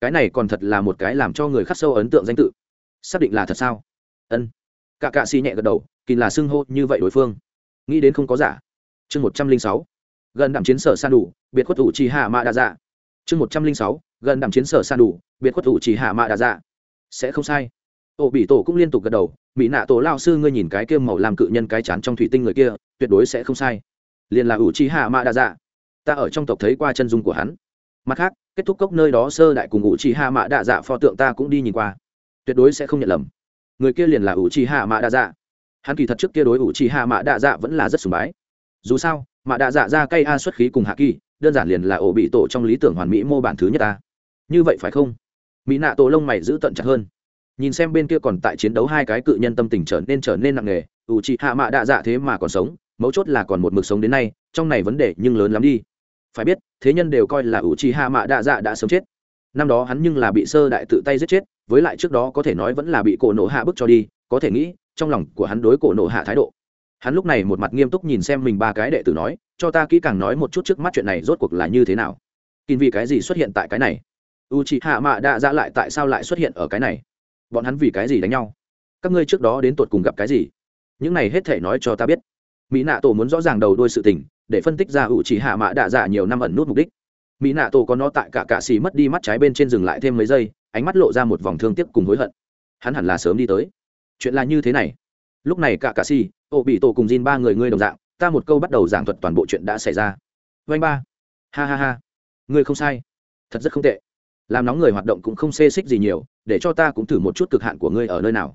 Cái này còn thật là một cái làm cho người khắc sâu ấn tượng danh tự. Xác định là thật sao? Ân. Cả cạ xì nhẹ gật đầu kỳ là xưng hô như vậy đối phương. Nghĩ đến không có giả. Chương một trăm linh sáu. Gần đảm chiến sở san đủ, biệt khuất ủ chỉ hạ mạ đạ dạ. Chương một trăm linh sáu gần đảm chiến sở san đủ biệt khuất thủ chỉ hạ mạ đà dạ. Sẽ không sai. Ổ bị tổ cũng liên tục gật đầu, mỹ nạ tổ lao sư ngươi nhìn cái kia màu làm cự nhân cái chán trong thủy tinh người kia, tuyệt đối sẽ không sai. Liền là ủ chi hạ mạ đa dạ. Ta ở trong tộc thấy qua chân dung của hắn. Mặt khác, kết thúc cốc nơi đó sơ đại cùng ủ chi hạ mạ đa dạ pho tượng ta cũng đi nhìn qua. Tuyệt đối sẽ không nhận lầm. Người kia liền là ủ chi hạ mạ đa dạ. Hắn kỳ thật trước kia đối ủ chi hạ mạ đa dạ vẫn là rất sùng bái. Dù sao, mạ đa dạ ra cây a xuất khí cùng hạ kỳ, đơn giản liền là ổ bị tổ trong lý tưởng hoàn mỹ mô bản thứ nhất ta như vậy phải không? Mỹ nạ tổ lông mày giữ tận chặt hơn. Nhìn xem bên kia còn tại chiến đấu hai cái cự nhân tâm tình trở nên trở nên nặng nề, ủ chị hạ mạ đạ dạ thế mà còn sống, mấu chốt là còn một mực sống đến nay, trong này vấn đề nhưng lớn lắm đi. Phải biết, thế nhân đều coi là ủ chị hạ mạ đạ dạ đã sống chết. Năm đó hắn nhưng là bị sơ đại tự tay giết chết, với lại trước đó có thể nói vẫn là bị cổ nổ hạ bức cho đi, có thể nghĩ, trong lòng của hắn đối cổ nổ hạ thái độ. Hắn lúc này một mặt nghiêm túc nhìn xem mình ba cái đệ tử nói, cho ta kỹ càng nói một chút trước mắt chuyện này rốt cuộc là như thế nào. Kinh vì cái gì xuất hiện tại cái này? U chị hạ mạ đạ dạ lại tại sao lại xuất hiện ở cái này? Bọn hắn vì cái gì đánh nhau? Các ngươi trước đó đến tột cùng gặp cái gì? Những này hết thể nói cho ta biết. Mỹ nạ tổ muốn rõ ràng đầu đôi sự tình, để phân tích ra ủ chỉ hạ mạ đạ dạ nhiều năm ẩn nút mục đích. Mỹ nạ tổ có nó tại cả cạ xì mất đi mắt trái bên trên dừng lại thêm mấy giây, ánh mắt lộ ra một vòng thương tiếc cùng hối hận. Hắn hẳn là sớm đi tới. Chuyện là như thế này. Lúc này cả cạ xì ô bị tổ cùng Jin ba người ngươi đồng dạng, ta một câu bắt đầu giảng thuật toàn bộ chuyện đã xảy ra. Vanh ba. Ha ha ha. Ngươi không sai. Thật rất không tệ làm nóng người hoạt động cũng không xê xích gì nhiều, để cho ta cũng thử một chút cực hạn của ngươi ở nơi nào.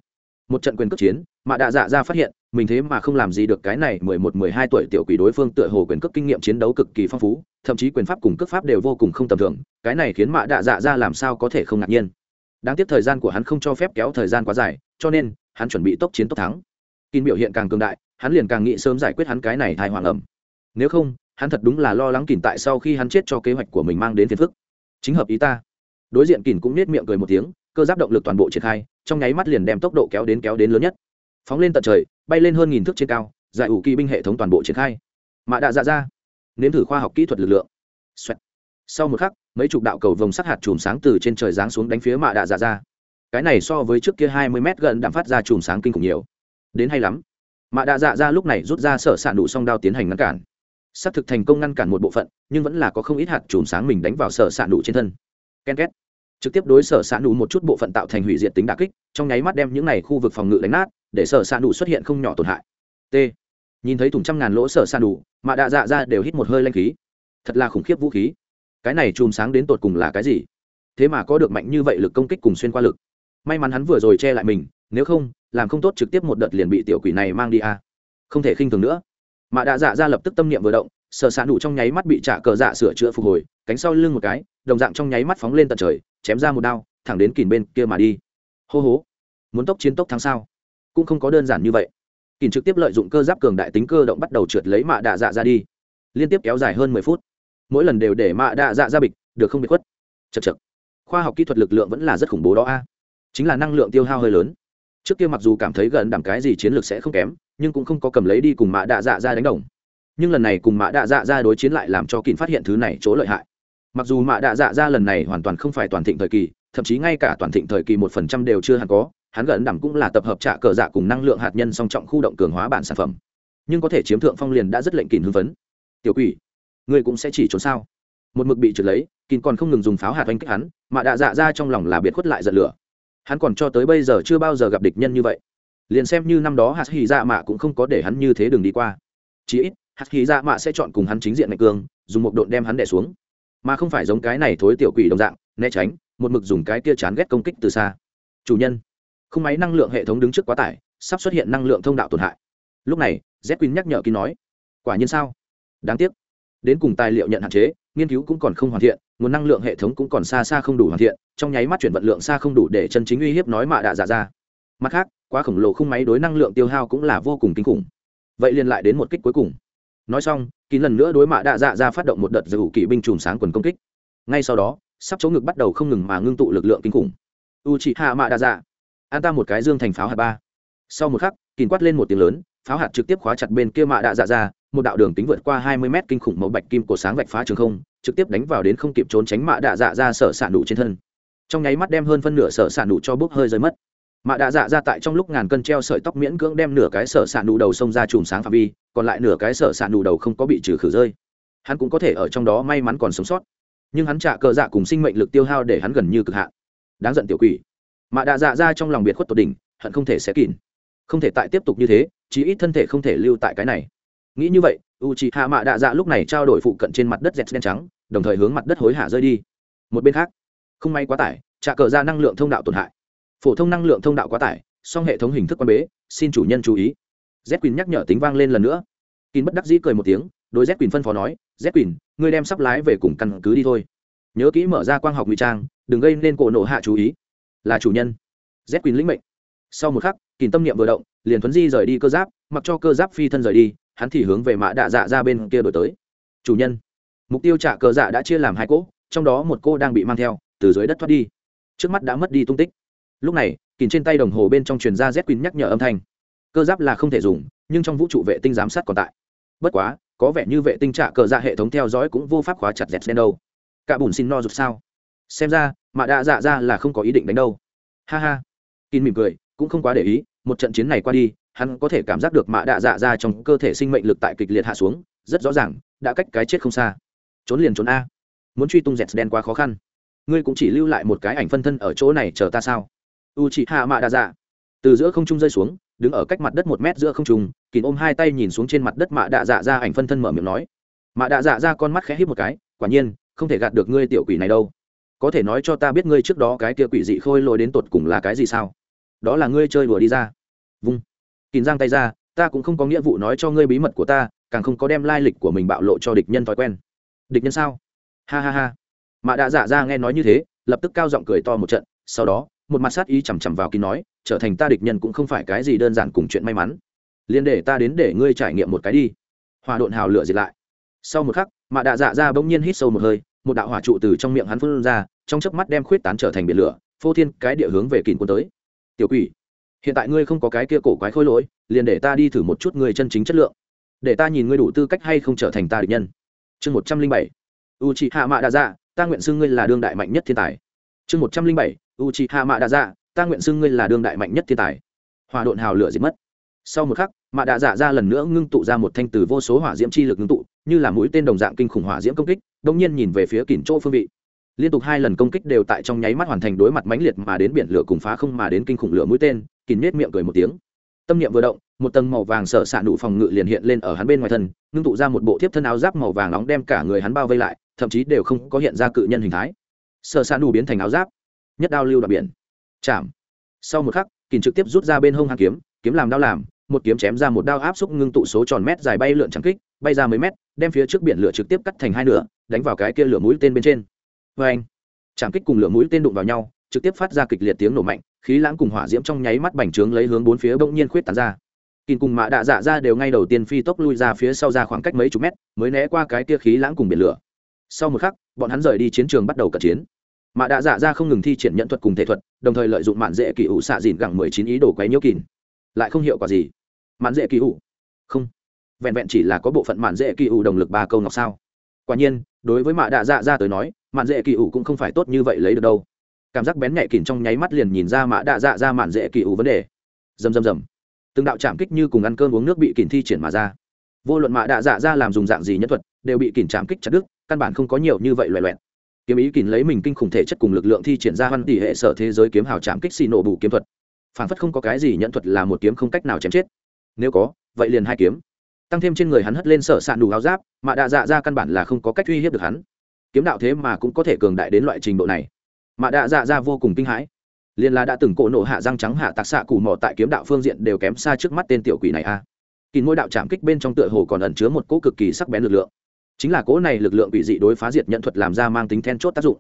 Một trận quyền cước chiến mạ đạ dạ ra phát hiện, mình thế mà không làm gì được cái này mười một, mười hai tuổi tiểu quỷ đối phương tựa hồ quyền cước kinh nghiệm chiến đấu cực kỳ phong phú, thậm chí quyền pháp cùng cước pháp đều vô cùng không tầm thường, cái này khiến mạ đạ dạ ra làm sao có thể không ngạc nhiên. Đáng tiếc thời gian của hắn không cho phép kéo thời gian quá dài, cho nên, hắn chuẩn bị tốc chiến tốc thắng. Kín biểu hiện càng cường đại, hắn liền càng nghĩ sớm giải quyết hắn cái này thai hoàng ẩm. Nếu không, hắn thật đúng là lo lắng kìn tại sau khi hắn chết cho kế hoạch của mình mang đến phiền phức. Chính hợp ý ta đối diện kìn cũng nết miệng cười một tiếng, cơ giáp động lực toàn bộ triển khai, trong nháy mắt liền đem tốc độ kéo đến kéo đến lớn nhất. Phóng lên tận trời, bay lên hơn nghìn thước trên cao, giải ủ kỳ binh hệ thống toàn bộ triển khai. Mạ đạ dạ ra nếm thử khoa học kỹ thuật lực lượng、Xoẹt. Sau một khắc, mấy chục đạo cầu vồng sắc hạt chùm sáng từ trên trời giáng xuống đánh phía mạ đạ dạ ra cái này so với trước kia hai mươi mét gần đạm phát ra chùm sáng kinh khủng nhiều. Đến hay lắm. Mạ đạ dạ ra lúc này rút ra sở s đủ song đao tiến hành ngăn cản. S á c thực thành công ngăn cản một bộ phận, nhưng vẫn là có không ít hạt chùm sáng mình đánh vào sở s đủ trên thân. Ken két trực tiếp đối sở s đủ một chút bộ phận tạo thành hủy diệt tính đà kích, trong nháy mắt đem những này khu vực phòng ngự đánh nát, để sở s đủ xuất hiện không nhỏ tổn hại. T. Nhìn thấy thùng trăm ngàn lỗ sở s đủ mà đạ dạ ra đều hít một hơi lanh khí. Thật là khủng khiếp vũ khí. Cái này chùm sáng đến tột cùng là cái gì? Thế mà có được mạnh như vậy lực công kích cùng xuyên qua lực. May mắn hắn vừa rồi che lại mình, nếu không, làm không tốt trực tiếp một đợt liền bị tiểu quỷ này mang đi à. không thể khinh thường nữa. Mà đạ dạ ra lập tức tâm niệm vừa động, sở xạ đủ trong nháy mắt bị trả cờ dạ sửa chữa phục hồi, cánh sau lưng một cái, đồng dạng trong nháy mắt phóng lên tận trời chém ra một đao, thẳng đến kìm bên kia mà đi. Hô hố. Muốn tốc chiến tốc thắng sao? Cũng không có đơn giản như vậy. Kìm trực tiếp lợi dụng cơ giáp cường đại tính cơ động bắt đầu trượt lấy mạ đạ dạ ra đi. Liên tiếp kéo dài hơn mười phút. Mỗi lần đều để mạ đạ dạ ra bịch, được không bị khuất. Chật chật khoa học kỹ thuật lực lượng vẫn là rất khủng bố đó a. Chính là năng lượng tiêu hao hơi lớn. Trước kia mặc dù cảm thấy gần đảm cái gì chiến lược sẽ không kém, nhưng cũng không có cầm lấy đi cùng mạ đạ dạ ra đánh đồng. Nhưng lần này cùng mạ đạ dạ ra đối chiến lại làm cho kín phát hiện thứ này chỗ lợi hại mặc dù mạ đạ dạ ra lần này hoàn toàn không phải toàn thịnh thời kỳ thậm chí ngay cả toàn thịnh thời kỳ một phần trăm đều chưa hẳn có hắn gần đảm cũng là tập hợp trạ cờ dạ cùng năng lượng hạt nhân song trọng khu động cường hóa bản sản phẩm. Nhưng có thể chiếm thượng phong liền đã rất lệnh kín hưng phấn. Tiểu quỷ ngươi cũng sẽ chỉ trốn sao? Một mực bị trượt lấy kín còn không ngừng dùng pháo hạt oanh kích hắn mạ đạ dạ ra trong lòng là biệt khuất lại giận lửa. Hắn còn cho tới bây giờ chưa bao giờ gặp địch nhân như vậy. Liền xem như năm đó hạt hy dạ mạ cũng không có để hắn như thế đường đi qua. Chí ít hạt hy dạ mạ sẽ chọn cùng hắn chính diện mạnh cường, dùng một độn đem hắn đẻ xuống mà không phải giống cái này thối tiểu quỷ đồng dạng, né tránh, một mực dùng cái kia chán ghét công kích từ xa. Chủ nhân không máy năng lượng hệ thống đứng trước quá tải, sắp xuất hiện năng lượng thông đạo tổn hại. Lúc này z quỳnh nhắc nhở kín nói, quả nhiên sao? Đáng tiếc. Đến cùng tài liệu nhận hạn chế, nghiên cứu cũng còn không hoàn thiện, nguồn năng lượng hệ thống cũng còn xa xa không đủ hoàn thiện, trong nháy mắt chuyển vận lượng xa không đủ để chân chính uy hiếp nói mạ đạ giả ra. Mặt khác, quá khổng lồ không máy đối năng lượng tiêu hao cũng là vô cùng kinh khủng. Vậy liền lại đến một kích cuối cùng nói xong, kín lần nữa đối mạ đạ dạ ra phát động một đợt giữ kỵ binh chùm sáng quần công kích. Ngay sau đó, sắp chỗ ngực bắt đầu không ngừng mà ngưng tụ lực lượng kinh khủng. U chị hạ mạ đạ dạ an ta một cái dương thành pháo hạt ba. Sau một khắc, kín quát lên một tiếng lớn, pháo hạt trực tiếp khóa chặt bên kia mạ đạ dạ ra, một đạo đường tính vượt qua hai mươi mét kinh khủng màu bạch kim cổ sáng vạch phá trường không, trực tiếp đánh vào đến không kịp trốn tránh mạ đạ dạ ra sở s ả nụ trên thân. Trong nháy mắt đem hơn phân nửa sở s ả nụ cho bốc hơi rơi mất mạ đạ dạ ra tại trong lúc ngàn cân treo sợi tóc miễn cưỡng đem nửa cái sở s ả nụ đầu xông ra chùm sáng phạm vi, còn lại nửa cái sở s ả nụ đầu không có bị trừ khử rơi. Hắn cũng có thể ở trong đó may mắn còn sống sót. Nhưng hắn trả cờ dạ cùng sinh mệnh lực tiêu hao để hắn gần như cực hạn. Đáng giận tiểu quỷ. Mạ đạ dạ ra trong lòng biệt khuất tột đỉnh, hận không thể sẽ kín không thể tại tiếp tục như thế, chí ít thân thể không thể lưu tại cái này. Nghĩ như vậy u chị hạ mạ đạ dạ lúc này trao đổi phụ cận trên mặt đất dẹt đen trắng, đồng thời hướng mặt đất hối hả rơi đi. Một bên khác, không may quá tải, trả cờ ra năng lượng thông đạo tổn hại phổ thông năng lượng thông đạo quá tải, song hệ thống hình thức quan bế, xin chủ nhân chú ý. Z quỳnh nhắc nhở tính vang lên lần nữa. Kín bất đắc dĩ cười một tiếng, đối z quỳnh phân phó nói z quỳnh ngươi đem sắp lái về cùng căn cứ đi thôi. Nhớ kỹ mở ra quang học ngụy trang, đừng gây nên cổ nổ hạ chú ý. Là chủ nhân. Z quỳnh lĩnh mệnh. Sau một khắc, kín tâm niệm vừa động, liền thuấn di rời đi cơ giáp, mặc cho cơ giáp phi thân rời đi, hắn thì hướng về mã đạ dạ ra bên kia đổi tới. Chủ nhân. Mục tiêu trả cờ dạ đã chia làm hai cỗ, trong đó một cô đang bị mang theo, từ dưới đất thoát đi. Trước mắt đã mất đi tung tích lúc này, kìm trên tay đồng hồ bên trong truyền ra z quỳnh nhắc nhở âm thanh. Cơ giáp là không thể dùng, nhưng trong vũ trụ vệ tinh giám sát còn tại. Bất quá, có vẻ như vệ tinh trả cờ dạ hệ thống theo dõi cũng vô pháp khóa chặt dẹt đen đâu. Cả bùn xin no rụt sao? Xem ra, mà đã dạ ra là không có ý định đánh đâu. Ha ha. Kín mỉm cười, cũng không quá để ý, một trận chiến này qua đi, hắn có thể cảm giác được mạ đạ dạ ra trong cơ thể sinh mệnh lực tại kịch liệt hạ xuống, rất rõ ràng, đã cách cái chết không xa. Trốn liền trốn a. Muốn truy tung dẹt đen quá khó khăn. Ngươi cũng chỉ lưu lại một cái ảnh phân thân ở chỗ này chờ ta sao? U chị hạ mạ Đa dạ từ giữa không trung rơi xuống, đứng ở cách mặt đất một mét giữa không trung kín ôm hai tay nhìn xuống trên mặt đất mạ đạ dạ ra ảnh phân thân mở miệng nói. Mạ đạ dạ ra con mắt khẽ hít một cái, quả nhiên, không thể gạt được ngươi tiểu quỷ này đâu. Có thể nói cho ta biết ngươi trước đó cái kia quỷ dị khôi lỗi đến tột cùng là cái gì sao? Đó là ngươi chơi đùa đi ra. Vung. Kín giang tay ra, ta cũng không có nghĩa vụ nói cho ngươi bí mật của ta, càng không có đem lai lịch của mình bạo lộ cho địch nhân thói quen. Địch nhân sao? Ha ha ha. Mạ đạ dạ ra nghe nói như thế, lập tức cao giọng cười to một trận, sau đó một mặt sát ý chằm chằm vào kín nói, trở thành ta địch nhân cũng không phải cái gì đơn giản cùng chuyện may mắn. Liền để ta đến để ngươi trải nghiệm một cái đi. Hòa độn hào lửa diệt lại. Sau một khắc, mạ đạ dạ ra bỗng nhiên hít sâu một hơi, một đạo hỏa trụ từ trong miệng hắn phun ra, trong chớp mắt đem khuyết tán trở thành biển lửa, phô thiên cái địa hướng về kìn quân tới. Tiểu quỷ, hiện tại ngươi không có cái kia cổ quái khôi lỗi, liền để ta đi thử một chút ngươi chân chính chất lượng. Để ta nhìn ngươi đủ tư cách hay không trở thành ta địch nhân. Chương một trăm linh bảy. U chị hạ mạ đa dạ ta nguyện xưng ngươi là đương đại mạnh nhất thiên tài. Chương một trăm linh bảy u chị hạ mạ đa dạ ta nguyện xưng ngươi là đương đại mạnh nhất thiên tài. Hòa độn hào lửa diệt mất. Sau một khắc mạ đạ dạ ra lần nữa ngưng tụ ra một thanh từ vô số hỏa diễm chi lực ngưng tụ, như là mũi tên đồng dạng kinh khủng hỏa diễm công kích đông nhiên nhìn về phía kỉnh chỗ phương vị. Liên tục hai lần công kích đều tại trong nháy mắt hoàn thành đối mặt mãnh liệt mà đến biển lửa cùng phá không mà đến kinh khủng lửa mũi tên, Kín nết miệng cười một tiếng. Tâm niệm vừa động, một tầng màu vàng sợ xạ nụ phòng ngự liền hiện lên ở hắn bên ngoài thân, ngưng tụ ra một bộ thiếp thân áo giáp màu vàng nóng đem cả người hắn bao vây lại, thậm chí đều không có hiện ra cự nhân hình thái. Sợ xạ nụ biến thành áo giáp nhất đao lưu đoạn biển. Chạm. Sau một khắc kìn trực tiếp rút ra bên hông hàng kiếm kiếm làm đao làm, một kiếm chém ra một đao áp xúc ngưng tụ số tròn mét dài bay lượn trắng kích, bay ra mấy mét, đem phía trước biển lửa trực tiếp cắt thành hai nửa, đánh vào cái kia lửa mũi tên bên trên. Vê anh, trảm kích cùng lửa mũi tên đụng vào nhau, trực tiếp phát ra kịch liệt tiếng nổ mạnh, khí lãng cùng hỏa diễm trong nháy mắt bành trướng lấy hướng bốn phía bỗng nhiên khuyết tán ra. Kìm cùng mạ đạ dạ ra đều ngay đầu tiên phi tốc lui ra phía sau ra khoảng cách mấy chục mét, mới né qua cái kia khí lãng cùng biển lửa. Sau một khắc, bọn hắn rời đi chiến trường bắt đầu cận chiến mạ đạ dạ ra không ngừng thi triển nhận thuật cùng thể thuật, đồng thời lợi dụng mạn dễ kỳ ủ xạ dìn gẳng mười chín ý đồ quấy nhiễu kìn lại không hiệu quả gì. Mạn dễ kỳ ủ. Không. Vẹn vẹn chỉ là có bộ phận mạn dễ kỳ ủ đồng lực ba câu ngọc sao. Quả nhiên, đối với mạ đạ dạ ra tới nói, mạn dễ kỳ ủ cũng không phải tốt như vậy lấy được đâu. Cảm giác bén nhạy kìn trong nháy mắt liền nhìn ra mạ đạ dạ ra mạn dễ kỳ ủ vấn đề. Dầm dầm dầm từng đạo chạm kích như cùng ăn cơm uống nước bị kìn thi triển mà ra. Vô luận mạ đạ dạ ra làm dùng dạng gì nhất thuật, đều bị kìn chạm kích chặt đứt, căn bản không có nhiều như vậy loẹ loẹt kiếm ý kín lấy mình kinh khủng thể chất cùng lực lượng thi triển ra văn tỷ hệ sở thế giới kiếm hào chạm kích xì nổ bù kiếm thuật. Phản phất không có cái gì nhận thuật là một kiếm không cách nào chém chết. Nếu có, vậy liền hai kiếm. Tăng thêm trên người hắn hất lên sở sạn đủ áo giáp, mà đạ dạ ra căn bản là không có cách uy hiếp được hắn. Kiếm đạo thế mà cũng có thể cường đại đến loại trình độ này. Mà đạ dạ ra vô cùng kinh hãi. Liền là đã từng cổ nổ hạ răng trắng hạ tạc xạ cù mò tại kiếm đạo phương diện đều kém xa trước mắt tên tiểu quỷ này a. À. kỳ ngôi đạo chạm kích bên trong tựa hồ còn ẩn chứa một cỗ cực kỳ sắc bén lực lượng chính là cỗ này lực lượng bị dị đối phá diệt nhận thuật làm ra mang tính then chốt tác dụng.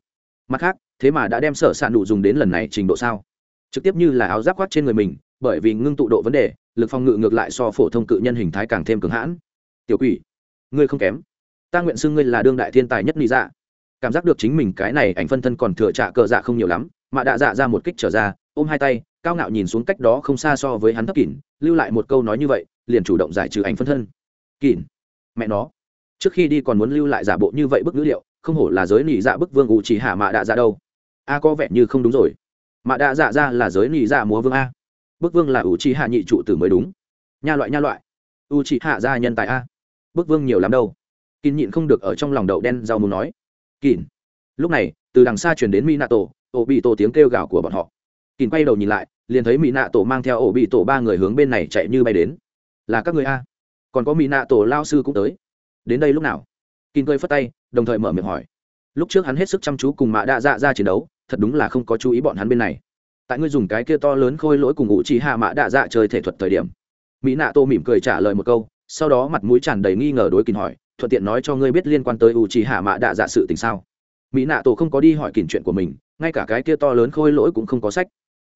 Mặt khác, thế mà đã đem sở s ạ đủ dùng đến lần này trình độ sao? Trực tiếp như là áo giáp khoác trên người mình, bởi vì ngưng tụ độ vấn đề, lực phòng ngự ngược lại so phổ thông cự nhân hình thái càng thêm cứng hãn. Tiểu quỷ, ngươi không kém. Ta nguyện xưng ngươi là đương đại thiên tài nhất lý dạ. Cảm giác được chính mình cái này ảnh phân thân còn thừa trạ cờ dạ không nhiều lắm, mà đã dạ ra một kích trở ra, ôm hai tay, cao ngạo nhìn xuống cách đó không xa so với hắn thấp kỉn, lưu lại một câu nói như vậy, liền chủ động giải trừ ảnh phân thân. Kỉn, mẹ nó trước khi đi còn muốn lưu lại giả bộ như vậy bức ngữ liệu, không hổ là giới nỉ dạ bức vương ủ chỉ hạ mạ đạ dạ đâu. A, có vẻ như không đúng rồi. Mạ đạ dạ ra là giới nỉ dạ múa vương a. Bức vương là ủ trì hạ nhị trụ tử mới đúng. Nha loại nha loại. U trì hạ gia nhân tài a. Bức vương nhiều lắm đâu. Kín nhịn không được ở trong lòng đậu đen rau muốn nói. Kín. Lúc này, từ đằng xa chuyển đến mỹ nạ tổ ổ bị tổ tiếng kêu gào của bọn họ. Kín quay đầu nhìn lại, liền thấy mỹ nạ tổ mang theo ổ bị tổ ba người hướng bên này chạy như bay đến. Là các người a. Còn có mỹ nạ tổ lao sư cũng tới đến đây lúc nào? Kín cười phất tay, đồng thời mở miệng hỏi. Lúc trước hắn hết sức chăm chú cùng mạ đa dạ ra chiến đấu, thật đúng là không có chú ý bọn hắn bên này. Tại ngươi dùng cái kia to lớn khôi lỗi cùng ngụ chỉ hạ mã đa dạ chơi thể thuật thời điểm, mỹ nạ tô mỉm cười trả lời một câu, sau đó mặt mũi tràn đầy nghi ngờ đối kín hỏi, thuận tiện nói cho ngươi biết liên quan tới u chỉ hạ mã đa dạ sự tình sao? Mỹ nạ tổ không có đi hỏi kín chuyện của mình, ngay cả cái kia to lớn khôi lỗi cũng không có sách.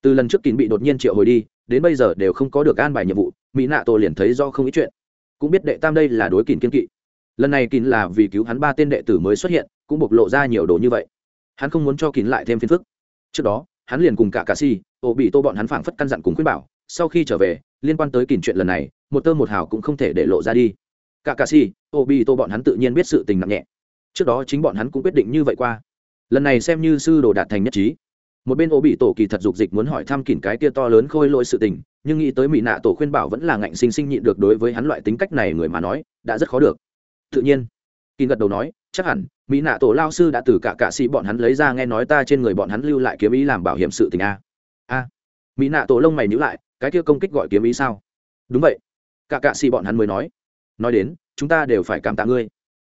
Từ lần trước kín bị đột nhiên triệu hồi đi, đến bây giờ đều không có được an bài nhiệm vụ, mỹ nạ tổ liền thấy do không ít chuyện. Cũng biết đệ tam đây là đối kín kiên kỵ lần này kín là vì cứu hắn ba tên đệ tử mới xuất hiện, cũng bộc lộ ra nhiều đồ như vậy. Hắn không muốn cho kín lại thêm phiền phức. Trước đó, hắn liền cùng cả cà si, ô bị tô bọn hắn phảng phất căn dặn cùng khuyên bảo, sau khi trở về, liên quan tới kín chuyện lần này, một tơ một hào cũng không thể để lộ ra đi. Cả cà si, ô bị tô bọn hắn tự nhiên biết sự tình nặng nhẹ. Trước đó chính bọn hắn cũng quyết định như vậy qua. Lần này xem như sư đồ đạt thành nhất trí. Một bên ô bị tổ kỳ thật dục dịch muốn hỏi thăm kín cái kia to lớn khôi lỗi sự tình, nhưng nghĩ tới mỹ nạ tổ khuyên bảo vẫn là ngạnh sinh sinh nhịn được đối với hắn loại tính cách này người mà nói, đã rất khó được tự nhiên. Kỳ gật đầu nói, chắc hẳn, mỹ nạ tổ lao sư đã từ cả cạ sĩ bọn hắn lấy ra nghe nói ta trên người bọn hắn lưu lại kiếm ý làm bảo hiểm sự tình a. A? Mỹ nạ tổ lông mày nhữ lại, cái kia công kích gọi kiếm ý sao? Đúng vậy. Cả cạ sĩ bọn hắn mới nói nói đến, chúng ta đều phải cảm tạ ngươi.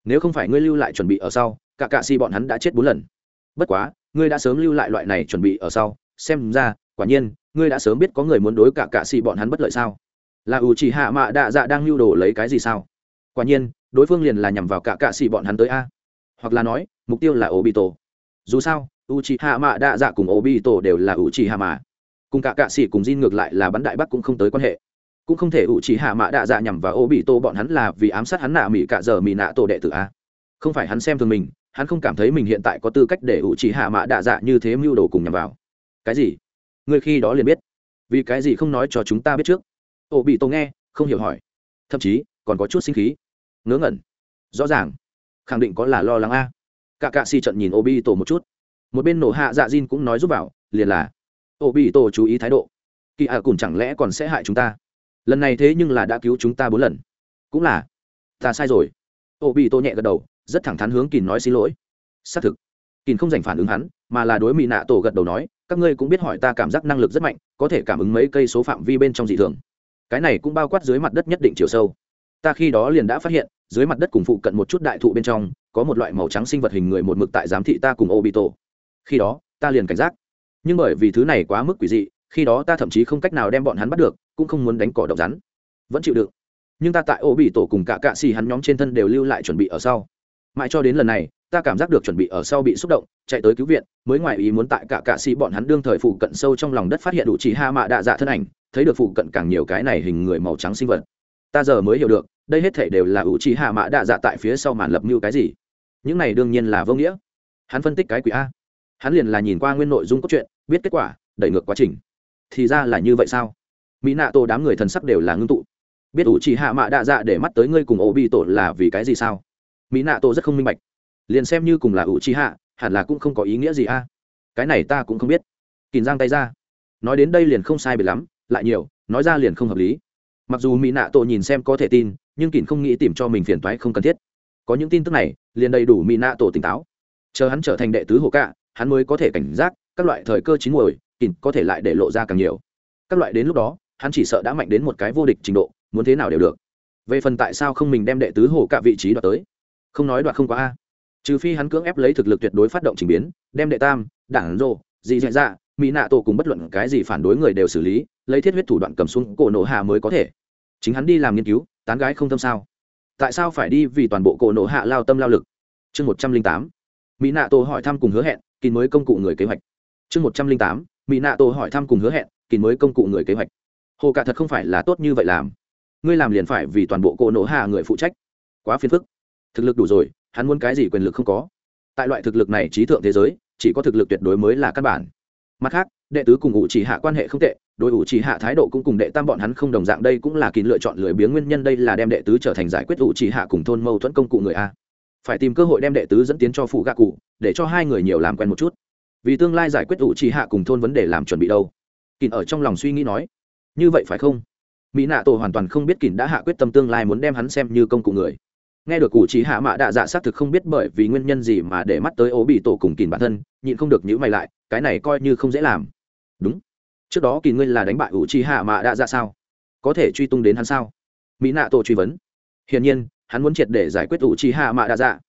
Nếu không phải ngươi lưu lại chuẩn bị ở sau, cả cạ sĩ bọn hắn đã chết bốn lần. Bất quá, ngươi đã sớm lưu lại loại này chuẩn bị ở sau. Xem ra, quả nhiên, ngươi đã sớm biết có người muốn đối cả cạ sĩ bọn hắn bất lợi sao? Là ủ chỉ hạ mạ đạ dạ đang lưu đồ lấy cái gì sao? Quả nhiên đối phương liền là nhằm vào cả cạ xỉ bọn hắn tới a. Hoặc là nói, mục tiêu là obito. Dù sao u c h i hạ mạ đa dạ cùng obito đều là u c h i hạ mạ cùng cả cạ xỉ cùng Jin ngược lại là bắn đại bắc cũng không tới quan hệ. Cũng không thể u c h i hạ mạ đa dạ nhằm vào obito bọn hắn là vì ám sát hắn nạ mỹ cả giờ mỹ nạ tổ đệ tử a. Không phải hắn xem thường mình, hắn không cảm thấy mình hiện tại có tư cách để u c h i hạ mạ đa dạ như thế mưu đồ cùng nhằm vào. Cái gì? Người khi đó liền biết. Vì cái gì không nói cho chúng ta biết trước? Obito nghe, không hiểu hỏi. Thậm chí, còn có chút sinh khí ngớ ngẩn. Rõ ràng, khẳng định có là lo lắng a. Cả cạ xì trận nhìn ô tổ một chút. Một bên nổ hạ dạ diên cũng nói giúp vào, liền là ô tổ chú ý thái độ. Kỳ ạ à cùng chẳng lẽ còn sẽ hại chúng ta? Lần này thế nhưng là đã cứu chúng ta bốn lần. Cũng là, ta sai rồi. Ô tổ nhẹ gật đầu, rất thẳng thắn hướng kỳ nói xin lỗi. Xác thực. Kỳ không dành phản ứng hắn, mà là đối mỹ nạ tổ gật đầu nói, các ngươi cũng biết hỏi ta cảm giác năng lực rất mạnh, có thể cảm ứng mấy cây số phạm vi bên trong dị thường. Cái này cũng bao quát dưới mặt đất nhất định chiều sâu ta khi đó liền đã phát hiện, dưới mặt đất cùng phụ cận một chút đại thụ bên trong, có một loại màu trắng sinh vật hình người một mực tại giám thị ta cùng obito. Khi đó, ta liền cảnh giác. Nhưng bởi vì thứ này quá mức quỷ dị, khi đó ta thậm chí không cách nào đem bọn hắn bắt được, cũng không muốn đánh cỏ độc rắn. Vẫn chịu đựng. Nhưng ta tại ô bị tổ cùng cả cạ xì hắn nhóm trên thân đều lưu lại chuẩn bị ở sau. Mãi cho đến lần này, ta cảm giác được chuẩn bị ở sau bị xúc động, chạy tới cứu viện, mới ngoài ý muốn tại cả cạ xì bọn hắn đương thời phụ cận sâu trong lòng đất phát hiện đủ chỉ ha mạ đạ dạ thân ảnh, thấy được phụ cận càng nhiều cái này hình người màu trắng sinh vật. Ta giờ mới hiểu được đây hết thể đều là ủ trì hạ mã đạ dạ tại phía sau màn lập mưu cái gì? Những này đương nhiên là vô nghĩa. Hắn phân tích cái quỷ a. Hắn liền là nhìn qua nguyên nội dung cốt truyện, biết kết quả, đẩy ngược quá trình. Thì ra là như vậy sao? Mỹ nạ tổ đám người thần sắc đều là ngưng tụ. Biết ủ trì hạ mã đạ dạ để mắt tới ngươi cùng ổ bị tổ là vì cái gì sao? Mỹ nạ tổ rất không minh bạch. Liền xem như cùng là ủ trì hạ, hẳn là cũng không có ý nghĩa gì a. Cái này ta cũng không biết. Kìm giang tay ra. Nói đến đây liền không sai biệt lắm, lại nhiều, nói ra liền không hợp lý. Mặc dù mỹ nạ tổ nhìn xem có thể tin nhưng kỳn không nghĩ tìm cho mình phiền toái không cần thiết. Có những tin tức này, liền đầy đủ mỹ nạ tổ tỉnh táo. Chờ hắn trở thành đệ tứ hồ cạ hắn mới có thể cảnh giác, các loại thời cơ chín muồi kỳn có thể lại để lộ ra càng nhiều. Các loại đến lúc đó, hắn chỉ sợ đã mạnh đến một cái vô địch trình độ, muốn thế nào đều được. Về phần tại sao không mình đem đệ tứ hồ cạ vị trí đoạt tới? Không nói đoạt không quá a. Trừ phi hắn cưỡng ép lấy thực lực tuyệt đối phát động trình biến, đem đệ tam, đảng rô gì dạ dạ mỹ nạ tổ cùng bất luận cái gì phản đối người đều xử lý, lấy thiết huyết thủ đoạn cầm xuống cổ nổ hà mới có thể chính hắn đi làm nghiên cứu, tán gái không tâm sao. Tại sao phải đi vì toàn bộ cổ nổ hạ lao tâm lao lực? Chương một trăm linh tám. Mỹ nạ tổ hỏi thăm cùng hứa hẹn, kín mới công cụ người kế hoạch. Chương một trăm linh tám. Mỹ nạ tổ hỏi thăm cùng hứa hẹn, kín mới công cụ người kế hoạch. Hồ cả thật không phải là tốt như vậy làm. Ngươi làm liền phải vì toàn bộ cổ nổ hạ người phụ trách. Quá phiền phức. Thực lực đủ rồi, hắn muốn cái gì quyền lực không có. Tại loại thực lực này trí thượng thế giới, chỉ có thực lực tuyệt đối mới là căn bản. Mặt khác đệ tứ cùng ủ chỉ hạ quan hệ không tệ, đối ủ chỉ hạ thái độ cũng cùng đệ tam bọn hắn không đồng dạng, đây cũng là kín lựa chọn lười biếng nguyên nhân, đây là đem đệ tứ trở thành giải quyết ủ chỉ hạ cùng thôn mâu thuẫn công cụ người a. Phải tìm cơ hội đem đệ tứ dẫn tiến cho phụ gạ cụ, để cho hai người nhiều làm quen một chút. Vì tương lai giải quyết ủ chỉ hạ cùng thôn vấn đề làm chuẩn bị đâu? Kín ở trong lòng suy nghĩ nói, như vậy phải không? Mỹ nạ tổ hoàn toàn không biết kín đã hạ quyết tâm tương lai muốn đem hắn xem như công cụ người. Nghe được cụ trí hạ mạ đạ dạ xác thực không biết bởi vì nguyên nhân gì mà để mắt tới ố bị tổ cùng kín bản thân, nhịn không được nhữ mày lại, cái này coi như không dễ làm đúng. Trước đó kỳ ngươi là đánh bại ủ chi hạ mạ đã ra sao? Có thể truy tung đến hắn sao? Mỹ nạ tổ truy vấn. Hiển nhiên, hắn muốn triệt để giải quyết ủ chi hạ mạ đã ra.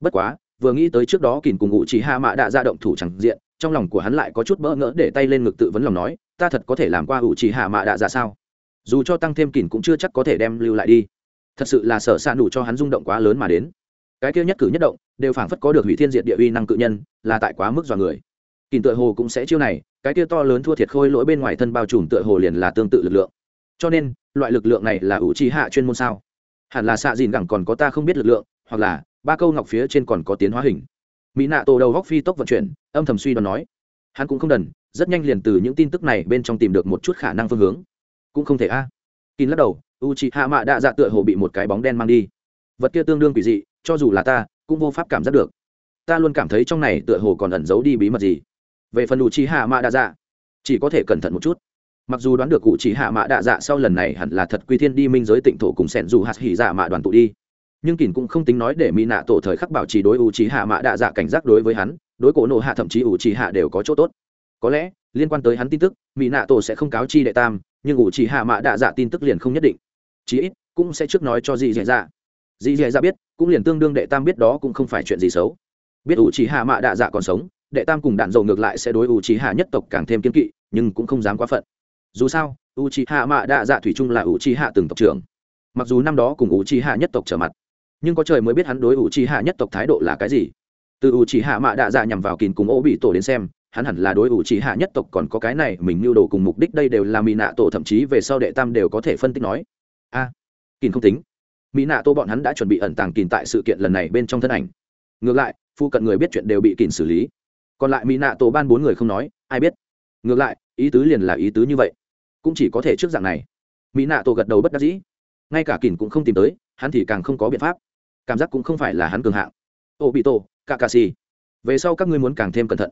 Bất quá, vừa nghĩ tới trước đó kỳ cùng ủ chi hạ mạ đã ra động thủ chẳng diện, trong lòng của hắn lại có chút bỡ ngỡ để tay lên ngực tự vấn lòng nói, ta thật có thể làm qua ủ chi hạ mạ đã ra sao? Dù cho tăng thêm kỳ cũng chưa chắc có thể đem lưu lại đi. Thật sự là sở s đủ cho hắn rung động quá lớn mà đến. Cái kia nhất cử nhất động, đều phảng phất có được hủy thiên diệt địa uy năng cự nhân, là tại quá mức dọa người kìm tựa hồ cũng sẽ chiêu này, cái kia to lớn thua thiệt khôi lỗi bên ngoài thân bao trùm tựa hồ liền là tương tự lực lượng. Cho nên, loại lực lượng này là ủ trì hạ chuyên môn sao? Hẳn là xạ dìn gẳng còn có ta không biết lực lượng, hoặc là ba câu ngọc phía trên còn có tiến hóa hình. Mỹ nạ tổ đầu góc phi tốc vận chuyển, âm thầm suy đoán nói. Hắn cũng không đần, rất nhanh liền từ những tin tức này bên trong tìm được một chút khả năng phương hướng. Cũng không thể a. À. kín lắc đầu u chị hạ mạ đạ dạ tựa hồ bị một cái bóng đen mang đi. Vật kia tương đương quỷ dị, cho dù là ta, cũng vô pháp cảm giác được. Ta luôn cảm thấy trong này tựa hồ còn ẩn giấu đi bí mật gì về phần U chi hạ mạ đa dạ chỉ có thể cẩn thận một chút. Mặc dù đoán được cụ chỉ hạ mạ đa dạ sau lần này hẳn là thật quy thiên đi minh giới tịnh thổ cùng sẻn dù hạt hỉ dạ mạ đoàn tụ đi. Nhưng kỳn cũng không tính nói để mỹ nạ tổ thời khắc bảo trì đối U chỉ hạ mạ đa dạ cảnh giác đối với hắn, đối cổ nộ hạ thậm chí U chỉ hạ đều có chỗ tốt. Có lẽ, liên quan tới hắn tin tức mỹ nạ tổ sẽ không cáo chi đệ tam, nhưng U chỉ hạ mạ đa dạ tin tức liền không nhất định. Chí ít, cũng sẽ trước nói cho dì dì dạ. Dì dì dạ biết, cũng liền tương đương đệ tam biết đó cũng không phải chuyện gì xấu. Biết U chỉ hạ mạ đa dạ còn sống đệ tam cùng đạn dầu ngược lại sẽ đối u trí hạ nhất tộc càng thêm kiên kỵ nhưng cũng không dám quá phận. Dù sao u trí hạ mạ đạ dạ thủy chung là u trí hạ từng tộc trưởng. Mặc dù năm đó cùng u trí hạ nhất tộc trở mặt nhưng có trời mới biết hắn đối u trí hạ nhất tộc thái độ là cái gì. Từ u trí hạ mạ đạ dạ nhằm vào kín cùng ô bị tổ đến xem hắn hẳn là đối u trí hạ nhất tộc còn có cái này mình mưu đồ cùng mục đích đây đều là mỹ nạ tổ thậm chí về sau đệ tam đều có thể phân tích nói. A à, kín không tính. Mỹ nạ tô bọn hắn đã chuẩn bị ẩn tàng kín tại sự kiện lần này bên trong thân ảnh. Ngược lại phu cận người biết chuyện đều bị kín xử lý còn lại mỹ nạ tổ ban bốn người không nói, ai biết. Ngược lại, ý tứ liền là ý tứ như vậy. Cũng chỉ có thể trước dạng này. Mỹ nạ tổ gật đầu bất đắc dĩ. Ngay cả kỳn cũng không tìm tới, hắn thì càng không có biện pháp. Cảm giác cũng không phải là hắn cường hạng. Ô bị tổ cả cà xì về sau các ngươi muốn càng thêm cẩn thận.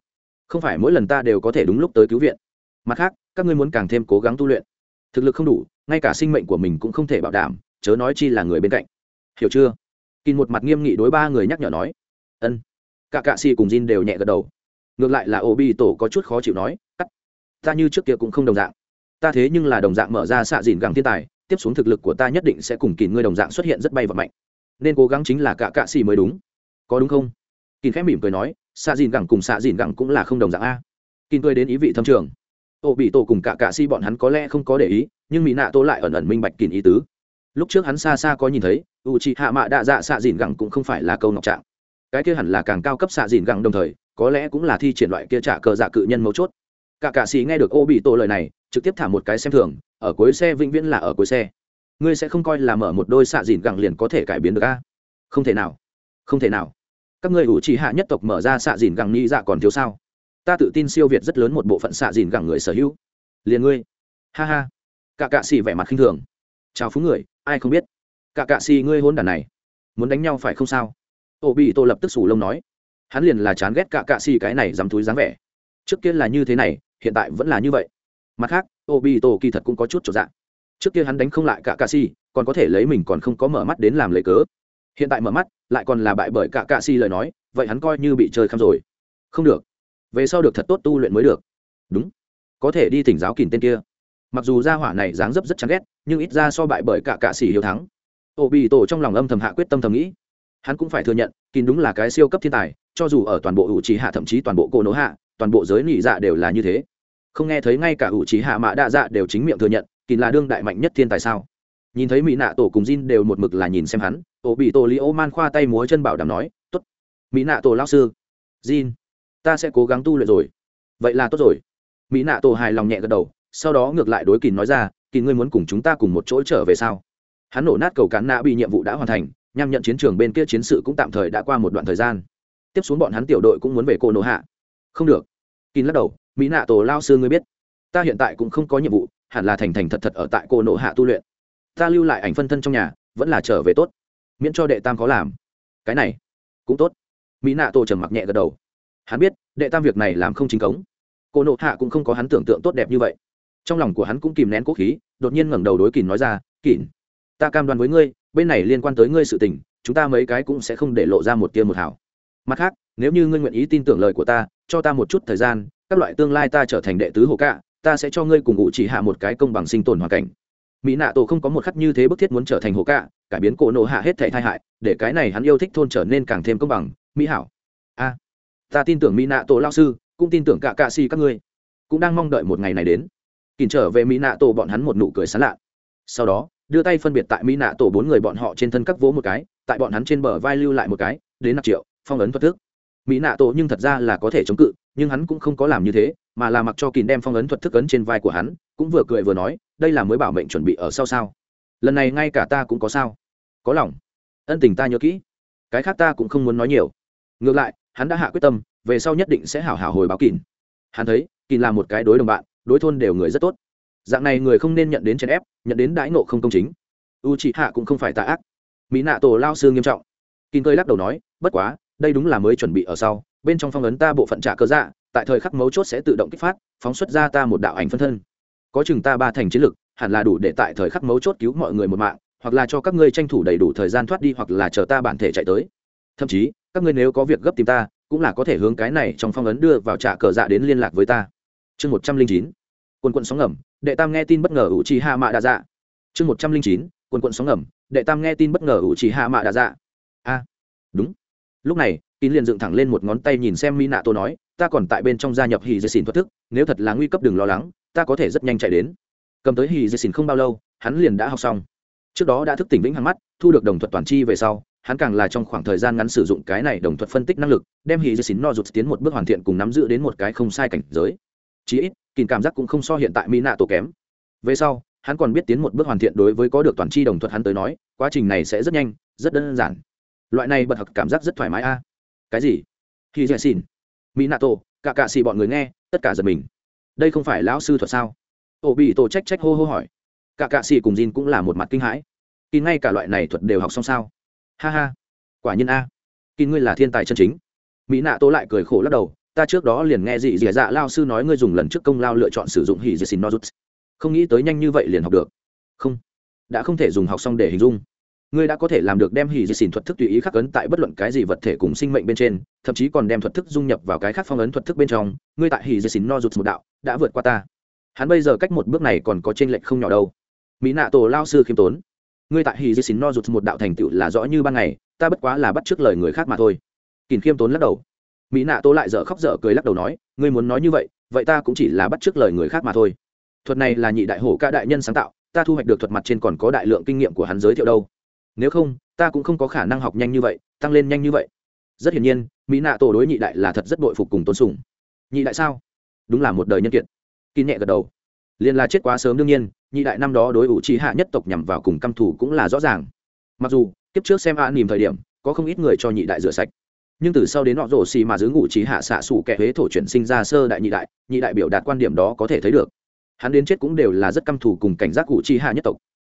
Không phải mỗi lần ta đều có thể đúng lúc tới cứu viện. Mặt khác, các ngươi muốn càng thêm cố gắng tu luyện. Thực lực không đủ, ngay cả sinh mệnh của mình cũng không thể bảo đảm, chớ nói chi là người bên cạnh. Hiểu chưa? Kỳn một mặt nghiêm nghị đối ba người nhắc nhở nói. Ân. Cả cạ xì cùng Jin đều nhẹ gật đầu ngược lại là ô bi tổ có chút khó chịu nói, cắt, ta như trước kia cũng không đồng dạng. Ta thế nhưng là đồng dạng mở ra xạ dìn gẳng thiên tài, tiếp xuống thực lực của ta nhất định sẽ cùng kín ngươi đồng dạng xuất hiện rất bay và mạnh. Nên cố gắng chính là cả cạ xì mới đúng. Có đúng không? Kín khẽ mỉm cười nói, xạ dìn gẳng cùng xạ dìn gẳng cũng là không đồng dạng a. Kín cười đến ý vị thâm trường. Ô bị tổ cùng cả cạ xì bọn hắn có lẽ không có để ý, nhưng mỹ nạ tô lại ẩn ẩn minh bạch kín ý tứ. Lúc trước hắn xa xa có nhìn thấy u chị hạ mạ đạ dạ xạ dìn gẳng cũng không phải là câu ngọc trạng. Cái kia hẳn là càng cao cấp xạ dìn gẳng đồng thời có lẽ cũng là thi triển loại kia trả cờ dạ cự nhân mấu chốt. Cả cạ sĩ nghe được ô bị tổ lời này, trực tiếp thả một cái xem thường, ở cuối xe vĩnh viễn là ở cuối xe. Ngươi sẽ không coi là mở một đôi xạ dìn gẳng liền có thể cải biến được a? Không thể nào, không thể nào. Các ngươi ủ trì hạ nhất tộc mở ra xạ dìn gẳng nghĩ dạ còn thiếu sao? Ta tự tin siêu việt rất lớn một bộ phận xạ dìn gẳng người sở hữu. Liền ngươi. Ha ha. Cả cạ xì vẻ mặt khinh thường. Chào phú người, ai không biết. Cả cạ xì ngươi hôn đàn này, muốn đánh nhau phải không sao? Ô bị tổ lập tức sủ lông nói hắn liền là chán ghét cả cạ xì cái này dám túi dáng vẻ. Trước kia là như thế này, hiện tại vẫn là như vậy. Mặt khác, Obito kỳ thật cũng có chút trọn dạng trước kia hắn đánh không lại cả cạ xì, còn có thể lấy mình còn không có mở mắt đến làm lấy cớ. Hiện tại mở mắt, lại còn là bại bởi cả cạ xì lời nói, vậy hắn coi như bị chơi khăm rồi. Không được. Về sau được thật tốt tu luyện mới được. Đúng. Có thể đi thỉnh giáo kìm tên kia. Mặc dù gia hỏa này dáng dấp rất chán ghét, nhưng ít ra so bại bởi cả cạ xì hiếu thắng. Ô bị tổ trong lòng âm thầm hạ quyết tâm thầm nghĩ. Hắn cũng phải thừa nhận, kín đúng là cái siêu cấp thiên tài cho dù ở toàn bộ ủ trí hạ thậm chí toàn bộ cô nỗ hạ, toàn bộ giới nị dạ đều là như thế. Không nghe thấy ngay cả ủ trí hạ mạ đa dạ đều chính miệng thừa nhận kỳ là đương đại mạnh nhất thiên tài sao? Nhìn thấy mỹ nạ tổ cùng Jin đều một mực là nhìn xem hắn ổ bị tổ lý ô man khoa tay múa chân bảo đảm nói t ố t mỹ nạ tổ lao sư, Jin, ta sẽ cố gắng tu luyện rồi. Vậy là tốt rồi. Mỹ nạ tổ hài lòng nhẹ gật đầu, sau đó ngược lại đối kỳ nói ra kỳ ngươi muốn cùng chúng ta cùng một chỗ trở về sao? Hắn nổ nát cầu cán nạ bị nhiệm vụ đã hoàn thành, nhằm nhận chiến trường bên kia chiến sự cũng tạm thời đã qua một đoạn thời gian tiếp xuống bọn hắn tiểu đội cũng muốn về cô nô hạ. Không được. Kín lắc đầu, mỹ nạ tổ lao sư ngươi biết, ta hiện tại cũng không có nhiệm vụ, hẳn là thành thành thật thật ở tại cô nô hạ tu luyện. Ta lưu lại ảnh phân thân trong nhà, vẫn là trở về tốt. Miễn cho đệ tam có làm. Cái này, cũng tốt. Mỹ nạ tổ trầm mặc nhẹ gật đầu. Hắn biết, đệ tam việc này làm không chính cống. Cô nộ hạ cũng không có hắn tưởng tượng tốt đẹp như vậy. Trong lòng của hắn cũng kìm nén cố khí, đột nhiên ngẩng đầu đối kìn nói ra kìn ta cam đoan với ngươi, bên này liên quan tới ngươi sự tình, chúng ta mấy cái cũng sẽ không để lộ ra một tia một hảo mặt khác, nếu như ngươi nguyện ý tin tưởng lời của ta, cho ta một chút thời gian, các loại tương lai ta trở thành đệ tứ hồ cạ, ta sẽ cho ngươi cùng ngụ chỉ hạ một cái công bằng sinh tồn hoàn cảnh. Mỹ nạ tổ không có một khắc như thế bức thiết muốn trở thành hồ cạ, cải biến cổ nộ hạ hết thể thai hại, để cái này hắn yêu thích thôn trở nên càng thêm công bằng. Mỹ hảo. A. Ta tin tưởng mỹ nạ tổ lao sư, cũng tin tưởng cả cạ si các ngươi. Cũng đang mong đợi một ngày này đến. Kìm trở về mỹ nạ tổ bọn hắn một nụ cười sán lạ. Sau đó, đưa tay phân biệt tại mỹ nạ tổ bốn người bọn họ trên thân các vỗ một cái, tại bọn hắn trên bờ vai lưu lại một cái, đến năm triệu phong ấn thuật thức. Mỹ nạ tổ nhưng thật ra là có thể chống cự, nhưng hắn cũng không có làm như thế, mà là mặc cho kín đem phong ấn thuật thức ấn trên vai của hắn, cũng vừa cười vừa nói, đây là mới bảo mệnh chuẩn bị ở sau sao? Lần này ngay cả ta cũng có sao? Có lòng. Ân tình ta nhớ kỹ. Cái khác ta cũng không muốn nói nhiều. Ngược lại, hắn đã hạ quyết tâm, về sau nhất định sẽ hảo hảo hồi báo kín hắn thấy kín là một cái đối đồng bạn, đối thôn đều người rất tốt. Dạng này người không nên nhận đến chèn ép, nhận đến đãi nộ không công chính. U chị hạ cũng không phải tạ ác. Mỹ nạ tổ lao sư nghiêm trọng. Kín cơi lắc đầu nói, bất quá đây đúng là mới chuẩn bị ở sau, bên trong phong ấn ta bộ phận trả cơ dạ tại thời khắc mấu chốt sẽ tự động kích phát, phóng xuất ra ta một đạo ảnh phân thân. Có chừng ta ba thành chiến lực, hẳn là đủ để tại thời khắc mấu chốt cứu mọi người một mạng, hoặc là cho các ngươi tranh thủ đầy đủ thời gian thoát đi, hoặc là chờ ta bản thể chạy tới. Thậm chí, các ngươi nếu có việc gấp tìm ta, cũng là có thể hướng cái này trong phong ấn đưa vào trả cờ dạ đến liên lạc với ta. Chương một trăm linh chín quân quận sóng ngầm, đệ tam nghe tin bất ngờ ủ trì hạ mạ đa dạ chương một trăm linh chín quân quận sóng ngầm, đệ tam nghe tin bất ngờ ủ trì hạ mạ đa dạ a, đúng lúc này, kín liền dựng thẳng lên một ngón tay nhìn xem mỹ nạ tô nói, ta còn tại bên trong gia nhập hì dây xỉn thoát thức, nếu thật là nguy cấp đừng lo lắng, ta có thể rất nhanh chạy đến. Cầm tới hì dây xỉn không bao lâu, hắn liền đã học xong. Trước đó đã thức tỉnh vĩnh hằng mắt, thu được đồng thuật toàn chi về sau, hắn càng là trong khoảng thời gian ngắn sử dụng cái này đồng thuật phân tích năng lực, đem hì dây xỉn no rụt tiến một bước hoàn thiện cùng nắm giữ đến một cái không sai cảnh giới. Chí ít, kín cảm giác cũng không so hiện tại mỹ nạ tổ kém. Về sau, hắn còn biết tiến một bước hoàn thiện đối với có được toàn chi đồng thuật hắn tới nói, quá trình này sẽ rất nhanh, rất đơn giản loại này bật học cảm giác rất thoải mái a. Cái gì? Khi dè xin mỹ nato cả cạ xì bọn người nghe, tất cả giật mình. Đây không phải lão sư thuật sao? Ổ bị tổ trách trách hô hô hỏi. Cả cạ xì cùng Jin cũng là một mặt kinh hãi. Kỳ ngay cả loại này thuật đều học xong sao? Ha ha. Quả nhiên a. Kỳ ngươi là thiên tài chân chính. Mỹ nạ tô lại cười khổ lắc đầu. Ta trước đó liền nghe dị dì dạ lao sư nói ngươi dùng lần trước công lao lựa chọn sử dụng hỉ dì xin nozuts. Không nghĩ tới nhanh như vậy liền học được. Không. Đã không thể dùng học xong để hình dung ngươi đã có thể làm được đem hỉ dị xỉn thuật thức tùy ý khắc ấn tại bất luận cái gì vật thể cùng sinh mệnh bên trên, thậm chí còn đem thuật thức dung nhập vào cái khác phong ấn thuật thức bên trong, ngươi tại hỉ dị xỉn no rụt một đạo, đã vượt qua ta. Hắn bây giờ cách một bước này còn có t r ê n lệch không nhỏ đâu. Mỹ nạ tổ lao sư khiêm tốn. Ngươi tại hỉ dị xỉn no rụt một đạo thành tựu là rõ như ban ngày, ta bất quá là bắt t lời người khác mà thôi. Kìm khiêm tốn lắc đầu. Mỹ nạ tổ lại dở khóc dở cười lắc đầu nói, ngươi muốn nói như vậy vậy ta cũng chỉ là bắt trước lời người khác mà thôi. Thuật này là nhị đại hổ ca đại nhân sáng tạo, ta thu hoạch được thuật mặt trên còn có đại lượng kinh nghiệm của hắn giới thiệu đâu nếu không, ta cũng không có khả năng học nhanh như vậy, tăng lên nhanh như vậy. Rất hiển nhiên, mỹ nạ tổ đối nhị đại là thật rất bội phục cùng tôn sùng. Nhị đại sao? Đúng là một đời nhân kiệt. Kỳ nhẹ gật đầu. Liền là chết quá sớm đương nhiên, nhị đại năm đó đối ủ trí hạ nhất tộc nhằm vào cùng căm thủ cũng là rõ ràng. Mặc dù, kiếp trước xem a nìm thời điểm, có không ít người cho nhị đại rửa sạch. Nhưng từ sau đến họ rổ xì mà giữ ngụ trí hạ xạ xủ kẻ huế thổ chuyển sinh ra sơ đại nhị đại nhị đại biểu đạt quan điểm đó có thể thấy được. Hắn đến chết cũng đều là rất căm thù cùng cảnh giác cụ trí hạ nhất tộc.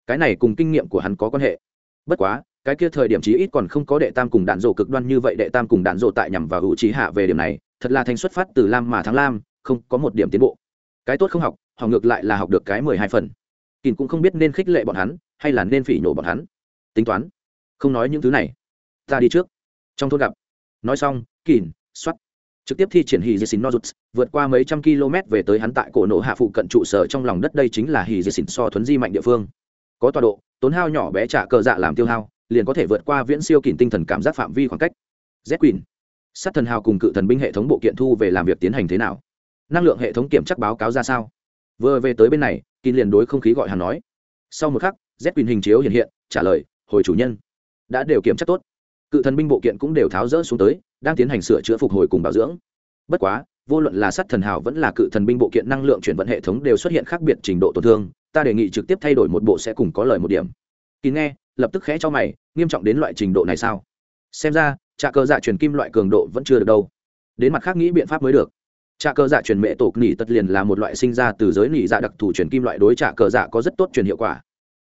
Cái này cùng kinh nghiệm của hắn có quan hệ bất quá, cái kia thời điểm chí ít còn không có đệ tam cùng đạn dộ cực đoan như vậy, đệ tam cùng đạn dộ tại nhằm vào hữu trí hạ về điểm này, thật là thành xuất phát từ lam mà thắng lam, không có một điểm tiến bộ. Cái tốt không học họ ngược lại là học được cái mười hai phần. Kỳn cũng không biết nên khích lệ bọn hắn, hay là nên phỉ nhổ bọn hắn. Tính toán, không nói những thứ này. Ta đi trước. Trong thôn gặp. Nói xong kỳn xoắt trực tiếp thi triển hì dì xin nozuts vượt qua mấy trăm km về tới hắn tại cổ nổ hạ phụ cận trụ sở trong lòng đất, đây chính là hì dì xin so thuấn di mạnh địa phương. Có tọa độ tốn hao nhỏ bé trả cờ dạ làm tiêu hao, liền có thể vượt qua viễn siêu kìm tinh thần cảm giác phạm vi khoảng cách. Z quỳnh. Sát thần hào cùng cự thần binh hệ thống bộ kiện thu về làm việc tiến hành thế nào? Năng lượng hệ thống kiểm chắc báo cáo ra sao? Vừa về tới bên này kín liền đối không khí gọi hắn nói. Sau một khắc, z quỳnh hình chiếu hiện hiện, trả lời, hồi chủ nhân, đã đều kiểm tra tốt. Cự thần binh bộ kiện cũng đều tháo rỡ xuống tới, đang tiến hành sửa chữa phục hồi cùng bảo dưỡng. Bất quá, vô luận là sát thần hào vẫn là cự thần binh bộ kiện năng lượng chuyển vận hệ thống đều xuất hiện khác biệt trình độ tổn thương ta đề nghị trực tiếp thay đổi một bộ sẽ cùng có lời một điểm. Kỳ nghe, lập tức khẽ cho mày, nghiêm trọng đến loại trình độ này sao? Xem ra trà cơ dạ truyền kim loại cường độ vẫn chưa được đâu. Đến mặt khác nghĩ biện pháp mới được. Trà cơ dạ truyền mệ tổ nỉ tất liền là một loại sinh ra từ giới nỉ dạ đặc thù truyền kim loại đối trà cơ dạ có rất tốt truyền hiệu quả.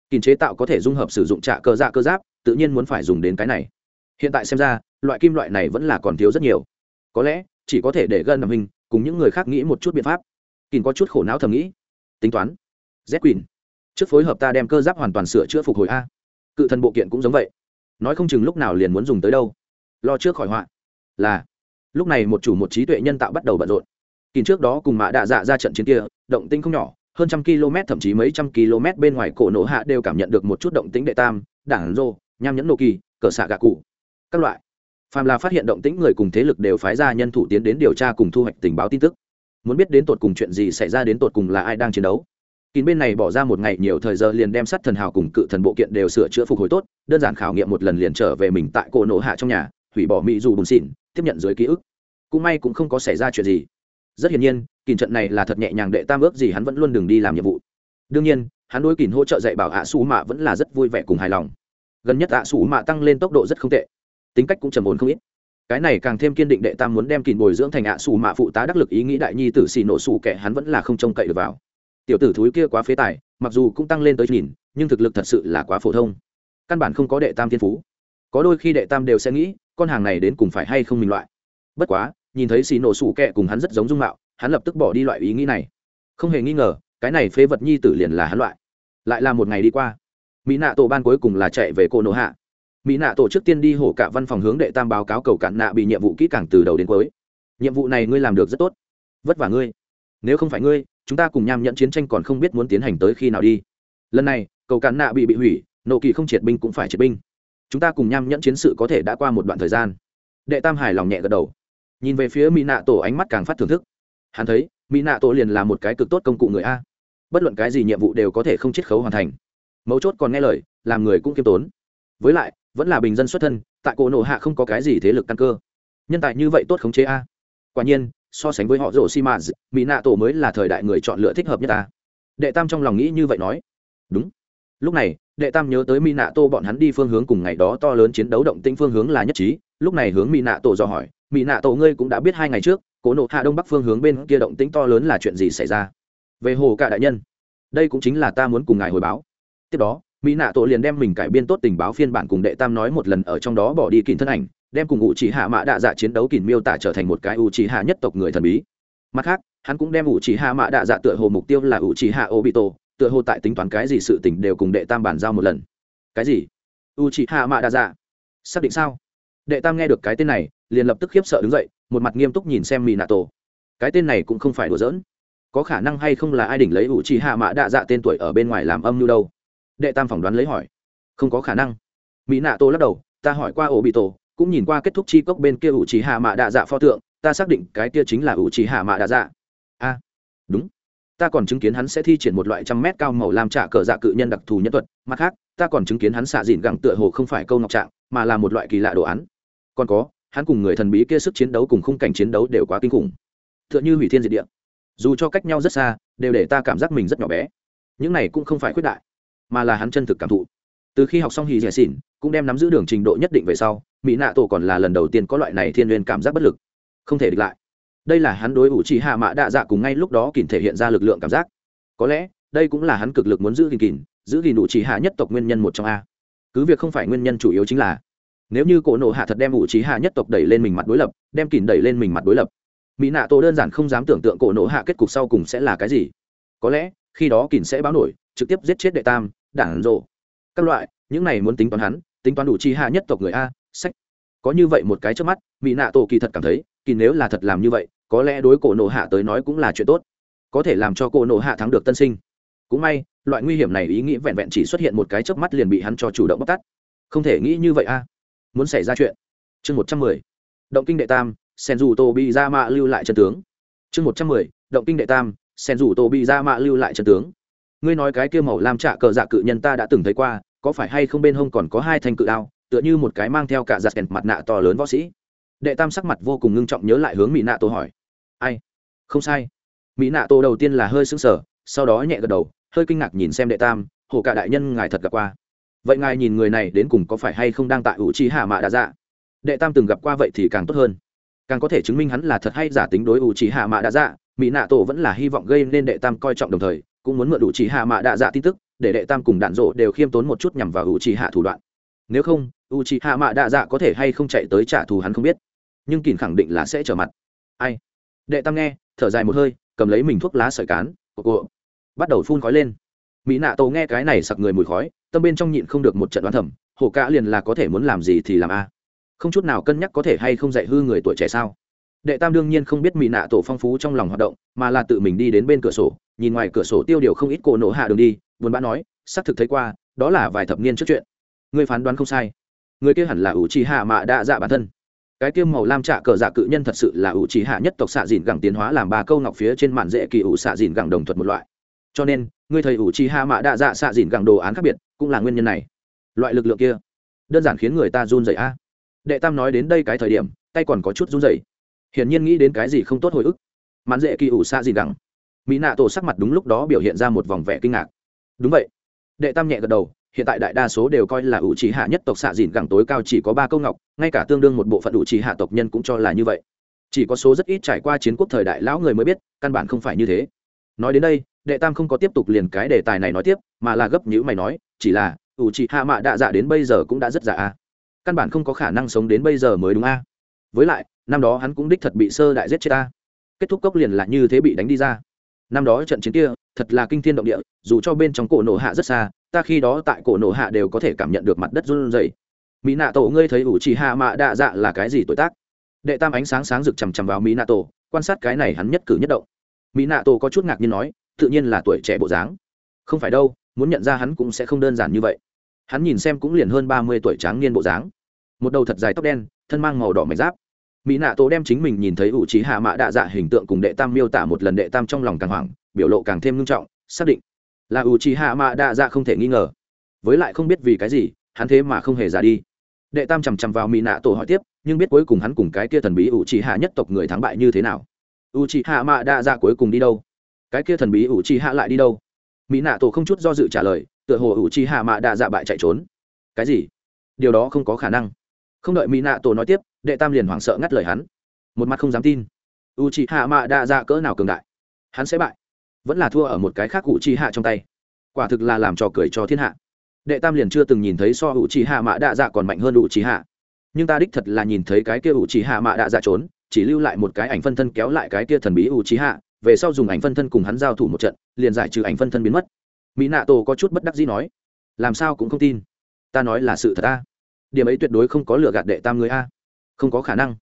Kìm chế tạo có thể dung hợp sử dụng trà cơ dạ cơ giáp, tự nhiên muốn phải dùng đến cái này. Hiện tại xem ra, loại kim loại này vẫn là còn thiếu rất nhiều. Có lẽ, chỉ có thể để gân nằm hình, cùng những người khác nghĩ một chút biện pháp. Kìm có chút khổ não thầm nghĩ. Tính toán z quỳnh. Trước phối hợp ta đem cơ giáp hoàn toàn sửa chữa phục hồi a. Cự thần bộ kiện cũng giống vậy. Nói không chừng lúc nào liền muốn dùng tới đâu. Lo trước khỏi họa. Là. Lúc này một chủ một trí tuệ nhân tạo bắt đầu bận rộn. Kỳ trước đó cùng mã đạ dạ ra trận chiến kia, động tinh không nhỏ, hơn trăm km, thậm chí mấy trăm km bên ngoài cổ nổ hạ đều cảm nhận được một chút động tính đệ tam, đảng rô, nham nhẫn nô kỳ, cờ xạ gạ cụ. Các loại. Phàm là phát hiện động tĩnh người cùng thế lực đều phái ra nhân thủ tiến đến điều tra cùng thu hoạch tình báo tin tức. Muốn biết đến tột cùng chuyện gì xảy ra đến tột cùng là ai đang chiến đấu kín bên này bỏ ra một ngày nhiều thời giờ liền đem sắt thần hào cùng cự thần bộ kiện đều sửa chữa phục hồi tốt, đơn giản khảo nghiệm một lần liền trở về mình tại cổ nổ hạ trong nhà, hủy bỏ mỹ dù bùn xỉn, tiếp nhận dưới ký ức. Cũng may cũng không có xảy ra chuyện gì. Rất hiển nhiên kìm trận này là thật nhẹ nhàng đệ tam ước gì hắn vẫn luôn đừng đi làm nhiệm vụ. Đương nhiên, hắn đối kìm hỗ trợ dạy bảo ạ xù mạ vẫn là rất vui vẻ cùng hài lòng. Gần nhất ạ xù mạ tăng lên tốc độ rất không tệ. Tính cách cũng trầm ổn không ít. Cái này càng thêm kiên định đệ tam muốn đem kìm bồi dưỡng thành ạ xù mạ phụ tá đắc lực ý nghĩ đại nhi tử xì nổ xù kẻ hắn vẫn là không trông cậy được vào tiểu tử thúi kia quá phế tài, mặc dù cũng tăng lên tới nhìn, nhưng thực lực thật sự là quá phổ thông. Căn bản không có đệ tam thiên phú. Có đôi khi đệ tam đều sẽ nghĩ, con hàng này đến cùng phải hay không mình loại. Bất quá, nhìn thấy xì nổ sủ kẹ cùng hắn rất giống dung mạo, hắn lập tức bỏ đi loại ý nghĩ này. Không hề nghi ngờ, cái này phế vật nhi tử liền là hắn loại. Lại là một ngày đi qua. Mỹ nạ tổ ban cuối cùng là chạy về cô nổ hạ. Mỹ nạ tổ trước tiên đi hổ cả văn phòng hướng đệ tam báo cáo cầu cạn nạ bị nhiệm vụ kỹ càng từ đầu đến cuối. Nhiệm vụ này ngươi làm được rất tốt. Vất vả ngươi. Nếu không phải ngươi chúng ta cùng nham nhận chiến tranh còn không biết muốn tiến hành tới khi nào đi. Lần này, cầu cán nạ bị bị hủy, nộ kỳ không triệt binh cũng phải triệt binh. Chúng ta cùng nham nhẫn chiến sự có thể đã qua một đoạn thời gian. Đệ tam hài lòng nhẹ gật đầu. Nhìn về phía mỹ nạ tổ ánh mắt càng phát thưởng thức. Hắn thấy mỹ nạ tổ liền là một cái cực tốt công cụ người a. Bất luận cái gì nhiệm vụ đều có thể không chiết khấu hoàn thành. Mấu chốt còn nghe lời, làm người cũng kiêm tốn. Với lại, vẫn là bình dân xuất thân, tại cổ nộ hạ không có cái gì thế lực căn cơ. Nhân tài như vậy tốt khống chế a. Quả nhiên so sánh với họ rổ xi mã mỹ nạ tổ mới là thời đại người chọn lựa thích hợp nhất ta. Đệ tam trong lòng nghĩ như vậy nói. Đúng. Lúc này, đệ tam nhớ tới mỹ nạ tô bọn hắn đi phương hướng cùng ngày đó to lớn chiến đấu động tĩnh phương hướng là nhất trí. Lúc này hướng mỹ nạ tổ dò hỏi mỹ nạ tổ ngươi cũng đã biết hai ngày trước, cố nộ hạ đông bắc phương hướng bên kia động tĩnh to lớn là chuyện gì xảy ra? Về hồ cả đại nhân, đây cũng chính là ta muốn cùng ngài hồi báo. Tiếp đó mỹ nạ tổ liền đem mình cải biên tốt tình báo phiên bản cùng đệ tam nói một lần ở trong đó bỏ đi kìm thân ảnh đem cùng ủ chỉ hạ mạ đạ dạ chiến đấu kìm miêu tả trở thành một cái ủ chỉ hạ nhất tộc người thần bí. Mặt khác, hắn cũng đem ủ chỉ hạ mạ đạ dạ tựa hồ mục tiêu là ủ chỉ hạ obito, tựa hồ tại tính toán cái gì sự tình đều cùng đệ tam bàn giao một lần. Cái gì? U chỉ hạ mạ đạ dạ? Xác định sao? Đệ tam nghe được cái tên này, liền lập tức khiếp sợ đứng dậy, một mặt nghiêm túc nhìn xem mỹ nạ tổ cái tên này cũng không phải đùa giỡn. Có khả năng hay không là ai đỉnh lấy ủ trì hạ mã đạ dạ tên tuổi ở bên ngoài làm âm mưu đâu? Đệ tam phỏng đoán lấy hỏi. Không có khả năng. Mỹ nạ tô lắc đầu, ta hỏi qua ổ bị tổ cũng nhìn qua kết thúc chi cốc bên kia ủ trì hạ mã đạ dạ pho tượng, ta xác định cái kia chính là ủ trì hạ mã đạ dạ a, đúng. Ta còn chứng kiến hắn sẽ thi triển một loại trăm mét cao màu làm trả cờ dạ cự nhân đặc thù nhân thuật, mặt khác, ta còn chứng kiến hắn xạ dìn gẳng tựa hồ không phải câu ngọc trạng, mà là một loại kỳ lạ đồ án. Còn có, hắn cùng người thần bí kia sức chiến đấu cùng khung cảnh chiến đấu đều quá kinh khủng. T h ư ợ n h ư hủy thiên diệt địa. Dù cho cách nhau rất xa, đều để ta cảm giác mình rất nhỏ bé. Những này cũng không phải khuyết đại, mà là hắn chân thực cảm thụ. Từ khi học xong hì dẻ xỉn cũng đem nắm giữ đường trình độ nhất định về sau, mỹ nạ tổ còn là lần đầu tiên có loại này thiên liên cảm giác bất lực. Không thể địch lại. Đây là hắn đối ủ trì hạ mạ đạ dạ cùng ngay lúc đó kìm thể hiện ra lực lượng cảm giác. Có lẽ, đây cũng là hắn cực lực muốn giữ gìn kìm giữ gìn ủ trì hạ nhất tộc nguyên nhân một trong a. Cứ việc không phải nguyên nhân chủ yếu chính là, nếu như cổ nộ hạ thật đem ủ trí hạ nhất tộc đẩy lên mình mặt đối lập, đem kìm đẩy lên mình mặt đối lập, mỹ nạ tổ đơn giản không dám tưởng tượng cổ nộ hạ kết cục sau cùng sẽ là cái gì. Có lẽ, khi đó kìm sẽ báo nổi, trực tiếp giết chết đệ tam, đảng rộ các loại, những này muốn tính toán hắn tính toán đủ chi hạ nhất tộc người a, sách. Có như vậy một cái trước mắt mỹ nạ tổ kỳ thật cảm thấy, kỳ nếu là thật làm như vậy, có lẽ đối cổ nộ hạ tới nói cũng là chuyện tốt. Có thể làm cho cổ nộ hạ thắng được tân sinh. Cũng may, loại nguy hiểm này ý nghĩ vẹn vẹn chỉ xuất hiện một cái chớp mắt liền bị hắn cho chủ động bóc tắt không thể nghĩ như vậy a. Muốn xảy ra chuyện. Chương một trăm mười. Động kinh đệ tam sen dù tô bị ra mạ lưu lại chân tướng. Chương một trăm mười, động kinh đệ tam sen dù tô bị ra mạ lưu lại chân tướng. Ngươi nói cái kia màu làm trạ cờ dạ cự nhân ta đã từng thấy qua có phải hay không bên hông còn có hai thanh cự đao, tựa như một cái mang theo cả giặt kèn mặt nạ to lớn võ sĩ. Đệ tam sắc mặt vô cùng ngưng trọng nhớ lại hướng mỹ nạ tô hỏi. Ai? Không sai. Mỹ nạ tô đầu tiên là hơi sững sờ, sau đó nhẹ gật đầu, hơi kinh ngạc nhìn xem đệ tam, hồ cả đại nhân, ngài thật gặp qua. Vậy ngài nhìn người này đến cùng có phải hay không đang tại ủ trí hạ mạ đa dạ? Đệ tam từng gặp qua vậy thì càng tốt hơn. Càng có thể chứng minh hắn là thật hay giả tính đối ủ trí hạ mạ đa dạ mỹ nạ tổ vẫn là hy vọng gây nên đệ tam coi trọng đồng thời, cũng muốn mượn ủ trí hạ mạ đa dạ tin tức để đệ tam cùng đạn rộ đều khiêm tốn một chút nhằm vào u trí hạ thủ đoạn. Nếu không u trí hạ mạ đạ dạ có thể hay không chạy tới trả thù hắn không biết. Nhưng kỳn khẳng định là sẽ trở mặt. Ai? Đệ tam nghe, thở dài một hơi, cầm lấy mình thuốc lá sợi cán cộ cộ bắt đầu phun khói lên. Mỹ nạ tổ nghe cái này sặc người mùi khói, tâm bên trong nhịn không được một trận đoán thầm hổ cả liền là có thể muốn làm gì thì làm a? Không chút nào cân nhắc có thể hay không dạy hư người tuổi trẻ sao? Đệ tam đương nhiên không biết mỹ nạ tổ phong phú trong lòng hoạt động, mà là tự mình đi đến bên cửa sổ, nhìn ngoài cửa sổ tiêu điều không ít cổ nổ hạ đường đi, buồn bã nói, xác thực thấy qua, đó là vài thập niên trước chuyện. Người phán đoán không sai. Người kia hẳn là ủ trì hạ mạ đa dạ bản thân. Cái kiêm màu lam trạ cờ dạ cự nhân thật sự là ủ trì hạ nhất tộc xạ dìn gẳng tiến hóa làm ba câu ngọc phía trên mạn dễ kỳ ủ xạ dìn gẳng đồng thuật một loại. Cho nên người thầy ủ trì hạ mạ đa dạ xạ dìn gẳng đồ án khác biệt, cũng là nguyên nhân này. Loại lực lượng kia, đơn giản khiến người ta run rẩy a. Đệ tam nói đến đây cái thời điểm, tay còn có chút run rẩy hiển nhiên nghĩ đến cái gì không tốt hồi ức. Mãn dễ kỳ ủ xa gì đẳng. Mỹ nạ tổ sắc mặt đúng lúc đó biểu hiện ra một vòng vẻ kinh ngạc. Đúng vậy. Đệ tam nhẹ gật đầu, hiện tại đại đa số đều coi là ủ trí hạ nhất tộc xạ dìn gẳng tối cao chỉ có ba câu ngọc, ngay cả tương đương một bộ phận ủ trí hạ tộc nhân cũng cho là như vậy. Chỉ có số rất ít trải qua chiến quốc thời đại lão người mới biết, căn bản không phải như thế. Nói đến đây, đệ tam không có tiếp tục liền cái đề tài này nói tiếp, mà là gấp nhữ mày nói, chỉ là, ủ trí hạ mạ đạ dạ đến bây giờ cũng đã rất dạ a à. căn bản không có khả năng sống đến bây giờ mới đúng a với lại, năm đó hắn cũng đích thật bị sơ đại giết chết ta. Kết thúc cốc liền là như thế bị đánh đi ra. Năm đó trận chiến kia, thật là kinh thiên động địa, dù cho bên trong cổ nổ hạ rất xa, ta khi đó tại cổ nổ hạ đều có thể cảm nhận được mặt đất run rẩy. Mỹ nạ tổ, ngươi thấy ủ trì hạ mạ đạ dạ là cái gì tuổi tác? Đệ tam ánh sáng sáng rực chằm chằm vào mỹ nạ tổ, quan sát cái này hắn nhất cử nhất động. Mỹ nạ tổ có chút ngạc nhiên nói, tự nhiên là tuổi trẻ bộ dáng. Không phải đâu, muốn nhận ra hắn cũng sẽ không đơn giản như vậy. Hắn nhìn xem cũng liền hơn ba mươi tuổi tráng niên bộ dáng. Một đầu thật dài tóc đen, thân mang màu đỏ mày giáp mỹ nạ tổ đem chính mình nhìn thấy ủ trí hạ mạ đạ dạ hình tượng cùng đệ tam miêu tả một lần đệ tam trong lòng càng hoảng, biểu lộ càng thêm nghiêm trọng, xác định là ủ trí hạ mạ đạ dạ không thể nghi ngờ. Với lại không biết vì cái gì, hắn thế mà không hề ra đi. Đệ tam chằm chằm vào mỹ nạ tổ hỏi tiếp, nhưng biết cuối cùng hắn cùng cái kia thần bí ủ trí hạ nhất tộc người thắng bại như thế nào? U trí hạ mạ đạ dạ cuối cùng đi đâu? Cái kia thần bí ủ trí hạ lại đi đâu? Mỹ nạ tổ không chút do dự trả lời, tựa hồ ủ trí hạ mạ đạ dạ bại chạy trốn. Cái gì? Điều đó không có khả năng. Không đợi mỹ nạ tổ nói tiếp đệ tam liền hoảng sợ ngắt lời hắn. Một mặt không dám tin. U c h ị hạ mạ đa dạ cỡ nào cường đại? Hắn sẽ bại. Vẫn là thua ở một cái khác u c h ị hạ trong tay. Quả thực là làm trò cười cho thiên hạ. Đệ tam liền chưa từng nhìn thấy so u c h ị hạ mạ đa dạ còn mạnh hơn u c h ị hạ nhưng ta đích thật là nhìn thấy cái kia u c h ị hạ mạ đa dạ trốn, chỉ lưu lại một cái ảnh phân thân kéo lại cái kia thần bí u c h ị hạ về sau dùng ảnh phân thân cùng hắn giao thủ một trận, liền giải trừ ảnh phân thân biến mất. Mỹ nạ tổ có chút bất đắc dĩ nói. Làm sao cũng không tin. Ta nói là sự thật ta điểm ấy tuyệt đối không có lừa gạt đệ tam người a không có khả năng.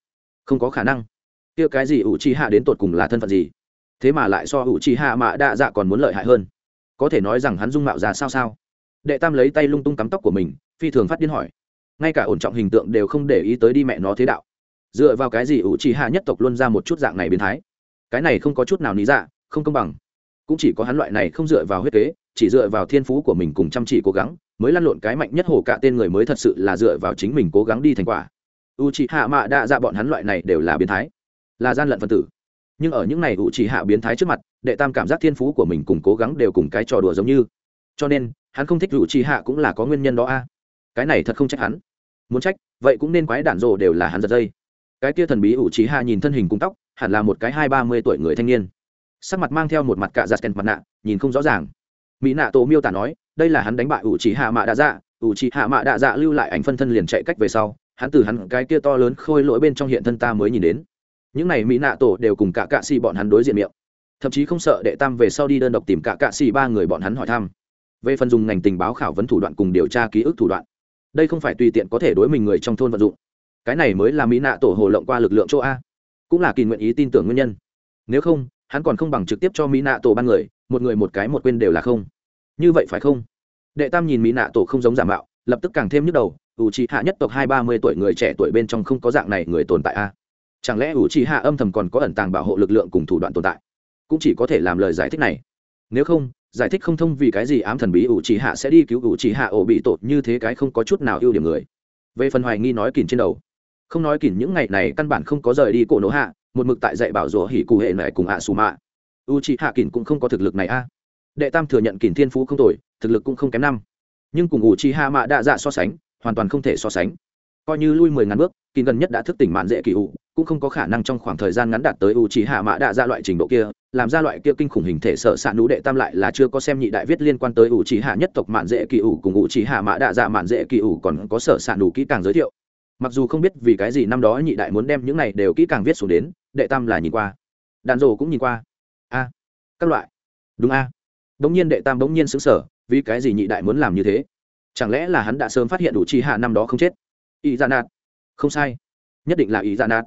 Không có khả năng. Kia cái gì ủ trì hạ đến tột cùng là thân phận gì? Thế mà lại so ủ trì hạ mạ đa dạ còn muốn lợi hại hơn. Có thể nói rằng hắn dung mạo ra sao sao? Đệ tam lấy tay lung tung cắm tóc của mình, phi thường phát điên hỏi. Ngay cả ổn trọng hình tượng đều không để ý tới đi mẹ nó thế đạo. Dựa vào cái gì ủ trì hạ nhất tộc luôn ra một chút dạng này biến thái? Cái này không có chút nào lý dạ không công bằng. Cũng chỉ có hắn loại này không dựa vào huyết kế, chỉ dựa vào thiên phú của mình cùng chăm chỉ cố gắng, mới lăn lộn cái mạnh nhất hồ cả tên người mới thật sự là dựa vào chính mình cố gắng đi thành quả u c h ị hạ mạ đa dạ bọn hắn loại này đều là biến thái, là gian lận phân tử. Nhưng ở những này u c h ị hạ biến thái trước mặt, đệ tam cảm giác thiên phú của mình cùng cố gắng đều cùng cái trò đùa giống như. Cho nên, hắn không thích u c h ị hạ cũng là có nguyên nhân đó a. Cái này thật không trách hắn. Muốn trách, vậy cũng nên quái đản rồ đều là hắn giật dây. Cái kia thần bí u c h ị hạ nhìn thân hình cung tóc, hẳn là một cái hai ba mươi tuổi người thanh niên. Sắc mặt mang theo một mặt cạ giặt kèn mặt nạ, nhìn không rõ ràng. Mỹ nạ tổ miêu tả nói, đây là hắn đánh bại ủ chỉ hạ mạ đạ dạ. Ủ chỉ hạ mạ đạ dạ lưu lại ảnh phân thân liền chạy cách về sau hắn từ hắn cái kia to lớn khôi lỗi bên trong hiện thân ta mới nhìn đến. Những này mỹ nạ tổ đều cùng cả cạ xì bọn hắn đối diện miệng. Thậm chí không sợ đệ tam về sau đi đơn độc tìm cả cạ xì ba người bọn hắn hỏi thăm. Về phần dùng ngành tình báo khảo vấn thủ đoạn cùng điều tra ký ức thủ đoạn, đây không phải tùy tiện có thể đối mình người trong thôn vận dụng. Cái này mới là mỹ nạ tổ hồ lộng qua lực lượng chỗ a. Cũng là kỳ nguyện ý tin tưởng nguyên nhân. Nếu không, hắn còn không bằng trực tiếp cho mỹ nạ tổ ban người, một người một cái một quên đều là không. Như vậy phải không? Đệ tam nhìn mỹ nạ tổ không giống giả mạo, lập tức càng thêm nhức đầu ủ trì hạ nhất tộc hai ba mươi tuổi người trẻ tuổi bên trong không có dạng này người tồn tại a chẳng lẽ ủ trì hạ âm thầm còn có ẩn tàng bảo hộ lực lượng cùng thủ đoạn tồn tại? Cũng chỉ có thể làm lời giải thích này. Nếu không, giải thích không thông vì cái gì ám thần bí ủ trì hạ sẽ đi cứu ủ trì hạ ổ bị tột như thế cái không có chút nào ưu điểm người. Về phần hoài nghi nói kìm trên đầu. Không nói kìm những ngày này căn bản không có rời đi cổ nổ hạ, một mực tại dạy bảo rủa hỉ cụ hệ này cùng ạ xù mạ u trì hạ kìm cũng không có thực lực này a đệ tam thừa nhận kìm thiên phú không tồi, thực lực cũng không kém năm. Nhưng cùng ủ trì hạ mạ đa dạ so sánh hoàn toàn không thể so sánh. Coi như lui mười ngàn bước kỳ gần nhất đã thức tỉnh mạn dễ kỳ u cũng không có khả năng trong khoảng thời gian ngắn đạt tới u trì hạ mã đa dạ loại trình độ kia, làm ra loại kia kinh khủng hình thể sợ sạn nú đệ tam lại là chưa có xem nhị đại viết liên quan tới u trì hạ nhất tộc mạn dễ kỳ u cùng u trì hạ mã đa dạ mạn dễ kỳ u còn có sợ sạn nú kỹ càng giới thiệu. Mặc dù không biết vì cái gì năm đó nhị đại muốn đem những này đều kỹ càng viết xuống đến, đệ tam là nhìn qua. Đàn rồ cũng nhìn qua. A, các loại. Đúng a. Đống nhiên đệ tam bỗng nhiên xứng sở vì cái gì nhị đại muốn làm như thế? Chẳng lẽ là hắn đã sớm phát hiện đủ trì hạ năm đó không chết? Ý ra dạ nạt. Không sai. Nhất định là ý ra dạ nạt.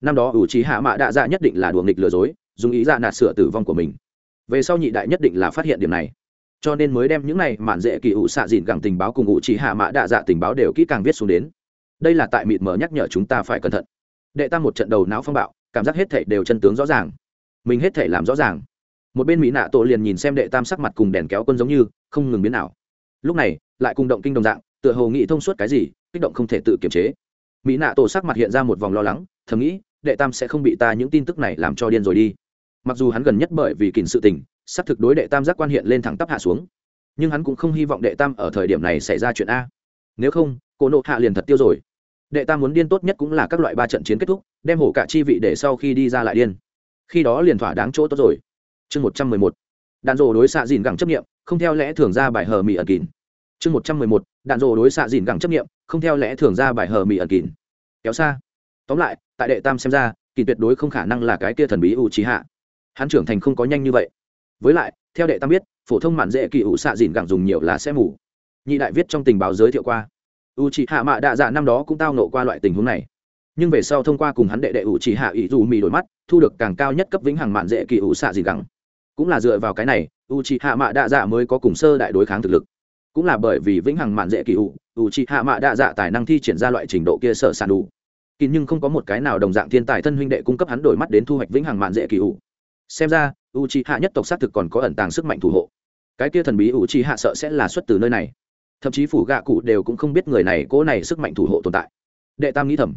Năm đó ủ trì hạ mạ đạ dạ nhất định là đùa nghịch lừa dối, dùng ý dạ nạt sửa tử vong của mình. Về sau nhị đại nhất định là phát hiện điểm này. Cho nên mới đem những này mạn dễ kỳ ủ xạ dìn gẳng tình báo cùng ủ trì hạ mạ đạ dạ tình báo đều kỹ càng viết xuống đến. Đây là tại mịt mờ nhắc nhở chúng ta phải cẩn thận. Đệ tam một trận đầu não phong bạo, cảm giác hết thể đều chân tướng rõ ràng. Mình hết thể làm rõ ràng. Một bên mỹ nạ tổ liền nhìn xem đệ tam sắc mặt cùng đèn kéo quân giống như, không ngừng biến nào lúc này lại cùng động kinh đồng dạng, tựa hồ nghĩ thông suốt cái gì, kích động không thể tự kiềm chế. Mỹ nạ tổ sắc mặt hiện ra một vòng lo lắng, thầm nghĩ, đệ tam sẽ không bị ta những tin tức này làm cho điên rồi đi. Mặc dù hắn gần nhất bởi vì kìm sự tình sắp thực đối đệ tam giác quan hiện lên thẳng tắp hạ xuống. Nhưng hắn cũng không hy vọng đệ tam ở thời điểm này xảy ra chuyện a. Nếu không, cô nộ hạ liền thật tiêu rồi. Đệ tam muốn điên tốt nhất cũng là các loại ba trận chiến kết thúc, đem hổ cả chi vị để sau khi đi ra lại điên. Khi đó liền thỏa đáng chỗ tốt rồi. Chương một trăm mười một. Đàn rồ đối xạ dìn gẳng chấp nghiệm, không theo lẽ thường ra bài hờ mỹ ẩn kín chương một trăm mười một, đạn rồ đối xạ dìn gẳng chấp nghiệm, không theo lẽ thường ra bài hờ mỹ ẩn kín. Kéo xa. Tóm lại, tại đệ tam xem ra, kỳ tuyệt đối không khả năng là cái kia thần bí ủ trí hạ. Hắn trưởng thành không có nhanh như vậy. Với lại, theo đệ tam biết, phổ thông mạn dễ kỳ ủ xạ dìn gẳng dùng nhiều là sẽ mù. Nhị đại viết trong tình báo giới thiệu qua. U c hạ mạ đạ dạ năm đó cũng tao nộ qua loại tình huống này. Nhưng về sau thông qua cùng hắn đệ đệ ủ chỉ hạ ỷ dù mì đổi mắt, thu được càng cao nhất cấp vĩnh hằng mạn dễ kỳ ủ xạ dìn gẳng. Cũng là dựa vào cái này u c hạ mạ đạ dạ mới có cùng sơ đại đối kháng thực lực cũng là bởi vì vĩnh hằng mạn dễ kỳ ủ ủ trị hạ mạ đa dạ tài năng thi triển ra loại trình độ kia sợ sàn đủ. Kín nhưng không có một cái nào đồng dạng thiên tài thân huynh đệ cung cấp hắn đổi mắt đến thu hoạch vĩnh hằng mạn dễ kỳ ủ. Xem ra u c hạ nhất tộc xác thực còn có ẩn tàng sức mạnh thủ hộ. Cái kia thần bí u c hạ sợ sẽ là xuất từ nơi này. Thậm chí phủ gạ cụ đều cũng không biết người này cố này sức mạnh thủ hộ tồn tại. Đệ tam nghĩ thầm,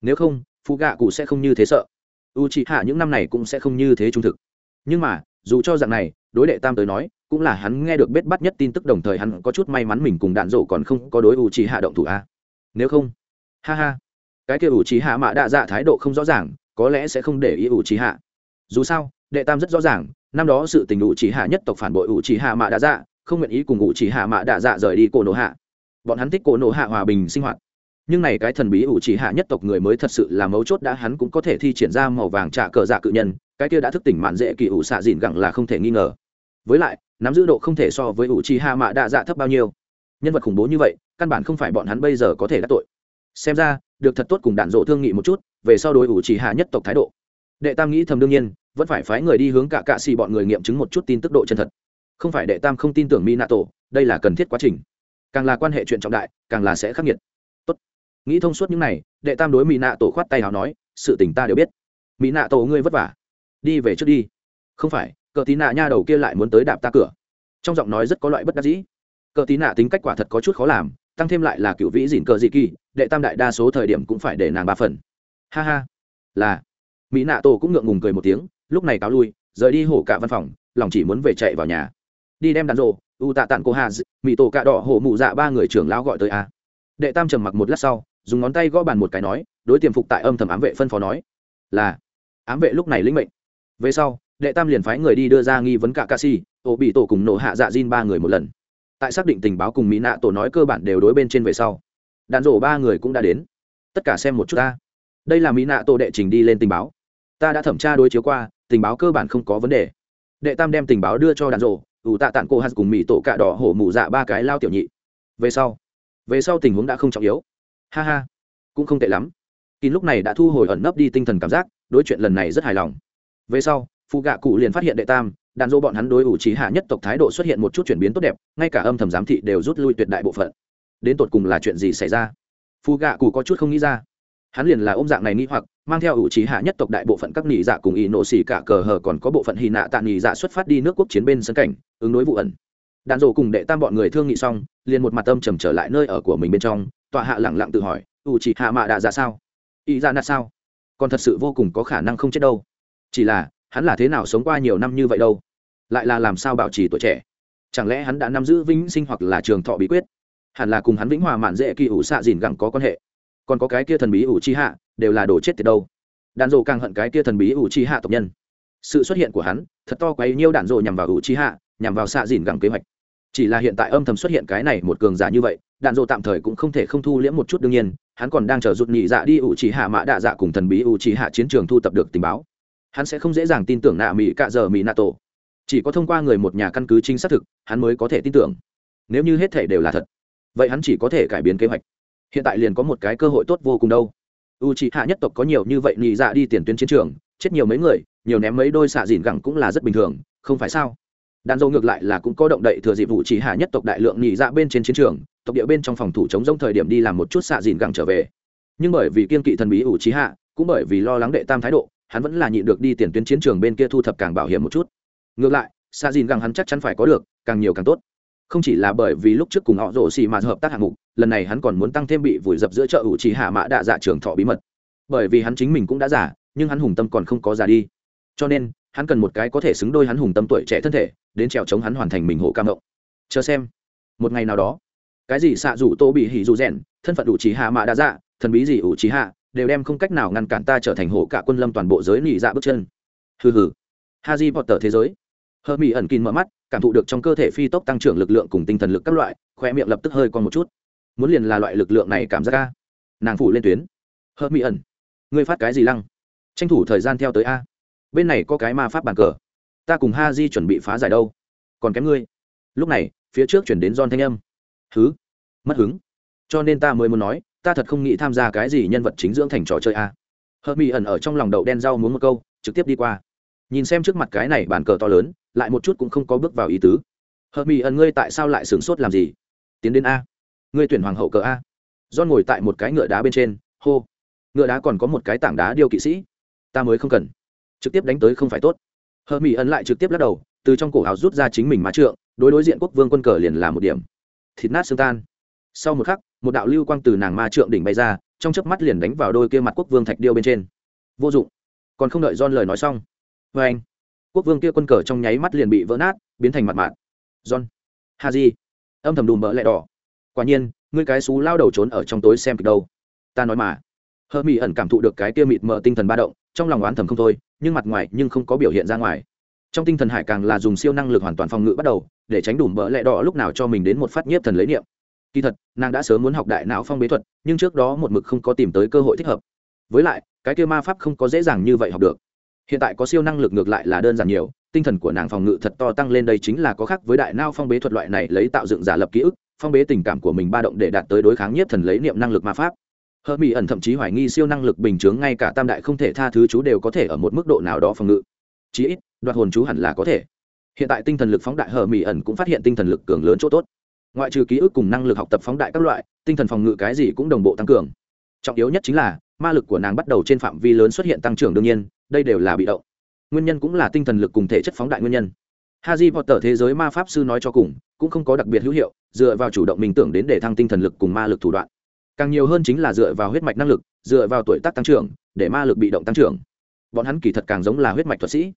nếu không phụ gạ cụ sẽ không như thế sợ. U c hạ những năm này cũng sẽ không như thế trung thực. Nhưng mà, dù cho dạng này, đối đệ tam tới nói cũng là hắn nghe được bết bắt nhất tin tức đồng thời hắn có chút may mắn mình cùng đạn rổ còn không có đối u trí hạ động thủ a nếu không, ha ha, cái kia u trí hạ mạ đạ dạ thái độ không rõ ràng, có lẽ sẽ không để ý u trí hạ dù sao, đệ tam rất rõ ràng, năm đó sự tình u trí hạ nhất tộc phản bội u trí hạ mạ đạ dạ không nguyện ý cùng u trí hạ mạ đạ dạ rời đi cổ nổ hạ. Bọn hắn thích cổ nổ hạ hòa bình sinh hoạt. Nhưng này cái thần bí ủ chỉ hạ nhất tộc người mới thật sự là mấu chốt đã hắn cũng có thể thi triển ra màu vàng trả cờ dạ cự nhân, cái kia đã thức tỉnh mạn dễ kỳ ủ xạ dìn gẳng là không thể nghi ngờ. Với lại nắm giữ độ không thể so với ủ chi hạ mạ đa dạ thấp bao nhiêu. Nhân vật khủng bố như vậy, căn bản không phải bọn hắn bây giờ có thể đắc tội. Xem ra, được thật tốt cùng đạn dộ thương nghị một chút, về sau đối ủ trì hạ nhất tộc thái độ. Đệ tam nghĩ thầm đương nhiên, vẫn phải phái người đi hướng cả cạ xì bọn người nghiệm chứng một chút tin tức độ chân thật. Không phải đệ tam không tin tưởng mi tổ đây là cần thiết quá trình. Càng là quan hệ chuyện trọng đại, càng là sẽ khắc nghiệt. Tốt. Nghĩ thông suốt những này, đệ tam đối mỹ nạ tổ khoát tay nào nói, sự tình ta đều biết. Mỹ nạ tổ ngươi vất vả. Đi về trước đi. Không phải cờ tí nạ nha đầu kia lại muốn tới đạp ta cửa. Trong giọng nói rất có loại bất đắc dĩ. Cờ tí nạ tính cách quả thật có chút khó làm, tăng thêm lại là cựu vĩ dìn cờ dị kỳ, đệ tam đại đa số thời điểm cũng phải để nàng ba phần. Ha ha. Là. Mỹ nạ tổ cũng ngượng ngùng cười một tiếng, lúc này cáo lui, rời đi hổ cả văn phòng, lòng chỉ muốn về chạy vào nhà. Đi đem đàn rộ, u tạ tặng cô hà mỹ tổ cạ đỏ, hổ mụ dạ ba người trưởng lão gọi tới a. Đệ tam trầm mặc một lát sau, dùng ngón tay gõ bàn một cái nói, đối tiềm phục tại âm thầm ám vệ phân phó nói. Là. Ám vệ lúc này lĩnh mệnh. Về sau đệ tam liền phái người đi đưa ra nghi vấn cả ca si ô bị tổ cùng nổ hạ dạ diên ba người một lần. Tại xác định tình báo cùng mỹ nạ tổ nói cơ bản đều đối bên trên về sau, đạn rổ ba người cũng đã đến. Tất cả xem một chút ta. Đây là mỹ nạ tổ đệ trình đi lên tình báo. Ta đã thẩm tra đối chiếu qua, tình báo cơ bản không có vấn đề. Đệ tam đem tình báo đưa cho đạn rổ, ủ tạ tản cô hạt cùng mỹ tổ cạ đỏ hổ mụ dạ ba cái lao tiểu nhị. Về sau về sau tình huống đã không trọng yếu. Ha ha, cũng không tệ lắm. Kín lúc này đã thu hồi ẩn nấp đi tinh thần cảm giác, đối chuyện lần này rất hài lòng. Về sau phụ gạ cụ liền phát hiện đệ tam, đàn dỗ bọn hắn đối ủ trí hạ nhất tộc thái độ xuất hiện một chút chuyển biến tốt đẹp, ngay cả âm thầm giám thị đều rút lui tuyệt đại bộ phận. Đến tột cùng là chuyện gì xảy ra? Phụ gạ cụ có chút không nghĩ ra. Hắn liền là ôm dạng này nghĩ hoặc, mang theo ủ trí hạ nhất tộc đại bộ phận các nghỉ dạ cùng ý nộ xỉ cả cờ hờ còn có bộ phận hy nạ tạ nghỉ dạ xuất phát đi nước quốc chiến bên sân cảnh, ứng đối vụ ẩn. Đàn rổ cùng đệ tam bọn người thương nghị xong, liền một mặt tâm trầm trở lại nơi ở của mình bên trong, tọa hạ lẳng lặng tự hỏi, ủ chỉ hạ mạ đạ dạ sao? Ý dạ ra nạt sao? Còn thật sự vô cùng có khả năng không chết đâu. Chỉ là hắn là thế nào sống qua nhiều năm như vậy đâu? Lại là làm sao bảo trì tuổi trẻ? Chẳng lẽ hắn đã nắm giữ vĩnh sinh hoặc là trường thọ bí quyết? Hẳn là cùng hắn vĩnh hòa mạn dễ kỳ ủ xạ dìn gẳng có quan hệ. Còn có cái kia thần bí ủ chi hạ, đều là đồ chết từ đâu. Đàn rộ càng hận cái kia thần bí ủ chi hạ tộc nhân. Sự xuất hiện của hắn, thật to quấy nhiêu đạn rộ nhằm vào ủ chi hạ, nhằm vào xạ dìn gẳng kế hoạch. Chỉ là hiện tại âm thầm xuất hiện cái này một cường giả như vậy, đạn dộ tạm thời cũng không thể không thu liễm một chút đương nhiên, hắn còn đang chờ rụt nhị dạ đi ủ chỉ hạ mã đạ dạ cùng thần bí ủ chỉ hạ chiến trường thu tập được tình báo hắn sẽ không dễ dàng tin tưởng nạ mỹ cạ giờ mỹ nato chỉ có thông qua người một nhà căn cứ chính xác thực, hắn mới có thể tin tưởng. Nếu như hết thể đều là thật, vậy hắn chỉ có thể cải biến kế hoạch. Hiện tại liền có một cái cơ hội tốt vô cùng đâu. U c hạ nhất tộc có nhiều như vậy nhị dạ đi tiền tuyến chiến trường, chết nhiều mấy người, nhiều ném mấy đôi xạ dìn gẳng cũng là rất bình thường, không phải sao? Đàn dâu ngược lại là cũng có động đậy thừa dịp vụ chỉ hạ nhất tộc đại lượng nhị dạ bên trên chiến trường, tộc địa bên trong phòng thủ chống giống thời điểm đi làm một chút xạ dìn gẳng trở về. Nhưng bởi vì kiên kỵ thần bí ủ trí hạ cũng bởi vì lo lắng đệ tam thái độ hắn vẫn là nhịn được đi tiền tuyến chiến trường bên kia thu thập càng bảo hiểm một chút. Ngược lại xạ dìn găng hắn chắc chắn phải có được, càng nhiều càng tốt. Không chỉ là bởi vì lúc trước cùng họ rổ xì mà hợp tác hạng mục, lần này hắn còn muốn tăng thêm bị vùi dập giữa chợ ủ trì hạ mã đạ dạ trường thọ bí mật. Bởi vì hắn chính mình cũng đã giả nhưng hắn hùng tâm còn không có già đi. Cho nên, hắn cần một cái có thể xứng đôi hắn hùng tâm tuổi trẻ thân thể, đến trèo chống hắn hoàn thành mình hộ cam động. Chờ xem, một ngày nào đó, cái gì xạ rủ tô bị hỉ dù rèn, thân phận đủ trí hạ mạ đa dạ thần bí gì ủ trí hạ đều đem không cách nào ngăn cản ta trở thành hộ cả quân lâm toàn bộ giới nỉ dạ bước chân. Hừ hừ. Haji tờ thế giới. Hờ mỹ ẩn kín mở mắt cảm thụ được trong cơ thể phi tốc tăng trưởng lực lượng cùng tinh thần lực các loại khoe miệng lập tức hơi còn một chút. Muốn liền là loại lực lượng này cảm giác ca nàng phủ lên tuyến. Hờ mỹ ẩn. Ngươi phát cái gì lăng? Tranh thủ thời gian theo tới a. Bên này có cái ma pháp bàn cờ. Ta cùng ha di chuẩn bị phá giải đâu. Còn kém ngươi. Lúc này phía trước chuyển đến don thanh âm. Thứ, mất hứng. Cho nên ta mới muốn nói ta thật không nghĩ tham gia cái gì nhân vật chính dưỡng thành trò chơi a. À. hờ mỹ ẩn ở trong lòng đậu đen rau muốn một câu, trực tiếp đi qua. Nhìn xem trước mặt cái này bàn cờ to lớn, lại một chút cũng không có bước vào ý tứ. Hờ mỹ ẩn ngươi tại sao lại sửng sốt làm gì? Tiến đến a. Ngươi tuyển hoàng hậu cờ a. Do ngồi tại một cái ngựa đá bên trên, hô. Ngựa đá còn có một cái tảng đá điêu kỵ sĩ. Ta mới không cần. Trực tiếp đánh tới không phải tốt. Hờ mỹ ẩn lại trực tiếp lắc đầu, từ trong cổ áo rút ra chính mình má trượng, đối đối diện quốc vương quân cờ liền là một điểm. Thịt nát xương tan. Sau một khắc một đạo lưu quang từ nàng ma trượng đỉnh bay ra, trong chớp mắt liền đánh vào đôi kia mặt quốc vương thạch điêu bên trên. Vô dụng. Còn không đợi don lời nói xong. Vê anh, quốc vương kia quân cờ trong nháy mắt liền bị vỡ nát, biến thành mặt mạng john, ha di. Âm thầm đùm bỡ lẹ đỏ. Quả nhiên, ngươi cái xú lao đầu trốn ở trong tối xem kịch đâu. Ta nói mà. Hơ mỹ ẩn cảm thụ được cái kia mịt mờ tinh thần ba động, trong lòng oán thầm không thôi, nhưng mặt ngoài nhưng không có biểu hiện ra ngoài. Trong tinh thần hải càng là dùng siêu năng lực hoàn toàn phòng ngự bắt đầu, để tránh đủ bỡ lẹ đỏ lúc nào cho mình đến một phát nhiếp thần lấy niệm kỳ thật, nàng đã sớm muốn học đại não phong bế thuật, nhưng trước đó một mực không có tìm tới cơ hội thích hợp. Với lại, cái kia ma pháp không có dễ dàng như vậy học được. Hiện tại có siêu năng lực ngược lại là đơn giản nhiều, tinh thần của nàng phòng ngự thật to tăng lên đây chính là có khác với đại não phong bế thuật loại này lấy tạo dựng giả lập ký ức, phong bế tình cảm của mình ba động để đạt tới đối kháng nhiếp thần lấy niệm năng lực ma pháp. Hơ mỹ ẩn thậm chí hoài nghi siêu năng lực bình chướng ngay cả tam đại không thể tha thứ chú đều có thể ở một mức độ nào đó phòng ngự. Chí ít, đoạt hồn chú hẳn là có thể. Hiện tại tinh thần lực phóng đại hờ mỹ ẩn cũng phát hiện tinh thần lực cường lớn chỗ tốt ngoại trừ ký ức cùng năng lực học tập phóng đại các loại, tinh thần phòng ngự cái gì cũng đồng bộ tăng cường. Trọng yếu nhất chính là, ma lực của nàng bắt đầu trên phạm vi lớn xuất hiện tăng trưởng đương nhiên, đây đều là bị động. Nguyên nhân cũng là tinh thần lực cùng thể chất phóng đại nguyên nhân. Haji tờ thế giới ma pháp sư nói cho cùng, cũng không có đặc biệt hữu hiệu, dựa vào chủ động mình tưởng đến để thăng tinh thần lực cùng ma lực thủ đoạn. Càng nhiều hơn chính là dựa vào huyết mạch năng lực, dựa vào tuổi tác tăng trưởng, để ma lực bị động tăng trưởng. Bọn hắn kỳ thật càng giống là huyết mạch thuật sĩ.